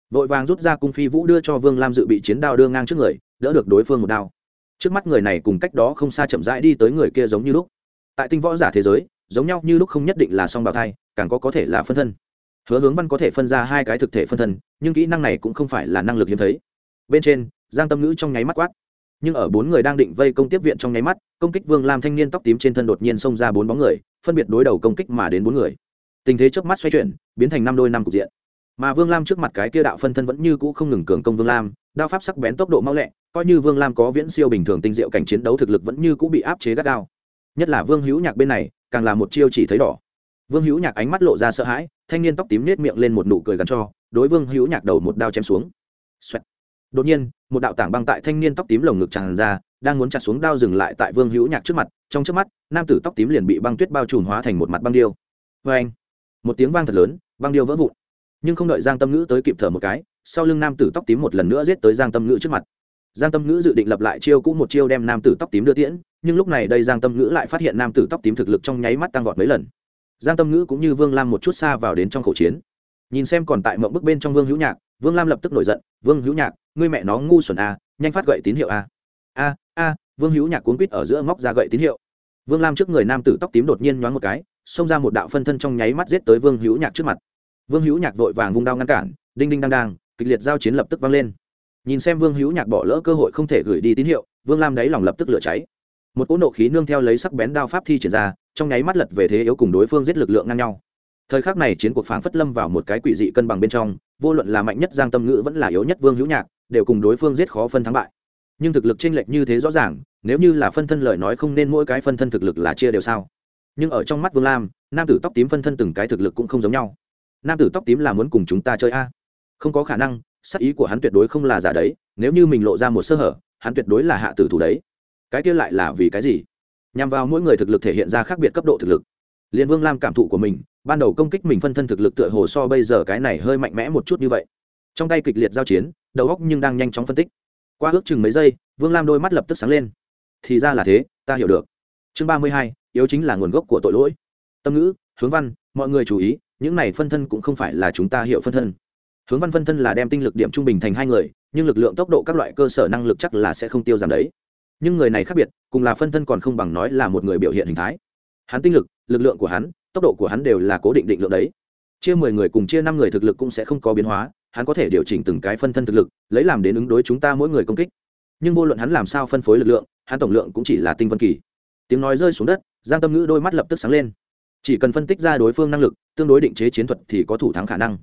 Vội vàng rút ra cung phi vũ đưa cho vương lam dự bị chiến đao đưa ngang trước người, đỡ được đối phương một đao. Trước mắt người này cùng cách đó không xa chậm rãi đi tới người kia giống như lúc. Tại tinh võ giả thế giới, giống nhau như lúc không nhất định là song bào thai, càng có có thể là phân thân hứa hướng văn có thể phân ra hai cái thực thể phân thân, nhưng kỹ năng này cũng không phải là năng lực hiếm thấy. Bên trên, giang tâm ngữ trong nháy mắt quát. Nhưng ở bốn người đang định vây công tiếp viện trong nháy mắt, công kích vương lam thanh niên tóc tím trên thân đột nhiên xông ra bốn bóng người, phân biệt đối đầu công kích mà đến bốn người. Tình thế trước mắt xoay chuyển, biến thành năm đôi năm cục diện. Mà vương lam trước mặt cái kia đạo phân thân vẫn như cũ không ngừng cường công vương lam, đao pháp sắc bén tốc độ mau lẹ, coi như vương lam có viễn siêu bình thường tinh diệu cảnh chiến đấu thực lực vẫn như cũ bị áp chế gắt gao. Nhất là vương hữu nhạc bên này, càng là một chiêu chỉ thấy đỏ. Vương hữu nhạc ánh mắt lộ ra sợ hãi thanh niên tóc tím nết miệng lên một nụ cười gắn cho, đối vương hữu nhạc đầu một đao chém xuống、Xoẹt. đột nhiên, một đạo tảng băng tại thanh niên tóc tím lồng ngực tràn ra, đang muốn chặt xuống đao dừng lại tại vương hữu nhạc trước mặt, trong trước mắt, nam tử tóc tím liền bị băng tuyết bao trùm hóa thành một mặt băng điêu. Vê anh một tiếng vang thật lớn, băng điêu vỡ vụn. Nhưng không đợi giang tâm ngữ tới kịp thở một cái, sau lưng nam tử tóc tím một lần nữa giết tới giang tâm ngữ trước mặt. Giang tâm ngữ dự định lập lại chiêu cũ một chiêu đem nam tử tóc tím đưa tiễn, nhưng lúc này đây giang tâm ngữ lại phát hiện nam tử tóc tím thực lực trong nháy mắt tăng vọt mấy lần giang tâm ngữ cũng như vương lam một chút xa vào đến trong khẩu chiến. Nhìn xem còn tại mộng bức bên trong vương hữu nhạc vương lam lập tức nổi giận vương hữu nhạc ngươi mẹ nó ngu xuẩn a à, nhanh phát gậy tín hiệu a a a vương hữu nhạc cuốn quýt ở giữa móc ra gậy tín hiệu. Vương lam trước người nam tử tóc tím đột nhiên nhoáng một cái xông ra một đạo phân thân trong nháy mắt giết tới vương hữu nhạc trước mặt. Vương hữu nhạc vội vàng vung đao ngăn cản đinh đinh đang đang kịch liệt giao chiến lập tức vang lên. Nhìn xem vương hữu nhạc bỏ lỡ cơ hội không thể gửi đi tín hiệu vương lam đáy lòng lập tức lửa cháy một cỗ nộ khí nương theo lấy sắc bén đao pháp thi triển ra, trong nháy mắt lật về thế yếu cùng đối phương giết lực lượng ngang nhau. Thời khắc này chiến cuộc phảng phất lâm vào một cái quỷ dị cân bằng bên trong, vô luận là mạnh nhất giang tâm ngữ vẫn là yếu nhất vương hữu nhạc, đều cùng đối phương giết khó phân thắng bại. Nhưng thực lực chênh lệch như thế rõ ràng, nếu như là phân thân lời nói không nên mỗi cái phân thân thực lực là chia đều sao? Nhưng ở trong mắt vương lam, nam tử tóc tím phân thân từng cái thực lực cũng không giống nhau. Nam tử tóc tím là muốn cùng chúng ta chơi a? Không có khả năng sắc ý của hắn tuyệt đối không là giả đấy, nếu như mình lộ ra một sơ hở, hắn tuyệt đối là hạ tử thủ đấy cái kia lại là vì cái gì? Nhằm vào mỗi người thực lực thể hiện ra khác biệt cấp độ thực lực. Liên vương lam cảm thụ của mình, ban đầu công kích mình phân thân thực lực tựa hồ so bây giờ cái này hơi mạnh mẽ một chút như vậy. Trong tay kịch liệt giao chiến, đầu góc nhưng đang nhanh chóng phân tích. Qua ước chừng mấy giây, vương lam đôi mắt lập tức sáng lên. Thì ra là thế, ta hiểu được. Chương ba mươi hai, yếu chính là nguồn gốc của tội lỗi. Tâm ngữ, hướng văn, mọi người chú ý, những này phân thân cũng không phải là chúng ta hiểu phân thân. Hướng văn phân thân là đem tinh lực điểm trung bình thành hai người, nhưng lực lượng tốc độ các loại cơ sở năng lực chắc là sẽ không tiêu giảm đấy nhưng người này khác biệt, cùng là phân thân còn không bằng nói là một người biểu hiện hình thái. Hắn tinh lực lực lượng của hắn, tốc độ của hắn đều là cố định định lượng đấy. Chia mười người cùng chia năm người thực lực cũng sẽ không có biến hóa, hắn có thể điều chỉnh từng cái phân thân thực lực, lấy làm đến ứng đối chúng ta mỗi người công kích. Nhưng vô luận hắn làm sao phân phối lực lượng, hắn tổng lượng cũng chỉ là tinh vân kỳ. Tiếng nói rơi xuống đất, giang tâm ngữ đôi mắt lập tức sáng lên. Chỉ cần phân tích ra đối phương năng lực, tương đối định chế chiến thuật thì có thủ thắng khả năng.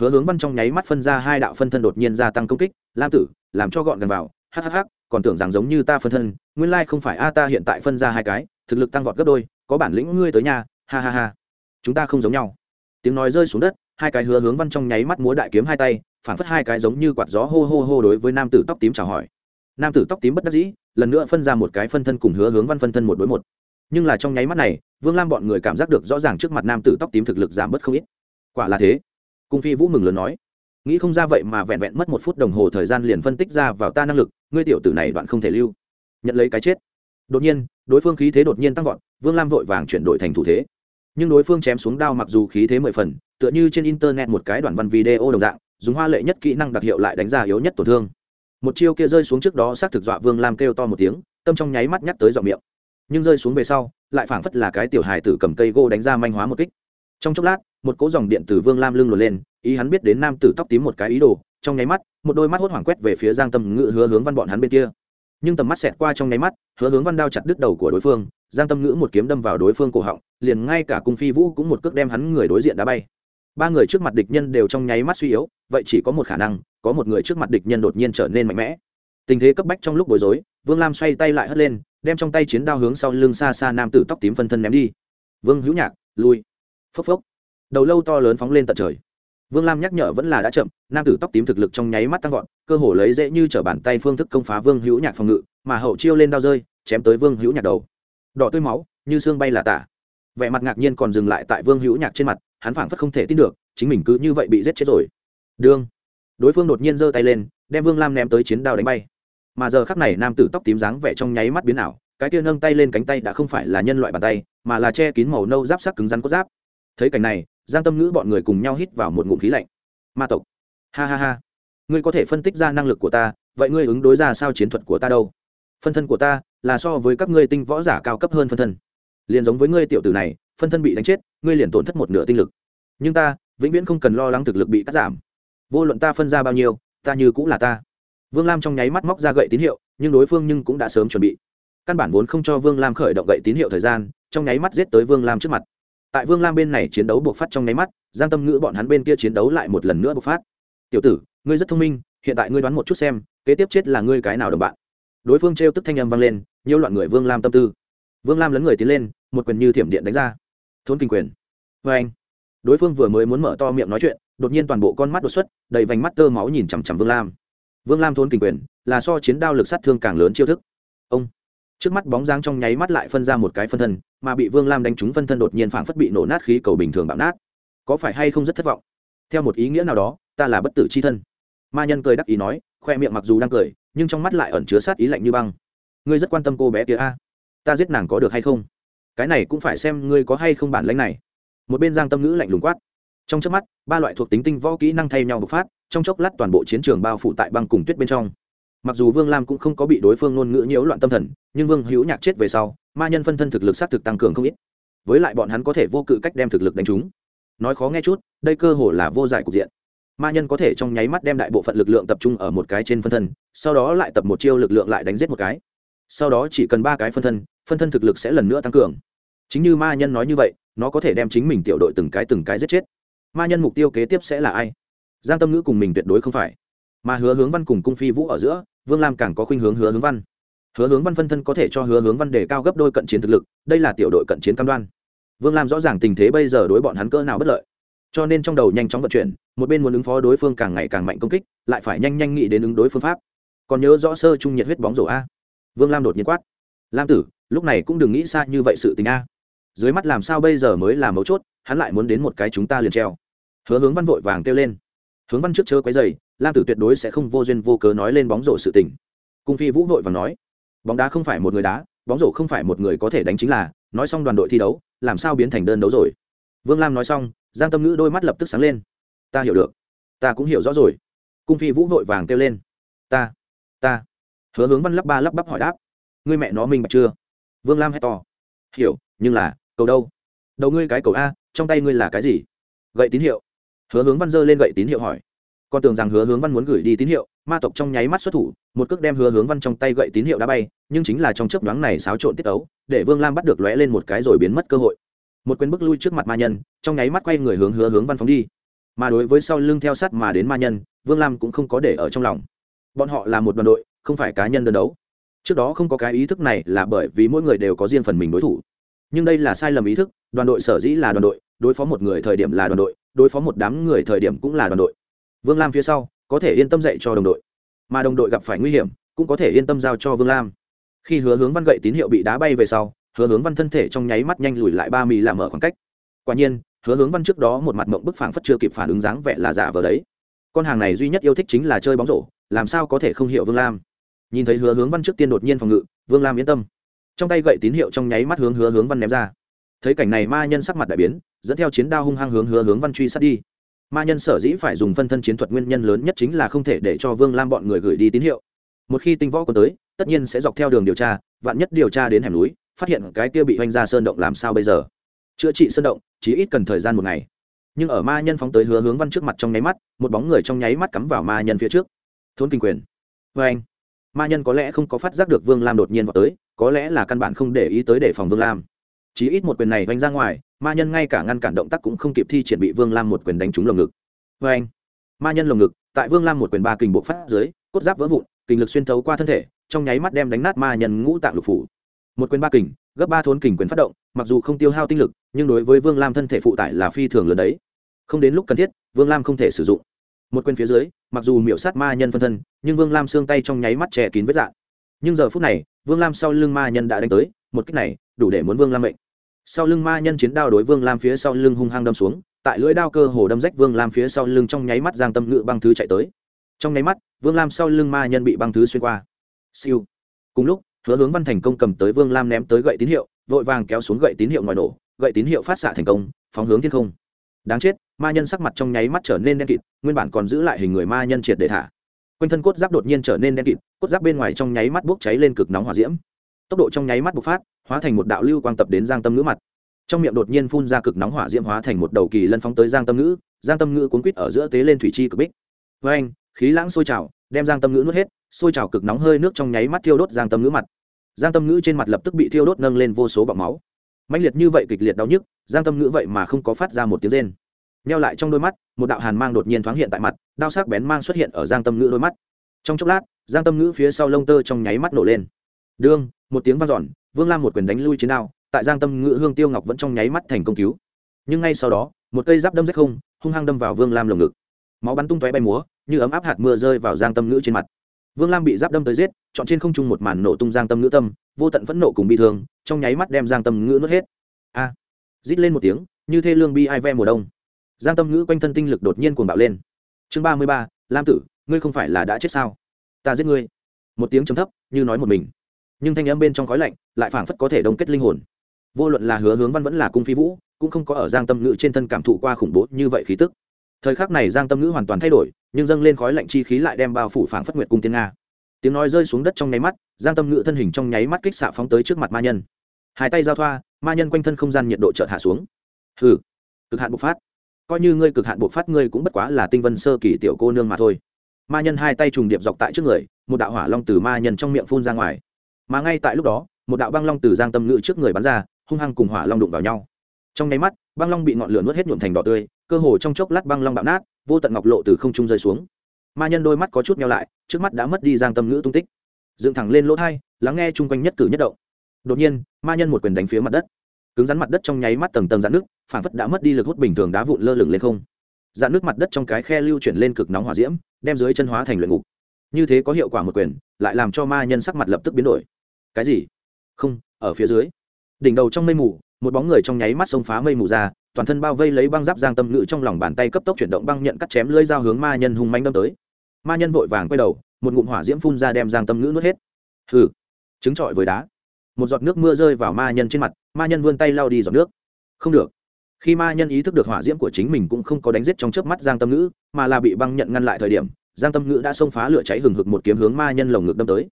Hứa hướng văn trong nháy mắt phân ra hai đạo phân thân đột nhiên gia tăng công kích, lam tử, làm cho gọn gần vào hhh còn tưởng rằng giống như ta phân thân, nguyên lai không phải a, ta hiện tại phân ra hai cái, thực lực tăng vọt gấp đôi, có bản lĩnh ngươi tới nhà, ha ha ha. Chúng ta không giống nhau. Tiếng nói rơi xuống đất, hai cái hứa hướng văn trong nháy mắt múa đại kiếm hai tay phản phất hai cái giống như quạt gió hô hô hô đối với nam tử tóc tím chào hỏi. Nam tử tóc tím bất đắc dĩ, lần nữa phân ra một cái phân thân cùng hứa hướng văn phân thân một đối một. Nhưng là trong nháy mắt này, vương lam bọn người cảm giác được rõ ràng trước mặt nam tử tóc tím thực lực giảm bớt không ít. Quả là thế. Cung phi vũ mừng lớn nói nghĩ không ra vậy mà vẹn vẹn mất một phút đồng hồ thời gian liền phân tích ra vào ta năng lực, ngươi tiểu tử này đoạn không thể lưu. Nhận lấy cái chết. Đột nhiên, đối phương khí thế đột nhiên tăng vọt, vương lam vội vàng chuyển đổi thành thủ thế. Nhưng đối phương chém xuống đao mặc dù khí thế mười phần, tựa như trên internet một cái đoạn văn video đồng dạng, dùng hoa lệ nhất kỹ năng đặc hiệu lại đánh ra yếu nhất tổn thương. Một chiêu kia rơi xuống trước đó xác thực dọa vương lam kêu to một tiếng, tâm trong nháy mắt nhắc tới giọng miệng. Nhưng rơi xuống về sau, lại phảng phất là cái tiểu hài tử cầm cây gô đánh ra manh hóa một kích. Trong chốc lát, một cỗ dòng điện từ vương lam lưng lùa lên ý hắn biết đến nam tử tóc tím một cái ý đồ, trong nháy mắt, một đôi mắt hốt hoảng quét về phía giang tâm ngữ hứa hướng văn bọn hắn bên kia. Nhưng tầm mắt xẹt qua trong nháy mắt, hứa hướng văn đao chặt đứt đầu của đối phương, giang tâm ngữ một kiếm đâm vào đối phương cổ họng, liền ngay cả cung phi vũ cũng một cước đem hắn người đối diện đá bay. Ba người trước mặt địch nhân đều trong nháy mắt suy yếu, vậy chỉ có một khả năng, có một người trước mặt địch nhân đột nhiên trở nên mạnh mẽ. Tình thế cấp bách trong lúc bối rối, vương lam xoay tay lại hất lên, đem trong tay chiến đao hướng sau lưng xa xa nam tử tóc tím phân thân ném đi. Vương hữu nhạc, lui. Phốc phốc. Đầu lâu to lớn phóng lên tận trời vương lam nhắc nhở vẫn là đã chậm, nam tử tóc tím thực lực trong nháy mắt tăng vọt, cơ hồ lấy dễ như trở bàn tay phương thức công phá vương hữu nhạc phòng ngự, mà hậu chiêu lên đao rơi, chém tới vương hữu nhạc đầu. Đỏ tươi máu, như xương bay là tả. Vẻ mặt ngạc nhiên còn dừng lại tại vương hữu nhạc trên mặt, hắn phảng phất không thể tin được, chính mình cứ như vậy bị giết chết rồi. Đương. Đối phương đột nhiên giơ tay lên, đem vương lam ném tới chiến đao đánh bay. Mà giờ khắc này nam tử tóc tím dáng vẻ trong nháy mắt biến ảo, cái kia nâng tay lên cánh tay đã không phải là nhân loại bàn tay, mà là che kín màu nâu giáp sắc cứng rắn cốt giáp. Thấy cảnh này giang tâm ngữ bọn người cùng nhau hít vào một ngụm khí lạnh. Ma tộc. Ha ha ha. Ngươi có thể phân tích ra năng lực của ta, vậy ngươi ứng đối ra sao chiến thuật của ta đâu? Phân thân của ta là so với các ngươi tinh võ giả cao cấp hơn phân thân. Liền giống với ngươi tiểu tử này, phân thân bị đánh chết, ngươi liền tổn thất một nửa tinh lực. Nhưng ta, vĩnh viễn không cần lo lắng thực lực bị cắt giảm. Vô luận ta phân ra bao nhiêu, ta như cũng là ta. Vương lam trong nháy mắt móc ra gậy tín hiệu, nhưng đối phương nhưng cũng đã sớm chuẩn bị. Căn bản vốn không cho vương lam khởi động gậy tín hiệu thời gian, trong nháy mắt giết tới vương lam trước mặt tại vương lam bên này chiến đấu buộc phát trong nháy mắt, giang tâm ngữ bọn hắn bên kia chiến đấu lại một lần nữa bộc phát. Tiểu tử, ngươi rất thông minh, hiện tại ngươi đoán một chút xem, kế tiếp chết là ngươi cái nào đồng bạn? Đối phương trêu tức thanh âm vang lên nhiều loạn người vương lam tâm tư. Vương lam lấn người tiến lên, một quyền như thiểm điện đánh ra. Thôn kinh quyền. Vê anh. Đối phương vừa mới muốn mở to miệng nói chuyện, đột nhiên toàn bộ con mắt đột xuất, đầy vành mắt tơ máu nhìn chằm chằm vương lam. Vương lam thôn kinh quyền là so chiến đao lực sát thương càng lớn chiêu thức. Ông trước mắt bóng dáng trong nháy mắt lại phân ra một cái phân thân, mà bị vương lam đánh trúng phân thân đột nhiên phảng phất bị nổ nát khí cầu bình thường bạo nát. Có phải hay không rất thất vọng? Theo một ý nghĩa nào đó, ta là bất tử c h i thân. Ma nhân cười đắc ý nói, khoe miệng mặc dù đang cười, nhưng trong mắt lại ẩn chứa sát ý lạnh như băng. Ngươi rất quan tâm cô bé kia a. Ta giết nàng có được hay không? Cái này cũng phải xem ngươi có hay không bản lãnh này. Một bên giang tâm ngữ lạnh lùng quát. Trong trước mắt, ba loại thuộc tính tinh võ kỹ năng thay nhau bộc phát, trong chốc lát toàn bộ chiến trường bao phủ tại băng cùng tuyết bên trong mặc dù vương lam cũng không có bị đối phương ngôn ngữ nhiễu loạn tâm thần, nhưng vương hữu nhạc chết về sau, ma nhân phân thân thực lực s á t thực tăng cường không ít. Với lại bọn hắn có thể vô cự cách đem thực lực đánh trúng. Nói khó nghe chút, đây cơ hồ là vô giải cục diện. Ma nhân có thể trong nháy mắt đem đại bộ phận lực lượng tập trung ở một cái trên phân thân, sau đó lại tập một chiêu lực lượng lại đánh giết một cái. Sau đó chỉ cần ba cái phân thân phân thân thực lực sẽ lần nữa tăng cường. Chính như ma nhân nói như vậy, nó có thể đem chính mình tiểu đội từng cái từng cái giết chết. Ma nhân mục tiêu kế tiếp sẽ là ai? Giang tâm ngữ cùng mình tuyệt đối không phải. Mà hứa hướng văn cùng cung phi vũ ở giữa vương lam càng có khuynh hướng hứa hướng văn. Hứa hướng văn phân thân có thể cho hứa hướng văn đề cao gấp đôi cận chiến thực lực, đây là tiểu đội cận chiến cam đoan. Vương lam rõ ràng tình thế bây giờ đối bọn hắn cỡ nào bất lợi. Cho nên trong đầu nhanh chóng vận chuyển, một bên muốn ứng phó đối phương càng ngày càng mạnh công kích, lại phải nhanh nhanh nghĩ đến ứng đối phương pháp. Còn nhớ rõ sơ trung nhiệt huyết bóng rổ a. Vương lam đột nhiên quát. Lam tử, lúc này cũng đừng nghĩ xa như vậy sự tình a. Dưới mắt làm sao bây giờ mới là mấu chốt, hắn lại muốn đến một cái chúng ta liền treo. Hứa hướng văn vội vàng kêu lên hướng văn trước chớ quấy dày, lam tử tuyệt đối sẽ không vô duyên vô cớ nói lên bóng rổ sự tình. Cung phi vũ vội và nói, bóng đá không phải một người đá, bóng rổ không phải một người có thể đánh chính là, nói xong đoàn đội thi đấu, làm sao biến thành đơn đấu rồi? Vương lam nói xong, giang tâm ngữ đôi mắt lập tức sáng lên. Ta hiểu được. Ta cũng hiểu rõ rồi. Cung phi vũ vội vàng kêu lên. Ta ta. Hứa hướng văn lắp ba lắp bắp hỏi đáp. Ngươi mẹ nó minh bạch chưa? Vương lam hét to. Hiểu, nhưng là, cầu đâu? Đầu ngươi cái cầu a, trong tay ngươi là cái gì? Gậy tín hiệu hứa hướng văn dơ lên gậy tín hiệu hỏi. Con tưởng rằng hứa hướng văn muốn gửi đi tín hiệu, ma tộc trong nháy mắt xuất thủ, một cước đem hứa hướng văn trong tay gậy tín hiệu đã bay, nhưng chính là trong chớp nhoáng này xáo trộn tiết ấu để vương lam bắt được lóe lên một cái rồi biến mất cơ hội. Một quyền bước lui trước mặt ma nhân, trong nháy mắt quay người hướng hứa hướng văn phóng đi. Mà đối với sau lưng theo sát mà đến ma nhân, vương lam cũng không có để ở trong lòng. Bọn họ là một đoàn đội, không phải cá nhân đơn đấu. Trước đó không có cái ý thức này là bởi vì mỗi người đều có riêng phần mình đối thủ. Nhưng đây là sai lầm ý thức, đoàn đội sở dĩ là đoàn đội, đối phó một người thời điểm là đoàn đội đối phó một đám người thời điểm cũng là đoàn đội. Vương lam phía sau, có thể yên tâm dạy cho đồng đội. Mà đồng đội gặp phải nguy hiểm, cũng có thể yên tâm giao cho vương lam. Khi hứa hướng văn gậy tín hiệu bị đá bay về sau, hứa hướng văn thân thể trong nháy mắt nhanh lùi lại ba mì làm mở khoảng cách. Quả nhiên, hứa hướng văn trước đó một mặt mộng bức phảng phất chưa kịp phản ứng dáng vẻ là giả vờ đấy. Con hàng này duy nhất yêu thích chính là chơi bóng rổ, làm sao có thể không hiểu vương lam. Nhìn thấy hứa hướng văn trước tiên đột nhiên phòng ngự, vương lam yên tâm. Trong tay gậy tín hiệu trong nháy mắt hướng hứa hướng văn ném ra. Thấy cảnh này ma nhân sắc mặt đại biến dẫn theo chiến đao hung hăng hướng hứa hướng văn truy sát đi. Ma nhân sở dĩ phải dùng phân thân chiến thuật nguyên nhân lớn nhất chính là không thể để cho vương lam bọn người gửi đi tín hiệu. Một khi tinh võ còn tới, tất nhiên sẽ dọc theo đường điều tra, vạn nhất điều tra đến hẻm núi, phát hiện cái kia bị oanh ra sơn động làm sao bây giờ? Chữa trị sơn động chỉ ít cần thời gian một ngày. Nhưng ở ma nhân phóng tới hứa hướng văn trước mặt trong nháy mắt, một bóng người trong nháy mắt cắm vào ma nhân phía trước. Thôn kinh quyền. Vê anh, ma nhân có lẽ không có phát giác được vương lam đột nhiên vào tới, có lẽ là căn bản không để ý tới đề phòng vương lam chỉ ít một quyền này oanh ra ngoài, ma nhân ngay cả ngăn cản động tác cũng không kịp thi triển bị vương lam một quyền đánh trúng lồng ngực. Vê anh ma nhân lồng ngực, tại vương lam một quyền ba kình bộ phát dưới, cốt giáp vỡ vụn, kình lực xuyên thấu qua thân thể, trong nháy mắt đem đánh nát ma nhân ngũ tạng lục phủ. Một quyền ba kình, gấp ba thốn kình quyền phát động, mặc dù không tiêu hao tinh lực, nhưng đối với vương lam thân thể phụ tải là phi thường lớn đấy. Không đến lúc cần thiết, vương lam không thể sử dụng. Một quyền phía dưới, mặc dù miểu sát ma nhân phân thân, nhưng vương lam xương tay trong nháy mắt che kín vết dạn. Nhưng giờ phút này, vương lam sau lưng ma nhân đã đánh tới một cách này, đủ để muốn vương lam mệnh. Sau lưng ma nhân chiến đao đối vương lam phía sau lưng hung hăng đâm xuống, tại lưỡi đao cơ hồ đâm rách vương lam phía sau lưng trong nháy mắt giang tâm ngự băng thứ chạy tới. Trong nháy mắt, vương lam sau lưng ma nhân bị băng thứ xuyên qua. Siêu. Cùng lúc, hứa hướng văn thành công cầm tới vương lam ném tới gậy tín hiệu, vội vàng kéo xuống gậy tín hiệu ngoài nổ, gậy tín hiệu phát xạ thành công, phóng hướng thiên không. Đáng chết, ma nhân sắc mặt trong nháy mắt trở nên đen kịt, nguyên bản còn giữ lại hình người ma nhân triệt để thả. Quanh thân cốt giáp đột nhiên trở nên đen kịt, cốt giáp bên ngoài trong nháy mắt bốc cháy lên cực nóng hỏa diễm tốc độ trong nháy mắt bộc phát, hóa thành một đạo lưu quang tập đến giang tâm ngữ mặt. Trong miệng đột nhiên phun ra cực nóng hỏa diễm hóa thành một đầu kỳ lân phóng tới giang tâm ngữ, giang tâm ngữ cuốn quýt ở giữa tế lên thủy chi cực bích. Với anh khí lãng sôi trào, đem giang tâm ngữ nuốt hết, sôi trào cực nóng hơi nước trong nháy mắt thiêu đốt giang tâm ngữ mặt. Giang tâm ngữ trên mặt lập tức bị thiêu đốt nâng lên vô số bọc máu. Mạnh liệt như vậy kịch liệt đau nhức, giang tâm ngữ vậy mà không có phát ra một tiếng rên. Neo lại trong đôi mắt, một đạo hàn mang đột nhiên thoáng hiện tại mặt, đao sắc bén mang xuất hiện ở giang tâm ngữ đôi mắt. Trong chốc lát, giang tâm ngữ phía sau lông tơ trong nháy mắt nổ lên. Đương một tiếng vang dọn vương lam một quyền đánh lui chiến đao tại giang tâm ngữ hương tiêu ngọc vẫn trong nháy mắt thành công cứu. Nhưng ngay sau đó một cây giáp đâm rách không hung hăng đâm vào vương lam lồng ngực. Máu bắn tung tóe bay múa như ấm áp hạt mưa rơi vào giang tâm ngữ trên mặt. Vương lam bị giáp đâm tới giết chọn trên không trung một màn nổ tung giang tâm ngữ tâm vô tận phẫn nộ cùng bị thương trong nháy mắt đem giang tâm ngữ nuốt hết. A! À, rít lên một tiếng như thê lương bi ai ve mùa đông. Giang tâm ngữ quanh thân tinh lực đột nhiên cuồng bạo lên. Chương ba mươi ba lam tử ngươi không phải là đã chết sao? Ta giết ngươi. Một tiếng chấm thấp như nói một mình nhưng thanh âm bên trong khói lạnh lại phảng phất có thể đông kết linh hồn. Vô luận là hứa hướng văn vẫn là cung phi vũ, cũng không có ở giang tâm ngữ trên thân cảm thụ qua khủng bố như vậy khí tức. Thời khắc này giang tâm ngữ hoàn toàn thay đổi, nhưng dâng lên khói lạnh chi khí lại đem bao phủ phảng phất nguyệt cung tiên nga. Tiếng nói rơi xuống đất trong nháy mắt, giang tâm ngữ thân hình trong nháy mắt kích xạ phóng tới trước mặt ma nhân. Hai tay giao thoa, ma nhân quanh thân không gian nhiệt độ chợt hạ xuống. Hừ, cực hạn bộc phát. Coi như ngươi cực hạn bộc phát, ngươi cũng bất quá là tinh vân sơ kỳ tiểu cô nương mà thôi. Ma nhân hai tay trùng điệp dọc tại trước người, một đạo hỏa long từ ma nhân trong miệng phun ra ngoài mà ngay tại lúc đó, một đạo băng long từ giang tâm ngữ trước người bắn ra, hung hăng cùng hỏa long đụng vào nhau. Trong nháy mắt, băng long bị ngọn lửa nuốt hết nhuộm thành đỏ tươi, cơ hồ trong chốc lát băng long bạo nát, vô tận ngọc lộ từ không trung rơi xuống. Ma nhân đôi mắt có chút nhau lại, trước mắt đã mất đi giang tâm ngữ tung tích. Dựng thẳng lên lỗ thai, lắng nghe chung quanh nhất cử nhất động. Đột nhiên, ma nhân một quyền đánh phía mặt đất. Cứng rắn mặt đất trong nháy mắt tầng tầng dạn nước phản phất đã mất đi lực hút bình thường đá vụn lơ lửng lên không. Dạn nước mặt đất trong cái khe lưu chuyển lên cực nóng hỏa diễm, đem dưới chân hóa thành luyện ngục. Như thế có hiệu quả một quyền, lại làm cho ma nhân sắc mặt lập tức biến đổi cái gì? Không, ở phía dưới. Đỉnh đầu trong mây mù, một bóng người trong nháy mắt xông phá mây mù ra, toàn thân bao vây lấy băng giáp giang tâm ngự trong lòng bàn tay cấp tốc chuyển động băng nhận cắt chém lưỡi dao hướng ma nhân hung manh đâm tới. Ma nhân vội vàng quay đầu, một ngụm hỏa diễm phun ra đem giang tâm ngữ nuốt hết. Hừ, trứng trọi với đá. Một giọt nước mưa rơi vào ma nhân trên mặt, ma nhân vươn tay lau đi giọt nước. Không được. Khi ma nhân ý thức được hỏa diễm của chính mình cũng không có đánh giết trong chớp mắt giang tâm ngữ mà là bị băng nhận ngăn lại thời điểm, giang tâm ngữ đã xông phá lửa cháy hừng hực một kiếm hướng ma nhân lồng ngực đâm tới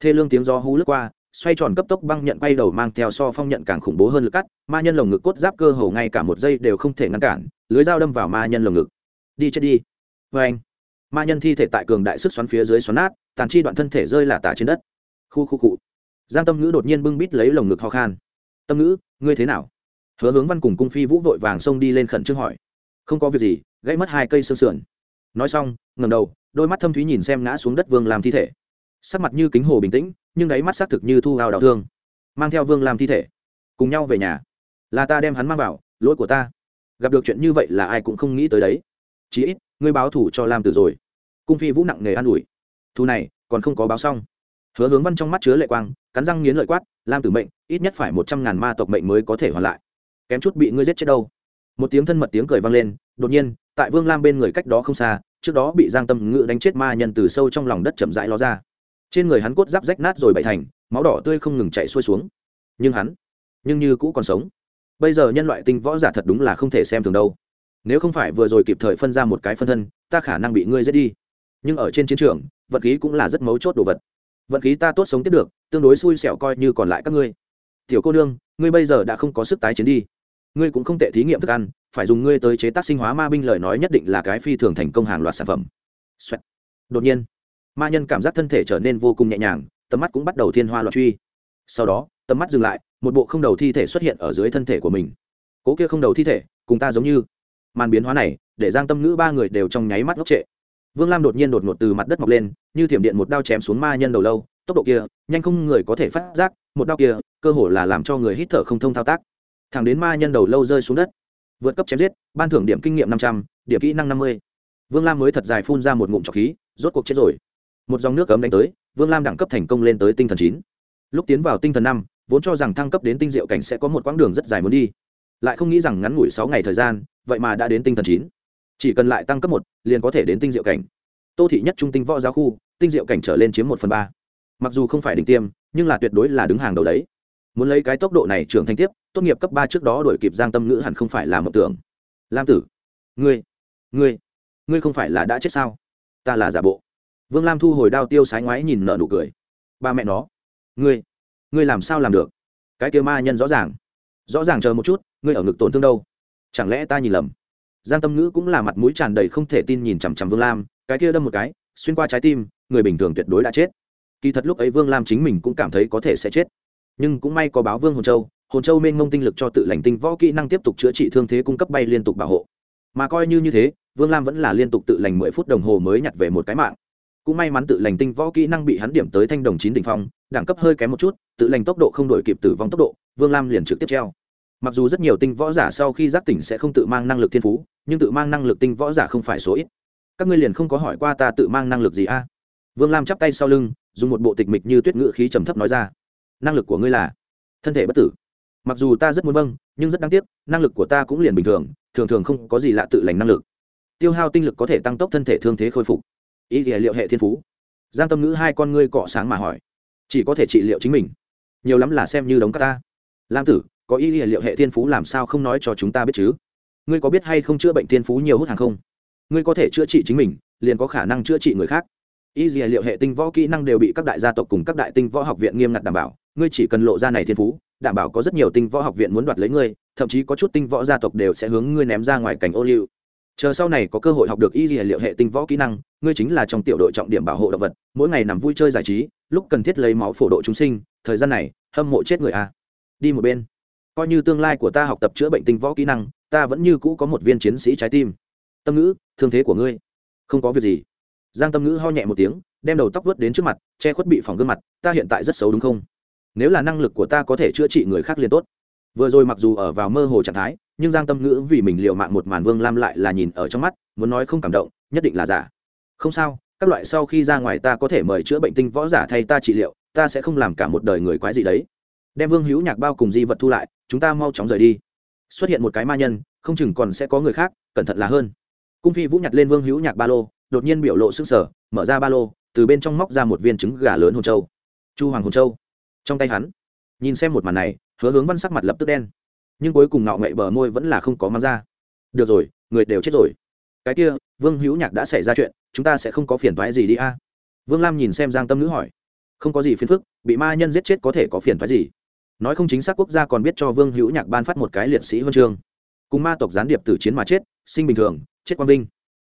thê lương tiếng gió hú lướt qua, xoay tròn cấp tốc băng nhận quay đầu mang theo so phong nhận càng khủng bố hơn lực cắt, ma nhân lồng ngực cốt giáp cơ hồ ngay cả một giây đều không thể ngăn cản, lưới dao đâm vào ma nhân lồng ngực. Đi chết đi. Vê anh, ma nhân thi thể tại cường đại sức xoắn phía dưới xoắn nát, tàn chi đoạn thân thể rơi là tả trên đất. Khu khu cụ giang tâm ngữ đột nhiên bưng bít lấy lồng ngực ho khan. Tâm ngữ, ngươi thế nào? Hứa hướng văn cùng cung phi vũ vội vàng xông đi lên khẩn trương hỏi. Không có việc gì, gãy mất hai cây xương sườn. Nói xong ngầm đầu, đôi mắt thâm thúy nhìn xem ngã xuống đất vương làm thi thể sắc mặt như kính hồ bình tĩnh, nhưng đáy mắt xác thực như thu hào đau thương. Mang theo vương làm thi thể, cùng nhau về nhà. Là ta đem hắn mang vào, lỗi của ta. Gặp được chuyện như vậy là ai cũng không nghĩ tới đấy. Chí ít, ngươi báo thủ cho lam tử rồi. Cung phi vũ nặng nề an ủi. Thu này, còn không có báo xong. Hứa hướng văn trong mắt chứa lệ quang, cắn răng nghiến lợi quát, lam tử mệnh, ít nhất phải một trăm ngàn ma tộc mệnh mới có thể hoàn lại. Kém chút bị ngươi giết chết đâu. Một tiếng thân mật tiếng cười vang lên, đột nhiên, tại vương lam bên người cách đó không xa, trước đó bị giang tâm ngự đánh chết ma nhân từ sâu trong lòng đất chậm rãi ló ra trên người hắn cốt giáp rách nát rồi bậy thành, máu đỏ tươi không ngừng chạy xuôi xuống. Nhưng hắn, nhưng như cũ còn sống. Bây giờ nhân loại tinh võ giả thật đúng là không thể xem thường đâu. Nếu không phải vừa rồi kịp thời phân ra một cái phân thân, ta khả năng bị ngươi giết đi. Nhưng ở trên chiến trường, vật khí cũng là rất mấu chốt đồ vật. Vận khí ta tốt sống tiếp được, tương đối xui xẻo coi như còn lại các ngươi. Tiểu cô nương, ngươi bây giờ đã không có sức tái chiến đi. Ngươi cũng không tệ thí nghiệm thức ăn, phải dùng ngươi tới chế tác sinh hóa ma binh lời nói nhất định là cái phi thường thành công hàng loạt sản phẩm、Xoẹt. đột nhiên ma nhân cảm giác thân thể trở nên vô cùng nhẹ nhàng, tầm mắt cũng bắt đầu thiên hoa loạn truy. Sau đó, tầm mắt dừng lại, một bộ không đầu thi thể xuất hiện ở dưới thân thể của mình. Cố kia không đầu thi thể, cùng ta giống như. Màn biến hóa này, để giang tâm ngữ ba người đều trong nháy mắt ngốc trệ. Vương lam đột nhiên đột ngột từ mặt đất mọc lên, như thiểm điện một đao chém xuống ma nhân đầu lâu, tốc độ kia, nhanh không người có thể phát giác, một đao kia, cơ hồ là làm cho người hít thở không thông thao tác. Thẳng đến ma nhân đầu lâu rơi xuống đất. Vượt cấp chém giết, ban thưởng điểm kinh nghiệm năm trăm, điểm kỹ năng năm mươi. Vương lam mới thật dài phun ra một ngụm trọc khí, rốt cuộc chết rồi một dòng nước cấm đánh tới, vương lam đẳng cấp thành công lên tới tinh thần chín. Lúc tiến vào tinh thần năm, vốn cho rằng thăng cấp đến tinh diệu cảnh sẽ có một quãng đường rất dài muốn đi. Lại không nghĩ rằng ngắn ngủi sáu ngày thời gian, vậy mà đã đến tinh thần chín. Chỉ cần lại tăng cấp một, liền có thể đến tinh diệu cảnh. Tô thị nhất trung tinh võ giáo khu, tinh diệu cảnh trở lên chiếm một phần ba. Mặc dù không phải đỉnh tiêm, nhưng là tuyệt đối là đứng hàng đầu đấy. Muốn lấy cái tốc độ này trưởng thành tiếp, tốt nghiệp cấp ba trước đó đổi kịp giang tâm ngữ hẳn không phải là mộng tưởng. Lam tử, ngươi ngươi ngươi không phải là đã chết sao? Ta là giả bộ vương lam thu hồi đao tiêu sái ngoái nhìn nợ nụ cười. Ba mẹ nó. Ngươi ngươi làm sao làm được? Cái kia ma nhân rõ ràng. Rõ ràng chờ một chút, ngươi ở ngực tổn thương đâu? Chẳng lẽ ta nhìn lầm? Giang tâm ngữ cũng là mặt mũi tràn đầy không thể tin nhìn chằm chằm vương lam, cái kia đâm một cái, xuyên qua trái tim, người bình thường tuyệt đối đã chết. Kỳ thật lúc ấy vương lam chính mình cũng cảm thấy có thể sẽ chết. Nhưng cũng may có báo vương hồn châu hồn châu mênh mông tinh lực cho tự lành tinh võ kỹ năng tiếp tục chữa trị thương thế cung cấp bay liên tục bảo hộ. Mà coi như như thế, vương lam vẫn là liên tục tự lành mười phút đồng hồ mới nhặt về một cái mạng cũng may mắn tự lành tinh võ kỹ năng bị hắn điểm tới thanh đồng chín đỉnh phong, đẳng cấp hơi kém một chút, tự lành tốc độ không đổi kịp tử vong tốc độ, vương lam liền trực tiếp treo. Mặc dù rất nhiều tinh võ giả sau khi giác tỉnh sẽ không tự mang năng lực thiên phú, nhưng tự mang năng lực tinh võ giả không phải số ít. Các ngươi liền không có hỏi qua ta tự mang năng lực gì a? Vương lam chắp tay sau lưng, dùng một bộ tịch mịch như tuyết ngự khí trầm thấp nói ra. Năng lực của ngươi là thân thể bất tử. Mặc dù ta rất muốn vâng nhưng rất đáng tiếc, năng lực của ta cũng liền bình thường thường thường không có gì lạ tự lành năng lực. Tiêu hao tinh lực có thể tăng tốc thân thể thương thế khôi phục ý thì liệu hệ thiên phú. Giang tâm ngữ hai con ngươi cọ sáng mà hỏi, chỉ có thể trị liệu chính mình. Nhiều lắm là xem như đống các ta. Lam tử, có ý nghĩa liệu hệ thiên phú làm sao không nói cho chúng ta biết chứ? Ngươi có biết hay không chữa bệnh thiên phú nhiều hút hàng không? Ngươi có thể chữa trị chính mình, liền có khả năng chữa trị người khác. Y dì liệu hệ tinh võ kỹ năng đều bị các đại gia tộc cùng các đại tinh võ học viện nghiêm ngặt đảm bảo. Ngươi chỉ cần lộ ra này thiên phú, đảm bảo có rất nhiều tinh võ học viện muốn đoạt lấy ngươi, thậm chí có chút tinh võ gia tộc đều sẽ hướng ngươi ném ra ngoài cảnh ô liu chờ sau này có cơ hội học được y liệu hệ tinh võ kỹ năng, ngươi chính là trong tiểu đội trọng điểm bảo hộ động vật, mỗi ngày nằm vui chơi giải trí, lúc cần thiết lấy máu phổ độ chúng sinh, thời gian này, hâm mộ chết người a. Đi một bên. Coi như tương lai của ta học tập chữa bệnh tinh võ kỹ năng, ta vẫn như cũ có một viên chiến sĩ trái tim. Tâm ngữ, thương thế của ngươi. Không có việc gì. Giang tâm ngữ ho nhẹ một tiếng, đem đầu tóc vớt đến trước mặt, che khuất bị phòng gương mặt, ta hiện tại rất xấu đúng không? Nếu là năng lực của ta có thể chữa trị người khác liền tốt. Vừa rồi mặc dù ở vào mơ hồ trạng thái nhưng giang tâm ngữ vì mình liệu mạng một màn vương lam lại là nhìn ở trong mắt, muốn nói không cảm động, nhất định là giả. Không sao, các loại sau khi ra ngoài ta có thể mời chữa bệnh tinh võ giả thay ta trị liệu, ta sẽ không làm cả một đời người quái gì đấy. Đem vương hữu nhạc bao cùng di vật thu lại, chúng ta mau chóng rời đi. Xuất hiện một cái ma nhân, không chừng còn sẽ có người khác, cẩn thận là hơn. Cung phi vũ nhặt lên vương hữu nhạc ba lô, đột nhiên biểu lộ sức sở mở ra ba lô, từ bên trong móc ra một viên trứng gà lớn hồn châu. Chu hoàng hồn châu. Trong tay hắn, nhìn xem một màn này, hứa hướng văn sắc mặt lập tức đen nhưng cuối cùng nọ ngậy bờ môi vẫn là không có mang ra. Được rồi, người đều chết rồi. Cái kia, vương hữu nhạc đã xảy ra chuyện, chúng ta sẽ không có phiền thoái gì đi a. Vương lam nhìn xem giang tâm nữ hỏi. Không có gì phiền phức, bị ma nhân giết chết có thể có phiền thoái gì? Nói không chính xác quốc gia còn biết cho vương hữu nhạc ban phát một cái liệt sĩ huân chương. Cùng ma tộc gián điệp tử chiến mà chết, sinh bình thường, chết quang vinh.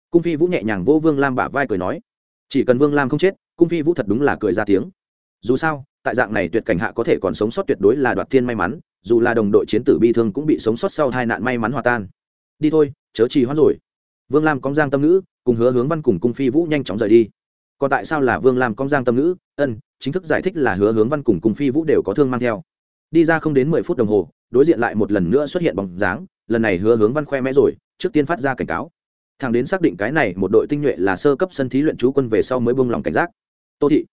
Cung phi vũ nhẹ nhàng vô vương lam bả vai cười nói. Chỉ cần vương lam không chết, cung phi vũ thật đúng là cười ra tiếng. Dù sao, tại dạng này tuyệt cảnh hạ có thể còn sống sót tuyệt đối là đoạt thiên may mắn dù là đồng đội chiến tử bi thương cũng bị sống sót sau hai nạn may mắn hòa tan. Đi thôi, chớ trì hoãn rồi. Vương lam cóng giang tâm ngữ, cùng hứa hướng văn cùng cung phi vũ nhanh chóng rời đi. Còn tại sao là vương lam cóng giang tâm ngữ? Ân, chính thức giải thích là hứa hướng văn cùng cung phi vũ đều có thương mang theo. Đi ra không đến mười phút đồng hồ, đối diện lại một lần nữa xuất hiện bóng dáng, lần này hứa hướng văn khoe mẽ rồi, trước tiên phát ra cảnh cáo. Thằng đến xác định cái này một đội tinh nhuệ là sơ cấp sân thí luyện chú quân về sau mới bông lòng cảnh giác. Tô thị.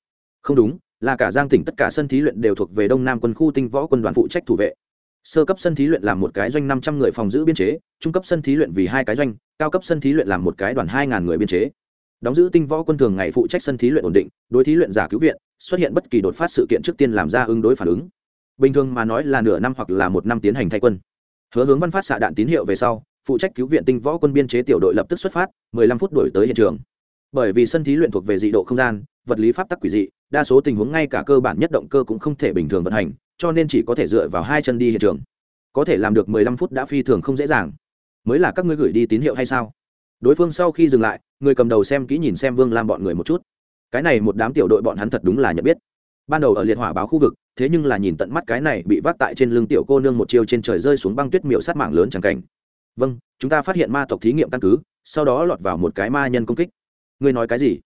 Không đúng là cả giang tỉnh tất cả sân thí luyện đều thuộc về đông nam quân khu tinh võ quân đoàn phụ trách thủ vệ. Sơ cấp sân thí luyện làm một cái doanh năm trăm người phòng giữ biên chế, trung cấp sân thí luyện vì hai cái doanh, cao cấp sân thí luyện làm một cái đoàn hai ngàn người biên chế. Đóng giữ tinh võ quân thường ngày phụ trách sân thí luyện ổn định, đối thí luyện giả cứu viện, xuất hiện bất kỳ đột phát sự kiện trước tiên làm ra ứng đối phản ứng. Bình thường mà nói là nửa năm hoặc là một năm tiến hành thay quân. Hứa hướng văn phát xạ đạn tín hiệu về sau, phụ trách cứu viện tinh võ quân biên chế tiểu đội lập tức xuất phát 15 phút đổi tới hiện trường. Bởi vì sân thí luyện thuộc về dị độ không gian vật lý pháp tắc quỷ dị, đa số tình huống ngay cả cơ bản nhất động cơ cũng không thể bình thường vận hành, cho nên chỉ có thể dựa vào hai chân đi hiện trường. Có thể làm được 15 phút đã phi thường không dễ dàng. Mới là các ngươi gửi đi tín hiệu hay sao? Đối phương sau khi dừng lại, người cầm đầu xem kỹ nhìn xem vương lam bọn người một chút. Cái này một đám tiểu đội bọn hắn thật đúng là nhận biết. Ban đầu ở liệt hỏa báo khu vực, thế nhưng là nhìn tận mắt cái này bị vác tại trên lưng tiểu cô nương một chiều trên trời rơi xuống băng tuyết miệu sát mạng lớn chẳng cảnh. Vâng chúng ta phát hiện ma tộc thí nghiệm căn cứ, sau đó lọt vào một cái ma nhân công kích. Ngươi nói cái gì?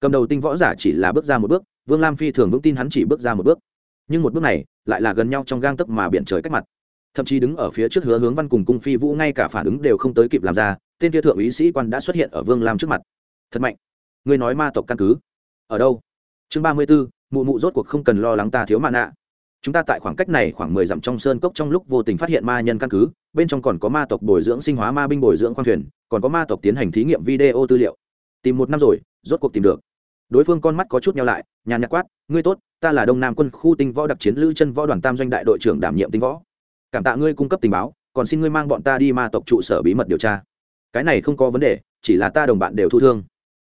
Cầm đầu tinh võ giả chỉ là bước ra một bước, vương lam phi thường vững tin hắn chỉ bước ra một bước. Nhưng một bước này lại là gần nhau trong gang tấc mà biển trời cách mặt. Thậm chí đứng ở phía trước hứa hướng văn cùng cung phi vũ ngay cả phản ứng đều không tới kịp làm ra, tên kia thượng úy sĩ quan đã xuất hiện ở vương lam trước mặt. Thật mạnh. Ngươi nói ma tộc căn cứ. Ở đâu? Chương ba mươi b ố mụ mụ rốt cuộc không cần lo lắng ta thiếu mạ nạ. Chúng ta tại khoảng cách này khoảng mười dặm trong sơn cốc trong lúc vô tình phát hiện ma nhân căn cứ, bên trong còn có ma tộc bồi dưỡng sinh hóa ma binh bồi dưỡng khoang thuyền, còn có ma tộc tiến hành thí nghiệm video tư liệu. Tìm một năm rồi, rốt cuộc tìm được đối phương con mắt có chút nhau lại, nhàn nhạc quát, ngươi tốt, ta là đông nam quân khu tinh võ đặc chiến lữ chân võ đoàn tam doanh đại đội trưởng đảm nhiệm tinh võ. Cảm tạ ngươi cung cấp tình báo, còn xin ngươi mang bọn ta đi ma tộc trụ sở bí mật điều tra. Cái này không có vấn đề, chỉ là ta đồng bạn đều thu thương.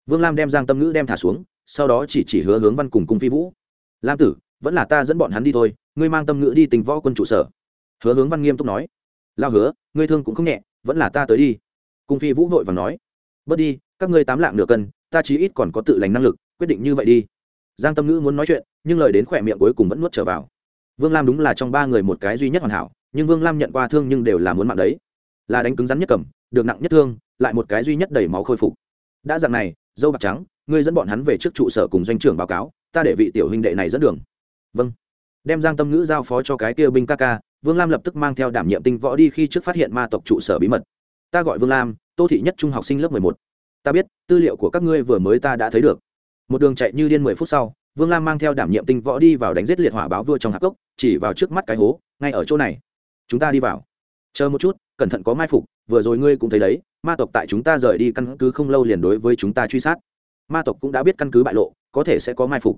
Vương lam đem giang tâm ngữ đem thả xuống, sau đó chỉ chỉ hứa hướng văn cùng cung phi vũ. Lam tử, vẫn là ta dẫn bọn hắn đi thôi, ngươi mang tâm ngữ đi tình võ quân trụ sở. Hứa hướng văn nghiêm túc nói. Lao hứa, ngươi thương cũng không nhẹ, vẫn là ta tới đi. Cung phi vũ vội và nói. Bớt đi, các ngươi tám lạng nửa cân, ta chí ít còn có tự lành năng lực quyết định như vậy đi. Giang tâm ngữ muốn nói chuyện, nhưng lời đến khỏe miệng cuối cùng vẫn nuốt trở vào. Vương lam đúng là trong ba người một cái duy nhất hoàn hảo, nhưng vương lam nhận qua thương nhưng đều là muốn mạng đấy. Là đánh cứng rắn nhất cầm, được nặng nhất thương, lại một cái duy nhất đầy máu khôi phục. Đã dạng này, dâu bạc trắng, ngươi dẫn bọn hắn về trước trụ sở cùng doanh trưởng báo cáo, ta để vị tiểu huynh đệ này dẫn đường. Vâng. Đem giang tâm ngữ giao phó cho cái kia binh ca ca, vương lam lập tức mang theo đảm nhiệm tinh võ đi khi trước phát hiện ma tộc trụ sở bí mật. Ta gọi vương lam, tô thị nhất trung học sinh lớp mười một. Ta biết, tư liệu của các ngươi vừa mới ta đã thấy được một đường chạy như điên mười phút sau, vương lam mang theo đảm nhiệm tinh võ đi vào đánh giết liệt hỏa báo vua trong hạp cốc, chỉ vào trước mắt cái hố, ngay ở chỗ này. Chúng ta đi vào. Chờ một chút, cẩn thận có mai phục, vừa rồi ngươi cũng thấy đấy, ma tộc tại chúng ta rời đi căn cứ không lâu liền đối với chúng ta truy sát. Ma tộc cũng đã biết căn cứ bại lộ, có thể sẽ có mai phục.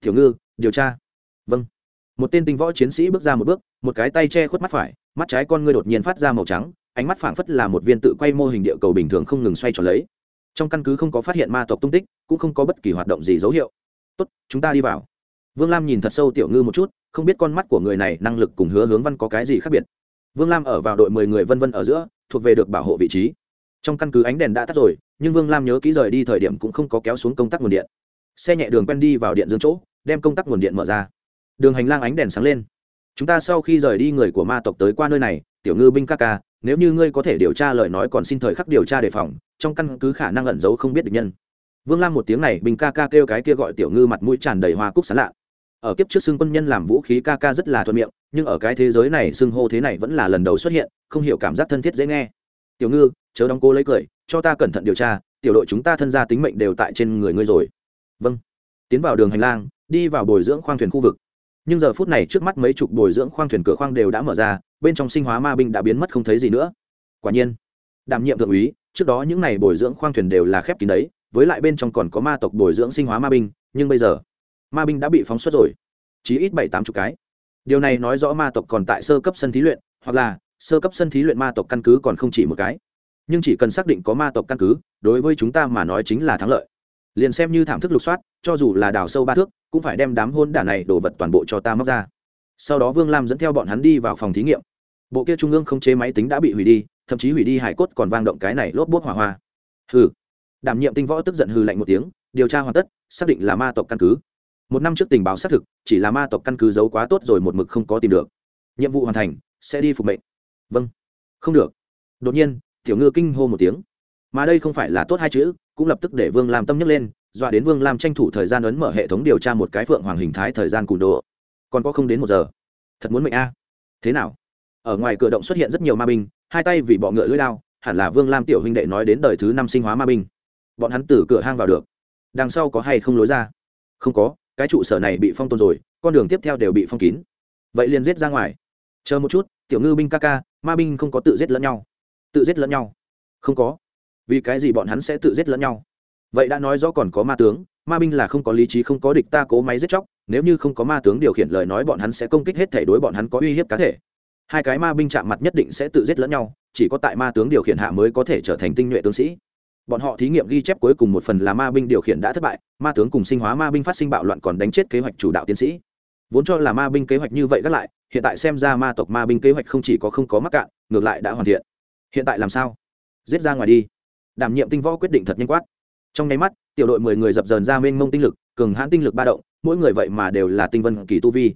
Thiểu ngư, điều tra. Vâng. Một tên tinh võ chiến sĩ bước ra một bước, một cái tay che khuất mắt phải, mắt trái con ngươi đột nhiên phát ra màu trắng, ánh mắt phảng phất là một viên tự quay mô hình địa cầu bình thường không ngừng xoay tròn lấy trong căn cứ không có phát hiện ma tộc tung tích, cũng không có bất kỳ hoạt động gì dấu hiệu. Tốt, chúng ta đi vào. Vương lam nhìn thật sâu tiểu ngư một chút, không biết con mắt của người này năng lực cùng hứa hướng văn có cái gì khác biệt. Vương lam ở vào đội mười người vân vân ở giữa, thuộc về được bảo hộ vị trí. Trong căn cứ ánh đèn đã tắt rồi, nhưng vương lam nhớ kỹ rời đi thời điểm cũng không có kéo xuống công tắc nguồn điện. Xe nhẹ đường quen đi vào điện dương chỗ, đem công tắc nguồn điện mở ra. Đường hành lang ánh đèn sáng lên. Chúng ta sau khi rời đi người của ma tộc tới qua nơi này, tiểu ngư binh ca ca nếu như ngươi có thể điều tra lời nói còn xin thời khắc điều tra đề phòng, trong căn cứ khả năng ẩn giấu không biết được nhân. Vương lam một tiếng này, bình ca ca kêu cái kia gọi tiểu ngư mặt mũi tràn đầy hoa cúc sán lạ. Ở kiếp trước xưng quân nhân làm vũ khí ca ca rất là thuận miệng, nhưng ở cái thế giới này xưng hô thế này vẫn là lần đầu xuất hiện, không hiểu cảm giác thân thiết dễ nghe. Tiểu ngư, chớ đóng cô lấy cười, cho ta cẩn thận điều tra, tiểu đội chúng ta thân gia tính mệnh đều tại trên người ngươi rồi. Vâng. Tiến vào đường hành lang, đi vào bồi dưỡng khoang thuyền khu vực nhưng giờ phút này trước mắt mấy chục bồi dưỡng khoang thuyền cửa khoang đều đã mở ra, bên trong sinh hóa ma binh đã biến mất không thấy gì nữa. Quả nhiên, đảm nhiệm thượng úy, trước đó những n à y bồi dưỡng khoang thuyền đều là khép kín đấy, với lại bên trong còn có ma tộc bồi dưỡng sinh hóa ma binh, nhưng bây giờ, ma binh đã bị phóng xuất rồi. Chỉ ít bảy tám chục cái. Điều này nói rõ ma tộc còn tại sơ cấp sân thí luyện, hoặc là sơ cấp sân thí luyện ma tộc căn cứ còn không chỉ một cái. Nhưng chỉ cần xác định có ma tộc căn cứ, đối với chúng ta mà nói chính là thắng lợi liền xem như thảm thức lục soát, cho dù là đào sâu ba thước, cũng phải đem đám hôn đả này đổ vật toàn bộ cho ta móc ra. Sau đó vương lam dẫn theo bọn hắn đi vào phòng thí nghiệm. Bộ kia trung ương không chế máy tính đã bị hủy đi, thậm chí hủy đi hải cốt còn vang động cái này lốp bốt hỏa hoa. Hừ. Đảm nhiệm tinh võ tức giận hừ lạnh một tiếng, điều tra hoàn tất, xác định là ma tộc căn cứ. Một năm trước tình báo xác thực, chỉ là ma tộc căn cứ giấu quá tốt rồi một mực không có tìm được. Nhiệm vụ hoàn thành, sẽ đi phục mệnh. Vâng. Không được. Đột nhiên, tiểu ngư kinh hô một tiếng mà đây không phải là tốt hai chữ, cũng lập tức để vương lam tâm nhấc lên, dọa đến vương lam tranh thủ thời gian ấn mở hệ thống điều tra một cái phượng hoàng hình thái thời gian cùn đồ còn có không đến một giờ. Thật muốn mệnh a. Thế nào? Ở ngoài cửa động xuất hiện rất nhiều ma binh, hai tay vì bọ ngựa lưỡi lao hẳn là vương lam tiểu huynh đệ nói đến đời thứ năm sinh hóa ma binh. Bọn hắn từ cửa hang vào được. Đằng sau có hay không lối ra? Không có, cái trụ sở này bị phong tồn rồi, con đường tiếp theo đều bị phong kín. Vậy liền giết ra ngoài. Chờ một chút, tiểu ngư binh ca ca, ma binh không có tự giết lẫn nhau. Tự giết lẫn nhau. Không có vì cái gì bọn hắn sẽ tự giết lẫn nhau? Vậy đã nói rõ còn có ma tướng, ma binh là không có lý trí, không có địch ta cố máy giết chóc, nếu như không có ma tướng điều khiển lời nói bọn hắn sẽ công kích hết thể đối bọn hắn có uy hiếp cá thể. Hai cái ma binh chạm mặt nhất định sẽ tự giết lẫn nhau, chỉ có tại ma tướng điều khiển hạ mới có thể trở thành tinh nhuệ tướng sĩ. Bọn họ thí nghiệm ghi chép cuối cùng một phần là ma binh điều khiển đã thất bại, ma tướng cùng sinh hóa ma binh phát sinh bạo loạn còn đánh chết kế hoạch chủ đạo tiến sĩ. Vốn cho là ma binh kế hoạch như vậy gác lại, hiện tại xem ra ma tộc ma binh kế hoạch không chỉ có không có mắc cạn, ngược lại đã hoàn thiện. Hiện tại làm sao? Giết ra ngoài đi đảm nhiệm tinh võ quyết định thật nhanh quát. Trong nháy mắt, tiểu đội mười người dập dờn ra mênh mông tinh lực, cường hãn tinh lực ba động, mỗi người vậy mà đều là tinh vân kỳ tu vi.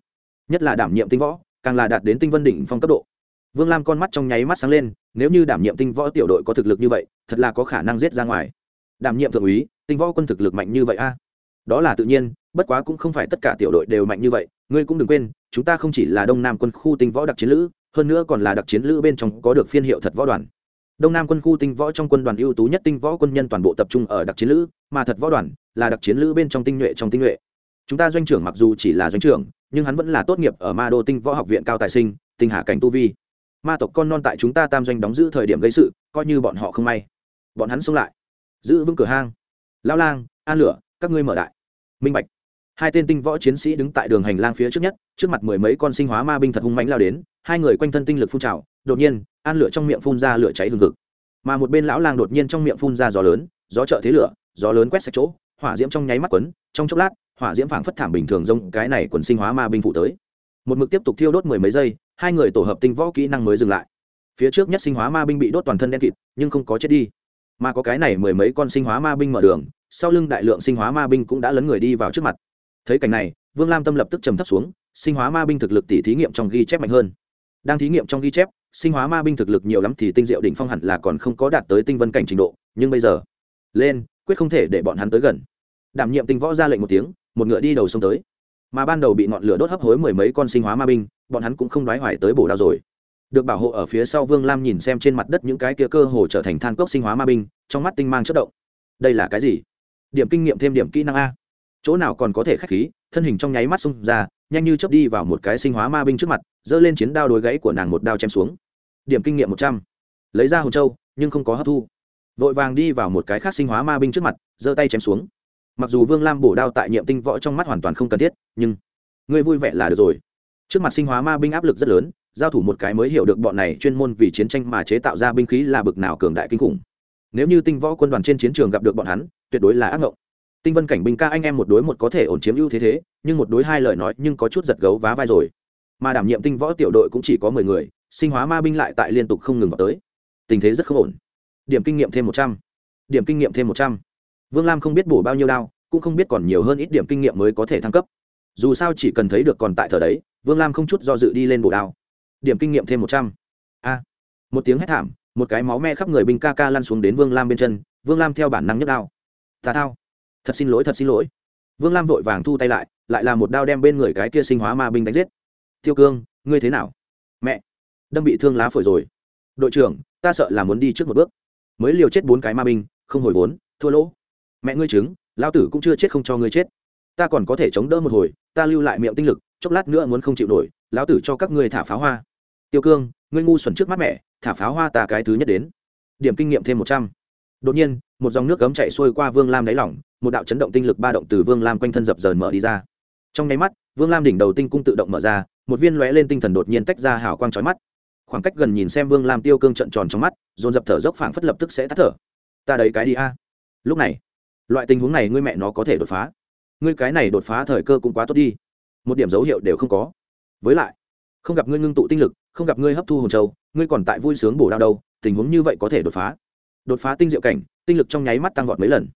Nhất là đảm nhiệm tinh võ, càng là đạt đến tinh vân đỉnh phong cấp độ. Vương lam con mắt trong nháy mắt sáng lên, nếu như đảm nhiệm tinh võ tiểu đội có thực lực như vậy, thật là có khả năng giết ra ngoài. Đảm nhiệm thượng úy, tinh võ quân thực lực mạnh như vậy a? Đó là tự nhiên, bất quá cũng không phải tất cả tiểu đội đều mạnh như vậy, ngươi cũng đừng quên, chúng ta không chỉ là đông nam quân khu tinh võ đặc chiến lữ, hơn nữa còn là đặc chiến lữ bên trong có được phiên hiệu thật võ đoàn đông nam quân khu tinh võ trong quân đoàn ưu tú nhất tinh võ quân nhân toàn bộ tập trung ở đặc chiến lữ, mà thật võ đoàn là đặc chiến lữ bên trong tinh nhuệ trong tinh nhuệ. Chúng ta doanh trưởng mặc dù chỉ là doanh trưởng, nhưng hắn vẫn là tốt nghiệp ở ma đô tinh võ học viện cao tài sinh, tinh hạ cảnh tu vi. Ma tộc con non tại chúng ta tam doanh đóng giữ thời điểm gây sự, coi như bọn họ không may. Bọn hắn xông lại. Giữ vững cửa hang. Lao lang, an lửa, các ngươi mở đại. Minh bạch. Hai tên tinh võ chiến sĩ đứng tại đường hành lang phía trước nhất, trước mặt mười mấy con sinh hóa ma binh thật hung mãnh lao đến hai người quanh thân tinh lực phun trào, đột nhiên, an lửa trong miệng phun ra lửa cháy hừng hực. Mà một bên lão lang đột nhiên trong miệng phun ra gió lớn, gió trợ thế lửa, gió lớn quét sạch chỗ, hỏa diễm trong nháy mắt quấn, trong chốc lát, hỏa diễm phảng phất thảm bình thường rông cái này quần sinh hóa ma binh phụ tới. Một mực tiếp tục thiêu đốt mười mấy giây, hai người tổ hợp tinh võ kỹ năng mới dừng lại. Phía trước nhất sinh hóa ma binh bị đốt toàn thân đen kịt, nhưng không có chết đi. Mà có cái này mười mấy con sinh hóa ma binh mở đường, sau lưng đại lượng sinh hóa ma binh cũng đã lấn người đi vào trước mặt. Thấy cảnh này, vương lam tâm lập tức trầm thấp xuống, sinh hóa ma binh thực lực tỷ thí nghiệm trong ghi chép mạnh hơn đang thí nghiệm trong ghi chép, sinh hóa ma binh thực lực nhiều lắm thì tinh diệu đỉnh phong hẳn là còn không có đạt tới tinh vân cảnh trình độ, nhưng bây giờ, lên, quyết không thể để bọn hắn tới gần. Đảm nhiệm tinh võ ra lệnh một tiếng, một ngựa đi đầu sông tới. Mà ban đầu bị ngọn lửa đốt hấp hối mười mấy con sinh hóa ma binh, bọn hắn cũng không đoái hoài tới bổ đao rồi. Được bảo hộ ở phía sau vương lam nhìn xem trên mặt đất những cái kia cơ hồ trở thành than cốc sinh hóa ma binh, trong mắt tinh mang chất động. Đây là cái gì? Điểm kinh nghiệm thêm điểm kỹ năng a. Chỗ nào còn có thể k h á c h khí, thân hình trong nháy mắt xung ra, nhanh như chớp đi vào một cái sinh hóa ma binh trước mặt giơ lên chiến đao đối gãy của nàng một đao chém xuống. Điểm kinh nghiệm một trăm. Lấy ra hồn châu, nhưng không có hấp thu. Vội vàng đi vào một cái khác sinh hóa ma binh trước mặt, giơ tay chém xuống. Mặc dù vương lam bổ đao tại nhiệm tinh võ trong mắt hoàn toàn không cần thiết, nhưng ngươi vui vẻ là được rồi. Trước mặt sinh hóa ma binh áp lực rất lớn, giao thủ một cái mới hiểu được bọn này chuyên môn vì chiến tranh mà chế tạo ra binh khí là bực nào cường đại kinh khủng. Nếu như tinh võ quân đoàn trên chiến trường gặp được bọn hắn, tuyệt đối là ác ngộng. Tinh vân cảnh binh ca anh em một đối một có thể ổn chiếm ưu thế thế, nhưng một đối hai lời nói nhưng có chút giật gấu vá vai rồi mà đảm nhiệm tinh võ tiểu đội cũng chỉ có mười người, sinh hóa ma binh lại tại liên tục không ngừng vào tới. Tình thế rất không ổn. Điểm kinh nghiệm thêm một trăm. Điểm kinh nghiệm thêm một trăm. Vương lam không biết bổ bao nhiêu đao, cũng không biết còn nhiều hơn ít điểm kinh nghiệm mới có thể thăng cấp. Dù sao chỉ cần thấy được còn tại thờ đấy, vương lam không chút do dự đi lên bổ đao. Điểm kinh nghiệm thêm một trăm. A. Một tiếng hét thảm, một cái máu me khắp người binh ca ca lăn xuống đến vương lam bên chân, vương lam theo bản năng nhấc đao. Tà thao. Thật xin lỗi, thật xin lỗi. Vương lam vội vàng thu tay lại lại là một đao đem bên người cái kia sinh hóa ma binh đánh giết tiêu cương, ngươi thế nào? Mẹ, đâm bị thương lá phổi rồi. Đội trưởng, ta sợ là muốn đi trước một bước. Mới liều chết bốn cái ma binh, không hồi vốn, thua lỗ. Mẹ ngươi chứng lao tử cũng chưa chết không cho ngươi chết. Ta còn có thể chống đỡ một hồi, ta lưu lại miệng tinh lực, chốc lát nữa muốn không chịu nổi, lão tử cho các ngươi thả pháo hoa. Tiêu cương, ngươi ngu xuẩn trước mắt mẹ, thả pháo hoa ta cái thứ nhất đến. Điểm kinh nghiệm thêm một trăm. Đột nhiên, một dòng nước cấm chạy xuôi qua vương lam đáy lỏng, một đạo chấn động tinh lực ba động từ vương lam quanh thân dập dờn mở đi ra. Trong nháy mắt, vương lam đỉnh đầu tinh cung tự động mở ra một viên lóe lên tinh thần đột nhiên tách ra hào quang trói mắt. Khoảng cách gần nhìn xem vương lam tiêu cương trận tròn trong mắt, dồn dập thở dốc phảng phất lập tức sẽ tắt thở. Ta đấy cái đi a. Lúc này, loại tình huống này ngươi mẹ nó có thể đột phá. Ngươi cái này đột phá thời cơ cũng quá tốt đi. Một điểm dấu hiệu đều không có. Với lại, không gặp ngươi ngưng tụ tinh lực, không gặp ngươi hấp thu hồn châu, ngươi còn tại vui sướng bổ đao đâu, tình huống như vậy có thể đột phá. Đột phá tinh diệu cảnh, tinh lực trong nháy mắt tăng vọt mấy lần.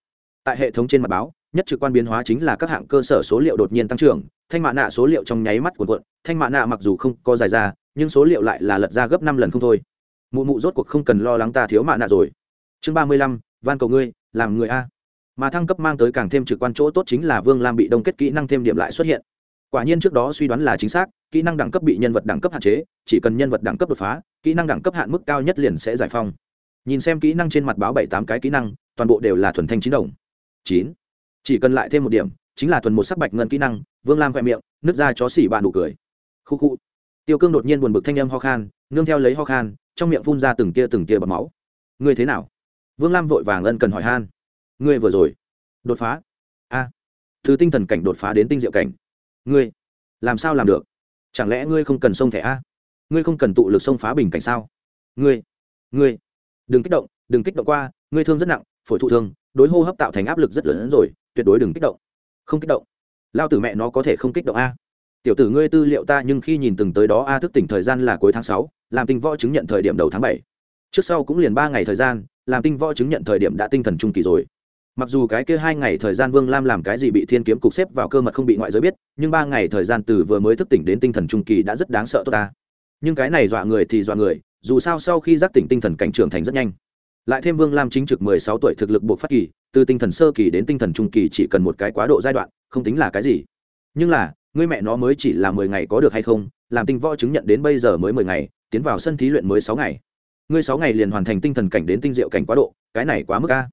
Tại hệ thống trên mặt báo nhất trực quan biến hóa chính là các hạng cơ sở số liệu đột nhiên tăng trưởng, thanh mạ nạ số liệu trong nháy mắt cuộn cuộn, thanh mạ nạ mặc dù không có dài ra, nhưng số liệu lại là lật ra gấp năm lần không thôi. Mụ mụ rốt cuộc không cần lo lắng ta thiếu mạ nạ rồi. Chương ba mươi lăm, van cầu ngươi, làm người a. Mà thăng cấp mang tới càng thêm trực quan chỗ tốt chính là vương lam bị đông kết kỹ năng thêm điểm lại xuất hiện. Quả nhiên trước đó suy đoán là chính xác, kỹ năng đẳng cấp bị nhân vật đẳng cấp hạn chế, chỉ cần nhân vật đẳng cấp đột phá, kỹ năng đẳng cấp hạn mức cao nhất liền sẽ giải phong nhìn xem kỹ năng trên mặt báo bảy tám cái kỹ năng, toàn bộ đều là thuần thanh chín đồng. Chín chỉ cần lại thêm một điểm, chính là thuần một sắc bạch ngân kỹ năng, vương lam khoe miệng, nứt ra chó xỉ bạn đủ cười. Khu khu. Tiêu cương đột nhiên buồn bực thanh âm ho khan, nương theo lấy ho khan, trong miệng phun ra từng tia từng tia bọt máu. Ngươi thế nào? Vương lam vội vàng ân cần hỏi han. Ngươi vừa rồi đột phá? A. Từ tinh thần cảnh đột phá đến tinh diệu cảnh. Ngươi làm sao làm được? Chẳng lẽ ngươi không cần sông thẻ a? Ngươi không cần tụ lực sông phá bình cảnh sao? Ngươi ngươi, đừng kích động, đừng kích động qua, ngươi thương rất nặng, phổi thụ thương, đối hô hấp tạo thành áp lực rất lớn hơn rồi tuyệt đối đừng kích động. Không kích động. Lao tử mẹ nó có thể không kích động a. Tiểu tử ngươi tư liệu ta nhưng khi nhìn từng tới đó, a, thức tỉnh thời gian là cuối tháng sáu, làm tinh võ chứng nhận thời điểm đầu tháng bảy. Trước sau cũng liền ba ngày thời gian, làm tinh võ chứng nhận thời điểm đã tinh thần trung kỳ rồi. Mặc dù cái kia hai ngày thời gian vương lam làm cái gì bị thiên kiếm cục xếp vào cơ mật không bị ngoại giới biết, nhưng ba ngày thời gian từ vừa mới thức tỉnh đến tinh thần trung kỳ đã rất đáng sợ tốt ta. Nhưng cái này dọa người thì dọa người, dù sao sau khi giác tỉnh tinh thần cảnh trưởng thành rất nhanh lại thêm vương lam chính trực mười sáu tuổi thực lực buộc phát kỳ, từ tinh thần sơ kỳ đến tinh thần trung kỳ chỉ cần một cái quá độ giai đoạn, không tính là cái gì. Nhưng là, ngươi mẹ nó mới chỉ là mười ngày có được hay không, làm tinh võ chứng nhận đến bây giờ mới mười ngày, tiến vào sân thí luyện mới sáu ngày. Ngươi sáu ngày liền hoàn thành tinh thần cảnh đến tinh diệu cảnh quá độ, cái này quá mức ca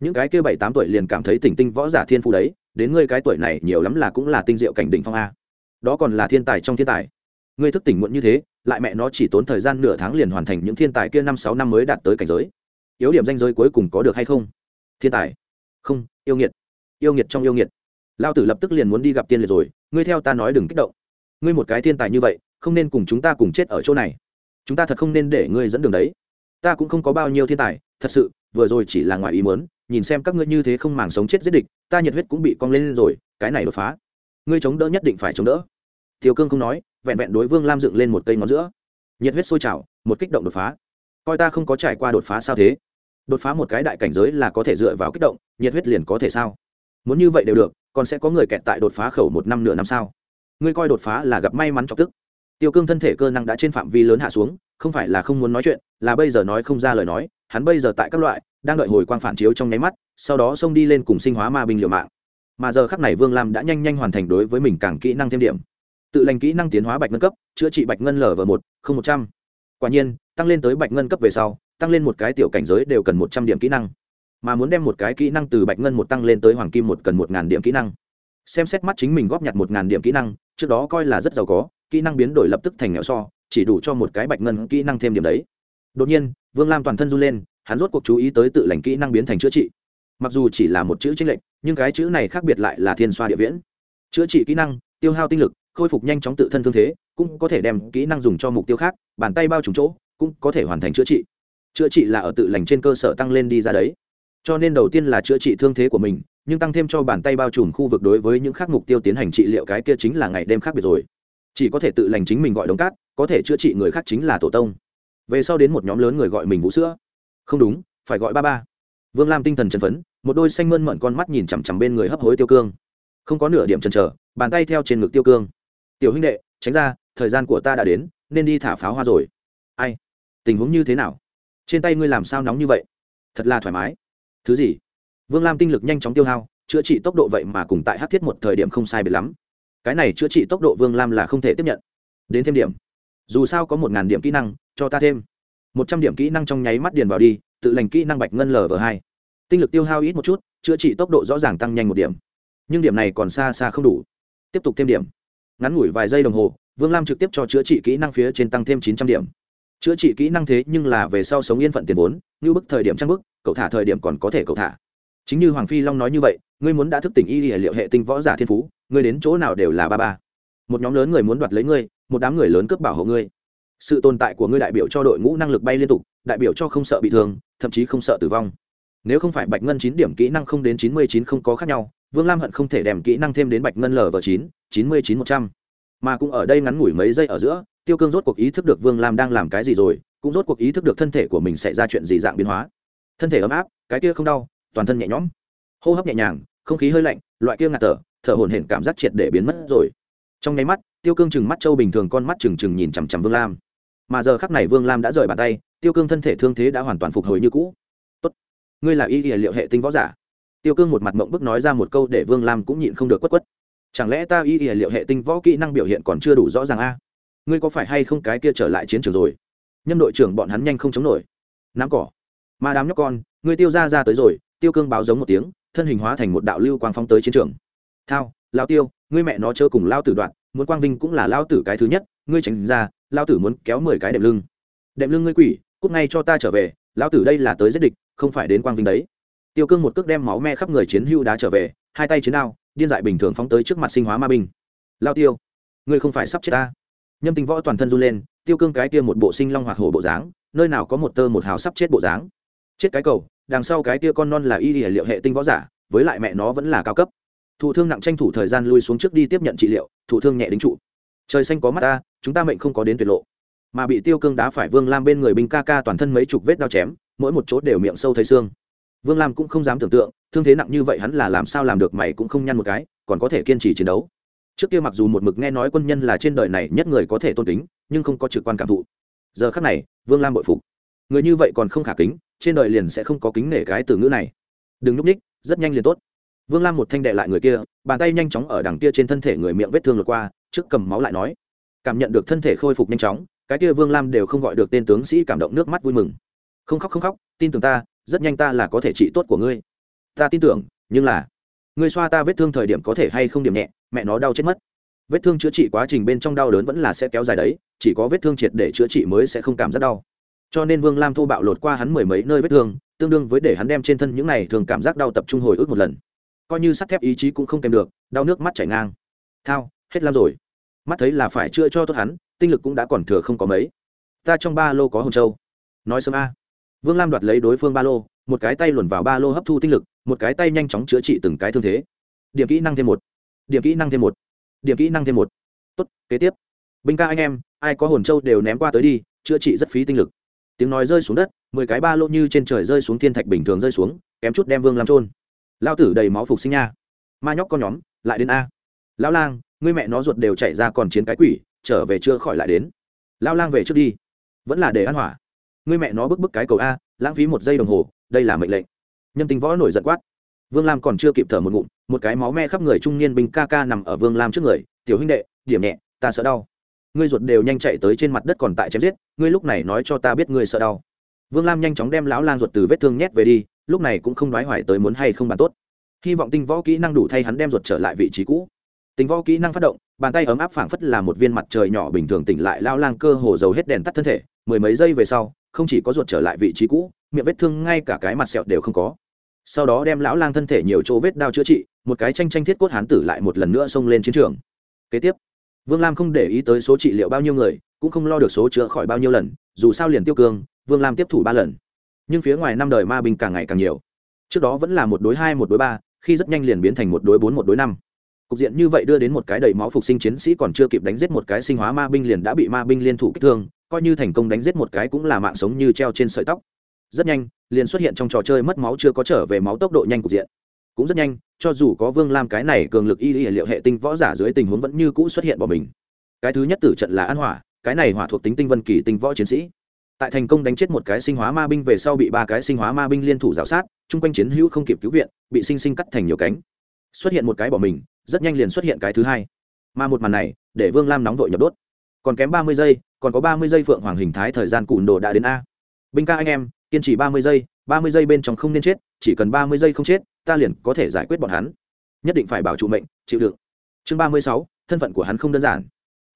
những cái kia bảy tám tuổi liền cảm thấy tỉnh tinh võ giả thiên phu đấy, đến ngươi cái tuổi này nhiều lắm là cũng là tinh diệu cảnh đỉnh phong a. Đó còn là thiên tài trong thiên tài. Ngươi thức tỉnh muộn như thế, lại mẹ nó chỉ tốn thời gian nửa tháng liền hoàn thành những thiên tài kia năm sáu năm mới đạt tới cảnh giới yếu điểm danh giới cuối cùng có được hay không? Thiên tài. Không, yêu nghiệt. Yêu nghiệt trong yêu nghiệt. Lao tử lập tức liền muốn đi gặp tiên liệt rồi, ngươi theo ta nói đừng kích động. Ngươi một cái thiên tài như vậy, không nên cùng chúng ta cùng chết ở chỗ này. Chúng ta thật không nên để ngươi dẫn đường đấy. Ta cũng không có bao nhiêu thiên tài, thật sự, vừa rồi chỉ là ngoài ý muốn, nhìn xem các ngươi như thế không màng sống chết giết địch, ta nhiệt huyết cũng bị cong lên rồi, cái này đột phá. Ngươi chống đỡ nhất định phải chống đỡ. Tiêu cương không nói, vẹn vẹn đối vương lam dựng lên một cây ngón giữa. Nhiệt huyết sôi trào, một kích động đột phá. Coi ta không có trải qua đột phá sao thế? Đột phá một cái đại cảnh giới là có thể dựa vào kích động, nhiệt huyết liền có thể sao? Muốn như vậy đều được, còn sẽ có người kẹt tại đột phá khẩu một năm nửa năm sao? Ngươi coi đột phá là gặp may mắn chọc tức. Tiêu cương thân thể cơ năng đã trên phạm vi lớn hạ xuống, không phải là không muốn nói chuyện, là bây giờ nói không ra lời nói, hắn bây giờ tại các loại, đang đợi hồi quang phản chiếu trong nháy mắt, sau đó xông đi lên cùng sinh hóa ma binh liều mạng. Mà giờ khắc này vương lam đã nhanh nhanh hoàn thành đối với mình càng kỹ năng thêm điểm. Tự lành kỹ năng tiến hóa bạch ngân cấp, chữa trị bạch ngân lở v một, không một trăm. Quả nhiên, tăng lên tới bạch ngân cấp về sau tăng lên một cái tiểu cảnh giới đều cần một trăm điểm kỹ năng. Mà muốn đem một cái kỹ năng từ bạch ngân một tăng lên tới hoàng kim một cần một ngàn điểm kỹ năng. Xem xét mắt chính mình góp nhặt một ngàn điểm kỹ năng, trước đó coi là rất giàu có, kỹ năng biến đổi lập tức thành nghèo so, chỉ đủ cho một cái bạch ngân kỹ năng thêm điểm đấy. Đột nhiên, vương lam toàn thân run lên, hắn rốt cuộc chú ý tới tự lành kỹ năng biến thành chữa trị. Mặc dù chỉ là một chữ chính lệnh nhưng cái chữ này khác biệt lại là thiên xoa địa viễn. Chữa trị kỹ năng, tiêu hao tinh lực, khôi phục nhanh chóng tự thân thương thế, cũng có thể đem kỹ năng dùng cho mục tiêu khác, bàn tay bao trùm chỗ, cũng có thể hoàn thành chữa trị chữa trị là ở tự lành trên cơ sở tăng lên đi ra đấy. Cho nên đầu tiên là chữa trị thương thế của mình, nhưng tăng thêm cho bàn tay bao trùm khu vực đối với những khác mục tiêu tiến hành trị liệu cái kia chính là ngày đêm khác biệt rồi. Chỉ có thể tự lành chính mình gọi đống cát, có thể chữa trị người khác chính là tổ tông. Về sau đến một nhóm lớn người gọi mình vũ sữa. Không đúng, phải gọi ba ba. Vương lam tinh thần chân phấn, một đôi xanh mơn mận con mắt nhìn chằm chằm bên người hấp hối tiêu cương. Không có nửa điểm chần chờ, bàn tay theo trên ngực tiêu cương. Tiểu huynh đệ, tránh ra, thời gian của ta đã đến, nên đi thả pháo hoa rồi. Ai? Tình huống như thế nào? Trên tay ngươi làm sao nóng như vậy? Thật là thoải mái. Thứ gì? Vương lam tinh lực nhanh chóng tiêu hao, chữa trị tốc độ vậy mà cùng tại hát thiết một thời điểm không sai biệt lắm. Cái này chữa trị tốc độ vương lam là không thể tiếp nhận. Đến thêm điểm. Dù sao có một ngàn điểm kỹ năng, cho ta thêm. Một trăm điểm kỹ năng trong nháy mắt điền vào đi, tự lành kỹ năng bạch ngân lv hai. Tinh lực tiêu hao ít một chút, chữa trị tốc độ rõ ràng tăng nhanh một điểm. Nhưng điểm này còn xa xa không đủ. Tiếp tục thêm điểm. Ngắn ngủi vài giây đồng hồ, vương lam trực tiếp cho chữa trị kỹ năng phía trên tăng thêm chín trăm điểm chữa trị kỹ năng thế nhưng là về sau sống yên phận tiền vốn, như bức thời điểm trang bức, cậu thả thời điểm còn có thể cậu thả. Chính như hoàng phi long nói như vậy, ngươi muốn đã thức tỉnh y hệ liệu hệ tinh võ giả thiên phú, ngươi đến chỗ nào đều là ba ba. Một nhóm lớn người muốn đoạt lấy ngươi, một đám người lớn cướp bảo hộ ngươi. Sự tồn tại của ngươi đại biểu cho đội ngũ năng lực bay liên tục, đại biểu cho không sợ bị thương, thậm chí không sợ tử vong. Nếu không phải bạch ngân chín điểm kỹ năng không đến chín mươi chín không có khác nhau, vương lam hận không thể đem kỹ năng thêm đến bạch ngân lv chín chín mươi chín một trăm. Mà cũng ở đây ngắn ngủi mấy giây ở giữa tiêu cương rốt cuộc ý thức được vương lam đang làm cái gì rồi, cũng rốt cuộc ý thức được thân thể của mình sẽ ra chuyện gì dạng biến hóa. Thân thể ấm áp, cái kia không đau, toàn thân nhẹ nhõm. Hô hấp nhẹ nhàng, không khí hơi lạnh, loại kia ngạt thở thở hồn hển cảm giác triệt để biến mất rồi. Trong nháy mắt, tiêu cương chừng mắt trâu bình thường con mắt trừng trừng nhìn chằm chằm vương lam. Mà giờ khắc này vương lam đã rời bàn tay, tiêu cương thân thể thương thế đã hoàn toàn phục hồi như cũ. Tốt, ngươi là y y liệu hệ tinh võ giả. Tiêu cương một mặt mộng bức nói ra một câu để vương lam cũng nhịn không được quất quất. Chẳng lẽ ta y y liệu hệ tinh võ kỹ năng biểu hiện còn chưa đủ rõ ràng a? Ngươi có phải hay không cái kia trở lại chiến trường rồi? Nhâm đội trưởng bọn hắn nhanh không chống nổi. Nắm cỏ. Mà đám nhóc con, ngươi tiêu ra ra tới rồi, tiêu cương báo giống một tiếng, thân hình hóa thành một đạo lưu quang phong tới chiến trường. Thao lao tiêu, ngươi mẹ nó chớ cùng lao tử đoạn, muốn quang vinh cũng là lao tử cái thứ nhất, ngươi tránh ra lao tử muốn kéo mười cái đệm lưng. Đệm lưng ngươi quỷ, cút ngay cho ta trở về lao tử đây là tới giết địch, không phải đến quang vinh đấy. Tiêu cương một cước đem máu me khắp người chiến hưu đá trở về, hai tay chiến đao, điên dại bình thường phóng tới trước mặt sinh hóa ma binh. Lao tiêu, ngươi không phải sắp chết ta nhâm tinh võ toàn thân run lên, tiêu cương cái kia một bộ sinh long hoạt hổ bộ dáng, nơi nào có một tơ một hào sắp chết bộ dáng. Chết cái cầu, đằng sau cái kia con non là y liệu hệ tinh võ giả, với lại mẹ nó vẫn là cao cấp. Thụ thương nặng tranh thủ thời gian lui xuống trước đi tiếp nhận trị liệu, thụ thương nhẹ đính trụ. Trời xanh có mắt ta, chúng ta mệnh không có đến tuyệt lộ. Mà bị tiêu cương đá phải vương lam bên người binh ca ca toàn thân mấy chục vết đao chém, mỗi một chỗ đều miệng sâu thấy xương. Vương lam cũng không dám tưởng tượng, thương thế nặng như vậy hắn là làm sao làm được mày cũng không nhăn một cái, còn có thể kiên trì chiến đấu trước kia mặc dù một mực nghe nói quân nhân là trên đời này nhất người có thể tôn kính, nhưng không có trực quan cảm thụ. Giờ khắc này, vương lam bội phục. Người như vậy còn không khả kính, trên đời liền sẽ không có kính nể cái từ ngữ này. Đừng núp ních, rất nhanh liền tốt. Vương lam một thanh đệ lại người kia, bàn tay nhanh chóng ở đằng kia trên thân thể người miệng vết thương lượt qua, trước cầm máu lại nói. Cảm nhận được thân thể khôi phục nhanh chóng, cái kia vương lam đều không gọi được tên tướng sĩ cảm động nước mắt vui mừng. Không khóc không khóc, tin tưởng ta, rất nhanh ta là có thể trị tốt của ngươi. Ta tin tưởng, nhưng là, ngươi xoa ta vết thương thời điểm có thể hay không điểm nhẹ? Mẹ nó đau chết mất. Vết thương chữa trị quá trình bên trong đau đớn vẫn là sẽ kéo dài đấy, chỉ có vết thương triệt để chữa trị mới sẽ không cảm giác đau. Cho nên vương lam thô bạo lột qua hắn mười mấy nơi vết thương, tương đương với để hắn đem trên thân những này thường cảm giác đau tập trung hồi ức một lần. Coi như sắt thép ý chí cũng không kèm được, đau nước mắt chảy ngang. Thao, hết lam rồi. Mắt thấy là phải chữa cho tốt hắn, tinh lực cũng đã còn thừa không có mấy. Ta trong ba lô có hồn châu. Nói sớm a. Vương lam đoạt lấy đối phương ba lô, một cái tay luồn vào ba lô hấp thu tinh lực, một cái tay nhanh chóng chữa trị từng cái thương thế. Điểm kỹ năng thêm một điểm kỹ năng thêm một. Điểm kỹ năng thêm một. Tốt, kế tiếp. Binh ca anh em, ai có hồn châu đều ném qua tới đi, chữa trị rất phí tinh lực. Tiếng nói rơi xuống đất, mười cái ba lô như trên trời rơi xuống thiên thạch bình thường rơi xuống, kém chút đem vương làm trôn lao tử đầy máu phục sinh nha. Ma nhóc con nhóm, lại đến a. Lão lang, ngươi mẹ nó ruột đều chạy ra còn chiến cái quỷ, trở về chưa khỏi lại đến. Lao lang về trước đi. Vẫn là để ăn hỏa. Ngươi mẹ nó bức bức cái cầu a, lãng phí một giây đồng hồ, đây là mệnh lệnh. Nhâm tình võ nổi giận quát vương lam còn chưa kịp thở một ngụm, một cái máu me khắp người trung niên binh ca ca nằm ở vương lam trước người, tiểu huynh đệ, điểm nhẹ, ta sợ đau. Ngươi ruột đều nhanh chạy tới trên mặt đất còn tại chém giết, ngươi lúc này nói cho ta biết ngươi sợ đau. Vương lam nhanh chóng đem lão lang ruột từ vết thương nhét về đi, lúc này cũng không nói hoài tới muốn hay không bàn tốt. Hy vọng tinh võ kỹ năng đủ thay hắn đem ruột trở lại vị trí cũ. Tinh võ kỹ năng phát động, bàn tay ấm áp phảng phất là một viên mặt trời nhỏ bình thường tỉnh lại lao lang cơ hồ dầu hết đèn tắt thân thể, mười mấy giây về sau, không chỉ có ruột trở lại vị trí cũ, miệng vết thương ngay cả cái mặt sẹo đều không có sau đó đem lão lang thân thể nhiều chỗ vết đao chữa trị, một cái tranh tranh thiết cốt hán tử lại một lần nữa xông lên chiến trường. Kế tiếp, vương lam không để ý tới số trị liệu bao nhiêu người, cũng không lo được số chữa khỏi bao nhiêu lần, dù sao liền tiêu cương, vương lam tiếp thủ ba lần. Nhưng phía ngoài năm đời ma binh càng ngày càng nhiều. Trước đó vẫn là một đối hai, một đối ba, khi rất nhanh liền biến thành một đối bốn, một đối năm. Cục diện như vậy đưa đến một cái đầy máu phục sinh chiến sĩ còn chưa kịp đánh giết một cái sinh hóa ma binh liền đã bị ma binh liên thủ kích thương, coi như thành công đánh giết một cái cũng là mạng sống như treo trên sợi tóc rất nhanh, liền xuất hiện trong trò chơi mất máu chưa có trở về máu tốc độ nhanh cục diện. Cũng rất nhanh, cho dù có vương lam cái này cường lực y y liệu hệ tinh võ giả dưới tình huống vẫn như cũ xuất hiện bỏ mình. Cái thứ nhất tử trận là an hỏa, cái này hỏa thuộc tính tinh vân kỳ tinh võ chiến sĩ. Tại thành công đánh chết một cái sinh hóa ma binh về sau bị ba cái sinh hóa ma binh liên thủ g sát, chung quanh chiến hữu không kịp cứu viện, bị sinh sinh cắt thành nhiều cánh. Xuất hiện một cái bỏ mình, rất nhanh liền xuất hiện cái thứ hai. Mà một màn này, để vương lam nóng vội nhập đốt. Còn kém ba mươi giây, còn có ba mươi giây phượng hoàng hình thái thời gian cùn đồ đã đến a. Binh ca anh em kiên trì ba mươi giây, ba mươi giây bên trong không nên chết, chỉ cần ba mươi giây không chết, ta liền có thể giải quyết bọn hắn. Nhất định phải bảo trụ mệnh, chịu đựng. Chương ba mươi sáu, thân phận của hắn không đơn giản.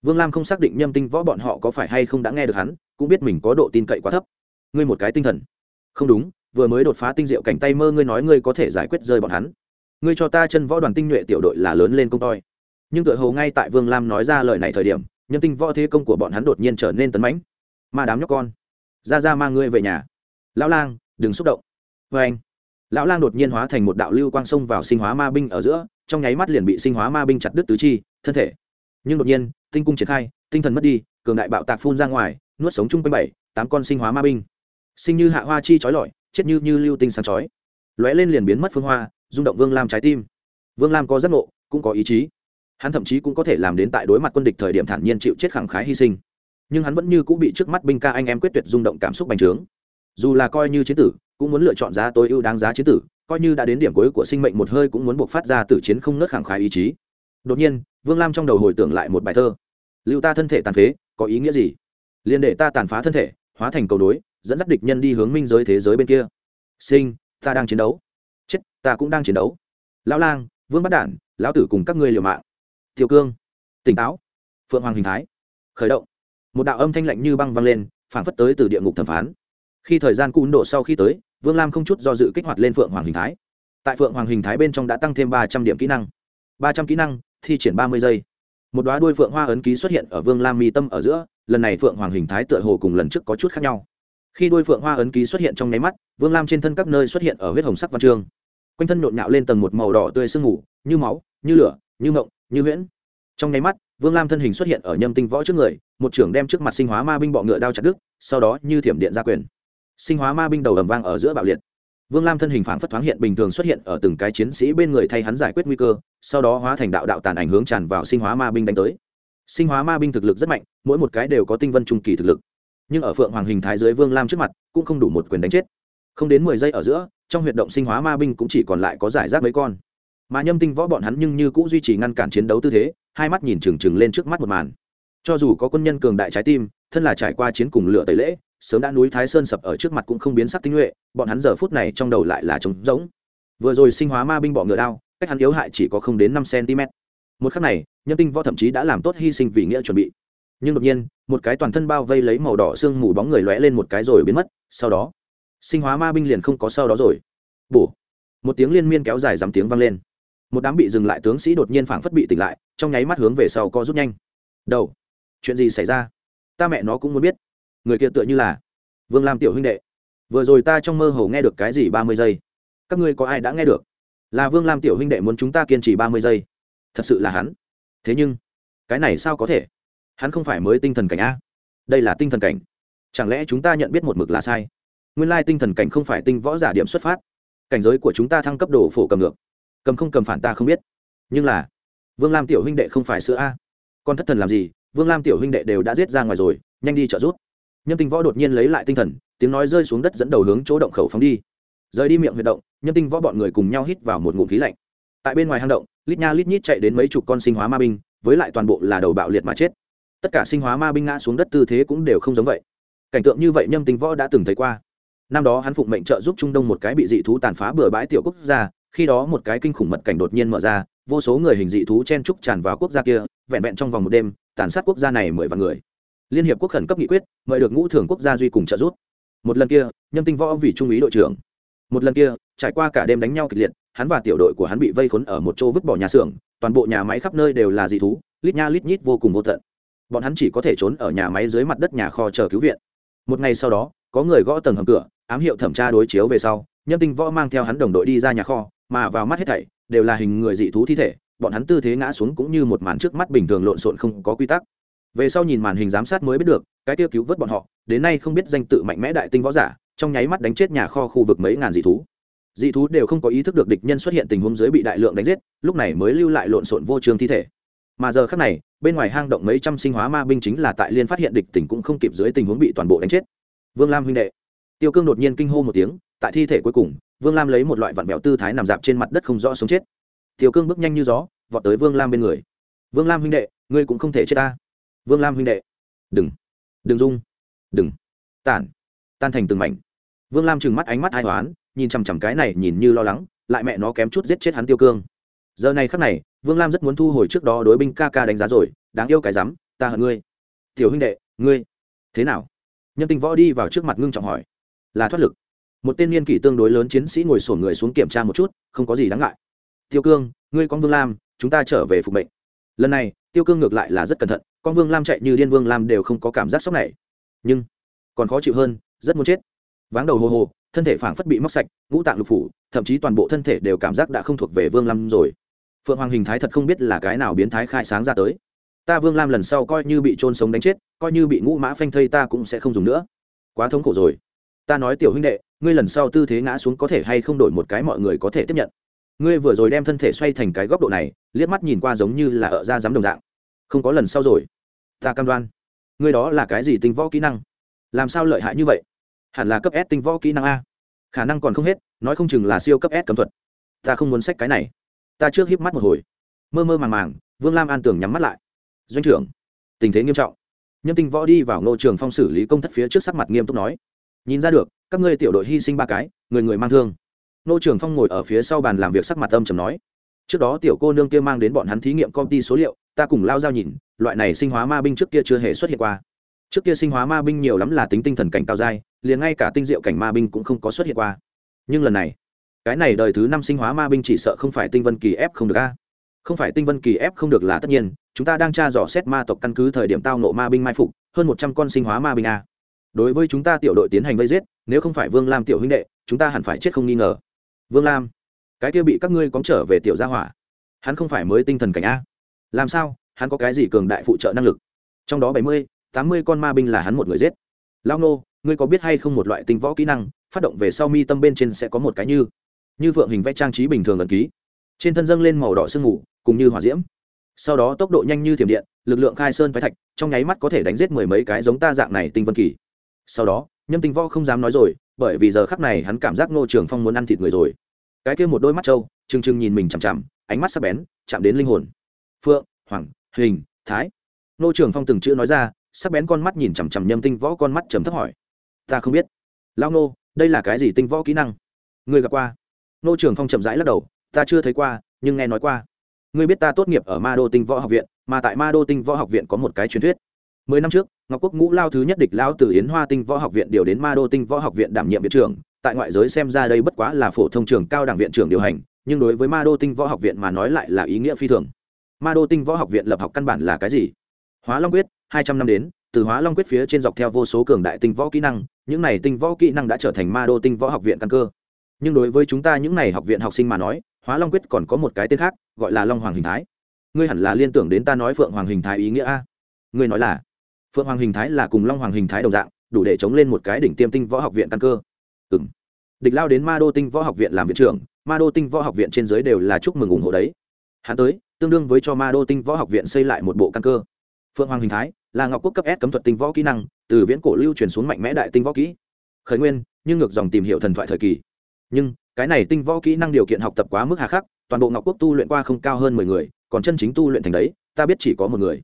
Vương lam không xác định nhâm tinh võ bọn họ có phải hay không đã nghe được hắn, cũng biết mình có độ tin cậy quá thấp. Ngươi một cái tinh thần. Không đúng, vừa mới đột phá tinh diệu cảnh tay mơ ngươi nói ngươi có thể giải quyết rơi bọn hắn. Ngươi cho ta chân võ đoàn tinh nhuệ tiểu đội là lớn lên công toi. Nhưng tựa hồ ngay tại vương lam nói ra lời này thời điểm nhân tinh võ thế công của bọn hắn đột nhiên trở nên tấn mãnh. Ma đám nhóc con. Ra ra mang ngươi về nhà lão lang, đừng xúc động. Vê anh, lão lang đột nhiên hóa thành một đạo lưu quang sông vào sinh hóa ma binh ở giữa, trong nháy mắt liền bị sinh hóa ma binh chặt đứt tứ chi, thân thể. Nhưng đột nhiên, tinh cung triển khai, tinh thần mất đi, cường đại bạo tạc phun ra ngoài, nuốt sống chung quanh bảy, tám con sinh hóa ma binh. Sinh như hạ hoa chi trói lọi, chết như như lưu tinh sáng chói. Lóe lên liền biến mất phương hoa, rung động vương lam trái tim. Vương lam có giấc ngộ, cũng có ý chí. Hắn thậm chí cũng có thể làm đến tại đối mặt quân địch thời điểm thản nhiên chịu chết khẳng khái hy sinh. Nhưng hắn vẫn như cũng bị trước mắt binh ca anh em quyết tuyệt rung động cảm xúc bành trướng dù là coi như chiến tử, cũng muốn lựa chọn giá tối ưu đáng giá chiến tử, coi như đã đến điểm cuối của sinh mệnh một hơi cũng muốn buộc phát ra tử chiến không nớt khẳng khái ý chí. Đột nhiên, vương lam trong đầu hồi tưởng lại một bài thơ. Lưu ta thân thể tàn phế, có ý nghĩa gì? Liền để ta tàn phá thân thể, hóa thành cầu đối dẫn dắt địch nhân đi hướng minh giới thế giới bên kia. Sinh, ta đang chiến đấu. Chết, ta cũng đang chiến đấu. Lão lang, vương bắt đản, lão tử cùng các ngươi liều mạng. Tiểu cương, tỉnh táo. Phượng hoàng hình thái, khởi động. Một đạo âm thanh lạnh như băng vang lên, phảng phất tới từ địa ngục thẩm phán khi thời gian cún độ sau khi tới, vương lam không chút do dự kích hoạt lên phượng hoàng hình thái. Tại phượng hoàng hình thái bên trong đã tăng thêm ba trăm điểm kỹ năng. Ba trăm kỹ năng, thi triển ba mươi giây. Một đoá đuôi phượng hoa ấn ký xuất hiện ở vương lam mi tâm ở giữa, lần này phượng hoàng hình thái tựa hồ cùng lần trước có chút khác nhau. Khi đuôi phượng hoa ấn ký xuất hiện trong nháy mắt, vương lam trên thân các nơi xuất hiện ở huyết hồng sắc văn chương. Quanh thân nhộn nhạo lên tầng một màu đỏ tươi sương mù, như máu, như lửa, như ngộng như huyễn. Trong nháy mắt, vương lam thân hình xuất hiện ở nhâm tinh võ trước người, một trưởng đem trước mặt sinh hóa ma binh bọ ngựa đao chặt đứt, sau đó như thiểm điện ra quyền sinh hóa ma binh đầu ầm vang ở giữa bạo liệt. Vương lam thân hình phản phất thoáng hiện bình thường xuất hiện ở từng cái chiến sĩ bên người thay hắn giải quyết nguy cơ, sau đó hóa thành đạo đạo tàn ảnh hướng tràn vào sinh hóa ma binh đánh tới. Sinh hóa ma binh thực lực rất mạnh, mỗi một cái đều có tinh vân trung kỳ thực lực. Nhưng ở phượng hoàng hình thái dưới vương lam trước mặt, cũng không đủ một quyền đánh chết. Không đến mười giây ở giữa, trong huyệt động sinh hóa ma binh cũng chỉ còn lại có giải rác mấy con. Mà nhâm tinh võ bọn hắn nhưng như cũng duy trì ngăn cản chiến đấu tư thế, hai mắt nhìn trừng trừng lên trước mắt một màn. Cho dù có quân nhân cường đại trái tim, thân là trải qua chiến cùng lửa tẩy lễ sớm đã núi thái sơn sập ở trước mặt cũng không biến sắc tinh nhuệ, bọn hắn giờ phút này trong đầu lại là trống rỗng. Vừa rồi sinh hóa ma binh bọ ngựa đao, cách hắn yếu hại chỉ có không đến năm cm. Một khắc này nhân tinh võ thậm chí đã làm tốt hy sinh vì nghĩa chuẩn bị. Nhưng đột nhiên, một cái toàn thân bao vây lấy màu đỏ xương mù bóng người lóe lên một cái rồi biến mất, sau đó, sinh hóa ma binh liền không có sau đó rồi. Bổ một tiếng liên miên kéo dài dằm tiếng vang lên. Một đám bị dừng lại tướng sĩ đột nhiên phảng phất bị tỉnh lại, trong nháy mắt hướng về sau co rút nhanh. Đầu, chuyện gì xảy ra? Ta mẹ nó cũng muốn biết người kia tựa như là vương lam tiểu huynh đệ vừa rồi ta trong mơ hồ nghe được cái gì ba mươi giây các ngươi có ai đã nghe được là vương lam tiểu huynh đệ muốn chúng ta kiên trì ba mươi giây thật sự là hắn thế nhưng cái này sao có thể hắn không phải mới tinh thần cảnh a đây là tinh thần cảnh chẳng lẽ chúng ta nhận biết một mực là sai nguyên lai tinh thần cảnh không phải tinh võ giả điểm xuất phát cảnh giới của chúng ta thăng cấp đồ phổ cầm ngược cầm không cầm phản ta không biết nhưng là vương lam tiểu huynh đệ không phải sữa a con thất thần làm gì vương lam tiểu huynh đệ đều đã giết ra ngoài rồi nhanh đi trợ rút nhâm tinh võ đột nhiên lấy lại tinh thần, tiếng nói rơi xuống đất dẫn đầu hướng chỗ động khẩu phóng đi. Rời đi miệng huyệt động, nhâm tinh võ bọn người cùng nhau hít vào một ngụm khí lạnh. Tại bên ngoài hang động, lít nha lít nhít chạy đến mấy chục con sinh hóa ma binh, với lại toàn bộ là đầu bạo liệt mà chết. Tất cả sinh hóa ma binh ngã xuống đất tư thế cũng đều không giống vậy. Cảnh tượng như vậy nhâm tinh võ đã từng thấy qua. Năm đó hắn phụng mệnh trợ giúp trung đông một cái bị dị thú tàn phá bừa bãi tiểu quốc gia, khi đó một cái kinh khủng mật cảnh đột nhiên mở ra, vô số người hình dị thú chen trúc tràn vào quốc gia kia, vẹn vẹn trong vòng một đêm, tàn sát quốc gia này mười vạn người liên hiệp quốc khẩn cấp nghị quyết, mời được ngũ thường quốc gia duy cùng trợ giúp. Một lần kia, nhâm tinh võ vì trung úy đội trưởng. Một lần kia, trải qua cả đêm đánh nhau kịch liệt, hắn và tiểu đội của hắn bị vây khốn ở một chỗ vứt bỏ nhà xưởng, toàn bộ nhà máy khắp nơi đều là dị thú, lít nha lít nhít vô cùng vô tận. Bọn hắn chỉ có thể trốn ở nhà máy dưới mặt đất nhà kho chờ cứu viện. Một ngày sau đó, có người gõ tầng hầm cửa, ám hiệu thẩm tra đối chiếu về sau, nhâm tinh võ mang theo hắn đồng đội đi ra nhà kho, mà vào mắt hết thảy, đều là hình người dị thú thi thể, bọn hắn tư thế ngã xuống cũng như một màn trước mắt bình thường lộn xộn không có quy tắc về sau nhìn màn hình giám sát mới biết được, cái tiêu cứu vớt bọn họ, đến nay không biết danh tự mạnh mẽ đại tinh võ giả, trong nháy mắt đánh chết nhà kho khu vực mấy ngàn dị thú. Dị thú đều không có ý thức được địch nhân xuất hiện tình huống dưới bị đại lượng đánh giết, lúc này mới lưu lại lộn xộn vô trường thi thể. Mà giờ khác này, bên ngoài hang động mấy trăm sinh hóa ma binh chính là tại liên phát hiện địch tỉnh cũng không kịp dưới tình huống bị toàn bộ đánh chết. Vương lam huynh đệ. Tiêu cương đột nhiên kinh hô một tiếng, tại thi thể cuối cùng, vương lam lấy một loại vặn vẹo tư thái nằm dạp trên mặt đất không rõ sống chết. Tiêu cương bước nhanh như gió, vọt tới vương lam bên người. Vương lam huynh đệ, ngươi cũng không thể chết ta vương lam huynh đệ. Đừng. Đừng dung. Đừng. Tản. Tan thành từng mảnh. Vương lam trừng mắt ánh mắt ai toán nhìn chằm chằm cái này nhìn như lo lắng, lại mẹ nó kém chút giết chết hắn tiêu cương. Giờ này khắc này, vương lam rất muốn thu hồi trước đó đối binh ca ca đánh giá rồi, đáng yêu cái rắm, ta hận ngươi. Tiểu huynh đệ, ngươi. Thế nào? Nhân tình võ đi vào trước mặt ngưng trọng hỏi. Là thoát lực. Một tên niên kỷ tương đối lớn chiến sĩ ngồi sổn người xuống kiểm tra một chút, không có gì đáng ngại. Tiêu cương, ngươi con vương lam, chúng ta trở về phục mệnh lần này, tiêu cương ngược lại là rất cẩn thận, con vương lam chạy như điên vương lam đều không có cảm giác sốc này. Nhưng, còn khó chịu hơn, rất muốn chết. Váng đầu hồ hồ, thân thể phảng phất bị móc sạch, ngũ tạng lục phủ, thậm chí toàn bộ thân thể đều cảm giác đã không thuộc về vương lam rồi. Phượng hoàng hình thái thật không biết là cái nào biến thái khai sáng ra tới. Ta vương lam lần sau coi như bị trôn sống đánh chết, coi như bị ngũ mã phanh thây ta cũng sẽ không dùng nữa. Quá thống khổ rồi. Ta nói tiểu huynh đệ, ngươi lần sau tư thế ngã xuống có thể hay không đổi một cái mọi người có thể tiếp nhận ngươi vừa rồi đem thân thể xoay thành cái góc độ này, liếc mắt nhìn qua giống như là ở ra dám đồng dạng. Không có lần sau rồi. Ta cam đoan, ngươi đó là cái gì tinh võ kỹ năng? Làm sao lợi hại như vậy? Hẳn là cấp s tinh võ kỹ năng a. Khả năng còn không hết, nói không chừng là siêu cấp s cấm thuật. Ta không muốn sách cái này. Ta trước híp mắt một hồi. Mơ mơ màng màng, vương lam an tưởng nhắm mắt lại. Doanh trưởng, tình thế nghiêm trọng. Nhân tinh võ đi vào ngô trường phong xử lý công thất phía trước sắc mặt nghiêm túc nói. Nhìn ra được, các ngươi tiểu đội hy sinh ba cái, người người mang thương. Nô trường phong ngồi ở phía sau bàn làm việc sắc mặt âm trầm nói, trước đó tiểu cô nương kia mang đến bọn hắn thí nghiệm công ty số liệu, ta cùng lao giao nhìn, loại này sinh hóa ma binh trước kia chưa hề xuất hiện qua. Trước kia sinh hóa ma binh nhiều lắm là tính tinh thần cảnh cao dai liền ngay cả tinh diệu cảnh ma binh cũng không có xuất hiện qua. Nhưng lần này, cái này đời thứ năm sinh hóa ma binh chỉ sợ không phải tinh vân kỳ ép không được a. Không phải tinh vân kỳ ép không được là tất nhiên, chúng ta đang tra dò xét ma tộc căn cứ thời điểm tao nộ ma binh mai phục, hơn một trăm con sinh hóa ma binh a. Đối với chúng ta tiểu đội tiến hành vây giết, nếu không phải vương lam tiểu huynh đệ, chúng ta hẳn phải chết không nghi ngờ vương lam, cái kia bị các ngươi cóng trở về tiểu gia hỏa, hắn không phải mới tinh thần cảnh a. Làm sao, hắn có cái gì cường đại phụ trợ năng lực? Trong đó bảy mươi, tám mươi con ma binh là hắn một người giết. Lao nô, ngươi có biết hay không một loại tinh võ kỹ năng, phát động về sau mi tâm bên trên sẽ có một cái như như vượng hình vẽ trang trí bình thường ẩn ký. Trên thân dâng lên màu đỏ sương mù, cùng như hỏa diễm. Sau đó tốc độ nhanh như thiểm điện, lực lượng khai sơn phái thạch, trong nháy mắt có thể đánh giết mười mấy cái giống ta dạng này tinh vân kỳ. Sau đó, nhâm tinh võ không dám nói rồi, bởi vì giờ khắc này hắn cảm giác ngô trường phong muốn ăn thịt người rồi cái kia một đôi mắt trâu, trừng trừng nhìn mình chằm chằm, ánh mắt sắc bén, chạm đến linh hồn. Phượng, hoàng, hình, thái. Nô trường phong từng chữ nói ra, sắc bén con mắt nhìn chằm chằm nhâm tinh võ con mắt chấm thấp hỏi. Ta không biết. Lao nô, đây là cái gì tinh võ kỹ năng? Người gặp qua? Nô trường phong chậm rãi lắc đầu, ta chưa thấy qua, nhưng nghe nói qua. Ngươi biết ta tốt nghiệp ở ma đô tinh võ học viện, mà tại ma đô tinh võ học viện có một cái truyền thuyết. Mười năm trước, ngọc quốc ngũ lao thứ nhất địch lao từ yến hoa tinh võ học viện điều đến ma đô tinh võ học viện đảm nhiệm viện trưởng tại ngoại giới xem ra đây bất quá là phổ thông trường cao đẳng viện trưởng điều hành, nhưng đối với ma đô tinh võ học viện mà nói lại là ý nghĩa phi thường. Ma đô tinh võ học viện lập học căn bản là cái gì? Hóa long quyết, hai trăm năm đến, từ hóa long quyết phía trên dọc theo vô số cường đại tinh võ kỹ năng, những này tinh võ kỹ năng đã trở thành ma đô tinh võ học viện căn cơ. Nhưng đối với chúng ta những này học viện học sinh mà nói, hóa long quyết còn có một cái tên khác, gọi là long hoàng hình thái. Ngươi hẳn là liên tưởng đến ta nói phượng hoàng hình thái ý nghĩa a. Ngươi nói là, phượng hoàng hình thái là cùng long hoàng hình thái đồng dạng, đủ để chống lên một cái đỉnh tiêm tinh võ học viện căn cơ ừ m địch lao đến ma đô tinh võ học viện làm viện trưởng, ma đô tinh võ học viện trên giới đều là chúc mừng ủng hộ đấy. Hắn tới, tương đương với cho ma đô tinh võ học viện xây lại một bộ căn cơ. Phượng hoàng hình thái, là ngọc quốc cấp s cấm thuật tinh võ kỹ năng, từ viễn cổ lưu truyền xuống mạnh mẽ đại tinh võ kỹ. Khởi nguyên, nhưng ngược dòng tìm hiểu thần thoại thời kỳ. Nhưng, cái này tinh võ kỹ năng điều kiện học tập quá mức hà khắc, toàn bộ ngọc quốc tu luyện qua không cao hơn mười người, còn chân chính tu luyện thành đấy, ta biết chỉ có một người.